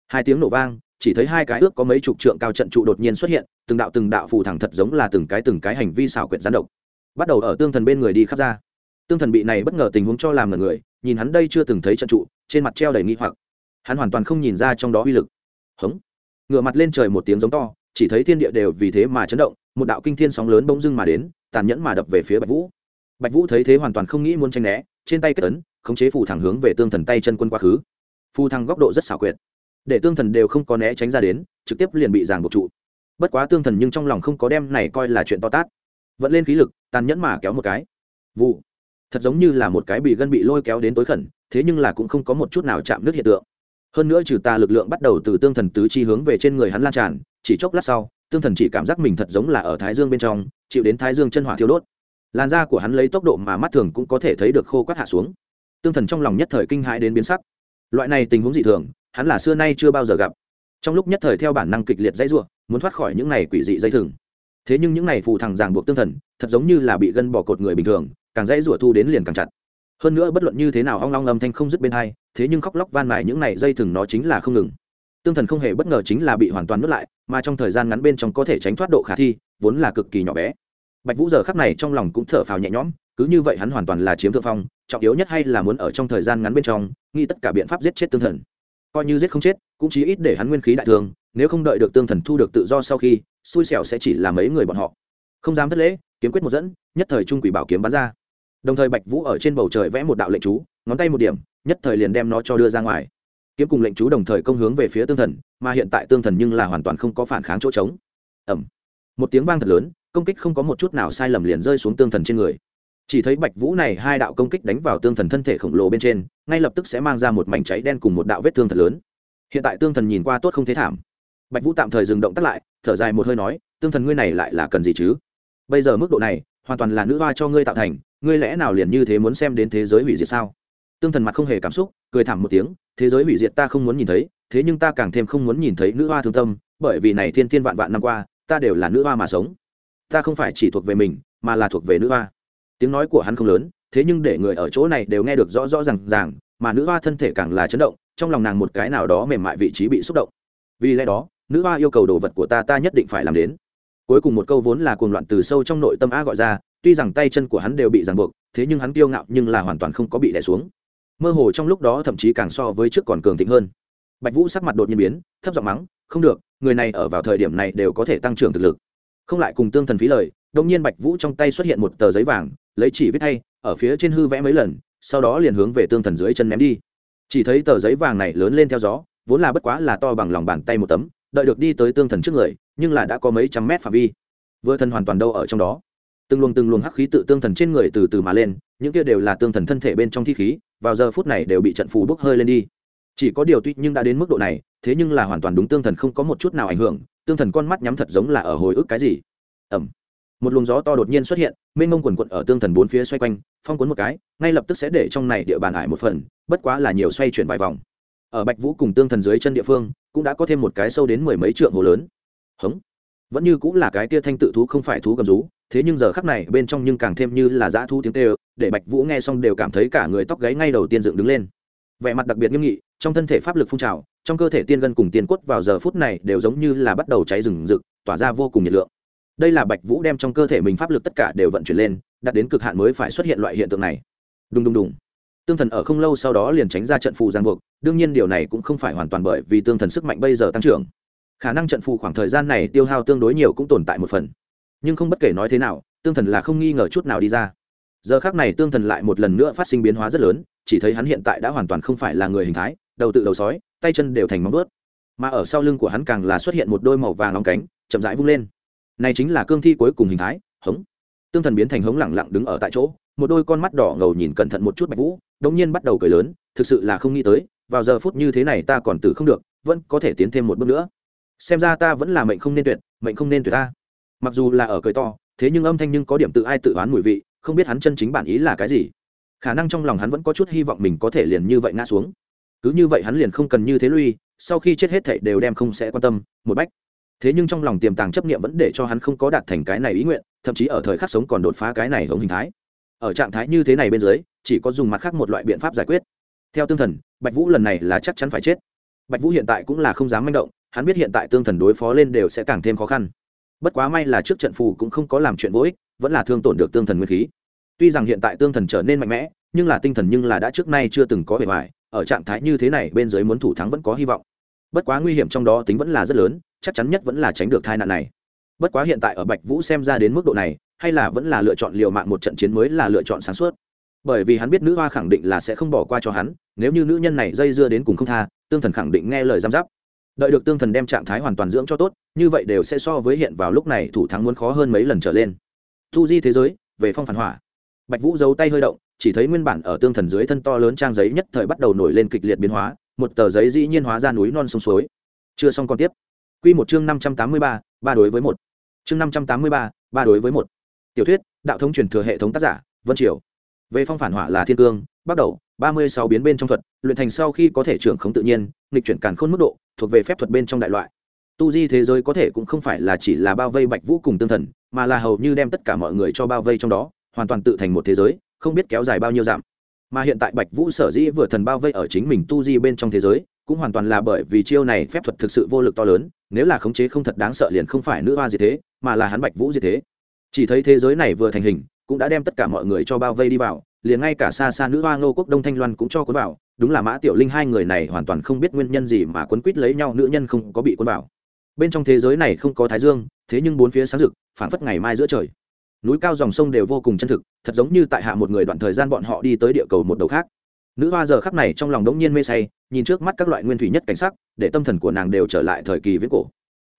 Hai tiếng nổ vang, chỉ thấy hai cái ước có mấy chục trượng cao trận trụ đột nhiên xuất hiện, từng đạo từng đạo phù thẳng thật giống là từng cái từng cái hành vi xảo quyệt gián độc. Bắt đầu ở tương thần bên người đi khắp ra. Tương thần bị này bất ngờ tình huống cho làm ngần người, nhìn hắn đây chưa từng thấy trận trụ, trên mặt treo đầy nghi hoặc hắn hoàn toàn không nhìn ra trong đó uy lực. Hống. Ngửa mặt lên trời một tiếng giống to, chỉ thấy thiên địa đều vì thế mà chấn động, một đạo kinh thiên sóng lớn bỗng dưng mà đến, tàn nhẫn mà đập về phía bạch vũ. Bạch vũ thấy thế hoàn toàn không nghĩ muốn tranh né, trên tay kết ấn, khống chế phù thẳng hướng về tương thần tay chân quân quá khứ. Phù thăng góc độ rất xảo quyệt. Để tương thần đều không có né tránh ra đến, trực tiếp liền bị giảng buộc trụ. Bất quá tương thần nhưng trong lòng không có đem này coi là chuyện to tát. Vẫn lên khí lực, tàn nhẫn mà kéo một cái. Vụ. Thật giống như là một cái bị gân bị lôi kéo đến tối khẩn, thế nhưng là cũng không có một chút nào chạm nước hiện tượng hơn nữa trừ tà lực lượng bắt đầu từ tương thần tứ chi hướng về trên người hắn lan tràn, chỉ chốc lát sau, tương thần chỉ cảm giác mình thật giống là ở thái dương bên trong, chịu đến thái dương chân hỏa thiêu đốt. Làn da của hắn lấy tốc độ mà mắt thường cũng có thể thấy được khô quát hạ xuống. Tương thần trong lòng nhất thời kinh hãi đến biến sắc. Loại này tình huống dị thường, hắn là xưa nay chưa bao giờ gặp. Trong lúc nhất thời theo bản năng kịch liệt dãy ruộng, muốn thoát khỏi những này quỷ dị dây thừng. Thế nhưng những này phù thẳng ràng buộc tương thần, thật giống như là bị gân bỏ cột người bình thường, càng dãy ruộng thu đến liền càng chặt hơn nữa bất luận như thế nào ong long âm thanh không dứt bên hai, thế nhưng khóc lóc van mài những này dây thừng nó chính là không ngừng. Tương thần không hề bất ngờ chính là bị hoàn toàn nuốt lại, mà trong thời gian ngắn bên trong có thể tránh thoát độ khả thi, vốn là cực kỳ nhỏ bé. Bạch vũ giờ khắc này trong lòng cũng thở phào nhẹ nhõm, cứ như vậy hắn hoàn toàn là chiếm thượng phong, trọng yếu nhất hay là muốn ở trong thời gian ngắn bên trong, nghĩ tất cả biện pháp giết chết tương thần. Coi như giết không chết, cũng chí ít để hắn nguyên khí đại thương, nếu không đợi được tương thần thu được tự do sau khi, xui xẻo sẽ chỉ là mấy người bọn họ. Không dám thất lễ, kiếm quyết một dẫn, nhất thời trung quỷ bảo kiếm bắn ra đồng thời bạch vũ ở trên bầu trời vẽ một đạo lệnh chú, ngón tay một điểm, nhất thời liền đem nó cho đưa ra ngoài. Kiếm cùng lệnh chú đồng thời công hướng về phía tương thần, mà hiện tại tương thần nhưng là hoàn toàn không có phản kháng chỗ trống. Ẩm một tiếng vang thật lớn, công kích không có một chút nào sai lầm liền rơi xuống tương thần trên người. Chỉ thấy bạch vũ này hai đạo công kích đánh vào tương thần thân thể khổng lồ bên trên, ngay lập tức sẽ mang ra một mảnh cháy đen cùng một đạo vết thương thật lớn. Hiện tại tương thần nhìn qua tốt không thế thảm. Bạch vũ tạm thời dừng động tắt lại, thở dài một hơi nói, tương thần ngươi này lại là cần gì chứ? Bây giờ mức độ này, hoàn toàn là nữ hoa cho ngươi tạo thành ngươi lẽ nào liền như thế muốn xem đến thế giới hủy diệt sao? Tương thần mặt không hề cảm xúc, cười thảm một tiếng, thế giới hủy diệt ta không muốn nhìn thấy, thế nhưng ta càng thêm không muốn nhìn thấy nữ hoa thương tâm, bởi vì này thiên thiên vạn vạn năm qua, ta đều là nữ hoa mà sống. Ta không phải chỉ thuộc về mình, mà là thuộc về nữ hoa. Tiếng nói của hắn không lớn, thế nhưng để người ở chỗ này đều nghe được rõ rõ r à n g ràng, mà nữ hoa thân thể càng là chấn động, trong lòng nàng một cái nào đó mềm mại vị trí bị xúc động. Vì lẽ đó, nữ hoa yêu cầu đồ vật của ta ta nhất định phải làm đến cuối cùng một câu vốn là cuồng loạn từ sâu trong nội tâm a gọi ra, tuy rằng tay chân của hắn đều bị ràng buộc, thế nhưng hắn kiêu ngạo nhưng là hoàn toàn không có bị đẻ xuống. Mơ hồ trong lúc đó thậm chí càng so với trước còn cường thịnh hơn. Bạch vũ sắc mặt đột nhiên biến, thấp giọng mắng, không được, người này ở vào thời điểm này đều có thể tăng trưởng thực lực. Không lại cùng tương thần phí lời đông nhiên bạch vũ trong tay xuất hiện một tờ giấy vàng, lấy chỉ viết thay ở phía trên hư vẽ mấy lần, sau đó liền hướng về tương thần dưới chân ném đi. Chỉ thấy tờ giấy vàng này lớn lên theo gió, vốn là bất quá là to bằng lòng bàn tay một tấm, đợi được đi tới tương thần trước người nhưng là đã có mấy trăm mét phạm vi. Vừa thần hoàn toàn đâu ở trong đó. Từng luồng từng luồng hắc khí tự tương thần trên người từ từ mà lên, những kia đều là tương thần thân thể bên trong thi khí, vào giờ phút này đều bị trận phù bốc hơi lên đi. Chỉ có điều tuy nhưng đã đến mức độ này, thế nhưng là hoàn toàn đúng tương thần không có một chút nào ảnh hưởng, tương thần con mắt nhắm thật giống là ở hồi ức cái gì. Ẩm một luồng gió to đột nhiên xuất hiện, mênh mông quần quận ở tương thần bốn phía xoay quanh, phong cuốn một cái, ngay lập tức sẽ để trong này địa bàn ải một phần, bất quá là nhiều xoay chuyển vài vòng. Ở bạch vũ cùng tương thần dưới chân địa phương, cũng đã có thêm một cái sâu đến mười mấy trượng hồ lớn hống. Vẫn như cũng là cái tia thanh tự thú không phải thú cầm rú, thế nhưng giờ khắc này bên trong nhưng càng thêm như là dã thu tiếng tê để bạch vũ nghe xong đều cảm thấy cả người tóc gáy ngay đầu tiên dựng đứng lên. Vẻ mặt đặc biệt nghiêm nghị, trong thân thể pháp lực phun trào, trong cơ thể tiên gân cùng tiên quất vào giờ phút này đều giống như là bắt đầu cháy rừng rực, tỏa ra vô cùng nhiệt lượng. Đây là bạch vũ đem trong cơ thể mình pháp lực tất cả đều vận chuyển lên, đạt đến cực hạn mới phải xuất hiện loại hiện tượng này. Đùng đùng đùng. Tương thần ở không lâu sau đó liền tránh ra trận phù giang buộc, đương nhiên điều này cũng không phải hoàn toàn bởi vì tương thần sức mạnh bây giờ tăng trưởng khả năng trận phù khoảng thời gian này tiêu hao tương đối nhiều cũng tồn tại một phần. Nhưng không bất kể nói thế nào, tương thần là không nghi ngờ chút nào đi ra. Giờ khác này tương thần lại một lần nữa phát sinh biến hóa rất lớn, chỉ thấy hắn hiện tại đã hoàn toàn không phải là người hình thái, đầu tự đầu sói, tay chân đều thành móng vớt mà ở sau lưng của hắn càng là xuất hiện một đôi màu vàng lóng cánh, chậm rãi vung lên. Này chính là cương thi cuối cùng hình thái, hống. Tương thần biến thành hống lẳng lặng đứng ở tại chỗ, một đôi con mắt đỏ ngầu nhìn cẩn thận một chút bạch vũ, đống nhiên bắt đầu cười lớn, thực sự là không nghĩ tới, vào giờ phút như thế này ta còn tử không được, vẫn có thể tiến thêm một bước nữa xem ra ta vẫn là mệnh không nên tuyệt, mệnh không nên tuyệt ta. Mặc dù là ở cười to, thế nhưng âm thanh nhưng có điểm tự ai tự oán mùi vị, không biết hắn chân chính bản ý là cái gì. Khả năng trong lòng hắn vẫn có chút hy vọng mình có thể liền như vậy ngã xuống. Cứ như vậy hắn liền không cần như thế lui, sau khi chết hết thảy đều đem không sẽ quan tâm, một bách. Thế nhưng trong lòng tiềm tàng chấp niệm vẫn để cho hắn không có đạt thành cái này ý nguyện, thậm chí ở thời khắc sống còn đột phá cái này hống hình thái. Ở trạng thái như thế này bên dưới, chỉ có dùng mặt khác một loại biện pháp giải quyết. Theo tương thần, bạch vũ lần này là chắc chắn phải chết. Bạch vũ hiện tại cũng là không dám manh động hắn biết hiện tại tương thần đối phó lên đều sẽ càng thêm khó khăn. Bất quá may là trước trận phù cũng không có làm chuyện vô ích, vẫn là thương tổn được tương thần nguyên khí. Tuy rằng hiện tại tương thần trở nên mạnh mẽ, nhưng là tinh thần nhưng là đã trước nay chưa từng có vẻ vải ở trạng thái như thế này bên dưới muốn thủ thắng vẫn có hy vọng. Bất quá nguy hiểm trong đó tính vẫn là rất lớn, chắc chắn nhất vẫn là tránh được tai nạn này. Bất quá hiện tại ở bạch vũ xem ra đến mức độ này, hay là vẫn là lựa chọn liều mạng một trận chiến mới là lựa chọn sáng suốt. Bởi vì hắn biết nữ hoa khẳng định là sẽ không bỏ qua cho hắn, nếu như nữ nhân này dây dưa đến cùng không tha, tương thần khẳng định nghe lời giam giáp đợi được tương thần đem trạng thái hoàn toàn dưỡng cho tốt, như vậy đều sẽ so với hiện vào lúc này thủ thắng muốn khó hơn mấy lần trở lên. Thu di thế giới, về phong phản hỏa. Bạch vũ giấu tay hơi động, chỉ thấy nguyên bản ở tương thần dưới thân to lớn trang giấy nhất thời bắt đầu nổi lên kịch liệt biến hóa, một tờ giấy dĩ nhiên hóa ra núi non sông suối. Chưa xong còn tiếp. Q một chương năm trăm tám mươi ba ba đối với một. Chương năm trăm tám mươi ba ba đối với một. Tiểu thuyết, đạo thống truyền thừa hệ thống tác giả, vân triều. Về phong phản hỏa là thiên cương bắt đầu, ba mươi sáu biến bên trong thuật, luyện thành sau khi có thể trưởng khống tự nhiên, nghịch chuyển càn khôn mức độ, thuộc về phép thuật bên trong đại loại. Tu di thế giới có thể cũng không phải là chỉ là bao vây bạch vũ cùng tương thần, mà là hầu như đem tất cả mọi người cho bao vây trong đó, hoàn toàn tự thành một thế giới, không biết kéo dài bao nhiêu dặm. Mà hiện tại bạch vũ sở dĩ vừa thần bao vây ở chính mình tu di bên trong thế giới, cũng hoàn toàn là bởi vì chiêu này phép thuật thực sự vô lực to lớn, nếu là khống chế không thật đáng sợ liền không phải nữ hoa gì thế, mà là hắn bạch vũ gì thế. Chỉ thấy thế giới này vừa thành hình, cũng đã đem tất cả mọi người cho bao vây đi vào liền ngay cả xa xa nữ hoa ngô quốc đông thanh loan cũng cho cuốn vào, đúng là mã tiểu linh hai người này hoàn toàn không biết nguyên nhân gì mà quấn quýt lấy nhau, nữ nhân không có bị cuốn vào. Bên trong thế giới này không có thái dương, thế nhưng bốn phía sáng rực, phảng phất ngày mai giữa trời. Núi cao dòng sông đều vô cùng chân thực, thật giống như tại hạ một người đoạn thời gian bọn họ đi tới địa cầu một đầu khác. Nữ hoa giờ khắc này trong lòng đống nhiên mê say, nhìn trước mắt các loại nguyên thủy nhất cảnh sắc, để tâm thần của nàng đều trở lại thời kỳ viễn cổ.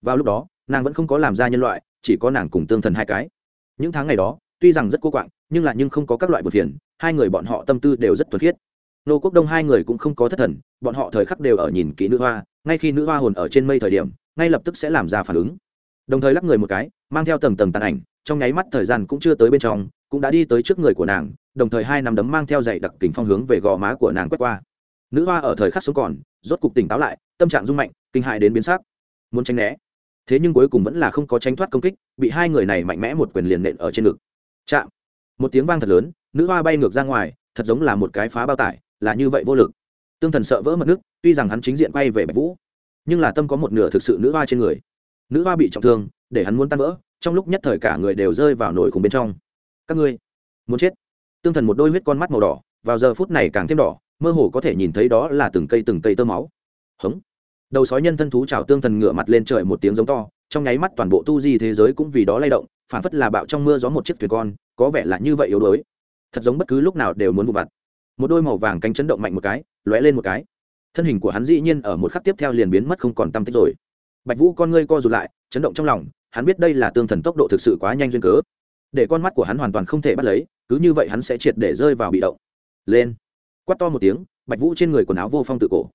Vào lúc đó, nàng vẫn không có làm ra nhân loại, chỉ có nàng cùng tương thần hai cái. Những tháng ngày đó tuy rằng rất cô quạng, nhưng lại nhưng không có các loại buồn phiền, hai người bọn họ tâm tư đều rất thuần khiết. Nô quốc đông hai người cũng không có thất thần, bọn họ thời khắc đều ở nhìn kỹ nữ hoa, ngay khi nữ hoa hồn ở trên mây thời điểm, ngay lập tức sẽ làm ra phản ứng. Đồng thời lắc người một cái, mang theo tầng tầng tàn ảnh, trong nháy mắt thời gian cũng chưa tới bên trong, cũng đã đi tới trước người của nàng, đồng thời hai nắm đấm mang theo dạy đặc kính phong hướng về gò má của nàng quét qua. Nữ hoa ở thời khắc sống còn, rốt cục tỉnh táo lại, tâm trạng rung mạnh, kinh hại đến biến sắc. Muốn tránh né, thế nhưng cuối cùng vẫn là không có tránh thoát công kích, bị hai người này mạnh mẽ một quyền liền nện ở trên ngực chạm. Một tiếng vang thật lớn, nữ hoa bay ngược ra ngoài, thật giống là một cái phá bao tải, là như vậy vô lực. Tương thần sợ vỡ mật nước, tuy rằng hắn chính diện quay về bạch vũ, nhưng là tâm có một nửa thực sự nữ hoa trên người. Nữ hoa bị trọng thương, để hắn muốn tan vỡ, trong lúc nhất thời cả người đều rơi vào nổi cùng bên trong. Các ngươi, muốn chết. Tương thần một đôi huyết con mắt màu đỏ, vào giờ phút này càng thêm đỏ, mơ hồ có thể nhìn thấy đó là từng cây từng cây tơ máu. Hống. Đầu sói nhân thân thú chào tương thần ngửa mặt lên trời một tiếng giống to, trong nháy mắt toàn bộ tu di thế giới cũng vì đó lay động phản phất là bạo trong mưa gió một chiếc thuyền con, có vẻ là như vậy yếu đuối. Thật giống bất cứ lúc nào đều muốn vụ vặt. Một đôi màu vàng cánh chấn động mạnh một cái, lóe lên một cái. Thân hình của hắn dĩ nhiên ở một khắc tiếp theo liền biến mất không còn tâm tích rồi. Bạch vũ con ngươi co rụt lại, chấn động trong lòng, hắn biết đây là tương thần tốc độ thực sự quá nhanh duyên cớ. Để con mắt của hắn hoàn toàn không thể bắt lấy, cứ như vậy hắn sẽ triệt để rơi vào bị động. Lên. Quát to một tiếng, bạch vũ trên người quần áo vô phong tự cổ.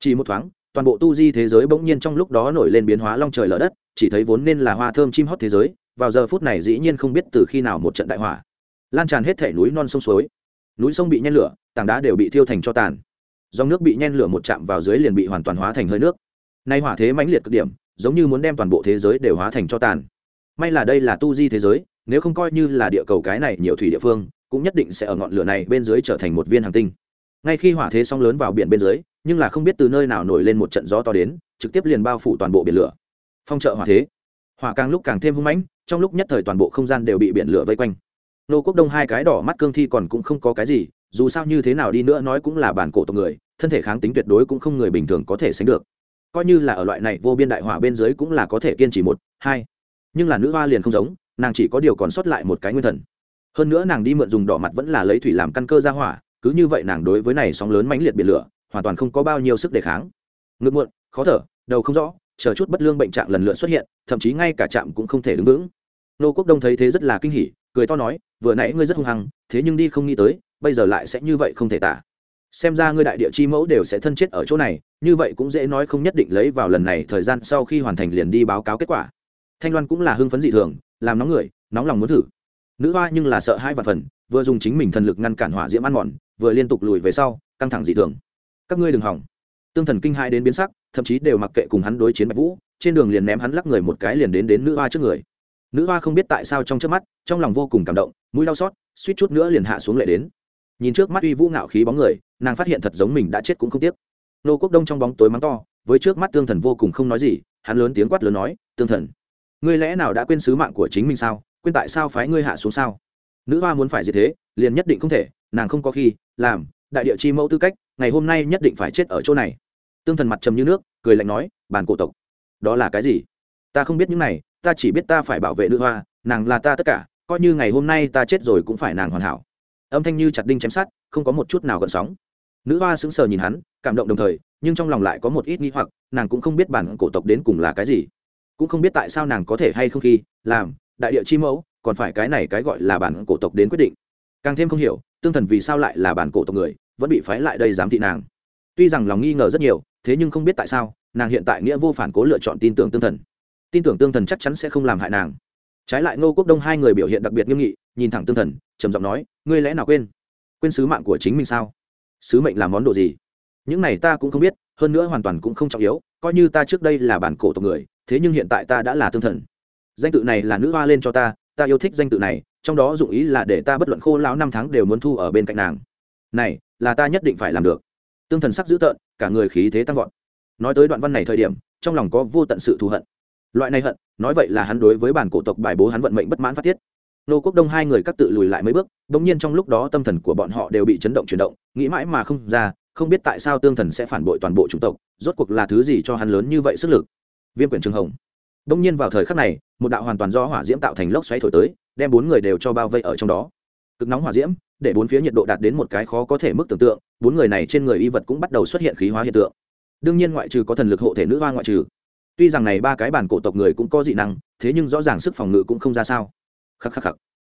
Chỉ một thoáng, toàn bộ tu di thế giới bỗng nhiên trong lúc đó nổi lên biến hóa long trời lở đất, chỉ thấy vốn nên là hoa thơm chim hót thế giới vào giờ phút này dĩ nhiên không biết từ khi nào một trận đại hỏa. Lan tràn hết thể núi non sông suối. Núi sông bị nhen lửa, tảng đá đều bị thiêu thành cho tàn. Dòng nước bị nhen lửa một chạm vào dưới liền bị hoàn toàn hóa thành hơi nước. Nay hỏa thế mãnh liệt cực điểm, giống như muốn đem toàn bộ thế giới đều hóa thành cho tàn. May là đây là tu di thế giới, nếu không coi như là địa cầu cái này nhiều thủy địa phương, cũng nhất định sẽ ở ngọn lửa này bên dưới trở thành một viên hàng tinh. Ngay khi hỏa thế sóng lớn vào biển bên dưới, nhưng là không biết từ nơi nào nổi lên một trận gió to đến, trực tiếp liền bao phủ toàn bộ biển lửa. Phong trợ hỏa thế hỏa càng lúc càng thêm hung mãnh, trong lúc nhất thời toàn bộ không gian đều bị biển lửa vây quanh. Nô quốc đông hai cái đỏ mắt cương thi còn cũng không có cái gì, dù sao như thế nào đi nữa nói cũng là bản cổ tộc người, thân thể kháng tính tuyệt đối cũng không người bình thường có thể sánh được. Coi như là ở loại này vô biên đại hỏa bên dưới cũng là có thể kiên trì một, hai. Nhưng là nữ hoa liền không giống, nàng chỉ có điều còn sót lại một cái nguyên thần. Hơn nữa nàng đi mượn dùng đỏ mặt vẫn là lấy thủy làm căn cơ ra hỏa, cứ như vậy nàng đối với này sóng lớn mãnh liệt biển lửa, hoàn toàn không có bao nhiêu sức đề kháng. Ngực muộn, khó thở, đầu không rõ chờ chút bất lương bệnh trạng lần lượt xuất hiện, thậm chí ngay cả trạm cũng không thể đứng vững. Nô quốc đông thấy thế rất là kinh hỉ, cười to nói, vừa nãy ngươi rất hung hăng, thế nhưng đi không nghĩ tới, bây giờ lại sẽ như vậy không thể tả. Xem ra ngươi đại địa chi mẫu đều sẽ thân chết ở chỗ này, như vậy cũng dễ nói không nhất định lấy vào lần này thời gian sau khi hoàn thành liền đi báo cáo kết quả. Thanh loan cũng là hưng phấn dị thường, làm nóng người, nóng lòng muốn thử. Nữ hoa nhưng là sợ hai vạn phần, vừa dùng chính mình thần lực ngăn cản hỏa diễm ăn mòn, vừa liên tục lùi về sau, căng thẳng dị thường. Các ngươi đừng hỏng. Tương thần kinh hai đến biến sắc thậm chí đều mặc kệ cùng hắn đối chiến bạch vũ, trên đường liền ném hắn lắc người một cái liền đến đến nữ hoa trước người. Nữ hoa không biết tại sao trong trước mắt, trong lòng vô cùng cảm động, mũi đau xót, suýt chút nữa liền hạ xuống lệ đến. Nhìn trước mắt uy vũ ngạo khí bóng người, nàng phát hiện thật giống mình đã chết cũng không tiếc. Nô quốc đông trong bóng tối mắng to, với trước mắt tương thần vô cùng không nói gì, hắn lớn tiếng quát lớn nói, tương thần, ngươi lẽ nào đã quên sứ mạng của chính mình sao? Quên tại sao phái ngươi hạ xuống sao? Nữ hoa muốn phải gì thế, liền nhất định không thể, nàng không có khi, làm, đại địa chi mẫu tư cách, ngày hôm nay nhất định phải chết ở chỗ này tương thần mặt trầm như nước, cười lạnh nói bàn cổ tộc, đó là cái gì? Ta không biết những này, ta chỉ biết ta phải bảo vệ nữ hoa, nàng là ta tất cả, coi như ngày hôm nay ta chết rồi cũng phải nàng hoàn hảo. Âm thanh như chặt đinh chém sát không có một chút nào gợn sóng. Nữ hoa sững sờ nhìn hắn, cảm động đồng thời, nhưng trong lòng lại có một ít nghi hoặc, nàng cũng không biết bản cổ tộc đến cùng là cái gì. Cũng không biết tại sao nàng có thể hay không khi, làm, đại địa chi mẫu, còn phải cái này cái gọi là bản cổ tộc đến quyết định. Càng thêm không hiểu, tương thần vì sao lại là bản cổ tộc người, vẫn bị phái lại đây giám thị nàng. Tuy rằng lòng nghi ngờ rất nhiều thế nhưng không biết tại sao, nàng hiện tại nghĩa vô phản cố lựa chọn tin tưởng tương thần. Tin tưởng tương thần chắc chắn sẽ không làm hại nàng. Trái lại ngô quốc đông hai người biểu hiện đặc biệt nghiêm nghị, nhìn thẳng tương thần, trầm giọng nói, ngươi lẽ nào quên? Quên sứ mạng của chính mình sao? Sứ mệnh là món đồ gì? Những này ta cũng không biết, hơn nữa hoàn toàn cũng không trọng yếu, coi như ta trước đây là bản cổ tộc người, thế nhưng hiện tại ta đã là tương thần. Danh tự này là nữ hoa lên cho ta ta yêu thích danh tự này, trong đó dụng ý là để ta bất luận khô lão năm tháng đều muốn thu ở bên cạnh nàng. Này, là ta nhất định phải làm được tương thần sắc dữ tợn, cả người khí thế tăng vọt. Nói tới đoạn văn này thời điểm, trong lòng có vô tận sự thù hận. Loại này hận, nói vậy là hắn đối với bản cổ tộc bài bố hắn vận mệnh bất mãn phát tiết. Nô quốc đông hai người cắt tự lùi lại mấy bước đ ỗ n g nhiên trong lúc đó tâm thần của bọn họ đều bị chấn động chuyển động, nghĩ mãi mà không ra, không biết tại sao tương thần sẽ phản bội toàn bộ chủng tộc, rốt cuộc là thứ gì cho hắn lớn như vậy sức lực. Viêm quyển trường hồng. Đ ỗ n g nhiên vào thời khắc này, một đạo hoàn toàn do hỏa diễm tạo thành lốc xoáy thổi tới, đem bốn người đều cho bao vây ở trong đó cực nóng hỏa diễm, để bốn phía nhiệt độ đạt đến một cái khó có thể mức tưởng tượng, bốn người này trên người y vật cũng bắt đầu xuất hiện khí hóa hiện tượng. Đương nhiên ngoại trừ có thần lực hộ thể nữ hoa ngoại trừ. Tuy rằng này ba cái bản cổ tộc người cũng có dị năng, thế nhưng rõ ràng sức phòng ngự cũng không ra sao. Khắc khắc khắc.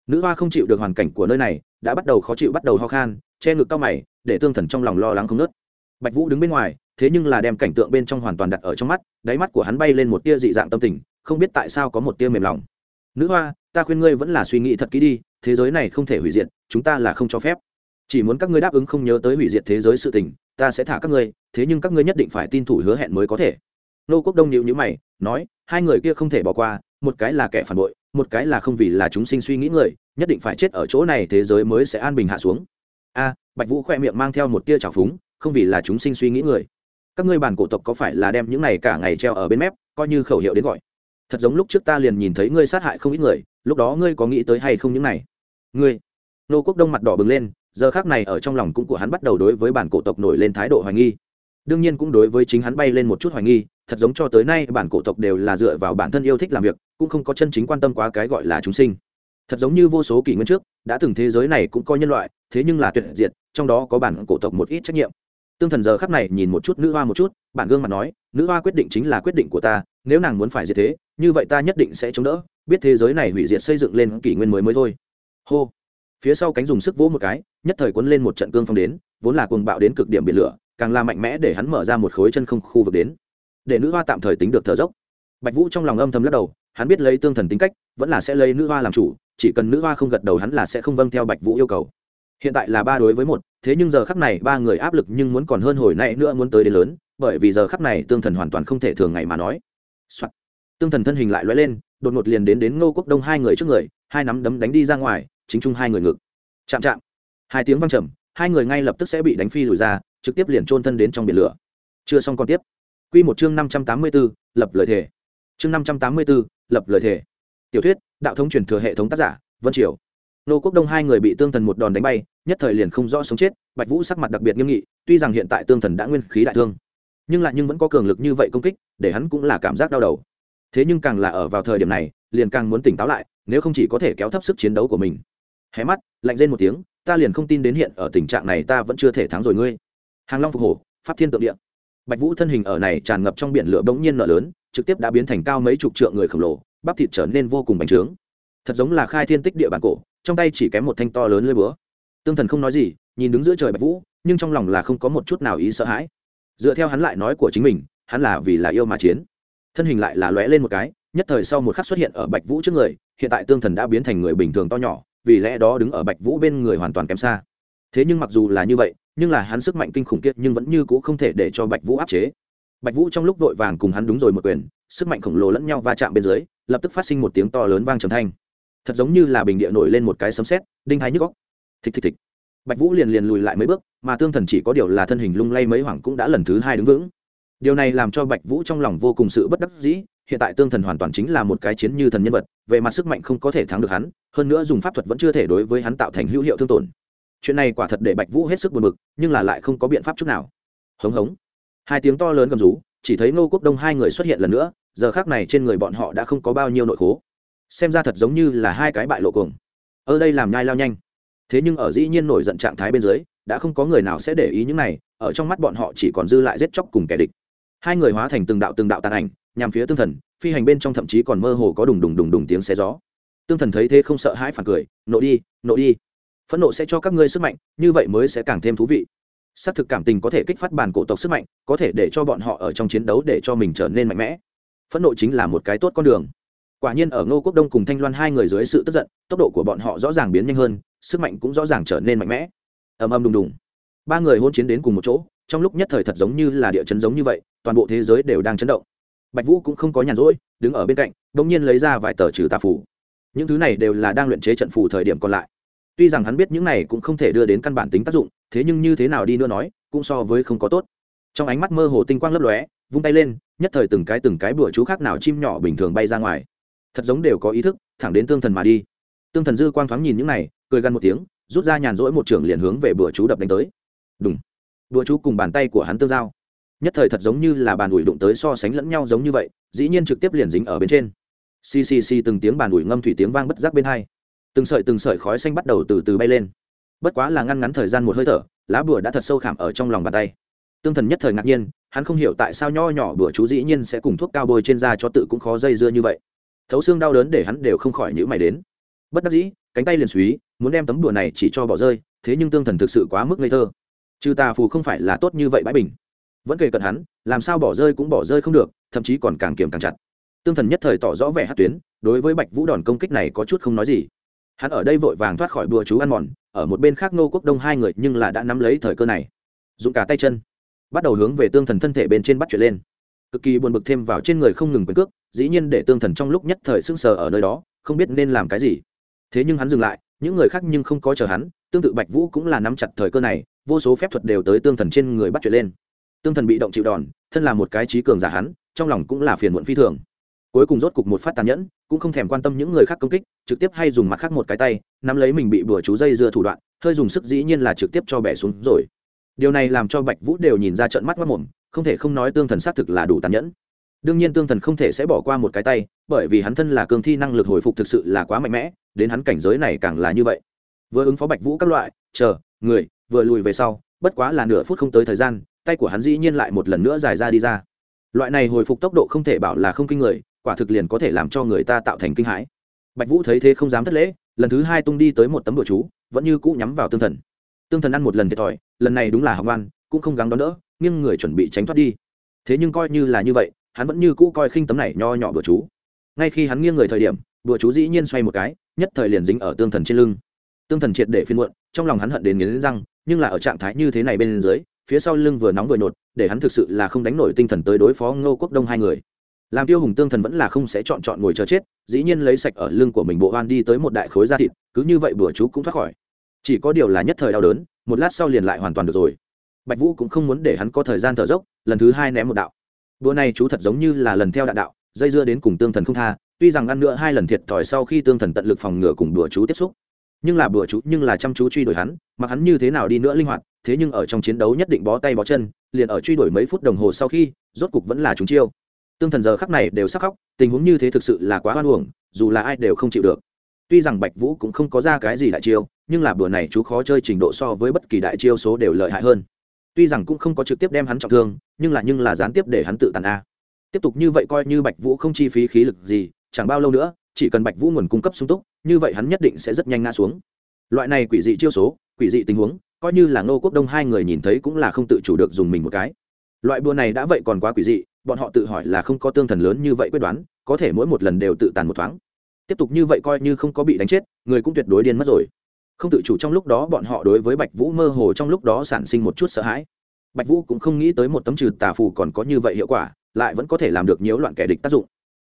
Nữ hoa không chịu được hoàn cảnh của nơi này, đã bắt đầu khó chịu bắt đầu ho khan, che ngực cao mày, để tương thần trong lòng lo lắng không nớt bạch vũ đứng bên ngoài, thế nhưng là đem cảnh tượng bên trong hoàn toàn đặt ở trong mắt, đáy mắt của hắn bay lên một tia dị dạng tâm tình, không biết tại sao có một tia mềm lòng. Nữ hoa ta khuyên ngươi vẫn là suy nghĩ thật kỹ đi, thế giới này không thể hủy diệt, chúng ta là không cho phép. Chỉ muốn các ngươi đáp ứng không nhớ tới hủy diệt thế giới sự tình, ta sẽ thả các ngươi, thế nhưng các ngươi nhất định phải tin thủ hứa hẹn mới có thể. Nô quốc đông nhịu nhữ mày, nói, hai người kia không thể bỏ qua, một cái là kẻ phản bội, một cái là không vì là chúng sinh suy nghĩ người, nhất định phải chết ở chỗ này thế giới mới sẽ an bình hạ xuống. A, bạch vũ khoe miệng mang theo một tia trào phúng, không vì là chúng sinh suy nghĩ người. Các ngươi bản cổ tộc có phải là đem những này cả ngày treo ở bên mép, coi như khẩu hiệu đến gọi thật giống lúc trước ta liền nhìn thấy ngươi sát hại không ít người, lúc đó ngươi có nghĩ tới hay không những này? Ngươi. Nô quốc đông mặt đỏ bừng lên, giờ khác này ở trong lòng cũng của hắn bắt đầu đối với bản cổ tộc nổi lên thái độ hoài nghi. Đương nhiên cũng đối với chính hắn bay lên một chút hoài nghi, thật giống cho tới nay bản cổ tộc đều là dựa vào bản thân yêu thích làm việc, cũng không có chân chính quan tâm quá cái gọi là chúng sinh. Thật giống như vô số kỷ nguyên trước, đã từng thế giới này cũng có nhân loại, thế nhưng là tuyệt diệt, trong đó có bản cổ tộc một ít trách nhiệm. Tương thần giờ khắc này nhìn một chút nữ hoa một chút, bản gương mặt nói nữ hoa quyết định chính là quyết định của ta, nếu nàng muốn phải diệt thế, như vậy ta nhất định sẽ chống đỡ, biết thế giới này hủy diệt xây dựng lên kỷ nguyên mới mới thôi. Hô. Phía sau cánh dùng sức vỗ một cái, nhất thời cuốn lên một trận cương phong đến, vốn là cuồng bạo đến cực điểm biển lửa, càng là mạnh mẽ để hắn mở ra một khối chân không khu vực đến. Để nữ hoa tạm thời tính được thở dốc. Bạch vũ trong lòng âm thầm lắc đầu, hắn biết lấy tương thần tính cách, vẫn là sẽ lấy nữ hoa làm chủ, chỉ cần nữ hoa không gật đầu hắn là sẽ không vâng theo bạch vũ yêu cầu. Hiện tại là ba đối với một, thế nhưng giờ khắp này ba người áp lực nhưng muốn còn hơn hồi nãy nữa muốn tới đến lớn bởi vì giờ khắp này tương thần hoàn toàn không thể thường ngày mà nói、Soạn. tương thần thân hình lại loay lên, đột ngột liền đến đến ngô quốc đông hai người trước người, hai nắm đấm đánh đi ra ngoài, chính chung hai người ngực. Chạm chạm. Hai tiếng văng trầm, hai người ngay lập tức sẽ bị đánh phi lùi ra, trực tiếp liền trôn thân đến trong biển lửa. Chưa xong còn tiếp. Q một chương năm trăm tám mươi b ố lập lời thề. Chương năm trăm tám mươi b ố lập lời thề. Tiểu thuyết, đạo thống truyền thừa hệ thống tác giả, vân triều. Nô quốc đông hai người bị tương thần một đòn đánh bay, nhất thời liền không rõ sống chết, bạch vũ sắc mặt đặc biệt nghiêm nghị, tuy rằng hiện tại tương thần đã nguyên khí đại thương nhưng lại nhưng vẫn có cường lực như vậy công kích, để hắn cũng là cảm giác đau đầu. Thế nhưng càng là ở vào thời điểm này, liền càng muốn tỉnh táo lại, nếu không chỉ có thể kéo thấp sức chiến đấu của mình. Hé mắt, lạnh lên một tiếng, ta liền không tin đến hiện ở tình trạng này ta vẫn chưa thể thắng rồi ngươi. Hàng long phục hổ, pháp thiên tượng địa. Bạch vũ thân hình ở này tràn ngập trong biển lửa bỗng nhiên nở lớn, trực tiếp đã biến thành cao mấy chục trượng người khổng lồ, bắp thịt trở nên vô cùng bành trướng. Thật giống là khai thiên tích địa bản cổ, trong tay chỉ kém một thanh to lớn lưỡi búa. Tương thần không nói gì, nhìn đứng giữa trời bạch vũ, nhưng trong lòng là không có một chút nào ý sợ hãi dựa theo hắn lại nói của chính mình, hắn là vì là yêu mà chiến. Thân hình lại là lóe lên một cái, nhất thời sau một khắc xuất hiện ở bạch vũ trước người, hiện tại tương thần đã biến thành người bình thường to nhỏ, vì lẽ đó đứng ở bạch vũ bên người hoàn toàn kém xa. Thế nhưng mặc dù là như vậy, nhưng là hắn sức mạnh kinh khủng kiệt nhưng vẫn như c ũ không thể để cho bạch vũ áp chế. Bạch vũ trong lúc vội vàng cùng hắn đúng rồi một quyền, sức mạnh khổng lồ lẫn nhau va chạm bên dưới, lập tức phát sinh một tiếng to lớn vang trầm thanh. Thật giống như là bình địa nổi lên một cái sấm sét, đinh thái nhức góc thịch thịch thịch bạch vũ liền liền lùi lại mấy bước, mà tương thần chỉ có điều là thân hình lung lay mấy hoảng cũng đã lần thứ hai đứng vững. Điều này làm cho bạch vũ trong lòng vô cùng sự bất đắc dĩ, hiện tại tương thần hoàn toàn chính là một cái chiến như thần nhân vật, về mặt sức mạnh không có thể thắng được hắn, hơn nữa dùng pháp thuật vẫn chưa thể đối với hắn tạo thành hữu hiệu thương tổn. Chuyện này quả thật để bạch vũ hết sức buồn bực, nhưng là lại không có biện pháp chút nào. Hống hống. Hai tiếng to lớn gầm rú, chỉ thấy ngô quốc đông hai người xuất hiện lần nữa, giờ khác này trên người bọn họ đã không có bao nhiêu nội khố. Xem ra thật giống như là hai cái bại lộ cuồng. Ở đây làm nhai lao nhanh thế nhưng ở dĩ nhiên nổi giận trạng thái bên dưới, đã không có người nào sẽ để ý những này, ở trong mắt bọn họ chỉ còn dư lại giết chóc cùng kẻ địch. Hai người hóa thành từng đạo từng đạo tàn ảnh, nhằm phía tương thần, phi hành bên trong thậm chí còn mơ hồ có đùng đùng đùng đùng tiếng xé gió. Tương thần thấy thế không sợ hãi phản cười, nộ đi nộ đi. Phẫn nộ sẽ cho các ngươi sức mạnh, như vậy mới sẽ càng thêm thú vị. Xác thực cảm tình có thể kích phát bản cổ tộc sức mạnh, có thể để cho bọn họ ở trong chiến đấu để cho mình trở nên mạnh mẽ. Phẫn nộ chính là một cái tốt con đường quả nhiên ở ngô quốc đông cùng thanh loan hai người dưới sự tức giận, tốc độ của bọn họ rõ ràng biến nhanh hơn, sức mạnh cũng rõ ràng trở nên mạnh mẽ. Ầm ầm đùng đùng. Ba người hôn chiến đến cùng một chỗ, trong lúc nhất thời thật giống như là địa chấn giống như vậy, toàn bộ thế giới đều đang chấn động. Bạch vũ cũng không có nhàn rỗi, đứng ở bên cạnh đ ỗ n g nhiên lấy ra vài tờ trừ tà phủ những thứ này đều là đang luyện chế trận phù thời điểm còn lại. Tuy rằng hắn biết những này cũng không thể đưa đến căn bản tính tác dụng, thế nhưng như thế nào đi nữa nói, cũng so với không có tốt. Trong ánh mắt mơ hồ tinh quang lấp lóe, vung tay lên, nhất thời từng cái từng cái bữa chú khác nào chim nhỏ bình thường bay ra ngoài thật giống đều có ý thức, thẳng đến tương thần mà đi. Tương thần dư quang thoáng nhìn những này, cười gằn một tiếng, rút ra nhàn rỗi một trưởng liền hướng về bữa chú đập đánh tới. Đúng bữa chú cùng bàn tay của hắn tương giao. Nhất thời thật giống như là bàn ủi đụng tới so sánh lẫn nhau giống như vậy, dĩ nhiên trực tiếp liền dính ở bên trên. Xì xì xì từng tiếng bàn ủi ngâm thủy tiếng vang bất giác bên hai. Từng sợi từng sợi khói xanh bắt đầu từ từ bay lên. Bất quá là ngăn ngắn thời gian một hơi thở, lá bùa đã thật sâu khảm ở trong lòng bàn tay. Tương thần nhất thời ngạc nhiên, hắn không hiểu tại sao nho nhỏ bùa chú dĩ nhiên sẽ cùng thuốc cao bôi trên da cho tự cũng khó dây dưa như vậy thấu xương đau đớn để hắn đều không khỏi nhữ mày đến. Bất đắc dĩ, cánh tay liền suý muốn đem tấm đùa này chỉ cho bỏ rơi, thế nhưng tương thần thực sự quá mức ngây thơ. Trừ tà phù không phải là tốt như vậy bãi bình. Vẫn kề cận hắn, làm sao bỏ rơi cũng bỏ rơi không được, thậm chí còn càng kiềm càng chặt. Tương thần nhất thời tỏ rõ vẻ hát tuyến, đối với bạch vũ đòn công kích này có chút không nói gì. Hắn ở đây vội vàng thoát khỏi bùa chú ăn mòn, ở một bên khác Ngô quốc đông hai người nhưng là đã nắm lấy thời cơ này. Dùng cả tay chân, bắt đầu hướng về tương thần thân thể bên trên bắt chuyện lên cực kỳ buồn bực thêm vào trên người không ngừng quyền cước, dĩ nhiên để tương thần trong lúc nhất thời sưng sờ ở nơi đó, không biết nên làm cái gì. Thế nhưng hắn dừng lại, những người khác nhưng không có chờ hắn, tương tự bạch vũ cũng là nắm chặt thời cơ này, vô số phép thuật đều tới tương thần trên người bắt chuyện lên. Tương thần bị động chịu đòn, thân là một cái trí cường giả hắn, trong lòng cũng là phiền muộn phi thường. Cuối cùng rốt cục một phát tàn nhẫn, cũng không thèm quan tâm những người khác công kích, trực tiếp hay dùng mặt khác một cái tay, nắm lấy mình bị bừa chú dây dưa thủ đoạn, hơi dùng sức dĩ nhiên là trực tiếp cho bẻ xuống rồi. Điều này làm cho bạch vũ đều nhìn ra trận mắt mất mồm không thể không nói tương thần xác thực là đủ tàn nhẫn. Đương nhiên tương thần không thể sẽ bỏ qua một cái tay, bởi vì hắn thân là cường thi năng lực hồi phục thực sự là quá mạnh mẽ, đến hắn cảnh giới này càng là như vậy. Vừa ứng phó bạch vũ các loại, chờ, người, vừa lùi về sau, bất quá là nửa phút không tới thời gian, tay của hắn dĩ nhiên lại một lần nữa dài ra đi ra. Loại này hồi phục tốc độ không thể bảo là không kinh người, quả thực liền có thể làm cho người ta tạo thành kinh hãi. Bạch vũ thấy thế không dám thất lễ, lần thứ hai tung đi tới một tấm đồ chú, vẫn như cũ nhắm vào tương thần. Tương thần ăn một lần thiệt thòi, lần này đúng là học ngoan, cũng không gắng đón đỡ nghiêng người chuẩn bị tránh thoát đi. Thế nhưng coi như là như vậy, hắn vẫn như cũ coi khinh tấm này nho nhỏ bữa chú. Ngay khi hắn nghiêng người thời điểm, bữa chú dĩ nhiên xoay một cái, nhất thời liền dính ở tương thần trên lưng. Tương thần triệt để phiên muộn, trong lòng hắn hận đến nghiến răng, nhưng là ở trạng thái như thế này bên dưới, phía sau lưng vừa nóng vừa nhột, để hắn thực sự là không đánh nổi tinh thần tới đối phó ngô quốc đông hai người. Làm tiêu hùng tương thần vẫn là không sẽ chọn chọn ngồi chờ chết, dĩ nhiên lấy sạch ở lưng của mình bộ hoan đi tới một đại khối da thịt, cứ như vậy bữa chú cũng thoát khỏi. Chỉ có điều là nhất thời đau đớn, một lát sau liền lại hoàn toàn được rồi bạch vũ cũng không muốn để hắn có thời gian thở dốc, lần thứ hai ném một đạo. Đua này chú thật giống như là lần theo đạn đạo, dây dưa đến cùng tương thần không tha, tuy rằng ăn nữa hai lần thiệt thòi sau khi tương thần tận lực phòng ngừa cùng đùa chú tiếp xúc. Nhưng là bữa chú, nhưng là chăm chú truy đuổi hắn, mặc hắn như thế nào đi nữa linh hoạt, thế nhưng ở trong chiến đấu nhất định bó tay bó chân, liền ở truy đuổi mấy phút đồng hồ sau khi, rốt cục vẫn là chúng chiêu. Tương thần giờ khắc này đều sắc khóc, tình huống như thế thực sự là quá hoan uổng, dù là ai đều không chịu được. Tuy rằng bạch vũ cũng không có ra cái gì đại chiêu, nhưng là bữa này chú khó chơi trình độ so với bất kỳ đại chiêu số đều lợi hại hơn tuy rằng cũng không có trực tiếp đem hắn trọng thương, nhưng là nhưng là gián tiếp để hắn tự tàn a. Tiếp tục như vậy coi như bạch vũ không chi phí khí lực gì, chẳng bao lâu nữa, chỉ cần bạch vũ nguồn cung cấp sung túc, như vậy hắn nhất định sẽ rất nhanh ngã xuống. Loại này quỷ dị chiêu số, quỷ dị tình huống, coi như là ngô quốc đông hai người nhìn thấy cũng là không tự chủ được dùng mình một cái. Loại bùa này đã vậy còn quá quỷ dị, bọn họ tự hỏi là không có tương thần lớn như vậy quyết đoán, có thể mỗi một lần đều tự tàn một thoáng. Tiếp tục như vậy coi như không có bị đánh chết, người cũng tuyệt đối điên mất rồi không tự chủ trong lúc đó bọn họ đối với bạch vũ mơ hồ trong lúc đó sản sinh một chút sợ hãi. Bạch vũ cũng không nghĩ tới một tấm trừ tà phù còn có như vậy hiệu quả, lại vẫn có thể làm được nhiễu loạn kẻ địch tác dụng.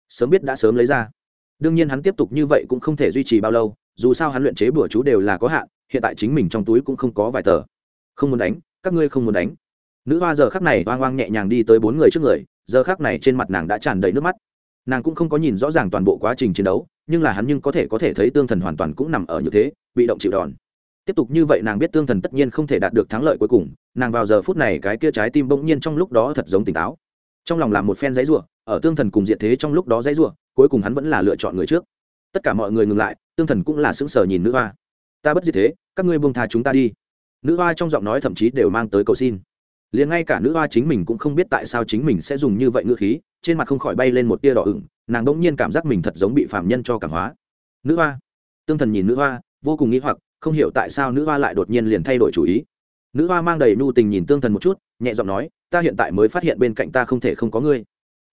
Sớm biết đã sớm lấy ra. Đương nhiên hắn tiếp tục như vậy cũng không thể duy trì bao lâu, dù sao hắn luyện chế bùa chú đều là có hạn, hiện tại chính mình trong túi cũng không có vài tờ. Không muốn đánh, các ngươi không muốn đánh. Nữ hoa giờ khắc này oang oang nhẹ nhàng đi tới bốn người trước người, giờ khắc này trên mặt nàng đã tràn đầy nước mắt. Nàng cũng không có nhìn rõ ràng toàn bộ quá trình chiến đấu nhưng là hắn nhưng có thể có thể thấy tương thần hoàn toàn cũng nằm ở như thế, bị động chịu đòn. Tiếp tục như vậy nàng biết tương thần tất nhiên không thể đạt được thắng lợi cuối cùng, nàng vào giờ phút này cái kia trái tim bỗng nhiên trong lúc đó thật giống tỉnh táo. Trong lòng làm một phen giấy rủa, ở tương thần cùng diện thế trong lúc đó giấy rủa, cuối cùng hắn vẫn là lựa chọn người trước. Tất cả mọi người ngừng lại, tương thần cũng là sững sờ nhìn nữ hoa. Ta bất diệt thế, các ngươi buông tha chúng ta đi. Nữ hoa trong giọng nói thậm chí đều mang tới cầu xin. Liền ngay cả nữ hoa chính mình cũng không biết tại sao chính mình sẽ dùng như vậy ngữ khí, trên mặt không khỏi bay lên một tia đỏ ửng nàng đ ỗ n g nhiên cảm giác mình thật giống bị phạm nhân cho cảm hóa. Nữ hoa. Tương thần nhìn nữ hoa, vô cùng nghĩ hoặc, không hiểu tại sao nữ hoa lại đột nhiên liền thay đổi chủ ý. Nữ hoa mang đầy nhu tình nhìn tương thần một chút, nhẹ giọng nói, ta hiện tại mới phát hiện bên cạnh ta không thể không có ngươi.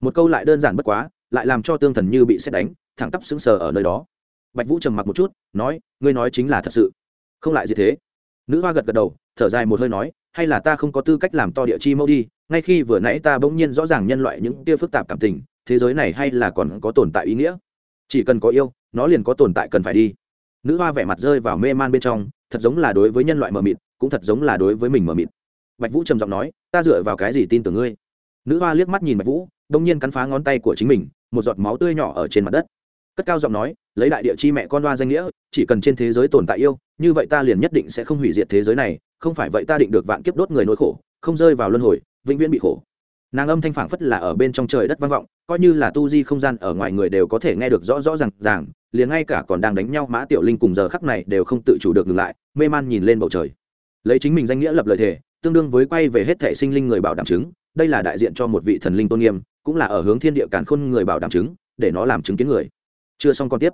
Một câu lại đơn giản bất quá, lại làm cho tương thần như bị xét đánh, thẳng tắp sững sờ ở nơi đó. Bạch vũ trầm mặc một chút, nói, ngươi nói chính là thật sự. Không lại gì thế. Nữ hoa gật gật đầu, thở dài một hơi nói, hay là ta không có tư cách làm to địa chi mẫu đi, ngay khi vừa nãy ta bỗng nhiên rõ ràng nhân loại những tia phức tạp cảm tình thế giới này hay là còn có tồn tại ý nghĩa? Chỉ cần có yêu, nó liền có tồn tại cần phải đi. Nữ hoa vẻ mặt rơi vào mê man bên trong, thật giống là đối với nhân loại mờ mịt, cũng thật giống là đối với mình mờ mịt. Bạch vũ trầm giọng nói, ta dựa vào cái gì tin tưởng ngươi? Nữ hoa liếc mắt nhìn bạch vũ, đông nhiên cắn phá ngón tay của chính mình, một giọt máu tươi nhỏ ở trên mặt đất. Cất cao giọng nói, lấy đại địa chi mẹ con đoa danh nghĩa, chỉ cần trên thế giới tồn tại yêu, như vậy ta liền nhất định sẽ không hủy diệt thế giới này, không phải vậy ta định được vạn kiếp đốt người nỗi khổ, không rơi vào luân hồi, vĩnh viễn bị khổ nàng âm thanh phảng phất là ở bên trong trời đất vang vọng, coi như là tu di không gian ở ngoài người đều có thể nghe được rõ rõ r à n g ràng, liền ngay cả còn đang đánh nhau mã tiểu linh cùng giờ khắc này đều không tự chủ được ngừng lại, mê man nhìn lên bầu trời. Lấy chính mình danh nghĩa lập lời thề, tương đương với quay về hết thể sinh linh người bảo đảm chứng, đây là đại diện cho một vị thần linh tôn nghiêm, cũng là ở hướng thiên địa càn khôn người bảo đảm chứng, để nó làm chứng kiến người. Chưa xong còn tiếp.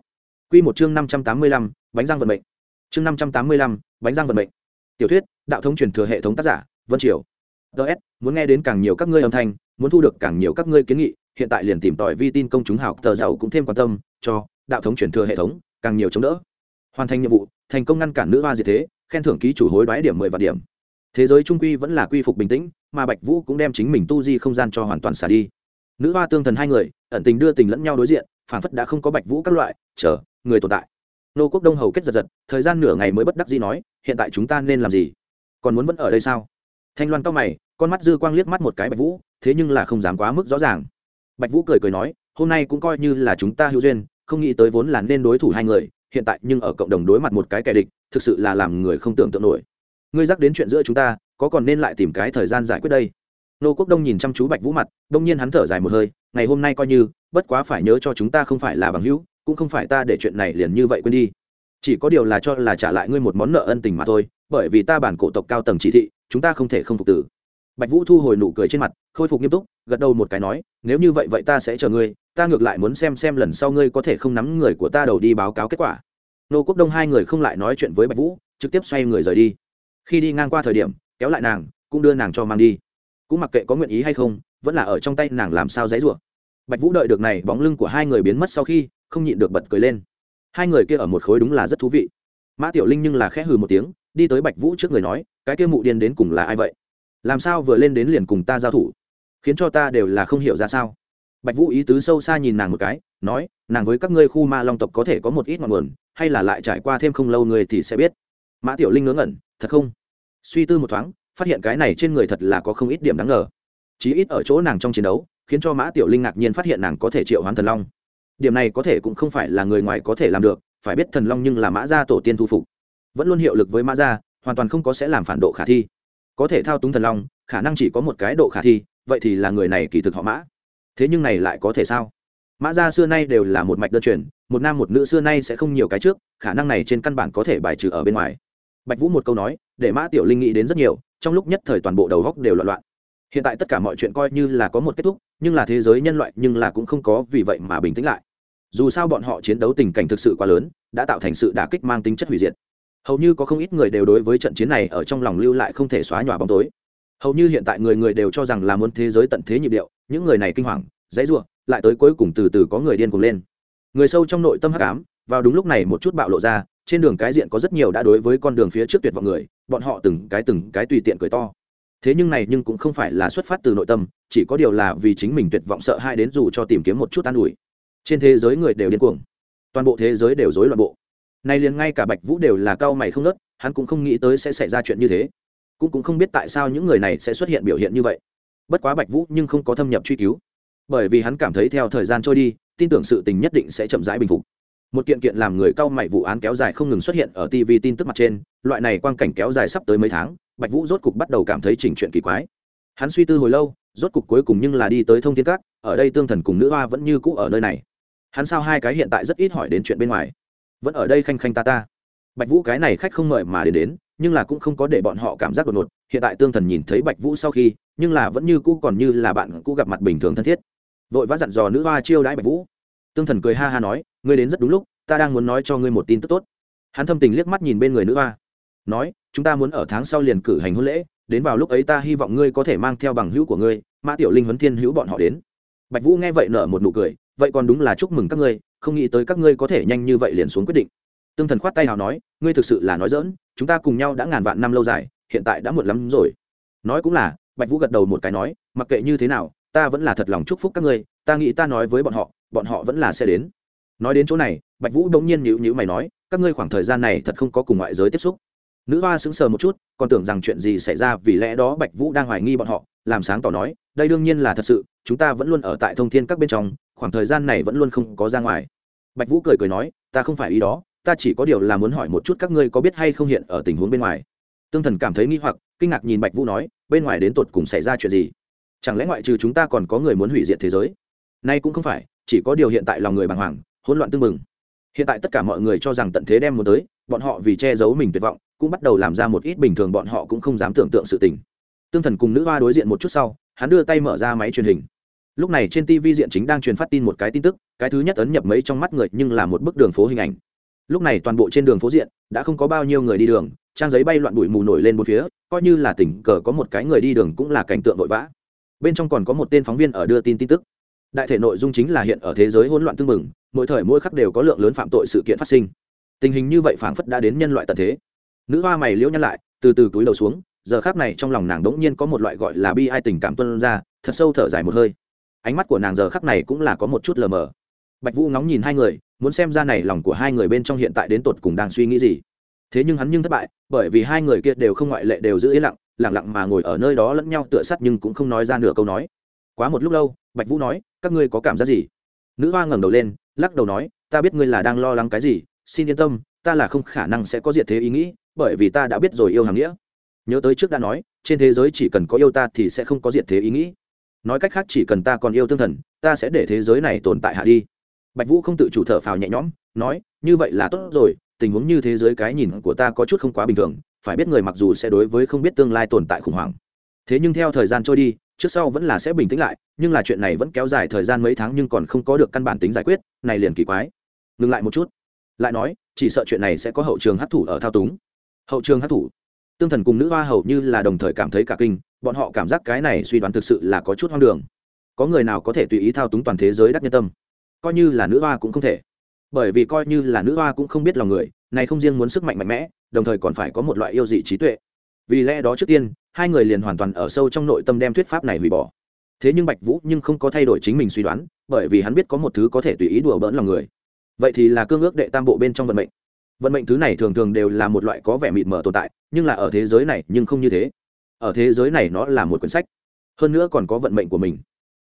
Q một chương năm trăm tám mươi lăm, bánh răng vận mệnh. Chương năm trăm tám mươi lăm, bánh răng vận mệnh. Tiểu thuyết, đạo thống truyền thừa hệ thống tác giả, vân triều ts muốn nghe đến càng nhiều các ngươi âm thanh, muốn thu được càng nhiều các ngươi kiến nghị, hiện tại liền tìm tòi vi tin công chúng học tờ giàu cũng thêm quan tâm, cho, đạo thống chuyển thừa hệ thống, càng nhiều chống đỡ. Hoàn thành nhiệm vụ, thành công ngăn cản nữ hoa diệt thế, khen thưởng ký chủ hối đoái điểm mười vạn điểm. Thế giới trung quy vẫn là quy phục bình tĩnh, mà bạch vũ cũng đem chính mình tu di không gian cho hoàn toàn xả đi. Nữ hoa tương thần hai người, ẩn tình đưa tình lẫn nhau đối diện phản phất đã không có bạch vũ các loại, chờ, người tồn tại. Nô quốc đông hầu kết giật giật, thời gian nửa ngày mới bất đắc dĩ nói, hiện tại chúng ta nên làm gì? Còn muốn vẫn ở đây sao? Thanh loan cao mày, con mắt dư quang liếc mắt một cái bạch vũ, thế nhưng là không dám quá mức rõ ràng. Bạch vũ cười cười nói, hôm nay cũng coi như là chúng ta hữu duyên, không nghĩ tới vốn là nên đối thủ hai người, hiện tại nhưng ở cộng đồng đối mặt một cái kẻ địch, thực sự là làm người không tưởng tượng nổi. Ngươi dắt đến chuyện giữa chúng ta, có còn nên lại tìm cái thời gian giải quyết đây? Nô quốc đông nhìn chăm chú bạch vũ mặt, đông nhiên hắn thở dài một hơi, ngày hôm nay coi như, bất quá phải nhớ cho chúng ta không phải là bằng hữu, cũng không phải ta để chuyện này liền như vậy quên đi. Chỉ có điều là cho là trả lại ngươi một món nợ ân tình mà thôi, bởi vì ta bản cổ tộc cao tầng chỉ thị chúng ta không thể không phục tử. Bạch vũ thu hồi nụ cười trên mặt, khôi phục nghiêm túc, gật đầu một cái nói, nếu như vậy vậy ta sẽ chờ ngươi, ta ngược lại muốn xem xem lần sau ngươi có thể không nắm người của ta đầu đi báo cáo kết quả. Nô quốc đông hai người không lại nói chuyện với bạch vũ, trực tiếp xoay người rời đi. Khi đi ngang qua thời điểm, kéo lại nàng, cũng đưa nàng cho mang đi. Cũng mặc kệ có nguyện ý hay không, vẫn là ở trong tay nàng làm sao dãy rủa. Bạch vũ đợi được này, bóng lưng của hai người biến mất sau khi, không nhịn được bật cười lên. Hai người kia ở một khối đúng là rất thú vị. Mã tiểu linh nhưng là khẽ hừ một tiếng, đi tới bạch vũ trước người nói cái kia mụ điên đến cùng là ai vậy? Làm sao vừa lên đến liền cùng ta giao thủ? Khiến cho ta đều là không hiểu ra sao. Bạch vũ ý tứ sâu xa nhìn nàng một cái, nói, nàng với các ngươi khu ma long tộc có thể có một ít ngọn nguồn, hay là lại trải qua thêm không lâu người thì sẽ biết. Mã tiểu linh ngớ ngẩn, thật không? Suy tư một thoáng, phát hiện cái này trên người thật là có không ít điểm đáng ngờ. Chí ít ở chỗ nàng trong chiến đấu, khiến cho mã tiểu linh ngạc nhiên phát hiện nàng có thể triệu hoán thần long. Điểm này có thể cũng không phải là người ngoài có thể làm được, phải biết thần long nhưng là mã gia tổ tiên thu phục. Vẫn luôn hiệu lực với mã gia hoàn toàn không có sẽ làm phản độ khả thi. Có thể thao túng thần long, khả năng chỉ có một cái độ khả thi, vậy thì là người này kỳ thực họ mã. Thế nhưng này lại có thể sao? Mã gia xưa nay đều là một mạch đơn truyền, một nam một nữ xưa nay sẽ không nhiều cái trước, khả năng này trên căn bản có thể bài trừ ở bên ngoài. Bạch vũ một câu nói, để mã tiểu linh nghĩ đến rất nhiều, trong lúc nhất thời toàn bộ đầu góc đều loạn loạn. Hiện tại tất cả mọi chuyện coi như là có một kết thúc, nhưng là thế giới nhân loại nhưng là cũng không có vì vậy mà bình tĩnh lại. Dù sao bọn họ chiến đấu tình cảnh thực sự quá lớn, đã tạo thành sự đả kích mang tính chất hủy diệt hầu như có không ít người đều đối với trận chiến này ở trong lòng lưu lại không thể xóa nhòa bóng tối. Hầu như hiện tại người người đều cho rằng là muốn thế giới tận thế nhịp điệu, những người này kinh hoàng, dãy ruộng lại tới cuối cùng từ từ có người điên cuồng lên. Người sâu trong nội tâm hắc ám, vào đúng lúc này một chút bạo lộ ra, trên đường cái diện có rất nhiều đã đối với con đường phía trước tuyệt vọng người, bọn họ từng cái từng cái tùy tiện cười to. Thế nhưng này nhưng cũng không phải là xuất phát từ nội tâm, chỉ có điều là vì chính mình tuyệt vọng sợ hai đến dù cho tìm kiếm một chút an ủi. Trên thế giới người đều điên cuồng, toàn bộ thế giới đều rối loạn bộ nay liền ngay cả bạch vũ đều là cao mày không nớt hắn cũng không nghĩ tới sẽ xảy ra chuyện như thế. Cũng cũng không biết tại sao những người này sẽ xuất hiện biểu hiện như vậy. Bất quá bạch vũ nhưng không có thâm nhập truy cứu. Bởi vì hắn cảm thấy theo thời gian trôi đi, tin tưởng sự tình nhất định sẽ chậm rãi bình phục. Một kiện kiện làm người cao mày vụ án kéo dài không ngừng xuất hiện ở tv tin tức mặt trên, loại này quang cảnh kéo dài sắp tới mấy tháng, bạch vũ rốt cục bắt đầu cảm thấy chỉnh chuyện kỳ quái. Hắn suy tư hồi lâu, rốt cục cuối cùng nhưng là đi tới thông thiên các, ở đây tương thần cùng nữ hoa vẫn như cũ ở nơi này. Hắn sao hai cái hiện tại rất ít hỏi đến chuyện bên ngoài vẫn ở đây khanh khanh ta ta. Bạch vũ cái này khách không mời mà đến đến, nhưng là cũng không có để bọn họ cảm giác đột ngột. Hiện tại tương thần nhìn thấy bạch vũ sau khi, nhưng là vẫn như cũ còn như là bạn cũ gặp mặt bình thường thân thiết. Vội vã dặn dò nữ hoa chiêu đãi bạch vũ. Tương thần cười ha ha nói, ngươi đến rất đúng lúc, ta đang muốn nói cho ngươi một tin tức tốt. Hắn thâm tình liếc mắt nhìn bên người nữ hoa. Nói, chúng ta muốn ở tháng sau liền cử hành hôn lễ, đến vào lúc ấy ta hy vọng ngươi có thể mang theo bằng hữu của ngươi, mã tiểu linh huấn thiên hữu bọn họ đến. Bạch vũ nghe vậy nở một nụ cười, vậy còn đúng là chúc mừng các ngươi không nghĩ tới các ngươi có thể nhanh như vậy liền xuống quyết định. Tương thần khoát tay nào nói, ngươi thực sự là nói dỡn chúng ta cùng nhau đã ngàn vạn năm lâu dài, hiện tại đã muộn lắm rồi. Nói cũng là, bạch vũ gật đầu một cái nói, mặc kệ như thế nào, ta vẫn là thật lòng chúc phúc các ngươi, ta nghĩ ta nói với bọn họ bọn họ vẫn là sẽ đến. Nói đến chỗ này, bạch vũ đống nhiên nhữ nhữ mày nói, các ngươi khoảng thời gian này thật không có cùng ngoại giới tiếp xúc. Nữ hoa sững sờ một chút, còn tưởng rằng chuyện gì xảy ra vì lẽ đó bạch vũ đang hoài nghi bọn họ, làm sáng tỏ nói đây đương nhiên là thật sự, chúng ta vẫn luôn ở tại thông thiên các bên trong, khoảng thời gian này vẫn luôn không có ra ngoài. Bạch vũ cười cười nói, ta không phải ý đó, ta chỉ có điều là muốn hỏi một chút các ngươi có biết hay không hiện ở tình huống bên ngoài. Tương thần cảm thấy nghi hoặc, kinh ngạc nhìn bạch vũ nói, bên ngoài đến tột cùng xảy ra chuyện gì? Chẳng lẽ ngoại trừ chúng ta còn có người muốn hủy diệt thế giới? Nay cũng không phải, chỉ có điều hiện tại lòng người bàng hoàng, hỗn loạn tương mừng. Hiện tại tất cả mọi người cho rằng tận thế đem muốn tới, bọn họ vì che giấu mình tuyệt vọng, cũng bắt đầu làm ra một ít bình thường bọn họ cũng không dám tưởng tượng sự tình. Tương thần cùng nữ hoa đối diện một chút sau hắn đưa tay mở ra máy truyền hình. Lúc này trên tv diện chính đang truyền phát tin một cái tin tức, cái thứ nhất ấn nhập mấy trong mắt người nhưng là một bức đường phố hình ảnh. Lúc này toàn bộ trên đường phố diện đã không có bao nhiêu người đi đường, trang giấy bay loạn bụi mù nổi lên một phía, coi như là tỉnh cờ có một cái người đi đường cũng là cảnh tượng vội vã. Bên trong còn có một tên phóng viên ở đưa tin tin tức. Đại thể nội dung chính là hiện ở thế giới hỗn loạn tương mừng mỗi thời mỗi khắc đều có lượng lớn phạm tội sự kiện phát sinh. Tình hình như vậy phảng phất đã đến nhân loại tận thế. Nữ hoa mày liễu nhăn lại, từ từ túi đầu xuống giờ khác này trong lòng nàng đống nhiên có một loại gọi là bi ai tình cảm tuân ra, thật sâu thở dài một hơi. Ánh mắt của nàng giờ khắc này cũng là có một chút lờ mờ. Bạch vũ ngóng nhìn hai người, muốn xem ra này lòng của hai người bên trong hiện tại đến tột cùng đang suy nghĩ gì. Thế nhưng hắn nhưng thất bại, bởi vì hai người kia đều không ngoại lệ đều giữ yên lặng lặng lặng mà ngồi ở nơi đó lẫn nhau tựa sắt nhưng cũng không nói ra nửa câu nói. Quá một lúc lâu, bạch vũ nói, các ngươi có cảm giác gì? Nữ hoa ngẩng đầu lên, lắc đầu nói, ta biết ngươi là đang lo lắng cái gì, xin yên tâm, ta là không khả năng sẽ có diệt thế ý nghĩ, bởi vì ta đã biết rồi yêu hàng nghĩa nhớ tới trước đã nói, trên thế giới chỉ cần có yêu ta thì sẽ không có diệt thế ý nghĩ. Nói cách khác chỉ cần ta còn yêu tương thần, ta sẽ để thế giới này tồn tại hạ đi. Bạch vũ không tự chủ thở phào nhẹ nhõm, nói, như vậy là tốt rồi, tình huống như thế giới cái nhìn của ta có chút không quá bình thường, phải biết người mặc dù sẽ đối với không biết tương lai tồn tại khủng hoảng. Thế nhưng theo thời gian trôi đi, trước sau vẫn là sẽ bình tĩnh lại, nhưng là chuyện này vẫn kéo dài thời gian mấy tháng nhưng còn không có được căn bản tính giải quyết, này liền kỳ quái. Ngừng lại một chút. Lại nói, chỉ sợ chuyện này sẽ có hậu trường hát thủ ở thao túng. Hậu trường hát thủ tương thần cùng nữ hoa hầu như là đồng thời cảm thấy cả kinh, bọn họ cảm giác cái này suy đoán thực sự là có chút hoang đường. Có người nào có thể tùy ý thao túng toàn thế giới đắc nhân tâm? Coi như là nữ hoa cũng không thể. Bởi vì coi như là nữ hoa cũng không biết lòng người, này không riêng muốn sức mạnh mạnh mẽ, đồng thời còn phải có một loại yêu dị trí tuệ. Vì lẽ đó trước tiên, hai người liền hoàn toàn ở sâu trong nội tâm đem thuyết pháp này hủy bỏ. Thế nhưng bạch vũ nhưng không có thay đổi chính mình suy đoán, bởi vì hắn biết có một thứ có thể tùy ý đùa bỡn lòng người. Vậy thì là cương ước đệ tam bộ bên trong vận mệnh vận mệnh thứ này thường thường đều là một loại có vẻ mịt mờ tồn tại, nhưng là ở thế giới này nhưng không như thế. Ở thế giới này nó là một quyển sách, hơn nữa còn có vận mệnh của mình.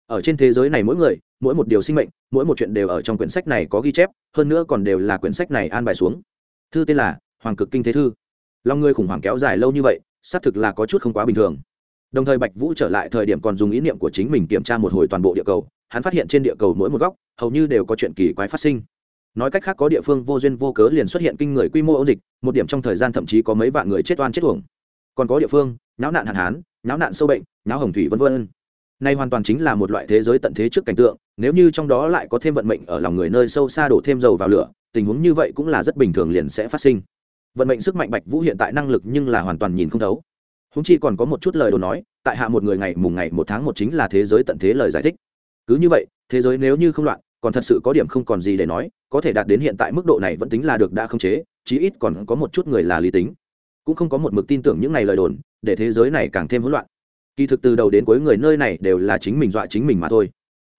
Ở trên thế giới này mỗi người, mỗi một điều sinh mệnh, mỗi một chuyện đều ở trong quyển sách này có ghi chép, hơn nữa còn đều là quyển sách này an bài xuống. Thư tên là hoàng cực kinh thế thư. Lòng người khủng hoảng kéo dài lâu như vậy, xác thực là có chút không quá bình thường. Đồng thời bạch vũ trở lại thời điểm còn dùng ý niệm của chính mình kiểm tra một hồi toàn bộ địa cầu, hắn phát hiện trên địa cầu mỗi một góc, hầu như đều có chuyện kỳ quái phát sinh nói cách khác có địa phương vô duyên vô cớ liền xuất hiện kinh người quy mô ổ dịch, một điểm trong thời gian thậm chí có mấy vạn người chết oan chết uổng. còn có địa phương nháo nạn hạn hán nháo nạn sâu bệnh nháo hồng thủy v v nay hoàn toàn chính là một loại thế giới tận thế trước cảnh tượng, nếu như trong đó lại có thêm vận mệnh ở lòng người nơi sâu xa đổ thêm dầu vào lửa, tình huống như vậy cũng là rất bình thường liền sẽ phát sinh. Vận mệnh sức mạnh bạch vũ hiện tại năng lực nhưng là hoàn toàn nhìn không thấu. Húng chi còn có một chút lời đồ nói, tại hạ một người ngày mùng ngày một tháng một chính là thế giới tận thế lời giải thích. Cứ như vậy, thế giới nếu như không loạn, còn thật sự có điểm không còn gì để nói có thể đạt đến hiện tại mức độ này vẫn tính là được đã không chế chí ít còn có một chút người là lý tính. Cũng không có một mực tin tưởng những này lời đồn để thế giới này càng thêm hỗn loạn. Kỳ thực từ đầu đến cuối người nơi này đều là chính mình dọa chính mình mà thôi.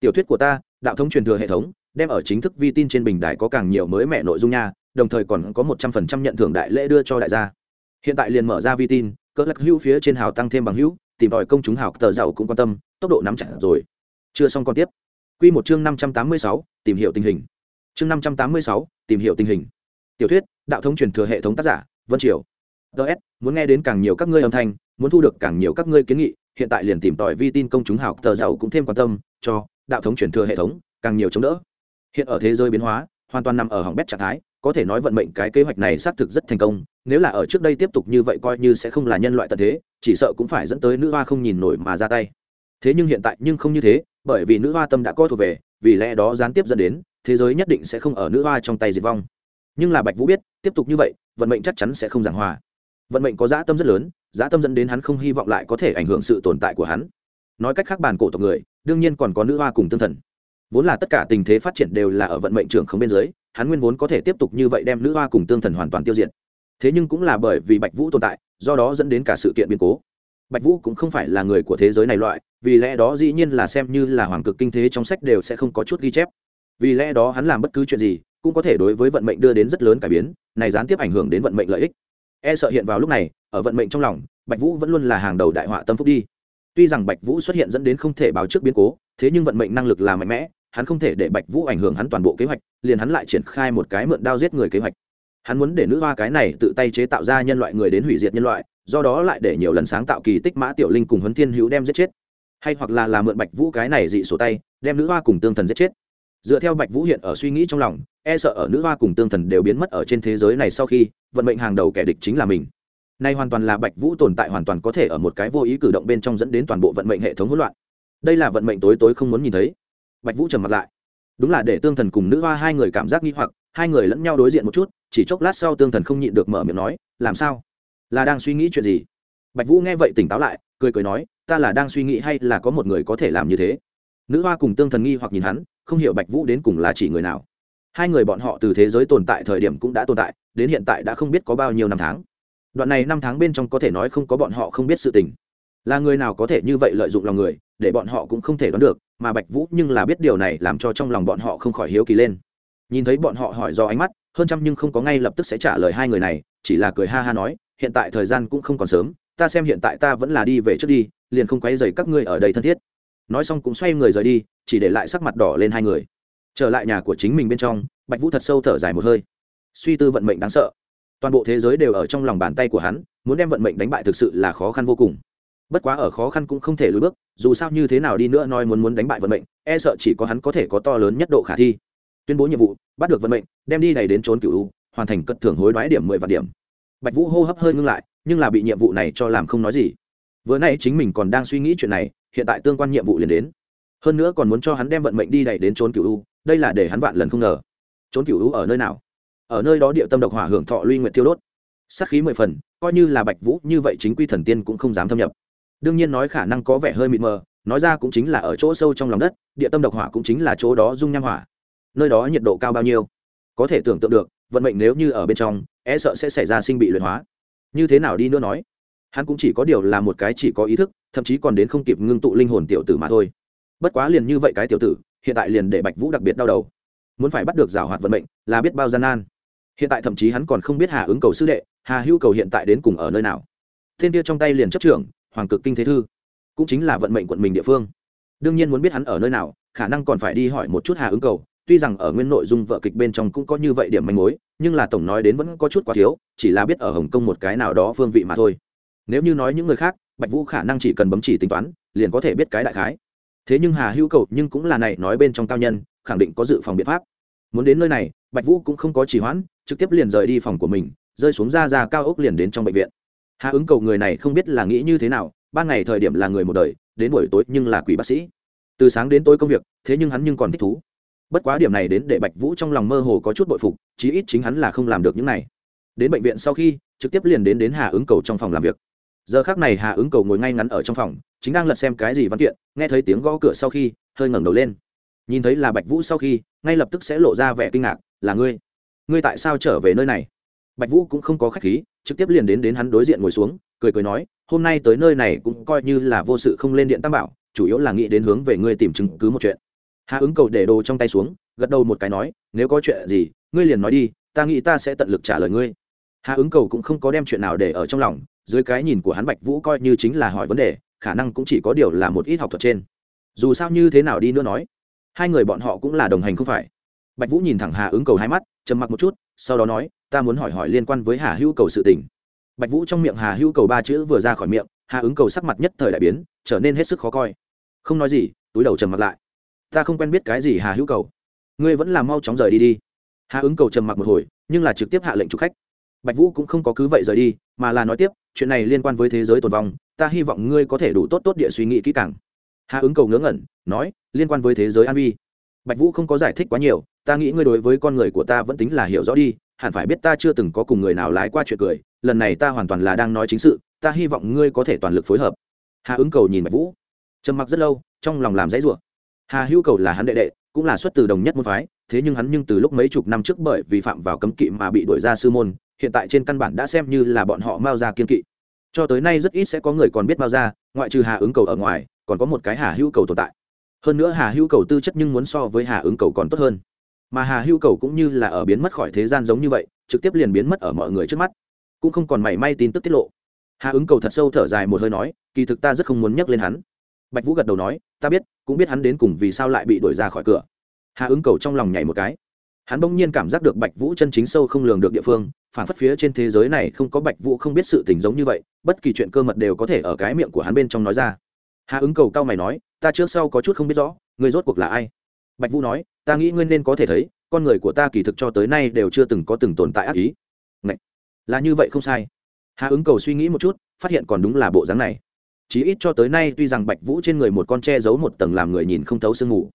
Tiểu thuyết của ta đạo thống truyền thừa hệ thống đem ở chính thức vi tin trên bình đài có càng nhiều mới mẹ nội dung nha đồng thời còn có một trăm phần trăm nhận thưởng đại lễ đưa cho đại gia. Hiện tại liền mở ra vi tin cỡ lắc hữu phía trên hào tăng thêm bằng hữu tìm tòi công chúng hào tờ giàu cũng quan tâm tốc độ nắm chặt rồi. Chưa xong còn tiếp. Quy một chương 586, tìm hiểu tình hình. Chương 586, tìm hiểu tình hình. Tiểu thuyết, đạo thống truyền thừa hệ thống tác giả, Vân Triều. DS, muốn nghe đến càng nhiều các ngươi âm thanh, muốn thu được càng nhiều các ngươi kiến nghị, hiện tại liền tìm tòi vi tin công chúng học tờ giàu cũng thêm quan tâm cho đạo thống truyền thừa hệ thống, càng nhiều chống đỡ. Hiện ở thế giới biến hóa, hoàn toàn nằm ở hỏng bét trạng thái, có thể nói vận mệnh cái kế hoạch này xác thực rất thành công, nếu là ở trước đây tiếp tục như vậy coi như sẽ không là nhân loại tận thế, chỉ sợ cũng phải dẫn tới nữ hoa không nhìn nổi mà ra tay. Thế nhưng hiện tại nhưng không như thế, bởi vì nữ hoa tâm đã có thuộc về vì lẽ đó gián tiếp dẫn đến thế giới nhất định sẽ không ở nữ hoa trong tay diệt vong. Nhưng là bạch vũ biết, tiếp tục như vậy, vận mệnh chắc chắn sẽ không giảng hòa. Vận mệnh có dã tâm rất lớn, dã tâm dẫn đến hắn không hy vọng lại có thể ảnh hưởng sự tồn tại của hắn. Nói cách khác bản cổ tộc người, đương nhiên còn có nữ hoa cùng tương thần. Vốn là tất cả tình thế phát triển đều là ở vận mệnh trưởng không bên dưới, hắn nguyên vốn có thể tiếp tục như vậy đem nữ hoa cùng tương thần hoàn toàn tiêu diệt. Thế nhưng cũng là bởi vì bạch vũ tồn tại, do đó dẫn đến cả sự kiện biến cố. Bạch vũ cũng không phải là người của thế giới này loại, vì lẽ đó dĩ nhiên là xem như là hoàng cực kinh thế trong sách đều sẽ không có chút ghi chép vì lẽ đó hắn làm bất cứ chuyện gì cũng có thể đối với vận mệnh đưa đến rất lớn cải biến, này gián tiếp ảnh hưởng đến vận mệnh lợi ích. E sợ hiện vào lúc này, ở vận mệnh trong lòng, bạch vũ vẫn luôn là hàng đầu đại họa tâm phúc đi. Tuy rằng bạch vũ xuất hiện dẫn đến không thể báo trước biến cố, thế nhưng vận mệnh năng lực là mạnh mẽ, hắn không thể để bạch vũ ảnh hưởng hắn toàn bộ kế hoạch, liền hắn lại triển khai một cái mượn đao giết người kế hoạch. Hắn muốn để nữ hoa cái này tự tay chế tạo ra nhân loại người đến hủy diệt nhân loại, do đó lại để nhiều lần sáng tạo kỳ tích mã tiểu linh cùng huấn thiên hữu đem giết chết. Hay hoặc là làm mượn bạch vũ cái này dị sổ tay, đem nữ hoa cùng tương thần giết chết dựa theo bạch vũ hiện ở suy nghĩ trong lòng e sợ ở nữ hoa cùng tương thần đều biến mất ở trên thế giới này sau khi, vận mệnh hàng đầu kẻ địch chính là mình. Nay hoàn toàn là bạch vũ tồn tại hoàn toàn có thể ở một cái vô ý cử động bên trong dẫn đến toàn bộ vận mệnh hệ thống hỗn loạn. Đây là vận mệnh tối tối không muốn nhìn thấy. Bạch vũ trầm mặt lại. Đúng là để tương thần cùng nữ hoa hai người cảm giác nghi hoặc, hai người lẫn nhau đối diện một chút, chỉ chốc lát sau tương thần không nhịn được mở miệng nói, làm sao? Là đang suy nghĩ chuyện gì? Bạch vũ nghe vậy tỉnh táo lại, cười cười nói, ta là đang suy nghĩ hay là có một người có thể làm như thế? Nữ hoa cùng tương thần nghi hoặc nhìn hắn không hiểu bạch vũ đến cùng là chỉ người nào. Hai người bọn họ từ thế giới tồn tại thời điểm cũng đã tồn tại, đến hiện tại đã không biết có bao nhiêu năm tháng. Đoạn này năm tháng bên trong có thể nói không có bọn họ không biết sự tình. Là người nào có thể như vậy lợi dụng lòng người, để bọn họ cũng không thể đoán được, mà bạch vũ nhưng là biết điều này làm cho trong lòng bọn họ không khỏi hiếu kỳ lên. Nhìn thấy bọn họ hỏi do ánh mắt, hơn trăm nhưng không có ngay lập tức sẽ trả lời hai người này, chỉ là cười ha ha nói, hiện tại thời gian cũng không còn sớm, ta xem hiện tại ta vẫn là đi về trước đi, liền không quấy dày các ngươi ở đây thân thiết nói xong cũng xoay người rời đi, chỉ để lại sắc mặt đỏ lên hai người. Trở lại nhà của chính mình bên trong, bạch vũ thật sâu thở dài một hơi. Suy tư vận mệnh đáng sợ. Toàn bộ thế giới đều ở trong lòng bàn tay của hắn, muốn đem vận mệnh đánh bại thực sự là khó khăn vô cùng. Bất quá ở khó khăn cũng không thể lùi bước, dù sao như thế nào đi nữa nói muốn muốn đánh bại vận mệnh e sợ chỉ có hắn có thể có to lớn nhất độ khả thi. Tuyên bố nhiệm vụ, bắt được vận mệnh, đem đi đầy đến trốn cựu hoàn thành cất thưởng hối đoái điểm mười vạn điểm. Bạch vũ hô hấp hơi ngưng lại, nhưng là bị nhiệm vụ này cho làm không nói gì. Vừa nay chính mình còn đang suy nghĩ chuyện này hiện tại tương quan nhiệm vụ liền đến. Hơn nữa còn muốn cho hắn đem vận mệnh đi đẩy đến trốn cựu u, đây là để hắn vạn lần không ngờ. Trốn cựu u ở nơi nào? Ở nơi đó địa tâm độc hỏa hưởng thọ luy nguyện tiêu đốt. Sát khí mười phần, coi như là bạch vũ, như vậy chính quy thần tiên cũng không dám thâm nhập. Đương nhiên nói khả năng có vẻ hơi mịt mờ, nói ra cũng chính là ở chỗ sâu trong lòng đất, địa tâm độc hỏa cũng chính là chỗ đó dung nham hỏa. Nơi đó nhiệt độ cao bao nhiêu? Có thể tưởng tượng được, vận mệnh nếu như ở bên trong e sợ sẽ xảy ra sinh bị luyện hóa. Như thế nào đi nữa nói? Hắn cũng chỉ có điều là một cái chỉ có ý thức, thậm chí còn đến không kịp ngưng tụ linh hồn tiểu tử mà thôi. Bất quá liền như vậy cái tiểu tử, hiện tại liền để bạch vũ đặc biệt đau đầu. Muốn phải bắt được giảo hoạt vận mệnh, là biết bao gian nan. Hiện tại thậm chí hắn còn không biết hà ứng cầu sư đệ, hà hữu cầu hiện tại đến cùng ở nơi nào. Thiên kia trong tay liền chấp trưởng, hoàng cực kinh thế thư, cũng chính là vận mệnh quận mình địa phương. Đương nhiên muốn biết hắn ở nơi nào, khả năng còn phải đi hỏi một chút hà ứng cầu, tuy rằng ở nguyên nội dung vợ kịch bên trong cũng có như vậy điểm manh mối, nhưng là tổng nói đến vẫn có chút quá thiếu, chỉ là biết ở hồng kông một cái nào đó phương vị mà thôi nếu như nói những người khác, bạch vũ khả năng chỉ cần bấm chỉ tính toán, liền có thể biết cái đại khái. Thế nhưng hà hữu cầu nhưng cũng là này nói bên trong cao nhân, khẳng định có dự phòng biện pháp. Muốn đến nơi này, bạch vũ cũng không có trì hoãn, trực tiếp liền rời đi phòng của mình, rơi xuống ra ra cao ốc liền đến trong bệnh viện. Hà ứng cầu người này không biết là nghĩ như thế nào, ban ngày thời điểm là người một đời, đến buổi tối nhưng là quỷ bác sĩ. Từ sáng đến tối công việc, thế nhưng hắn nhưng còn thích thú. Bất quá điểm này đến để bạch vũ trong lòng mơ hồ có chút bội phục, chí ít chính hắn là không làm được những này. Đến bệnh viện sau khi, trực tiếp liền đến đến hà ứng cầu trong phòng làm việc giờ khác này hà ứng cầu ngồi ngay ngắn ở trong phòng, chính đang lật xem cái gì văn kiện, nghe thấy tiếng gõ cửa sau khi, hơi ngẩng đầu lên. Nhìn thấy là bạch vũ sau khi, ngay lập tức sẽ lộ ra vẻ kinh ngạc, là ngươi? Ngươi tại sao trở về nơi này? Bạch vũ cũng không có khách khí, trực tiếp liền đến đến hắn đối diện ngồi xuống, cười cười nói, hôm nay tới nơi này cũng coi như là vô sự không lên điện tam bảo, chủ yếu là nghĩ đến hướng về ngươi tìm chứng cứ một chuyện. Hà ứng cầu để đồ trong tay xuống, gật đầu một cái nói, nếu có chuyện gì, ngươi liền nói đi, ta nghĩ ta sẽ tận lực trả lời ngươi. Hà ứng cầu cũng không có đem chuyện nào để ở trong lòng dưới cái nhìn của hắn bạch vũ coi như chính là hỏi vấn đề, khả năng cũng chỉ có điều là một ít học thuật trên. Dù sao như thế nào đi nữa nói, hai người bọn họ cũng là đồng hành không phải. Bạch vũ nhìn thẳng hà ứng cầu hai mắt, trầm mặc một chút, sau đó nói, ta muốn hỏi hỏi liên quan với hà hữu cầu sự tình. Bạch vũ trong miệng hà hữu cầu ba chữ vừa ra khỏi miệng, hà ứng cầu sắc mặt nhất thời đại biến, trở nên hết sức khó coi. Không nói gì, túi đầu trầm mặc lại. Ta không quen biết cái gì hà hữu cầu. Ngươi vẫn là mau chóng rời đi đi. Hà ứng cầu trầm mặc một hồi, nhưng là trực tiếp hạ lệnh chụp khách. Bạch vũ cũng không có cứ vậy rời đi, mà là nói tiếp chuyện này liên quan với thế giới tồn vong, ta hy vọng ngươi có thể đủ tốt tốt địa suy nghĩ kỹ càng. Hà ứng cầu ngớ ngẩn, nói, liên quan với thế giới an vi. Bạch vũ không có giải thích quá nhiều, ta nghĩ ngươi đối với con người của ta vẫn tính là hiểu rõ đi, hẳn phải biết ta chưa từng có cùng người nào lái qua chuyện cười, lần này ta hoàn toàn là đang nói chính sự, ta hy vọng ngươi có thể toàn lực phối hợp. Hà ứng cầu nhìn bạch vũ, trầm mặc rất lâu, trong lòng làm dãy rủa. Hà hữu cầu là hắn đệ đệ, cũng là xuất từ đồng nhất môn phái thế nhưng hắn nhưng từ lúc mấy chục năm trước bởi vi phạm vào cấm kỵ mà bị đuổi ra sư môn, hiện tại trên căn bản đã xem như là bọn họ mao ra kiên kỵ. Cho tới nay rất ít sẽ có người còn biết mao ra ngoại trừ hà ứng cầu ở ngoài, còn có một cái hà hữu cầu tồn tại. Hơn nữa hà hữu cầu tư chất nhưng muốn so với hà ứng cầu còn tốt hơn. Mà hà hữu cầu cũng như là ở biến mất khỏi thế gian giống như vậy, trực tiếp liền biến mất ở mọi người trước mắt. Cũng không còn mảy may tin tức tiết lộ. Hà ứng cầu thật sâu thở dài một hơi nói, kỳ thực ta rất không muốn nhắc lên hắn. Bạch vũ gật đầu nói, ta biết, cũng biết hắn đến cùng vì sao lại bị đuổi ra khỏi cửa hà ứng cầu trong lòng nhảy một cái. Hắn bỗng nhiên cảm giác được bạch vũ chân chính sâu không lường được địa phương, phản phất phía trên thế giới này không có bạch vũ không biết sự tình giống như vậy, bất kỳ chuyện cơ mật đều có thể ở cái miệng của hắn bên trong nói ra. Hà ứng cầu cao mày nói, ta trước sau có chút không biết rõ người rốt cuộc là ai? Bạch vũ nói, ta nghĩ ngươi nên có thể thấy, con người của ta kỳ thực cho tới nay đều chưa từng có từng tồn tại ác ý. Ngậy! là như vậy không sai. Hà ứng cầu suy nghĩ một chút, phát hiện còn đúng là bộ dáng này. Chí ít cho tới nay tuy rằng bạch vũ trên người một con tre giấu một tầng làm người nhìn không thấu sương ngủ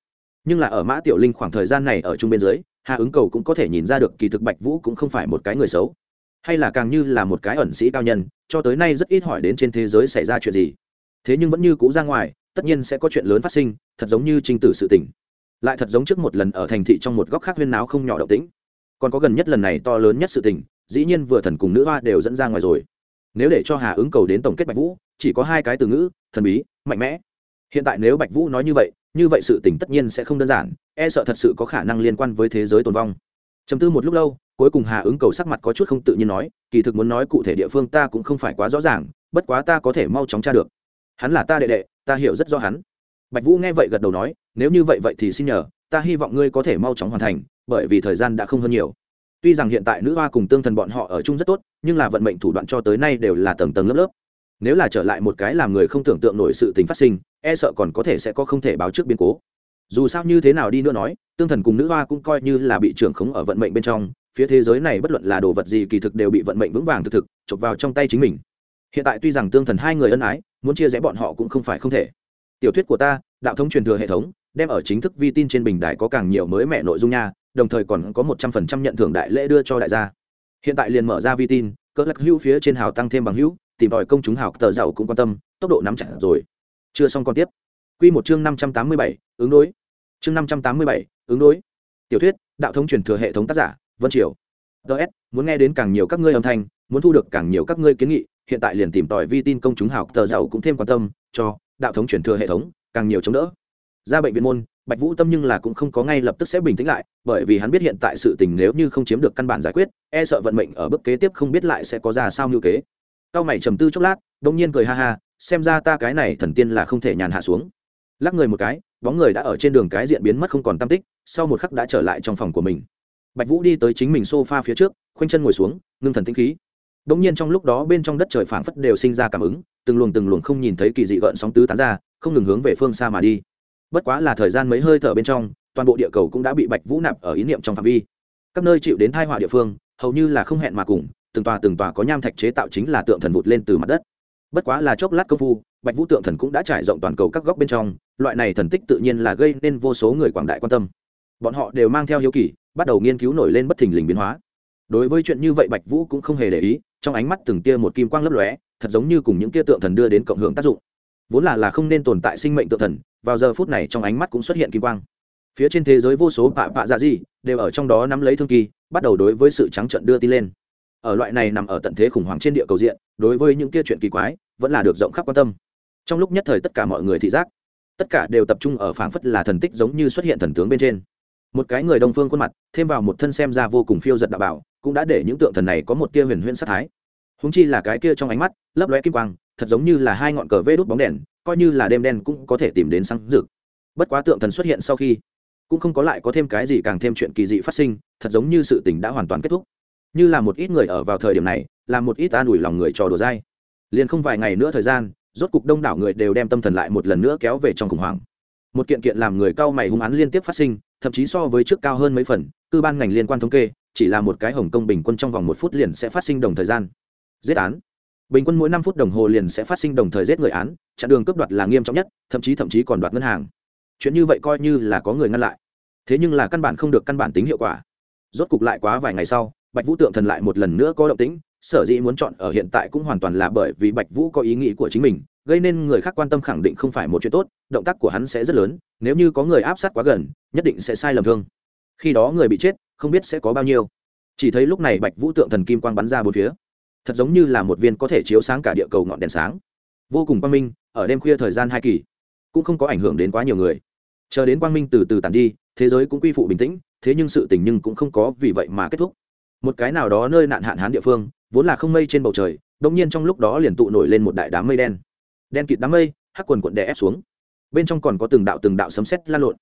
nhưng là ở mã tiểu linh khoảng thời gian này ở trung bên dưới, hà ứng cầu cũng có thể nhìn ra được kỳ thực bạch vũ cũng không phải một cái người xấu. Hay là càng như là một cái ẩn sĩ cao nhân, cho tới nay rất ít hỏi đến trên thế giới xảy ra chuyện gì. Thế nhưng vẫn như cũ ra ngoài, tất nhiên sẽ có chuyện lớn phát sinh, thật giống như trinh tử sự tỉnh lại thật giống trước một lần ở thành thị trong một góc khác huyên náo không nhỏ động tĩnh. Còn có gần nhất lần này to lớn nhất sự tình, dĩ nhiên vừa thần cùng nữ hoa đều dẫn ra ngoài rồi. Nếu để cho hà ứng cầu đến tổng kết bạch vũ, chỉ có hai cái từ ngữ, thần bí, mạnh mẽ. Hiện tại nếu bạch vũ nói như vậy như vậy sự tình tất nhiên sẽ không đơn giản e sợ thật sự có khả năng liên quan với thế giới tồn vong. Chấm tư một lúc lâu, cuối cùng hà ứng cầu sắc mặt có chút không tự nhiên nói, kỳ thực muốn nói cụ thể địa phương ta cũng không phải quá rõ ràng, bất quá ta có thể mau chóng tra được. Hắn là ta đệ đệ, ta hiểu rất rõ hắn. Bạch vũ nghe vậy gật đầu nói, nếu như vậy vậy thì xin nhờ, ta hy vọng ngươi có thể mau chóng hoàn thành, bởi vì thời gian đã không hơn nhiều. Tuy rằng hiện tại nữ hoa cùng tương thần bọn họ ở chung rất tốt, nhưng là vận mệnh thủ đoạn cho tới nay đều là tầng tầng lớp lớp nếu là trở lại một cái làm người không tưởng tượng nổi sự tình phát sinh e sợ còn có thể sẽ có không thể báo trước biến cố. Dù sao như thế nào đi nữa nói, tương thần cùng nữ hoa cũng coi như là bị trưởng khống ở vận mệnh bên trong, phía thế giới này bất luận là đồ vật gì kỳ thực đều bị vận mệnh vững vàng thực thực chộp vào trong tay chính mình. Hiện tại tuy rằng tương thần hai người ân ái, muốn chia rẽ bọn họ cũng không phải không thể. Tiểu thuyết của ta, đạo thống truyền thừa hệ thống, đem ở chính thức vi tin trên bình đài có càng nhiều mới mẻ nội dung nha, đồng thời còn có một trăm phần trăm nhận thưởng đại lễ đưa cho đại gia. Hiện tại liền mở ra vi tin, cỡ lắc hữu phía trên hào tăng thêm bằng hữu tìm tòi công chúng hào tờ giàu cũng quan tâm, tốc độ nắm chặt rồi. Chưa xong còn tiếp. Quy một chương năm trăm tám mươi bảy, ứng đối. Chương năm trăm tám mươi bảy, ứng đối. Tiểu thuyết, đạo thống truyền thừa hệ thống tác giả, vân triều. Ts muốn nghe đến càng nhiều các ngươi âm thanh, muốn thu được càng nhiều các ngươi kiến nghị, hiện tại liền tìm tòi vi tin công chúng hào tờ giàu cũng thêm quan tâm, cho đạo thống truyền thừa hệ thống càng nhiều chống đỡ. Ra bệnh viện môn, bạch vũ tâm nhưng là cũng không có ngay lập tức sẽ bình tĩnh lại, bởi vì hắn biết hiện tại sự tình nếu như không chiếm được căn bản giải quyết e sợ vận mệnh ở bước kế tiếp không biết lại sẽ có ra sao như kế cao mày trầm tư chốc lát đông nhiên cười ha ha, xem ra ta cái này thần tiên là không thể nhàn hạ xuống. Lắc người một cái, bóng người đã ở trên đường cái diện biến mất không còn tam tích, sau một khắc đã trở lại trong phòng của mình. Bạch vũ đi tới chính mình sofa phía trước, khoanh chân ngồi xuống, ngưng thần tĩnh khí. Đông nhiên trong lúc đó bên trong đất trời phảng phất đều sinh ra cảm ứng, từng luồng từng luồng không nhìn thấy kỳ dị gợn sóng tứ tán ra, không ngừng hướng về phương xa mà đi. Bất quá là thời gian mấy hơi thở bên trong, toàn bộ địa cầu cũng đã bị bạch vũ nạp ở ý niệm trong phạm vi. Các nơi chịu đến thai họa địa phương, hầu như là không hẹn mà cùng từng tòa từng tòa có nham thạch chế tạo chính là tượng thần vụt lên từ mặt đất. Bất quá là chốc lát công phu, bạch vũ tượng thần cũng đã trải rộng toàn cầu các góc bên trong, loại này thần tích tự nhiên là gây nên vô số người quảng đại quan tâm. Bọn họ đều mang theo hiếu kỳ, bắt đầu nghiên cứu nổi lên bất thình lình biến hóa. Đối với chuyện như vậy bạch vũ cũng không hề để ý, trong ánh mắt từng tia một kim quang lấp lóe, thật giống như cùng những tia tượng thần đưa đến cộng hưởng tác dụng. Vốn là là không nên tồn tại sinh mệnh tượng thần, vào giờ phút này trong ánh mắt cũng xuất hiện kim quang. Phía trên thế giới vô số bạ bạ dạ gì đều ở trong đó nắm lấy thương kỳ, bắt đầu đối với sự trắng trợn đưa tin lên ở loại này nằm ở tận thế khủng hoảng trên địa cầu diện, đối với những kia chuyện kỳ quái, vẫn là được rộng khắp quan tâm. Trong lúc nhất thời tất cả mọi người thị giác, tất cả đều tập trung ở phảng phất là thần tích giống như xuất hiện thần tướng bên trên. Một cái người đông phương khuôn mặt, thêm vào một thân xem ra vô cùng phiêu giật đạo bảo, cũng đã để những tượng thần này có một tia huyền huyễn sát thái. Húng chi là cái kia trong ánh mắt, lấp lóe kim quang, thật giống như là hai ngọn cờ vê đốt bóng đèn, coi như là đêm đen cũng có thể tìm đến sáng rực. Bất quá tượng thần xuất hiện sau khi, cũng không có lại có thêm cái gì càng thêm chuyện kỳ dị phát sinh, thật giống như sự tình đã hoàn toàn kết thúc như là một ít người ở vào thời điểm này, là một ít an ủi lòng người trò đùa dai. Liền không vài ngày nữa thời gian, rốt cục đông đảo người đều đem tâm thần lại một lần nữa kéo về trong khủng hoảng. Một kiện kiện làm người cao mày hung án liên tiếp phát sinh, thậm chí so với trước cao hơn mấy phần, cư ban ngành liên quan thống kê, chỉ là một cái hồng công bình quân trong vòng một phút liền sẽ phát sinh đồng thời gian. Giết án. Bình quân mỗi năm phút đồng hồ liền sẽ phát sinh đồng thời giết người án, chặn đường cướp đoạt là nghiêm trọng nhất, thậm chí thậm chí còn đoạt ngân hàng. Chuyện như vậy coi như là có người ngăn lại. Thế nhưng là căn bản không được căn bản tính hiệu quả. Rốt cục lại quá vài ngày sau bạch vũ tượng thần lại một lần nữa có động tĩnh, sở dĩ muốn chọn ở hiện tại cũng hoàn toàn là bởi vì bạch vũ có ý nghĩ của chính mình, gây nên người khác quan tâm khẳng định không phải một chuyện tốt, động tác của hắn sẽ rất lớn, nếu như có người áp sát quá gần, nhất định sẽ sai lầm thương khi đó người bị chết, không biết sẽ có bao nhiêu. Chỉ thấy lúc này bạch vũ tượng thần kim quang bắn ra bốn phía. Thật giống như là một viên có thể chiếu sáng cả địa cầu ngọn đèn sáng. Vô cùng quang minh, ở đêm khuya thời gian hai kỳ, cũng không có ảnh hưởng đến quá nhiều người. Chờ đến quang minh từ từ tàn đi, thế giới cũng quy phụ bình tĩnh, thế nhưng sự tình nhưng cũng không có vì vậy mà kết thúc một cái nào đó nơi nạn hạn hán địa phương, vốn là không mây trên bầu trời đông nhiên trong lúc đó liền tụ nổi lên một đại đám mây đen. Đen kịt đám mây, hắc quần quận đè ép xuống. Bên trong còn có từng đạo từng đạo sấm sét lan lộn.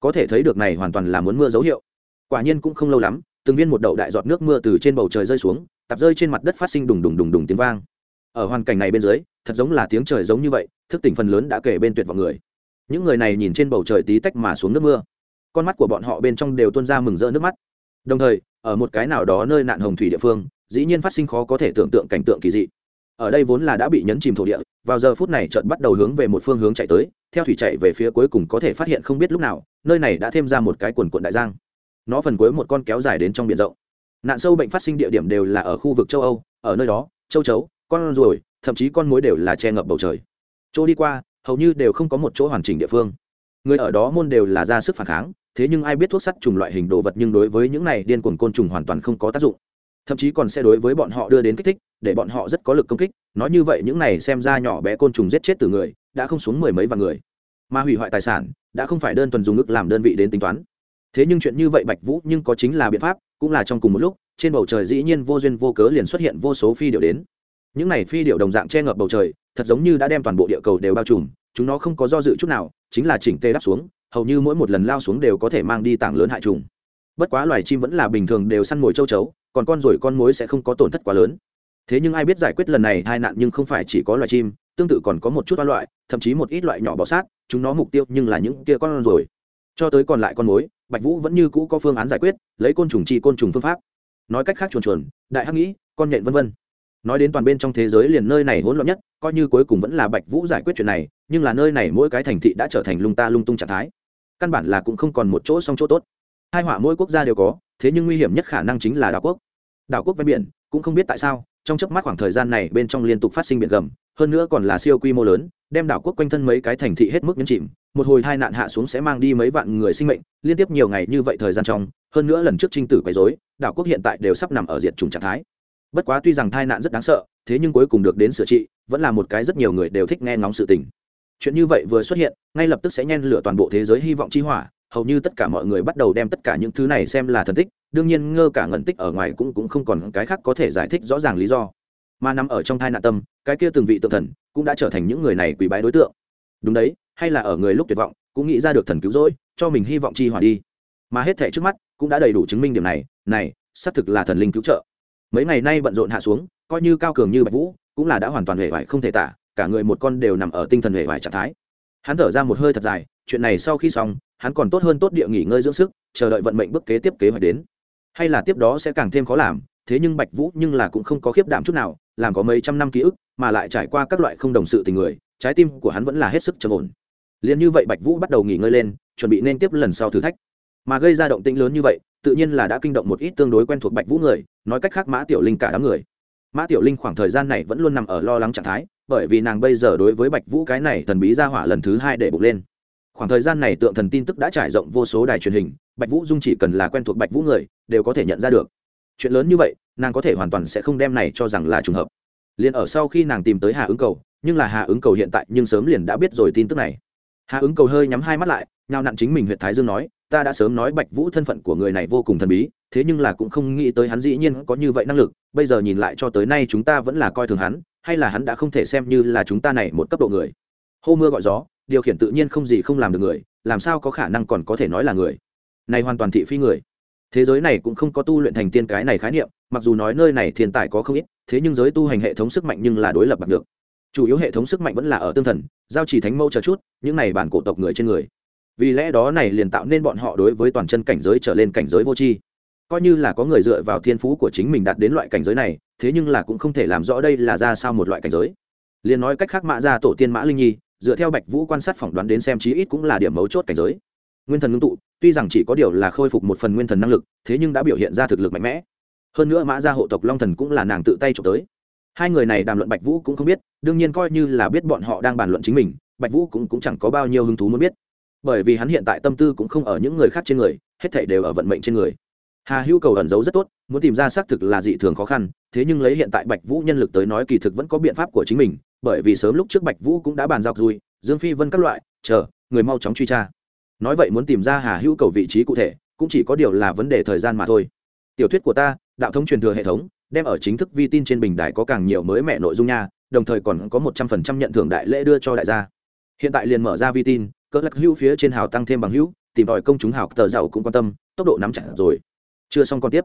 Có thể thấy được này hoàn toàn là muốn mưa dấu hiệu. Quả nhiên cũng không lâu lắm, từng viên một đậu đại giọt nước mưa từ trên bầu trời rơi xuống, tạp rơi trên mặt đất phát sinh đùng đùng đùng đùng tiếng vang. Ở hoàn cảnh này bên dưới, thật giống là tiếng trời giống như vậy, thức tỉnh phần lớn đã kể bên tuyệt vọng người. Những người này nhìn trên bầu trời tí tách mà xuống nước mưa. Con mắt của bọn họ bên trong đều tuôn ra mừng rỡ nước mắt. Đồng thời ở một cái nào đó nơi nạn hồng thủy địa phương, dĩ nhiên phát sinh khó có thể tưởng tượng cảnh tượng kỳ dị. Ở đây vốn là đã bị nhấn chìm thổ địa, vào giờ phút này trận bắt đầu hướng về một phương hướng chạy tới, theo thủy chạy về phía cuối cùng có thể phát hiện không biết lúc nào, nơi này đã thêm ra một cái quần quận đại giang. Nó phần cuối một con kéo dài đến trong biển rộng. Nạn sâu bệnh phát sinh địa điểm đều là ở khu vực châu âu, ở nơi đó, châu chấu, con ruồi, thậm chí con mối đều là che ngập bầu trời. Chỗ đi qua, hầu như đều không có một chỗ hoàn chỉnh địa phương. Người ở đó môn đều là ra sức phản kháng thế nhưng ai biết thuốc sắt trùng loại hình đồ vật nhưng đối với những này điên cuồng côn trùng hoàn toàn không có tác dụng. Thậm chí còn sẽ đối với bọn họ đưa đến kích thích, để bọn họ rất có lực công kích. Nói như vậy, những này xem ra nhỏ bé côn trùng giết chết từ người, đã không xuống mười mấy vạn người. Mà hủy hoại tài sản, đã không phải đơn thuần dùng ức làm đơn vị đến tính toán. Thế nhưng chuyện như vậy bạch vũ nhưng có chính là biện pháp, cũng là trong cùng một lúc, trên bầu trời dĩ nhiên vô duyên vô cớ liền xuất hiện vô số phi điệu đến. Những này phi điệu đồng dạng che ngập bầu trời, thật giống như đã đem toàn bộ địa cầu đều bao trùm, chúng nó không có do dự chút nào, chính là chỉnh tê đắp xuống hầu như mỗi một lần lao xuống đều có thể mang đi tảng lớn hại trùng. Bất quá loài chim vẫn là bình thường đều săn mồi châu chấu, còn con rồi con mối sẽ không có tổn thất quá lớn. Thế nhưng ai biết giải quyết lần này hai nạn nhưng không phải chỉ có loài chim, tương tự còn có một chút loại, thậm chí một ít loại nhỏ bọ sát, chúng nó mục tiêu nhưng là những kia con rồi. Cho tới còn lại con mối, bạch vũ vẫn như cũ có phương án giải quyết, lấy côn trùng chi côn trùng phương pháp. Nói cách khác chuồn chuồn, đại hắc nghĩ, con nhện vân vân. Nói đến toàn bên trong thế giới liền nơi này hỗn loạn nhất, coi như cuối cùng vẫn là bạch vũ giải quyết chuyện này, nhưng là nơi này mỗi cái thành thị đã trở thành lung ta lung tung trạng thái căn bản là cũng không còn một chỗ song chỗ tốt. Hai họa mỗi quốc gia đều có, thế nhưng nguy hiểm nhất khả năng chính là đảo quốc. Đảo quốc ven biển, cũng không biết tại sao, trong chớp mắt khoảng thời gian này bên trong liên tục phát sinh biển gầm, hơn nữa còn là siêu quy mô lớn, đem đảo quốc quanh thân mấy cái thành thị hết mức nhấn chìm. Một hồi tai nạn hạ xuống sẽ mang đi mấy vạn người sinh mệnh, liên tiếp nhiều ngày như vậy thời gian trong, hơn nữa lần trước trinh tử quấy rối, đảo quốc hiện tại đều sắp nằm ở diện trùng trạng thái. Bất quá tuy rằng tai nạn rất đáng sợ, thế nhưng cuối cùng được đến sửa trị, vẫn là một cái rất nhiều người đều thích nghe ngóng sự tình chuyện như vậy vừa xuất hiện, ngay lập tức sẽ nhen lửa toàn bộ thế giới hy vọng chi hỏa, hầu như tất cả mọi người bắt đầu đem tất cả những thứ này xem là thần tích, đương nhiên ngơ cả ngẩn tích ở ngoài cũng cũng không còn cái khác có thể giải thích rõ ràng lý do. Mà nằm ở trong thai nạn tâm, cái kia từng vị tượng thần cũng đã trở thành những người này quỳ bái đối tượng. Đúng đấy, hay là ở người lúc tuyệt vọng, cũng nghĩ ra được thần cứu rỗi, cho mình hy vọng chi hỏa đi. Mà hết thể trước mắt cũng đã đầy đủ chứng minh điểm này này, xác thực là thần linh cứu trợ. Mấy ngày nay bận rộn hạ xuống, coi như cao cường như bạch vũ, cũng là đã hoàn toàn hề vải không thể tả cả người một con đều nằm ở tinh thần hề vải trạng thái. Hắn thở ra một hơi thật dài, chuyện này sau khi xong, hắn còn tốt hơn tốt địa nghỉ ngơi dưỡng sức, chờ đợi vận mệnh bước kế tiếp kế hoạch đến. Hay là tiếp đó sẽ càng thêm khó làm, thế nhưng bạch vũ nhưng là cũng không có khiếp đảm chút nào, làm có mấy trăm năm ký ức, mà lại trải qua các loại không đồng sự tình người, trái tim của hắn vẫn là hết sức trầm ổn. Liền như vậy bạch vũ bắt đầu nghỉ ngơi lên, chuẩn bị nên tiếp lần sau thử thách. Mà gây ra động tĩnh lớn như vậy, tự nhiên là đã kinh động một ít tương đối quen thuộc bạch vũ người, nói cách khác mã tiểu linh cả đám người mã tiểu linh khoảng thời gian này vẫn luôn nằm ở lo lắng trạng thái, bởi vì nàng bây giờ đối với bạch vũ cái này thần bí ra hỏa lần thứ hai để bục lên. Khoảng thời gian này tượng thần tin tức đã trải rộng vô số đài truyền hình, bạch vũ dung chỉ cần là quen thuộc bạch vũ người, đều có thể nhận ra được. Chuyện lớn như vậy, nàng có thể hoàn toàn sẽ không đem này cho rằng là trùng hợp. Liền ở sau khi nàng tìm tới hà ứng cầu, nhưng là hà ứng cầu hiện tại nhưng sớm liền đã biết rồi tin tức này. Hà ứng cầu hơi nhắm hai mắt lại, nhào nặn chính mình huyện thái dương nói, ta đã sớm nói bạch vũ thân phận của người này vô cùng thần bí thế nhưng là cũng không nghĩ tới hắn dĩ nhiên có như vậy năng lực, bây giờ nhìn lại cho tới nay chúng ta vẫn là coi thường hắn, hay là hắn đã không thể xem như là chúng ta này một cấp độ người. Hô mưa gọi gió, điều khiển tự nhiên không gì không làm được người, làm sao có khả năng còn có thể nói là người? Này hoàn toàn thị phi người. Thế giới này cũng không có tu luyện thành tiên cái này khái niệm, mặc dù nói nơi này thiên tài có không ít, thế nhưng giới tu hành hệ thống sức mạnh nhưng là đối lập bằng được. Chủ yếu hệ thống sức mạnh vẫn là ở tương thần, giao chỉ thánh mâu chờ chút, những này bản cổ tộc người trên người. Vì lẽ đó này liền tạo nên bọn họ đối với toàn chân cảnh giới trở lên cảnh giới vô tri coi như là có người dựa vào thiên phú của chính mình đạt đến loại cảnh giới này thế nhưng là cũng không thể làm rõ đây là ra sao một loại cảnh giới. Liền nói cách khác mã ra tổ tiên mã linh nhi dựa theo bạch vũ quan sát phỏng đoán đến xem chí ít cũng là điểm mấu chốt cảnh giới. Nguyên thần ngưng tụ tuy rằng chỉ có điều là khôi phục một phần nguyên thần năng lực thế nhưng đã biểu hiện ra thực lực mạnh mẽ. Hơn nữa mã gia hộ tộc long thần cũng là nàng tự tay trộm tới. Hai người này đàm luận bạch vũ cũng không biết đương nhiên coi như là biết bọn họ đang bàn luận chính mình bạch vũ cũng, cũng chẳng có bao nhiêu hứng thú muốn biết. Bởi vì hắn hiện tại tâm tư cũng không ở những người khác trên người hết thảy đều ở vận mệnh trên người hà hữu cầu ẩn giấu rất tốt, muốn tìm ra xác thực là dị thường khó khăn, thế nhưng lấy hiện tại bạch vũ nhân lực tới nói kỳ thực vẫn có biện pháp của chính mình, bởi vì sớm lúc trước bạch vũ cũng đã bàn giao rồi, dương phi vân các loại, chờ, người mau chóng truy tra. Nói vậy muốn tìm ra hà hữu cầu vị trí cụ thể, cũng chỉ có điều là vấn đề thời gian mà thôi. Tiểu thuyết của ta, đạo thống truyền thừa hệ thống, đem ở chính thức vi tin trên bình đài có càng nhiều mới mẹ nội dung nha, đồng thời còn có một trăm phần trăm nhận thưởng đại lễ đưa cho đại gia. Hiện tại liền mở ra vi tin, cỡ lắc hữu phía trên hào tăng thêm bằng hữu, tìm tòi công chúng hào, tờ giàu cũng quan tâm, tốc độ nắm chặt rồi chưa xong còn tiếp.